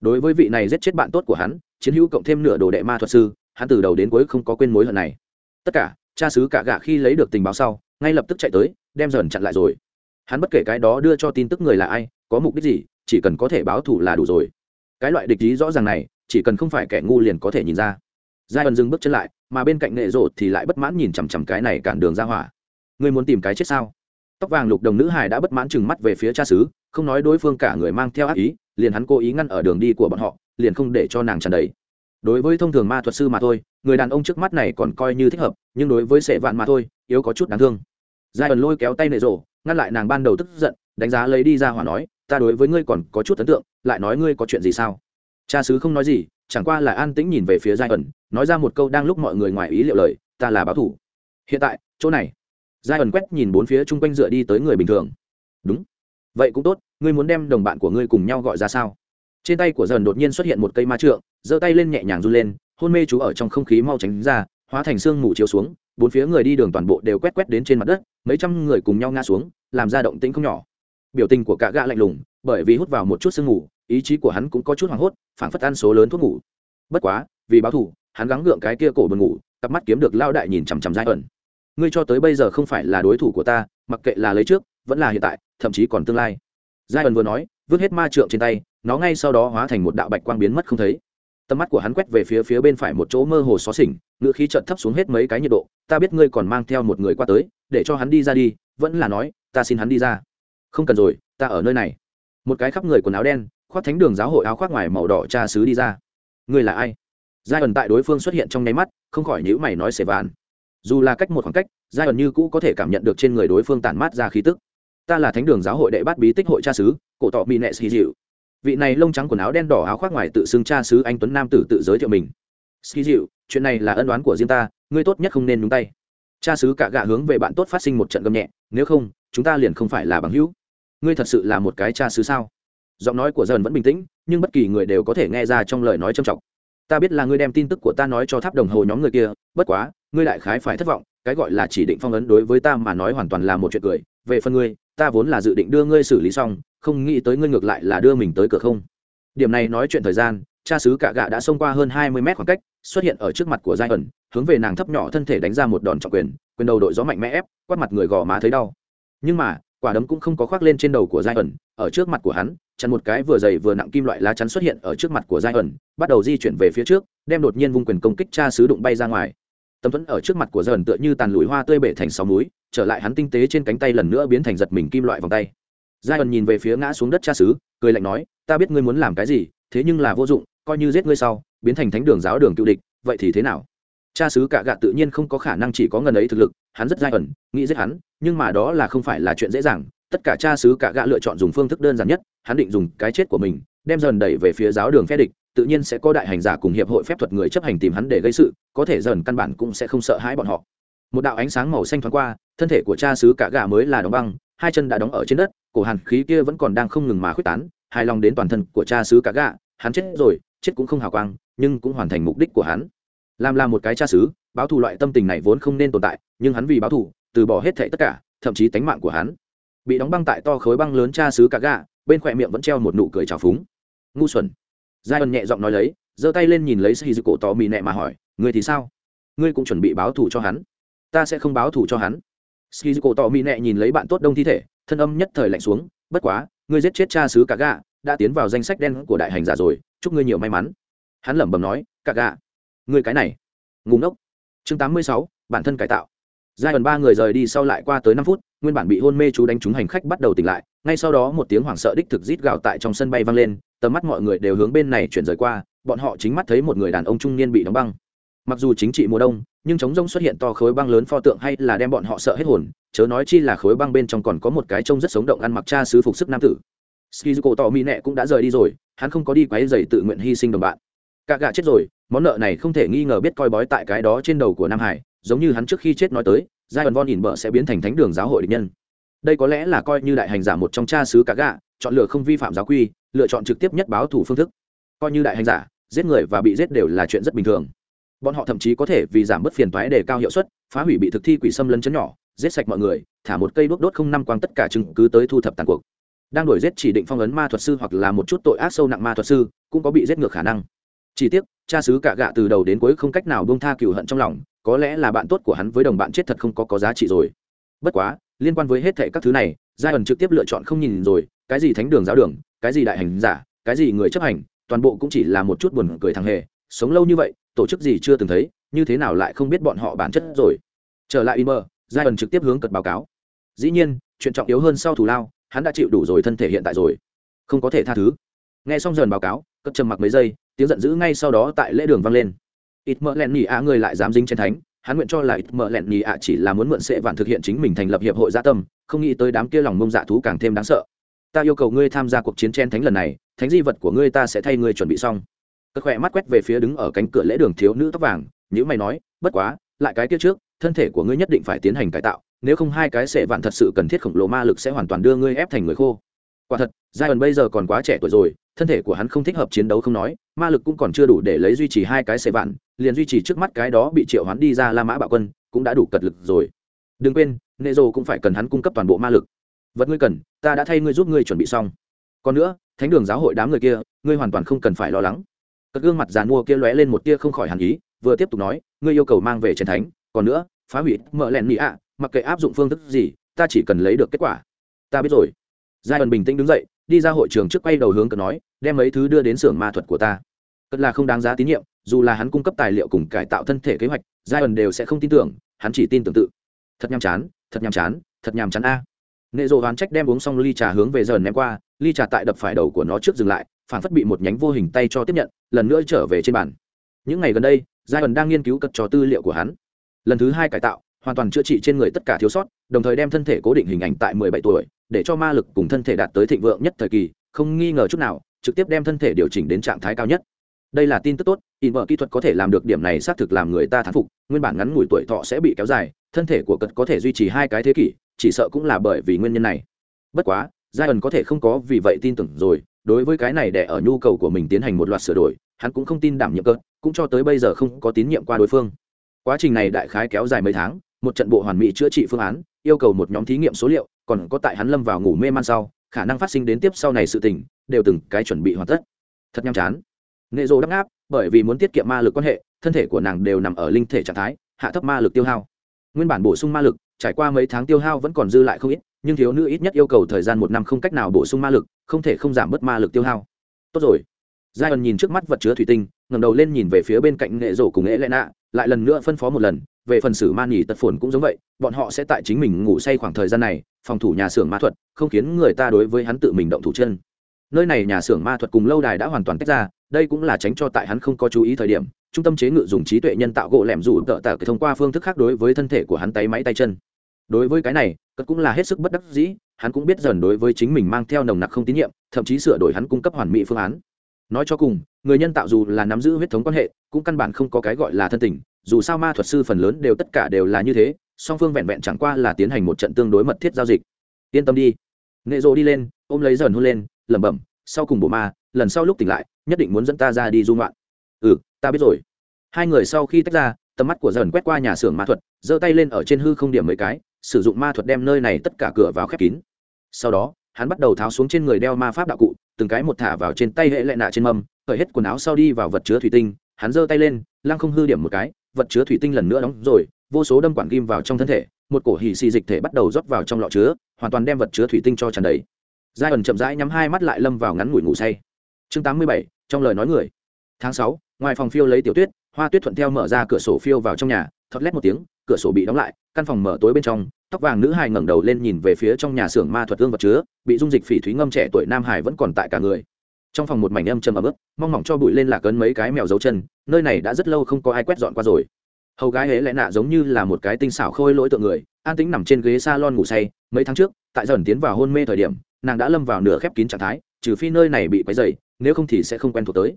Đối với vị này giết chết bạn tốt của hắn, chiến hữu cộng thêm nửa đồ đệ ma thuật sư, hắn từ đầu đến cuối không có quên mối hận này tất cả, cha xứ cả gạ khi lấy được tình báo sau, ngay lập tức chạy tới, đem dần chặn lại rồi. Hắn bất kể cái đó đưa cho tin tức người là ai, có mục đích gì, chỉ cần có thể báo thủ là đủ rồi. Cái loại địch ý rõ ràng này, chỉ cần không phải kẻ ngu liền có thể nhìn ra. Giai ẩn dừng bước chân lại, mà bên cạnh nệ rộ thì lại bất mãn nhìn chằm chằm cái này cản đường ra hỏa. Ngươi muốn tìm cái chết sao? Tóc vàng lục đồng nữ hải đã bất mãn chừng mắt về phía cha xứ, không nói đối phương cả người mang theo ác ý, liền hắn cố ý ngăn ở đường đi của bọn họ, liền không để cho nàng tràn đầy đối với thông thường ma thuật sư mà thôi, người đàn ông trước mắt này còn coi như thích hợp, nhưng đối với sệ vạn mà thôi, yếu có chút đáng thương. Giai ẩn lôi kéo tay nệ rộ, ngăn lại nàng ban đầu tức giận, đánh giá lấy đi ra hỏa nói, ta đối với ngươi còn có chút ấn tượng, lại nói ngươi có chuyện gì sao? Cha xứ không nói gì, chẳng qua là an tĩnh nhìn về phía giai ẩn, nói ra một câu đang lúc mọi người ngoài ý liệu lời, ta là báo thủ. Hiện tại, chỗ này. Giai ẩn quét nhìn bốn phía chung quanh dựa đi tới người bình thường. Đúng. Vậy cũng tốt, ngươi muốn đem đồng bạn của ngươi cùng nhau gọi ra sao? Trên tay của dần đột nhiên xuất hiện một cây ma trượng, giơ tay lên nhẹ nhàng run lên, hôn mê chú ở trong không khí mau tránh ra, hóa thành xương mù chiếu xuống, bốn phía người đi đường toàn bộ đều quét quét đến trên mặt đất, mấy trăm người cùng nhau ngã xuống, làm ra động tĩnh không nhỏ. Biểu tình của cả gã lạnh lùng, bởi vì hút vào một chút sương mù, ý chí của hắn cũng có chút hoảng hốt, phảng phất ăn số lớn thuốc ngủ. Bất quá, vì báo thù, hắn gắng gượng cái kia cổ buồn ngủ, cặp mắt kiếm được lao đại nhìn chằm chằm giai ẩn. Ngươi cho tới bây giờ không phải là đối thủ của ta, mặc kệ là lấy trước, vẫn là hiện tại, thậm chí còn tương lai. Giai ẩn vừa nói, vứt hết ma trượng trên tay nó ngay sau đó hóa thành một đạo bạch quang biến mất không thấy. Tầm mắt của hắn quét về phía phía bên phải một chỗ mơ hồ xó xỉnh ngựa khí trợn thấp xuống hết mấy cái nhiệt độ, ta biết ngươi còn mang theo một người qua tới, để cho hắn đi ra đi, vẫn là nói, ta xin hắn đi ra. Không cần rồi, ta ở nơi này. Một cái khắp người quần áo đen, khoác thánh đường giáo hội áo khoác ngoài màu đỏ cha sứ đi ra. Ngươi là ai? Giai ẩn tại đối phương xuất hiện trong nháy mắt, không khỏi nhữ mày nói xề vạn. Dù là cách một khoảng cách giai ẩn như cũ có thể cảm nhận được trên người đối phương tản mát ra khí tức. Ta là thánh đường giáo hội đệ bát bí tích hội cha sứ, cổ tọ mỹ nệ xì dịu vị này lông trắng quần áo đen đỏ áo khoác ngoài tự xưng cha sứ anh tuấn nam tử tự giới thiệu mình. Ski dịu, chuyện này là ân đoán của riêng ta, ngươi tốt nhất không nên nhúng tay. Cha sứ cả gạ hướng về bạn tốt phát sinh một trận gầm nhẹ, nếu không, chúng ta liền không phải là bằng hữu. Ngươi thật sự là một cái cha sứ sao? Giọng nói của dần vẫn bình tĩnh, nhưng bất kỳ người đều có thể nghe ra trong lời nói trầm trọng. Ta biết là ngươi đem tin tức của ta nói cho tháp đồng hồ nhóm người kia, bất quá, ngươi đại khái phải thất vọng, cái gọi là chỉ định phong ấn đối với ta mà nói hoàn toàn là một chuyện cười. Về phần ngươi ta vốn là dự định đưa ngươi xử lý xong, không nghĩ tới ngươi ngược lại là đưa mình tới cửa không. Điểm này nói chuyện thời gian, cha sứ cả gạ đã xông qua hơn hai mươi mét khoảng cách, xuất hiện ở trước mặt của giai ẩn hướng về nàng thấp nhỏ thân thể đánh ra một đòn trọng quyền quyền đầu đội gió mạnh mẽ ép, quát mặt người gò má thấy đau. Nhưng mà, quả đấm cũng không có khoác lên trên đầu của giai ẩn ở trước mặt của hắn, chắn một cái vừa dày vừa nặng kim loại lá chắn xuất hiện ở trước mặt của giai ẩn bắt đầu di chuyển về phía trước, đem đột nhiên vung quyền công kích cha sứ đụng bay ra ngoài tấm thuẫn ở trước mặt của giai ẩn tựa như tàn lùi hoa tươi bể thành sáu múi trở lại hắn tinh tế trên cánh tay lần nữa biến thành giật mình kim loại vòng tay. Giai ẩn nhìn về phía ngã xuống đất cha xứ, cười lạnh nói, ta biết ngươi muốn làm cái gì, thế nhưng là vô dụng, coi như giết ngươi sau, biến thành thánh đường giáo đường cựu địch, vậy thì thế nào? Cha sứ cả gạ tự nhiên không có khả năng chỉ có ngần ấy thực lực, hắn rất giai ẩn nghĩ giết hắn, nhưng mà đó là không phải là chuyện dễ dàng. Tất cả cha sứ cả gạ lựa chọn dùng phương thức đơn giản nhất, hắn định dùng cái chết của mình, đem dần đẩy về phía giáo đường phe địch, tự nhiên sẽ có đại hành giả cùng hiệp hội phép thuật người chấp hành tìm hắn để gây sự có thể dần căn bản cũng sẽ không sợ hãi bọn họ. Một đạo ánh sáng màu xanh thoáng qua, thân thể của cha sứ cả gà mới là đóng băng, hai chân đã đóng ở trên đất, cổ hàn khí kia vẫn còn đang không ngừng mà khuếch tán, hài lòng đến toàn thân của cha sứ cả gà, hắn chết rồi, chết cũng không hào quang, nhưng cũng hoàn thành mục đích của hắn. Làm là một cái cha sứ báo thù loại tâm tình này vốn không nên tồn tại, nhưng hắn vì báo thù, từ bỏ hết thệ tất cả, thậm chí tánh mạng của hắn. Bị đóng băng tại to khối băng lớn cha sứ cả gà, bên khỏe miệng vẫn treo một nụ cười trào phúng. Ngu xuẩn. Giai ân nhẹ giọng nói lấy, giơ tay lên nhìn lấy sĩ dư cổ tò mì nẹ mà hỏi ngươi thì sao? Ngươi cũng chuẩn bị báo thù cho hắn. Ta sẽ không báo thù cho hắn. Skizuko dư tò nẹ nhìn lấy bạn tốt đông thi thể, thân âm nhất thời lạnh xuống, bất quá, ngươi giết chết cha sứ cả gà đã tiến vào danh sách đen của đại hành giả rồi, chúc ngươi nhiều may mắn. Hắn lẩm bẩm nói cả gà ngươi cái này ngủ ngốc. Chương tám mươi sáu, bản thân cải tạo. Giai đoạn ba người rời đi sau lại qua tới năm phút, nguyên bản bị hôn mê chú đánh trúng hành khách bắt đầu tỉnh lại, ngay sau đó một tiếng hoảng sợ đích thực rít gào tại trong sân bay vang lên, tầm mắt mọi người đều hướng bên này chuyển rời qua, bọn họ chính mắt thấy một người đàn ông trung niên bị đóng băng mặc dù chính trị mùa đông, nhưng chống rông xuất hiện to khối băng lớn pho tượng hay là đem bọn họ sợ hết hồn, chớ nói chi là khối băng bên trong còn có một cái trông rất sống động ăn mặc cha sứ phục sức nam tử. Skizuko tỏ mỹ nẹ cũng đã rời đi rồi, hắn không có đi quáy dày tự nguyện hy sinh đồng bạn. Cả gạ chết rồi, món nợ này không thể nghi ngờ biết coi bói tại cái đó trên đầu của nam hải, giống như hắn trước khi chết nói tới giai đoạn von ỉn bợ sẽ biến thành thánh đường giáo hội địch nhân. Đây có lẽ là coi như đại hành giả một trong cha sứ cả gạ chọn lựa không vi phạm giáo quy, lựa chọn trực tiếp nhất báo thủ phương thức. Coi như đại hành giả, giết người và bị giết đều là chuyện rất bình thường bọn họ thậm chí có thể vì giảm bớt phiền toái để cao hiệu suất, phá hủy bị thực thi quỷ xâm lấn chấn nhỏ, giết sạch mọi người, thả một cây đốt đốt không năm quang tất cả chứng cứ tới thu thập tàn cuộc. Đang đổi giết chỉ định phong ấn ma thuật sư hoặc là một chút tội ác sâu nặng ma thuật sư, cũng có bị giết ngược khả năng. Chỉ tiếc, cha sứ cả gạ từ đầu đến cuối không cách nào buông tha cựu hận trong lòng, có lẽ là bạn tốt của hắn với đồng bạn chết thật không có có giá trị rồi. Bất quá, liên quan với hết thệ các thứ này giai ẩn trực tiếp lựa chọn không nhìn rồi, cái gì thánh đường giáo đường, cái gì đại hành giả, cái gì người chấp hành, toàn bộ cũng chỉ là một chút buồn cười thằng hề sống lâu như vậy tổ chức gì chưa từng thấy như thế nào lại không biết bọn họ bản chất rồi. Trở lại Imer, giai ẩn trực tiếp hướng cật báo cáo. Dĩ nhiên chuyện trọng yếu hơn sau thù lao hắn đã chịu đủ rồi thân thể hiện tại rồi. Không có thể tha thứ. Nghe xong dần báo cáo cất trầm mặc mấy giây tiếng giận dữ ngay sau đó tại lễ đường vang lên. Ít mỡ lẹn nhì ạ người lại dám dính trên thánh hắn nguyện cho là ít mỡ lẹn nhì ạ chỉ là muốn mượn sệ vạn thực hiện chính mình thành lập hiệp hội gia tâm không nghĩ tới đám kia lòng mông dạ thú càng thêm đáng sợ. Ta yêu cầu ngươi tham gia cuộc chiến chen thánh lần này thánh di vật của ngươi ta sẽ thay ngươi chuẩn bị xong cất khỏe mắt quét về phía đứng ở cánh cửa lễ đường thiếu nữ tóc vàng nhữ mày nói, bất quá, lại cái kia trước, thân thể của ngươi nhất định phải tiến hành cải tạo, nếu không hai cái sệ vạn thật sự cần thiết khổng lồ ma lực sẽ hoàn toàn đưa ngươi ép thành người khô. Quả thật giai đoạn bây giờ còn quá trẻ tuổi rồi, thân thể của hắn không thích hợp chiến đấu không nói, ma lực cũng còn chưa đủ để lấy duy trì hai cái xe vạn, liền duy trì trước mắt cái đó bị triệu hắn đi ra la mã bạo quân, cũng đã đủ cật lực rồi. Đừng quên nệ rồ cũng phải cần hắn cung cấp toàn bộ ma lực. Vật ngươi cần, ta đã thay ngươi giúp ngươi chuẩn bị xong. Còn nữa, thánh đường giáo hội đám người kia, ngươi hoàn toàn không cần phải lo lắng cất gương mặt giàn mua kia lóe lên một tia không khỏi hàn ý, vừa tiếp tục nói, ngươi yêu cầu mang về trần thánh, còn nữa, phá hủy, mở lẹn mỹ ạ, mặc kệ áp dụng phương thức gì, ta chỉ cần lấy được kết quả. Ta biết rồi. Giai ẩn bình tĩnh đứng dậy, đi ra hội trường trước quay đầu hướng cất nói, đem mấy thứ đưa đến xưởng ma thuật của ta. Cất là không đáng giá tín nhiệm, dù là hắn cung cấp tài liệu cùng cải tạo thân thể kế hoạch giai ẩn đều sẽ không tin tưởng, hắn chỉ tin tưởng tự. Thật nhàm chán, thật nhàm chán, thật nhàm chán a. Nệ rộ hoán trách đem uống xong ly trà hướng về dần ném qua, ly trà tại đập phải đầu của nó trước dừng lại phản phất bị một nhánh vô hình tay cho tiếp nhận, lần nữa trở về trên bàn. Những ngày gần đây giai ẩn đang nghiên cứu cất trò tư liệu của hắn. Lần thứ hai cải tạo, hoàn toàn chữa trị trên người tất cả thiếu sót, đồng thời đem thân thể cố định hình ảnh tại 17 tuổi, để cho ma lực cùng thân thể đạt tới thịnh vượng nhất thời kỳ, không nghi ngờ chút nào, trực tiếp đem thân thể điều chỉnh đến trạng thái cao nhất. Đây là tin tức tốt, in vợ kỹ thuật có thể làm được điểm này xác thực làm người ta thán phục, nguyên bản ngắn ngủi tuổi thọ sẽ bị kéo dài, thân thể của cật có thể duy trì hai cái thế kỷ, chỉ sợ cũng là bởi vì nguyên nhân này. Bất quá giai ẩn có thể không có vì vậy tin tưởng rồi đối với cái này để ở nhu cầu của mình tiến hành một loạt sửa đổi hắn cũng không tin đảm nhiệm cơn, cũng cho tới bây giờ không có tín nhiệm qua đối phương. Quá trình này đại khái kéo dài mấy tháng một trận bộ hoàn mỹ chữa trị phương án yêu cầu một nhóm thí nghiệm số liệu còn có tại hắn lâm vào ngủ mê man sau khả năng phát sinh đến tiếp sau này sự tình đều từng cái chuẩn bị hoàn tất. Thật nhàm chán. Nghệ rồ đắc áp bởi vì muốn tiết kiệm ma lực quan hệ thân thể của nàng đều nằm ở linh thể trạng thái hạ thấp ma lực tiêu hao. Nguyên bản bổ sung ma lực trải qua mấy tháng tiêu hao vẫn còn dư lại không ít nhưng thiếu nữ ít nhất yêu cầu thời gian một năm không cách nào bổ sung ma lực không thể không giảm bớt ma lực tiêu hao. Tốt rồi. Giai ẩn nhìn trước mắt vật chứa thủy tinh, ngẩng đầu lên nhìn về phía bên cạnh nghệ rổ cùng nghệ lẽ nạ, lại lần nữa phân phó một lần, về phần xử man nghỉ tật phồn cũng giống vậy, bọn họ sẽ tại chính mình ngủ say khoảng thời gian này, phòng thủ nhà xưởng ma thuật, không khiến người ta đối với hắn tự mình động thủ chân. Nơi này nhà xưởng ma thuật cùng lâu đài đã hoàn toàn tách ra, đây cũng là tránh cho tại hắn không có chú ý thời điểm, trung tâm chế ngự dùng trí tuệ nhân tạo gỗ lẻm rủ tợ tờ thông qua phương thức khác đối với thân thể của hắn tay máy tay chân. Đối với cái này, cất cũng là hết sức bất đắc dĩ hắn cũng biết dần đối với chính mình mang theo nồng nặc không tín nhiệm, thậm chí sửa đổi hắn cung cấp hoàn mỹ phương án. Nói cho cùng, người nhân tạo dù là nắm giữ huyết thống quan hệ, cũng căn bản không có cái gọi là thân tình, dù sao ma thuật sư phần lớn đều tất cả đều là như thế, song phương vẹn vẹn chẳng qua là tiến hành một trận tương đối mật thiết giao dịch. Yên tâm đi. Nệ rộ đi lên, ôm lấy dần hôn lên, lẩm bẩm, sau cùng bộ ma, lần sau lúc tỉnh lại, nhất định muốn dẫn ta ra đi du ngoạn. Ừ ta biết rồi. Hai người sau khi tách ra, tầm mắt của dần quét qua nhà xưởng ma thuật, giơ tay lên ở trên hư không điểm mấy cái, sử dụng ma thuật đem nơi này tất cả cửa vào khép kín sau đó, hắn bắt đầu tháo xuống trên người đeo ma pháp đạo cụ, từng cái một thả vào trên tay hệ lệ nạ trên mâm khởi hết quần áo sau đi vào vật chứa thủy tinh, hắn giơ tay lên, lăng không hư điểm một cái, vật chứa thủy tinh lần nữa đóng rồi, vô số đâm quản kim vào trong thân thể, một cổ hì xì dịch thể bắt đầu rót vào trong lọ chứa, hoàn toàn đem vật chứa thủy tinh cho tràn đầy. Giai ẩn chậm rãi nhắm hai mắt lại lâm vào ngắn ngủi ngủ say. Chương tám mươi bảy, trong lời nói người. Tháng sáu, ngoài phòng phiêu lấy tiểu tuyết, hoa tuyết thuận theo mở ra cửa sổ phiêu vào trong nhà, thọt lét một tiếng cửa sổ bị đóng lại, căn phòng mở tối bên trong, tóc vàng nữ hài ngẩng đầu lên nhìn về phía trong nhà xưởng ma thuật tương vật chứa, bị dung dịch phỉ thúy ngâm trẻ tuổi nam hải vẫn còn tại cả người. Trong phòng một mảnh âm trầm ấm ức, mong mỏng cho bụi lên lạc ấn mấy cái mèo dấu chân, nơi này đã rất lâu không có ai quét dọn qua rồi. Hầu gái hễ lẽ nạ giống như là một cái tinh xảo khôi lỗi tượng người, an tĩnh nằm trên ghế s a lon ngủ say, mấy tháng trước, tại dần tiến vào hôn mê thời điểm, nàng đã lâm vào nửa khép kín trạng thái, trừ phi nơi này bị quấy dày nếu không thì sẽ không quen thuộc tới.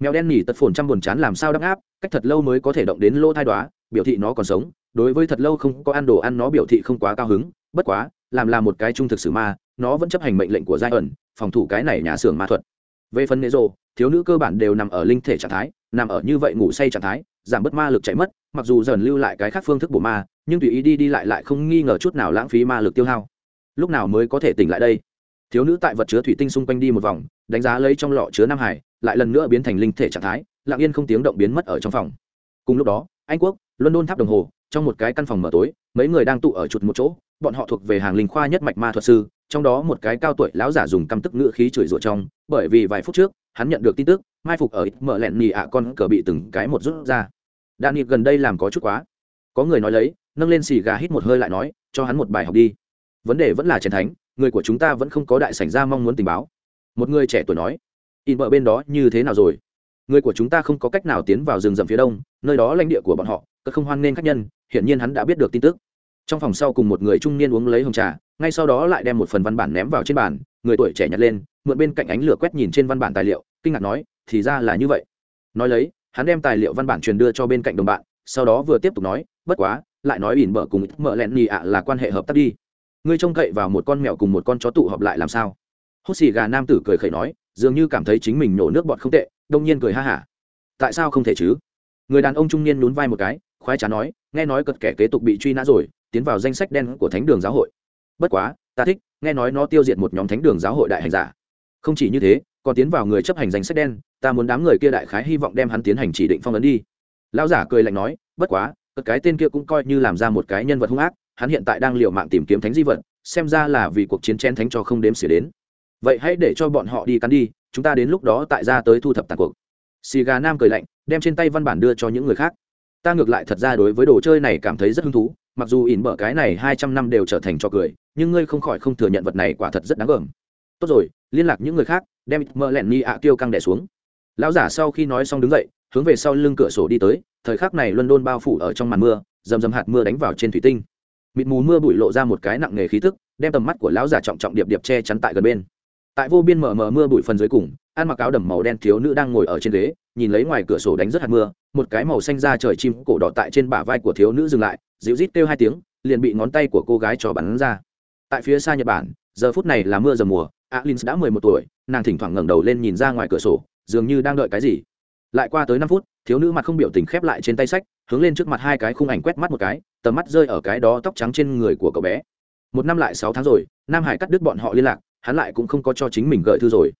Mèo đen nhỉ tật phồn trăm buồn chán làm sao đắp áp cách thật lâu mới có thể động đến lỗ thai đoá biểu thị nó còn sống đối với thật lâu không có ăn đồ ăn nó biểu thị không quá cao hứng, bất quá, làm là một cái trung thực sử ma, nó vẫn chấp hành mệnh lệnh của giai ẩn phòng thủ cái này nhà xưởng ma thuật. Về phần nệ rộ thiếu nữ cơ bản đều nằm ở linh thể trạng thái, nằm ở như vậy ngủ say trạng thái, giảm bớt ma lực chạy mất, mặc dù dần lưu lại cái khác phương thức bổ ma, nhưng tùy ý đi đi lại lại không nghi ngờ chút nào lãng phí ma lực tiêu hao. Lúc nào mới có thể tỉnh lại đây? Thiếu nữ tại vật chứa thủy tinh xung quanh đi một vòng, đánh giá lấy trong lọ chứa nam hải, lại lần nữa biến thành linh thể trạng thái, lặng yên không tiếng động biến mất ở trong phòng. Cùng lúc đó, anh quốc, london tháp đồng hồ trong một cái căn phòng mở tối, mấy người đang tụ ở chuột một chỗ, bọn họ thuộc về hàng linh khoa nhất mạch ma thuật sư, trong đó một cái cao tuổi lão giả dùng căm tức ngữ khí chửi rủa trong, bởi vì vài phút trước, hắn nhận được tin tức, mai phục ở ít mở lẹn nhì ạ con cờ bị từng cái một rút ra. Đạn nhịp gần đây làm có chút quá. Có người nói lấy, nâng lên xì gà hít một hơi lại nói, cho hắn một bài học đi. Vấn đề vẫn là chiến thánh, người của chúng ta vẫn không có đại sảnh ra mong muốn tình báo. Một người trẻ tuổi nói, in vợ bên đó như thế nào rồi? Người của chúng ta không có cách nào tiến vào rừng rậm phía đông, nơi đó lãnh địa của bọn họ cất không hoan nên khách nhân, hiển nhiên hắn đã biết được tin tức. Trong phòng sau cùng một người trung niên uống lấy hồng trà, ngay sau đó lại đem một phần văn bản ném vào trên bàn, người tuổi trẻ nhặt lên, mượn bên cạnh ánh lửa quét nhìn trên văn bản tài liệu, kinh ngạc nói, thì ra là như vậy. Nói lấy, hắn đem tài liệu văn bản truyền đưa cho bên cạnh đồng bạn, sau đó vừa tiếp tục nói, bất quá, lại nói ỉn bở cùng ít mợ lẹn nhì ạ là quan hệ hợp tác đi. Ngươi trông cậy vào một con mèo cùng một con chó tụ họp lại làm sao? Hốt xì gà nam tử cười khẩy nói, dường như cảm thấy chính mình nổ nước bọt không tệ. Đông nhiên cười ha hả. Tại sao không thể chứ? Người đàn ông trung niên nhún vai một cái khoái trá nói, nghe nói cật kẻ kế tục bị truy nã rồi, tiến vào danh sách đen của thánh đường giáo hội. Bất quá, ta thích, nghe nói nó tiêu diệt một nhóm thánh đường giáo hội đại hành giả. Không chỉ như thế, còn tiến vào người chấp hành danh sách đen, ta muốn đám người kia đại khái hy vọng đem hắn tiến hành chỉ định phong ấn đi. Lão giả cười lạnh nói, bất quá, cật cái tên kia cũng coi như làm ra một cái nhân vật hung ác, hắn hiện tại đang liều mạng tìm kiếm thánh di vật, xem ra là vì cuộc chiến chen thánh cho không đếm xỉa đến. Vậy hãy để cho bọn họ đi cắn đi, chúng ta đến lúc đó tại ra tới thu thập tàn cuộc. Xì gà nam cười lạnh, đem trên tay văn bản đưa cho những người khác ta ngược lại thật ra đối với đồ chơi này cảm thấy rất hứng thú, mặc dù ỉn bở cái này hai trăm năm đều trở thành trò cười, nhưng ngươi không khỏi không thừa nhận vật này quả thật rất đáng gờm. Tốt rồi, liên lạc những người khác, đem mơ lẹn ni ạ kêu căng đẻ xuống. Lão giả sau khi nói xong đứng dậy, hướng về sau lưng cửa sổ đi tới, thời khắc này luân đôn bao phủ ở trong màn mưa, rầm rầm hạt mưa đánh vào trên thủy tinh. Mịt mù mưa bụi lộ ra một cái nặng nề khí tức, đem tầm mắt của lão giả trọng trọng điệp điệp che chắn tại gần bên. Tại vô biên mở mờ mưa bụi phần dưới cùng, ăn mặc áo đầm màu đen thiếu nữ đang ngồi ở trên ghế nhìn lấy ngoài cửa sổ đánh rất hạt mưa, một cái màu xanh ra trời chim cổ đỏ tại trên bả vai của thiếu nữ dừng lại, dịu rít kêu hai tiếng, liền bị ngón tay của cô gái cho bắn ra. Tại phía xa nhật bản, giờ phút này là mưa dầm mùa, alin đã mười một tuổi, nàng thỉnh thoảng ngẩng đầu lên nhìn ra ngoài cửa sổ, dường như đang đợi cái gì. Lại qua tới năm phút, thiếu nữ mặt không biểu tình khép lại trên tay sách, hướng lên trước mặt hai cái khung ảnh quét mắt một cái, tầm mắt rơi ở cái đó tóc trắng trên người của cậu bé. Một năm lại sáu tháng rồi, nam hải cắt đứt bọn họ liên lạc, hắn lại cũng không có cho chính mình gợi thư rồi.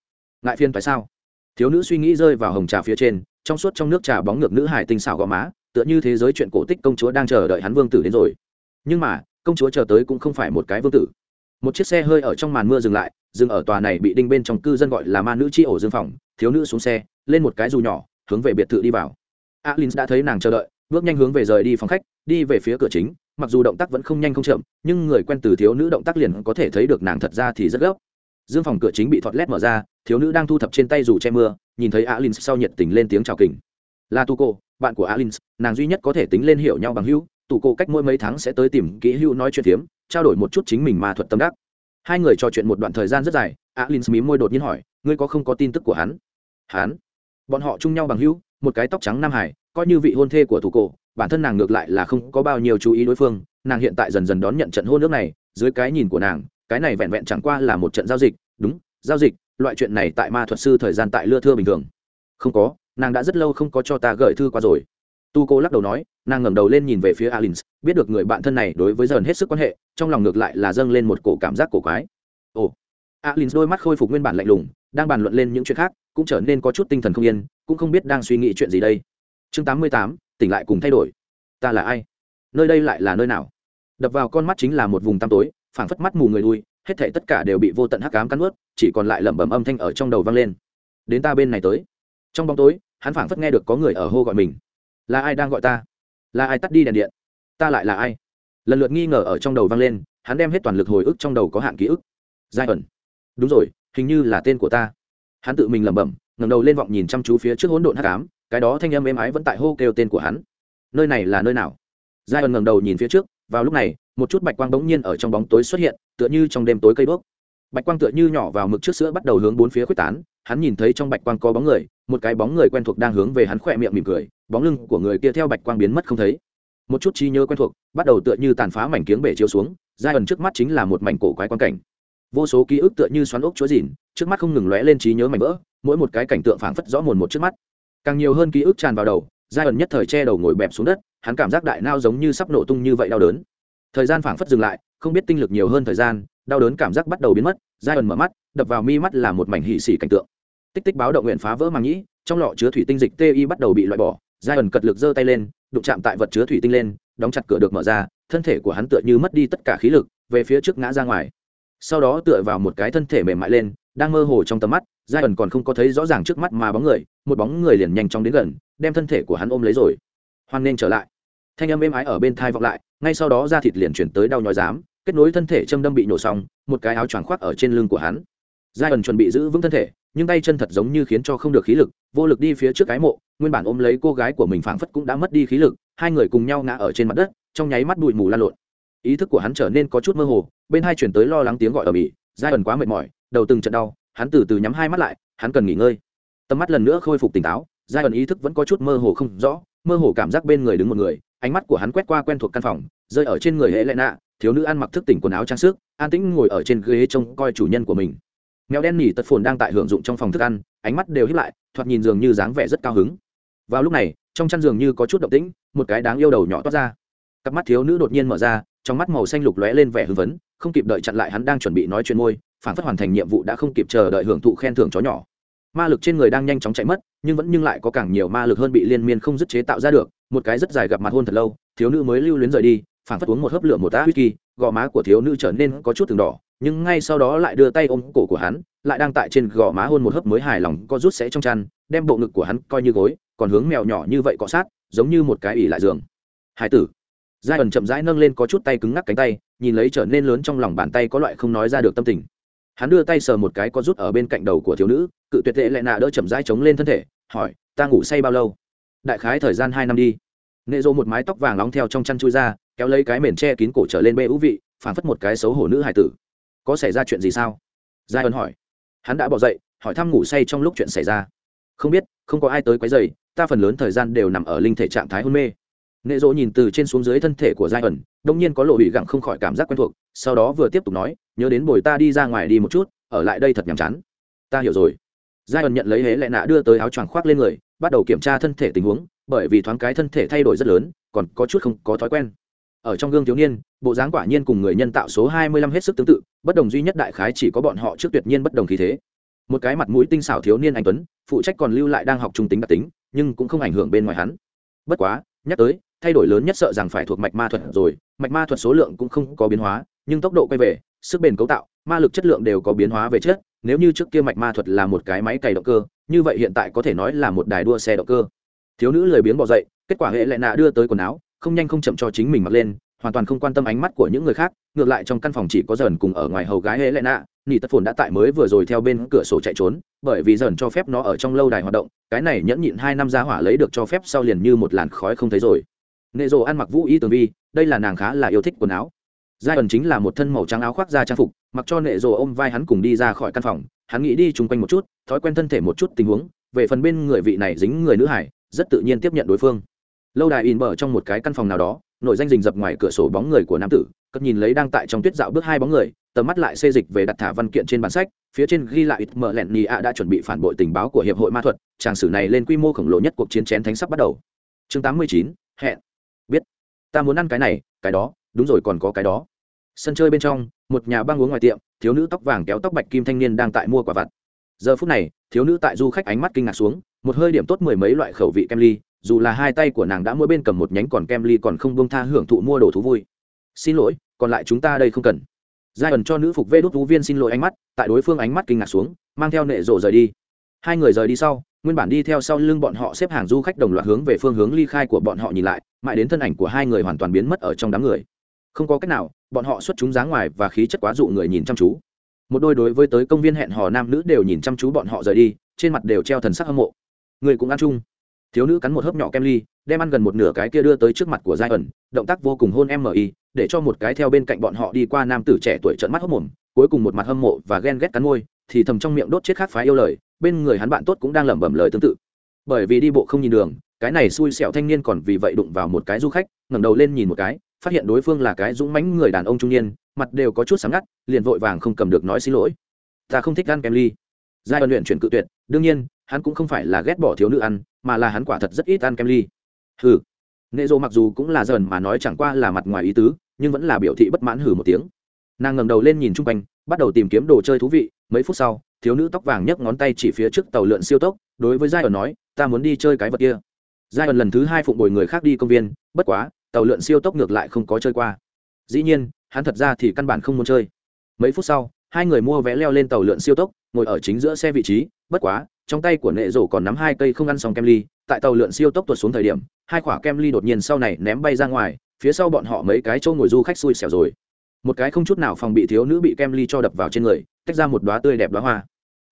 Ngại phiên phải sao? Thiếu nữ suy nghĩ rơi vào hồng trà phía trên, trong suốt trong nước trà bóng ngược nữ hải tinh xảo gò má, tựa như thế giới chuyện cổ tích công chúa đang chờ đợi hắn vương tử đến rồi. Nhưng mà, công chúa chờ tới cũng không phải một cái vương tử. Một chiếc xe hơi ở trong màn mưa dừng lại, dừng ở tòa này bị đinh bên trong cư dân gọi là ma nữ chi ổ dương phòng, thiếu nữ xuống xe, lên một cái dù nhỏ, hướng về biệt thự đi vào. Alin đã thấy nàng chờ đợi, bước nhanh hướng về rời đi phòng khách, đi về phía cửa chính, mặc dù động tác vẫn không nhanh không chậm, nhưng người quen từ thiếu nữ động tác liền có thể thấy được nàng thật ra thì rất gấp dương phòng cửa chính bị thọt lét mở ra, thiếu nữ đang thu thập trên tay dù che mưa, nhìn thấy alin sau nhiệt tình lên tiếng chào kình. Là tu cô bạn của alin nàng duy nhất có thể tính lên hiểu nhau bằng hữu tụ cô cách mỗi mấy tháng sẽ tới tìm kỹ hữu nói chuyện phiếm, trao đổi một chút chính mình mà thuật tâm đắc. Hai người trò chuyện một đoạn thời gian rất dài alin mí môi đột nhiên hỏi, ngươi có không có tin tức của hắn? Hắn? Bọn họ chung nhau bằng hữu, một cái tóc trắng nam hải, coi như vị hôn thê của thủ cổ, bản thân nàng ngược lại là không có bao nhiêu chú ý đối phương, nàng hiện tại dần dần đón nhận trận hôn nước này, dưới cái nhìn của nàng cái này vẹn vẹn chẳng qua là một trận giao dịch, đúng, giao dịch, loại chuyện này tại ma thuật sư thời gian tại lưa thưa bình thường. Không có, nàng đã rất lâu không có cho ta gửi thư qua rồi. Tu cô lắc đầu nói, nàng ngẩng đầu lên nhìn về phía alin biết được người bạn thân này đối với dần hết sức quan hệ, trong lòng ngược lại là dâng lên một cổ cảm giác cổ quái. Ồ alin đôi mắt khôi phục nguyên bản lạnh lùng, đang bàn luận lên những chuyện khác, cũng trở nên có chút tinh thần không yên, cũng không biết đang suy nghĩ chuyện gì đây. Chương tám mươi tám, tỉnh lại cùng thay đổi. Ta là ai? Nơi đây lại là nơi nào? Đập vào con mắt chính là một vùng tăm tối phảng phất mắt mù người lui, hết thảy tất cả đều bị vô tận hắc ám cắn ướt chỉ còn lại lẩm bẩm âm thanh ở trong đầu vang lên. Đến ta bên này tới. Trong bóng tối, hắn phảng phất nghe được có người ở hô gọi mình. Là ai đang gọi ta? Là ai tắt đi đèn điện? Ta lại là ai? Lần lượt nghi ngờ ở trong đầu vang lên, hắn đem hết toàn lực hồi ức trong đầu có hạn ký ức. Giai ẩn. Đúng rồi, hình như là tên của ta. Hắn tự mình lẩm bẩm, ngẩng đầu lên vọng nhìn chăm chú phía trước hỗn độn hắc ám, cái đó thanh âm êm ái vẫn tại hô kêu tên của hắn. Nơi này là nơi nào? Giai ẩn ngẩng đầu nhìn phía trước, vào lúc này một chút bạch quang bỗng nhiên ở trong bóng tối xuất hiện, tựa như trong đêm tối cây đuốc. Bạch quang tựa như nhỏ vào mực trước sữa bắt đầu hướng bốn phía quyết tán, hắn nhìn thấy trong bạch quang có bóng người, một cái bóng người quen thuộc đang hướng về hắn khỏe miệng mỉm cười, bóng lưng của người kia theo bạch quang biến mất không thấy. Một chút trí nhớ quen thuộc, bắt đầu tựa như tàn phá mảnh kiếng bể chiếu xuống, giai ẩn trước mắt chính là một mảnh cổ quái quan cảnh. Vô số ký ức tựa như xoắn ốc chúa dìn, trước mắt không ngừng lóe lên trí nhớ mảnh vỡ, mỗi một cái cảnh tượng phảng phất rõ mồn một trước mắt. Càng nhiều hơn ký ức tràn vào đầu, giai ẩn nhất thời che đầu ngồi bẹp xuống đất, hắn cảm giác đại nao giống như sắp nổ tung như vậy đau đớn thời gian phảng phất dừng lại, không biết tinh lực nhiều hơn thời gian, đau đớn cảm giác bắt đầu biến mất giai ẩn mở mắt, đập vào mi mắt là một mảnh hỉ xỉ cảnh tượng. Tích tích báo động nguyện phá vỡ màng nhĩ, trong lọ chứa thủy tinh dịch ti bắt đầu bị loại bỏ. Giai ẩn cật lực giơ tay lên, đụng chạm tại vật chứa thủy tinh lên, đóng chặt cửa được mở ra, thân thể của hắn tựa như mất đi tất cả khí lực, về phía trước ngã ra ngoài. Sau đó tựa vào một cái thân thể mềm mại lên, đang mơ hồ trong tầm mắt giai ẩn còn không có thấy rõ ràng trước mắt mà bóng người, một bóng người liền nhanh chóng đến gần, đem thân thể của hắn ôm lấy rồi. Hoan nên trở lại thanh âm êm ái ở bên thai vọng lại, ngay sau đó da thịt liền chuyển tới đau nhói dám kết nối thân thể châm đâm bị nổ xong, một cái áo choàng khoác ở trên lưng của hắn. Giai ẩn chuẩn bị giữ vững thân thể, nhưng tay chân thật giống như khiến cho không được khí lực, vô lực đi phía trước cái mộ, nguyên bản ôm lấy cô gái của mình phảng phất cũng đã mất đi khí lực, hai người cùng nhau ngã ở trên mặt đất, trong nháy mắt bụi mù lan lộn. Ý thức của hắn trở nên có chút mơ hồ, bên hai chuyển tới lo lắng tiếng gọi ở bỉ giai ẩn quá mệt mỏi, đầu từng trận đau, hắn từ từ nhắm hai mắt lại, hắn cần nghỉ ngơi. Tầm mắt lần nữa khôi phục tỉnh táo giai ẩn ý thức vẫn có chút mơ hồ không rõ, mơ hồ cảm giác bên người đứng một người ánh mắt của hắn quét qua quen thuộc căn phòng, rơi ở trên người hệ lệ nạ, thiếu nữ ăn mặc thức tỉnh quần áo trang sức, an tĩnh ngồi ở trên ghế trông coi chủ nhân của mình. Mèo đen nỉ tật phồn đang tại hưởng dụng trong phòng thức ăn, ánh mắt đều hiếp lại, thoạt nhìn dường như dáng vẻ rất cao hứng. Vào lúc này, trong chăn giường như có chút động tĩnh, một cái đáng yêu đầu nhỏ toát ra. Cặp mắt thiếu nữ đột nhiên mở ra, trong mắt màu xanh lục lóe lên vẻ hưng vấn không kịp đợi chặn lại hắn đang chuẩn bị nói chuyện môi, phản phất hoàn thành nhiệm vụ đã không kịp chờ đợi hưởng thụ khen thưởng chó nhỏ. Ma lực trên người đang nhanh chóng chạy mất, nhưng vẫn nhưng lại có càng nhiều ma lực hơn bị liên miên không dứt chế tạo ra được một cái rất dài gặp mặt hôn thật lâu, thiếu nữ mới lưu luyến rời đi phản phất uống một hớp lửa một tá whisky gò má của thiếu nữ trở nên có chút từng đỏ, nhưng ngay sau đó lại đưa tay ôm cổ của hắn, lại đang tại trên gò má hôn một hớp mới hài lòng có rút sẽ trong chăn, đem bộ ngực của hắn coi như gối, còn hướng mèo nhỏ như vậy cọ sát, giống như một cái ỉ lại giường. Hải tử. Giai ẩn chậm rãi nâng lên có chút tay cứng ngắc cánh tay, nhìn lấy trở nên lớn trong lòng bàn tay có loại không nói ra được tâm tình. Hắn đưa tay sờ một cái có rút ở bên cạnh đầu của thiếu nữ, cự tuyệt tệ lại nạ đỡ chậm rãi chống lên thân thể, hỏi, ta ngủ say bao lâu? Đại khái thời gian hai năm đi. Nệ rộ một mái tóc vàng nóng theo trong chăn chui ra, kéo lấy cái mền che kín cổ trở lên bê ú vị phản phất một cái xấu hổ nữ hải tử. Có xảy ra chuyện gì sao? Giai ân hỏi. Hắn đã bỏ dậy, hỏi thăm ngủ say trong lúc chuyện xảy ra. Không biết, không có ai tới quấy dày ta phần lớn thời gian đều nằm ở linh thể trạng thái hôn mê. Nệ rộ nhìn từ trên xuống dưới thân thể của giai ẩn đông nhiên có lộ bị gặng không khỏi cảm giác quen thuộc, sau đó vừa tiếp tục nói, nhớ đến bồi ta đi ra ngoài đi một chút, ở lại đây thật nhàm chán. Ta hiểu rồi. Giai ẩn nhận lấy hế lệ nạ đưa tới áo choàng khoác lên người bắt đầu kiểm tra thân thể tình huống, bởi vì thoáng cái thân thể thay đổi rất lớn, còn có chút không có thói quen. Ở trong gương thiếu niên, bộ dáng quả nhiên cùng người nhân tạo số hai mươi lăm hết sức tương tự, bất đồng duy nhất đại khái chỉ có bọn họ trước tuyệt nhiên bất đồng khí thế. Một cái mặt mũi tinh xảo thiếu niên anh tuấn, phụ trách còn lưu lại đang học trung tính đặc tính, nhưng cũng không ảnh hưởng bên ngoài hắn. Bất quá, nhắc tới, thay đổi lớn nhất sợ rằng phải thuộc mạch ma thuật rồi, mạch ma thuật số lượng cũng không có biến hóa, nhưng tốc độ quay về, sức bền cấu tạo, ma lực chất lượng đều có biến hóa về chất nếu như trước kia mạch ma thuật là một cái máy cày động cơ, như vậy hiện tại có thể nói là một đài đua xe động cơ. Thiếu nữ lười biếng bỏ dậy, kết quả hệ lại nạ đưa tới quần áo, không nhanh không chậm cho chính mình mặc lên, hoàn toàn không quan tâm ánh mắt của những người khác, ngược lại trong căn phòng chỉ có dần cùng ở ngoài hầu gái hệ lại nạ, nỉ tất phồn đã tại mới vừa rồi theo bên cửa sổ chạy trốn, bởi vì dần cho phép nó ở trong lâu đài hoạt động, cái này nhẫn nhịn hai năm ra hỏa lấy được cho phép sau liền như một làn khói không thấy rồi. Nệ rồ ăn mặc vũ y tường vi, đây là nàng khá là yêu thích quần áo giai ẩn chính là một thân màu trắng áo khoác da trang phục, mặc cho nệ rồ ôm vai hắn cùng đi ra khỏi căn phòng, hắn nghĩ đi chung quanh một chút, thói quen thân thể một chút tình huống, về phần bên người vị này dính người nữ hải, rất tự nhiên tiếp nhận đối phương. Lâu đài in bờ trong một cái căn phòng nào đó, nội danh rình dập ngoài cửa sổ bóng người của nam tử, cất nhìn lấy đang tại trong tuyết dạo bước hai bóng người, tầm mắt lại xê dịch về đặt thả văn kiện trên bản sách, phía trên ghi lại ít mở lẹn nhì ạ đã chuẩn bị phản bội tình báo của hiệp hội ma thuật tràng sử này lên quy mô khổng lồ nhất cuộc chiến chén thánh sắp bắt đầu. Chương tám mươi chín, hẹn. Biết. Ta muốn ăn cái này, cái đó đúng rồi còn có cái đó. Sân chơi bên trong, một nhà băng uống ngoài tiệm, thiếu nữ tóc vàng kéo tóc bạch kim thanh niên đang tại mua quả vặt. Giờ phút này, thiếu nữ tại du khách ánh mắt kinh ngạc xuống, một hơi điểm tốt mười mấy loại khẩu vị kem ly, dù là hai tay của nàng đã mỗi bên cầm một nhánh còn kem ly còn không buông tha hưởng thụ mua đồ thú vui. Xin lỗi, còn lại chúng ta đây không cần. Giai ẩn cho nữ phục vê đốt thú viên xin lỗi ánh mắt, tại đối phương ánh mắt kinh ngạc xuống, mang theo nệ rộ rời đi. Hai người rời đi sau, nguyên bản đi theo sau lưng bọn họ xếp hàng du khách đồng loạt hướng về phương hướng ly khai của bọn họ nhìn lại, mãi đến thân ảnh của hai người hoàn toàn biến mất ở trong đám người không có cách nào, bọn họ xuất chúng dáng ngoài và khí chất quá dụ người nhìn chăm chú. Một đôi đối với tới công viên hẹn hò nam nữ đều nhìn chăm chú bọn họ rời đi, trên mặt đều treo thần sắc hâm mộ. Người cũng ăn chung. Thiếu nữ cắn một hớp nhỏ kem ly, đem ăn gần một nửa cái kia đưa tới trước mặt của giai ẩn, động tác vô cùng hôn mi để cho một cái theo bên cạnh bọn họ đi qua nam tử trẻ tuổi trận mắt hốc mồm, cuối cùng một mặt hâm mộ và ghen ghét cắn môi, thì thầm trong miệng đốt chết khát phái yêu lời, bên người hắn bạn tốt cũng đang lẩm bẩm lời tương tự. Bởi vì đi bộ không nhìn đường, cái này xui xẻo thanh niên còn vì vậy đụng vào một cái du khách, ngẩng đầu lên nhìn một cái phát hiện đối phương là cái dũng mãnh người đàn ông trung niên, mặt đều có chút sáng ngắt, liền vội vàng không cầm được nói xin lỗi. Ta không thích ăn kem ly. Giai ân luyện chuyển cự tuyệt, đương nhiên, hắn cũng không phải là ghét bỏ thiếu nữ ăn, mà là hắn quả thật rất ít ăn kem ly. Hừ. Nệ dô mặc dù cũng là dần mà nói chẳng qua là mặt ngoài ý tứ, nhưng vẫn là biểu thị bất mãn hừ một tiếng. Nàng ngẩng đầu lên nhìn chung quanh, bắt đầu tìm kiếm đồ chơi thú vị, mấy phút sau, thiếu nữ tóc vàng nhấc ngón tay chỉ phía trước tàu lượn siêu tốc, đối với giai ẩn nói, ta muốn đi chơi cái vật kia. Giai ẩn lần thứ hai phụng bồi người khác đi công viên, bất quá tàu lượn siêu tốc ngược lại không có chơi qua. Dĩ nhiên, hắn thật ra thì căn bản không muốn chơi. Mấy phút sau, hai người mua vé leo lên tàu lượn siêu tốc, ngồi ở chính giữa xe vị trí, bất quá, trong tay của nệ rổ còn nắm hai cây không ăn xong kem ly, tại tàu lượn siêu tốc tuột xuống thời điểm, hai quả kem ly đột nhiên sau này ném bay ra ngoài, phía sau bọn họ mấy cái chỗ ngồi du khách xui xẻo rồi. Một cái không chút nào phòng bị thiếu nữ bị kem ly cho đập vào trên người, tách ra một đoá tươi đẹp đoá hoa.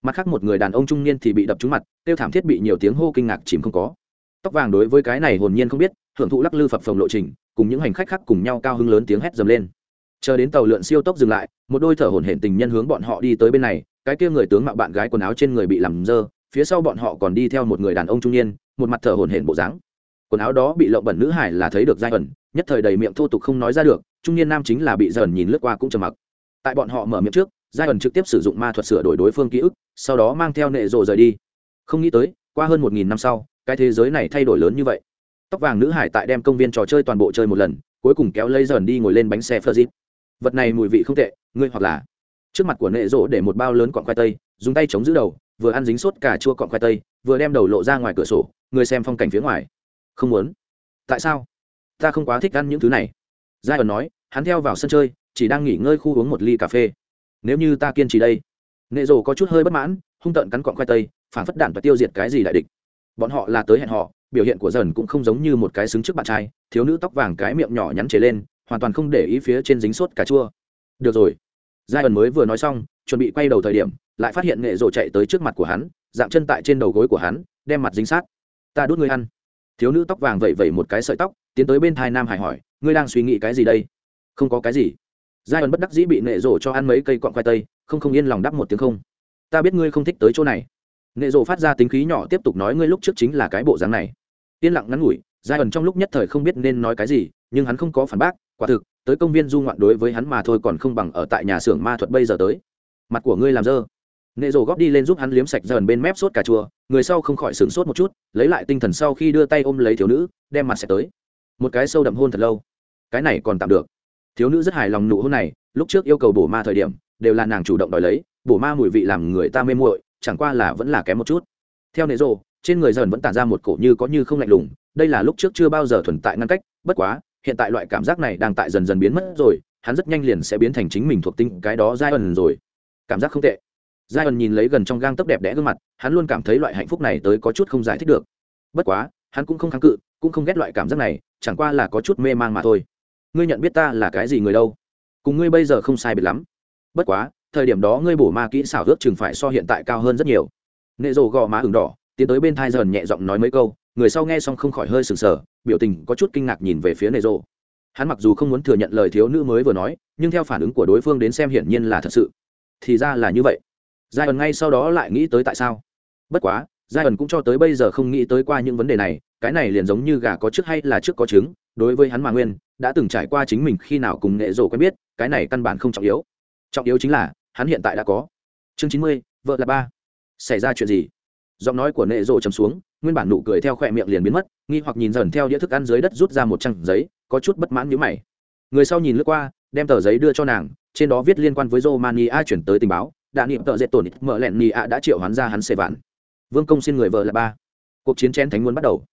Mặt khác một người đàn ông trung niên thì bị đập trúng mặt, tiêu thảm thiết bị nhiều tiếng hô kinh ngạc chìm không có. Tóc vàng đối với cái này hồn nhiên không biết hưởng thụ lắc lư phập phồng lộ trình, cùng những hành khách khác cùng nhau cao hưng lớn tiếng hét dầm lên. Chờ đến tàu lượn siêu tốc dừng lại, một đôi thở hổn hển tình nhân hướng bọn họ đi tới bên này, cái kia người tướng mạo bạn gái quần áo trên người bị làm dơ, phía sau bọn họ còn đi theo một người đàn ông trung niên, một mặt thở hổn hển bộ dáng. Quần áo đó bị lộng bẩn nữ hải là thấy được giai ẩn, nhất thời đầy miệng thô tục không nói ra được, trung niên nam chính là bị dần nhìn lướt qua cũng trầm mặc. Tại bọn họ mở miệng trước, giai ẩn trực tiếp sử dụng ma thuật sửa đổi đối phương ký ức, sau đó mang theo nệ rộ rời đi. Không nghĩ tới, qua hơn một nghìn năm sau, cái thế giới này thay đổi lớn như vậy tóc vàng nữ hải tại đem công viên trò chơi toàn bộ chơi một lần, cuối cùng kéo lấy dần đi ngồi lên bánh xe phơ dịp vật này mùi vị không tệ, ngươi hoặc là trước mặt của nệ rỗ để một bao lớn cọn khoai tây, dùng tay chống giữ đầu, vừa ăn dính sốt cà chua cọn khoai tây, vừa đem đầu lộ ra ngoài cửa sổ, người xem phong cảnh phía ngoài. Không muốn. Tại sao? Ta không quá thích ăn những thứ này. Giai ẩn nói, hắn theo vào sân chơi, chỉ đang nghỉ ngơi khu uống một ly cà phê. Nếu như ta kiên trì đây, nệ rồ có chút hơi bất mãn, hung tợn cắn cọn khoai tây, phản phất đạn và tiêu diệt cái gì đại địch. Bọn họ là tới hẹn họ biểu hiện của dần cũng không giống như một cái xứng trước bạn trai, thiếu nữ tóc vàng cái miệng nhỏ nhắn chế lên, hoàn toàn không để ý phía trên dính sốt cà chua. Được rồi. Giai ẩn mới vừa nói xong, chuẩn bị quay đầu thời điểm, lại phát hiện nghệ rộ chạy tới trước mặt của hắn, dạng chân tại trên đầu gối của hắn, đem mặt dính sát. Ta đút ngươi ăn. Thiếu nữ tóc vàng vẩy vẩy một cái sợi tóc, tiến tới bên thai nam hải hỏi, ngươi đang suy nghĩ cái gì đây? Không có cái gì. Giai ẩn bất đắc dĩ bị nệ rổ cho ăn mấy cây cọn khoai tây, không không yên lòng đắp một tiếng không. Ta biết ngươi không thích tới chỗ này. Nệ rổ phát ra tính khí nhỏ tiếp tục nói ngươi lúc trước chính là cái bộ dáng này yên lặng ngắn ngủi, giai ẩn trong lúc nhất thời không biết nên nói cái gì, nhưng hắn không có phản bác, quả thực, tới công viên du ngoạn đối với hắn mà thôi còn không bằng ở tại nhà xưởng ma thuật bây giờ tới. Mặt của ngươi làm dơ. Nệ rổ góp đi lên giúp hắn liếm sạch dần bên mép sốt cà chua, người sau không khỏi sửng sốt một chút, lấy lại tinh thần sau khi đưa tay ôm lấy thiếu nữ, đem mặt sẽ tới. Một cái sâu đậm hôn thật lâu. Cái này còn tạm được. Thiếu nữ rất hài lòng nụ hôn này, lúc trước yêu cầu bổ ma thời điểm, đều là nàng chủ động đòi lấy, bổ ma mùi vị làm người ta mê muội, chẳng qua là vẫn là kém một chút theo nệ rộ trên người dần vẫn tản ra một cổ như có như không lạnh lùng, đây là lúc trước chưa bao giờ thuần tại ngăn cách, bất quá, hiện tại loại cảm giác này đang tại dần dần biến mất rồi, hắn rất nhanh liền sẽ biến thành chính mình thuộc tinh cái đó giai ẩn rồi. Cảm giác không tệ. Giai ẩn nhìn lấy gần trong gang tấp đẹp đẽ gương mặt, hắn luôn cảm thấy loại hạnh phúc này tới có chút không giải thích được. Bất quá, hắn cũng không kháng cự, cũng không ghét loại cảm giác này, chẳng qua là có chút mê man mà thôi. Ngươi nhận biết ta là cái gì người đâu? Cùng ngươi bây giờ không sai biệt lắm. Bất quá, thời điểm đó ngươi bổ ma kỹ xảo ước chừng phải so hiện tại cao hơn rất nhiều nệ rồ gò má ửng đỏ, tiến tới bên thai dần nhẹ giọng nói mấy câu, người sau nghe xong không khỏi hơi sừng sờ, biểu tình có chút kinh ngạc nhìn về phía nệ rồ. Hắn mặc dù không muốn thừa nhận lời thiếu nữ mới vừa nói, nhưng theo phản ứng của đối phương đến xem hiển nhiên là thật sự. Thì ra là như vậy. Giai ẩn ngay sau đó lại nghĩ tới tại sao. Bất quá giai ẩn cũng cho tới bây giờ không nghĩ tới qua những vấn đề này, cái này liền giống như gà có trước hay là trước có trứng, đối với hắn mà nguyên, đã từng trải qua chính mình khi nào cùng nghệ rổ quen biết, cái này căn bản không trọng yếu. Trọng yếu chính là, hắn hiện tại đã có. Chương chín mươi, vợ là ba xảy ra chuyện gì? Giọng nói của nệ rộ chấm xuống, nguyên bản nụ cười theo khỏe miệng liền biến mất, nghi hoặc nhìn dần theo đĩa thức ăn dưới đất rút ra một trang giấy, có chút bất mãn nhữ mày. Người sau nhìn lướt qua, đem tờ giấy đưa cho nàng, trên đó viết liên quan với romania chuyển tới tình báo đạn niệm tợ dệt tổn mở lẹn nì ạ đã triệu hoán ra hắn xê vạn. Vương công xin người vợ là ba. Cuộc chiến chén thánh muốn bắt đầu.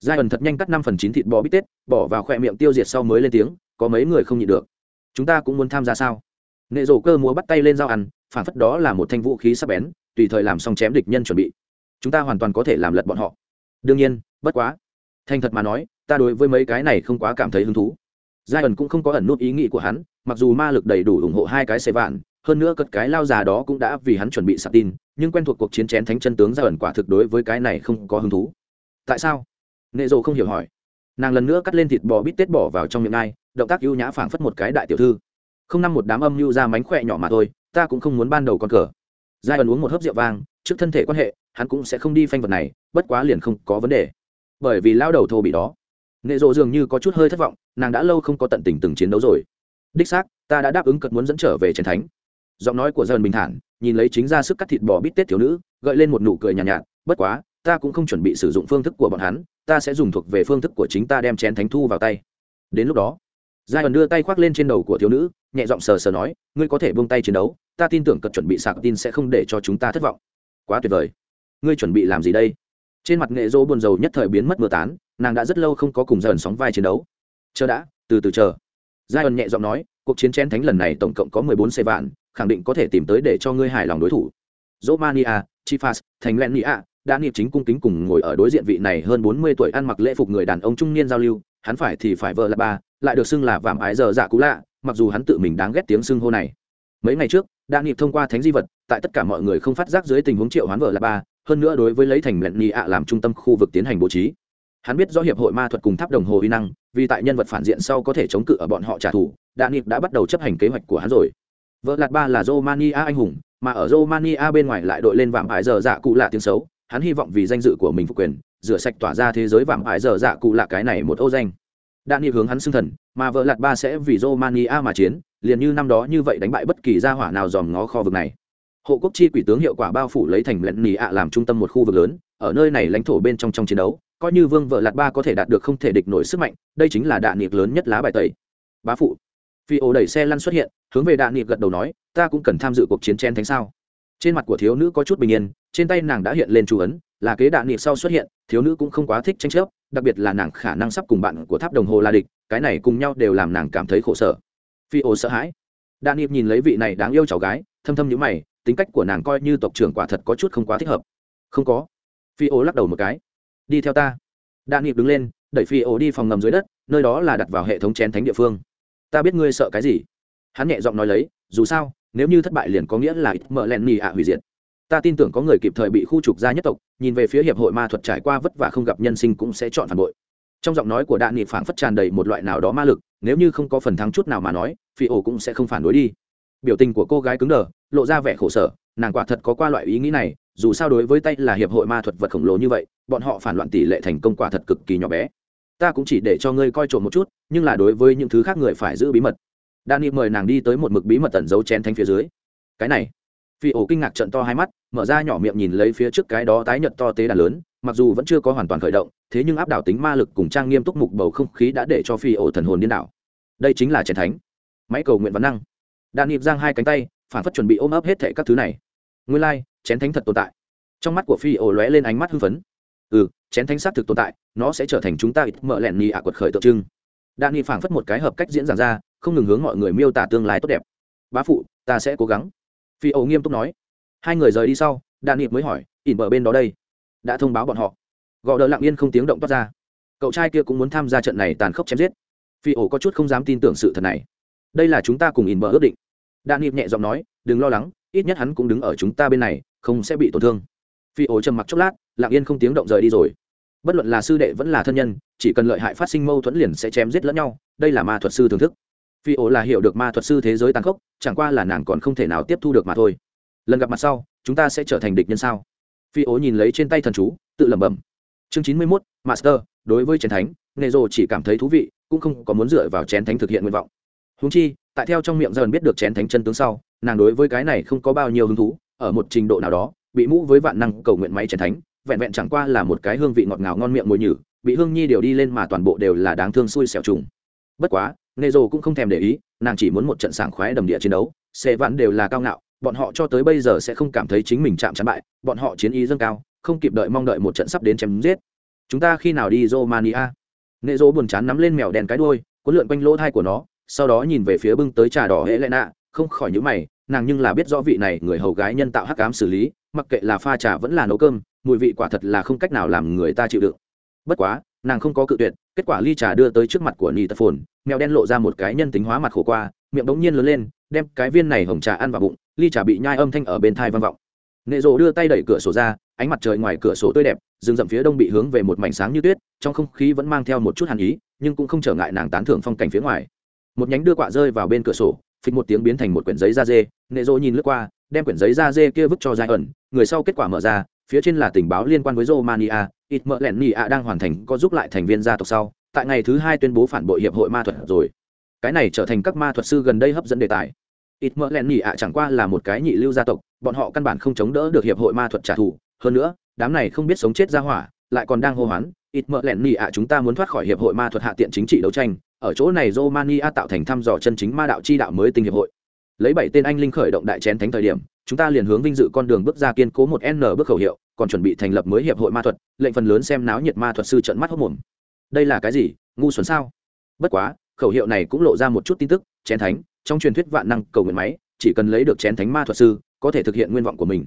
Giai ẩn thật nhanh cắt năm phần chín thịt bò bít tết, bỏ vào khỏe miệng tiêu diệt sau mới lên tiếng, có mấy người không nhịn được? Chúng ta cũng muốn tham gia sao? Nệ rổ cơ múa bắt tay lên dao ăn phản phất đó là một thanh vũ khí sắc bén, tùy thời làm xong chém địch nhân chuẩn bị. Chúng ta hoàn toàn có thể làm lật bọn họ. Đương nhiên, bất quá. Thành thật mà nói, ta đối với mấy cái này không quá cảm thấy hứng thú. Giai ẩn cũng không có ẩn nút ý nghĩ của hắn, mặc dù ma lực đầy đủ ủng hộ hai cái xe vạn, hơn nữa cất cái lao già đó cũng đã vì hắn chuẩn bị sạc tin, nhưng quen thuộc cuộc chiến chén thánh chân tướng giai ẩn quả thực đối với cái này không có hứng thú. Tại sao? Nệ rồ không hiểu hỏi. Nàng lần nữa cắt lên thịt bò bít tết bỏ vào trong miệng ai, động tác ưu nhã phảng phất một cái đại tiểu thư. Không năm một đám âm mưu ra mánh khỏe nhỏ mà thôi ta cũng không muốn ban đầu con cờ. Giai ẩn uống một hớp rượu vang trước thân thể quan hệ hắn cũng sẽ không đi phanh vật này bất quá liền không có vấn đề. Bởi vì lao đầu thô bị đó. Nệ rộ dường như có chút hơi thất vọng nàng đã lâu không có tận tình từng chiến đấu rồi. Đích xác ta đã đáp ứng cật muốn dẫn trở về trần thánh. Giọng nói của dần bình thản nhìn lấy chính ra sức cắt thịt bò bít tết thiếu nữ gợi lên một nụ cười nhàn nhạt, nhạt bất quá ta cũng không chuẩn bị sử dụng phương thức của bọn hắn ta sẽ dùng thuộc về phương thức của chính ta đem chén thánh thu vào tay. Đến lúc đó giai ẩn đưa tay khoác lên trên đầu của thiếu nữ nhẹ giọng sờ sờ nói ngươi có thể buông tay chiến đấu ta tin tưởng cật chuẩn bị sạc tin sẽ không để cho chúng ta thất vọng. Quá tuyệt vời. Ngươi chuẩn bị làm gì đây? Trên mặt nghệ dỗ buồn rầu nhất thời biến mất mưa tán nàng đã rất lâu không có cùng dần sóng vai chiến đấu. Chờ đã từ từ chờ. Giai ẩn nhẹ giọng nói cuộc chiến chén thánh lần này tổng cộng có mười bốn xe vạn khẳng định có thể tìm tới để cho ngươi hài lòng đối thủ. Romania, chifas thành len nia đã nghiệp chính cung kính cùng ngồi ở đối diện vị này hơn bốn mươi tuổi ăn mặc lễ phục người đàn ông trung niên giao lưu hắn phải thì phải vợ là ba lại được xưng là vàm ái giờ dạ cũ lạ, mặc dù hắn tự mình đáng ghét tiếng xưng hô này. Mấy ngày trước, đã nghiệp thông qua thánh di vật, tại tất cả mọi người không phát giác dưới tình huống triệu hoán vợ là ba, hơn nữa đối với lấy thành lẹn nhị ạ làm trung tâm khu vực tiến hành bố trí. Hắn biết do hiệp hội ma thuật cùng tháp đồng hồ uy năng, vì tại nhân vật phản diện sau có thể chống cự ở bọn họ trả thù đạ nịp đã bắt đầu chấp hành kế hoạch của hắn rồi. Vợ lạt ba là romania anh hùng, mà ở romania bên ngoài lại đội lên vạm ải giờ dạ cụ lạ tiếng xấu, hắn hy vọng vì danh dự của mình phục quyền, rửa sạch tỏa ra thế giới vạm ải giờ dạ cụ lạ cái này một ô danh đạn nghị hướng hắn xưng thần, mà vợ lạt ba sẽ vì romania mà chiến, liền như năm đó như vậy đánh bại bất kỳ gia hỏa nào dòm ngó kho vực này. Hộ quốc chi quỷ tướng hiệu quả bao phủ lấy thành lệnh nỉ ạ làm trung tâm một khu vực lớn, ở nơi này lãnh thổ bên trong trong chiến đấu, coi như vương vợ lạt ba có thể đạt được không thể địch nổi sức mạnh, đây chính là đạn nghị lớn nhất lá bài tẩy. Bá phụ, phi ổ đẩy xe lăn xuất hiện, hướng về đạn nghị gật đầu nói, ta cũng cần tham dự cuộc chiến chen thánh sao? Trên mặt của thiếu nữ có chút bình yên, trên tay nàng đã hiện lên chú ấn, là kế đạn nghị sau xuất hiện, thiếu nữ cũng không quá thích tranh chấp đặc biệt là nàng khả năng sắp cùng bạn của tháp đồng hồ là địch, cái này cùng nhau đều làm nàng cảm thấy khổ sở. Phi ô sợ hãi. Đạn nhiệt nhìn lấy vị này đáng yêu cháu gái, thâm thâm nhữ mày, tính cách của nàng coi như tộc trưởng quả thật có chút không quá thích hợp. Không có. Phi ô lắc đầu một cái. Đi theo ta. Đạn nghiệp đứng lên, đẩy phi ô đi phòng ngầm dưới đất, nơi đó là đặt vào hệ thống chén thánh địa phương. Ta biết ngươi sợ cái gì. Hắn nhẹ giọng nói lấy, dù sao, nếu như thất bại liền có nghĩa là ít mợ len nhì ạ hủy diệt ta tin tưởng có người kịp thời bị khu trục ra nhất tộc, nhìn về phía hiệp hội ma thuật trải qua vất vả không gặp nhân sinh cũng sẽ chọn phản bội. Trong giọng nói của đạn nghị phảng phất tràn đầy một loại nào đó ma lực, nếu như không có phần thắng chút nào mà nói, phi ổ cũng sẽ không phản đối đi. Biểu tình của cô gái cứng đờ, lộ ra vẻ khổ sở, nàng quả thật có qua loại ý nghĩ này, dù sao đối với tay là hiệp hội ma thuật vật khổng lồ như vậy, bọn họ phản loạn tỷ lệ thành công quả thật cực kỳ nhỏ bé. Ta cũng chỉ để cho ngươi coi trộm một chút, nhưng là đối với những thứ khác người phải giữ bí mật. Đan mời nàng đi tới một mực bí mật tẩn giấu chén thánh phía dưới. Cái này phi ổ kinh ngạc trận to hai mắt mở ra nhỏ miệng nhìn lấy phía trước cái đó tái nhật to tế đàn lớn mặc dù vẫn chưa có hoàn toàn khởi động thế nhưng áp đảo tính ma lực cùng trang nghiêm túc mục bầu không khí đã để cho phi ổ thần hồn điên đảo. Đây chính là chén thánh. Máy cầu nguyện văn năng. Đan nhịp giang hai cánh tay phản phất chuẩn bị ôm ấp hết thệ các thứ này. Nguyên lai、like, chén thánh thật tồn tại. Trong mắt của phi ổ lóe lên ánh mắt hưng phấn. Ừ chén thánh xác thực tồn tại nó sẽ trở thành chúng ta ít mợ lẹn nhì ạ quật khởi tượng trưng. Đan nhị phảng phất một cái hợp cách diễn giảng ra không ngừng hướng mọi người miêu tả tương lai tốt đẹp. Bá phụ ta sẽ cố gắng phi ổ nghiêm túc nói. Hai người rời đi sau đan nhị mới hỏi, ỉn bờ bên đó đây? Đã thông báo bọn họ. Gò Đờ lặng yên không tiếng động toát ra. Cậu trai kia cũng muốn tham gia trận này tàn khốc chém giết. Phi ổ có chút không dám tin tưởng sự thật này. Đây là chúng ta cùng ỉn bờ ước định. Đan nhị nhẹ giọng nói, đừng lo lắng, ít nhất hắn cũng đứng ở chúng ta bên này, không sẽ bị tổn thương. Phi ổ trầm mặc chốc lát, lặng yên không tiếng động rời đi rồi. Bất luận là sư đệ vẫn là thân nhân, chỉ cần lợi hại phát sinh mâu thuẫn liền sẽ chém giết lẫn nhau, đây là ma thuật sư thưởng thức phi ổ là hiểu được ma thuật sư thế giới tàn khốc, chẳng qua là nàng còn không thể nào tiếp thu được mà thôi. Lần gặp mặt sau, chúng ta sẽ trở thành địch nhân sao? Phi ố nhìn lấy trên tay thần chú, tự lẩm bẩm. Chương chín mươi mốt, master, đối với chén thánh nghề rồ chỉ cảm thấy thú vị, cũng không có muốn dựa vào chén thánh thực hiện nguyện vọng. Húng chi, tại theo trong miệng dần biết được chén thánh chân tướng sau, nàng đối với cái này không có bao nhiêu hứng thú, ở một trình độ nào đó, bị mũ với vạn năng cầu nguyện máy chén thánh, vẹn vẹn chẳng qua là một cái hương vị ngọt ngào ngon miệng mùi nhử, bị hương nhi điều đi lên mà toàn bộ đều là đáng thương xui xẻo trùng. Bất quá nê rồ cũng không thèm để ý, nàng chỉ muốn một trận sảng khoái đầm địa chiến đấu. Xe vạn đều là cao ngạo, bọn họ cho tới bây giờ sẽ không cảm thấy chính mình chạm chán bại, bọn họ chiến ý dâng cao, không kịp đợi mong đợi một trận sắp đến chém giết. Chúng ta khi nào đi romania? Nê rồ buồn chán nắm lên mèo đèn cái đuôi, cuốn lượn quanh lỗ thai của nó, sau đó nhìn về phía bưng tới trà đỏ hễ lệ nạ không khỏi nhữ mày, nàng nhưng là biết rõ vị này người hầu gái nhân tạo hắc cám xử lý, mặc kệ là pha trà vẫn là nấu cơm, mùi vị quả thật là không cách nào làm người ta chịu đựng. Bất quá, nàng không có cự tuyệt, kết quả ly trà đưa tới trước mặt của nỉ tập phồn mèo đen lộ ra một cái nhân tính hóa mặt khổ qua, miệng bỗng nhiên lớn lên, đem cái viên này hồng trà ăn vào bụng, ly trà bị nhai âm thanh ở bên thai vang vọng. Nệ rộ đưa tay đẩy cửa sổ ra, ánh mặt trời ngoài cửa sổ tươi đẹp, rừng rậm phía đông bị hướng về một mảnh sáng như tuyết, trong không khí vẫn mang theo một chút hàn ý, nhưng cũng không trở ngại nàng tán thưởng phong cảnh phía ngoài. Một nhánh đưa quạ rơi vào bên cửa sổ, phịch một tiếng biến thành một quyển giấy da dê, nệ rộ nhìn lướt qua, đem quyển giấy da dê kia vứt cho giai ẩn, người sau kết quả mở ra, phía trên là tình báo liên quan với romania ít mỡ lẹn nị ạ đang hoàn thành có giúp lại thành viên gia tộc sau tại ngày thứ hai tuyên bố phản bội hiệp hội ma thuật rồi. Cái này trở thành các ma thuật sư gần đây hấp dẫn đề tài. Ít mỡ len nhị ạ, chẳng qua là một cái nhị lưu gia tộc, bọn họ căn bản không chống đỡ được hiệp hội ma thuật trả thù. Hơn nữa, đám này không biết sống chết ra hỏa, lại còn đang hô hoán, ít mỡ len nhị ạ, chúng ta muốn thoát khỏi hiệp hội ma thuật hạ tiện chính trị đấu tranh. Ở chỗ này romania tạo thành thăm dò chân chính ma đạo chi đạo mới tinh hiệp hội. Lấy bảy tên anh linh khởi động đại chén thánh thời điểm, chúng ta liền hướng vinh dự con đường bước ra kiên cố một n bước khẩu hiệu, còn chuẩn bị thành lập mới hiệp hội ma thuật, lệnh phần lớn xem náo nhiệt ma thuật sư trận mắt hốc mồm đây là cái gì, ngu xuẩn sao? Bất quá, khẩu hiệu này cũng lộ ra một chút tin tức, chén thánh, trong truyền thuyết vạn năng cầu nguyện máy, chỉ cần lấy được chén thánh ma thuật sư, có thể thực hiện nguyên vọng của mình.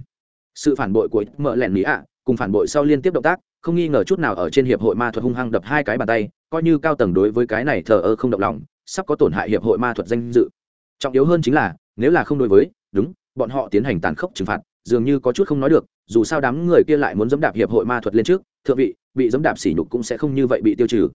Sự phản bội của mợ lẹn mỹ ạ, cùng phản bội sau liên tiếp động tác, không nghi ngờ chút nào ở trên hiệp hội ma thuật hung hăng đập hai cái bàn tay, coi như cao tầng đối với cái này thờ ơ không động lòng, sắp có tổn hại hiệp hội ma thuật danh dự. Trọng yếu hơn chính là, nếu là không đối với, đúng, bọn họ tiến hành tàn khốc trừng phạt, dường như có chút không nói được, dù sao đám người kia lại muốn dẫm đạp hiệp hội ma thuật lên trước, thượng vị bị dẫm đạp sỉ nhục cũng sẽ không như vậy bị tiêu trừ.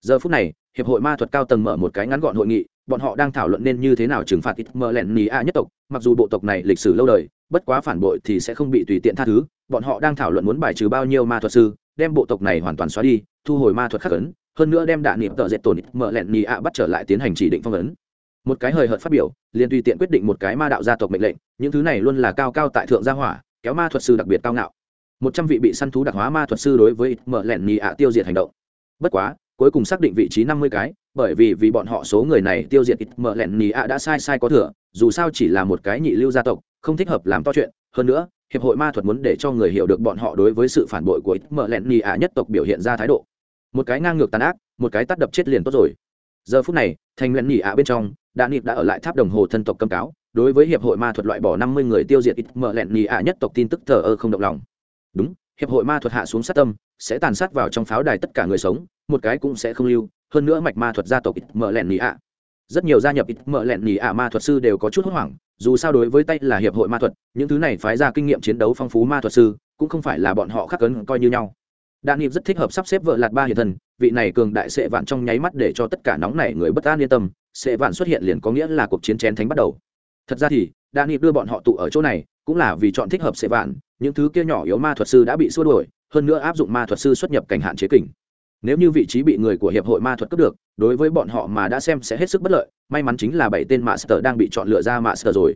Giờ phút này, hiệp hội ma thuật cao tầng mở một cái ngắn gọn hội nghị, bọn họ đang thảo luận nên như thế nào trừng phạt ít mờ lẹn nì a nhất tộc, mặc dù bộ tộc này lịch sử lâu đời, bất quá phản bội thì sẽ không bị tùy tiện tha thứ, bọn họ đang thảo luận muốn bài trừ bao nhiêu ma thuật sư, đem bộ tộc này hoàn toàn xóa đi, thu hồi ma thuật khắc ấn, hơn nữa đem đạn niệm tợ dệt tổn mờ lẹn nhì bắt trở lại tiến hành chỉ định phong ấn. Một cái hời hợt phát biểu, liền tùy tiện quyết định một cái ma đạo gia tộc mệnh lệnh, những thứ này luôn là cao cao tại thượng gia hỏa, kéo ma thuật sư đặc biệt cao ngạo một trăm vị bị săn thú đặc hóa ma thuật sư đối với mở lẹn nhì ạ tiêu diệt hành động. Bất quá, cuối cùng xác định vị trí năm mươi cái, bởi vì vì bọn họ số người này tiêu diệt ít mở lẹn nhì ạ đã sai sai có thừa, dù sao chỉ là một cái nhị lưu gia tộc, không thích hợp làm to chuyện. Hơn nữa, hiệp hội ma thuật muốn để cho người hiểu được bọn họ đối với sự phản bội của ít mở lẹn nhì ạ nhất tộc biểu hiện ra thái độ. Một cái ngang ngược tàn ác, một cái tắt đập chết liền tốt rồi. Giờ phút này, thành nguyện nhì ạ bên trong đạn nịp đã ở lại tháp đồng hồ thân tộc cầm cáo, đối với hiệp hội ma thuật loại bỏ năm mươi người tiêu diệt ít mở lẹn nhì ạ nhất tộc tin tức thờ ơ không động lòng đúng, hiệp hội ma thuật hạ xuống sát tâm, sẽ tàn sát vào trong pháo đài tất cả người sống, một cái cũng sẽ không lưu, hơn nữa mạch ma thuật gia tộc ít mở lẹn nhì ạ. Rất nhiều gia nhập ít mở lẹn nhì ạ ma thuật sư đều có chút hốt hoảng, dù sao đối với tay là hiệp hội ma thuật, những thứ này phái ra kinh nghiệm chiến đấu phong phú ma thuật sư, cũng không phải là bọn họ khắc cấn coi như nhau. Đạn nghiệp rất thích hợp sắp xếp vợ lạt ba hiện thần, vị này cường đại sệ vạn trong nháy mắt để cho tất cả nóng này người bất an yên tâm sệ vạn xuất hiện liền có nghĩa là cuộc chiến chén thánh bắt đầu. Thật ra thì đạn nghiệp đưa bọn họ tụ ở chỗ này, cũng là vì chọn thích hợp sệ vạn những thứ kia nhỏ yếu ma thuật sư đã bị xua đuổi, hơn nữa áp dụng ma thuật sư xuất nhập cảnh hạn chế kình. Nếu như vị trí bị người của hiệp hội ma thuật cướp được, đối với bọn họ mà đã xem sẽ hết sức bất lợi, may mắn chính là bảy tên mạ sờ đang bị chọn lựa ra mạ sờ rồi.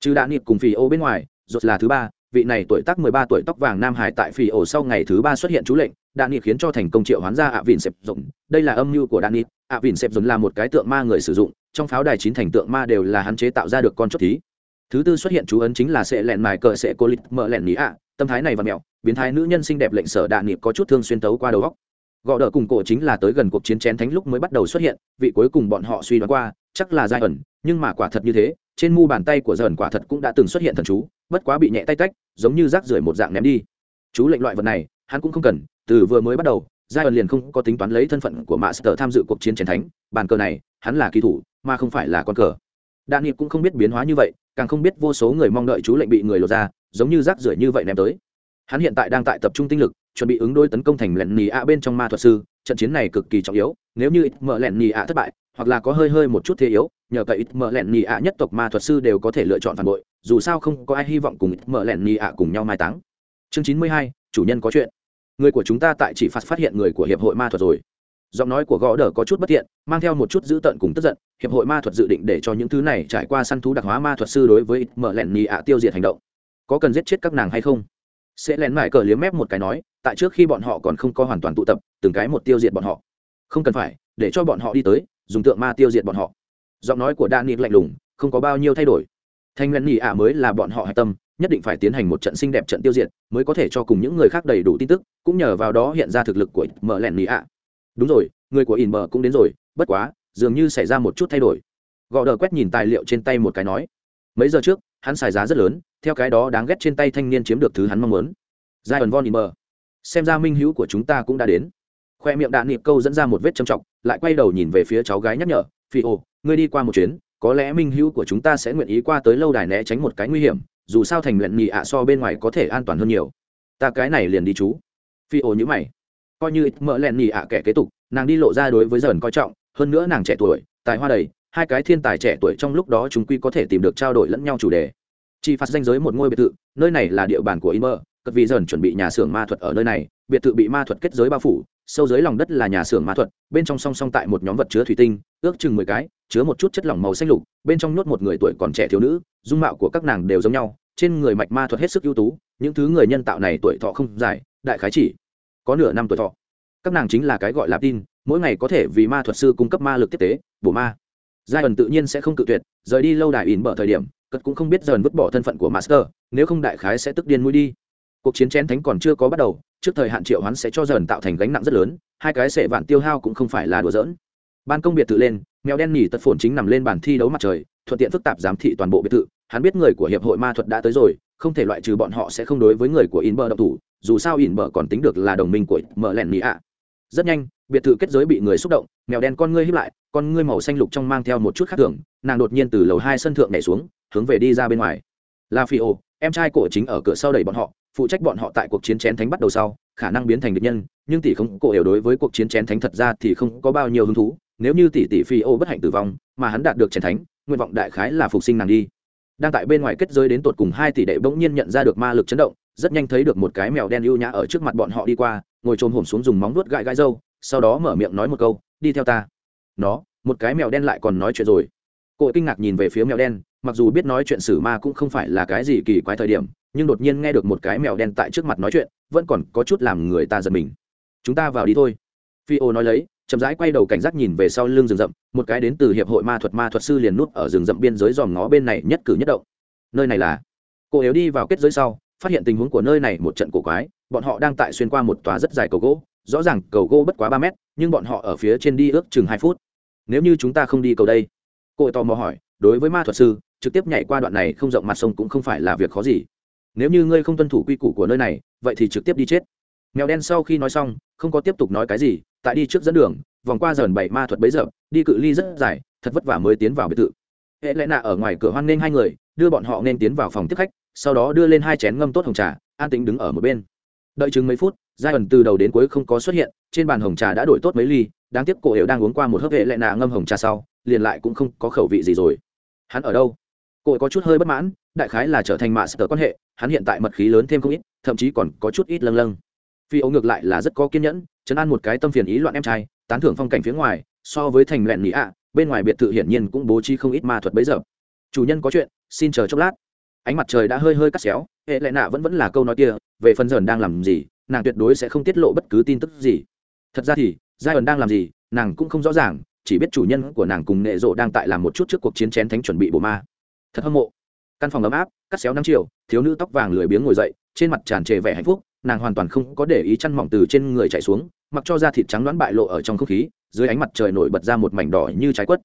Chứ đã nịp cùng phi ô bên ngoài rột là thứ ba, vị này tuổi tác mười ba tuổi tóc vàng nam hải tại phi ổ sau ngày thứ ba xuất hiện chú lệnh, đạn nịp khiến cho thành công triệu hoán ra ạ vịn xẹp rộng đây là âm mưu của đạn nịp. ạ vịn xẹp rộng là một cái tượng ma người sử dụng, trong pháo đài chín thành tượng ma đều là hắn chế tạo ra được con chốt thí thứ tư xuất hiện chú ấn chính là sẽ lẹn mài cờ sẽ cô lịch mỡ lẹn mỹ ạ. Tâm thái này và mẹo, biến thái nữ nhân xinh đẹp lệnh sở đạn nghiệp có chút thương xuyên tấu qua đầu góc gõ đỡ cùng cổ chính là tới gần cuộc chiến chén thánh lúc mới bắt đầu xuất hiện, vị cuối cùng bọn họ suy đoán qua, chắc là giai ẩn nhưng mà quả thật như thế, trên mu bàn tay của dần quả thật cũng đã từng xuất hiện thần chú, bất quá bị nhẹ tay tách, giống như rác rưởi một dạng ném đi. Chú lệnh loại vật này, hắn cũng không cần, từ vừa mới bắt đầu giai ẩn liền không có tính toán lấy thân phận của master tham dự cuộc chiến chén thánh, bàn cờ này, hắn là kỳ thủ, mà không phải là con cờ. Đạn nghiệp cũng không biết biến hóa như vậy càng không biết vô số người mong đợi chú lệnh bị người lột ra, giống như rác rưởi như vậy ném tới. Hắn hiện tại đang tại tập trung tinh lực, chuẩn bị ứng đối tấn công thành lẹn nì ạ bên trong ma thuật sư, trận chiến này cực kỳ trọng yếu, nếu như ít mở lẹn nì ạ thất bại, hoặc là có hơi hơi một chút thế yếu, nhờ cậy ít mở lẹn nì ạ nhất tộc ma thuật sư đều có thể lựa chọn phản bội, dù sao không có ai hy vọng cùng ít mở lẹn nì ạ cùng nhau mai táng. Chương chín mươi hai, chủ nhân có chuyện. Người của chúng ta tại chỉ phạt phát hiện người của hiệp hội ma thuật rồi giọng nói của gõ đờ có chút bất thiện mang theo một chút dữ tợn cùng tức giận, hiệp hội ma thuật dự định để cho những thứ này trải qua săn thú đặc hóa ma thuật sư đối với mở lẹn nhì ạ tiêu diệt hành động. Có cần giết chết các nàng hay không? Sẽ lén mải cờ liếm mép một cái nói, tại trước khi bọn họ còn không có hoàn toàn tụ tập, từng cái một tiêu diệt bọn họ. Không cần phải, để cho bọn họ đi tới, dùng tượng ma tiêu diệt bọn họ. Giọng nói của đan lạnh lùng, không có bao nhiêu thay đổi. Thanh lén nhì ạ mới là bọn họ hạch tâm, nhất định phải tiến hành một trận xinh đẹp trận tiêu diệt, mới có thể cho cùng những người khác đầy đủ tin tức, cũng nhờ vào đó hiện ra thực lực của mở lẹn nhì ạ đúng rồi, người của in mờ cũng đến rồi, bất quá, dường như xảy ra một chút thay đổi. Gò đờ quét nhìn tài liệu trên tay một cái nói, mấy giờ trước, hắn xài giá rất lớn, theo cái đó đáng ghét trên tay thanh niên chiếm được thứ hắn mong muốn. Giai ẩn von in mờ xem ra minh hữu của chúng ta cũng đã đến. Khoe miệng đạn nịp câu dẫn ra một vết trầm trọng, lại quay đầu nhìn về phía cháu gái nhắc nhở, phi ô ngươi đi qua một chuyến, có lẽ minh hữu của chúng ta sẽ nguyện ý qua tới lâu đài né tránh một cái nguy hiểm, dù sao thành luyện nhị ạ so bên ngoài có thể an toàn hơn nhiều. Ta cái này liền đi chú. Phi ô nhữ mày coi như mỡ lẹn nhị ạ kẻ kế tục nàng đi lộ ra đối với dần coi trọng hơn nữa nàng trẻ tuổi tài hoa đầy hai cái thiên tài trẻ tuổi trong lúc đó chúng quy có thể tìm được trao đổi lẫn nhau chủ đề. Chỉ phạt danh giới một ngôi biệt thự nơi này là địa bàn của Inmer, cất vì dần chuẩn bị nhà xưởng ma thuật ở nơi này biệt thự bị ma thuật kết giới bao phủ sâu dưới lòng đất là nhà xưởng ma thuật bên trong song song tại một nhóm vật chứa thủy tinh ước chừng mười cái chứa một chút chất lỏng màu xanh lục bên trong nhốt một người tuổi còn trẻ thiếu nữ dung mạo của các nàng đều giống nhau trên người mạch ma thuật hết sức ưu tú những thứ người nhân tạo này tuổi thọ không dài đại khái chỉ có nửa năm tuổi thọ. Các nàng chính là cái gọi là tin, mỗi ngày có thể vì ma thuật sư cung cấp ma lực tiếp tế, bổ ma. Giai ẩn tự nhiên sẽ không cự tuyệt, rời đi lâu đài ỉn bở thời điểm, cất cũng không biết dần vứt bỏ thân phận của master, nếu không đại khái sẽ tức điên mũi đi. Cuộc chiến chén thánh còn chưa có bắt đầu, trước thời hạn triệu hắn sẽ cho dần tạo thành gánh nặng rất lớn, hai cái sệ vạn tiêu hao cũng không phải là đùa giỡn. Ban công biệt thự lên, mèo đen nhỉ tật phồn chính nằm lên bàn thi đấu mặt trời, thuận tiện phức tạp giám thị toàn bộ biệt thự, hắn biết người của hiệp hội ma thuật đã tới rồi không thể loại trừ bọn họ sẽ không đối với người của in bờ độc thủ, dù sao in bờ còn tính được là đồng minh của mở Lẻn Mỹ ạ. Rất nhanh, biệt thự kết giới bị người xúc động, mèo đen con ngươi hiếp lại, con ngươi màu xanh lục trong mang theo một chút khác thường, nàng đột nhiên từ lầu hai sân thượng nhảy xuống, hướng về đi ra bên ngoài. La phi ô, em trai cổ chính ở cửa sau đẩy bọn họ, phụ trách bọn họ tại cuộc chiến chén thánh bắt đầu sau, khả năng biến thành địch nhân, nhưng tỷ không cổ hiểu đối với cuộc chiến chén thánh thật ra thì không có bao nhiêu hứng thú, nếu như tỷ tỷ phi ô bất hạnh tử vong, mà hắn đạt được chén thánh, nguyện vọng đại khái là phục sinh nàng đi đang tại bên ngoài kết giới đến tột cùng hai tỷ đệ bỗng nhiên nhận ra được ma lực chấn động, rất nhanh thấy được một cái mèo đen ưu nhã ở trước mặt bọn họ đi qua, ngồi trồm hổm xuống dùng móng nuốt gãi gãi râu, sau đó mở miệng nói một câu, đi theo ta. Nó, một cái mèo đen lại còn nói chuyện rồi. Cô kinh ngạc nhìn về phía mèo đen, mặc dù biết nói chuyện sử ma cũng không phải là cái gì kỳ quái thời điểm, nhưng đột nhiên nghe được một cái mèo đen tại trước mặt nói chuyện, vẫn còn có chút làm người ta giật mình. Chúng ta vào đi thôi. Phi ô nói lấy chậm rãi quay đầu cảnh giác nhìn về sau lưng rừng rậm, một cái đến từ hiệp hội ma thuật ma thuật sư liền nút ở rừng rậm biên giới dòm ngó bên này nhất cử nhất động. Nơi này là? Cô yếu đi vào kết giới sau, phát hiện tình huống của nơi này một trận cổ quái, bọn họ đang tại xuyên qua một tòa rất dài cầu gỗ, rõ ràng cầu gỗ bất quá ba mét, nhưng bọn họ ở phía trên đi ước chừng hai phút. Nếu như chúng ta không đi cầu đây? Cô tò mò hỏi, đối với ma thuật sư, trực tiếp nhảy qua đoạn này không rộng mặt sông cũng không phải là việc khó gì. Nếu như ngươi không tuân thủ quy củ của nơi này, vậy thì trực tiếp đi chết mèo đen sau khi nói xong, không có tiếp tục nói cái gì, tại đi trước dẫn đường, vòng qua dần bảy ma thuật bấy giờ, đi cự ly rất dài, thật vất vả mới tiến vào biệt thự. Hệ lẽ nạ ở ngoài cửa hoan nghênh hai người, đưa bọn họ nên tiến vào phòng tiếp khách, sau đó đưa lên hai chén ngâm tốt hồng trà, an tính đứng ở một bên. Đợi chừng mấy phút, giai ẩn từ đầu đến cuối không có xuất hiện, trên bàn hồng trà đã đổi tốt mấy ly, đáng tiếc cổ hiệu đang uống qua một hớp hệ lệ nạ ngâm hồng trà sau, liền lại cũng không có khẩu vị gì rồi. Hắn ở đâu? Cô có chút hơi bất mãn, đại khái là trở thành mạ sở quan hệ, hắn hiện tại mật khí lớn thêm không ít, thậm chí còn có chút ít lâng lâng phi ấu ngược lại là rất có kiên nhẫn, chấn an một cái tâm phiền ý loạn em trai, tán thưởng phong cảnh phía ngoài, so với thành lẹn mỹ ạ, bên ngoài biệt thự hiển nhiên cũng bố trí không ít ma thuật bấy giờ. Chủ nhân có chuyện, xin chờ chốc lát. Ánh mặt trời đã hơi hơi cắt xéo, hệ lệ nạ vẫn vẫn là câu nói kia, về phần dần đang làm gì, nàng tuyệt đối sẽ không tiết lộ bất cứ tin tức gì. Thật ra thì giai ẩn đang làm gì, nàng cũng không rõ ràng, chỉ biết chủ nhân của nàng cùng nệ rộ đang tại làm một chút trước cuộc chiến chén thánh chuẩn bị bộ ma. Thật hâm mộ. Căn phòng ấm áp, cắt xéo năm chiều, thiếu nữ tóc vàng lười biếng ngồi dậy, trên mặt tràn trề vẻ hạnh phúc nàng hoàn toàn không có để ý chăn mỏng từ trên người chạy xuống, mặc cho da thịt trắng đoán bại lộ ở trong không khí, dưới ánh mặt trời nổi bật ra một mảnh đỏ như trái quất.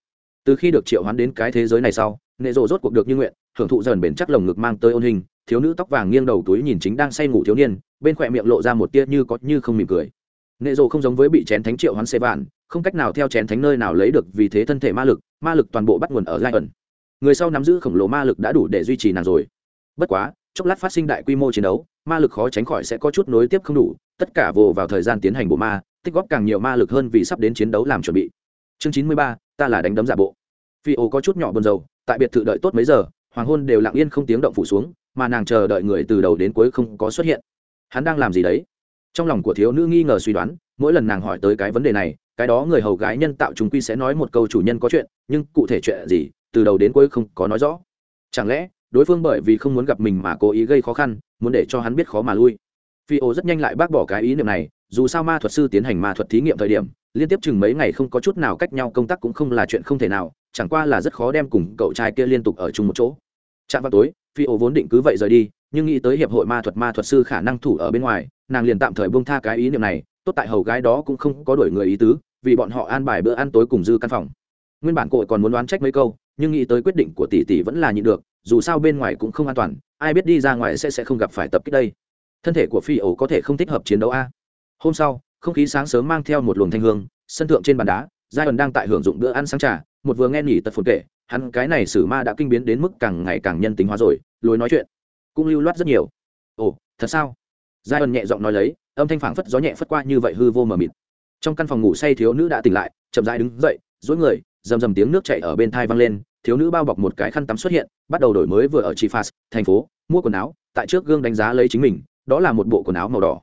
Từ khi được triệu hoán đến cái thế giới này sau, nệ rộ rốt cuộc được như nguyện, hưởng thụ dần bền chắc lồng ngực mang tới ôn hình, thiếu nữ tóc vàng nghiêng đầu túi nhìn chính đang say ngủ thiếu niên, bên khỏe miệng lộ ra một tia như có như không mỉm cười. Nệ rộ không giống với bị chén thánh triệu hoán xê vạn, không cách nào theo chén thánh nơi nào lấy được vì thế thân thể ma lực ma lực toàn bộ bắt nguồn ở giai ẩn người sau nắm giữ khổng lồ ma lực đã đủ để duy trì nàng rồi. Bất quá chốc lát phát sinh đại quy mô chiến đấu, ma lực khó tránh khỏi sẽ có chút nối tiếp không đủ, tất cả vồ vào thời gian tiến hành bộ ma, tích góp càng nhiều ma lực hơn vì sắp đến chiến đấu làm chuẩn bị. Chương chín mươi ba, ta là đánh đấm giả bộ. Phi ô có chút nhỏ buồn rầu, tại biệt thự đợi tốt mấy giờ, hoàng hôn đều lặng yên không tiếng động phủ xuống, mà nàng chờ đợi người từ đầu đến cuối không có xuất hiện. Hắn đang làm gì đấy? Trong lòng của thiếu nữ nghi ngờ suy đoán, mỗi lần nàng hỏi tới cái vấn đề này, cái đó người hầu gái nhân tạo chúng quy sẽ nói một câu chủ nhân có chuyện, nhưng cụ thể chuyện gì, từ đầu đến cuối không có nói rõ. Chẳng lẽ đối phương bởi vì không muốn gặp mình mà cố ý gây khó khăn, muốn để cho hắn biết khó mà lui. Phi ô rất nhanh lại bác bỏ cái ý niệm này, dù sao ma thuật sư tiến hành ma thuật thí nghiệm thời điểm, liên tiếp chừng mấy ngày không có chút nào cách nhau, công tác cũng không là chuyện không thể nào, chẳng qua là rất khó đem cùng cậu trai kia liên tục ở chung một chỗ. Chạm vào tối, phi ô vốn định cứ vậy rời đi, nhưng nghĩ tới hiệp hội ma thuật ma thuật sư khả năng thủ ở bên ngoài, nàng liền tạm thời buông tha cái ý niệm này, tốt tại hầu gái đó cũng không có đổi người ý tứ, vì bọn họ an bài bữa ăn tối cùng dư căn phòng. Nguyên bản cội còn muốn đoán trách mấy câu, nhưng nghĩ tới quyết định của tỷ tỷ vẫn là nhịn được dù sao bên ngoài cũng không an toàn, ai biết đi ra ngoài sẽ sẽ không gặp phải tập kích đây. Thân thể của phi ổ có thể không thích hợp chiến đấu a. Hôm sau, không khí sáng sớm mang theo một luồng thanh hương, sân thượng trên bàn đá giai ẩn đang tại hưởng dụng bữa ăn sáng trà, một vừa nghe nghỉ tật phồn kể, hắn cái này sử ma đã kinh biến đến mức càng ngày càng nhân tính hóa rồi, lối nói chuyện cũng lưu loát rất nhiều. Ồ, thật sao? Giai ẩn nhẹ giọng nói lấy, âm thanh phảng phất gió nhẹ phất qua như vậy hư vô mờ mịt. Trong căn phòng ngủ say thiếu nữ đã tỉnh lại, chậm rãi đứng dậy dối người, rầm rầm tiếng nước chảy ở bên thai văng lên thiếu nữ bao bọc một cái khăn tắm xuất hiện, bắt đầu đổi mới vừa ở chifas thành phố, mua quần áo, tại trước gương đánh giá lấy chính mình, đó là một bộ quần áo màu đỏ.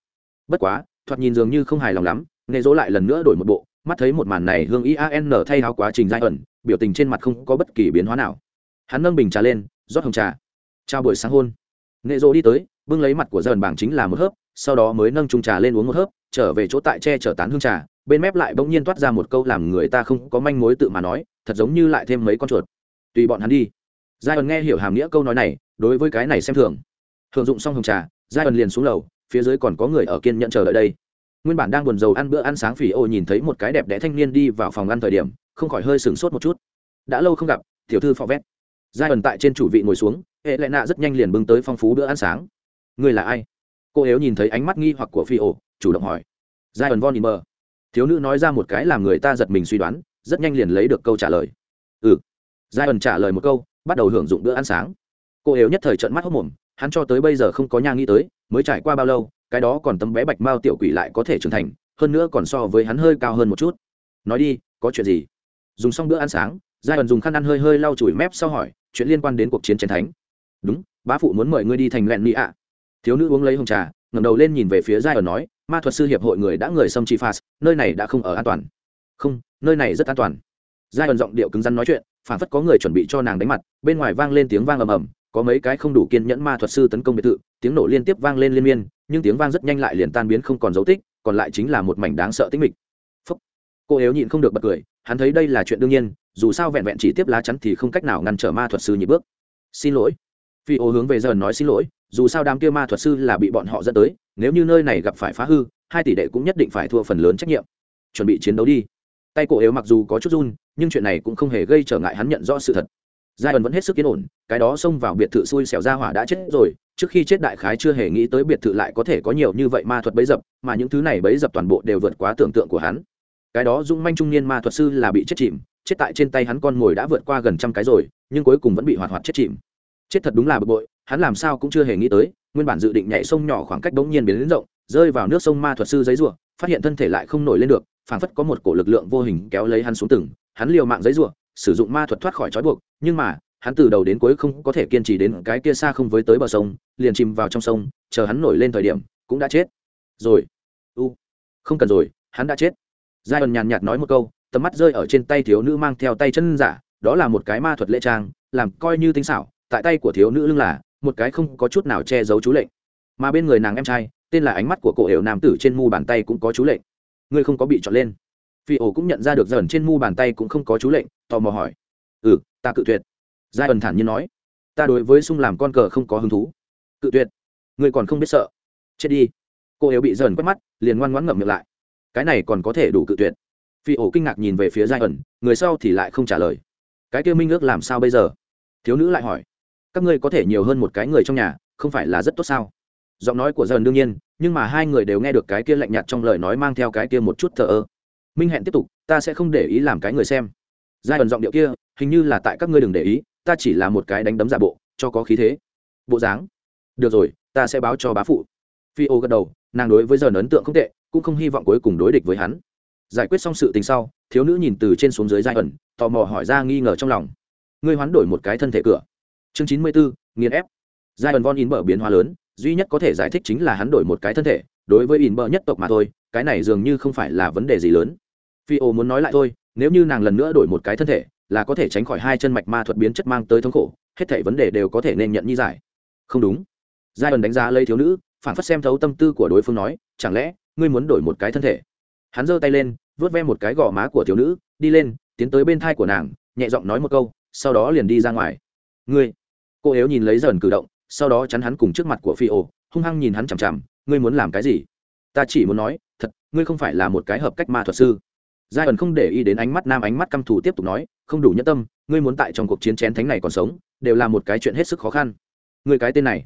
Bất quá, thoạt nhìn dường như không hài lòng lắm nghệ dỗ lại lần nữa đổi một bộ, mắt thấy một màn này hương ian thay áo quá trình giai ẩn, biểu tình trên mặt không có bất kỳ biến hóa nào. Hắn nâng bình trà lên, rót hồng trà. Chào buổi sáng hôn. Nghệ dỗ đi tới, bưng lấy mặt của dần bảng chính là một hớp, sau đó mới nâng chung trà lên uống một hớp, trở về chỗ tại che chở tán hương trà, bên mép lại bỗng nhiên toát ra một câu làm người ta không có manh mối tự mà nói, thật giống như lại thêm mấy con chuột tùy bọn hắn đi. Giai ẩn nghe hiểu hàm nghĩa câu nói này, đối với cái này xem thường. Thường dụng xong hồng trà giai ẩn liền xuống lầu, phía dưới còn có người ở kiên nhận chờ đợi đây. Nguyên bản đang buồn rầu ăn bữa ăn sáng phỉ ô nhìn thấy một cái đẹp đẽ thanh niên đi vào phòng ăn thời điểm, không khỏi hơi sửng sốt một chút. Đã lâu không gặp, tiểu thư phò vét. Giai ẩn tại trên chủ vị ngồi xuống hệ lệ nạ rất nhanh liền bưng tới phong phú bữa ăn sáng. Người là ai? Cô yếu nhìn thấy ánh mắt nghi hoặc của phi ổ chủ động hỏi. Giai ẩn von in mơ thiếu nữ nói ra một cái làm người ta giật mình suy đoán, rất nhanh liền lấy được câu trả lời. Ừ giai ẩn trả lời một câu, bắt đầu hưởng dụng bữa ăn sáng. Cô yếu nhất thời trận mắt hốc mồm, hắn cho tới bây giờ không có nha nghĩ tới, mới trải qua bao lâu, cái đó còn tấm bé bạch mao tiểu quỷ lại có thể trưởng thành, hơn nữa còn so với hắn hơi cao hơn một chút. Nói đi, có chuyện gì? Dùng xong bữa ăn sáng, giai ẩn dùng khăn ăn hơi hơi lau chùi mép sau hỏi, chuyện liên quan đến cuộc chiến chiến thánh. Đúng, bá phụ muốn mời ngươi đi thành lẹn mỹ ạ. Thiếu nữ uống lấy hồng trà, ngẩng đầu lên nhìn về phía giai ẩn nói, ma thuật sư hiệp hội người đã người xâm chi phạt, nơi này đã không ở an toàn. Không, nơi này rất an toàn. Giai ẩn giọng điệu cứng rắn nói chuyện phản phất có người chuẩn bị cho nàng đánh mặt, bên ngoài vang lên tiếng vang ầm ầm, có mấy cái không đủ kiên nhẫn ma thuật sư tấn công biệt thự, tiếng nổ liên tiếp vang lên liên miên, nhưng tiếng vang rất nhanh lại liền tan biến không còn dấu tích, còn lại chính là một mảnh đáng sợ tích mịch. Phúc. cô yếu nhịn không được bật cười, hắn thấy đây là chuyện đương nhiên, dù sao vẹn vẹn chỉ tiếp lá chắn thì không cách nào ngăn trở ma thuật sư nhị bước. Xin lỗi. Phi ô hướng về giờ nói xin lỗi, dù sao đám kia ma thuật sư là bị bọn họ dẫn tới, nếu như nơi này gặp phải phá hư, hai tỷ đệ cũng nhất định phải thua phần lớn trách nhiệm. Chuẩn bị chiến đấu đi tay cổ yếu mặc dù có chút run, nhưng chuyện này cũng không hề gây trở ngại hắn nhận rõ sự thật. Giai ẩn vẫn hết sức yên ổn, cái đó xông vào biệt thự xui xẻo ra hỏa đã chết rồi, trước khi chết đại khái chưa hề nghĩ tới biệt thự lại có thể có nhiều như vậy ma thuật bấy dập, mà những thứ này bấy dập toàn bộ đều vượt quá tưởng tượng của hắn. Cái đó dung manh trung niên ma thuật sư là bị chết chìm, chết tại trên tay hắn con ngồi đã vượt qua gần trăm cái rồi, nhưng cuối cùng vẫn bị hoạt hoạt chết chìm. Chết thật đúng là bực bội, hắn làm sao cũng chưa hề nghĩ tới, nguyên bản dự định nhảy sông nhỏ khoảng cách bỗng nhiên biến đến rộng rơi vào nước sông ma thuật sư giấy rùa, phát hiện thân thể lại không nổi lên được, phảng phất có một cổ lực lượng vô hình kéo lấy hắn xuống từng, hắn liều mạng giấy rùa, sử dụng ma thuật thoát khỏi trói buộc, nhưng mà, hắn từ đầu đến cuối không có thể kiên trì đến cái kia xa không với tới bờ sông, liền chìm vào trong sông, chờ hắn nổi lên thời điểm, cũng đã chết. Rồi, u, không cần rồi, hắn đã chết. Giai ẩn nhàn nhạt nói một câu, tầm mắt rơi ở trên tay thiếu nữ mang theo tay chân giả, đó là một cái ma thuật lễ trang, làm coi như tinh xảo, tại tay của thiếu nữ lưng là, một cái không có chút nào che giấu chú lệnh. Mà bên người nàng em trai tên là ánh mắt của cổ hiệu nam tử trên mu bàn tay cũng có chú lệnh. Ngươi không có bị chọn lên. Phi ổ cũng nhận ra được dần trên mu bàn tay cũng không có chú lệnh, tò mò hỏi. Ừ ta cự tuyệt. Giai ẩn thản nhiên nói. Ta đối với sung làm con cờ không có hứng thú. Cự tuyệt. Ngươi còn không biết sợ. Chết đi. Cô yếu bị dần quét mắt, liền ngoan ngoãn ngậm miệng lại. Cái này còn có thể đủ cự tuyệt. Phi ổ kinh ngạc nhìn về phía giai ẩn, người sau thì lại không trả lời. Cái kêu minh ước làm sao bây giờ? Thiếu nữ lại hỏi. Các ngươi có thể nhiều hơn một cái người trong nhà, không phải là rất tốt sao? Giọng nói của dần đương nhiên, nhưng mà hai người đều nghe được cái kia lạnh nhạt trong lời nói mang theo cái kia một chút thờ ơ. Minh hẹn tiếp tục, ta sẽ không để ý làm cái người xem. Giai đoạn giọng điệu kia, hình như là tại các ngươi đừng để ý, ta chỉ là một cái đánh đấm giả bộ, cho có khí thế. Bộ dáng. Được rồi, ta sẽ báo cho bá phụ. Phi ô gật đầu, nàng đối với dần ấn tượng không tệ, cũng không hy vọng cuối cùng đối địch với hắn. Giải quyết xong sự tình sau, thiếu nữ nhìn từ trên xuống dưới giai ẩn, tò mò hỏi ra nghi ngờ trong lòng. Ngươi hoán đổi một cái thân thể cửa. Chương chín mươi bốn nghiền ép. Giai ẩn von in mở biến hóa lớn duy nhất có thể giải thích chính là hắn đổi một cái thân thể, đối với ỉn bờ nhất tộc mà thôi, cái này dường như không phải là vấn đề gì lớn. Phi ô muốn nói lại thôi, nếu như nàng lần nữa đổi một cái thân thể, là có thể tránh khỏi hai chân mạch ma thuật biến chất mang tới thống khổ, hết thảy vấn đề đều có thể nên nhận như giải. Không đúng. Giai ẩn đánh giá lấy thiếu nữ, phản phất xem thấu tâm tư của đối phương nói, chẳng lẽ, ngươi muốn đổi một cái thân thể? Hắn giơ tay lên, vớt ve một cái gò má của thiếu nữ, đi lên, tiến tới bên thai của nàng, nhẹ giọng nói một câu, sau đó liền đi ra ngoài. Ngươi. Cô yếu nhìn lấy dần cử động sau đó chắn hắn cùng trước mặt của phi ô, hung hăng nhìn hắn chằm chằm, ngươi muốn làm cái gì? Ta chỉ muốn nói, thật, ngươi không phải là một cái hợp cách ma thuật sư. Giai ẩn không để ý đến ánh mắt nam ánh mắt căm thù tiếp tục nói, không đủ nhẫn tâm, ngươi muốn tại trong cuộc chiến chén thánh này còn sống, đều là một cái chuyện hết sức khó khăn. Ngươi cái tên này.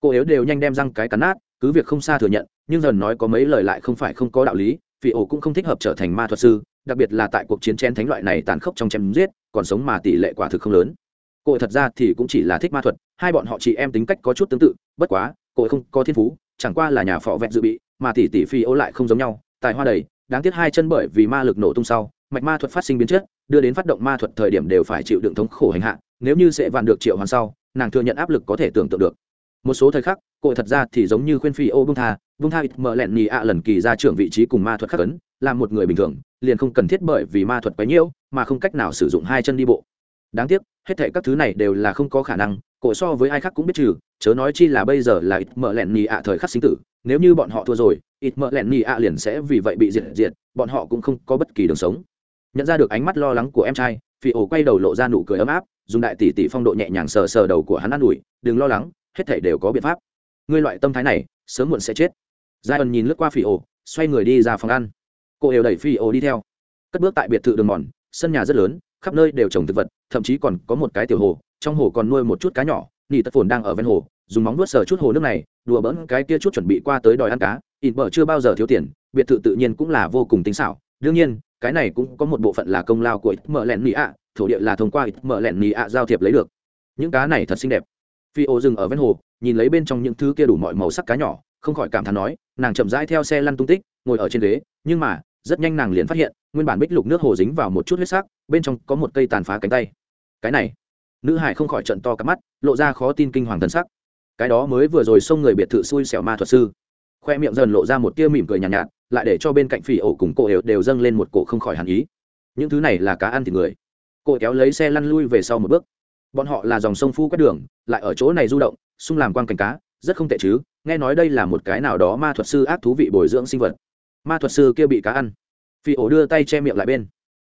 Cô yếu đều nhanh đem răng cái cắn nát, cứ việc không xa thừa nhận, nhưng dần nói có mấy lời lại không phải không có đạo lý vì ổ cũng không thích hợp trở thành ma thuật sư, đặc biệt là tại cuộc chiến chén thánh loại này tàn khốc trong chém giết, còn sống mà tỷ lệ quả thực không lớn cô thật ra thì cũng chỉ là thích ma thuật, hai bọn họ chị em tính cách có chút tương tự, bất quá, cô không có thiên phú, chẳng qua là nhà phò vẹn dự bị, mà tỷ tỷ phi ô lại không giống nhau, tài hoa đầy, đáng tiếc hai chân bởi vì ma lực nổ tung sau, mạch ma thuật phát sinh biến chất, đưa đến phát động ma thuật thời điểm đều phải chịu đựng thống khổ hành hạ, nếu như sẽ vạn được triệu hoàn sau, nàng thừa nhận áp lực có thể tưởng tượng được. Một số thời khắc, cô thật ra thì giống như khuyên phi ô bung tha bung tha ít mở lẹn nhì ạ lần kỳ ra trưởng vị trí cùng ma thuật khắc ấn là một người bình thường, liền không cần thiết bởi vì ma thuật quấy nhiễu mà không cách nào sử dụng hai chân đi bộ đáng tiếc, hết thệ các thứ này đều là không có khả năng, cổ so với ai khác cũng biết trừ, chớ nói chi là bây giờ là ít mở lẹn nhì ạ thời khắc sinh tử, nếu như bọn họ thua rồi, ít mở lẹn nhì ạ liền sẽ vì vậy bị diệt diệt, bọn họ cũng không có bất kỳ đường sống. Nhận ra được ánh mắt lo lắng của em trai, phi ổ quay đầu lộ ra nụ cười ấm áp, dùng đại tỷ tỷ phong độ nhẹ nhàng sờ sờ đầu của hắn an ủi, đừng lo lắng, hết thảy đều có biện pháp. Ngươi loại tâm thái này, sớm muộn sẽ chết. Giai ẩn nhìn lướt qua phi ổ, xoay người đi ra phòng ăn. Cô đều đẩy phi ổ đi theo. Cất bước tại biệt thự đường mòn, sân nhà rất lớn khắp nơi đều trồng thực vật, thậm chí còn có một cái tiểu hồ, trong hồ còn nuôi một chút cá nhỏ, nỉ tất phồn đang ở ven hồ, dùng móng nuốt sờ chút hồ nước này, đùa bỡn cái kia chút chuẩn bị qua tới đòi ăn cá in bờ chưa bao giờ thiếu tiền, biệt thự tự nhiên cũng là vô cùng tinh xảo. Đương nhiên, cái này cũng có một bộ phận là công lao của ít mở lẹn nỉ ạ, thổ địa là thông qua ít mở lẹn nỉ ạ giao thiệp lấy được. Những cá này thật xinh đẹp. Phi ô dừng ở ven hồ, nhìn lấy bên trong những thứ kia đủ mọi màu sắc cá nhỏ, không khỏi cảm thán nói, nàng chậm rãi theo xe lăn tung tích, ngồi ở trên ghế, nhưng mà rất nhanh nàng liền phát hiện nguyên bản bích lục nước hồ dính vào một chút huyết sắc bên trong có một cây tàn phá cánh tay. Cái này nữ hải không khỏi trận to cắp mắt lộ ra khó tin kinh hoàng thần sắc. Cái đó mới vừa rồi xông người biệt thự xui xẻo ma thuật sư. Khoe miệng dần lộ ra một tia mỉm cười nhàn nhạt, nhạt lại để cho bên cạnh phỉ ổ cùng cô đều đều dâng lên một cổ không khỏi hàn ý. Những thứ này là cá ăn thịt người. Cô kéo lấy xe lăn lui về sau một bước. Bọn họ là dòng sông phu quét đường lại ở chỗ này du động xung làm quang cảnh cá rất không tệ chứ nghe nói đây là một cái nào đó ma thuật sư ác thú vị bồi dưỡng sinh vật ma thuật sư kia bị cá ăn. Phi ổ đưa tay che miệng lại bên.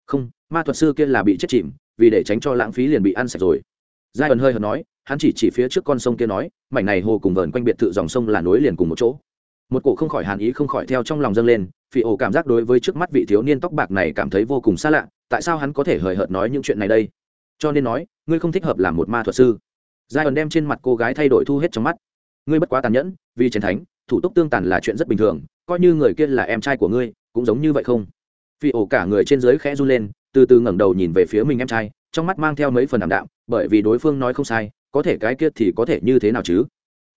Không, ma thuật sư kia là bị chết chìm, vì để tránh cho lãng phí liền bị ăn sạch rồi. Giai ẩn hơi hợt nói, hắn chỉ chỉ phía trước con sông kia nói, mảnh này hồ cùng vờn quanh biệt thự dòng sông là nối liền cùng một chỗ. Một cổ không khỏi hàn ý không khỏi theo trong lòng dâng lên, phi ổ cảm giác đối với trước mắt vị thiếu niên tóc bạc này cảm thấy vô cùng xa lạ, tại sao hắn có thể hời hợt nói những chuyện này đây? Cho nên nói, ngươi không thích hợp làm một ma thuật sư. Giai ẩn đem trên mặt cô gái thay đổi thu hết trong mắt. Ngươi bất quá tàn nhẫn, vì chiến thánh, thủ tục tương tàn là chuyện rất bình thường coi như người kia là em trai của ngươi cũng giống như vậy không? Phi ổ cả người trên dưới khẽ run lên từ từ ngẩng đầu nhìn về phía mình em trai trong mắt mang theo mấy phần ảm đạm bởi vì đối phương nói không sai có thể cái kia thì có thể như thế nào chứ?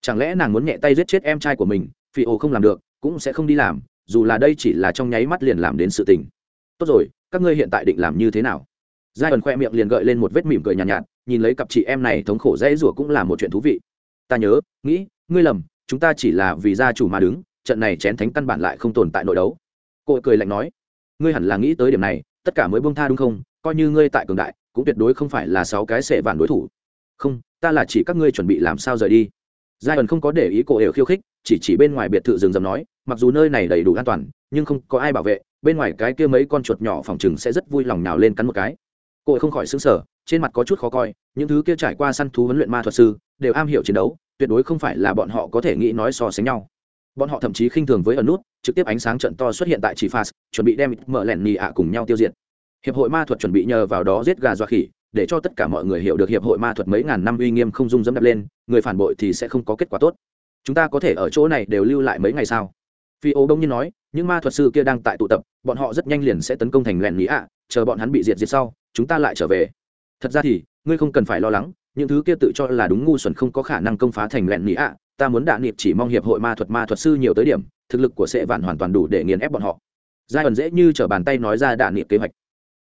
Chẳng lẽ nàng muốn nhẹ tay giết chết em trai của mình phi ổ không làm được cũng sẽ không đi làm dù là đây chỉ là trong nháy mắt liền làm đến sự tình. Tốt rồi các ngươi hiện tại định làm như thế nào? Giai ẩn khoe miệng liền gợi lên một vết mỉm cười nhàn nhạt, nhạt nhìn lấy cặp chị em này thống khổ dễ rủa cũng là một chuyện thú vị. Ta nhớ nghĩ ngươi lầm chúng ta chỉ là vì gia chủ mà đứng trận này chén thánh căn bản lại không tồn tại nội đấu. Cô cười lạnh nói, ngươi hẳn là nghĩ tới điểm này, tất cả mới bông tha đúng không? Coi như ngươi tại cường đại, cũng tuyệt đối không phải là sáu cái sệ vạn đối thủ. Không, ta là chỉ các ngươi chuẩn bị làm sao rời đi. Giai ẩn không có để ý cổ hiểu khiêu khích, chỉ chỉ bên ngoài biệt thự rừng rầm nói, mặc dù nơi này đầy đủ an toàn, nhưng không có ai bảo vệ, bên ngoài cái kia mấy con chuột nhỏ phòng chừng sẽ rất vui lòng nào lên cắn một cái. Cô không khỏi xứng sở trên mặt có chút khó coi, những thứ kia trải qua săn thú huấn luyện ma thuật sư đều am hiểu chiến đấu, tuyệt đối không phải là bọn họ có thể nghĩ nói so sánh nhau bọn họ thậm chí khinh thường với ẩn nút, trực tiếp ánh sáng trận to xuất hiện tại chỉ phas chuẩn bị đem mở lẻn nhì ạ cùng nhau tiêu diệt. Hiệp hội ma thuật chuẩn bị nhờ vào đó giết gà dọa khỉ, để cho tất cả mọi người hiểu được hiệp hội ma thuật mấy ngàn năm uy nghiêm không dung dẫm đập lên, người phản bội thì sẽ không có kết quả tốt. Chúng ta có thể ở chỗ này đều lưu lại mấy ngày sau. Phi ô đông nhiên nói, những ma thuật sư kia đang tại tụ tập, bọn họ rất nhanh liền sẽ tấn công thành lẻn nhì ạ, chờ bọn hắn bị diệt diệt sau, chúng ta lại trở về. Thật ra thì, ngươi không cần phải lo lắng những thứ kia tự cho là đúng ngu xuẩn không có khả năng công phá thành lẹn nhì ạ. Ta muốn đạn niệm chỉ mong hiệp hội ma thuật ma thuật sư nhiều tới điểm, thực lực của sệ vạn hoàn toàn đủ để nghiền ép bọn họ. Giai đoạn dễ như t r ở bàn tay nói ra đạn niệm kế hoạch.